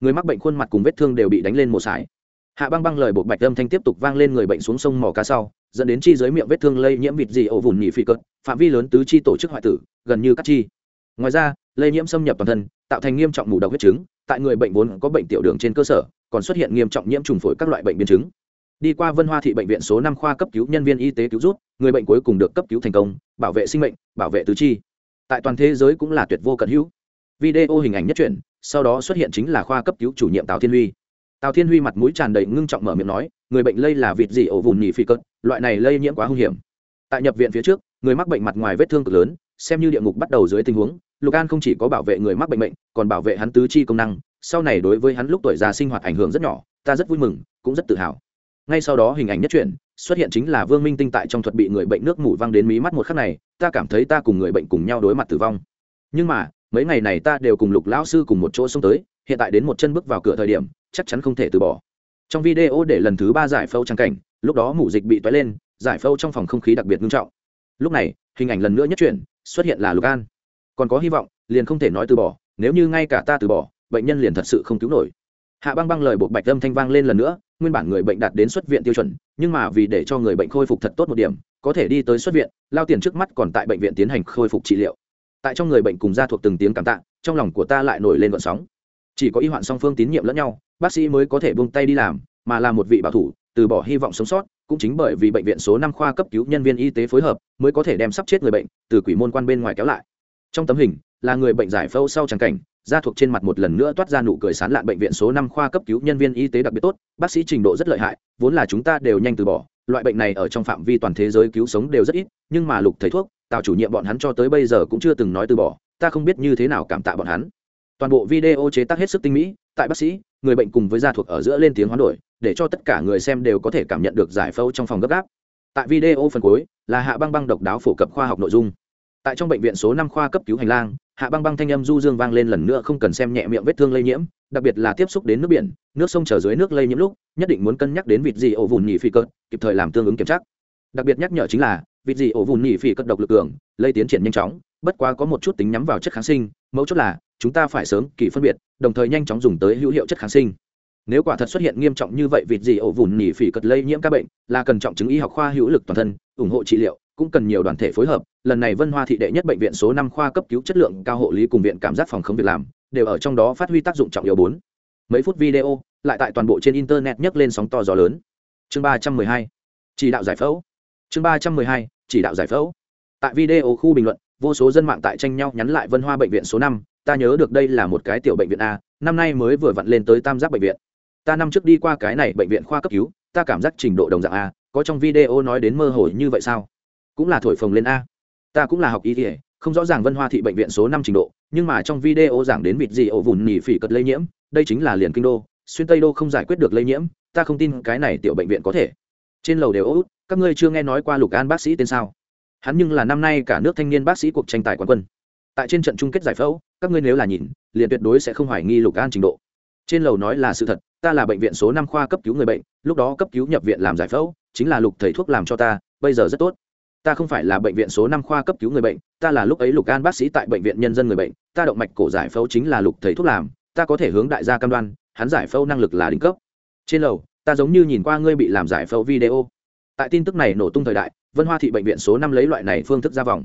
Speaker 1: Người mắc bệnh khuôn mặt cùng vết thương đều bị đánh lên một sải. Hạ băng băng lời buộc bạch âm thanh tiếp tục vang lên người bệnh xuống sông mò cá sau, dẫn đến chi dưới miệng vết thương lây nhiễm vịt gì ổ vùn nhị phi cợt, phạm vi lớn tứ chi tổ chức hoại tử, gần như cắt chi. Ngoài ra, lây nhiễm xâm nhập toàn thân, tạo thành nghiêm trọng mù độc huyết chứng, tại người bệnh vốn có bệnh tiểu đường trên cơ sở, còn xuất hiện nghiêm trọng nhiễm trùng phổi các loại bệnh biến chứng đi qua vân hoa thị bệnh viện số năm khoa cấp cứu nhân viên y tế cứu rút người bệnh cuối cùng được cấp cứu thành công, bảo vệ sinh mệnh, bảo vệ tứ chi. Tại toàn thế giới cũng là tuyệt vô cận hữu. Video hình ảnh nhất truyện, sau đó xuất hiện chính là khoa cấp cứu chủ nhiệm tào thiên huy. Tào thiên huy mặt mũi tràn đầy ngưng trọng mở miệng nói, người bệnh lây là vịt gì ổ vùn nhì phi cất loại này lây nhiễm quá hung hiểm. Tại nhập viện phía trước, người mắc bệnh mặt ngoài vết thương cực lớn, xem như địa ngục bắt đầu dưới tình huống, lục an không chỉ có bảo vệ người mắc bệnh bệnh còn bảo vệ hắn tứ chi công năng, sau này đối với hắn lúc tuổi già sinh hoạt ảnh hưởng rất nhỏ, ta rất vui mừng, cũng rất tự hào ngay sau đó hình ảnh nhất truyện xuất hiện chính là vương minh tinh tại trong thuật bị người bệnh nước mủ văng đến mí mắt một khắc này, ta cảm thấy ta cùng người bệnh cùng nhau đối mặt tử vong. Nhưng mà, mấy ngày này ta đều cùng lục lão sư cùng một chỗ xông tới, hiện tại đến một chân bước vào cửa thời điểm, chắc chắn không thể từ bỏ. Trong video để lần thứ ba giải phẫu trang cảnh, lúc đó mủ dịch bị toái lên, giải phẫu trong phòng không khí đặc biệt nghiêm trọng. Lúc này, hình ảnh lần nữa nhất chuyển, xuất hiện là lục an. Còn có hy vọng, liền không thể nói từ bỏ, nếu như ngay cả ta từ bỏ, bệnh nhân liền thật sự không cứu nổi hạ băng băng lời buộc bạch âm thanh vang lên lần nữa, nguyên bản người bệnh đạt đến xuất viện tiêu chuẩn, nhưng mà vì để cho người bệnh khôi phục thật tốt một điểm, có thể đi tới xuất viện, lao tiền trước mắt còn tại bệnh viện tiến hành khôi phục trị liệu. Tại trong người bệnh cùng ra thuộc từng tiếng cảm tạ, trong lòng của ta lại nổi lên vận sóng. Chỉ có y hoạn song phương tín nhiệm lẫn nhau, bác sĩ mới có thể buông tay đi làm, mà là một vị bảo thủ, từ bỏ hy vọng sống sót, cũng chính bởi vì bệnh viện số năm khoa cấp cứu nhân viên y tế phối hợp, mới có thể đem sắp chết người bệnh từ quỷ môn quan bên ngoài kéo lại. Trong tấm hình, là người bệnh giải phẫu sau tràng cảnh da thuộc trên mặt một lần nữa toát ra nụ cười sán lạn bệnh viện số năm khoa cấp cứu nhân viên y tế đặc biệt tốt, bác sĩ trình độ rất lợi hại, vốn là chúng ta đều nhanh từ bỏ. Loại bệnh này ở trong phạm vi toàn thế giới cứu sống đều rất ít, nhưng mà lục thầy thuốc, tào chủ nhiệm bọn hắn cho tới bây giờ cũng chưa từng nói từ bỏ, ta không biết như thế nào cảm tạ bọn hắn. Toàn bộ video chế tác hết sức tinh mỹ, tại bác sĩ, người bệnh cùng với gia thuộc ở giữa lên tiếng hoán đổi, để cho tất cả người xem đều có thể cảm nhận được giải phẫu trong phòng gấp gáp. Tại video phần cuối, là hạ băng băng độc đáo phổ cập khoa học nội dung. Tại trong bệnh viện số năm khoa cấp cứu hành lang hạ băng băng thanh âm du dương vang lên lần nữa không cần xem nhẹ miệng vết thương lây nhiễm, đặc biệt là tiếp xúc đến nước biển, nước sông trở dưới nước lây nhiễm lúc, nhất định muốn cân nhắc đến vịt gì ổ vùn nhị phi cợt kịp thời làm tương ứng kiểm tra. Đặc biệt nhắc nhở chính là, vịt gì ổ vùn nhị phi cợt độc lực cường, lây tiến triển nhanh chóng, bất quá có một chút tính nhắm vào chất kháng sinh, mấu chốt là, chúng ta phải sớm kỳ phân biệt, đồng thời nhanh chóng dùng tới hữu hiệu chất kháng sinh. Nếu quả thật xuất hiện nghiêm trọng như vậy vịt gì ổ vùn nhị phi cợt lây nhiễm các bệnh, là cần trọng chứng y học khoa hữu lực toàn thân, ủng hộ trị liệu, cũng cần nhiều đoàn thể phối hợp lần này vân hoa thị đệ nhất bệnh viện số năm khoa cấp cứu chất lượng cao hộ lý cùng viện cảm giác phòng không việc làm, đều ở trong đó phát huy tác dụng trọng yếu bốn. Mấy phút video, lại tại toàn bộ trên internet nhấc lên sóng to gió lớn. Chương ba trăm mười hai, chỉ đạo giải phẫu. Chương ba trăm mười hai, chỉ đạo giải phẫu. Tại video khu bình luận, vô số dân mạng tại tranh nhau nhắn lại vân hoa bệnh viện số năm, ta nhớ được đây là một cái tiểu bệnh viện a, năm nay mới vừa vặn lên tới tam giác bệnh viện. Ta năm trước đi qua cái này bệnh viện khoa cấp cứu, ta cảm giác trình độ đồng dạng a, có trong video nói đến mơ hồ như vậy sao? Cũng là thổi phồng lên a ta cũng là học y thể không rõ ràng vân hoa thị bệnh viện số năm trình độ, nhưng mà trong video giảng đến vịt gì ổ vùn nhỉ phỉ cật lây nhiễm, đây chính là liền kinh đô, xuyên tây đô không giải quyết được lây nhiễm, ta không tin cái này tiểu bệnh viện có thể. Trên lầu đều út, các ngươi chưa nghe nói qua lục an bác sĩ tên sao? Hắn nhưng là năm nay cả nước thanh niên bác sĩ cuộc tranh tài quán quân. Tại trên trận chung kết giải phẫu, các ngươi nếu là nhìn, liền tuyệt đối sẽ không hoài nghi lục an trình độ. Trên lầu nói là sự thật, ta là bệnh viện số năm khoa cấp cứu người bệnh, lúc đó cấp cứu nhập viện làm giải phẫu, chính là lục thầy thuốc làm cho ta, bây giờ rất tốt ta không phải là bệnh viện số năm khoa cấp cứu người bệnh, ta là lúc ấy lục an bác sĩ tại bệnh viện nhân dân người bệnh, ta động mạch cổ giải phẫu chính là lục thầy thuốc làm, ta có thể hướng đại gia cam đoan, hắn giải phẫu năng lực là đỉnh cấp. Trên lầu, ta giống như nhìn qua ngươi bị làm giải phẫu video. Tại tin tức này nổ tung thời đại, vân hoa thị bệnh viện số năm lấy loại này phương thức ra vòng.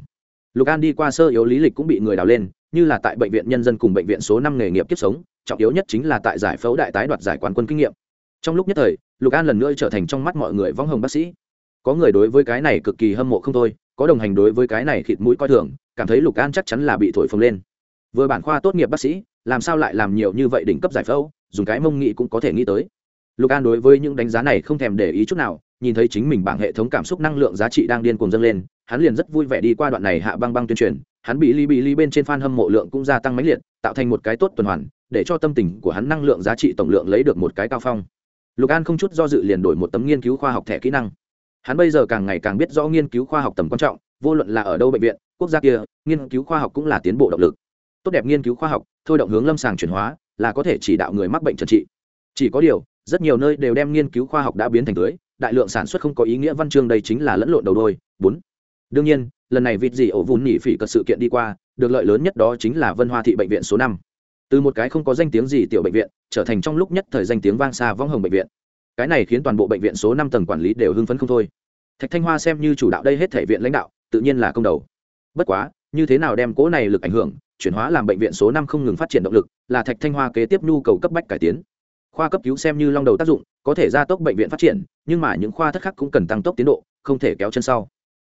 Speaker 1: Lục an đi qua sơ yếu lý lịch cũng bị người đào lên, như là tại bệnh viện nhân dân cùng bệnh viện số năm nghề nghiệp kiếp sống, trọng yếu nhất chính là tại giải phẫu đại tái đoạt giải quán quân kinh nghiệm. Trong lúc nhất thời, lục an lần nữa trở thành trong mắt mọi người vong hồng bác sĩ có người đối với cái này cực kỳ hâm mộ không thôi, có đồng hành đối với cái này khịt mũi coi thường, cảm thấy lục an chắc chắn là bị thổi phồng lên. Vừa bản khoa tốt nghiệp bác sĩ, làm sao lại làm nhiều như vậy đỉnh cấp giải phẫu, dùng cái mông nghị cũng có thể nghĩ tới. Lục an đối với những đánh giá này không thèm để ý chút nào, nhìn thấy chính mình bảng hệ thống cảm xúc năng lượng giá trị đang điên cuồng dâng lên, hắn liền rất vui vẻ đi qua đoạn này hạ băng băng tuyên truyền, hắn bị ly bị ly bên trên f a n hâm mộ lượng cũng gia tăng mãnh liệt, tạo thành một cái tốt tuần hoàn, để cho tâm tình của hắn năng lượng giá trị tổng lượng lấy được một cái cao phong. Lục an không chút do dự liền đổi một tấm nghiên cứu khoa học thẻ kỹ năng hắn bây giờ càng ngày càng biết rõ nghiên cứu khoa học tầm quan trọng, vô luận là ở đâu bệnh viện, quốc gia kia, nghiên cứu khoa học cũng là tiến bộ động lực. Tốt đẹp nghiên cứu khoa học, thôi động hướng lâm sàng chuyển hóa, là có thể chỉ đạo người mắc bệnh trần trị. Chỉ có điều, rất nhiều nơi đều đem nghiên cứu khoa học đã biến thành tưới, đại lượng sản xuất không có ý nghĩa văn chương đây chính là lẫn lộn đầu đôi. Bốn. Đương nhiên, lần này vịt gì ổ vùn nhỉ phỉ cật sự kiện đi qua, được lợi lớn nhất đó chính là vân hoa thị bệnh viện số năm. Từ một cái không có danh tiếng gì tiểu bệnh viện, trở thành trong lúc nhất thời danh tiếng vang xa vong hồng bệnh viện cái này khiến toàn bộ bệnh viện số năm tầng quản lý đều hưng phấn không thôi. Thạch thanh hoa xem như chủ đạo đây hết thể viện lãnh đạo, tự nhiên là công đầu. Bất quá, như thế nào đem cố này lực ảnh hưởng, chuyển hóa làm bệnh viện số năm không ngừng phát triển động lực, là thạch thanh hoa kế tiếp nhu cầu cấp bách cải tiến. Khoa cấp cứu xem như long đầu tác dụng, có thể gia tốc bệnh viện phát triển, nhưng mà những khoa thất khác cũng cần tăng tốc tiến độ, không thể kéo chân sau.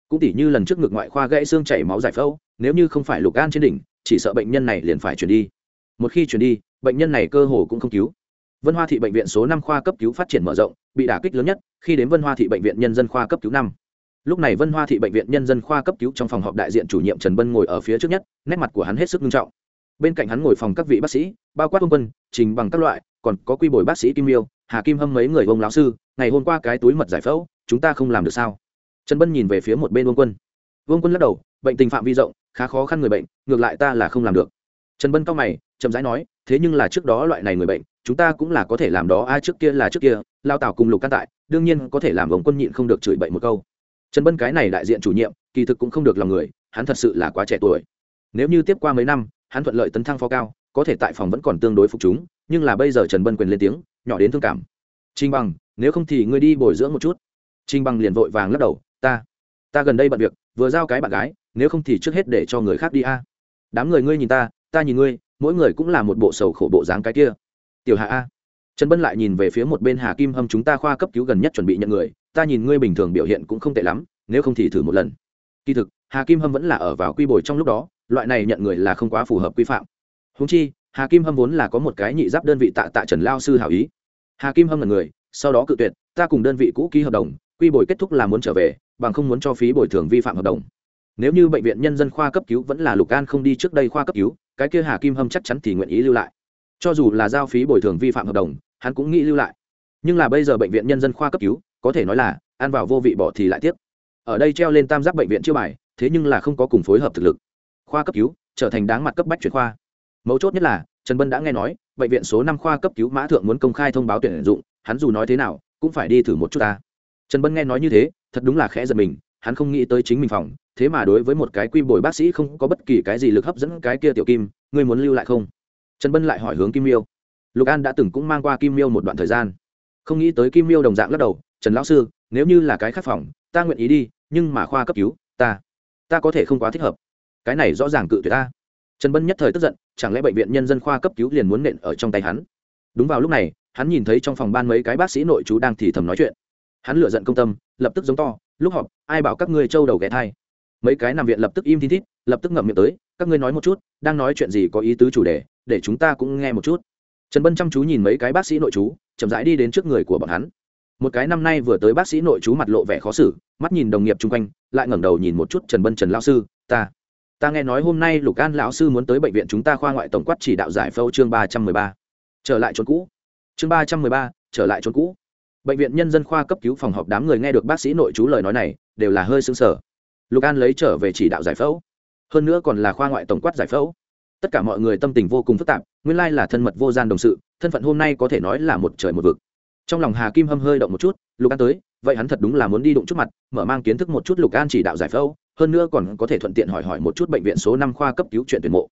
Speaker 1: Cũng tỉ như lần trước ngược ngoại khoa gãy xương chảy máu giải phẫu, nếu như không phải lục gan trên đỉnh, chỉ sợ bệnh nhân này liền phải chuyển đi. Một khi chuyển đi, bệnh nhân này cơ hồ cũng không cứu vân hoa thị bệnh viện số năm khoa cấp cứu phát triển mở rộng, bị đả kích lớn nhất khi đến vân hoa thị bệnh viện nhân dân khoa cấp cứu năm. Lúc này vân hoa thị bệnh viện nhân dân khoa cấp cứu trong phòng họp đại diện chủ nhiệm trần bân ngồi ở phía trước nhất, nét mặt của hắn hết sức nghiêm trọng. Bên cạnh hắn ngồi phòng các vị bác sĩ, bao quát ông quân, trình bằng các loại, còn có quy bồi bác sĩ kim miêu, hà kim hâm mấy người ông lão sư, ngày hôm qua cái túi mật giải phẫu, chúng ta không làm được sao? Trần bân nhìn về phía một bên vương quân. Vương quân lắc đầu, bệnh tình phạm vi rộng, khá khó khăn người bệnh, ngược lại ta là không làm được. Trần bân cao mày, chậm rãi nói thế nhưng là trước đó loại này người bệnh, chúng ta cũng là có thể làm đó. Ai trước kia là trước kia, lao tảo cùng lục căn tại, đương nhiên có thể làm ông quân nhịn không được chửi bậy một câu. Trần bân cái này đại diện chủ nhiệm, kỳ thực cũng không được lòng người, hắn thật sự là quá trẻ tuổi. Nếu như tiếp qua mấy năm, hắn thuận lợi tấn thăng phó cao, có thể tại phòng vẫn còn tương đối phục chúng, nhưng là bây giờ trần bân quyền lên tiếng, nhỏ đến thương cảm. Trinh bằng, nếu không thì ngươi đi bồi dưỡng một chút. Trinh bằng liền vội vàng lắc đầu, ta ta gần đây bận việc, vừa giao cái bạn gái, nếu không thì trước hết để cho người khác đi a. Đám người ngươi nhìn ta ta nhìn ngươi mỗi người cũng là một bộ sầu khổ bộ dáng cái kia. Tiểu hạ a. Trần bân lại nhìn về phía một bên hà kim hâm chúng ta khoa cấp cứu gần nhất chuẩn bị nhận người, ta nhìn ngươi bình thường biểu hiện cũng không tệ lắm, nếu không thì thử một lần. Kỳ thực, hà kim hâm vẫn là ở vào quy bồi trong lúc đó, loại này nhận người là không quá phù hợp quy phạm. Húng chi, hà kim hâm vốn là có một cái nhị giáp đơn vị tạ tạ trần lao sư hảo ý. Hà kim hâm là người, sau đó cự tuyệt, ta cùng đơn vị cũ ký hợp đồng, quy bồi kết thúc là muốn trở về, bằng không muốn cho phí bồi thường vi phạm hợp đồng. Nếu như bệnh viện nhân dân khoa cấp cứu vẫn là lục an không đi trước đây khoa cấp cứu cái kia hà kim hâm chắc chắn thì nguyện ý lưu lại. Cho dù là giao phí bồi thường vi phạm hợp đồng, hắn cũng nghĩ lưu lại. Nhưng là bây giờ bệnh viện nhân dân khoa cấp cứu, có thể nói là, ăn vào vô vị bỏ thì lại tiếp ở đây treo lên tam giác bệnh viện chưa bài, thế nhưng là không có cùng phối hợp thực lực. Khoa cấp cứu, trở thành đáng mặt cấp bách chuyển khoa. Mấu chốt nhất là, trần bân đã nghe nói, bệnh viện số năm khoa cấp cứu mã thượng muốn công khai thông báo tuyển dụng, hắn dù nói thế nào, cũng phải đi thử một chút ta. Trần bân nghe nói như thế, thật đúng là khẽ giật mình hắn không nghĩ tới chính mình phòng, thế mà đối với một cái quy bồi bác sĩ không có bất kỳ cái gì lực hấp dẫn cái kia tiểu kim, ngươi muốn lưu lại không? Trần bân lại hỏi hướng kim miêu. Lục an đã từng cũng mang qua kim miêu một đoạn thời gian. Không nghĩ tới kim miêu đồng dạng lắc đầu, trần lão sư, nếu như là cái khắc phòng, ta nguyện ý đi, nhưng mà khoa cấp cứu, ta ta có thể không quá thích hợp. Cái này rõ ràng cự tuyệt ta. Trần bân nhất thời tức giận, chẳng lẽ bệnh viện nhân dân khoa cấp cứu liền muốn nện ở trong tay hắn? Đúng vào lúc này, hắn nhìn thấy trong phòng ban mấy cái bác sĩ nội chú đang thì thầm nói chuyện. Hắn lựa giận công tâm, lập tức giống to lúc họp, ai bảo các ngươi trâu đầu ghé thai? Mấy cái nằm viện lập tức im tin thít, lập tức ngậm miệng tới, các ngươi nói một chút, đang nói chuyện gì có ý tứ chủ đề, để chúng ta cũng nghe một chút. Trần bân chăm chú nhìn mấy cái bác sĩ nội chú, chậm rãi đi đến trước người của bọn hắn. Một cái năm nay vừa tới bác sĩ nội chú mặt lộ vẻ khó xử, mắt nhìn đồng nghiệp chung quanh, lại ngẩng đầu nhìn một chút trần bân trần lao sư, ta ta nghe nói hôm nay lục an lão sư muốn tới bệnh viện chúng ta khoa ngoại tổng quát chỉ đạo giải phẫu chương ba trăm mười ba. Trở lại chốn cũ. Chương ba trăm mười ba, trở lại chốn cũ bệnh viện nhân dân khoa cấp cứu phòng họp đám người nghe được bác sĩ nội chú lời nói này, đều là hơi xứng sở lục an lấy trở về chỉ đạo giải phẫu. Hơn nữa còn là khoa ngoại tổng quát giải phẫu. Tất cả mọi người tâm tình vô cùng phức tạp, nguyên lai là thân mật vô gian đồng sự, thân phận hôm nay có thể nói là một trời một vực. Trong lòng hà kim hâm hơi động một chút, lục an tới, vậy hắn thật đúng là muốn đi đụng chút mặt, mở mang kiến thức một chút lục an chỉ đạo giải phẫu, hơn nữa còn có thể thuận tiện hỏi hỏi một chút bệnh viện số năm khoa cấp cứu chuyện tuyển mộ.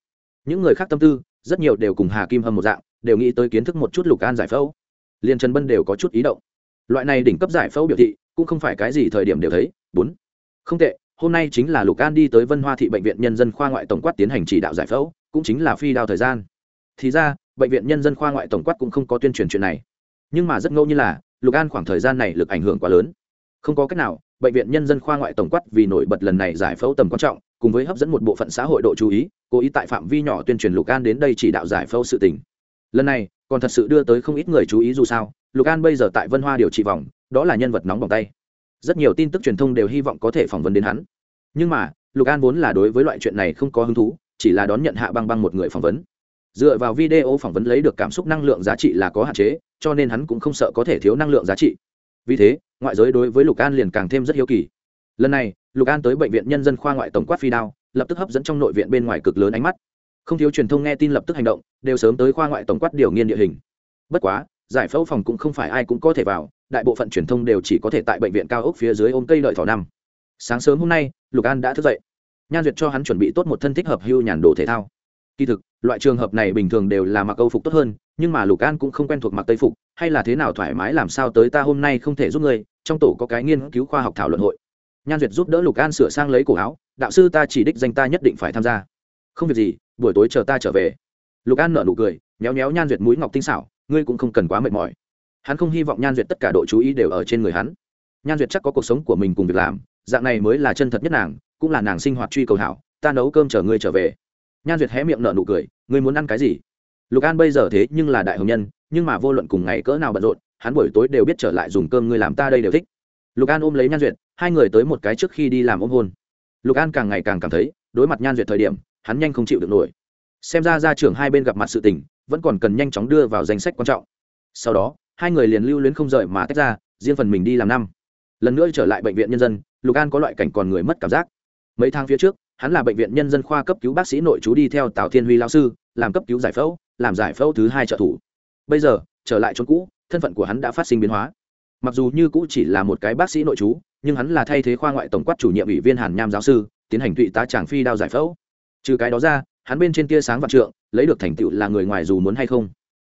Speaker 1: Những người khác tâm tư, rất nhiều đều cùng hà kim hâm một dạng, đều nghĩ tới kiến thức một chút lục an giải phẫu. Liền trần bân đều có chút ý động loại này đỉnh cấp giải phẫu biểu thị, cũng không phải cái gì thời điểm đều thấy. Bốn, không tệ, hôm nay chính là lục an đi tới vân hoa thị bệnh viện nhân dân khoa ngoại tổng quát tiến hành chỉ đạo giải phẫu, cũng chính là phi đao thời gian. Thì ra, bệnh viện nhân dân khoa ngoại tổng quát cũng không có tuyên truyền chuyện này. Nhưng mà rất ngẫu như là, lục an khoảng thời gian này lực ảnh hưởng quá lớn. Không có cách nào, bệnh viện nhân dân khoa ngoại tổng quát vì nổi bật lần này giải phẫu tầm quan trọng, cùng với hấp dẫn một bộ phận xã hội độ chú ý, cố ý tại phạm vi nhỏ tuyên truyền lục an đến đây chỉ đạo giải phẫu sự tình. Lần này, còn thật sự đưa tới không ít người chú ý dù sao lục an bây giờ tại vân hoa điều trị vòng, đó là nhân vật nóng bỏng tay. Rất nhiều tin tức truyền thông đều hy vọng có thể phỏng vấn đến hắn. Nhưng mà, lục an vốn là đối với loại chuyện này không có hứng thú, chỉ là đón nhận hạ băng băng một người phỏng vấn. Dựa vào video phỏng vấn lấy được cảm xúc năng lượng giá trị là có hạn chế, cho nên hắn cũng không sợ có thể thiếu năng lượng giá trị. Vì thế, ngoại giới đối với lục an liền càng thêm rất hiếu kỳ. Lần này, lục an tới bệnh viện nhân dân khoa ngoại tổng quát phi đao, lập tức hấp dẫn trong nội viện bên ngoài cực lớn ánh mắt. Không thiếu truyền thông nghe tin lập tức hành động, đều sớm tới khoa ngoại tổng quát điều nghiên địa hình. Bất quá giải phẫu phòng cũng không phải ai cũng có thể vào, đại bộ phận truyền thông đều chỉ có thể tại bệnh viện cao ốc phía dưới ôm cây lợi thỏ năm sáng sớm hôm nay, lục an đã thức dậy. Nhan duyệt cho hắn chuẩn bị tốt một thân thích hợp hưu nhàn đồ thể thao. Kỳ thực, loại trường hợp này bình thường đều là mặc âu phục tốt hơn, nhưng mà lục an cũng không quen thuộc mặc tây phục, hay là thế nào thoải mái làm sao tới ta hôm nay không thể giúp ngươi, trong tổ có cái nghiên cứu khoa học thảo luận hội. Nhan duyệt giúp đỡ lục an sửa sang lấy cổ áo, đạo sư ta chỉ đích danh ta nhất định phải tham gia. Không việc gì, buổi tối chờ ta trở về. Lục an nở nụ cười, méo méo nhan duyệt mũi ngọc tinh xảo ngươi cũng không cần quá mệt mỏi. Hắn không hy vọng nhan duyệt tất cả độ chú ý đều ở trên người hắn. Nhan duyệt chắc có cuộc sống của mình cùng việc làm, dạng này mới là chân thật nhất nàng, cũng là nàng sinh hoạt truy cầu hảo, ta nấu cơm chờ ngươi trở về. Nhan duyệt hé miệng nở nụ cười, ngươi muốn ăn cái gì? Lục an bây giờ thế nhưng là đại hồng nhân, nhưng mà vô luận cùng ngày cỡ nào bận rộn, hắn buổi tối đều biết trở lại dùng cơm ngươi làm ta đây đều thích. Lục an ôm lấy nhan duyệt, hai người tới một cái trước khi đi làm ôm hôn. Lục an càng ngày càng cảm thấy, đối mặt nhan duyệt thời điểm, hắn nhanh không chịu được nổi. Xem ra ra trưởng hai bên gặp mặt sự tình vẫn còn cần nhanh chóng đưa vào danh sách quan trọng. Sau đó hai người liền lưu luyến không rời mà tách ra riêng phần mình đi làm năm. Lần nữa trở lại bệnh viện nhân dân lục an có loại cảnh còn người mất cảm giác. Mấy tháng phía trước hắn là bệnh viện nhân dân khoa cấp cứu bác sĩ nội chú đi theo tào thiên huy lao sư làm cấp cứu giải phẫu làm giải phẫu thứ hai trợ thủ. Bây giờ trở lại chốn cũ thân phận của hắn đã phát sinh biến hóa. Mặc dù như cũ chỉ là một cái bác sĩ nội chú, nhưng hắn là thay thế khoa ngoại tổng quát chủ nhiệm ủy viên hàn nham giáo sư tiến hành tụy tá tràng phi đao giải phẫu. Trừ cái đó ra hắn bên trên tia sáng vạn trượng lấy được thành tựu là người ngoài dù muốn hay không.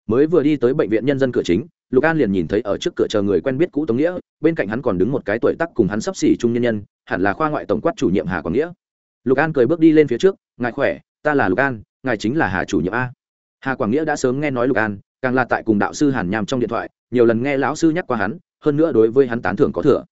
Speaker 1: Mới vừa đi tới bệnh viện nhân dân cửa chính, lục an liền nhìn thấy ở trước cửa chờ người quen biết cũ tống nghĩa, bên cạnh hắn còn đứng một cái tuổi tắc cùng hắn sắp xỉ trung nhân nhân, hẳn là khoa ngoại tổng quát chủ nhiệm hà quảng nghĩa. Lục an cười bước đi lên phía trước, ngài khỏe, ta là lục an, ngài chính là hà chủ nhiệm a. Hà quảng nghĩa đã sớm nghe nói lục an, càng là tại cùng đạo sư hàn nham trong điện thoại, nhiều lần nghe lão sư nhắc qua hắn, hơn nữa đối với hắn tán thưởng có thừa.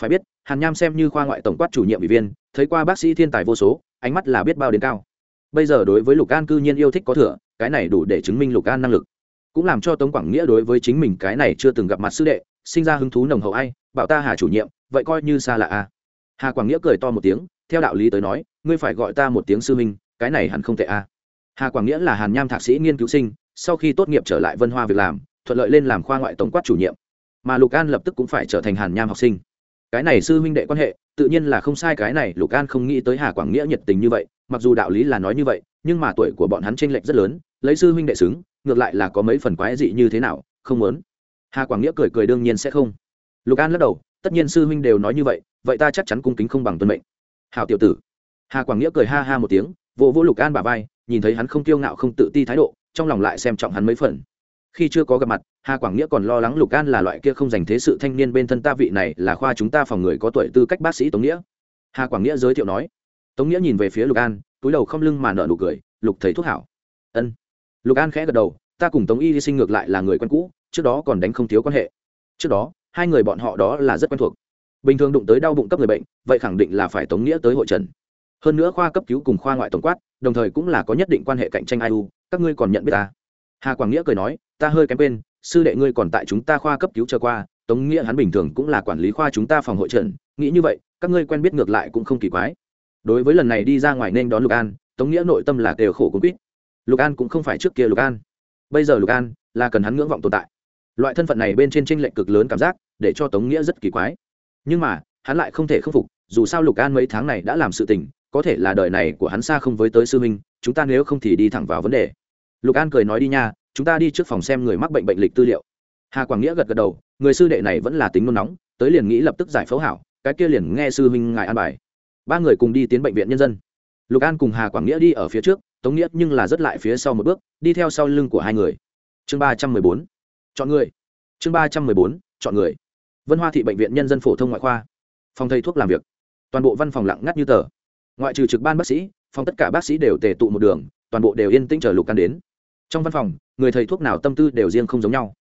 Speaker 1: Phải biết, hàn nham xem như khoa ngoại tổng quát chủ nhiệm ủy viên, thấy qua bác sĩ thiên tài vô số, ánh mắt là biết bao đến cao bây giờ đối với lục an cư nhiên yêu thích có thừa, cái này đủ để chứng minh lục an năng lực. Cũng làm cho tống quảng nghĩa đối với chính mình cái này chưa từng gặp mặt sư đệ, sinh ra hứng thú nồng hậu ai, bảo ta hà chủ nhiệm, vậy coi như xa lạ a hà quảng nghĩa cười to một tiếng, theo đạo lý tới nói, ngươi phải gọi ta một tiếng sư minh cái này hẳn không tệ a hà quảng nghĩa là hàn nham thạc sĩ nghiên cứu sinh, sau khi tốt nghiệp trở lại vân hoa việc làm, thuận lợi lên làm khoa ngoại tổng quát chủ nhiệm. Mà lục an lập tức cũng phải trở thành hàn nham học sinh. Cái này sư huynh đệ quan hệ tự nhiên là không sai cái này, lục an không nghĩ tới hà quảng nghĩa nhiệt tình như vậy, mặc dù đạo lý là nói như vậy, nhưng mà tuổi của bọn hắn tranh lệch rất lớn, lấy sư huynh đệ xứng, ngược lại là có mấy phần quái dị như thế nào, không muốn. Hà quảng nghĩa cười cười đương nhiên sẽ không. Lục an lắc đầu, tất nhiên sư huynh đều nói như vậy vậy ta chắc chắn cung kính không bằng tuân mệnh. Hào tiểu tử. Hà quảng nghĩa cười ha ha một tiếng, vỗ vỗ lục an bà vai, nhìn thấy hắn không kiêu ngạo không tự ti thái độ, trong lòng lại xem trọng hắn mấy phần khi chưa có gặp mặt, hà quảng nghĩa còn lo lắng lục an là loại kia không dành thế sự thanh niên bên thân ta vị này là khoa chúng ta phòng người có tuổi tư cách bác sĩ tống nghĩa. Hà quảng nghĩa giới thiệu nói. Tống nghĩa nhìn về phía lục an, túi đầu không lưng mà nợ nụ cười, lục thầy thuốc hảo. Ân. Lục an khẽ gật đầu, ta cùng tống y sinh ngược lại là người quen cũ, trước đó còn đánh không thiếu quan hệ. Trước đó, hai người bọn họ đó là rất quen thuộc. Bình thường đụng tới đau bụng cấp người bệnh, vậy khẳng định là phải tống nghĩa tới hội trần. Hơn nữa khoa cấp cứu cùng khoa ngoại tổng quát, đồng thời cũng là có nhất định quan hệ cạnh tranh ai u, các ngươi còn nhận biết ta? Hà quảng nghĩa cười nói, ta hơi kém quên, sư đệ ngươi còn tại chúng ta khoa cấp cứu trở qua, tống nghĩa hắn bình thường cũng là quản lý khoa chúng ta phòng hội trần nghĩ như vậy, các ngươi quen biết ngược lại cũng không kỳ quái. Đối với lần này đi ra ngoài nên đón lục an, tống nghĩa nội tâm là đều khổ cũng quýt. Lục an cũng không phải trước kia lục an. Bây giờ lục an là cần hắn ngưỡng vọng tồn tại. Loại thân phận này bên trên tranh lệch cực lớn cảm giác, để cho tống nghĩa rất kỳ quái. Nhưng mà, hắn lại không thể khắc phục, dù sao lục an mấy tháng này đã làm sự tình, có thể là đời này của hắn xa không với tới sư minh chúng ta nếu không thì đi thẳng vào vấn đề lục an cười nói đi nha, chúng ta đi trước phòng xem người mắc bệnh bệnh lịch tư liệu. Hà quảng nghĩa gật gật đầu, người sư đệ này vẫn là tính nôn nóng, tới liền nghĩ lập tức giải phẫu hảo, cái kia liền nghe sư huynh ngài an bài. Ba người cùng đi tiến bệnh viện nhân dân. Lục an cùng hà quảng nghĩa đi ở phía trước, tống nghĩa nhưng là rất lại phía sau một bước, đi theo sau lưng của hai người. Chương ba trăm mười bốn. Chọn người. Chương ba trăm mười bốn. Chọn người. Vân hoa thị bệnh viện nhân dân phổ thông ngoại khoa. Phòng thầy thuốc làm việc. Toàn bộ văn phòng lặng ngắt như tờ. Ngoại trừ trực ban bác sĩ, phòng tất cả bác sĩ đều tề tụ một đường, toàn bộ đều yên tĩnh chờ lục an đến trong văn phòng, người thầy thuốc nào tâm tư đều riêng không giống nhau.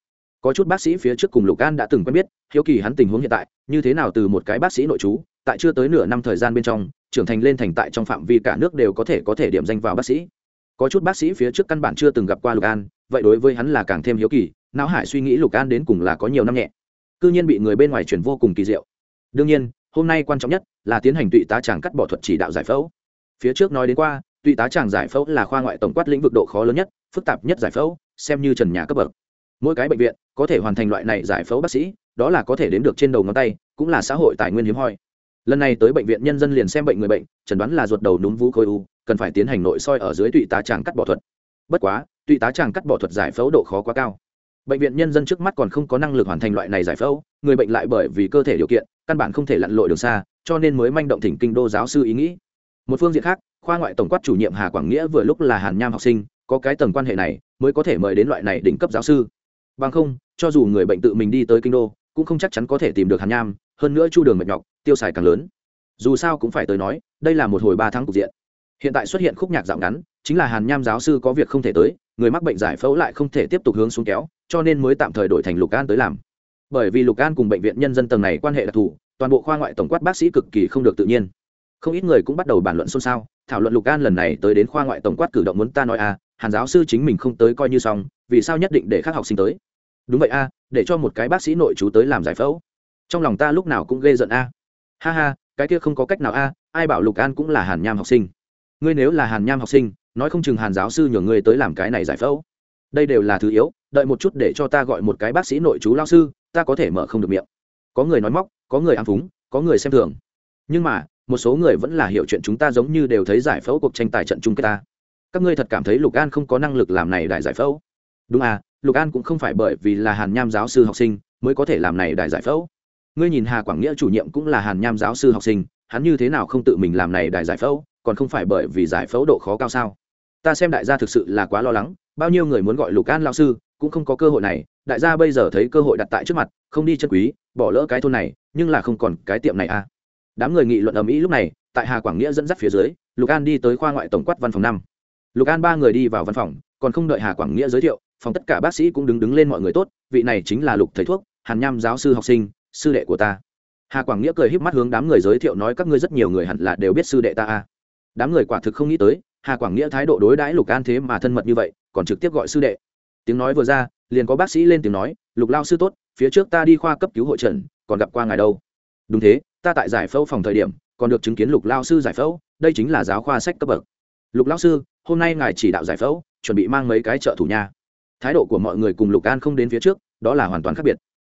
Speaker 1: Có chút bác sĩ phía trước cùng lục an đã từng quen biết, hiếu kỳ hắn tình huống hiện tại, như thế nào từ một cái bác sĩ nội trú, tại chưa tới nửa năm thời gian bên trong, trưởng thành lên thành tại trong phạm vi cả nước đều có thể có thể điểm danh vào bác sĩ. Có chút bác sĩ phía trước căn bản chưa từng gặp qua lục an, vậy đối với hắn là càng thêm hiếu kỳ, não hải suy nghĩ lục an đến cùng là có nhiều năm nhẹ. Cư nhiên bị người bên ngoài chuyển vô cùng kỳ diệu. Đương nhiên, hôm nay quan trọng nhất là tiến hành tụy tá tràng cắt bỏ thuật chỉ đạo giải phẫu. Phía trước nói đến qua, tụy tá tràng giải phẫu là khoa ngoại tổng quát lĩnh vực độ khó lớn nhất phức tạp nhất giải phẫu, xem như trần nhà cấp bậc. Mỗi cái bệnh viện có thể hoàn thành loại này giải phẫu bác sĩ, đó là có thể đến được trên đầu ngón tay, cũng là xã hội tài nguyên hiếm hoi. Lần này tới bệnh viện nhân dân liền xem bệnh người bệnh, chẩn đoán là ruột đầu núm vú khối u, cần phải tiến hành nội soi ở dưới tụy tá tràng cắt bỏ thuật. Bất quá, tụy tá tràng cắt bỏ thuật giải phẫu độ khó quá cao. Bệnh viện nhân dân trước mắt còn không có năng lực hoàn thành loại này giải phẫu, người bệnh lại bởi vì cơ thể điều kiện, căn bản không thể lặn lội đường xa, cho nên mới manh động thỉnh kinh đô giáo sư ý nghĩ. Một phương diện khác, khoa ngoại tổng quát chủ nhiệm hà quảng nghĩa vừa lúc là hàn nham học sinh có cái tầng quan hệ này mới có thể mời đến loại này đỉnh cấp giáo sư. Bằng không cho dù người bệnh tự mình đi tới kinh đô cũng không chắc chắn có thể tìm được hàn nham hơn nữa chu đường mệt nhọc tiêu xài càng lớn. Dù sao cũng phải tới nói đây là một hồi ba tháng cục diện. Hiện tại xuất hiện khúc nhạc dạo ngắn chính là hàn nham giáo sư có việc không thể tới người mắc bệnh giải phẫu lại không thể tiếp tục hướng xuống kéo cho nên mới tạm thời đổi thành lục an tới làm. Bởi vì lục an cùng bệnh viện nhân dân tầng này quan hệ đặc thù toàn bộ khoa ngoại tổng quát bác sĩ cực kỳ không được tự nhiên. Không ít người cũng bắt đầu bàn luận xôn xao thảo luận lục an lần này tới đến khoa ngoại tổng quát cử động muốn ta nói à, hàn giáo sư chính mình không tới coi như xong vì sao nhất định để các học sinh tới? Đúng vậy a à, để cho một cái bác sĩ nội chú tới làm giải phẫu. Trong lòng ta lúc nào cũng ghê giận a. À. ha ha cái kia không có cách nào a ai bảo lục an cũng là hàn nham học sinh. Ngươi nếu là hàn nham học sinh nói không chừng hàn giáo sư nhường ngươi tới làm cái này giải phẫu. Đây đều là thứ yếu đợi một chút để cho ta gọi một cái bác sĩ nội chú lao sư ta có thể mở không được miệng. Có người nói móc có người ăn phúng có người xem thường. Nhưng mà một số người vẫn là hiểu chuyện chúng ta giống như đều thấy giải phẫu cuộc tranh tài trận chung kết ta các ngươi thật cảm thấy lục an không có năng lực làm này đại giải phẫu? Đúng à lục an cũng không phải bởi vì là hàn nham giáo sư học sinh mới có thể làm này đại giải phẫu. Ngươi nhìn hà quảng nghĩa chủ nhiệm cũng là hàn nham giáo sư học sinh, hắn như thế nào không tự mình làm này đại giải phẫu, còn không phải bởi vì giải phẫu độ khó cao sao? Ta xem đại gia thực sự là quá lo lắng, bao nhiêu người muốn gọi lục an lao sư, cũng không có cơ hội này, đại gia bây giờ thấy cơ hội đặt tại trước mặt, không đi chân quý, bỏ lỡ cái thôn này, nhưng là không còn cái tiệm này à. Đám người nghị luận ầm ĩ lúc này, tại hà quảng nghĩa dẫn dắt phía dưới, lục an đi tới khoa ngoại tổng quát văn phòng năm lục an ba người đi vào văn phòng, còn không đợi hà quảng nghĩa giới thiệu, phòng tất cả bác sĩ cũng đứng đứng lên mọi người tốt, vị này chính là lục thầy thuốc, hàn nham giáo sư học sinh, sư đệ của ta. Hà quảng nghĩa cười híp mắt hướng đám người giới thiệu nói các ngươi rất nhiều người hẳn là đều biết sư đệ ta a. Đám người quả thực không nghĩ tới, hà quảng nghĩa thái độ đối đãi lục an thế mà thân mật như vậy, còn trực tiếp gọi sư đệ. Tiếng nói vừa ra, liền có bác sĩ lên tiếng nói, lục lao sư tốt, phía trước ta đi khoa cấp cứu hội trần, còn gặp qua ngài đâu. Đúng thế, ta tại giải phẫu phòng thời điểm, còn được chứng kiến lục lao sư giải phẫu, đây chính là giáo khoa sách cấp bậc lục lão sư, hôm nay ngài chỉ đạo giải phẫu, chuẩn bị mang mấy cái trợ thủ nha. Thái độ của mọi người cùng lục an không đến phía trước, đó là hoàn toàn khác biệt.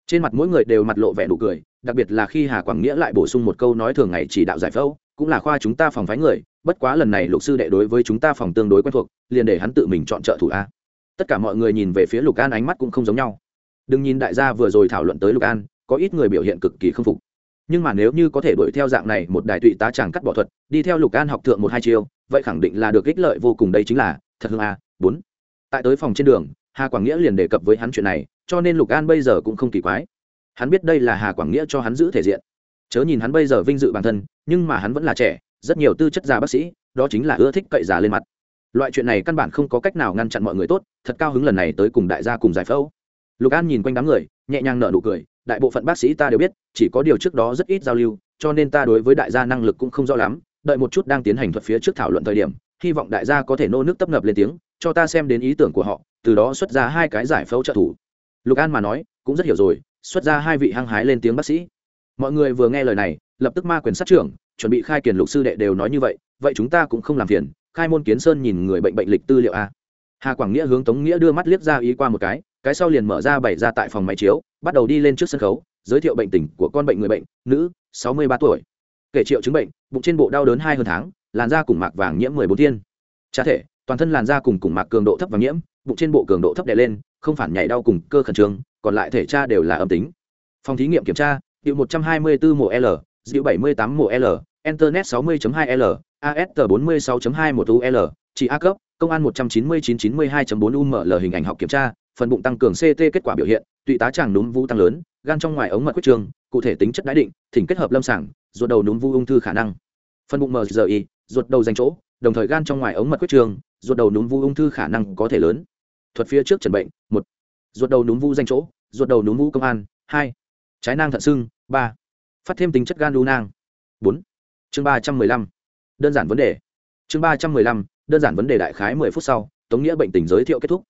Speaker 1: Trên mặt mỗi người đều mặt lộ vẻ nụ cười, đặc biệt là khi hà quảng nghĩa lại bổ sung một câu nói thường ngày chỉ đạo giải phẫu, cũng là khoa chúng ta phòng phái người, bất quá lần này lục sư đệ đối với chúng ta phòng tương đối quen thuộc, liền để hắn tự mình chọn trợ thủ a. Tất cả mọi người nhìn về phía lục an ánh mắt cũng không giống nhau. Đừng nhìn đại gia vừa rồi thảo luận tới lục an, có ít người biểu hiện cực kỳ k phục nhưng mà nếu như có thể đuổi theo dạng này một đài tụy tá chàng cắt bỏ thuật, đi theo lục an học thượng một hai chiêu, vậy khẳng định là được ích lợi vô cùng đây chính là, thật hương a, bốn. Tại tới phòng trên đường, hà quảng nghĩa liền đề cập với hắn chuyện này, cho nên lục an bây giờ cũng không kỳ quái. Hắn biết đây là hà quảng nghĩa cho hắn giữ thể diện. Chớ nhìn hắn bây giờ vinh dự bản thân, nhưng mà hắn vẫn là trẻ, rất nhiều tư chất già bác sĩ, đó chính là ưa thích cậy già lên mặt. Loại chuyện này căn bản không có cách nào ngăn chặn mọi người tốt, thật cao hứng lần này tới cùng đại gia cùng giải phẫu lục an nhìn quanh đám người, nhẹ nhàng nở nụ cười, đại bộ phận bác sĩ ta đều biết, chỉ có điều trước đó rất ít giao lưu, cho nên ta đối với đại gia năng lực cũng không rõ lắm, đợi một chút đang tiến hành thuật phía trước thảo luận thời điểm, hy vọng đại gia có thể nô nước tấp nập lên tiếng, cho ta xem đến ý tưởng của họ, từ đó xuất ra hai cái giải phẫu trợ thủ. Lục an mà nói, cũng rất hiểu rồi, xuất ra hai vị hăng hái lên tiếng bác sĩ. Mọi người vừa nghe lời này, lập tức ma quyền sát trưởng, chuẩn bị khai kiển lục sư đệ đều nói như vậy vậy chúng ta cũng không làm phiền, khai môn kiến sơn nhìn người bệnh bệnh lịch tư liệu a hà quảng nghĩa hướng tống nghĩa đưa mắt liếc ra ý qua một cái cái sau liền mở ra bày ra tại phòng máy chiếu bắt đầu đi lên trước sân khấu giới thiệu bệnh tình của con bệnh người bệnh nữ sáu mươi ba tuổi. Kể triệu chứng bệnh bụng trên bộ đau đớn hai hơn tháng làn da cùng mạc vàng nhiễm mười bốn thiên. Trả thể toàn thân làn da cùng cùng mạc cường độ thấp và nhiễm bụng trên bộ cường độ thấp đè lên không phản nhảy đau cùng cơ khẩn trương còn lại thể tra đều là âm tính. Phòng thí nghiệm kiểm tra điệu một trăm hai mươi bốn mổ l dịu bảy mươi tám mổ l internet sáu mươi hai l ast bốn mươi sáu hai một u l, chỉ a cấp công an một trăm chín mươi chín chín mươi hai bốn uml hình ảnh học kiểm tra phần bụng tăng cường ct kết quả biểu hiện tụy tá tràng núm vũ tăng lớn gan trong ngoài ống mật quyết trường cụ thể tính chất đã định thỉnh kết hợp lâm sàng ruột đầu núm vú ung thư khả năng. Phần bụng MRI, ruột đầu dành chỗ đồng thời gan trong ngoài ống mật quyết trường ruột đầu núm vú ung thư khả năng có thể lớn. Thuật phía trước chẩn bệnh một. Ruột đầu núm vú dành chỗ ruột đầu núm vú công an hai. Trái nang thận sưng ba. Phát thêm tính chất gan lưu nang bốn. Chương ba trăm mười lăm. Đơn giản vấn đề. Chương ba trăm mười lăm đơn giản vấn đề đại khái mười phút sau, tống nghĩa bệnh tình giới thiệu kết thúc.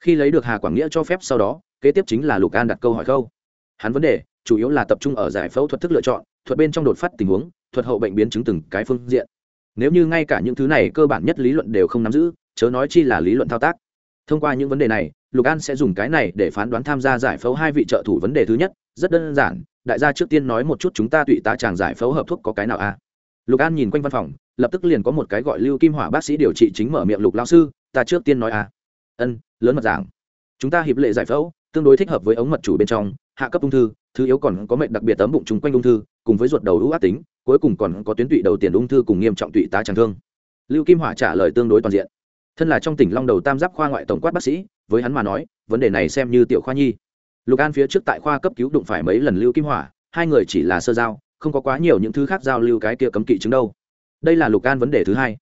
Speaker 1: Khi lấy được hà quảng nghĩa cho phép sau đó, kế tiếp chính là lục an đặt câu hỏi khâu. Hắn vấn đề, chủ yếu là tập trung ở giải phẫu thuật thức lựa chọn, thuật bên trong đột phát tình huống, thuật hậu bệnh biến chứng từng cái phương diện. Nếu như ngay cả những thứ này cơ bản nhất lý luận đều không nắm giữ, chớ nói chi là lý luận thao tác. Thông qua những vấn đề này, lục an sẽ dùng cái này để phán đoán tham gia giải phẫu hai vị trợ thủ vấn đề thứ nhất, rất đơn giản, đại gia trước tiên nói một chút chúng ta tụy tá chàng giải phẫu hợp thuốc có cái nào a? Lục an nhìn quanh văn phòng lập tức liền có một cái gọi lưu kim hỏa bác sĩ điều trị chính mở miệng lục lao sư, ta trước tiên nói à. Ân, lớn mật giảng. Chúng ta hiệp lệ giải phẫu, tương đối thích hợp với ống mật chủ bên trong, hạ cấp ung thư, thứ yếu còn có mệnh đặc biệt tấm bụng chung quanh ung thư, cùng với ruột đầu ưu ác tính, cuối cùng còn có tuyến tụy đầu tiền ung thư cùng nghiêm trọng tụy tá tràng thương. Lưu kim hỏa trả lời tương đối toàn diện. Thân là trong tỉnh long đầu tam giáp khoa ngoại tổng quát bác sĩ, với hắn mà nói, vấn đề này xem như tiểu khoa nhi. Lục an phía trước tại khoa cấp cứu đụng phải mấy lần lưu kim hỏa, hai người chỉ là sơ giao, không có quá nhiều những thứ khác giao lưu cái kia cấm kỵ chứng đâu đây là lục an vấn đề thứ hai.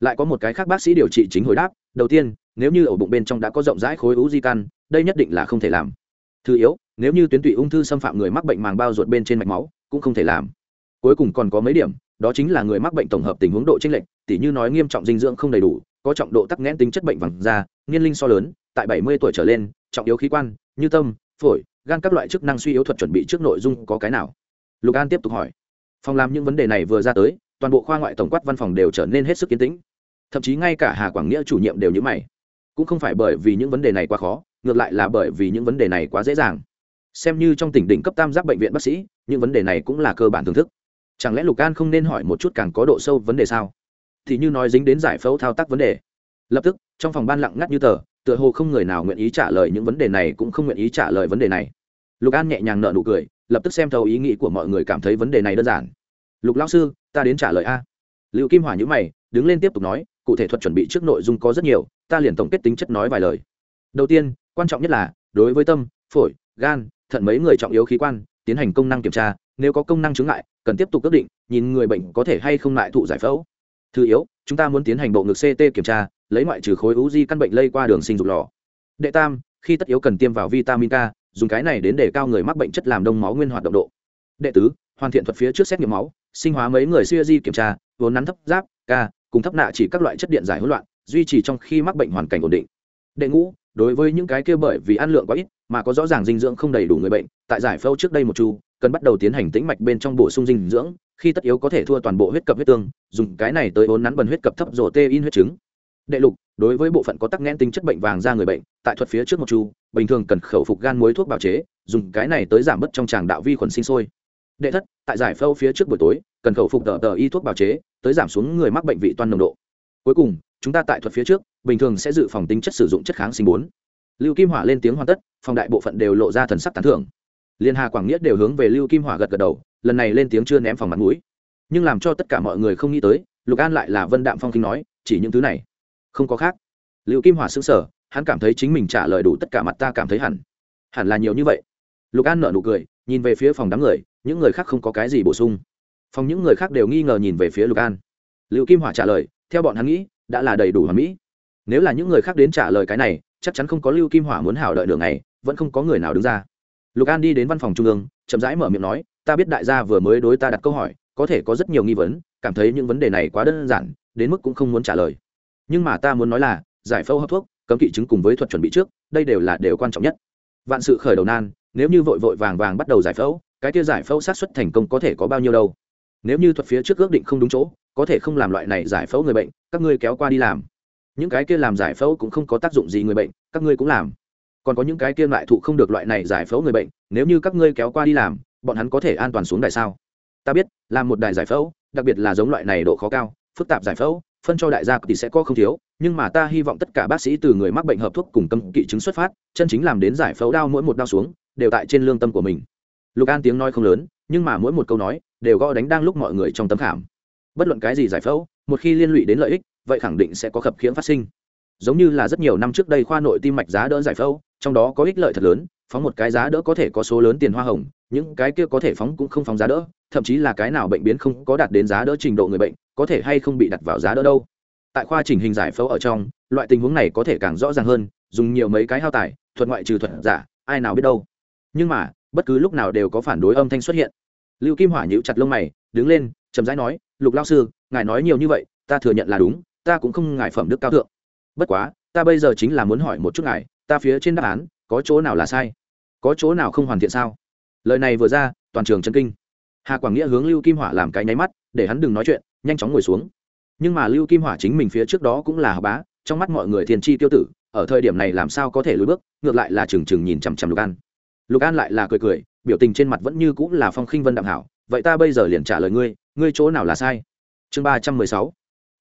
Speaker 1: Lại có một cái khác bác sĩ điều trị chính hồi đáp, đầu tiên, nếu như ổ bụng bên trong đã có rộng rãi khối u di căn, đây nhất định là không thể làm. Thứ yếu, nếu như tuyến tụy ung thư xâm phạm người mắc bệnh màng bao ruột bên trên mạch máu, cũng không thể làm. Cuối cùng còn có mấy điểm, đó chính là người mắc bệnh tổng hợp tình huống độ chênh lệch, tỉ như nói nghiêm trọng dinh dưỡng không đầy đủ, có trọng độ tắc nghẽn tính chất bệnh vàng da, niên linh so lớn, tại bảy mươi tuổi trở lên, trọng yếu khí quan, như tâm, phổi, gan các loại chức năng suy yếu thuật chuẩn bị trước nội dung có cái nào? Lục an tiếp tục hỏi. Phòng làm những vấn đề này vừa ra tới toàn bộ khoa ngoại tổng quát văn phòng đều trở nên hết sức kiến tĩnh. Thậm chí ngay cả hà quảng nghĩa chủ nhiệm đều như mày. Cũng không phải bởi vì những vấn đề này quá khó, ngược lại là bởi vì những vấn đề này quá dễ dàng. Xem như trong tỉnh đỉnh cấp tam giác bệnh viện bác sĩ, những vấn đề này cũng là cơ bản thưởng thức. Chẳng lẽ lục an không nên hỏi một chút càng có độ sâu vấn đề sao? Thì như nói dính đến giải phẫu thao tác vấn đề. Lập tức, trong phòng ban lặng ngắt như tờ, tựa hồ không người nào nguyện ý trả lời những vấn đề này cũng không nguyện ý trả lời vấn đề này. Lục an nhẹ nhàng nợ nụ cười, lập tức xem thấu ý nghĩ của mọi người cảm thấy vấn đề này đơn giản. Lục lao sư ta đến trả lời a. Liệu kim hỏa nhữ mày, đứng lên tiếp tục nói, cụ thể thuật chuẩn bị trước nội dung có rất nhiều, ta liền tổng kết tính chất nói vài lời. Đầu tiên, quan trọng nhất là, đối với tâm, phổi, gan, thận mấy người trọng yếu khí quan, tiến hành công năng kiểm tra, nếu có công năng chứng ngại, cần tiếp tục ước định, nhìn người bệnh có thể hay không lại thụ giải phẫu. Thứ yếu, chúng ta muốn tiến hành bộ ngực ct kiểm tra, lấy ngoại trừ khối u di căn bệnh lây qua đường sinh dục lò. Đệ tam, khi tất yếu cần tiêm vào vitamin k, dùng cái này đến để cao người mắc bệnh chất làm đông máu nguyên hoạt động độ. Đệ tứ, hoàn thiện thuật phía trước xét nghiệm máu sinh hóa mấy người siêu di kiểm tra vốn nắn thấp giáp ca, cùng thấp nạ chỉ các loại chất điện giải hỗn loạn duy trì trong khi mắc bệnh hoàn cảnh ổn định. Đệ ngũ đối với những cái kia bởi vì ăn lượng quá ít mà có rõ ràng dinh dưỡng không đầy đủ người bệnh tại giải phẫu trước đây một chu cần bắt đầu tiến hành tĩnh mạch bên trong bổ sung dinh dưỡng khi tất yếu có thể thua toàn bộ huyết cập huyết tương dùng cái này tới vốn nắn bần huyết cập thấp rổ tê in huyết trứng. Đệ lục đối với bộ phận có tắc nghẽn tính chất bệnh vàng da người bệnh tại thuật phía trước một chu bình thường cần khẩu phục gan muối thuốc bào chế dùng cái này tới giảm bớt trong tràng đạo vi khuẩn sinh sôi đệ thất, tại giải phẫu phía trước buổi tối, cần khẩu phục tờ tờ y thuốc bào chế, tới giảm xuống người mắc bệnh vị toan nồng độ. Cuối cùng, chúng ta tại thuật phía trước, bình thường sẽ dự phòng tính chất sử dụng chất kháng sinh bốn. Lưu kim hỏa lên tiếng hoàn tất, phòng đại bộ phận đều lộ ra thần sắc tán thưởng. Liên hà quảng nghĩa đều hướng về lưu kim hỏa gật gật đầu, lần này lên tiếng chưa ném phòng mặt mũi. Nhưng làm cho tất cả mọi người không nghĩ tới, lục an lại là vân đạm phong kinh nói, chỉ những thứ này, không có khác. Lưu kim hỏa xứng sở hắn cảm thấy chính mình trả lời đủ tất cả mặt ta cảm thấy hẳn. Hẳn là nhiều như vậy. Lục an nở nụ cười, nhìn về phía phòng đám người những người khác không có cái gì bổ sung. Phòng những người khác đều nghi ngờ nhìn về phía lục an. Liệu kim hỏa trả lời, theo bọn hắn nghĩ, đã là đầy đủ hoàn mỹ. Nếu là những người khác đến trả lời cái này, chắc chắn không có lưu kim hỏa muốn hảo đợi đường này vẫn không có người nào đứng ra. Lục an đi đến văn phòng trung ương, chậm rãi mở miệng nói, ta biết đại gia vừa mới đối ta đặt câu hỏi, có thể có rất nhiều nghi vấn, cảm thấy những vấn đề này quá đơn giản, đến mức cũng không muốn trả lời. Nhưng mà ta muốn nói là, giải phẫu hấp thuốc, cấm kỵ chứng cùng với thuật chuẩn bị trước, đây đều là đều quan trọng nhất. Vạn sự khởi đầu nan, nếu như vội vội vàng vàng bắt đầu giải phẫu cái kia giải phẫu sát xuất thành công có thể có bao nhiêu đâu? Nếu như thuật phía trước ước định không đúng chỗ, có thể không làm loại này giải phẫu người bệnh, các ngươi kéo qua đi làm. Những cái kia làm giải phẫu cũng không có tác dụng gì người bệnh, các ngươi cũng làm. Còn có những cái kia lại thụ không được loại này giải phẫu người bệnh, nếu như các ngươi kéo qua đi làm, bọn hắn có thể an toàn xuống đài sao? Ta biết, làm một đài giải phẫu, đặc biệt là giống loại này độ khó cao, phức tạp giải phẫu, phân cho đại gia thì sẽ có không thiếu, nhưng mà ta hy vọng tất cả bác sĩ từ người mắc bệnh hợp thuốc cùng tâm kỵ chứng xuất phát, chân chính làm đến giải phẫu đau mỗi một đau xuống, đều tại trên lương tâm của mình lục an tiếng nói không lớn, nhưng mà mỗi một câu nói đều gõ đánh đang lúc mọi người trong tấm khảm. Bất luận cái gì giải phẫu, một khi liên lụy đến lợi ích, vậy khẳng định sẽ có khập khiễng phát sinh. Giống như là rất nhiều năm trước đây khoa nội tim mạch giá đỡ giải phẫu, trong đó có ích lợi thật lớn, phóng một cái giá đỡ có thể có số lớn tiền hoa hồng, những cái kia có thể phóng cũng không phóng giá đỡ, thậm chí là cái nào bệnh biến không có đạt đến giá đỡ trình độ người bệnh, có thể hay không bị đặt vào giá đỡ đâu. Tại khoa chỉnh hình giải phẫu ở trong, loại tình huống này có thể càng rõ ràng hơn, dùng nhiều mấy cái hao tài, thuật ngoại trừ thuật giả, ai nào biết đâu. Nhưng mà bất cứ lúc nào đều có phản đối âm thanh xuất hiện. Lưu kim hỏa nhíu chặt lông mày, đứng lên, chậm rãi nói, lục lao sư, ngài nói nhiều như vậy, ta thừa nhận là đúng, ta cũng không ngại phẩm đức cao thượng. Bất quá, ta bây giờ chính là muốn hỏi một chút ngài, ta phía trên đáp án, có chỗ nào là sai? Có chỗ nào không hoàn thiện sao? Lời này vừa ra, toàn trường chân kinh. Hà quảng nghĩa hướng lưu kim hỏa làm cái nháy mắt, để hắn đừng nói chuyện, nhanh chóng ngồi xuống. Nhưng mà lưu kim hỏa chính mình phía trước đó cũng là bá, trong mắt mọi người thiên Chi tiêu tử, ở thời điểm này làm sao có thể lùi bước, ngược lại là trừng trừng nhìn chằm chằm lục an lục an lại là cười cười, biểu tình trên mặt vẫn như cũng là phong khinh vân đạm hảo, vậy ta bây giờ liền trả lời ngươi ngươi chỗ nào là sai? Chương ba trăm mười sáu,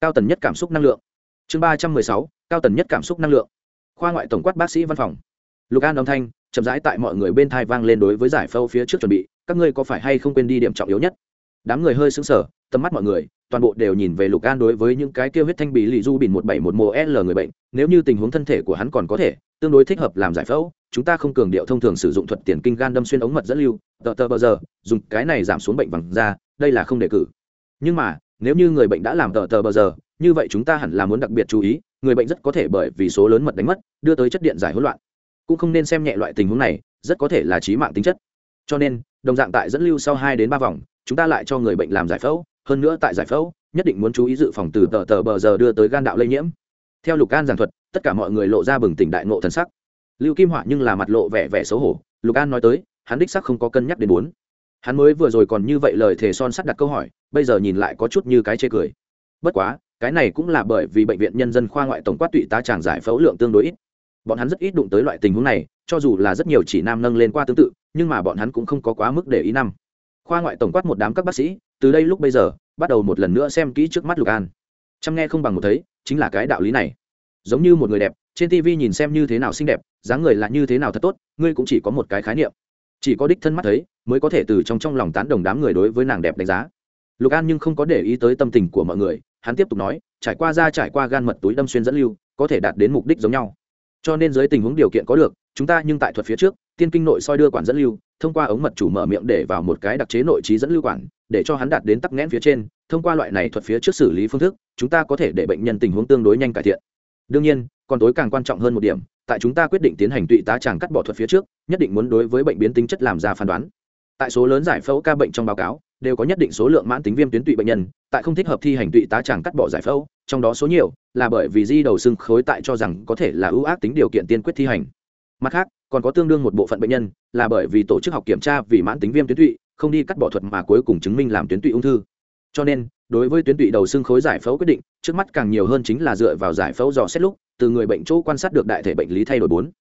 Speaker 1: cao tần nhất cảm xúc năng lượng. Chương ba trăm mười sáu, cao tần nhất cảm xúc năng lượng. Khoa ngoại tổng quát bác sĩ văn phòng. Lục an âm thanh, chậm rãi tại mọi người bên thai vang lên đối với giải phẫu phía trước chuẩn bị, các ngươi có phải hay không quên đi điểm trọng yếu nhất? Đám người hơi sững sờ, tầm mắt mọi người toàn bộ đều nhìn về lục an đối với những cái kêu huyết thanh bị lì du bìn một bảy một mùa l người bệnh. Nếu như tình huống thân thể của hắn còn có thể, tương đối thích hợp làm giải phẫu, chúng ta không cường điệu thông thường sử dụng thuật tiền kinh gan đâm xuyên ống mật dẫn lưu. Tờ tờ bờ giờ, dùng cái này giảm xuống bệnh vàng da, đây là không đề cử. Nhưng mà, nếu như người bệnh đã làm tờ tờ bờ giờ, như vậy chúng ta hẳn là muốn đặc biệt chú ý, người bệnh rất có thể bởi vì số lớn mật đánh mất, đưa tới chất điện giải hỗn loạn. Cũng không nên xem nhẹ loại tình huống này, rất có thể là trí mạng tính chất. Cho nên, đồng dạng tại dẫn lưu sau hai đến ba vòng, chúng ta lại cho người bệnh làm giải phẫu hơn nữa tại giải phẫu, nhất định muốn chú ý dự phòng từ tờ tờ bờ giờ đưa tới gan đạo lây nhiễm. Theo lục an giảng thuật, tất cả mọi người lộ ra bừng tỉnh đại ngộ thần sắc. Lưu kim họa nhưng là mặt lộ vẻ vẻ xấu hổ. Lục an nói tới, hắn đích sắc không có cân nhắc đến bốn hắn mới vừa rồi còn như vậy lời thề son sắt đặt câu hỏi, bây giờ nhìn lại có chút như cái chê cười. Bất quá, cái này cũng là bởi vì bệnh viện nhân dân khoa ngoại tổng quát tụy tá tràng giải phẫu lượng tương đối ít. Bọn hắn rất ít đụng tới loại tình huống này, cho dù là rất nhiều chỉ nam nâng lên qua tương tự, nhưng mà bọn hắn cũng không có quá mức để ý năm. Khoa ngoại tổng quát một đám các bác sĩ từ đây lúc bây giờ, bắt đầu một lần nữa xem kỹ trước mắt lục an. Chăm nghe không bằng một thấy, chính là cái đạo lý này. Giống như một người đẹp, trên tv nhìn xem như thế nào xinh đẹp, dáng người là như thế nào thật tốt, ngươi cũng chỉ có một cái khái niệm. Chỉ có đích thân mắt thấy, mới có thể từ trong trong lòng tán đồng đám người đối với nàng đẹp đánh giá. Lục an nhưng không có để ý tới tâm tình của mọi người, hắn tiếp tục nói, trải qua ra trải qua gan mật túi đâm xuyên dẫn lưu, có thể đạt đến mục đích giống nhau. Cho nên dưới tình huống điều kiện có được chúng ta nhưng tại thuật phía trước, tiên kinh nội soi đưa quản dẫn lưu, thông qua ống mật chủ mở miệng để vào một cái đặc chế nội trí dẫn lưu quản, để cho hắn đạt đến tắc nghẽn phía trên, thông qua loại này thuật phía trước xử lý phương thức, chúng ta có thể để bệnh nhân tình huống tương đối nhanh cải thiện. Đương nhiên, còn tối càng quan trọng hơn một điểm, tại chúng ta quyết định tiến hành tụy tá tràng cắt bỏ thuật phía trước, nhất định muốn đối với bệnh biến tính chất làm ra phán đoán. Tại số lớn giải phẫu ca bệnh trong báo cáo, đều có nhất định số lượng mãn tính viêm tuyến tụy bệnh nhân, tại không thích hợp thi hành tụy tá tràng cắt bỏ giải phẫu, trong đó số nhiều là bởi vì di đầu xương khối tại cho rằng có thể là ưu ác tính điều kiện tiên quyết thi hành mặt khác, còn có tương đương một bộ phận bệnh nhân là bởi vì tổ chức học kiểm tra vì mãn tính viêm tuyến tụy, không đi cắt bỏ thuật mà cuối cùng chứng minh làm tuyến tụy ung thư. Cho nên, đối với tuyến tụy đầu xương khối giải phẫu quyết định, trước mắt càng nhiều hơn chính là dựa vào giải phẫu dò xét lúc, từ người bệnh chỗ quan sát được đại thể bệnh lý thay đổi bốn.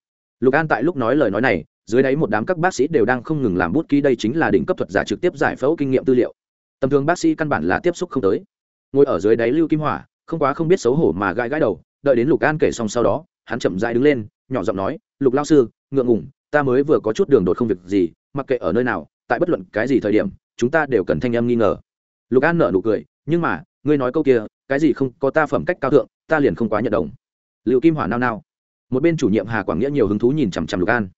Speaker 1: Lục an tại lúc nói lời nói này, dưới đáy một đám các bác sĩ đều đang không ngừng làm bút ký đây chính là đỉnh cấp thuật giả trực tiếp giải phẫu kinh nghiệm tư liệu. Tầm thường bác sĩ căn bản là tiếp xúc không tới. Ngồi ở dưới đáy lưu kim hỏa, không quá không biết xấu hổ mà gãi gãi đầu, đợi đến lục an kể xong sau đó, hắn chậm dãi đứng lên, nhỏ giọng nói lục lao sư, ngượng ngủng ta mới vừa có chút đường đột không việc gì, mặc kệ ở nơi nào, tại bất luận cái gì thời điểm, chúng ta đều cần thanh em nghi ngờ. Lục an nở nụ cười, nhưng mà, ngươi nói câu kia, cái gì không có ta phẩm cách cao thượng, ta liền không quá nhận đồng. Liệu kim hỏa nao nao. Một bên chủ nhiệm hà quảng nghĩa nhiều hứng thú nhìn chằm chằm lục an.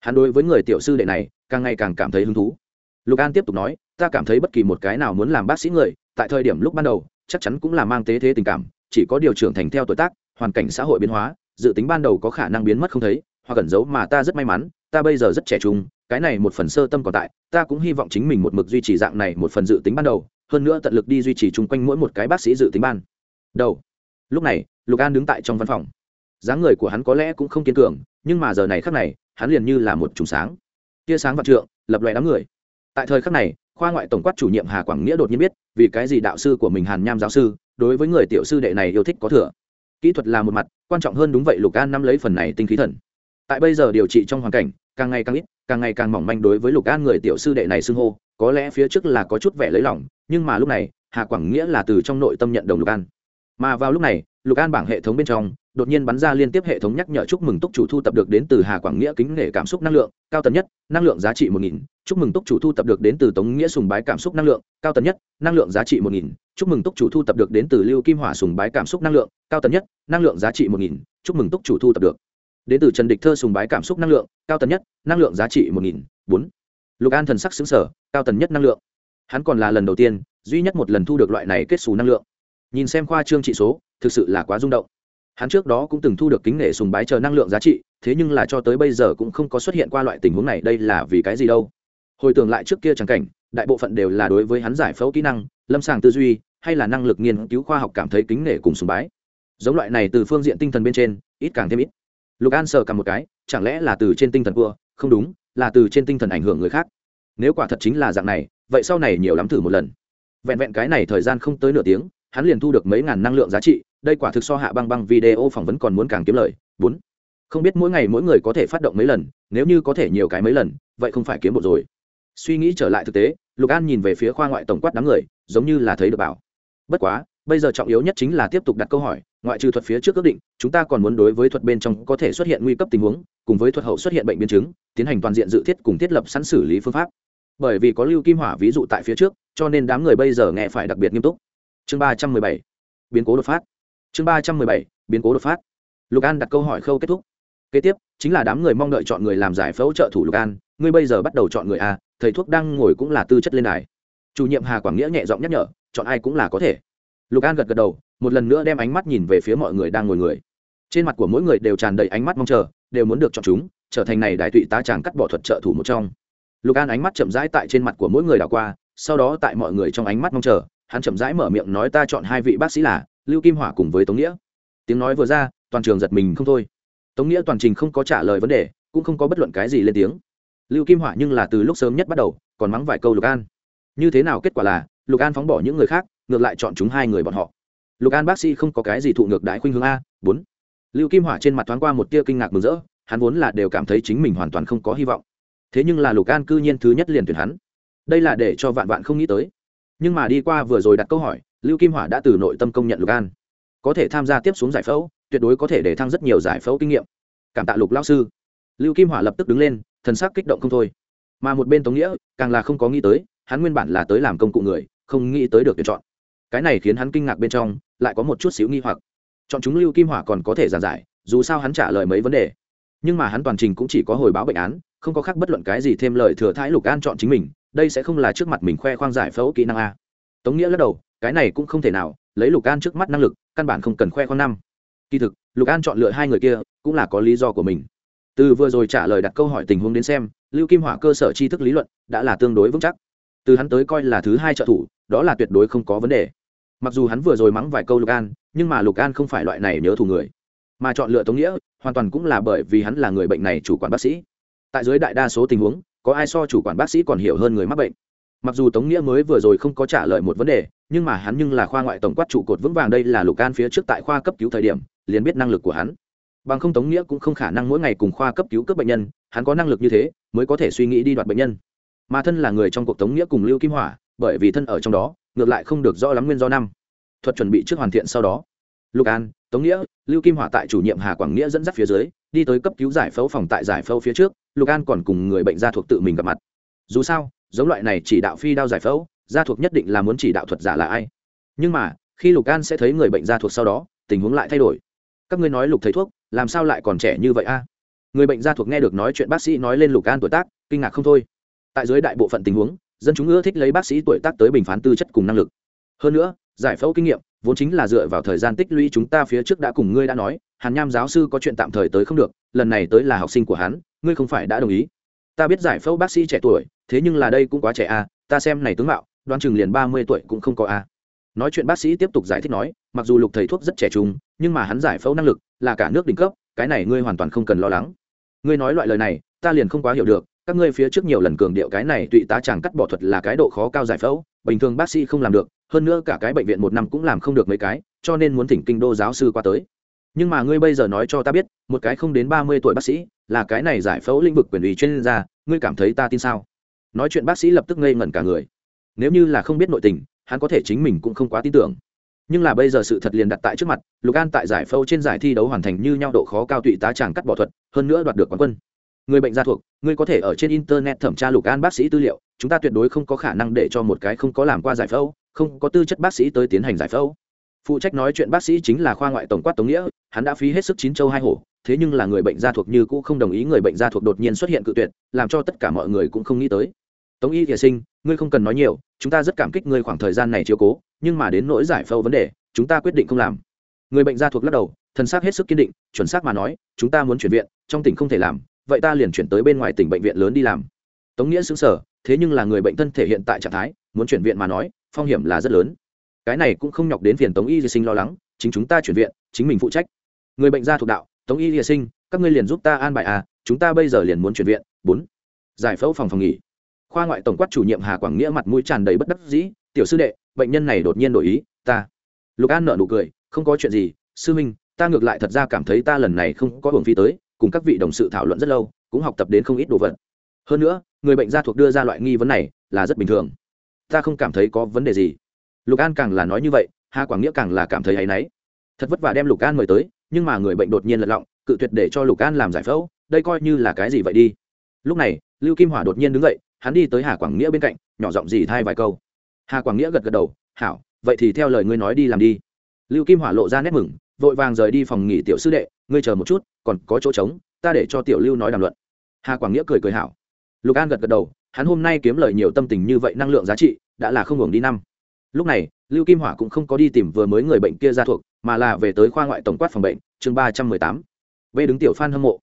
Speaker 1: Hắn đối với người tiểu sư đệ này, càng ngày càng cảm thấy hứng thú. Lục an tiếp tục nói, ta cảm thấy bất kỳ một cái nào muốn làm bác sĩ người, tại thời điểm lúc ban đầu, chắc chắn cũng là mang tế thế tình cảm, chỉ có điều trưởng thành theo tuổi tác, hoàn cảnh xã hội biến hóa, dự tính ban đầu có khả năng biến mất không thấy hoặc cẩn giấu mà ta rất may mắn, ta bây giờ rất trẻ trung, cái này một phần sơ tâm còn tại, ta cũng hy vọng chính mình một mực duy trì dạng này một phần dự tính ban đầu, hơn nữa tận lực đi duy trì chung quanh mỗi một cái bác sĩ dự tính ban. Đầu. Lúc này, lục an đứng tại trong văn phòng. Dáng người của hắn có lẽ cũng không kiên cường, nhưng mà giờ này khắc này, hắn liền như là một trùng sáng. Tia sáng vạn trượng, lập loè đám người. Tại thời khắc này, khoa ngoại tổng quát chủ nhiệm hà quảng nghĩa đột nhiên biết, vì cái gì đạo sư của mình hàn nham giáo sư, đối với người tiểu sư đệ này yêu thích có thừa. Kỹ thuật là một mặt, quan trọng hơn đúng vậy lục an nắm lấy phần này tinh khí thần tại bây giờ điều trị trong hoàn cảnh, càng ngày càng ít, càng ngày càng mỏng manh đối với lục an người tiểu sư đệ này xưng hô, có lẽ phía trước là có chút vẻ lấy lỏng nhưng mà lúc này, hà quảng nghĩa là từ trong nội tâm nhận đồng lục an. Mà vào lúc này, lục an bảng hệ thống bên trong, đột nhiên bắn ra liên tiếp hệ thống nhắc nhở chúc mừng túc chủ thu tập được đến từ hà quảng nghĩa kính nể cảm xúc năng lượng, cao tần nhất, năng lượng giá trị một nghìn, chúc mừng túc chủ thu tập được đến từ tống nghĩa sùng bái cảm xúc năng lượng, cao tần nhất, năng lượng giá trị một nghìn, chúc mừng túc chủ thu tập được đến từ lưu kim hỏa sùng bái cảm xúc năng lượng, cao tần nhất, năng lượng giá trị một nghìn, chúc mừng túc chủ thu tập được đến từ trần địch thơ sùng bái cảm xúc năng lượng, cao tần nhất, năng lượng giá trị một nghìn bốn. Lục an thần sắc xứng sở cao tần nhất năng lượng. Hắn còn là lần đầu tiên, duy nhất một lần thu được loại này kết xù năng lượng. Nhìn xem khoa trương trị số, thực sự là quá rung động. Hắn trước đó cũng từng thu được kính nể sùng bái chờ năng lượng giá trị, thế nhưng là cho tới bây giờ cũng không có xuất hiện qua loại tình huống này, đây là vì cái gì đâu? Hồi tưởng lại trước kia chẳng cảnh, đại bộ phận đều là đối với hắn giải phẫu kỹ năng, lâm sàng tư duy, hay là năng lực nghiên cứu khoa học cảm thấy kính nể cùng sùng bái. Giống loại này từ phương diện tinh thần bên trên, ít càng thêm ít lục an sờ cầm một cái, chẳng lẽ là từ trên tinh thần cua không đúng, là từ trên tinh thần ảnh hưởng người khác. Nếu quả thật chính là dạng này, vậy sau này nhiều lắm thử một lần. Vẹn vẹn cái này thời gian không tới nửa tiếng, hắn liền thu được mấy ngàn năng lượng giá trị, đây quả thực so hạ băng băng video phỏng vấn còn muốn càng kiếm lời. Bốn. Không biết mỗi ngày mỗi người có thể phát động mấy lần, nếu như có thể nhiều cái mấy lần, vậy không phải kiếm một rồi. Suy nghĩ trở lại thực tế, lục an nhìn về phía khoa ngoại tổng quát đám người, giống như là thấy được bảo. Bất quá, bây giờ trọng yếu nhất chính là tiếp tục đặt câu hỏi ngoại trừ thuật phía trước ước định, chúng ta còn muốn đối với thuật bên trong có thể xuất hiện nguy cấp tình huống, cùng với thuật hậu xuất hiện bệnh biến chứng, tiến hành toàn diện dự thiết cùng thiết lập sẵn xử lý phương pháp. Bởi vì có lưu kim hỏa ví dụ tại phía trước, cho nên đám người bây giờ nghe phải đặc biệt nghiêm túc. Chương ba trăm mười bảy, biến cố đột phát. Chương ba trăm mười bảy, biến cố đột phát. Lục an đặt câu hỏi khâu kết thúc. Kế tiếp, chính là đám người mong đợi chọn người làm giải phẫu trợ thủ lục an, ngươi bây giờ bắt đầu chọn người a, thầy thuốc đang ngồi cũng là tư chất lên đài. Chủ nhiệm hà quảng nghĩa nhẹ giọng nhắc nhở, chọn ai cũng là có thể. Lục an gật gật đầu một lần nữa đem ánh mắt nhìn về phía mọi người đang ngồi người. Trên mặt của mỗi người đều tràn đầy ánh mắt mong chờ, đều muốn được chọn chúng, trở thành này đại tụy tá tràng cắt bỏ thuật trợ thủ một trong. Lục an ánh mắt chậm rãi tại trên mặt của mỗi người đảo qua, sau đó tại mọi người trong ánh mắt mong chờ, hắn chậm rãi mở miệng nói ta chọn hai vị bác sĩ là lưu kim hỏa cùng với tống nghĩa. Tiếng nói vừa ra, toàn trường giật mình không thôi. Tống nghĩa toàn trình không có trả lời vấn đề, cũng không có bất luận cái gì lên tiếng. Lưu kim hỏa nhưng là từ lúc sớm nhất bắt đầu, còn mắng vài câu lục an. Như thế nào kết quả là, lục an phóng bỏ những người khác, ngược lại chọn chúng hai người bọn họ lục an bác sĩ không có cái gì thụ ngược đái khuynh hướng a, bốn. Lưu kim hỏa trên mặt thoáng qua một tia kinh ngạc mừng rỡ, hắn vốn là đều cảm thấy chính mình hoàn toàn không có hy vọng. Thế nhưng là lục an cư nhiên thứ nhất liền tuyển hắn. Đây là để cho vạn vạn không nghĩ tới. Nhưng mà đi qua vừa rồi đặt câu hỏi, lưu kim hỏa đã từ nội tâm công nhận lục an. Có thể tham gia tiếp xuống giải phẫu, tuyệt đối có thể để thăng rất nhiều giải phẫu kinh nghiệm. Cảm tạ lục lao sư. Lưu kim hỏa lập tức đứng lên, thần sắc kích động không thôi. Mà một bên tống nghĩa, càng là không có nghĩ tới, hắn nguyên bản là tới làm công cụ người, không nghĩ tới được tuyển chọn. Cái này khiến hắn kinh ngạc bên trong lại có một chút xíu nghi hoặc. Chọn chúng lưu kim hỏa còn có thể giàn giải, dù sao hắn trả lời mấy vấn đề. Nhưng mà hắn toàn trình cũng chỉ có hồi báo bệnh án, không có khác bất luận cái gì thêm lời thừa thái lục an chọn chính mình, đây sẽ không là trước mặt mình khoe khoang giải phẫu kỹ năng a. Tống nghĩa lắc đầu, cái này cũng không thể nào, lấy lục an trước mắt năng lực, căn bản không cần khoe khoang năm. Kỳ thực, lục an chọn lựa hai người kia, cũng là có lý do của mình. Từ vừa rồi trả lời đặt câu hỏi tình huống đến xem, lưu kim hỏa cơ sở tri thức lý luận, đã là tương đối vững chắc. Từ hắn tới coi là thứ hai trợ thủ, đó là tuyệt đối không có vấn đề mặc dù hắn vừa rồi mắng vài câu lục an, nhưng mà lục an không phải loại này nhớ thù người. Mà chọn lựa tống nghĩa, hoàn toàn cũng là bởi vì hắn là người bệnh này chủ quản bác sĩ. Tại dưới đại đa số tình huống, có ai so chủ quản bác sĩ còn hiểu hơn người mắc bệnh. Mặc dù tống nghĩa mới vừa rồi không có trả lời một vấn đề, nhưng mà hắn nhưng là khoa ngoại tổng quát trụ cột vững vàng đây là lục an phía trước tại khoa cấp cứu thời điểm, liền biết năng lực của hắn. Bằng không tống nghĩa cũng không khả năng mỗi ngày cùng khoa cấp cứu cấp bệnh nhân, hắn có năng lực như thế, mới có thể suy nghĩ đi đoạt bệnh nhân. Mà thân là người trong cuộc tống nghĩa cùng lưu kim hỏa, bởi vì thân ở trong đó ngược lại không được rõ lắm nguyên do năm. Thuật chuẩn bị trước hoàn thiện sau đó. Lục an, tống nghĩa, lưu kim hỏa tại chủ nhiệm hà quảng nghĩa dẫn dắt phía dưới, đi tới cấp cứu giải phẫu phòng tại giải phẫu phía trước, lục an còn cùng người bệnh gia thuộc tự mình gặp mặt. Dù sao, giống loại này chỉ đạo phi đao giải phẫu, gia thuộc nhất định là muốn chỉ đạo thuật giả là ai. Nhưng mà, khi lục an sẽ thấy người bệnh gia thuộc sau đó, tình huống lại thay đổi. Các ngươi nói lục thầy thuốc, làm sao lại còn trẻ như vậy a? Người bệnh gia thuộc nghe được nói chuyện bác sĩ nói lên lục an tuổi tác, kinh ngạc không thôi. Tại dưới đại bộ phận tình huống dân chúng ưa thích lấy bác sĩ tuổi tác tới bình phán tư chất cùng năng lực. Hơn nữa, giải phẫu kinh nghiệm vốn chính là dựa vào thời gian tích lũy chúng ta phía trước đã cùng ngươi đã nói, hàn nham giáo sư có chuyện tạm thời tới không được, lần này tới là học sinh của hắn, ngươi không phải đã đồng ý. Ta biết giải phẫu bác sĩ trẻ tuổi, thế nhưng là đây cũng quá trẻ a ta xem này tướng mạo, đoán chừng liền ba mươi tuổi cũng không có a nói chuyện bác sĩ tiếp tục giải thích nói, mặc dù lục thầy thuốc rất trẻ trung, nhưng mà hắn giải phẫu năng lực là cả nước đỉnh cấp, cái này ngươi hoàn toàn không cần lo lắng. Ngươi nói loại lời này, ta liền không quá hiểu được các ngươi phía trước nhiều lần cường điệu cái này tụy tá chàng cắt bỏ thuật là cái độ khó cao giải phẫu, bình thường bác sĩ không làm được, hơn nữa cả cái bệnh viện một năm cũng làm không được mấy cái, cho nên muốn thỉnh kinh đô giáo sư qua tới. Nhưng mà ngươi bây giờ nói cho ta biết, một cái không đến ba mươi tuổi bác sĩ, là cái này giải phẫu lĩnh vực quyền ủy chuyên gia, ngươi cảm thấy ta tin sao? Nói chuyện bác sĩ lập tức ngây ngẩn cả người. Nếu như là không biết nội tình, hắn có thể chính mình cũng không quá tin tưởng. Nhưng là bây giờ sự thật liền đặt tại trước mặt, lục an tại giải phẫu trên giải thi đấu hoàn thành như nhau độ khó cao tụy tá tràng cắt bỏ thuật, hơn nữa đoạt được quán quân người bệnh gia thuộc, ngươi có thể ở trên internet thẩm tra lục an bác sĩ tư liệu, chúng ta tuyệt đối không có khả năng để cho một cái không có làm qua giải phẫu, không có tư chất bác sĩ tới tiến hành giải phẫu. Phụ trách nói chuyện bác sĩ chính là khoa ngoại tổng quát tống nghĩa, hắn đã phí hết sức chín châu hai hổ, thế nhưng là người bệnh gia thuộc như cũ không đồng ý người bệnh gia thuộc đột nhiên xuất hiện cự tuyệt, làm cho tất cả mọi người cũng không nghĩ tới. Tống y thiệ sinh, ngươi không cần nói nhiều, chúng ta rất cảm kích ngươi khoảng thời gian này chiếu cố, nhưng mà đến nỗi giải phẫu vấn đề, chúng ta quyết định không làm. Người bệnh gia thuộc lắc đầu thân xác hết sức kiên định, chuẩn xác mà nói, chúng ta muốn chuyển viện, trong tỉnh không thể làm vậy ta liền chuyển tới bên ngoài tỉnh bệnh viện lớn đi làm. Tống nghĩa xứng sở thế nhưng là người bệnh thân thể hiện tại trạng thái, muốn chuyển viện mà nói, phong hiểm là rất lớn. Cái này cũng không nhọc đến phiền tống y di sinh lo lắng, chính chúng ta chuyển viện, chính mình phụ trách. Người bệnh gia thuộc đạo, tống y di sinh, các ngươi liền giúp ta an bài à chúng ta bây giờ liền muốn chuyển viện. Bốn, giải phẫu phòng phòng nghỉ. Khoa ngoại tổng quát chủ nhiệm hà quảng nghĩa mặt mũi tràn đầy bất đắc dĩ, tiểu sư đệ, bệnh nhân này đột nhiên đổi ý, ta. Lục an nợ nụ cười, không có chuyện gì, sư minh ta ngược lại thật ra cảm thấy ta lần này không có hưởng phí tới cùng các vị đồng sự thảo luận rất lâu, cũng học tập đến không ít đồ vật. Hơn nữa, người bệnh gia thuộc đưa ra loại nghi vấn này là rất bình thường. Ta không cảm thấy có vấn đề gì. Lục an càng là nói như vậy, hà quảng nghĩa càng là cảm thấy áy náy. Thật vất vả đem lục an mời tới, nhưng mà người bệnh đột nhiên lật lọng, cự tuyệt để cho lục an làm giải phẫu, đây coi như là cái gì vậy đi? Lúc này, lưu kim hỏa đột nhiên đứng dậy, hắn đi tới hà quảng nghĩa bên cạnh, nhỏ giọng gì thay vài câu. Hà quảng nghĩa gật gật đầu, hảo, vậy thì theo lời ngươi nói đi làm đi. Lưu kim hỏa lộ ra nét mừng vội vàng rời đi phòng nghỉ tiểu sư đệ, ngươi chờ một chút, còn có chỗ trống, ta để cho tiểu lưu nói đàm luận. Hà quảng nghĩa cười cười hảo. Lục an gật gật đầu, hắn hôm nay kiếm lời nhiều tâm tình như vậy, năng lượng giá trị đã là không hưởng đi năm. Lúc này, lưu kim hỏa cũng không có đi tìm vừa mới người bệnh kia ra thuộc, mà là về tới khoa ngoại tổng quát phòng bệnh, chương ba trăm mười tám. V đứng tiểu phan hâm mộ.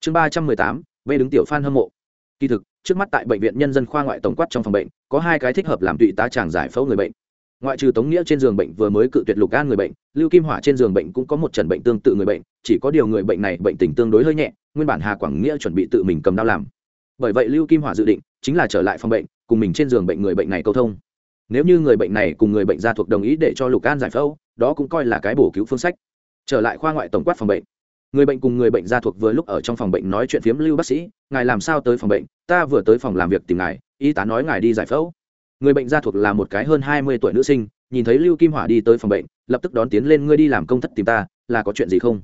Speaker 1: Chương ba trăm mười tám v đứng tiểu phan hâm mộ. Kỳ thực, trước mắt tại bệnh viện nhân dân khoa ngoại tổng quát trong phòng bệnh, có hai cái thích hợp làm tụy tá tràng giải phẫu người bệnh ngoại trừ tống nghĩa trên giường bệnh vừa mới cự tuyệt lục gan người bệnh, lưu kim hỏa trên giường bệnh cũng có một trần bệnh tương tự người bệnh, chỉ có điều người bệnh này bệnh tình tương đối hơi nhẹ, nguyên bản hà quảng nghĩa chuẩn bị tự mình cầm đao làm. Bởi vậy lưu kim hỏa dự định chính là trở lại phòng bệnh, cùng mình trên giường bệnh người bệnh này câu thông. Nếu như người bệnh này cùng người bệnh gia thuộc đồng ý để cho lục gan giải phẫu, đó cũng coi là cái bổ cứu phương sách. Trở lại khoa ngoại tổng quát phòng bệnh. Người bệnh cùng người bệnh gia thuộc vừa lúc ở trong phòng bệnh nói chuyện phiếm lưu bác sĩ, ngài làm sao tới phòng bệnh? Ta vừa tới phòng làm việc tìm ngài, y tá nói ngài đi giải phẫu người bệnh gia thuộc là một cái hơn hai mươi tuổi nữ sinh, nhìn thấy lưu kim hỏa đi tới phòng bệnh, lập tức đón tiến lên, ngươi đi làm công thất tìm ta, là có chuyện gì không?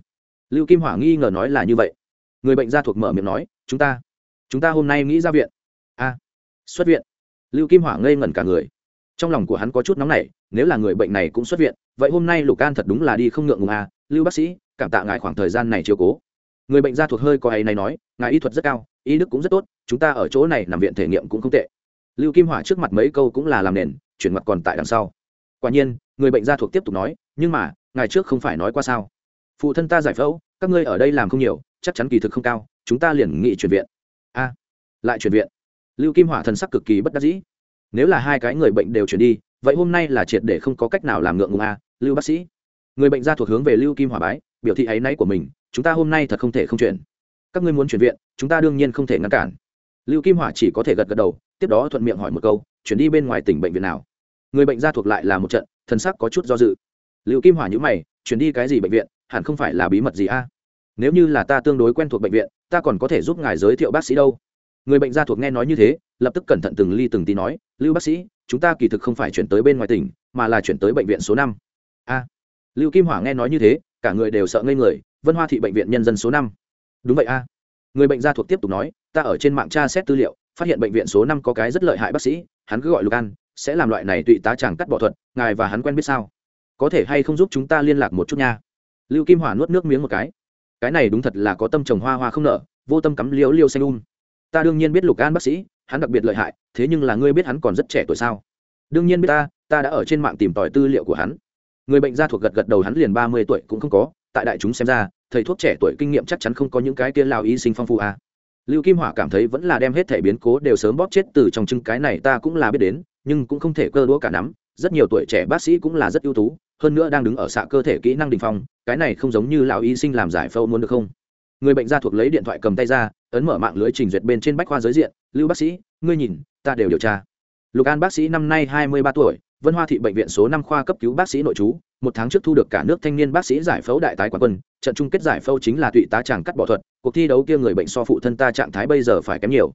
Speaker 1: Lưu kim hỏa nghi ngờ nói là như vậy. Người bệnh gia thuộc mở miệng nói, chúng ta chúng ta hôm nay nghĩ ra viện. A, xuất viện. Lưu kim hỏa ngây ngẩn cả người. Trong lòng của hắn có chút nóng nảy, nếu là người bệnh này cũng xuất viện, vậy hôm nay lục an thật đúng là đi không ngượng ngùng a lưu bác sĩ, cảm tạ ngài khoảng thời gian này chiều cố. Người bệnh gia thuộc hơi có ấy này nói, ngài y thuật rất cao, y đức cũng rất tốt, chúng ta ở chỗ này nằm viện thể nghiệm cũng không tệ lưu kim hỏa trước mặt mấy câu cũng là làm nền, chuyển mặt còn tại đằng sau. Quả nhiên, người bệnh gia thuộc tiếp tục nói, nhưng mà, ngài trước không phải nói qua sao? Phụ thân ta giải phẫu, các ngươi ở đây làm không nhiều, chắc chắn kỳ thực không cao, chúng ta liền nghị chuyển viện. A, lại chuyển viện? Lưu kim hỏa thần sắc cực kỳ bất đắc dĩ. Nếu là hai cái người bệnh đều chuyển đi, vậy hôm nay là triệt để không có cách nào làm ngượng ngùng a, lưu bác sĩ. Người bệnh gia thuộc hướng về lưu kim hỏa bái, biểu thị áy náy của mình, chúng ta hôm nay thật không thể không chuyển. Các ngươi muốn chuyển viện, chúng ta đương nhiên không thể ngăn cản. Lưu kim hỏa chỉ có thể gật gật đầu tiếp đó thuận miệng hỏi một câu, chuyển đi bên ngoài tỉnh bệnh viện nào? Người bệnh gia thuộc lại là một trận thân sắc có chút do dự. Lưu kim hỏa nhữ mày, chuyển đi cái gì bệnh viện, hẳn không phải là bí mật gì a? Nếu như là ta tương đối quen thuộc bệnh viện, ta còn có thể giúp ngài giới thiệu bác sĩ đâu. Người bệnh gia thuộc nghe nói như thế, lập tức cẩn thận từng ly từng tí nói lưu bác sĩ, chúng ta kỳ thực không phải chuyển tới bên ngoài tỉnh, mà là chuyển tới bệnh viện số năm. A. Lưu kim hỏa nghe nói như thế, cả người đều sợ ngây người, vân hoa thị bệnh viện nhân dân số năm. Đúng vậy a. Người bệnh gia thuộc tiếp tục nói, ta ở trên mạng tra xét tư liệu phát hiện bệnh viện số năm có cái rất lợi hại bác sĩ, hắn cứ gọi lục an, sẽ làm loại này tụy tá chàng cắt bỏ thuật, ngài và hắn quen biết sao? Có thể hay không giúp chúng ta liên lạc một chút nha? Lưu kim hỏa nuốt nước miếng một cái. Cái này đúng thật là có tâm trồng hoa hoa không nở, vô tâm cắm liễu liêu xanh um. Ta đương nhiên biết lục an bác sĩ, hắn đặc biệt lợi hại, thế nhưng là ngươi biết hắn còn rất trẻ tuổi sao? Đương nhiên biết ta ta đã ở trên mạng tìm tòi tư liệu của hắn. Người bệnh gia thuộc gật gật đầu hắn liền ba mươi tuổi cũng không có, tại đại chúng xem ra, thầy thuốc trẻ tuổi kinh nghiệm chắc chắn không có những cái kia lao y sinh phong phú à lưu kim hỏa cảm thấy vẫn là đem hết thể biến cố đều sớm bóp chết từ trong chưng cái này ta cũng là biết đến, nhưng cũng không thể cơ đũa cả nắm. Rất nhiều tuổi trẻ bác sĩ cũng là rất ưu tú, hơn nữa đang đứng ở xạ cơ thể kỹ năng đình phong, cái này không giống như lão y sinh làm giải phẫu muốn được không? Người bệnh gia thuộc lấy điện thoại cầm tay ra, ấn mở mạng lưới trình duyệt bên trên bách khoa giới diện. Lưu bác sĩ, ngươi nhìn, ta đều điều tra. Lục an bác sĩ năm nay hai mươi ba tuổi, vân hoa thị bệnh viện số năm khoa cấp cứu bác sĩ nội trú, một tháng trước thu được cả nước thanh niên bác sĩ giải phẫu đại tái quán quân, trận chung kết giải phẫu chính là tụy tá tràng cắt bỏ thuật cuộc thi đấu kia người bệnh so phụ thân ta trạng thái bây giờ phải kém nhiều.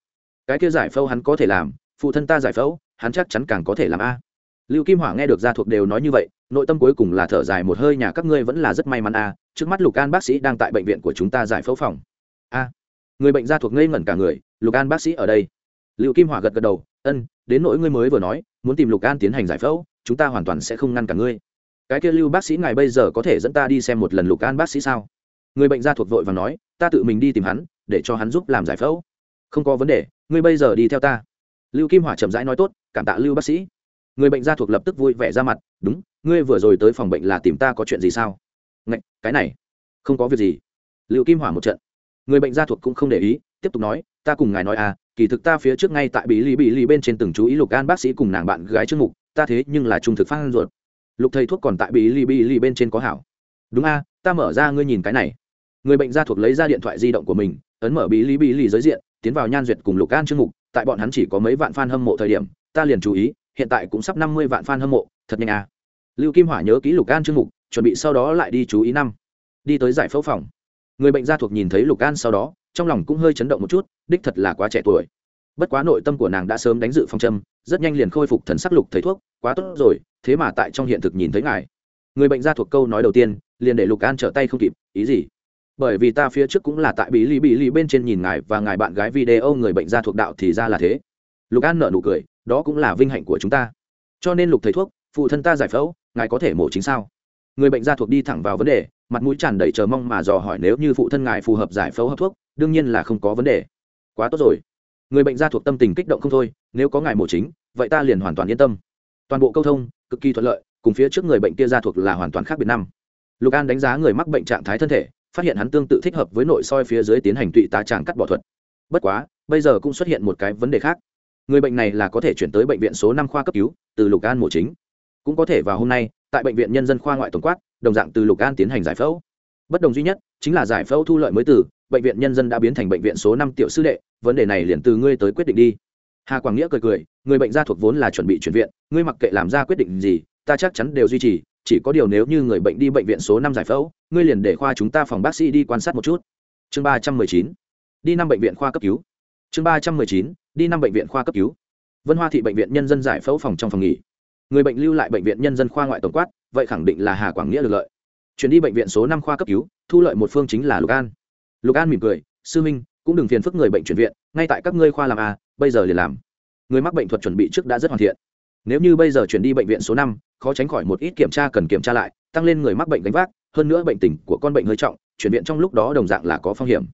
Speaker 1: Cái kia giải phẫu hắn có thể làm, phụ thân ta giải phẫu, hắn chắc chắn càng có thể làm a. Lưu kim hỏa nghe được gia thuộc đều nói như vậy, nội tâm cuối cùng là thở dài một hơi, nhà các ngươi vẫn là rất may mắn a, trước mắt lục an bác sĩ đang tại bệnh viện của chúng ta giải phẫu phòng. A, người bệnh gia thuộc ngây ngẩn cả người, lục an bác sĩ ở đây. Lưu kim hỏa gật gật đầu, ân, đến nỗi ngươi mới vừa nói, muốn tìm lục an tiến hành giải phẫu, chúng ta hoàn toàn sẽ không ngăn cả ngươi. Cái kia lưu bác sĩ ngài bây giờ có thể dẫn ta đi xem một lần lục an bác sĩ sao? Người bệnh gia thuộc vội và nói ta tự mình đi tìm hắn để cho hắn giúp làm giải phẫu. Không có vấn đề ngươi bây giờ đi theo ta. Lưu kim hỏa chậm rãi nói tốt cảm tạ lưu bác sĩ. Người bệnh gia thuộc lập tức vui vẻ ra mặt đúng ngươi vừa rồi tới phòng bệnh là tìm ta có chuyện gì sao? Ngạch, cái này không có việc gì. Lưu kim hỏa một trận. Người bệnh gia thuộc cũng không để ý tiếp tục nói ta cùng ngài nói à kỳ thực ta phía trước ngay tại bí lì bí lì bên trên từng chú ý lục an bác sĩ cùng nàng bạn gái trước mục ta thế nhưng là trung thực phát ruột. Lục thầy thuốc còn tại bí lì bí lì bên trên có hảo. Đúng a ta mở ra ngươi nhìn cái này người bệnh gia thuộc lấy ra điện thoại di động của mình, ấn mở bí lý bí lì giới diện, tiến vào nhan duyệt cùng lục an chương mục. Tại bọn hắn chỉ có mấy vạn fan hâm mộ thời điểm, ta liền chú ý, hiện tại cũng sắp năm mươi vạn fan hâm mộ, thật nhanh à. lưu kim hỏa nhớ ký lục an chương mục, chuẩn bị sau đó lại đi chú ý năm. Đi tới giải phẫu phòng. Người bệnh gia thuộc nhìn thấy lục an sau đó, trong lòng cũng hơi chấn động một chút, đích thật là quá trẻ tuổi. Bất quá nội tâm của nàng đã sớm đánh dự phong châm, rất nhanh liền khôi phục thần sắc lục thầy thuốc, quá tốt rồi, thế mà tại trong hiện thực nhìn thấy ngài. Người bệnh gia thuộc câu nói đầu tiên, liền để lục an trở tay không kịp, ý gì? Bởi vì ta phía trước cũng là tại bí lì bí lì bên trên nhìn ngài và ngài bạn gái video người bệnh gia thuộc đạo thì ra là thế. Lục an nợ nụ cười, đó cũng là vinh hạnh của chúng ta. Cho nên lục thầy thuốc, phụ thân ta giải phẫu, ngài có thể mổ chính sao? Người bệnh gia thuộc đi thẳng vào vấn đề, mặt mũi tràn đầy chờ mong mà dò hỏi nếu như phụ thân ngài phù hợp giải phẫu hấp thuốc, đương nhiên là không có vấn đề. Quá tốt rồi. Người bệnh gia thuộc tâm tình kích động không thôi, nếu có ngài mổ chính, vậy ta liền hoàn toàn yên tâm. Toàn bộ câu thông, cực kỳ thuận lợi, cùng phía trước người bệnh kia gia thuộc là hoàn toàn khác biệt năm. Lục an đánh giá người mắc bệnh trạng thái thân thể phát hiện hắn tương tự thích hợp với nội soi phía dưới tiến hành tụy tá tràng cắt bỏ thuật. Bất quá, bây giờ cũng xuất hiện một cái vấn đề khác. Người bệnh này là có thể chuyển tới bệnh viện số năm khoa cấp cứu, từ lục an mổ chính. Cũng có thể vào hôm nay, tại bệnh viện nhân dân khoa ngoại tổng quát, đồng dạng từ lục an tiến hành giải phẫu. Bất đồng duy nhất, chính là giải phẫu thu lợi mới từ, bệnh viện nhân dân đã biến thành bệnh viện số năm tiểu sư đệ, vấn đề này liền từ ngươi tới quyết định đi. Hà quảng nghĩa cười cười, người bệnh gia thuộc vốn là chuẩn bị chuyển viện, ngươi mặc kệ làm ra quyết định gì, ta chắc chắn đều duy trì chỉ có điều nếu như người bệnh đi bệnh viện số năm giải phẫu, ngươi liền để khoa chúng ta phòng bác sĩ đi quan sát một chút. Chương ba trăm mười chín, đi năm bệnh viện khoa cấp cứu. Chương ba trăm mười chín, đi năm bệnh viện khoa cấp cứu. Vân hoa thị bệnh viện nhân dân giải phẫu phòng trong phòng nghỉ. Người bệnh lưu lại bệnh viện nhân dân khoa ngoại tổng quát, vậy khẳng định là hà quảng nghĩa được lợi. Chuyển đi bệnh viện số năm khoa cấp cứu, thu lợi một phương chính là lục an. Lục an mỉm cười, sư minh, cũng đừng phiền phức người bệnh chuyển viện, ngay tại các ngươi khoa làm a bây giờ liền làm. Người mắc bệnh thuật chuẩn bị trước đã rất hoàn thiện. Nếu như bây giờ chuyển đi bệnh viện số năm khó tránh khỏi một ít kiểm tra cần kiểm tra lại, tăng lên người mắc bệnh gánh vác, hơn nữa bệnh tình của con bệnh hơi trọng, chuyển viện trong lúc đó đồng dạng là có phong hiểm.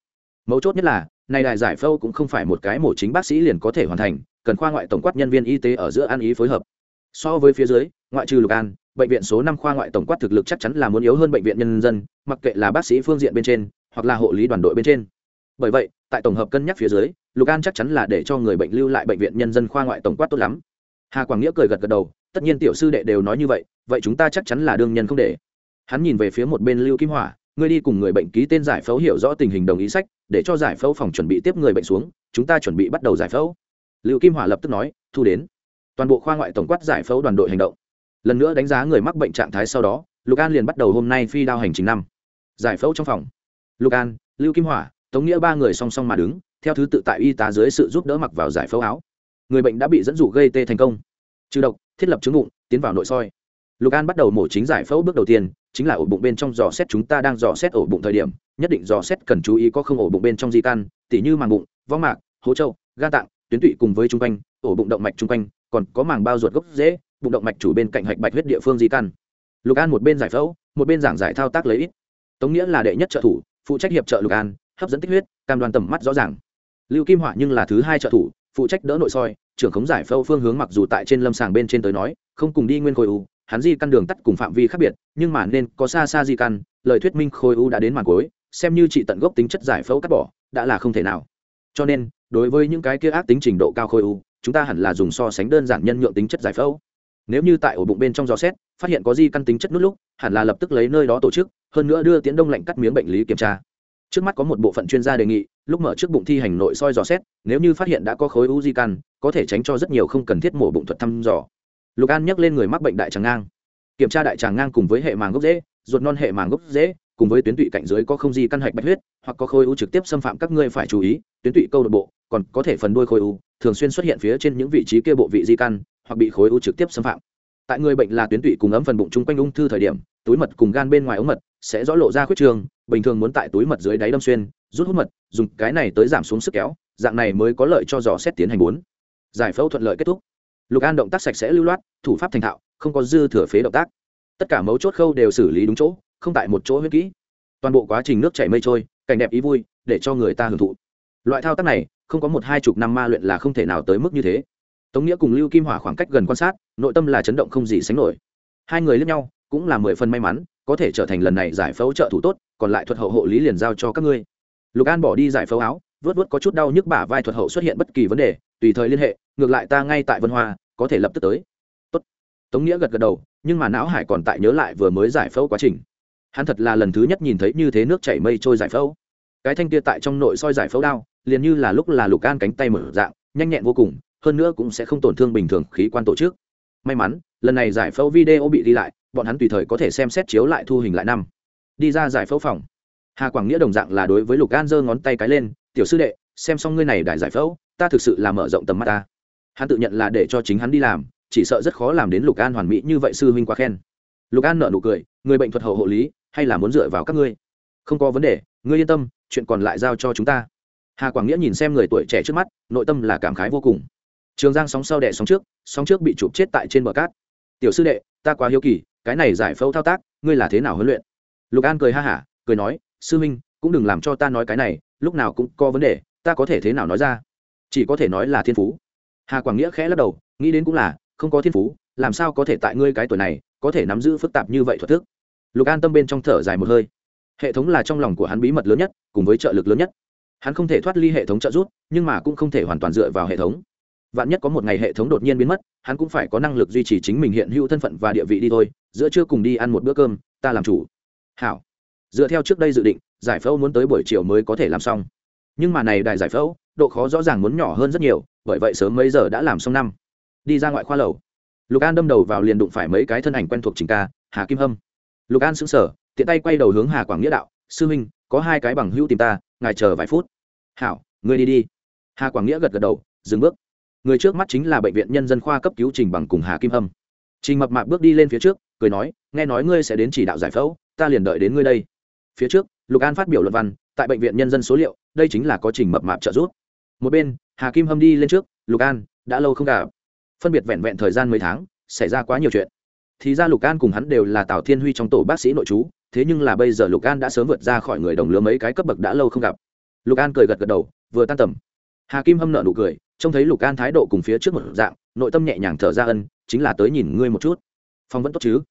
Speaker 1: Mấu chốt nhất là, này đại giải phẫu cũng không phải một cái mổ chính bác sĩ liền có thể hoàn thành, cần khoa ngoại tổng quát nhân viên y tế ở giữa an ý phối hợp. So với phía dưới, ngoại trừ lục an, bệnh viện số năm khoa ngoại tổng quát thực lực chắc chắn là muốn yếu hơn bệnh viện nhân dân, mặc kệ là bác sĩ phương diện bên trên, hoặc là hộ lý đoàn đội bên trên. Bởi vậy, tại tổng hợp cân nhắc phía dưới, lục an chắc chắn là để cho người bệnh lưu lại bệnh viện nhân dân khoa ngoại tổng quát tốt lắm. Hà quảng nghĩa cười gật gật đầu tất nhiên tiểu sư đệ đều nói như vậy vậy chúng ta chắc chắn là đương nhân không để. Hắn nhìn về phía một bên lưu kim hỏa, ngươi đi cùng người bệnh ký tên giải phẫu hiểu rõ tình hình đồng ý sách, để cho giải phẫu phòng chuẩn bị tiếp người bệnh xuống, chúng ta chuẩn bị bắt đầu giải phẫu. Lưu kim hỏa lập tức nói, thu đến. Toàn bộ khoa ngoại tổng quát giải phẫu đoàn đội hành động. Lần nữa đánh giá người mắc bệnh trạng thái sau đó, lục an liền bắt đầu hôm nay phi đao hành trình năm. Giải phẫu trong phòng. Lục an, lưu kim hỏa, tống nghĩa ba người song song mà đứng, theo thứ tự tại y tá dưới sự giúp đỡ mặc vào giải phẫu áo. Người bệnh đã bị dẫn dụ gây tê thành công trừ độc, thiết lập chứng bụng tiến vào nội soi. Lục an bắt đầu mổ chính giải phẫu bước đầu tiên, chính là ổ bụng bên trong dò xét chúng ta đang dò xét ổ bụng thời điểm, nhất định dò xét cần chú ý có không ổ bụng bên trong di căn, tỉ như màng bụng võ mạc, hố trâu ga tạng, tuyến tụy cùng với chung quanh, ổ bụng động mạch chung quanh, còn có màng bao ruột gốc dễ bụng động mạch chủ bên cạnh hạch bạch huyết địa phương di căn. Lục an một bên giải phẫu, một bên giảng giải thao tác lấy ít. Tống nghĩa là đệ nhất trợ thủ, phụ trách hiệp trợ lục an, hấp dẫn tích huyết, cam đoan tầm mắt rõ ràng. Lưu kim họa nhưng là thứ hai trợ thủ phụ trách đỡ nội soi, trưởng khống giải phẫu phương hướng mặc dù tại trên lâm sàng bên trên tới nói, không cùng đi nguyên khối u, hắn di căn đường tắt cùng phạm vi khác biệt, nhưng mà nên có xa xa di căn, lời thuyết minh khối u đã đến màn cối xem như trị tận gốc tính chất giải phẫu cắt bỏ, đã là không thể nào. Cho nên, đối với những cái kia ác tính trình độ cao khối u, chúng ta hẳn là dùng so sánh đơn giản nhân nhượng tính chất giải phẫu nếu như tại ổ bụng bên trong gió xét, phát hiện có di căn tính chất nút lúc, hẳn là lập tức lấy nơi đó tổ chức, hơn nữa đưa tiến đông lạnh cắt miếng bệnh lý kiểm tra trước mắt có một bộ phận chuyên gia đề nghị, lúc mở trước bụng thi hành nội soi dò xét, nếu như phát hiện đã có khối u di căn, có thể tránh cho rất nhiều không cần thiết mổ bụng thuật thăm dò. Lục an nhắc lên người mắc bệnh đại tràng ngang. Kiểm tra đại tràng ngang cùng với hệ màng gốc dễ ruột non hệ màng gốc dễ cùng với tuyến tụy cạnh dưới có không di căn hạch bạch huyết, hoặc có khối u trực tiếp xâm phạm các ngươi phải chú ý, tuyến tụy câu đột bộ, còn có thể phần đuôi khối u, thường xuyên xuất hiện phía trên những vị trí kia bộ vị di căn, hoặc bị khối u trực tiếp xâm phạm. Tại người bệnh là tuyến tụy cùng ấm phần bụng chung quanh ung thư thời điểm, túi mật cùng gan bên ngoài ống mật sẽ rõ lộ ra khuyết trường, bình thường muốn tại túi mật dưới đáy đâm xuyên, rút hút mật, dùng cái này tới giảm xuống sức kéo, dạng này mới có lợi cho dò xét tiến hành bốn. Giải phẫu thuận lợi kết thúc. Lục an động tác sạch sẽ lưu loát, thủ pháp thành thạo, không có dư thừa phế động tác. Tất cả mấu chốt khâu đều xử lý đúng chỗ, không tại một chỗ huyết kỹ. Toàn bộ quá trình nước chảy mây trôi, cảnh đẹp ý vui, để cho người ta hưởng thụ. Loại thao tác này, không có một hai chục năm ma luyện là không thể nào tới mức như thế. Tống nghĩa cùng lưu kim hỏa khoảng cách gần quan sát, nội tâm là chấn động không gì sánh nổi. Hai người lẫn nhau, cũng là mười phần may mắn có thể trở thành lần này giải phẫu trợ thủ tốt, còn lại thuật hậu hộ lý liền giao cho các ngươi. Lục an bỏ đi giải phẫu áo, vớt vớt có chút đau nhức bả vai thuật hậu xuất hiện bất kỳ vấn đề, tùy thời liên hệ, ngược lại ta ngay tại vân hoa, có thể lập tức tới. Tốt. tống nghĩa gật gật đầu, nhưng mà não hải còn tại nhớ lại vừa mới giải phẫu quá trình. Hắn thật là lần thứ nhất nhìn thấy như thế nước chảy mây trôi giải phẫu. Cái thanh kia tại trong nội soi giải phẫu đao, liền như là lúc là lục an cánh tay mở dạng, nhanh nhẹn vô cùng, hơn nữa cũng sẽ không tổn thương bình thường khí quan tổ chức. May mắn, lần này giải phẫu video bị đi lại bọn hắn tùy thời có thể xem xét chiếu lại thu hình lại năm. Đi ra giải phẫu phòng. Hà quảng nghĩa đồng dạng là đối với lục an giơ ngón tay cái lên, tiểu sư đệ, xem xong ngươi này đại giải phẫu, ta thực sự là mở rộng tầm mắt ta. Hắn tự nhận là để cho chính hắn đi làm, chỉ sợ rất khó làm đến lục an hoàn mỹ như vậy sư huynh quá khen. Lục an nợ nụ cười, người bệnh thuật hậu hộ lý, hay là muốn dựa vào các ngươi? Không có vấn đề, ngươi yên tâm, chuyện còn lại giao cho chúng ta. Hà quảng nghĩa nhìn xem người tuổi trẻ trước mắt, nội tâm là cảm khái vô cùng. Trường giang sóng sau đẻ sóng trước sóng trước bị chụp chết tại trên bờ cát. Tiểu sư đệ, ta quá hiếu kỳ cái này giải phẫu thao tác, ngươi là thế nào huấn luyện? Lục an cười ha hả, cười nói, sư minh, cũng đừng làm cho ta nói cái này, lúc nào cũng có vấn đề, ta có thể thế nào nói ra? Chỉ có thể nói là thiên phú. Hà quảng nghĩa khẽ lắc đầu, nghĩ đến cũng là, không có thiên phú, làm sao có thể tại ngươi cái tuổi này, có thể nắm giữ phức tạp như vậy thuật thức? Lục an tâm bên trong thở dài một hơi. Hệ thống là trong lòng của hắn bí mật lớn nhất, cùng với trợ lực lớn nhất. Hắn không thể thoát ly hệ thống trợ giúp, nhưng mà cũng không thể hoàn toàn dựa vào hệ thống vạn nhất có một ngày hệ thống đột nhiên biến mất, hắn cũng phải có năng lực duy trì chính mình hiện hữu thân phận và địa vị đi thôi, giữa trưa cùng đi ăn một bữa cơm, ta làm chủ. Hảo. Dựa theo trước đây dự định, giải phẫu muốn tới buổi chiều mới có thể làm xong. Nhưng mà này đại giải phẫu, độ khó rõ ràng muốn nhỏ hơn rất nhiều, bởi vậy sớm mấy giờ đã làm xong năm. Đi ra ngoại khoa lầu. Lục an đâm đầu vào liền đụng phải mấy cái thân ảnh quen thuộc trình ca, hà kim hâm. Lục an xứng sở tiện tay quay đầu hướng hà quảng nghĩa đạo, sư minh có hai cái bằng hữu tìm ta, ngài chờ vài phút. Hảo, ngươi đi đi. Hà quảng nghĩa gật gật đầu, dừng bước người trước mắt chính là bệnh viện nhân dân khoa cấp cứu trình bằng cùng hà kim hâm. Trình mập mạp bước đi lên phía trước, cười nói, nghe nói ngươi sẽ đến chỉ đạo giải phẫu, ta liền đợi đến ngươi đây. Phía trước, lục an phát biểu luận văn, tại bệnh viện nhân dân số liệu, đây chính là có trình mập mạp trợ giúp. Một bên, hà kim hâm đi lên trước, lục an, đã lâu không gặp. Phân biệt vẹn vẹn thời gian mấy tháng, xảy ra quá nhiều chuyện. Thì ra lục an cùng hắn đều là tào thiên huy trong tổ bác sĩ nội chú thế nhưng là bây giờ lục an đã sớm vượt ra khỏi người đồng lứa mấy cái cấp bậc đã lâu không gặp. Lục an cười gật gật đầu, vừa tan tầm. Hà kim hâm nợ nụ cười trông thấy lục an thái độ cùng phía trước một dạng, nội tâm nhẹ nhàng thở ra ân, chính là tới nhìn ngươi một chút. Phong vẫn tốt chứ?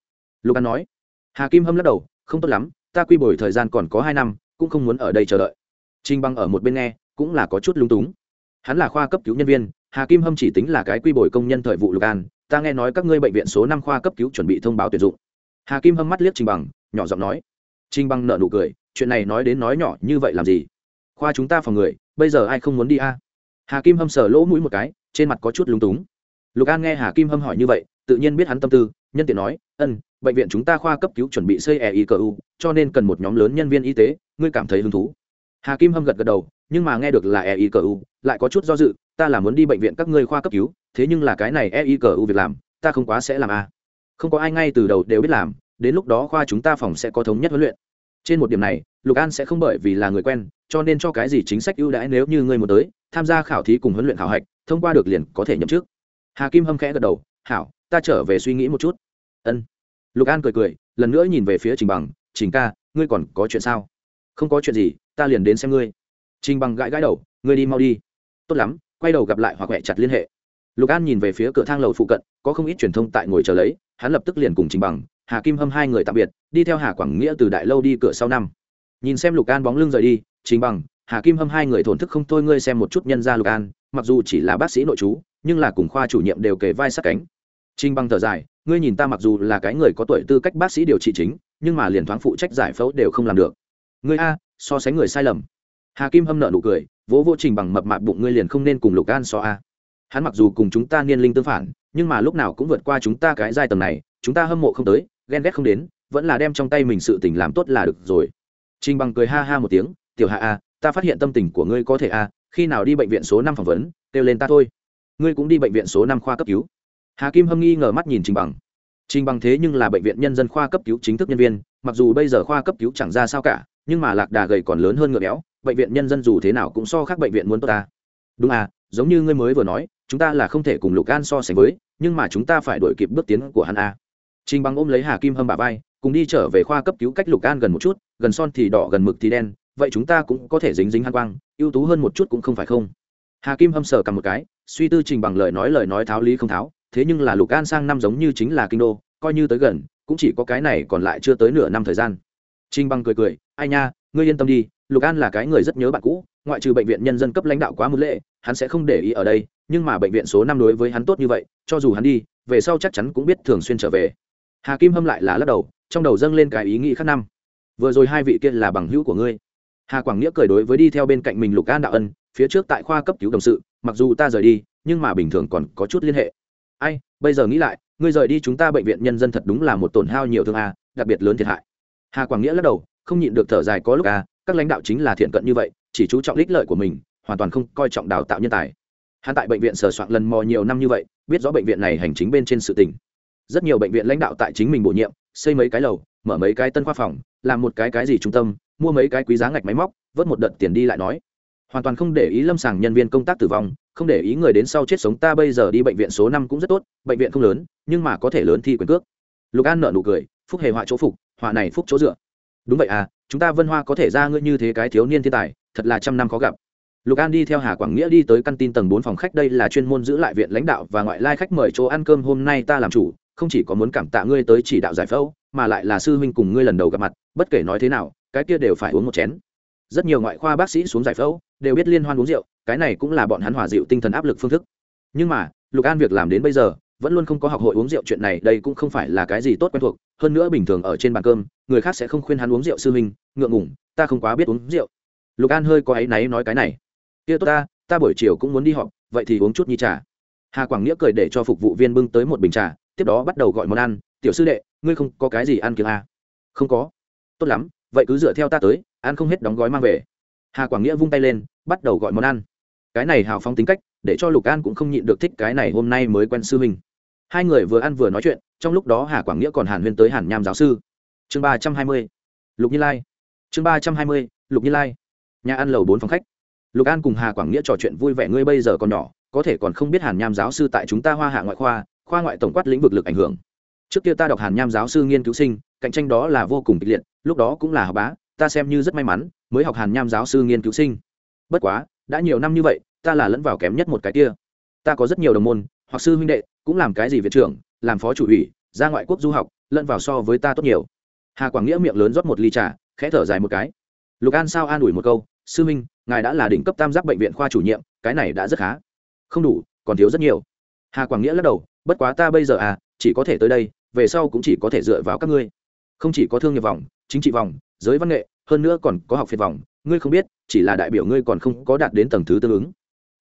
Speaker 1: Lục an nói. Hà kim hâm lắc đầu, không tốt lắm, ta quy bồi thời gian còn có hai năm, cũng không muốn ở đây chờ đợi. Trinh băng ở một bên nghe, cũng là có chút lung túng. Hắn là khoa cấp cứu nhân viên, hà kim hâm chỉ tính là cái quy bồi công nhân thời vụ lục an, ta nghe nói các ngươi bệnh viện số năm khoa cấp cứu chuẩn bị thông báo tuyển dụng. Hà kim hâm mắt liếc trình bằng nhỏ giọng nói. Trình bằng nợ nụ cười, chuyện này nói đến nói nhỏ như vậy làm gì? Khoa chúng ta phòng người, bây giờ ai không muốn đi a? Hà kim hâm sờ lỗ mũi một cái, trên mặt có chút lúng túng. Lục an nghe hà kim hâm hỏi như vậy, tự nhiên biết hắn tâm tư, nhân tiện nói, ân, bệnh viện chúng ta khoa cấp cứu chuẩn bị xây e cờ u, cho nên cần một nhóm lớn nhân viên y tế, ngươi cảm thấy hứng thú. Hà kim hâm gật gật đầu, nhưng mà nghe được là e cờ u, lại có chút do dự, ta là muốn đi bệnh viện các ngươi khoa cấp cứu, thế nhưng là cái này e cờ u việc làm, ta không quá sẽ làm a không có ai ngay từ đầu đều biết làm, đến lúc đó khoa chúng ta phòng sẽ có thống nhất huấn luyện. Trên một điểm này, lục an sẽ không bởi vì là người quen, cho nên cho cái gì chính sách ưu đãi nếu như ngươi muốn tới tham gia khảo thí cùng huấn luyện khảo hạch, thông qua được liền có thể nhậm chức. Hà kim hâm khẽ gật đầu, hảo, ta trở về suy nghĩ một chút. Ân. Lục an cười cười, lần nữa nhìn về phía trình bằng, trình ca, ngươi còn có chuyện sao? Không có chuyện gì, ta liền đến xem ngươi. Trình bằng gãi gãi đầu, ngươi đi mau đi. Tốt lắm, quay đầu gặp lại hoặc quẹ chặt liên hệ. Lục an nhìn về phía cửa thang lầu phụ cận, có không ít truyền thông tại ngồi chờ lấy, hắn lập tức liền cùng trình bằng, hà kim hâm hai người tạm biệt, đi theo hà quảng nghĩa từ đại lâu đi cửa sau năm. Nhìn xem lục an bóng lưng rời đi, trình bằng hà kim hâm hai người thổn thức không thôi, ngươi xem một chút nhân gia lục an, mặc dù chỉ là bác sĩ nội chú, nhưng là cùng khoa chủ nhiệm đều kề vai sát cánh. Trình bằng thở dài, ngươi nhìn ta mặc dù là cái người có tuổi tư cách bác sĩ điều trị chính, nhưng mà liền thoáng phụ trách giải phẫu đều không làm được. Ngươi a, so sánh người sai lầm. Hà kim hâm nợ nụ cười, vỗ vô trình bằng mập mạp bụng, ngươi liền không nên cùng lục an so a. Hắn mặc dù cùng chúng ta niên linh tương phản, nhưng mà lúc nào cũng vượt qua chúng ta cái giai tầng này, chúng ta hâm mộ không tới, ghen ghét không đến, vẫn là đem trong tay mình sự tình làm tốt là được rồi. Trình bằng cười ha ha một tiếng, tiểu hạ a ta phát hiện tâm tình của ngươi có thể a khi nào đi bệnh viện số năm phỏng vấn, kêu lên ta thôi. Ngươi cũng đi bệnh viện số năm khoa cấp cứu. Hà kim hâm nghi ngờ mắt nhìn trình bằng. Trình bằng thế nhưng là bệnh viện nhân dân khoa cấp cứu chính thức nhân viên, mặc dù bây giờ khoa cấp cứu chẳng ra sao cả, nhưng mà lạc đà gầy còn lớn hơn ngựa béo, bệnh viện nhân dân dù thế nào cũng so khác bệnh viện muốn tốt ta. Đúng à giống như ngươi mới vừa nói, chúng ta là không thể cùng lục an so sánh với, nhưng mà chúng ta phải đổi kịp bước tiến của hắn a trình bằng ôm lấy hà kim hâm bà vai, cùng đi trở về khoa cấp cứu cách lục an gần một chút, gần son thì đỏ, gần mực thì đen vậy chúng ta cũng có thể dính dính hăng quang, ưu tú hơn một chút cũng không phải không. Hà kim hâm sờ cầm một cái, suy tư trình bằng lời nói lời nói tháo lý không tháo, thế nhưng là lục an sang năm giống như chính là kinh đô, coi như tới gần, cũng chỉ có cái này còn lại chưa tới nửa năm thời gian. Trình bằng cười cười, ai nha, ngươi yên tâm đi, lục an là cái người rất nhớ bạn cũ, ngoại trừ bệnh viện nhân dân cấp lãnh đạo quá mức lệ, hắn sẽ không để ý ở đây, nhưng mà bệnh viện số năm đối với hắn tốt như vậy, cho dù hắn đi, về sau chắc chắn cũng biết thường xuyên trở về. Hà kim hâm lại là lắc đầu, trong đầu dâng lên cái ý nghĩ khác năm. Vừa rồi hai vị kia là bằng hữu của ngươi hà quảng nghĩa cười đối với đi theo bên cạnh mình lục an đạo ân, phía trước tại khoa cấp cứu đồng sự, mặc dù ta rời đi, nhưng mà bình thường còn có chút liên hệ. Ai, bây giờ nghĩ lại, ngươi rời đi chúng ta bệnh viện nhân dân thật đúng là một tổn hao nhiều thương a, đặc biệt lớn thiệt hại. Hà quảng nghĩa lắc đầu, không nhịn được thở dài có lúc a, các lãnh đạo chính là thiện cận như vậy, chỉ chú trọng ích lợi của mình, hoàn toàn không coi trọng đào tạo nhân tài. Hắn tại bệnh viện sờ soạn lần mò nhiều năm như vậy, biết rõ bệnh viện này hành chính bên trên sự tỉnh rất nhiều bệnh viện lãnh đạo tại chính mình bổ nhiệm, xây mấy cái lầu, mở mấy cái tân khoa phòng, làm một cái cái gì trung tâm mua mấy cái quý giá ngạch máy móc, vớt một đợt tiền đi lại nói. Hoàn toàn không để ý lâm sàng nhân viên công tác tử vong, không để ý người đến sau chết sống ta bây giờ đi bệnh viện số năm cũng rất tốt, bệnh viện không lớn, nhưng mà có thể lớn thi quyền cước. Lục an nợ nụ cười, phúc hề họa chỗ phục, họa này phúc chỗ dựa. Đúng vậy à chúng ta vân hoa có thể ra ngươi như thế cái thiếu niên thiên tài, thật là trăm năm khó gặp. Lục an đi theo hà quảng nghĩa đi tới căn tin tầng bốn phòng khách, đây là chuyên môn giữ lại viện lãnh đạo và ngoại lai khách mời chỗ ăn cơm hôm nay ta làm chủ, không chỉ có muốn cảm tạ ngươi tới chỉ đạo giải phẫu, mà lại là sư huynh cùng ngươi lần đầu gặp mặt bất kể nói thế nào, cái kia đều phải uống một chén. Rất nhiều ngoại khoa bác sĩ xuống giải phẫu, đều biết liên hoan uống rượu, cái này cũng là bọn hắn hòa dịu tinh thần áp lực phương thức. Nhưng mà, lục an việc làm đến bây giờ, vẫn luôn không có học hội uống rượu chuyện này, đây cũng không phải là cái gì tốt quen thuộc, hơn nữa bình thường ở trên bàn cơm, người khác sẽ không khuyên hắn uống rượu sư huynh, ngượng ngủng ta không quá biết uống rượu. Lục an hơi có áy náy nói cái này. Kia tốt ta ta buổi chiều cũng muốn đi họp, vậy thì uống chút nhi trà. Hà quảng nghĩa cười để cho phục vụ viên bưng tới một bình trà, tiếp đó bắt đầu gọi món ăn. Tiểu sư đệ, ngươi không có cái gì ăn kiêng à? không có tốt lắm, vậy cứ dựa theo ta tới, ăn không hết đóng gói mang về. Hà quảng nghĩa vung tay lên, bắt đầu gọi món ăn. Cái này hào phóng tính cách, để cho lục an cũng không nhịn được thích cái này hôm nay mới quen sư huynh. Hai người vừa ăn vừa nói chuyện, trong lúc đó hà quảng nghĩa còn hàn huyên tới hàn nham giáo sư. Chương ba trăm hai mươi, lục như lai. Chương ba trăm hai mươi, lục như lai. Nhà ăn lầu bốn phòng khách. Lục an cùng hà quảng nghĩa trò chuyện vui vẻ, ngươi bây giờ còn nhỏ, có thể còn không biết hàn nham giáo sư tại chúng ta hoa hạ ngoại khoa khoa ngoại tổng quát lĩnh vực lực ảnh hưởng. Trước kia ta đọc hàn nham giáo sư nghiên cứu sinh cạnh tranh đó là vô cùng kịch liệt, lúc đó cũng là học bá, ta xem như rất may mắn, mới học hàn nham giáo sư nghiên cứu sinh. Bất quá, đã nhiều năm như vậy, ta là lẫn vào kém nhất một cái kia. Ta có rất nhiều đồng môn, hoặc sư huynh đệ, cũng làm cái gì viện trưởng, làm phó chủ ủy, ra ngoại quốc du học, lẫn vào so với ta tốt nhiều. Hà quảng nghĩa miệng lớn rót một ly trà, khẽ thở dài một cái. Lục an sao an ủi một câu, sư minh ngài đã là đỉnh cấp tam giác bệnh viện khoa chủ nhiệm, cái này đã rất khá. Không đủ, còn thiếu rất nhiều. Hà quảng nghĩa lắc đầu, bất quá ta bây giờ à chỉ có thể tới đây, về sau cũng chỉ có thể dựa vào các ngươi không chỉ có thương nghiệp vòng, chính trị vòng, giới văn nghệ, hơn nữa còn có học phiệt vòng, ngươi không biết, chỉ là đại biểu ngươi còn không có đạt đến tầng thứ tương ứng.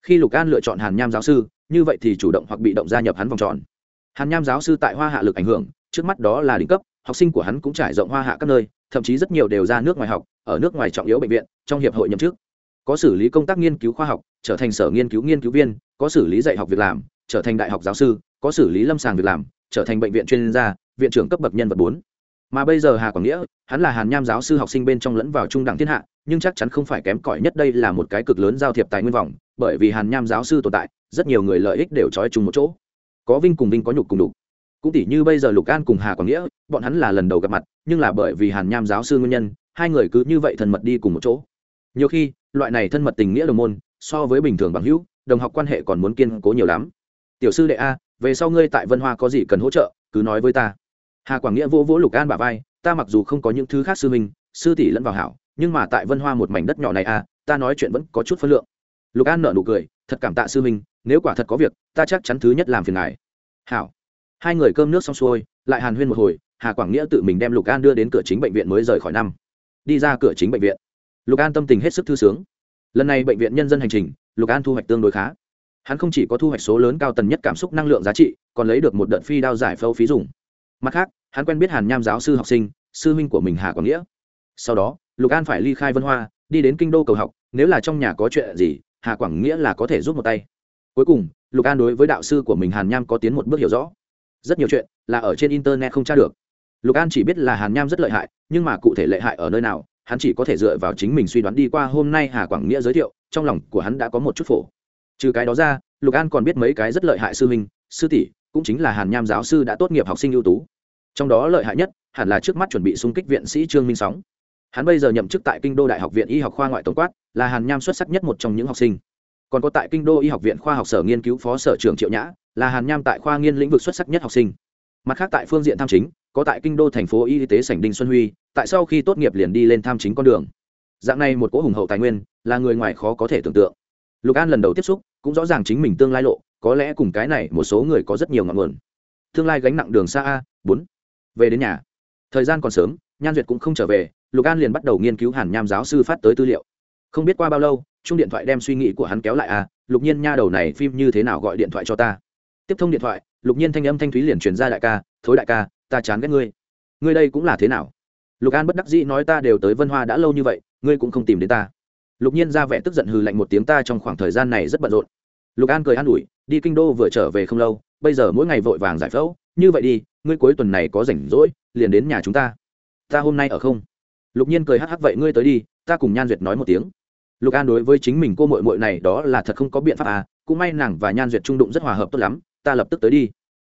Speaker 1: Khi lục an lựa chọn hàn nham giáo sư, như vậy thì chủ động hoặc bị động gia nhập hắn vòng tròn. Hàn nham giáo sư tại hoa hạ lực ảnh hưởng, trước mắt đó là đỉnh cấp, học sinh của hắn cũng trải rộng hoa hạ các nơi, thậm chí rất nhiều đều ra nước ngoài học, ở nước ngoài trọng yếu bệnh viện, trong hiệp hội nhậm chức. Có xử lý công tác nghiên cứu khoa học, trở thành sở nghiên cứu nghiên cứu viên, có xử lý dạy học việc làm, trở thành đại học giáo sư, có xử lý lâm sàng việc làm, trở thành bệnh viện chuyên gia, viện trưởng cấp bậc nhân vật bốn mà bây giờ hà quảng nghĩa, hắn là hàn nham giáo sư học sinh bên trong lẫn vào trung đẳng thiên hạ, nhưng chắc chắn không phải kém cỏi nhất đây là một cái cực lớn giao thiệp tài nguyên vòng, bởi vì hàn nham giáo sư tồn tại, rất nhiều người lợi ích đều trói chung một chỗ. Có vinh cùng vinh có nhục cùng đục cũng tỷ như bây giờ lục an cùng hà quảng nghĩa, bọn hắn là lần đầu gặp mặt, nhưng là bởi vì hàn nham giáo sư nguyên nhân, hai người cứ như vậy thân mật đi cùng một chỗ. Nhiều khi, loại này thân mật tình nghĩa đồng môn, so với bình thường bằng hữu, đồng học quan hệ còn muốn kiên cố nhiều lắm. Tiểu sư đệ a, về sau ngươi tại vân hoa có gì cần hỗ trợ, cứ nói với ta hà quảng nghĩa vỗ vỗ lục an bà vai ta mặc dù không có những thứ khác sư minh sư tỷ lẫn vào hảo nhưng mà tại vân hoa một mảnh đất nhỏ này à, ta nói chuyện vẫn có chút phân lượng. Lục an nở nụ cười thật cảm tạ sư minh nếu quả thật có việc ta chắc chắn thứ nhất làm phiền ngài. Hảo. Hai người cơm nước xong xuôi lại hàn huyên một hồi hà quảng nghĩa tự mình đem lục an đưa đến cửa chính bệnh viện mới rời khỏi năm. Đi ra cửa chính bệnh viện. Lục an tâm tình hết sức thư sướng. Lần này bệnh viện nhân dân hành trình lục an thu hoạch tương đối khá. Hắn không chỉ có thu hoạch số lớn cao tần nhất cảm xúc năng lượng giá trị còn lấy được một đợt phi đao giải phâu phí dùng mặt khác, hắn quen biết hàn nham giáo sư học sinh, sư huynh của mình hà quảng nghĩa. Sau đó, lục an phải ly khai vân hoa, đi đến kinh đô cầu học, nếu là trong nhà có chuyện gì, hà quảng nghĩa là có thể giúp một tay. Cuối cùng, lục an đối với đạo sư của mình hàn nham có tiến một bước hiểu rõ. Rất nhiều chuyện là ở trên internet không tra được. Lục an chỉ biết là hàn nham rất lợi hại, nhưng mà cụ thể lợi hại ở nơi nào, hắn chỉ có thể dựa vào chính mình suy đoán đi qua hôm nay hà quảng nghĩa giới thiệu, trong lòng của hắn đã có một chút phổ. Trừ cái đó ra, lục an còn biết mấy cái rất lợi hại sư huynh, sư tỷ cũng chính là hàn nham giáo sư đã tốt nghiệp học sinh ưu tú. Trong đó lợi hại nhất, hẳn là trước mắt chuẩn bị xung kích viện sĩ trương minh sóng. Hắn bây giờ nhậm chức tại kinh đô đại học viện y học khoa ngoại tổng quát, là hàn nham xuất sắc nhất một trong những học sinh. Còn có tại kinh đô y học viện khoa học sở nghiên cứu phó sở trưởng triệu nhã, là hàn nham tại khoa nghiên lĩnh vực xuất sắc nhất học sinh. Mặt khác tại phương diện tham chính, có tại kinh đô thành phố y tế sảnh đinh xuân huy, tại sau khi tốt nghiệp liền đi lên tham chính con đường. Dạng này một cỗ hùng hậu tài nguyên, là người ngoài khó có thể tưởng tượng. Lục an lần đầu tiếp xúc, cũng rõ ràng chính mình tương lai lộ có lẽ cùng cái này một số người có rất nhiều ngọn nguồn. Tương lai gánh nặng đường xa a, bốn. Về đến nhà. Thời gian còn sớm, nhan duyệt cũng không trở về, lục an liền bắt đầu nghiên cứu hàn nham giáo sư phát tới tư liệu. Không biết qua bao lâu, chung điện thoại đem suy nghĩ của hắn kéo lại à lục nhiên nha đầu này phim như thế nào gọi điện thoại cho ta. Tiếp thông điện thoại, lục nhiên thanh âm thanh thúy liền truyền ra đại ca, thối đại ca, ta chán ghét ngươi. Ngươi đây cũng là thế nào? Lục an bất đắc dĩ nói, ta đều tới vân hoa đã lâu như vậy, ngươi cũng không tìm đến ta. Lục nhiên ra vẻ tức giận hừ lạnh một tiếng, ta trong khoảng thời gian này rất bận rộn. Lục an cười an ủi đi kinh đô vừa trở về không lâu, bây giờ mỗi ngày vội vàng giải phẫu, như vậy đi, ngươi cuối tuần này có rảnh rỗi, liền đến nhà chúng ta. Ta hôm nay ở không? Lục nhiên cười hắc hắc, vậy ngươi tới đi, ta cùng nhan duyệt nói một tiếng. Lục an đối với chính mình cô mội mội này, đó là thật không có biện pháp à cũng may nàng và nhan duyệt trung đụng rất hòa hợp tốt lắm, ta lập tức tới đi.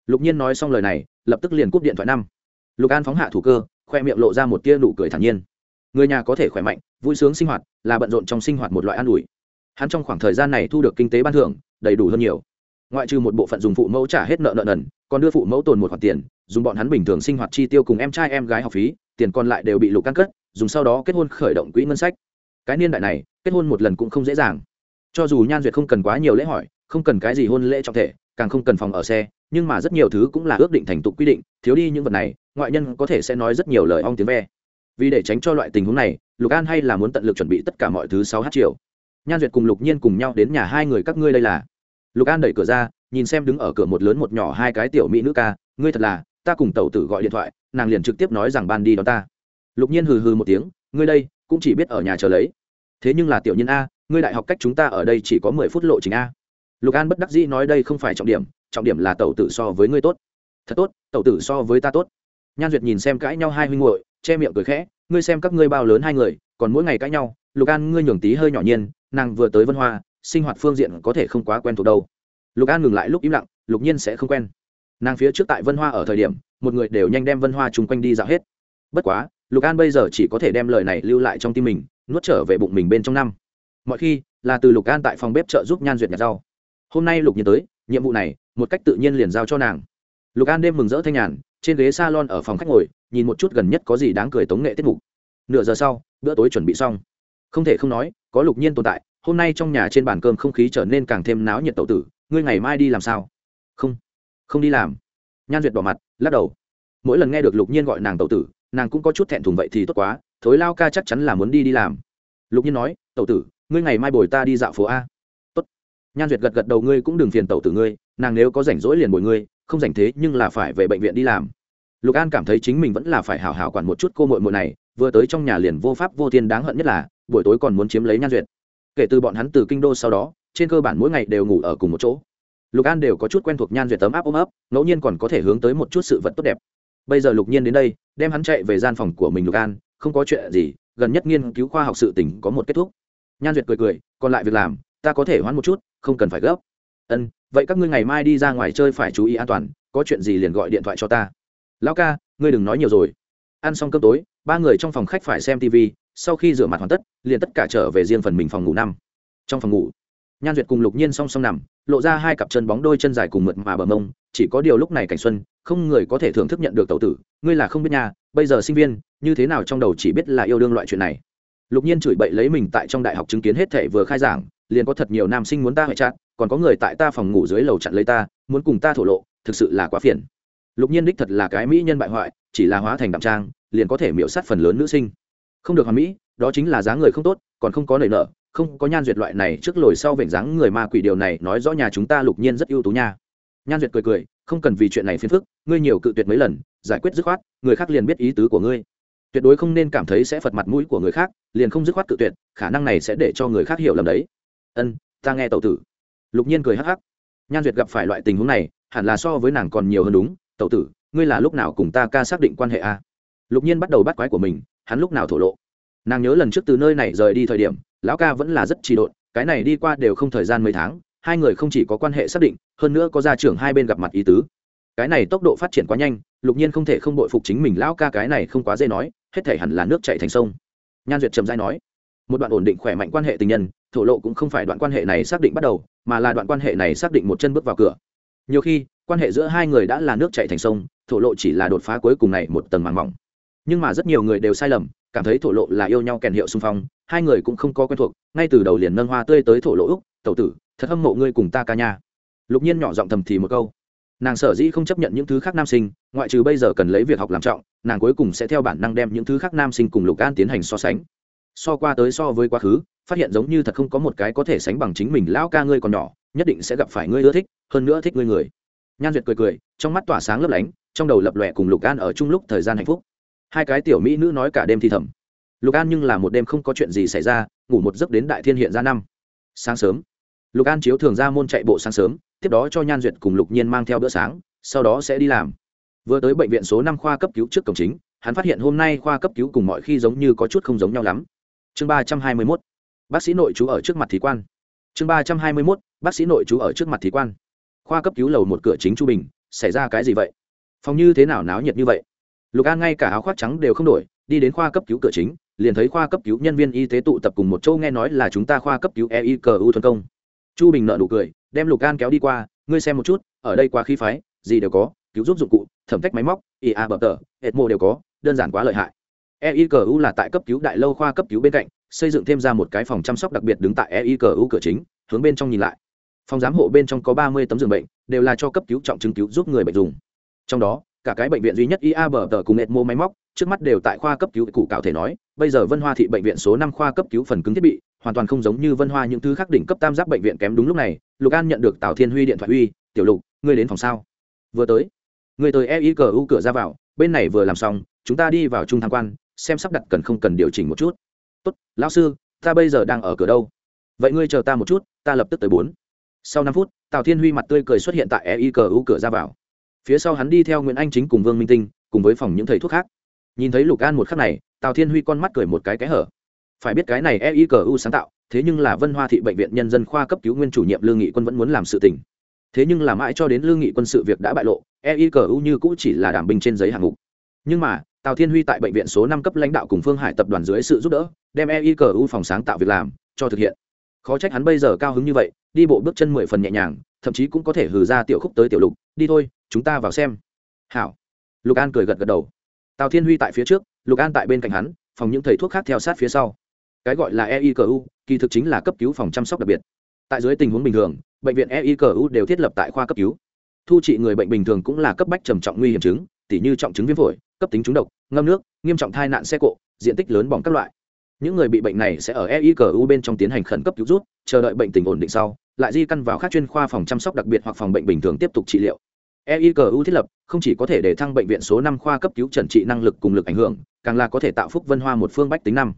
Speaker 1: Lục nhiên nói xong lời này, lập tức liền cúp điện thoại năm. Lục an phóng hạ thủ cơ, khoe miệng lộ ra một tia nụ cười thản nhiên. Người nhà có thể khỏe mạnh, vui sướng sinh hoạt, là bận rộn trong sinh hoạt một loại an ủi. Hắn trong khoảng thời gian này thu được kinh tế ban thưởng, đầy đủ hơn nhiều ngoại trừ một bộ phận dùng phụ mẫu trả hết nợ nợ nần, còn đưa phụ mẫu tồn một khoản tiền, dùng bọn hắn bình thường sinh hoạt chi tiêu cùng em trai em gái học phí, tiền còn lại đều bị lục căn cất, dùng sau đó kết hôn khởi động quỹ ngân sách. Cái niên đại này, kết hôn một lần cũng không dễ dàng. Cho dù nhan duyệt không cần quá nhiều lễ hỏi, không cần cái gì hôn lễ trọng thể, càng không cần phòng ở xe, nhưng mà rất nhiều thứ cũng là ước định thành tục quy định, thiếu đi những vật này, ngoại nhân có thể sẽ nói rất nhiều lời ong tiếng ve. Vì để tránh cho loại tình huống này, lục an hay là muốn tận lực chuẩn bị tất cả mọi thứ sáu h chiều. Nhan duyệt cùng lục nhiên cùng nhau đến nhà hai người các ngươi đây là lục an đẩy cửa ra, nhìn xem đứng ở cửa một lớn một nhỏ hai cái tiểu mỹ nữ ca, ngươi thật là, ta cùng tẩu tử gọi điện thoại, nàng liền trực tiếp nói rằng ban đi đón ta. Lục nhiên hừ hừ một tiếng, ngươi đây, cũng chỉ biết ở nhà chờ lấy. Thế nhưng là tiểu nhân a, ngươi đại học cách chúng ta ở đây chỉ có mười phút lộ trình a. Lục an bất đắc dĩ nói, đây không phải trọng điểm trọng điểm là tẩu tử so với ngươi tốt. Thật tốt, tẩu tử so với ta tốt. Nhan duyệt nhìn xem cãi nhau hai huynh hội che miệng cười khẽ, ngươi xem các ngươi bao lớn hai người, còn mỗi ngày cãi nhau. Lục an, ngươi nhường tí hơi nhỏ nhiên, nàng vừa tới vân hoa sinh hoạt phương diện có thể không quá quen thuộc đâu. Lục an ngừng lại lúc im lặng, lục nhiên sẽ không quen. Nàng phía trước tại vân hoa ở thời điểm, một người đều nhanh đem vân hoa chung quanh đi dạo hết. Bất quá, lục an bây giờ chỉ có thể đem lời này lưu lại trong tim mình, nuốt trở về bụng mình bên trong năm. Mọi khi, là từ lục an tại phòng bếp trợ giúp nhan duyệt nhặt rau. Hôm nay lục nhiên tới, nhiệm vụ này, một cách tự nhiên liền giao cho nàng. Lục an đêm mừng rỡ thanh nhàn, trên ghế s a lon ở phòng khách ngồi, nhìn một chút gần nhất có gì đáng cười tống nghệ tiết mục. Nửa giờ sau, bữa tối chuẩn bị xong. Không thể không nói, có lục nhiên tồn tại hôm nay trong nhà trên bàn cơm không khí trở nên càng thêm náo nhiệt tậu tử, ngươi ngày mai đi làm sao? Không không đi làm. Nhan duyệt bỏ mặt, lắc đầu. Mỗi lần nghe được lục nhiên gọi nàng tậu tử, nàng cũng có chút thẹn thùng vậy thì tốt quá, thối lao ca chắc chắn là muốn đi đi làm. Lục nhiên nói tậu tử, ngươi ngày mai bồi ta đi dạo phố a. Tốt. Nhan duyệt gật gật đầu, ngươi cũng đừng phiền tậu tử ngươi, nàng nếu có rảnh rỗi liền bồi ngươi, không rảnh thế nhưng là phải về bệnh viện đi làm. Lục an cảm thấy chính mình vẫn là phải hào hào quản một chút cô mội mội này, vừa tới trong nhà liền vô pháp vô thiên, đáng hận nhất là, buổi tối còn muốn chiếm lấy nhan duyệt kể từ bọn hắn từ kinh đô sau đó, trên cơ bản mỗi ngày đều ngủ ở cùng một chỗ. Lục an đều có chút quen thuộc nhan duyệt tấm áp ôm ấp, ngẫu nhiên còn có thể hướng tới một chút sự vật tốt đẹp. Bây giờ lục nhiên đến đây, đem hắn chạy về gian phòng của mình lục an, không có chuyện gì, gần nhất nghiên cứu khoa học sự tỉnh có một kết thúc. Nhan duyệt cười cười, còn lại việc làm, ta có thể hoãn một chút, không cần phải gấp. Ân, vậy các ngươi ngày mai đi ra ngoài chơi phải chú ý an toàn, có chuyện gì liền gọi điện thoại cho ta. Lão ca, ngươi đừng nói nhiều rồi. Ăn xong cơm tối, ba người trong phòng khách phải xem tv sau khi rửa mặt hoàn tất, liền tất cả trở về riêng phần mình phòng ngủ năm. Trong phòng ngủ, nhan duyệt cùng lục nhiên song song nằm, lộ ra hai cặp chân bóng đôi chân dài cùng mượt mà bờ mông, chỉ có điều lúc này cảnh xuân, không người có thể thưởng thức nhận được tẩu tử, ngươi là không biết nhà bây giờ sinh viên, như thế nào trong đầu chỉ biết là yêu đương loại chuyện này. Lục nhiên chửi bậy lấy mình tại trong đại học chứng kiến hết thể vừa khai giảng, liền có thật nhiều nam sinh muốn ta hại chặn còn có người tại ta phòng ngủ dưới lầu chặn lấy ta, muốn cùng ta thổ lộ, thực sự là quá phiền. Lục nhiên đích thật là cái mỹ nhân bại hoại, chỉ là hóa thành đạm trang, liền có thể miễu sát phần lớn nữ sinh không được hoàn mỹ, đó chính là dáng người không tốt, còn không có nảy nở, không có nhan duyệt loại này trước lồi sau vểnh dáng người ma quỷ điều này nói rõ nhà chúng ta lục nhiên rất ưu tú nha. Nhan duyệt cười cười, không cần vì chuyện này phiền phức, ngươi nhiều cự tuyệt mấy lần, giải quyết dứt khoát, người khác liền biết ý tứ của ngươi. Tuyệt đối không nên cảm thấy sẽ phật mặt mũi của người khác, liền không dứt khoát cự tuyệt, khả năng này sẽ để cho người khác hiểu lầm đấy. Ân, ta nghe tẩu tử. Lục nhiên cười hắc hắc. Nhan duyệt gặp phải loại tình huống này, hẳn là so với nàng còn nhiều hơn đúng. Tẩu tử, ngươi là lúc nào cùng ta ca xác định quan hệ a lục nhiên bắt đầu bắt quái của mình hắn lúc nào thổ lộ. Nàng nhớ lần trước từ nơi này rời đi thời điểm, lão ca vẫn là rất trì độn, cái này đi qua đều không thời gian mấy tháng, hai người không chỉ có quan hệ xác định, hơn nữa có gia trưởng hai bên gặp mặt ý tứ. Cái này tốc độ phát triển quá nhanh, lục nhiên không thể không bội phục chính mình, lão ca cái này không quá dễ nói, hết thể hẳn là nước chạy thành sông. Nhan duyệt trầm dai nói, một đoạn ổn định khỏe mạnh quan hệ tình nhân, thổ lộ cũng không phải đoạn quan hệ này xác định bắt đầu, mà là đoạn quan hệ này xác định một chân bước vào cửa. Nhiều khi, quan hệ giữa hai người đã là nước chạy thành sông, thổ lộ chỉ là đột phá cuối cùng này một tầng màng mỏng nhưng mà rất nhiều người đều sai lầm, cảm thấy thổ lộ là yêu nhau kèn hiệu xung phong, hai người cũng không có quen thuộc, ngay từ đầu liền nâng hoa tươi tới thổ lộ úc, tẩu tử, thật hâm mộ ngươi cùng ta ca nha. Lục nhiên nhỏ giọng thầm thì một câu. Nàng sở dĩ không chấp nhận những thứ khác nam sinh, ngoại trừ bây giờ cần lấy việc học làm trọng, nàng cuối cùng sẽ theo bản năng đem những thứ khác nam sinh cùng lục an tiến hành so sánh. So qua tới so với quá khứ, phát hiện giống như thật không có một cái có thể sánh bằng chính mình lão ca ngươi còn nhỏ, nhất định sẽ gặp phải ngươi ưa thích, hơn nữa thích ngươi người. Nhan duyệt cười cười, trong mắt tỏa sáng lấp lánh, trong đầu lập lòe cùng lục an ở chung lúc thời gian hạnh phúc hai cái tiểu mỹ nữ nói cả đêm thì thầm. Lục an nhưng là một đêm không có chuyện gì xảy ra, ngủ một giấc đến đại thiên hiện ra năm. Sáng sớm, lục an chiếu thường ra môn chạy bộ sáng sớm, tiếp đó cho nhan duyệt cùng lục nhiên mang theo bữa sáng, sau đó sẽ đi làm. Vừa tới bệnh viện số năm khoa cấp cứu trước cổng chính, hắn phát hiện hôm nay khoa cấp cứu cùng mọi khi giống như có chút không giống nhau lắm. Chương ba trăm hai mươi mốt, bác sĩ nội chú ở trước mặt thí quan. Chương ba trăm hai mươi mốt, bác sĩ nội chú ở trước mặt thí quan. Khoa cấp cứu lầu một cửa chính chu bình, xảy ra cái gì vậy? Phòng như thế nào náo nhiệt như vậy? Lục an ngay cả áo khoác trắng đều không đổi, đi đến khoa cấp cứu cửa chính, liền thấy khoa cấp cứu nhân viên y tế tụ tập cùng một châu nghe nói là chúng ta khoa cấp cứu eicu thuần công. Chu bình nợ nụ cười, đem lục an kéo đi qua, ngươi xem một chút, ở đây quá khí phái, gì đều có, cứu giúp dụng cụ, thẩm tách máy móc ia bờ tờ hệt mô đều có, đơn giản quá lợi hại. Eicu là tại cấp cứu đại lâu khoa cấp cứu bên cạnh, xây dựng thêm ra một cái phòng chăm sóc đặc biệt đứng tại eicu cửa chính, hướng bên trong nhìn lại. Phòng giám hộ bên trong có ba mươi tấm giường bệnh, đều là cho cấp cứu trọng chứng cứu giúp người bệnh dùng. Trong đó cả cái bệnh viện duy nhất ia bờ tờ cùng ecmo máy móc, trước mắt đều tại khoa cấp cứu cụ cạo thể nói. Bây giờ vân hoa thị bệnh viện số năm khoa cấp cứu phần cứng thiết bị, hoàn toàn không giống như vân hoa những thứ khác đỉnh cấp tam giác bệnh viện kém đúng lúc này. Lục an nhận được tào thiên huy điện thoại uy, tiểu lục, ngươi đến phòng sao? Vừa tới. Người tới e cờ u cửa ra vào, bên này vừa làm xong, chúng ta đi vào trung tham quan, xem sắp đặt cần không cần điều chỉnh một chút. Tốt, lão sư, ta bây giờ đang ở cửa đâu? Vậy ngươi chờ ta một chút, ta lập tức tới bốn. Sau năm phút, tào thiên huy mặt tươi cười xuất hiện tại e cờ u cửa ra vào phía sau hắn đi theo nguyễn anh chính cùng vương minh tinh, cùng với phòng những thầy thuốc khác. Nhìn thấy lục an một khắc này, tào thiên huy con mắt cười một cái cái hở. Phải biết cái này e i cờ u sáng tạo, thế nhưng là vân hoa thị bệnh viện nhân dân khoa cấp cứu nguyên chủ nhiệm lương nghị quân vẫn muốn làm sự tình. Thế nhưng là mãi cho đến lương nghị quân sự việc đã bại lộ e i cờ u như cũ chỉ là đảm binh trên giấy hạng mục. Nhưng mà, tào thiên huy tại bệnh viện số năm cấp lãnh đạo cùng phương hải tập đoàn dưới sự giúp đỡ, đem e i cờ u phòng sáng tạo việc làm, cho thực hiện. Khó trách hắn bây giờ cao hứng như vậy, đi bộ bước chân mười phần nhẹ nhàng thậm chí cũng có thể hừ ra tiểu khúc tới tiểu lục, đi thôi, chúng ta vào xem. Hảo. Lục an cười gật gật đầu. Tào thiên huy tại phía trước, lục an tại bên cạnh hắn, phòng những thầy thuốc khác theo sát phía sau. Cái gọi là eicu kỳ thực chính là cấp cứu phòng chăm sóc đặc biệt. Tại dưới tình huống bình thường, bệnh viện eicu đều thiết lập tại khoa cấp cứu. Thu trị người bệnh bình thường cũng là cấp bách trầm trọng nguy hiểm chứng, tỉ như trọng chứng viêm phổi, cấp tính trúng độc, ngâm nước, nghiêm trọng thai nạn xe cộ, diện tích lớn bỏng các loại. Những người bị bệnh này sẽ ở eicu bên trong tiến hành khẩn cấp cứu rút, chờ đợi bệnh tình ổn định sau lại di căn vào các chuyên khoa phòng chăm sóc đặc biệt hoặc phòng bệnh bình thường tiếp tục trị liệu. Eicu thiết lập, không chỉ có thể để thăng bệnh viện số năm khoa cấp cứu trần trị năng lực cùng lực ảnh hưởng, càng là có thể tạo phúc vân hoa một phương bách tính năm.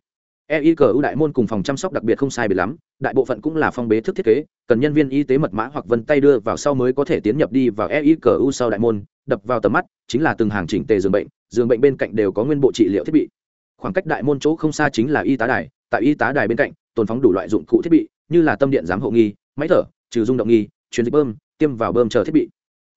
Speaker 1: Eicu đại môn cùng phòng chăm sóc đặc biệt không sai biệt lắm, đại bộ phận cũng là phong bế thức thiết kế, cần nhân viên y tế mật mã hoặc vân tay đưa vào sau mới có thể tiến nhập đi vào eicu sau đại môn, đập vào tầm mắt, chính là từng hàng chỉnh tề giường bệnh giường bệnh bên cạnh đều có nguyên bộ trị liệu thiết bị. Khoảng cách đại môn chỗ không xa chính là y tá đài, tại y tá đài bên cạnh, tồn phóng đủ loại dụng cụ thiết bị, như là tâm điện giám hộ nghi máy thở, trừ rung động nghi, truyền dịch bơm, tiêm vào bơm chờ thiết bị.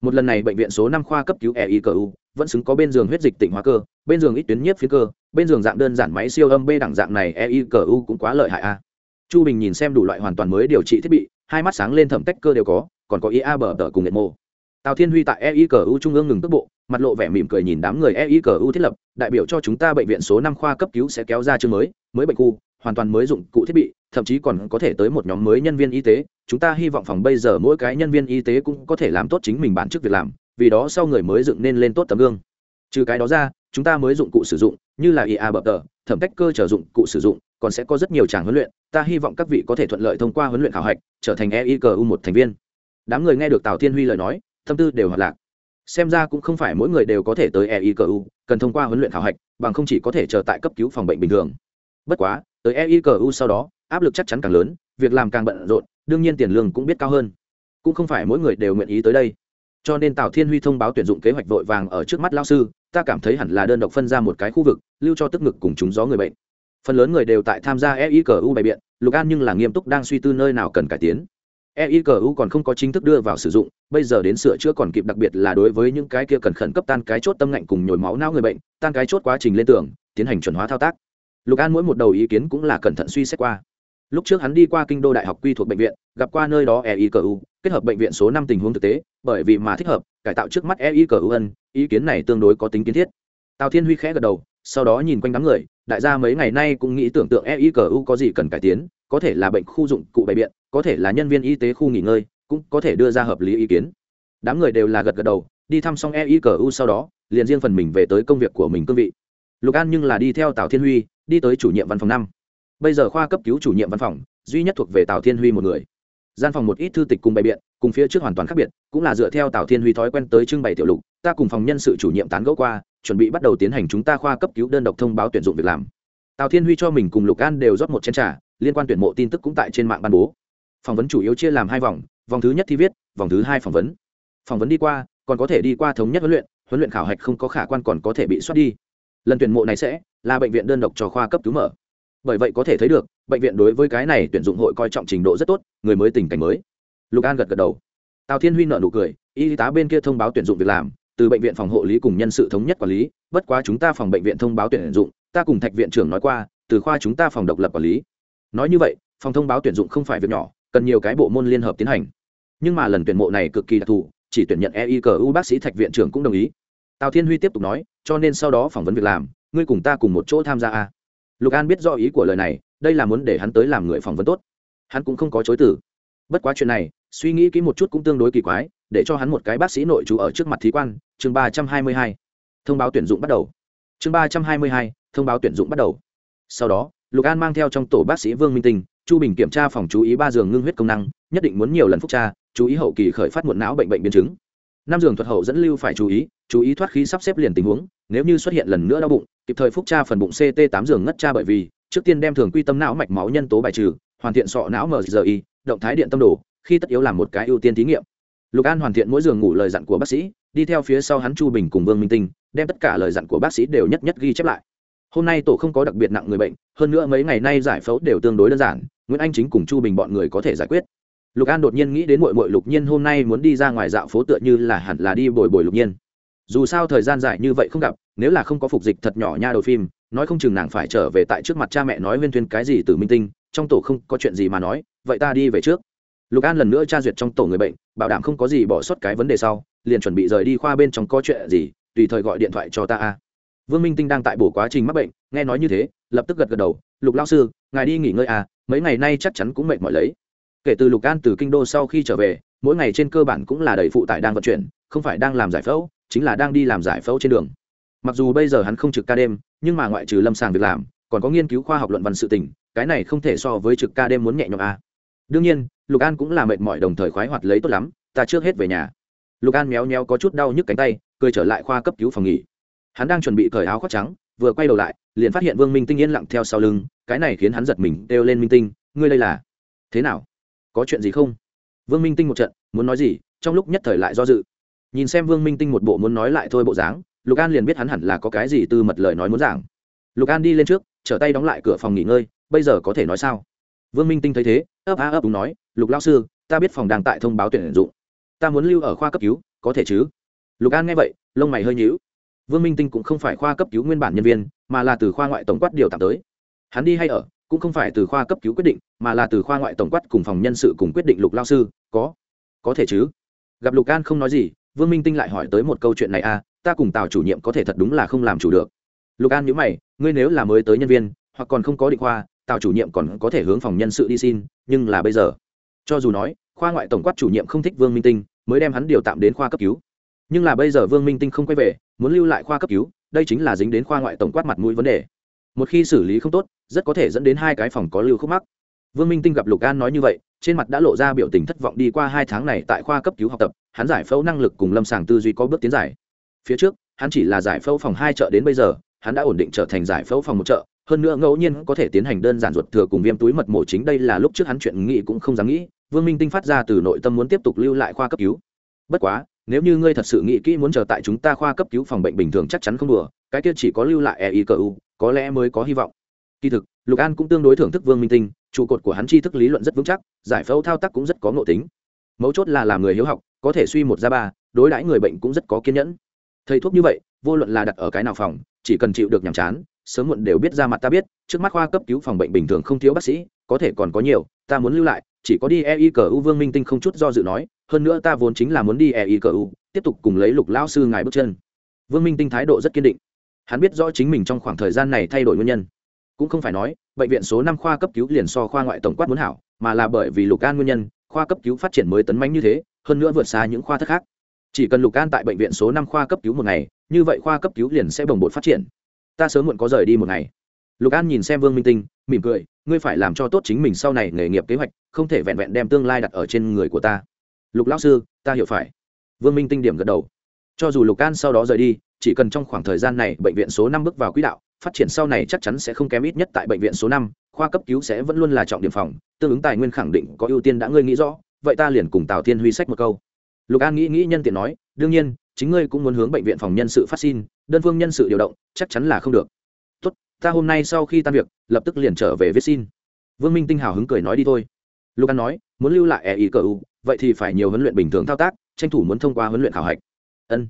Speaker 1: Một lần này bệnh viện số năm khoa cấp cứu eicu vẫn xứng có bên giường huyết dịch tỉnh hóa cơ, bên giường ít tuyến nhiếp phiến cơ, bên giường dạng đơn giản máy siêu âm b đẳng dạng này eicu cũng quá lợi hại a. Chu bình nhìn xem đủ loại hoàn toàn mới điều trị thiết bị, hai mắt sáng lên thẩm tách cơ đều có, còn có ia bờ tờ cùng nghệ mô. Tào thiên huy tại eicu trung ương ngừng tốc bộ mặt lộ vẻ mỉm cười nhìn đám người eicu thiết lập, đại biểu cho chúng ta bệnh viện số năm khoa cấp cứu sẽ kéo ra chương mới mới bệnh khu hoàn toàn mới dụng cụ thiết bị, thậm chí còn có thể tới một nhóm mới nhân viên y tế. Chúng ta hy vọng phòng bây giờ mỗi cái nhân viên y tế cũng có thể làm tốt chính mình bản chức việc làm, vì đó sau người mới dựng nên lên tốt tấm gương. Trừ cái đó ra, chúng ta mới dụng cụ sử dụng, như là ia bập tờ, thẩm cách cơ trở dụng cụ sử dụng, còn sẽ có rất nhiều tràng huấn luyện. Ta hy vọng các vị có thể thuận lợi thông qua huấn luyện khảo hạch, trở thành eicu một thành viên. Đám người nghe được tào thiên huy lời nói, tâm tư đều hoạt lạc. Xem ra cũng không phải mỗi người đều có thể tới eicu cần thông qua huấn luyện khảo hạch, bằng không chỉ có thể chờ tại cấp cứu phòng bệnh bình thường. Bất quá tới eicu sau đó, áp lực chắc chắn càng lớn, việc làm càng bận rộn, đương nhiên tiền lương cũng biết cao hơn. Cũng không phải mỗi người đều nguyện ý tới đây. Cho nên tào thiên huy thông báo tuyển dụng kế hoạch vội vàng ở trước mắt lao sư, ta cảm thấy hẳn là đơn độc phân ra một cái khu vực, lưu cho tức ngực cùng chúng gió người bệnh. Phần lớn người đều tại tham gia eicu bày biện, lục an nhưng là nghiêm túc đang suy tư nơi nào cần cải tiến. Eicu còn không có chính thức đưa vào sử dụng, bây giờ đến sửa chữa còn kịp, đặc biệt là đối với những cái kia cần khẩn cấp tan cái chốt tâm ngạnh cùng nhồi máu não người bệnh, tan cái chốt quá trình lên tường, tiến hành chuẩn hóa thao tác lục an mỗi một đầu ý kiến cũng là cẩn thận suy xét qua. Lúc trước hắn đi qua kinh đô đại học quy thuộc bệnh viện, gặp qua nơi đó eicu kết hợp bệnh viện số năm tình huống thực tế, bởi vì mà thích hợp, cải tạo trước mắt eicu ân ý kiến này tương đối có tính kiến thiết. Tào thiên huy khẽ gật đầu, sau đó nhìn quanh đám người, đại gia mấy ngày nay cũng nghĩ tưởng tượng eicu có gì cần cải tiến, có thể là bệnh khu dụng cụ bày biện, có thể là nhân viên y tế khu nghỉ ngơi, cũng có thể đưa ra hợp lý ý kiến. Đám người đều là gật gật đầu, đi thăm xong eicu sau đó, liền riêng phần mình về tới công việc của mình cương vị. Lục an nhưng là đi theo tào thiên huy đi tới chủ nhiệm văn phòng năm. Bây giờ khoa cấp cứu chủ nhiệm văn phòng, duy nhất thuộc về tào thiên huy một người. Gian phòng một ít thư tịch cùng bày biện, cùng phía trước hoàn toàn khác biệt, cũng là dựa theo tào thiên huy thói quen tới trưng bày tiểu lục, ta cùng phòng nhân sự chủ nhiệm tán gẫu qua, chuẩn bị bắt đầu tiến hành chúng ta khoa cấp cứu đơn độc thông báo tuyển dụng việc làm. Tào thiên huy cho mình cùng lục an đều rót một chén trà. liên quan tuyển mộ tin tức cũng tại trên mạng ban bố. Phỏng vấn chủ yếu chia làm hai vòng vòng thứ nhất thi viết, vòng thứ hai phỏng vấn. Phỏng vấn đi qua, còn có thể đi qua thống nhất huấn luyện huấn luyện khảo hạch không có khả quan còn có thể bị soát đi. Lần tuyển mộ này sẽ là bệnh viện đơn độc cho khoa cấp cứu mở. Bởi vậy có thể thấy được, bệnh viện đối với cái này tuyển dụng hội coi trọng trình độ rất tốt, người mới tình cảnh mới. Lục an gật gật đầu. Tào thiên huy nợ nụ cười, y tá bên kia thông báo tuyển dụng việc làm, từ bệnh viện phòng hộ lý cùng nhân sự thống nhất quản lý, bất quá chúng ta phòng bệnh viện thông báo tuyển dụng, ta cùng thạch viện trưởng nói qua, từ khoa chúng ta phòng độc lập quản lý. Nói như vậy, phòng thông báo tuyển dụng không phải việc nhỏ, cần nhiều cái bộ môn liên hợp tiến hành. Nhưng mà lần tuyển mộ này cực kỳ đặc thù, chỉ tuyển nhận eicu bác sĩ thạch viện trưởng cũng đồng ý. Tào thiên huy tiếp tục nói, cho nên sau đó phỏng vấn việc làm ngươi cùng ta cùng một chỗ tham gia a. Lục an biết do ý của lời này, đây là muốn để hắn tới làm người phỏng vấn tốt. Hắn cũng không có chối từ. Bất quá chuyện này, suy nghĩ kỹ một chút cũng tương đối kỳ quái, để cho hắn một cái bác sĩ nội trú ở trước mặt thí quan, chương ba trăm hai mươi hai. Thông báo tuyển dụng bắt đầu. Chương ba trăm hai mươi hai, thông báo tuyển dụng bắt đầu. Sau đó, lục an mang theo trong tổ bác sĩ vương minh tinh, chu bình kiểm tra phòng chú ý ba giường ngưng huyết công năng, nhất định muốn nhiều lần phúc tra, chú ý hậu kỳ khởi phát muộn não bệnh bệnh biến chứng. Năm giường thuật hậu dẫn lưu phải chú ý chú ý thoát khí sắp xếp liền tình huống, nếu như xuất hiện lần nữa đau bụng kịp thời phúc tra phần bụng ct tám giường ngất tra bởi vì, trước tiên đem thường quy tâm não mạch máu nhân tố bài trừ, hoàn thiện sọ não mri động thái điện tâm đồ, khi tất yếu làm một cái ưu tiên thí nghiệm. Lục an hoàn thiện mỗi giường ngủ lời dặn của bác sĩ, đi theo phía sau hắn chu bình cùng vương minh tinh, đem tất cả lời dặn của bác sĩ đều nhất nhất ghi chép lại. Hôm nay tổ không có đặc biệt nặng người bệnh, hơn nữa mấy ngày nay giải phẫu đều tương đối đơn giản, nguyễn anh chính cùng chu bình bọn người có thể giải quyết. Lục an đột nhiên nghĩ đến mội mội lục nhiên hôm nay muốn đi ra ngoài dạo phố tựa như là hẳn là đi bồi bồi lục nhiên. Dù sao thời gian dài như vậy không gặp nếu là không có phục dịch thật nhỏ nha đầu phim, nói không chừng nàng phải trở về tại trước mặt cha mẹ nói huyên thuyên cái gì từ minh tinh, trong tổ không có chuyện gì mà nói, vậy ta đi về trước. Lục an lần nữa tra duyệt trong tổ người bệnh, bảo đảm không có gì bỏ sót cái vấn đề sau, liền chuẩn bị rời đi khoa bên trong có chuyện gì, tùy thời gọi điện thoại cho ta a. Vương minh tinh đang tại bổ quá trình mắc bệnh, nghe nói như thế, lập tức gật gật đầu, lục lao sư, ngài đi nghỉ ngơi à mấy ngày nay chắc chắn cũng mệt mỏi lấy. Kể từ lục an từ kinh đô sau khi trở về, mỗi ngày trên cơ bản cũng là đầy phụ tải đang vận chuyển, không phải đang làm giải phẫu, chính là đang đi làm giải phẫu trên đường mặc dù bây giờ hắn không trực ca đêm, nhưng mà ngoại trừ lâm sàng việc làm, còn có nghiên cứu khoa học luận văn sự tình, cái này không thể so với trực ca đêm muốn nhẹ nhõm a à. đương nhiên, lục an cũng là mệt mỏi đồng thời khoái hoạt lấy tốt lắm, ta trước hết về nhà. Lục an méo méo có chút đau nhức cánh tay, cười trở lại khoa cấp cứu phòng nghỉ. Hắn đang chuẩn bị cởi áo khoác trắng, vừa quay đầu lại, liền phát hiện vương minh tinh yên lặng theo sau lưng, cái này khiến hắn giật mình, kêu lên minh tinh, ngươi lây là thế nào? Có chuyện gì không? Vương minh tinh một trận, muốn nói gì, trong lúc nhất thời lại do dự. Nhìn xem vương minh tinh một bộ muốn nói lại thôi bộ dáng lục an liền biết hắn hẳn là có cái gì tư mật lời nói muốn giảng. Lục an đi lên trước, trở tay đóng lại cửa phòng nghỉ ngơi, bây giờ có thể nói sao? Vương minh tinh thấy thế, ấp a ấp đúng nói, lục lao sư, ta biết phòng đang tại thông báo tuyển dụng. Ta muốn lưu ở khoa cấp cứu, có thể chứ? Lục an nghe vậy, lông mày hơi nhíu. Vương minh tinh cũng không phải khoa cấp cứu nguyên bản nhân viên, mà là từ khoa ngoại tổng quát điều tạm tới. Hắn đi hay ở, cũng không phải từ khoa cấp cứu quyết định, mà là từ khoa ngoại tổng quát cùng phòng nhân sự cùng quyết định lục lao sư, có có thể chứ? Gặp lục an không nói gì, vương minh tinh lại hỏi tới một câu chuyện này à ta cùng tào chủ nhiệm có thể thật đúng là không làm chủ được. Lục an nhữ mày, ngươi nếu là mới tới nhân viên, hoặc còn không có định khoa, tào chủ nhiệm còn có thể hướng phòng nhân sự đi xin, nhưng là bây giờ. Cho dù nói, khoa ngoại tổng quát chủ nhiệm không thích vương minh tinh, mới đem hắn điều tạm đến khoa cấp cứu. Nhưng là bây giờ vương minh tinh không quay về, muốn lưu lại khoa cấp cứu, đây chính là dính đến khoa ngoại tổng quát mặt mũi vấn đề. Một khi xử lý không tốt, rất có thể dẫn đến hai cái phòng có lưu khúc mắc. Vương minh tinh gặp lục an nói như vậy, trên mặt đã lộ ra biểu tình thất vọng đi qua hai tháng này tại khoa cấp cứu học tập, hắn giải phẫu năng lực cùng lâm sàng tư duy có bước tiến giải phía trước, hắn chỉ là giải phẫu phòng hai chợ đến bây giờ, hắn đã ổn định trở thành giải phẫu phòng một chợ. Hơn nữa ngẫu nhiên có thể tiến hành đơn giản ruột thừa cùng viêm túi mật mổ chính đây là lúc trước hắn chuyện nghĩ cũng không dám nghĩ. Vương minh tinh phát ra từ nội tâm muốn tiếp tục lưu lại khoa cấp cứu. Bất quá, nếu như ngươi thật sự nghĩ kỹ muốn chờ tại chúng ta khoa cấp cứu phòng bệnh bình thường chắc chắn không đùa, cái kia chỉ có lưu lại e cờ u, có lẽ mới có hy vọng. Kỳ thực, lục an cũng tương đối thưởng thức vương minh tinh, trụ cột của hắn tri thức lý luận rất vững chắc, giải phẫu thao tác cũng rất có ngộ tính. Mấu chốt là làm người hiếu học, có thể suy một ra ba, đối đãi người bệnh cũng rất có kiên nhẫn thầy thuốc như vậy, vô luận là đặt ở cái nào phòng, chỉ cần chịu được nhàm chán, sớm muộn đều biết ra mặt ta biết, trước mắt khoa cấp cứu phòng bệnh bình thường không thiếu bác sĩ, có thể còn có nhiều, ta muốn lưu lại, chỉ có đi ei cờ u vương minh tinh không chút do dự nói, hơn nữa ta vốn chính là muốn đi ei cờ u, tiếp tục cùng lấy lục lão sư ngài bước chân. Vương minh tinh thái độ rất kiên định. Hắn biết rõ chính mình trong khoảng thời gian này thay đổi nguyên nhân. Cũng không phải nói, bệnh viện số năm khoa cấp cứu liền so khoa ngoại tổng quát muốn hảo, mà là bởi vì lục an nguyên nhân, khoa cấp cứu phát triển mới tấn manh như thế, hơn nữa vượt xa những khoa thất khác chỉ cần lục an tại bệnh viện số năm khoa cấp cứu một ngày, như vậy khoa cấp cứu liền sẽ bồng bột phát triển. Ta sớm muộn có rời đi một ngày. Lục an nhìn xem vương minh tinh, mỉm cười, ngươi phải làm cho tốt chính mình sau này nghề nghiệp kế hoạch, không thể vẹn vẹn đem tương lai đặt ở trên người của ta. Lục lão sư, ta hiểu phải. Vương minh tinh điểm gật đầu. Cho dù lục an sau đó rời đi, chỉ cần trong khoảng thời gian này bệnh viện số năm bước vào quỹ đạo, phát triển sau này chắc chắn sẽ không kém ít nhất tại bệnh viện số năm, khoa cấp cứu sẽ vẫn luôn là trọng điểm phòng, tương ứng tài nguyên khẳng định có ưu tiên đã ngươi nghĩ rõ, vậy ta liền cùng tào thiên huy sách một câu lục an nghĩ nghĩ nhân tiện nói, đương nhiên, chính ngươi cũng muốn hướng bệnh viện phòng nhân sự phát xin, đơn phương nhân sự điều động, chắc chắn là không được. Tốt, ta hôm nay sau khi tan việc, lập tức liền trở về viết xin. Vương minh tinh hào hứng cười nói đi thôi. Lục an nói, muốn lưu lại e ý cờ u, vậy thì phải nhiều huấn luyện bình thường thao tác, tranh thủ muốn thông qua huấn luyện khảo hạch. Ân.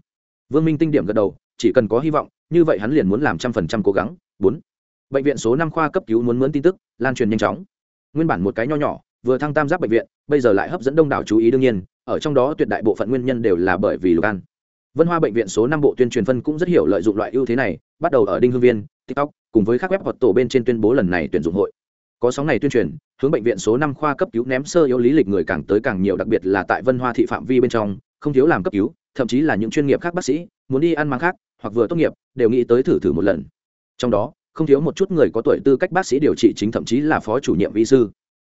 Speaker 1: Vương minh tinh điểm gật đầu, chỉ cần có hy vọng, như vậy hắn liền muốn làm trăm phần trăm cố gắng. Bốn. Bệnh viện số năm khoa cấp cứu muốn mướn tin tức, lan truyền nhanh chóng. Nguyên bản một cái nho nhỏ, vừa thăng tam giác bệnh viện, bây giờ lại hấp dẫn đông đảo chú ý đương nhiên ở trong đó tuyệt đại bộ phận nguyên nhân đều là bởi vì lục an. Vân hoa bệnh viện số năm bộ tuyên truyền phân cũng rất hiểu lợi dụng loại ưu thế này, bắt đầu ở đinh hương viên, tiktok, cùng với các web hoặc tổ bên trên tuyên bố lần này tuyển dụng hội. Có sóng này tuyên truyền, hướng bệnh viện số năm khoa cấp cứu ném sơ yếu lý lịch người càng tới càng nhiều, đặc biệt là tại vân hoa thị phạm vi bên trong, không thiếu làm cấp cứu, thậm chí là những chuyên nghiệp khác bác sĩ, muốn đi ăn mang khác, hoặc vừa tốt nghiệp, đều nghĩ tới thử thử một lần. Trong đó, không thiếu một chút người có tuổi tư cách bác sĩ điều trị chính thậm chí là phó chủ nhiệm vi sư.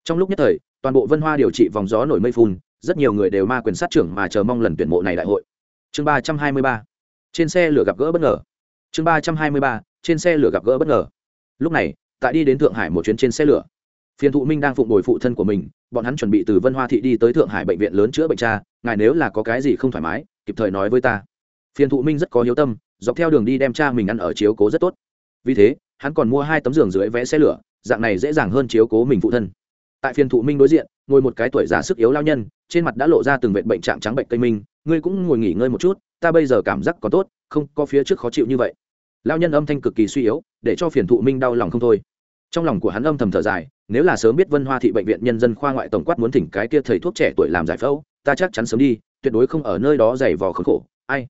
Speaker 1: Trong lúc nhất thời, toàn bộ vân hoa điều trị vòng gió nổi mây phun rất nhiều người đều ma quyền sát trưởng mà chờ mong lần tuyển mộ này đại hội. Chương ba trăm hai mươi ba. Trên xe lửa gặp gỡ bất ngờ. Chương ba trăm hai mươi ba. Trên xe lửa gặp gỡ bất ngờ. Lúc này, tại đi đến thượng hải một chuyến trên xe lửa, phiền thụ minh đang phụng bồi phụ thân của mình, bọn hắn chuẩn bị từ vân hoa thị đi tới thượng hải bệnh viện lớn chữa bệnh cha, ngài nếu là có cái gì không thoải mái, kịp thời nói với ta. Phiền thụ minh rất có hiếu tâm, dọc theo đường đi đem cha mình ăn ở chiếu cố rất tốt. Vì thế, hắn còn mua hai tấm giường dưới vé xe lửa, dạng này dễ dàng hơn chiếu cố mình phụ thân. Tại phiền thụ minh đối diện, ngồi một cái tuổi già sức yếu lao nhân trên mặt đã lộ ra từng vệt bệnh trạng trắng bệnh cây minh, ngươi cũng ngồi nghỉ ngơi một chút, ta bây giờ cảm giác có tốt, không có phía trước khó chịu như vậy. Lao nhân âm thanh cực kỳ suy yếu, để cho phiền thụ minh đau lòng không thôi. Trong lòng của hắn âm thầm thở dài, nếu là sớm biết vân hoa thị bệnh viện nhân dân khoa ngoại tổng quát muốn thỉnh cái kia thầy thuốc trẻ tuổi làm giải phẫu, ta chắc chắn sớm đi, tuyệt đối không ở nơi đó giày vò khốn khổ. Ai?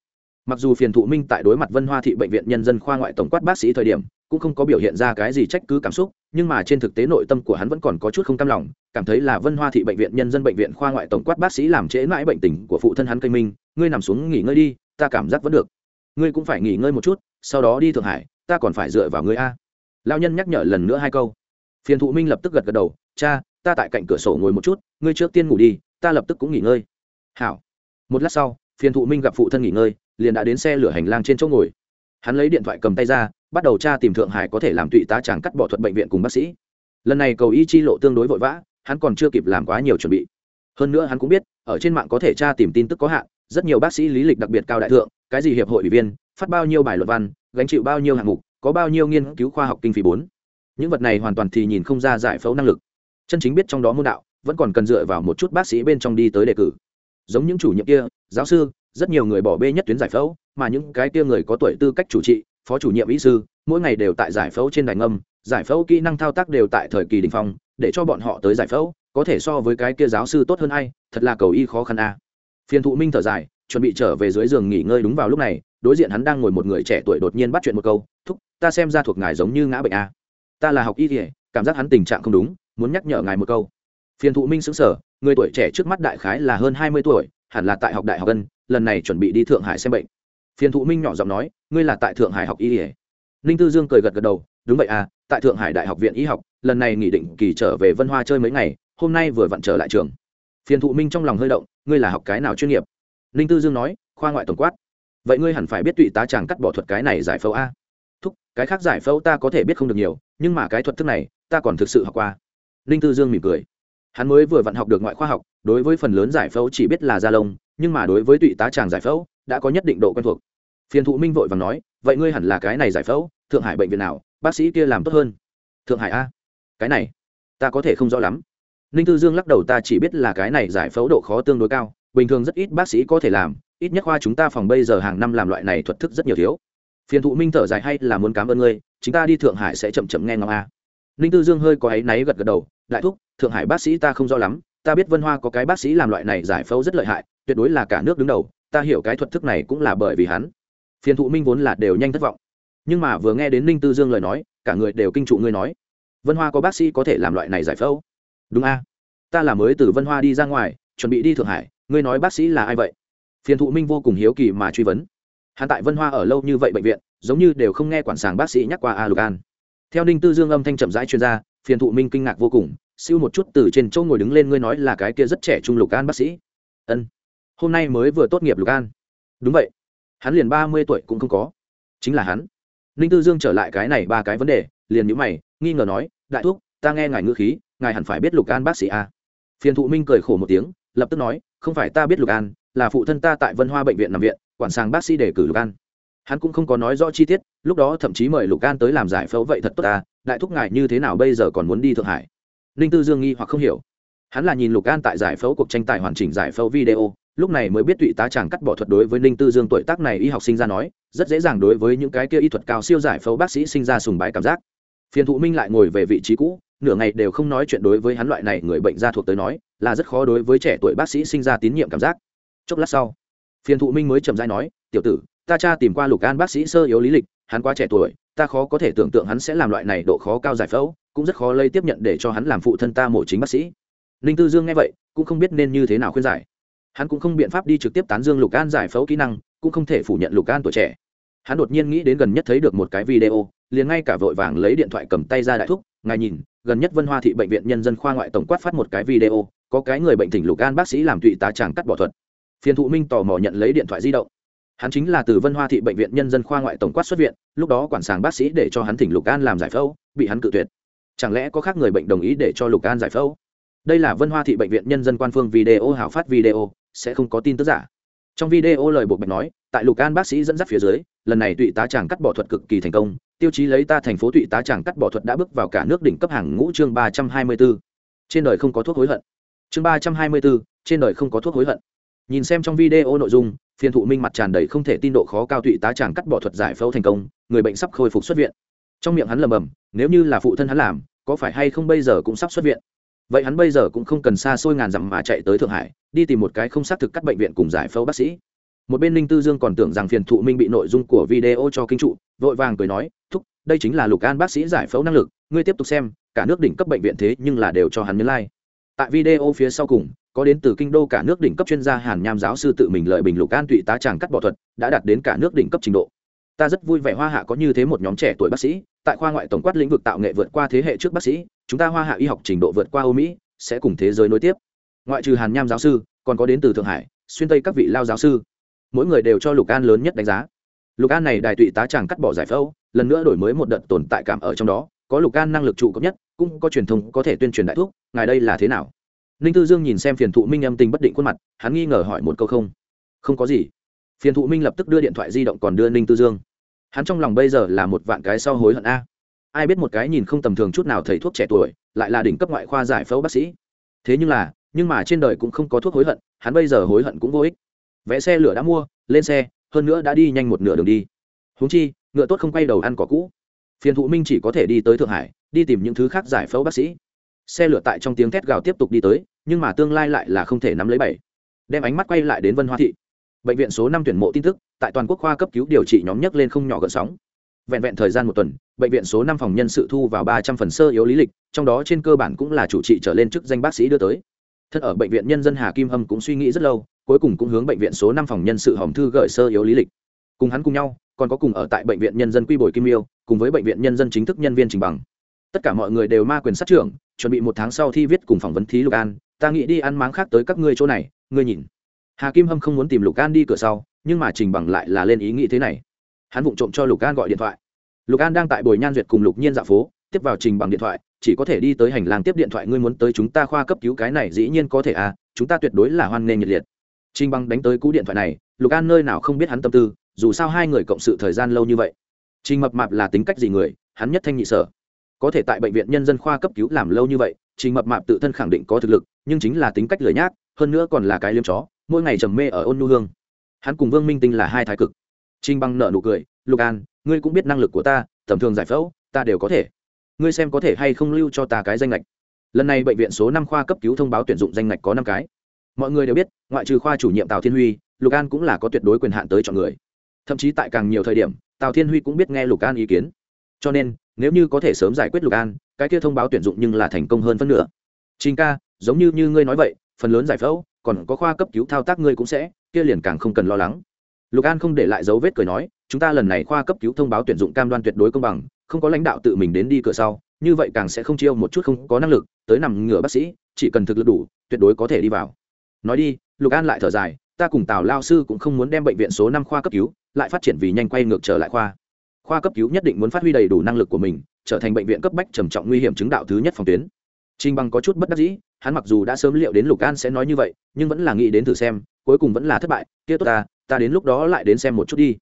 Speaker 1: Mặc dù phiền thụ minh tại đối mặt vân hoa thị bệnh viện nhân dân khoa ngoại tổng quát bác sĩ thời điểm cũng không có biểu hiện ra cái gì trách cứ cảm xúc, nhưng mà trên thực tế nội tâm của hắn vẫn còn có chút không cam lòng, cảm thấy là vân hoa thị bệnh viện nhân dân bệnh viện khoa ngoại tổng quát bác sĩ làm trễ mãi bệnh tình của phụ thân hắn kênh minh, ngươi nằm xuống nghỉ ngơi đi, ta cảm giác vẫn được. Ngươi cũng phải nghỉ ngơi một chút, sau đó đi thượng hải, ta còn phải dựa vào ngươi a. Lao nhân nhắc nhở lần nữa hai câu. Phiền thụ minh lập tức gật gật đầu, cha, ta tại cạnh cửa sổ ngồi một chút, ngươi trước tiên ngủ đi, ta lập tức cũng nghỉ ngơi. Hảo. Một lát sau, phiền thụ minh gặp phụ thân nghỉ ngơi, liền đã đến xe lửa hành lang trên chỗ ngồi. Hắn lấy điện thoại cầm tay ra bắt đầu tra tìm thượng hải có thể làm tụy tá chàng cắt bỏ thuật bệnh viện cùng bác sĩ. Lần này cầu y chi lộ tương đối vội vã, hắn còn chưa kịp làm quá nhiều chuẩn bị. Hơn nữa hắn cũng biết, ở trên mạng có thể tra tìm tin tức có hạn, rất nhiều bác sĩ lý lịch đặc biệt cao đại thượng, cái gì hiệp hội ủy viên, phát bao nhiêu bài luật văn, gánh chịu bao nhiêu hạng mục, có bao nhiêu nghiên cứu khoa học kinh phí bốn. Những vật này hoàn toàn thì nhìn không ra giải phẫu năng lực. Chân chính biết trong đó môn đạo, vẫn còn cần dựa vào một chút bác sĩ bên trong đi tới đề cử. Giống những chủ nhiệm kia, giáo sư, rất nhiều người bỏ bê nhất tuyến giải phẫu, mà những cái kia người có tuổi tư cách chủ trị phó chủ nhiệm y sư, mỗi ngày đều tại giải phẫu trên đài ngâm, giải phẫu kỹ năng thao tác đều tại thời kỳ đình phong, để cho bọn họ tới giải phẫu, có thể so với cái kia giáo sư tốt hơn ai, thật là cầu y khó khăn a. À. phiền thụ minh thở dài, chuẩn bị trở về dưới giường nghỉ ngơi đúng vào lúc này, đối diện hắn đang ngồi một người trẻ tuổi đột nhiên bắt chuyện một câu, thúc, ta xem ra thuộc ngài giống như ngã bệnh a. Ta là học y kỉa cảm giác hắn tình trạng không đúng, muốn nhắc nhở ngài một câu. Phiền thụ minh xứng sở người tuổi trẻ trước mắt đại khái là hơn hai mươi tuổi, hẳn là tại học đại học ân, lần này chuẩn bị đi thượng hải xem bệnh phiền thụ minh nhỏ giọng nói, ngươi là tại thượng hải học y ỉa ninh tư dương cười gật gật đầu, đúng vậy à tại thượng hải đại học viện y học, lần này nghỉ định kỳ trở về vân hoa chơi mấy ngày, hôm nay vừa vặn trở lại trường. Phiền thụ minh trong lòng hơi động, ngươi là học cái nào chuyên nghiệp? Ninh tư dương nói, khoa ngoại tổng quát. Vậy ngươi hẳn phải biết tụy tá chàng cắt bỏ thuật cái này giải phẫu a. Thúc, cái khác giải phẫu ta có thể biết không được nhiều, nhưng mà cái thuật thức này, ta còn thực sự học qua. Ninh tư dương mỉm cười. Hắn mới vừa vặn học được ngoại khoa học, đối với phần lớn giải phẫu chỉ biết là da lông nhưng mà đối với tụy tá chàng giải phẫu, đã có nhất định độ quen thuộc. Phiền thụ minh vội và nói, vậy ngươi hẳn là cái này giải phẫu, thượng hải bệnh viện nào, bác sĩ kia làm tốt hơn. Thượng hải a? Cái này, ta có thể không rõ lắm. Ninh tư dương lắc đầu, ta chỉ biết là cái này giải phẫu độ khó tương đối cao, bình thường rất ít bác sĩ có thể làm, ít nhất khoa chúng ta phòng bây giờ hàng năm làm loại này thuật thức rất nhiều thiếu. Phiền thụ minh thở dài, hay là muốn cảm ơn ngươi, chúng ta đi thượng hải sẽ chậm chậm nghe ngóng a. Ninh tư dương hơi có áy náy gật gật đầu, đại thúc, thượng hải bác sĩ ta không rõ lắm, ta biết vân hoa có cái bác sĩ làm loại này giải phẫu rất lợi hại tuyệt đối là cả nước đứng đầu, ta hiểu cái thuật thức này cũng là bởi vì hắn. Phiền thụ minh vốn là đều nhanh thất vọng. Nhưng mà vừa nghe đến ninh tư dương lời nói, cả người đều kinh trụ ngươi nói. Vân hoa có bác sĩ có thể làm loại này giải phẫu? Đúng a. Ta là mới từ vân hoa đi ra ngoài, chuẩn bị đi thượng hải, ngươi nói bác sĩ là ai vậy? Phiền thụ minh vô cùng hiếu kỳ mà truy vấn. Hắn tại vân hoa ở lâu như vậy bệnh viện, giống như đều không nghe quản sàng bác sĩ nhắc qua a lục an. Theo ninh tư dương âm thanh chậm rãi chuyên gia phiền thụ minh kinh ngạc vô cùng, siêu một chút từ trên châu ngồi đứng lên ngươi nói là cái kia rất trẻ trung lục an bác sĩ. Ân hôm nay mới vừa tốt nghiệp lục an. Đúng vậy. Hắn liền ba mươi tuổi cũng không có. Chính là hắn. Ninh tư dương trở lại cái này ba cái vấn đề, liền nhữ mày, nghi ngờ nói, đại thúc, ta nghe ngài ngữ khí, ngài hẳn phải biết lục an bác sĩ a. Phiền thụ minh cười khổ một tiếng, lập tức nói, không phải ta biết lục an, là phụ thân ta tại vân hoa bệnh viện nằm viện, quản sàng bác sĩ đề cử lục an. Hắn cũng không có nói rõ chi tiết, lúc đó thậm chí mời lục an tới làm giải phẫu vậy thật tốt ta đại thúc ngài như thế nào bây giờ còn muốn đi thượng hải? Ninh tư dương nghi hoặc không hiểu. Hắn là nhìn lục an tại giải phẫu cuộc tranh tài hoàn chỉnh giải phẫu video lúc này mới biết tụy tá chàng cắt bỏ thuật đối với ninh tư dương tuổi tác này y học sinh ra nói, rất dễ dàng đối với những cái kia y thuật cao siêu giải phẫu bác sĩ sinh ra sùng bái cảm giác. Phiền thụ minh lại ngồi về vị trí cũ, nửa ngày đều không nói chuyện đối với hắn loại này người bệnh gia thuộc tới nói, là rất khó đối với trẻ tuổi bác sĩ sinh ra tín nhiệm cảm giác. Chốc lát sau, phiền thụ minh mới chậm rãi nói, tiểu tử, ta cha tìm qua lục an bác sĩ sơ yếu lý lịch, hắn quá trẻ tuổi, ta khó có thể tưởng tượng hắn sẽ làm loại này độ khó cao giải phẫu, cũng rất khó lây tiếp nhận để cho hắn làm phụ thân ta mổ chính bác sĩ. Ninh tư dương nghe vậy, cũng không biết nên như thế nào khuyên giải hắn cũng không biện pháp đi trực tiếp tán dương lục an giải phẫu kỹ năng, cũng không thể phủ nhận lục an tuổi trẻ. Hắn đột nhiên nghĩ đến gần nhất thấy được một cái video, liền ngay cả vội vàng lấy điện thoại cầm tay ra đại thúc, ngài nhìn, gần nhất vân hoa thị bệnh viện nhân dân khoa ngoại tổng quát phát một cái video, có cái người bệnh thỉnh lục an bác sĩ làm tụy tá chàng cắt bỏ thuật. Phiền thụ minh tò mò nhận lấy điện thoại di động. Hắn chính là từ vân hoa thị bệnh viện nhân dân khoa ngoại tổng quát xuất viện, lúc đó quản sàng bác sĩ để cho hắn thỉnh lục an làm giải phẫu, bị hắn cự tuyệt. Chẳng lẽ có khác người bệnh đồng ý để cho lục an giải phẫu? Đây là vân hoa thị bệnh viện nhân dân quan phương video hảo phát video sẽ không có tin tức giả. Trong video lời buộc bạch nói, tại lục an bác sĩ dẫn dắt phía dưới, lần này tụy tá chàng cắt bỏ thuật cực kỳ thành công, tiêu chí lấy ta thành phố tụy tá chàng cắt bỏ thuật đã bước vào cả nước đỉnh cấp hàng ngũ chương ba trăm hai mươi b ố trên đời không có thuốc hối hận. Chương ba trăm hai mươi b ố trên đời không có thuốc hối hận. Nhìn xem trong video nội dung, phiền thụ minh mặt tràn đầy không thể tin độ khó cao tụy tá chàng cắt bỏ thuật giải phẫu thành công, người bệnh sắp khôi phục xuất viện. Trong miệng hắn lầm bầm nếu như là phụ thân hắn làm, có phải hay không bây giờ cũng sắp xuất viện? Vậy hắn bây giờ cũng không cần xa xôi ngàn dặm mà chạy tới thượng hải, đi tìm một cái không xác thực cắt bệnh viện cùng giải phẫu bác sĩ. Một bên ninh tư dương còn tưởng rằng phiền thụ minh bị nội dung của video cho kinh trụ, vội vàng cười nói, thúc, đây chính là lục an bác sĩ giải phẫu năng lực, ngươi tiếp tục xem, cả nước đỉnh cấp bệnh viện thế nhưng là đều cho hắn nhấn like tại video phía sau cùng, có đến từ kinh đô cả nước đỉnh cấp chuyên gia hàn nham giáo sư tự mình lợi bình lục an tụy tá tràng cắt bỏ thuật, đã đạt đến cả nước đỉnh cấp trình độ. Ta rất vui vẻ hoa hạ có như thế một nhóm trẻ tuổi bác sĩ, tại khoa ngoại tổng quát lĩnh vực tạo nghệ vượt qua thế hệ trước bác sĩ chúng ta hoa hạ y học trình độ vượt qua âu mỹ, sẽ cùng thế giới nối tiếp. Ngoại trừ hàn nham giáo sư, còn có đến từ thượng hải, xuyên tây các vị lao giáo sư. Mỗi người đều cho lục an lớn nhất đánh giá. Lục an này đài tụy tá chàng cắt bỏ giải phẫu, lần nữa đổi mới một đợt tồn tại cảm ở trong đó, có lục an năng lực trụ cấp nhất, cũng có truyền thông có thể tuyên truyền đại thuốc ngài đây là thế nào? Ninh tư dương nhìn xem phiền thụ minh âm tình bất định khuôn mặt, hắn nghi ngờ hỏi một câu không. Không có gì. Phiền thụ minh lập tức đưa điện thoại di động còn đưa ninh tư dương. Hắn trong lòng bây giờ là một vạn cái sau hối hận a ai biết một cái nhìn không tầm thường chút nào thầy thuốc trẻ tuổi, lại là đỉnh cấp ngoại khoa giải phẫu bác sĩ. Thế nhưng là, nhưng mà trên đời cũng không có thuốc hối hận, hắn bây giờ hối hận cũng vô ích. Vé xe lửa đã mua, lên xe, hơn nữa đã đi nhanh một nửa đường đi. Húng chi, ngựa tốt không quay đầu ăn cỏ cũ. Phiền thụ minh chỉ có thể đi tới thượng hải, đi tìm những thứ khác giải phẫu bác sĩ. Xe lửa tại trong tiếng thét gào tiếp tục đi tới, nhưng mà tương lai lại là không thể nắm lấy bảy. Đem ánh mắt quay lại đến vân hoa thị. Bệnh viện số năm tuyển mộ tin tức, tại toàn quốc khoa cấp cứu điều trị nhóm nhấc lên không nhỏ gợn sóng vẹn vẹn thời gian một tuần, bệnh viện số năm phòng nhân sự thu vào ba trăm phần sơ yếu lý lịch, trong đó trên cơ bản cũng là chủ trị trở lên chức danh bác sĩ đưa tới. Thật ở bệnh viện nhân dân hà kim hâm cũng suy nghĩ rất lâu, cuối cùng cũng hướng bệnh viện số năm phòng nhân sự hòm thư gửi sơ yếu lý lịch. Cùng hắn cùng nhau, còn có cùng ở tại bệnh viện nhân dân quy bồi kim yêu cùng với bệnh viện nhân dân chính thức nhân viên trình bằng. Tất cả mọi người đều ma quyền sát trưởng, chuẩn bị một tháng sau thi viết cùng phỏng vấn thí lục an. Ta nghĩ đi ăn máng khác tới các ngươi chỗ này, ngươi nhìn. Hà kim hâm không muốn tìm lục an đi cửa sau, nhưng mà trình bằng lại là lên ý nghĩ thế này hắn vụng trộm cho lục an gọi điện thoại. Lục an đang tại bồi nhan duyệt cùng lục nhiên dạo phố, tiếp vào trình bằng điện thoại, chỉ có thể đi tới hành lang tiếp điện thoại, ngươi muốn tới chúng ta khoa cấp cứu cái này dĩ nhiên có thể à chúng ta tuyệt đối là hoan nghênh nhiệt liệt. Trình bằng đánh tới cú điện thoại này, lục an nơi nào không biết hắn tâm tư, dù sao hai người cộng sự thời gian lâu như vậy. Trình mập mạp là tính cách gì người, hắn nhất thanh nhị sở. Có thể tại bệnh viện nhân dân khoa cấp cứu làm lâu như vậy, trình mập mạp tự thân khẳng định có thực lực, nhưng chính là tính cách lười nhác, hơn nữa còn là cái liêm chó, mỗi ngày trầm mê ở ôn nhu hương. Hắn cùng vương minh tinh là hai thái cực trình bằng nợ nụ cười, lục an, ngươi cũng biết năng lực của ta, tầm thường giải phẫu, ta đều có thể. Ngươi xem có thể hay không lưu cho ta cái danh ngạch." lần này bệnh viện số năm khoa cấp cứu thông báo tuyển dụng danh ngạch có năm cái. Mọi người đều biết, ngoại trừ khoa chủ nhiệm tào thiên huy, lục an cũng là có tuyệt đối quyền hạn tới chọn người. Thậm chí tại càng nhiều thời điểm, tào thiên huy cũng biết nghe lục an ý kiến. Cho nên, nếu như có thể sớm giải quyết lục an, cái kia thông báo tuyển dụng nhưng là thành công hơn phân nửa. Trình ca, giống như như ngươi nói vậy, phần lớn giải phẫu, còn có khoa cấp cứu thao tác ngươi cũng sẽ, kia liền càng không cần lo lắng lục an không để lại dấu vết cười nói chúng ta lần này khoa cấp cứu thông báo tuyển dụng cam đoan tuyệt đối công bằng không có lãnh đạo tự mình đến đi cửa sau như vậy càng sẽ không chiêu một chút không có năng lực tới nằm ngửa bác sĩ chỉ cần thực lực đủ tuyệt đối có thể đi vào. Nói đi lục an lại thở dài ta cùng tào lao sư cũng không muốn đem bệnh viện số năm khoa cấp cứu lại phát triển vì nhanh quay ngược trở lại khoa. Khoa cấp cứu nhất định muốn phát huy đầy đủ năng lực của mình trở thành bệnh viện cấp bách trầm trọng nguy hiểm chứng đạo thứ nhất phòng tuyến. Trình Bằng có chút bất đắc dĩ, hắn mặc dù đã sớm liệu đến Lục An sẽ nói như vậy, nhưng vẫn là nghĩ đến thử xem, cuối cùng vẫn là thất bại, kia tốt ta, ta đến lúc đó lại đến xem một chút đi.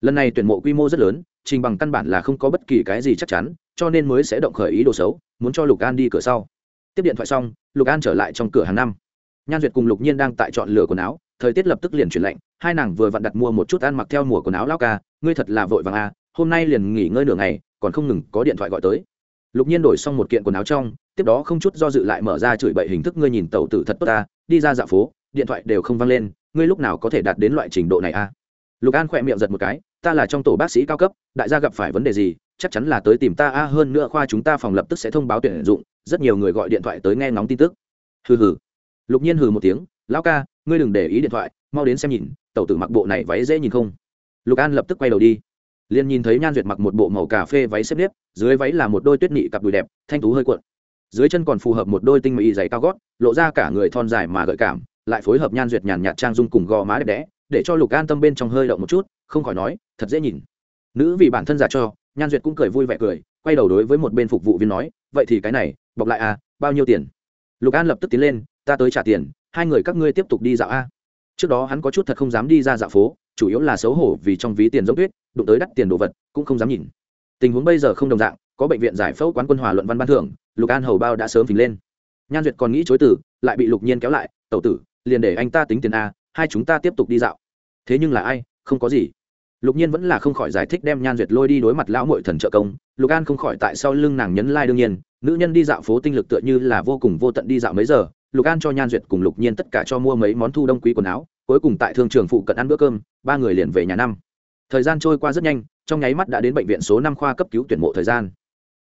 Speaker 1: Lần này tuyển mộ quy mô rất lớn, Trình Bằng căn bản là không có bất kỳ cái gì chắc chắn, cho nên mới sẽ động khởi ý đồ xấu, muốn cho Lục An đi cửa sau. Tiếp điện thoại xong, Lục An trở lại trong cửa hàng năm. Nhan Duyệt cùng Lục Nhiên đang tại chọn lựa quần áo, thời tiết lập tức liền chuyển lạnh, hai nàng vừa vặn đặt mua một chút ăn mặc theo mùa quần áo lão ca, ngươi thật là vội vàng à, hôm nay liền nghỉ ngơi nửa ngày, còn không ngừng có điện thoại gọi tới. Lục Nhiên đổi xong một kiện quần áo trong, tiếp đó không chút do dự lại mở ra chửi bậy hình thức ngươi nhìn tàu tử thật tốt ta đi ra dạo phố điện thoại đều không văng lên ngươi lúc nào có thể đạt đến loại trình độ này a lục an khỏe miệng giật một cái, ta là trong tổ bác sĩ cao cấp, đại gia gặp phải vấn đề gì, chắc chắn là tới tìm ta a, hơn nữa khoa chúng ta phòng lập tức sẽ thông báo tuyển dụng, rất nhiều người gọi điện thoại tới nghe ngóng tin tức. Hừ hừ. Lục nhiên hừ một tiếng, lão ca, ngươi đừng để ý điện thoại, mau đến xem nhìn tàu tử mặc bộ này váy dễ nhìn không? Lục an lập tức quay đầu đi. Liền nhìn thấy nhan duyệt mặc một bộ màu cà phê váy xếp nếp, dưới váy là một đôi tuyết nị cặp đùi đẹp, thanh tú hơi cuộn. Dưới chân còn phù hợp một đôi tinh mỹ giày cao gót, lộ ra cả người thon dài mà gợi cảm lại phối hợp nhan duyệt nhàn nhạt trang dung cùng gò má đẹp đẽ, để cho lục an tâm bên trong hơi động một chút, không khỏi nói, thật dễ nhìn. Nữ vì bản thân giả cho, nhan duyệt cũng cười vui vẻ cười, quay đầu đối với một bên phục vụ viên nói, vậy thì cái này, bọc lại à bao nhiêu tiền? Lục an lập tức tiến lên, ta tới trả tiền, hai người các ngươi tiếp tục đi dạo a. Trước đó hắn có chút thật không dám đi ra dạo phố, chủ yếu là xấu hổ vì trong ví tiền giống tuyết, đụng tới đắt tiền đồ vật, cũng không dám nhìn. Tình huống bây giờ không đồng dạng, có bệnh viện giải phẫu quán quân hòa luận văn ban thưởng, lục an hầu bao đã sớm phình lên. Nhan duyệt còn nghĩ chối từ, lại bị lục nhiên kéo lại, tẩu tử liền để anh ta tính tiền a, hai chúng ta tiếp tục đi dạo. Thế nhưng là ai, không có gì. Lục nhiên vẫn là không khỏi giải thích đem nhan duyệt lôi đi đối mặt lão mội thần trợ công. Lục an không khỏi tại sau lưng nàng nhấn lai、like、đương nhiên, nữ nhân đi dạo phố tinh lực tựa như là vô cùng vô tận đi dạo mấy giờ. Lục an cho nhan duyệt cùng lục nhiên tất cả cho mua mấy món thu đông quý quần áo, cuối cùng tại thương trường phụ cận ăn bữa cơm, ba người liền về nhà năm. Thời gian trôi qua rất nhanh, trong nháy mắt đã đến bệnh viện số năm khoa cấp cứu tuyển mộ thời gian.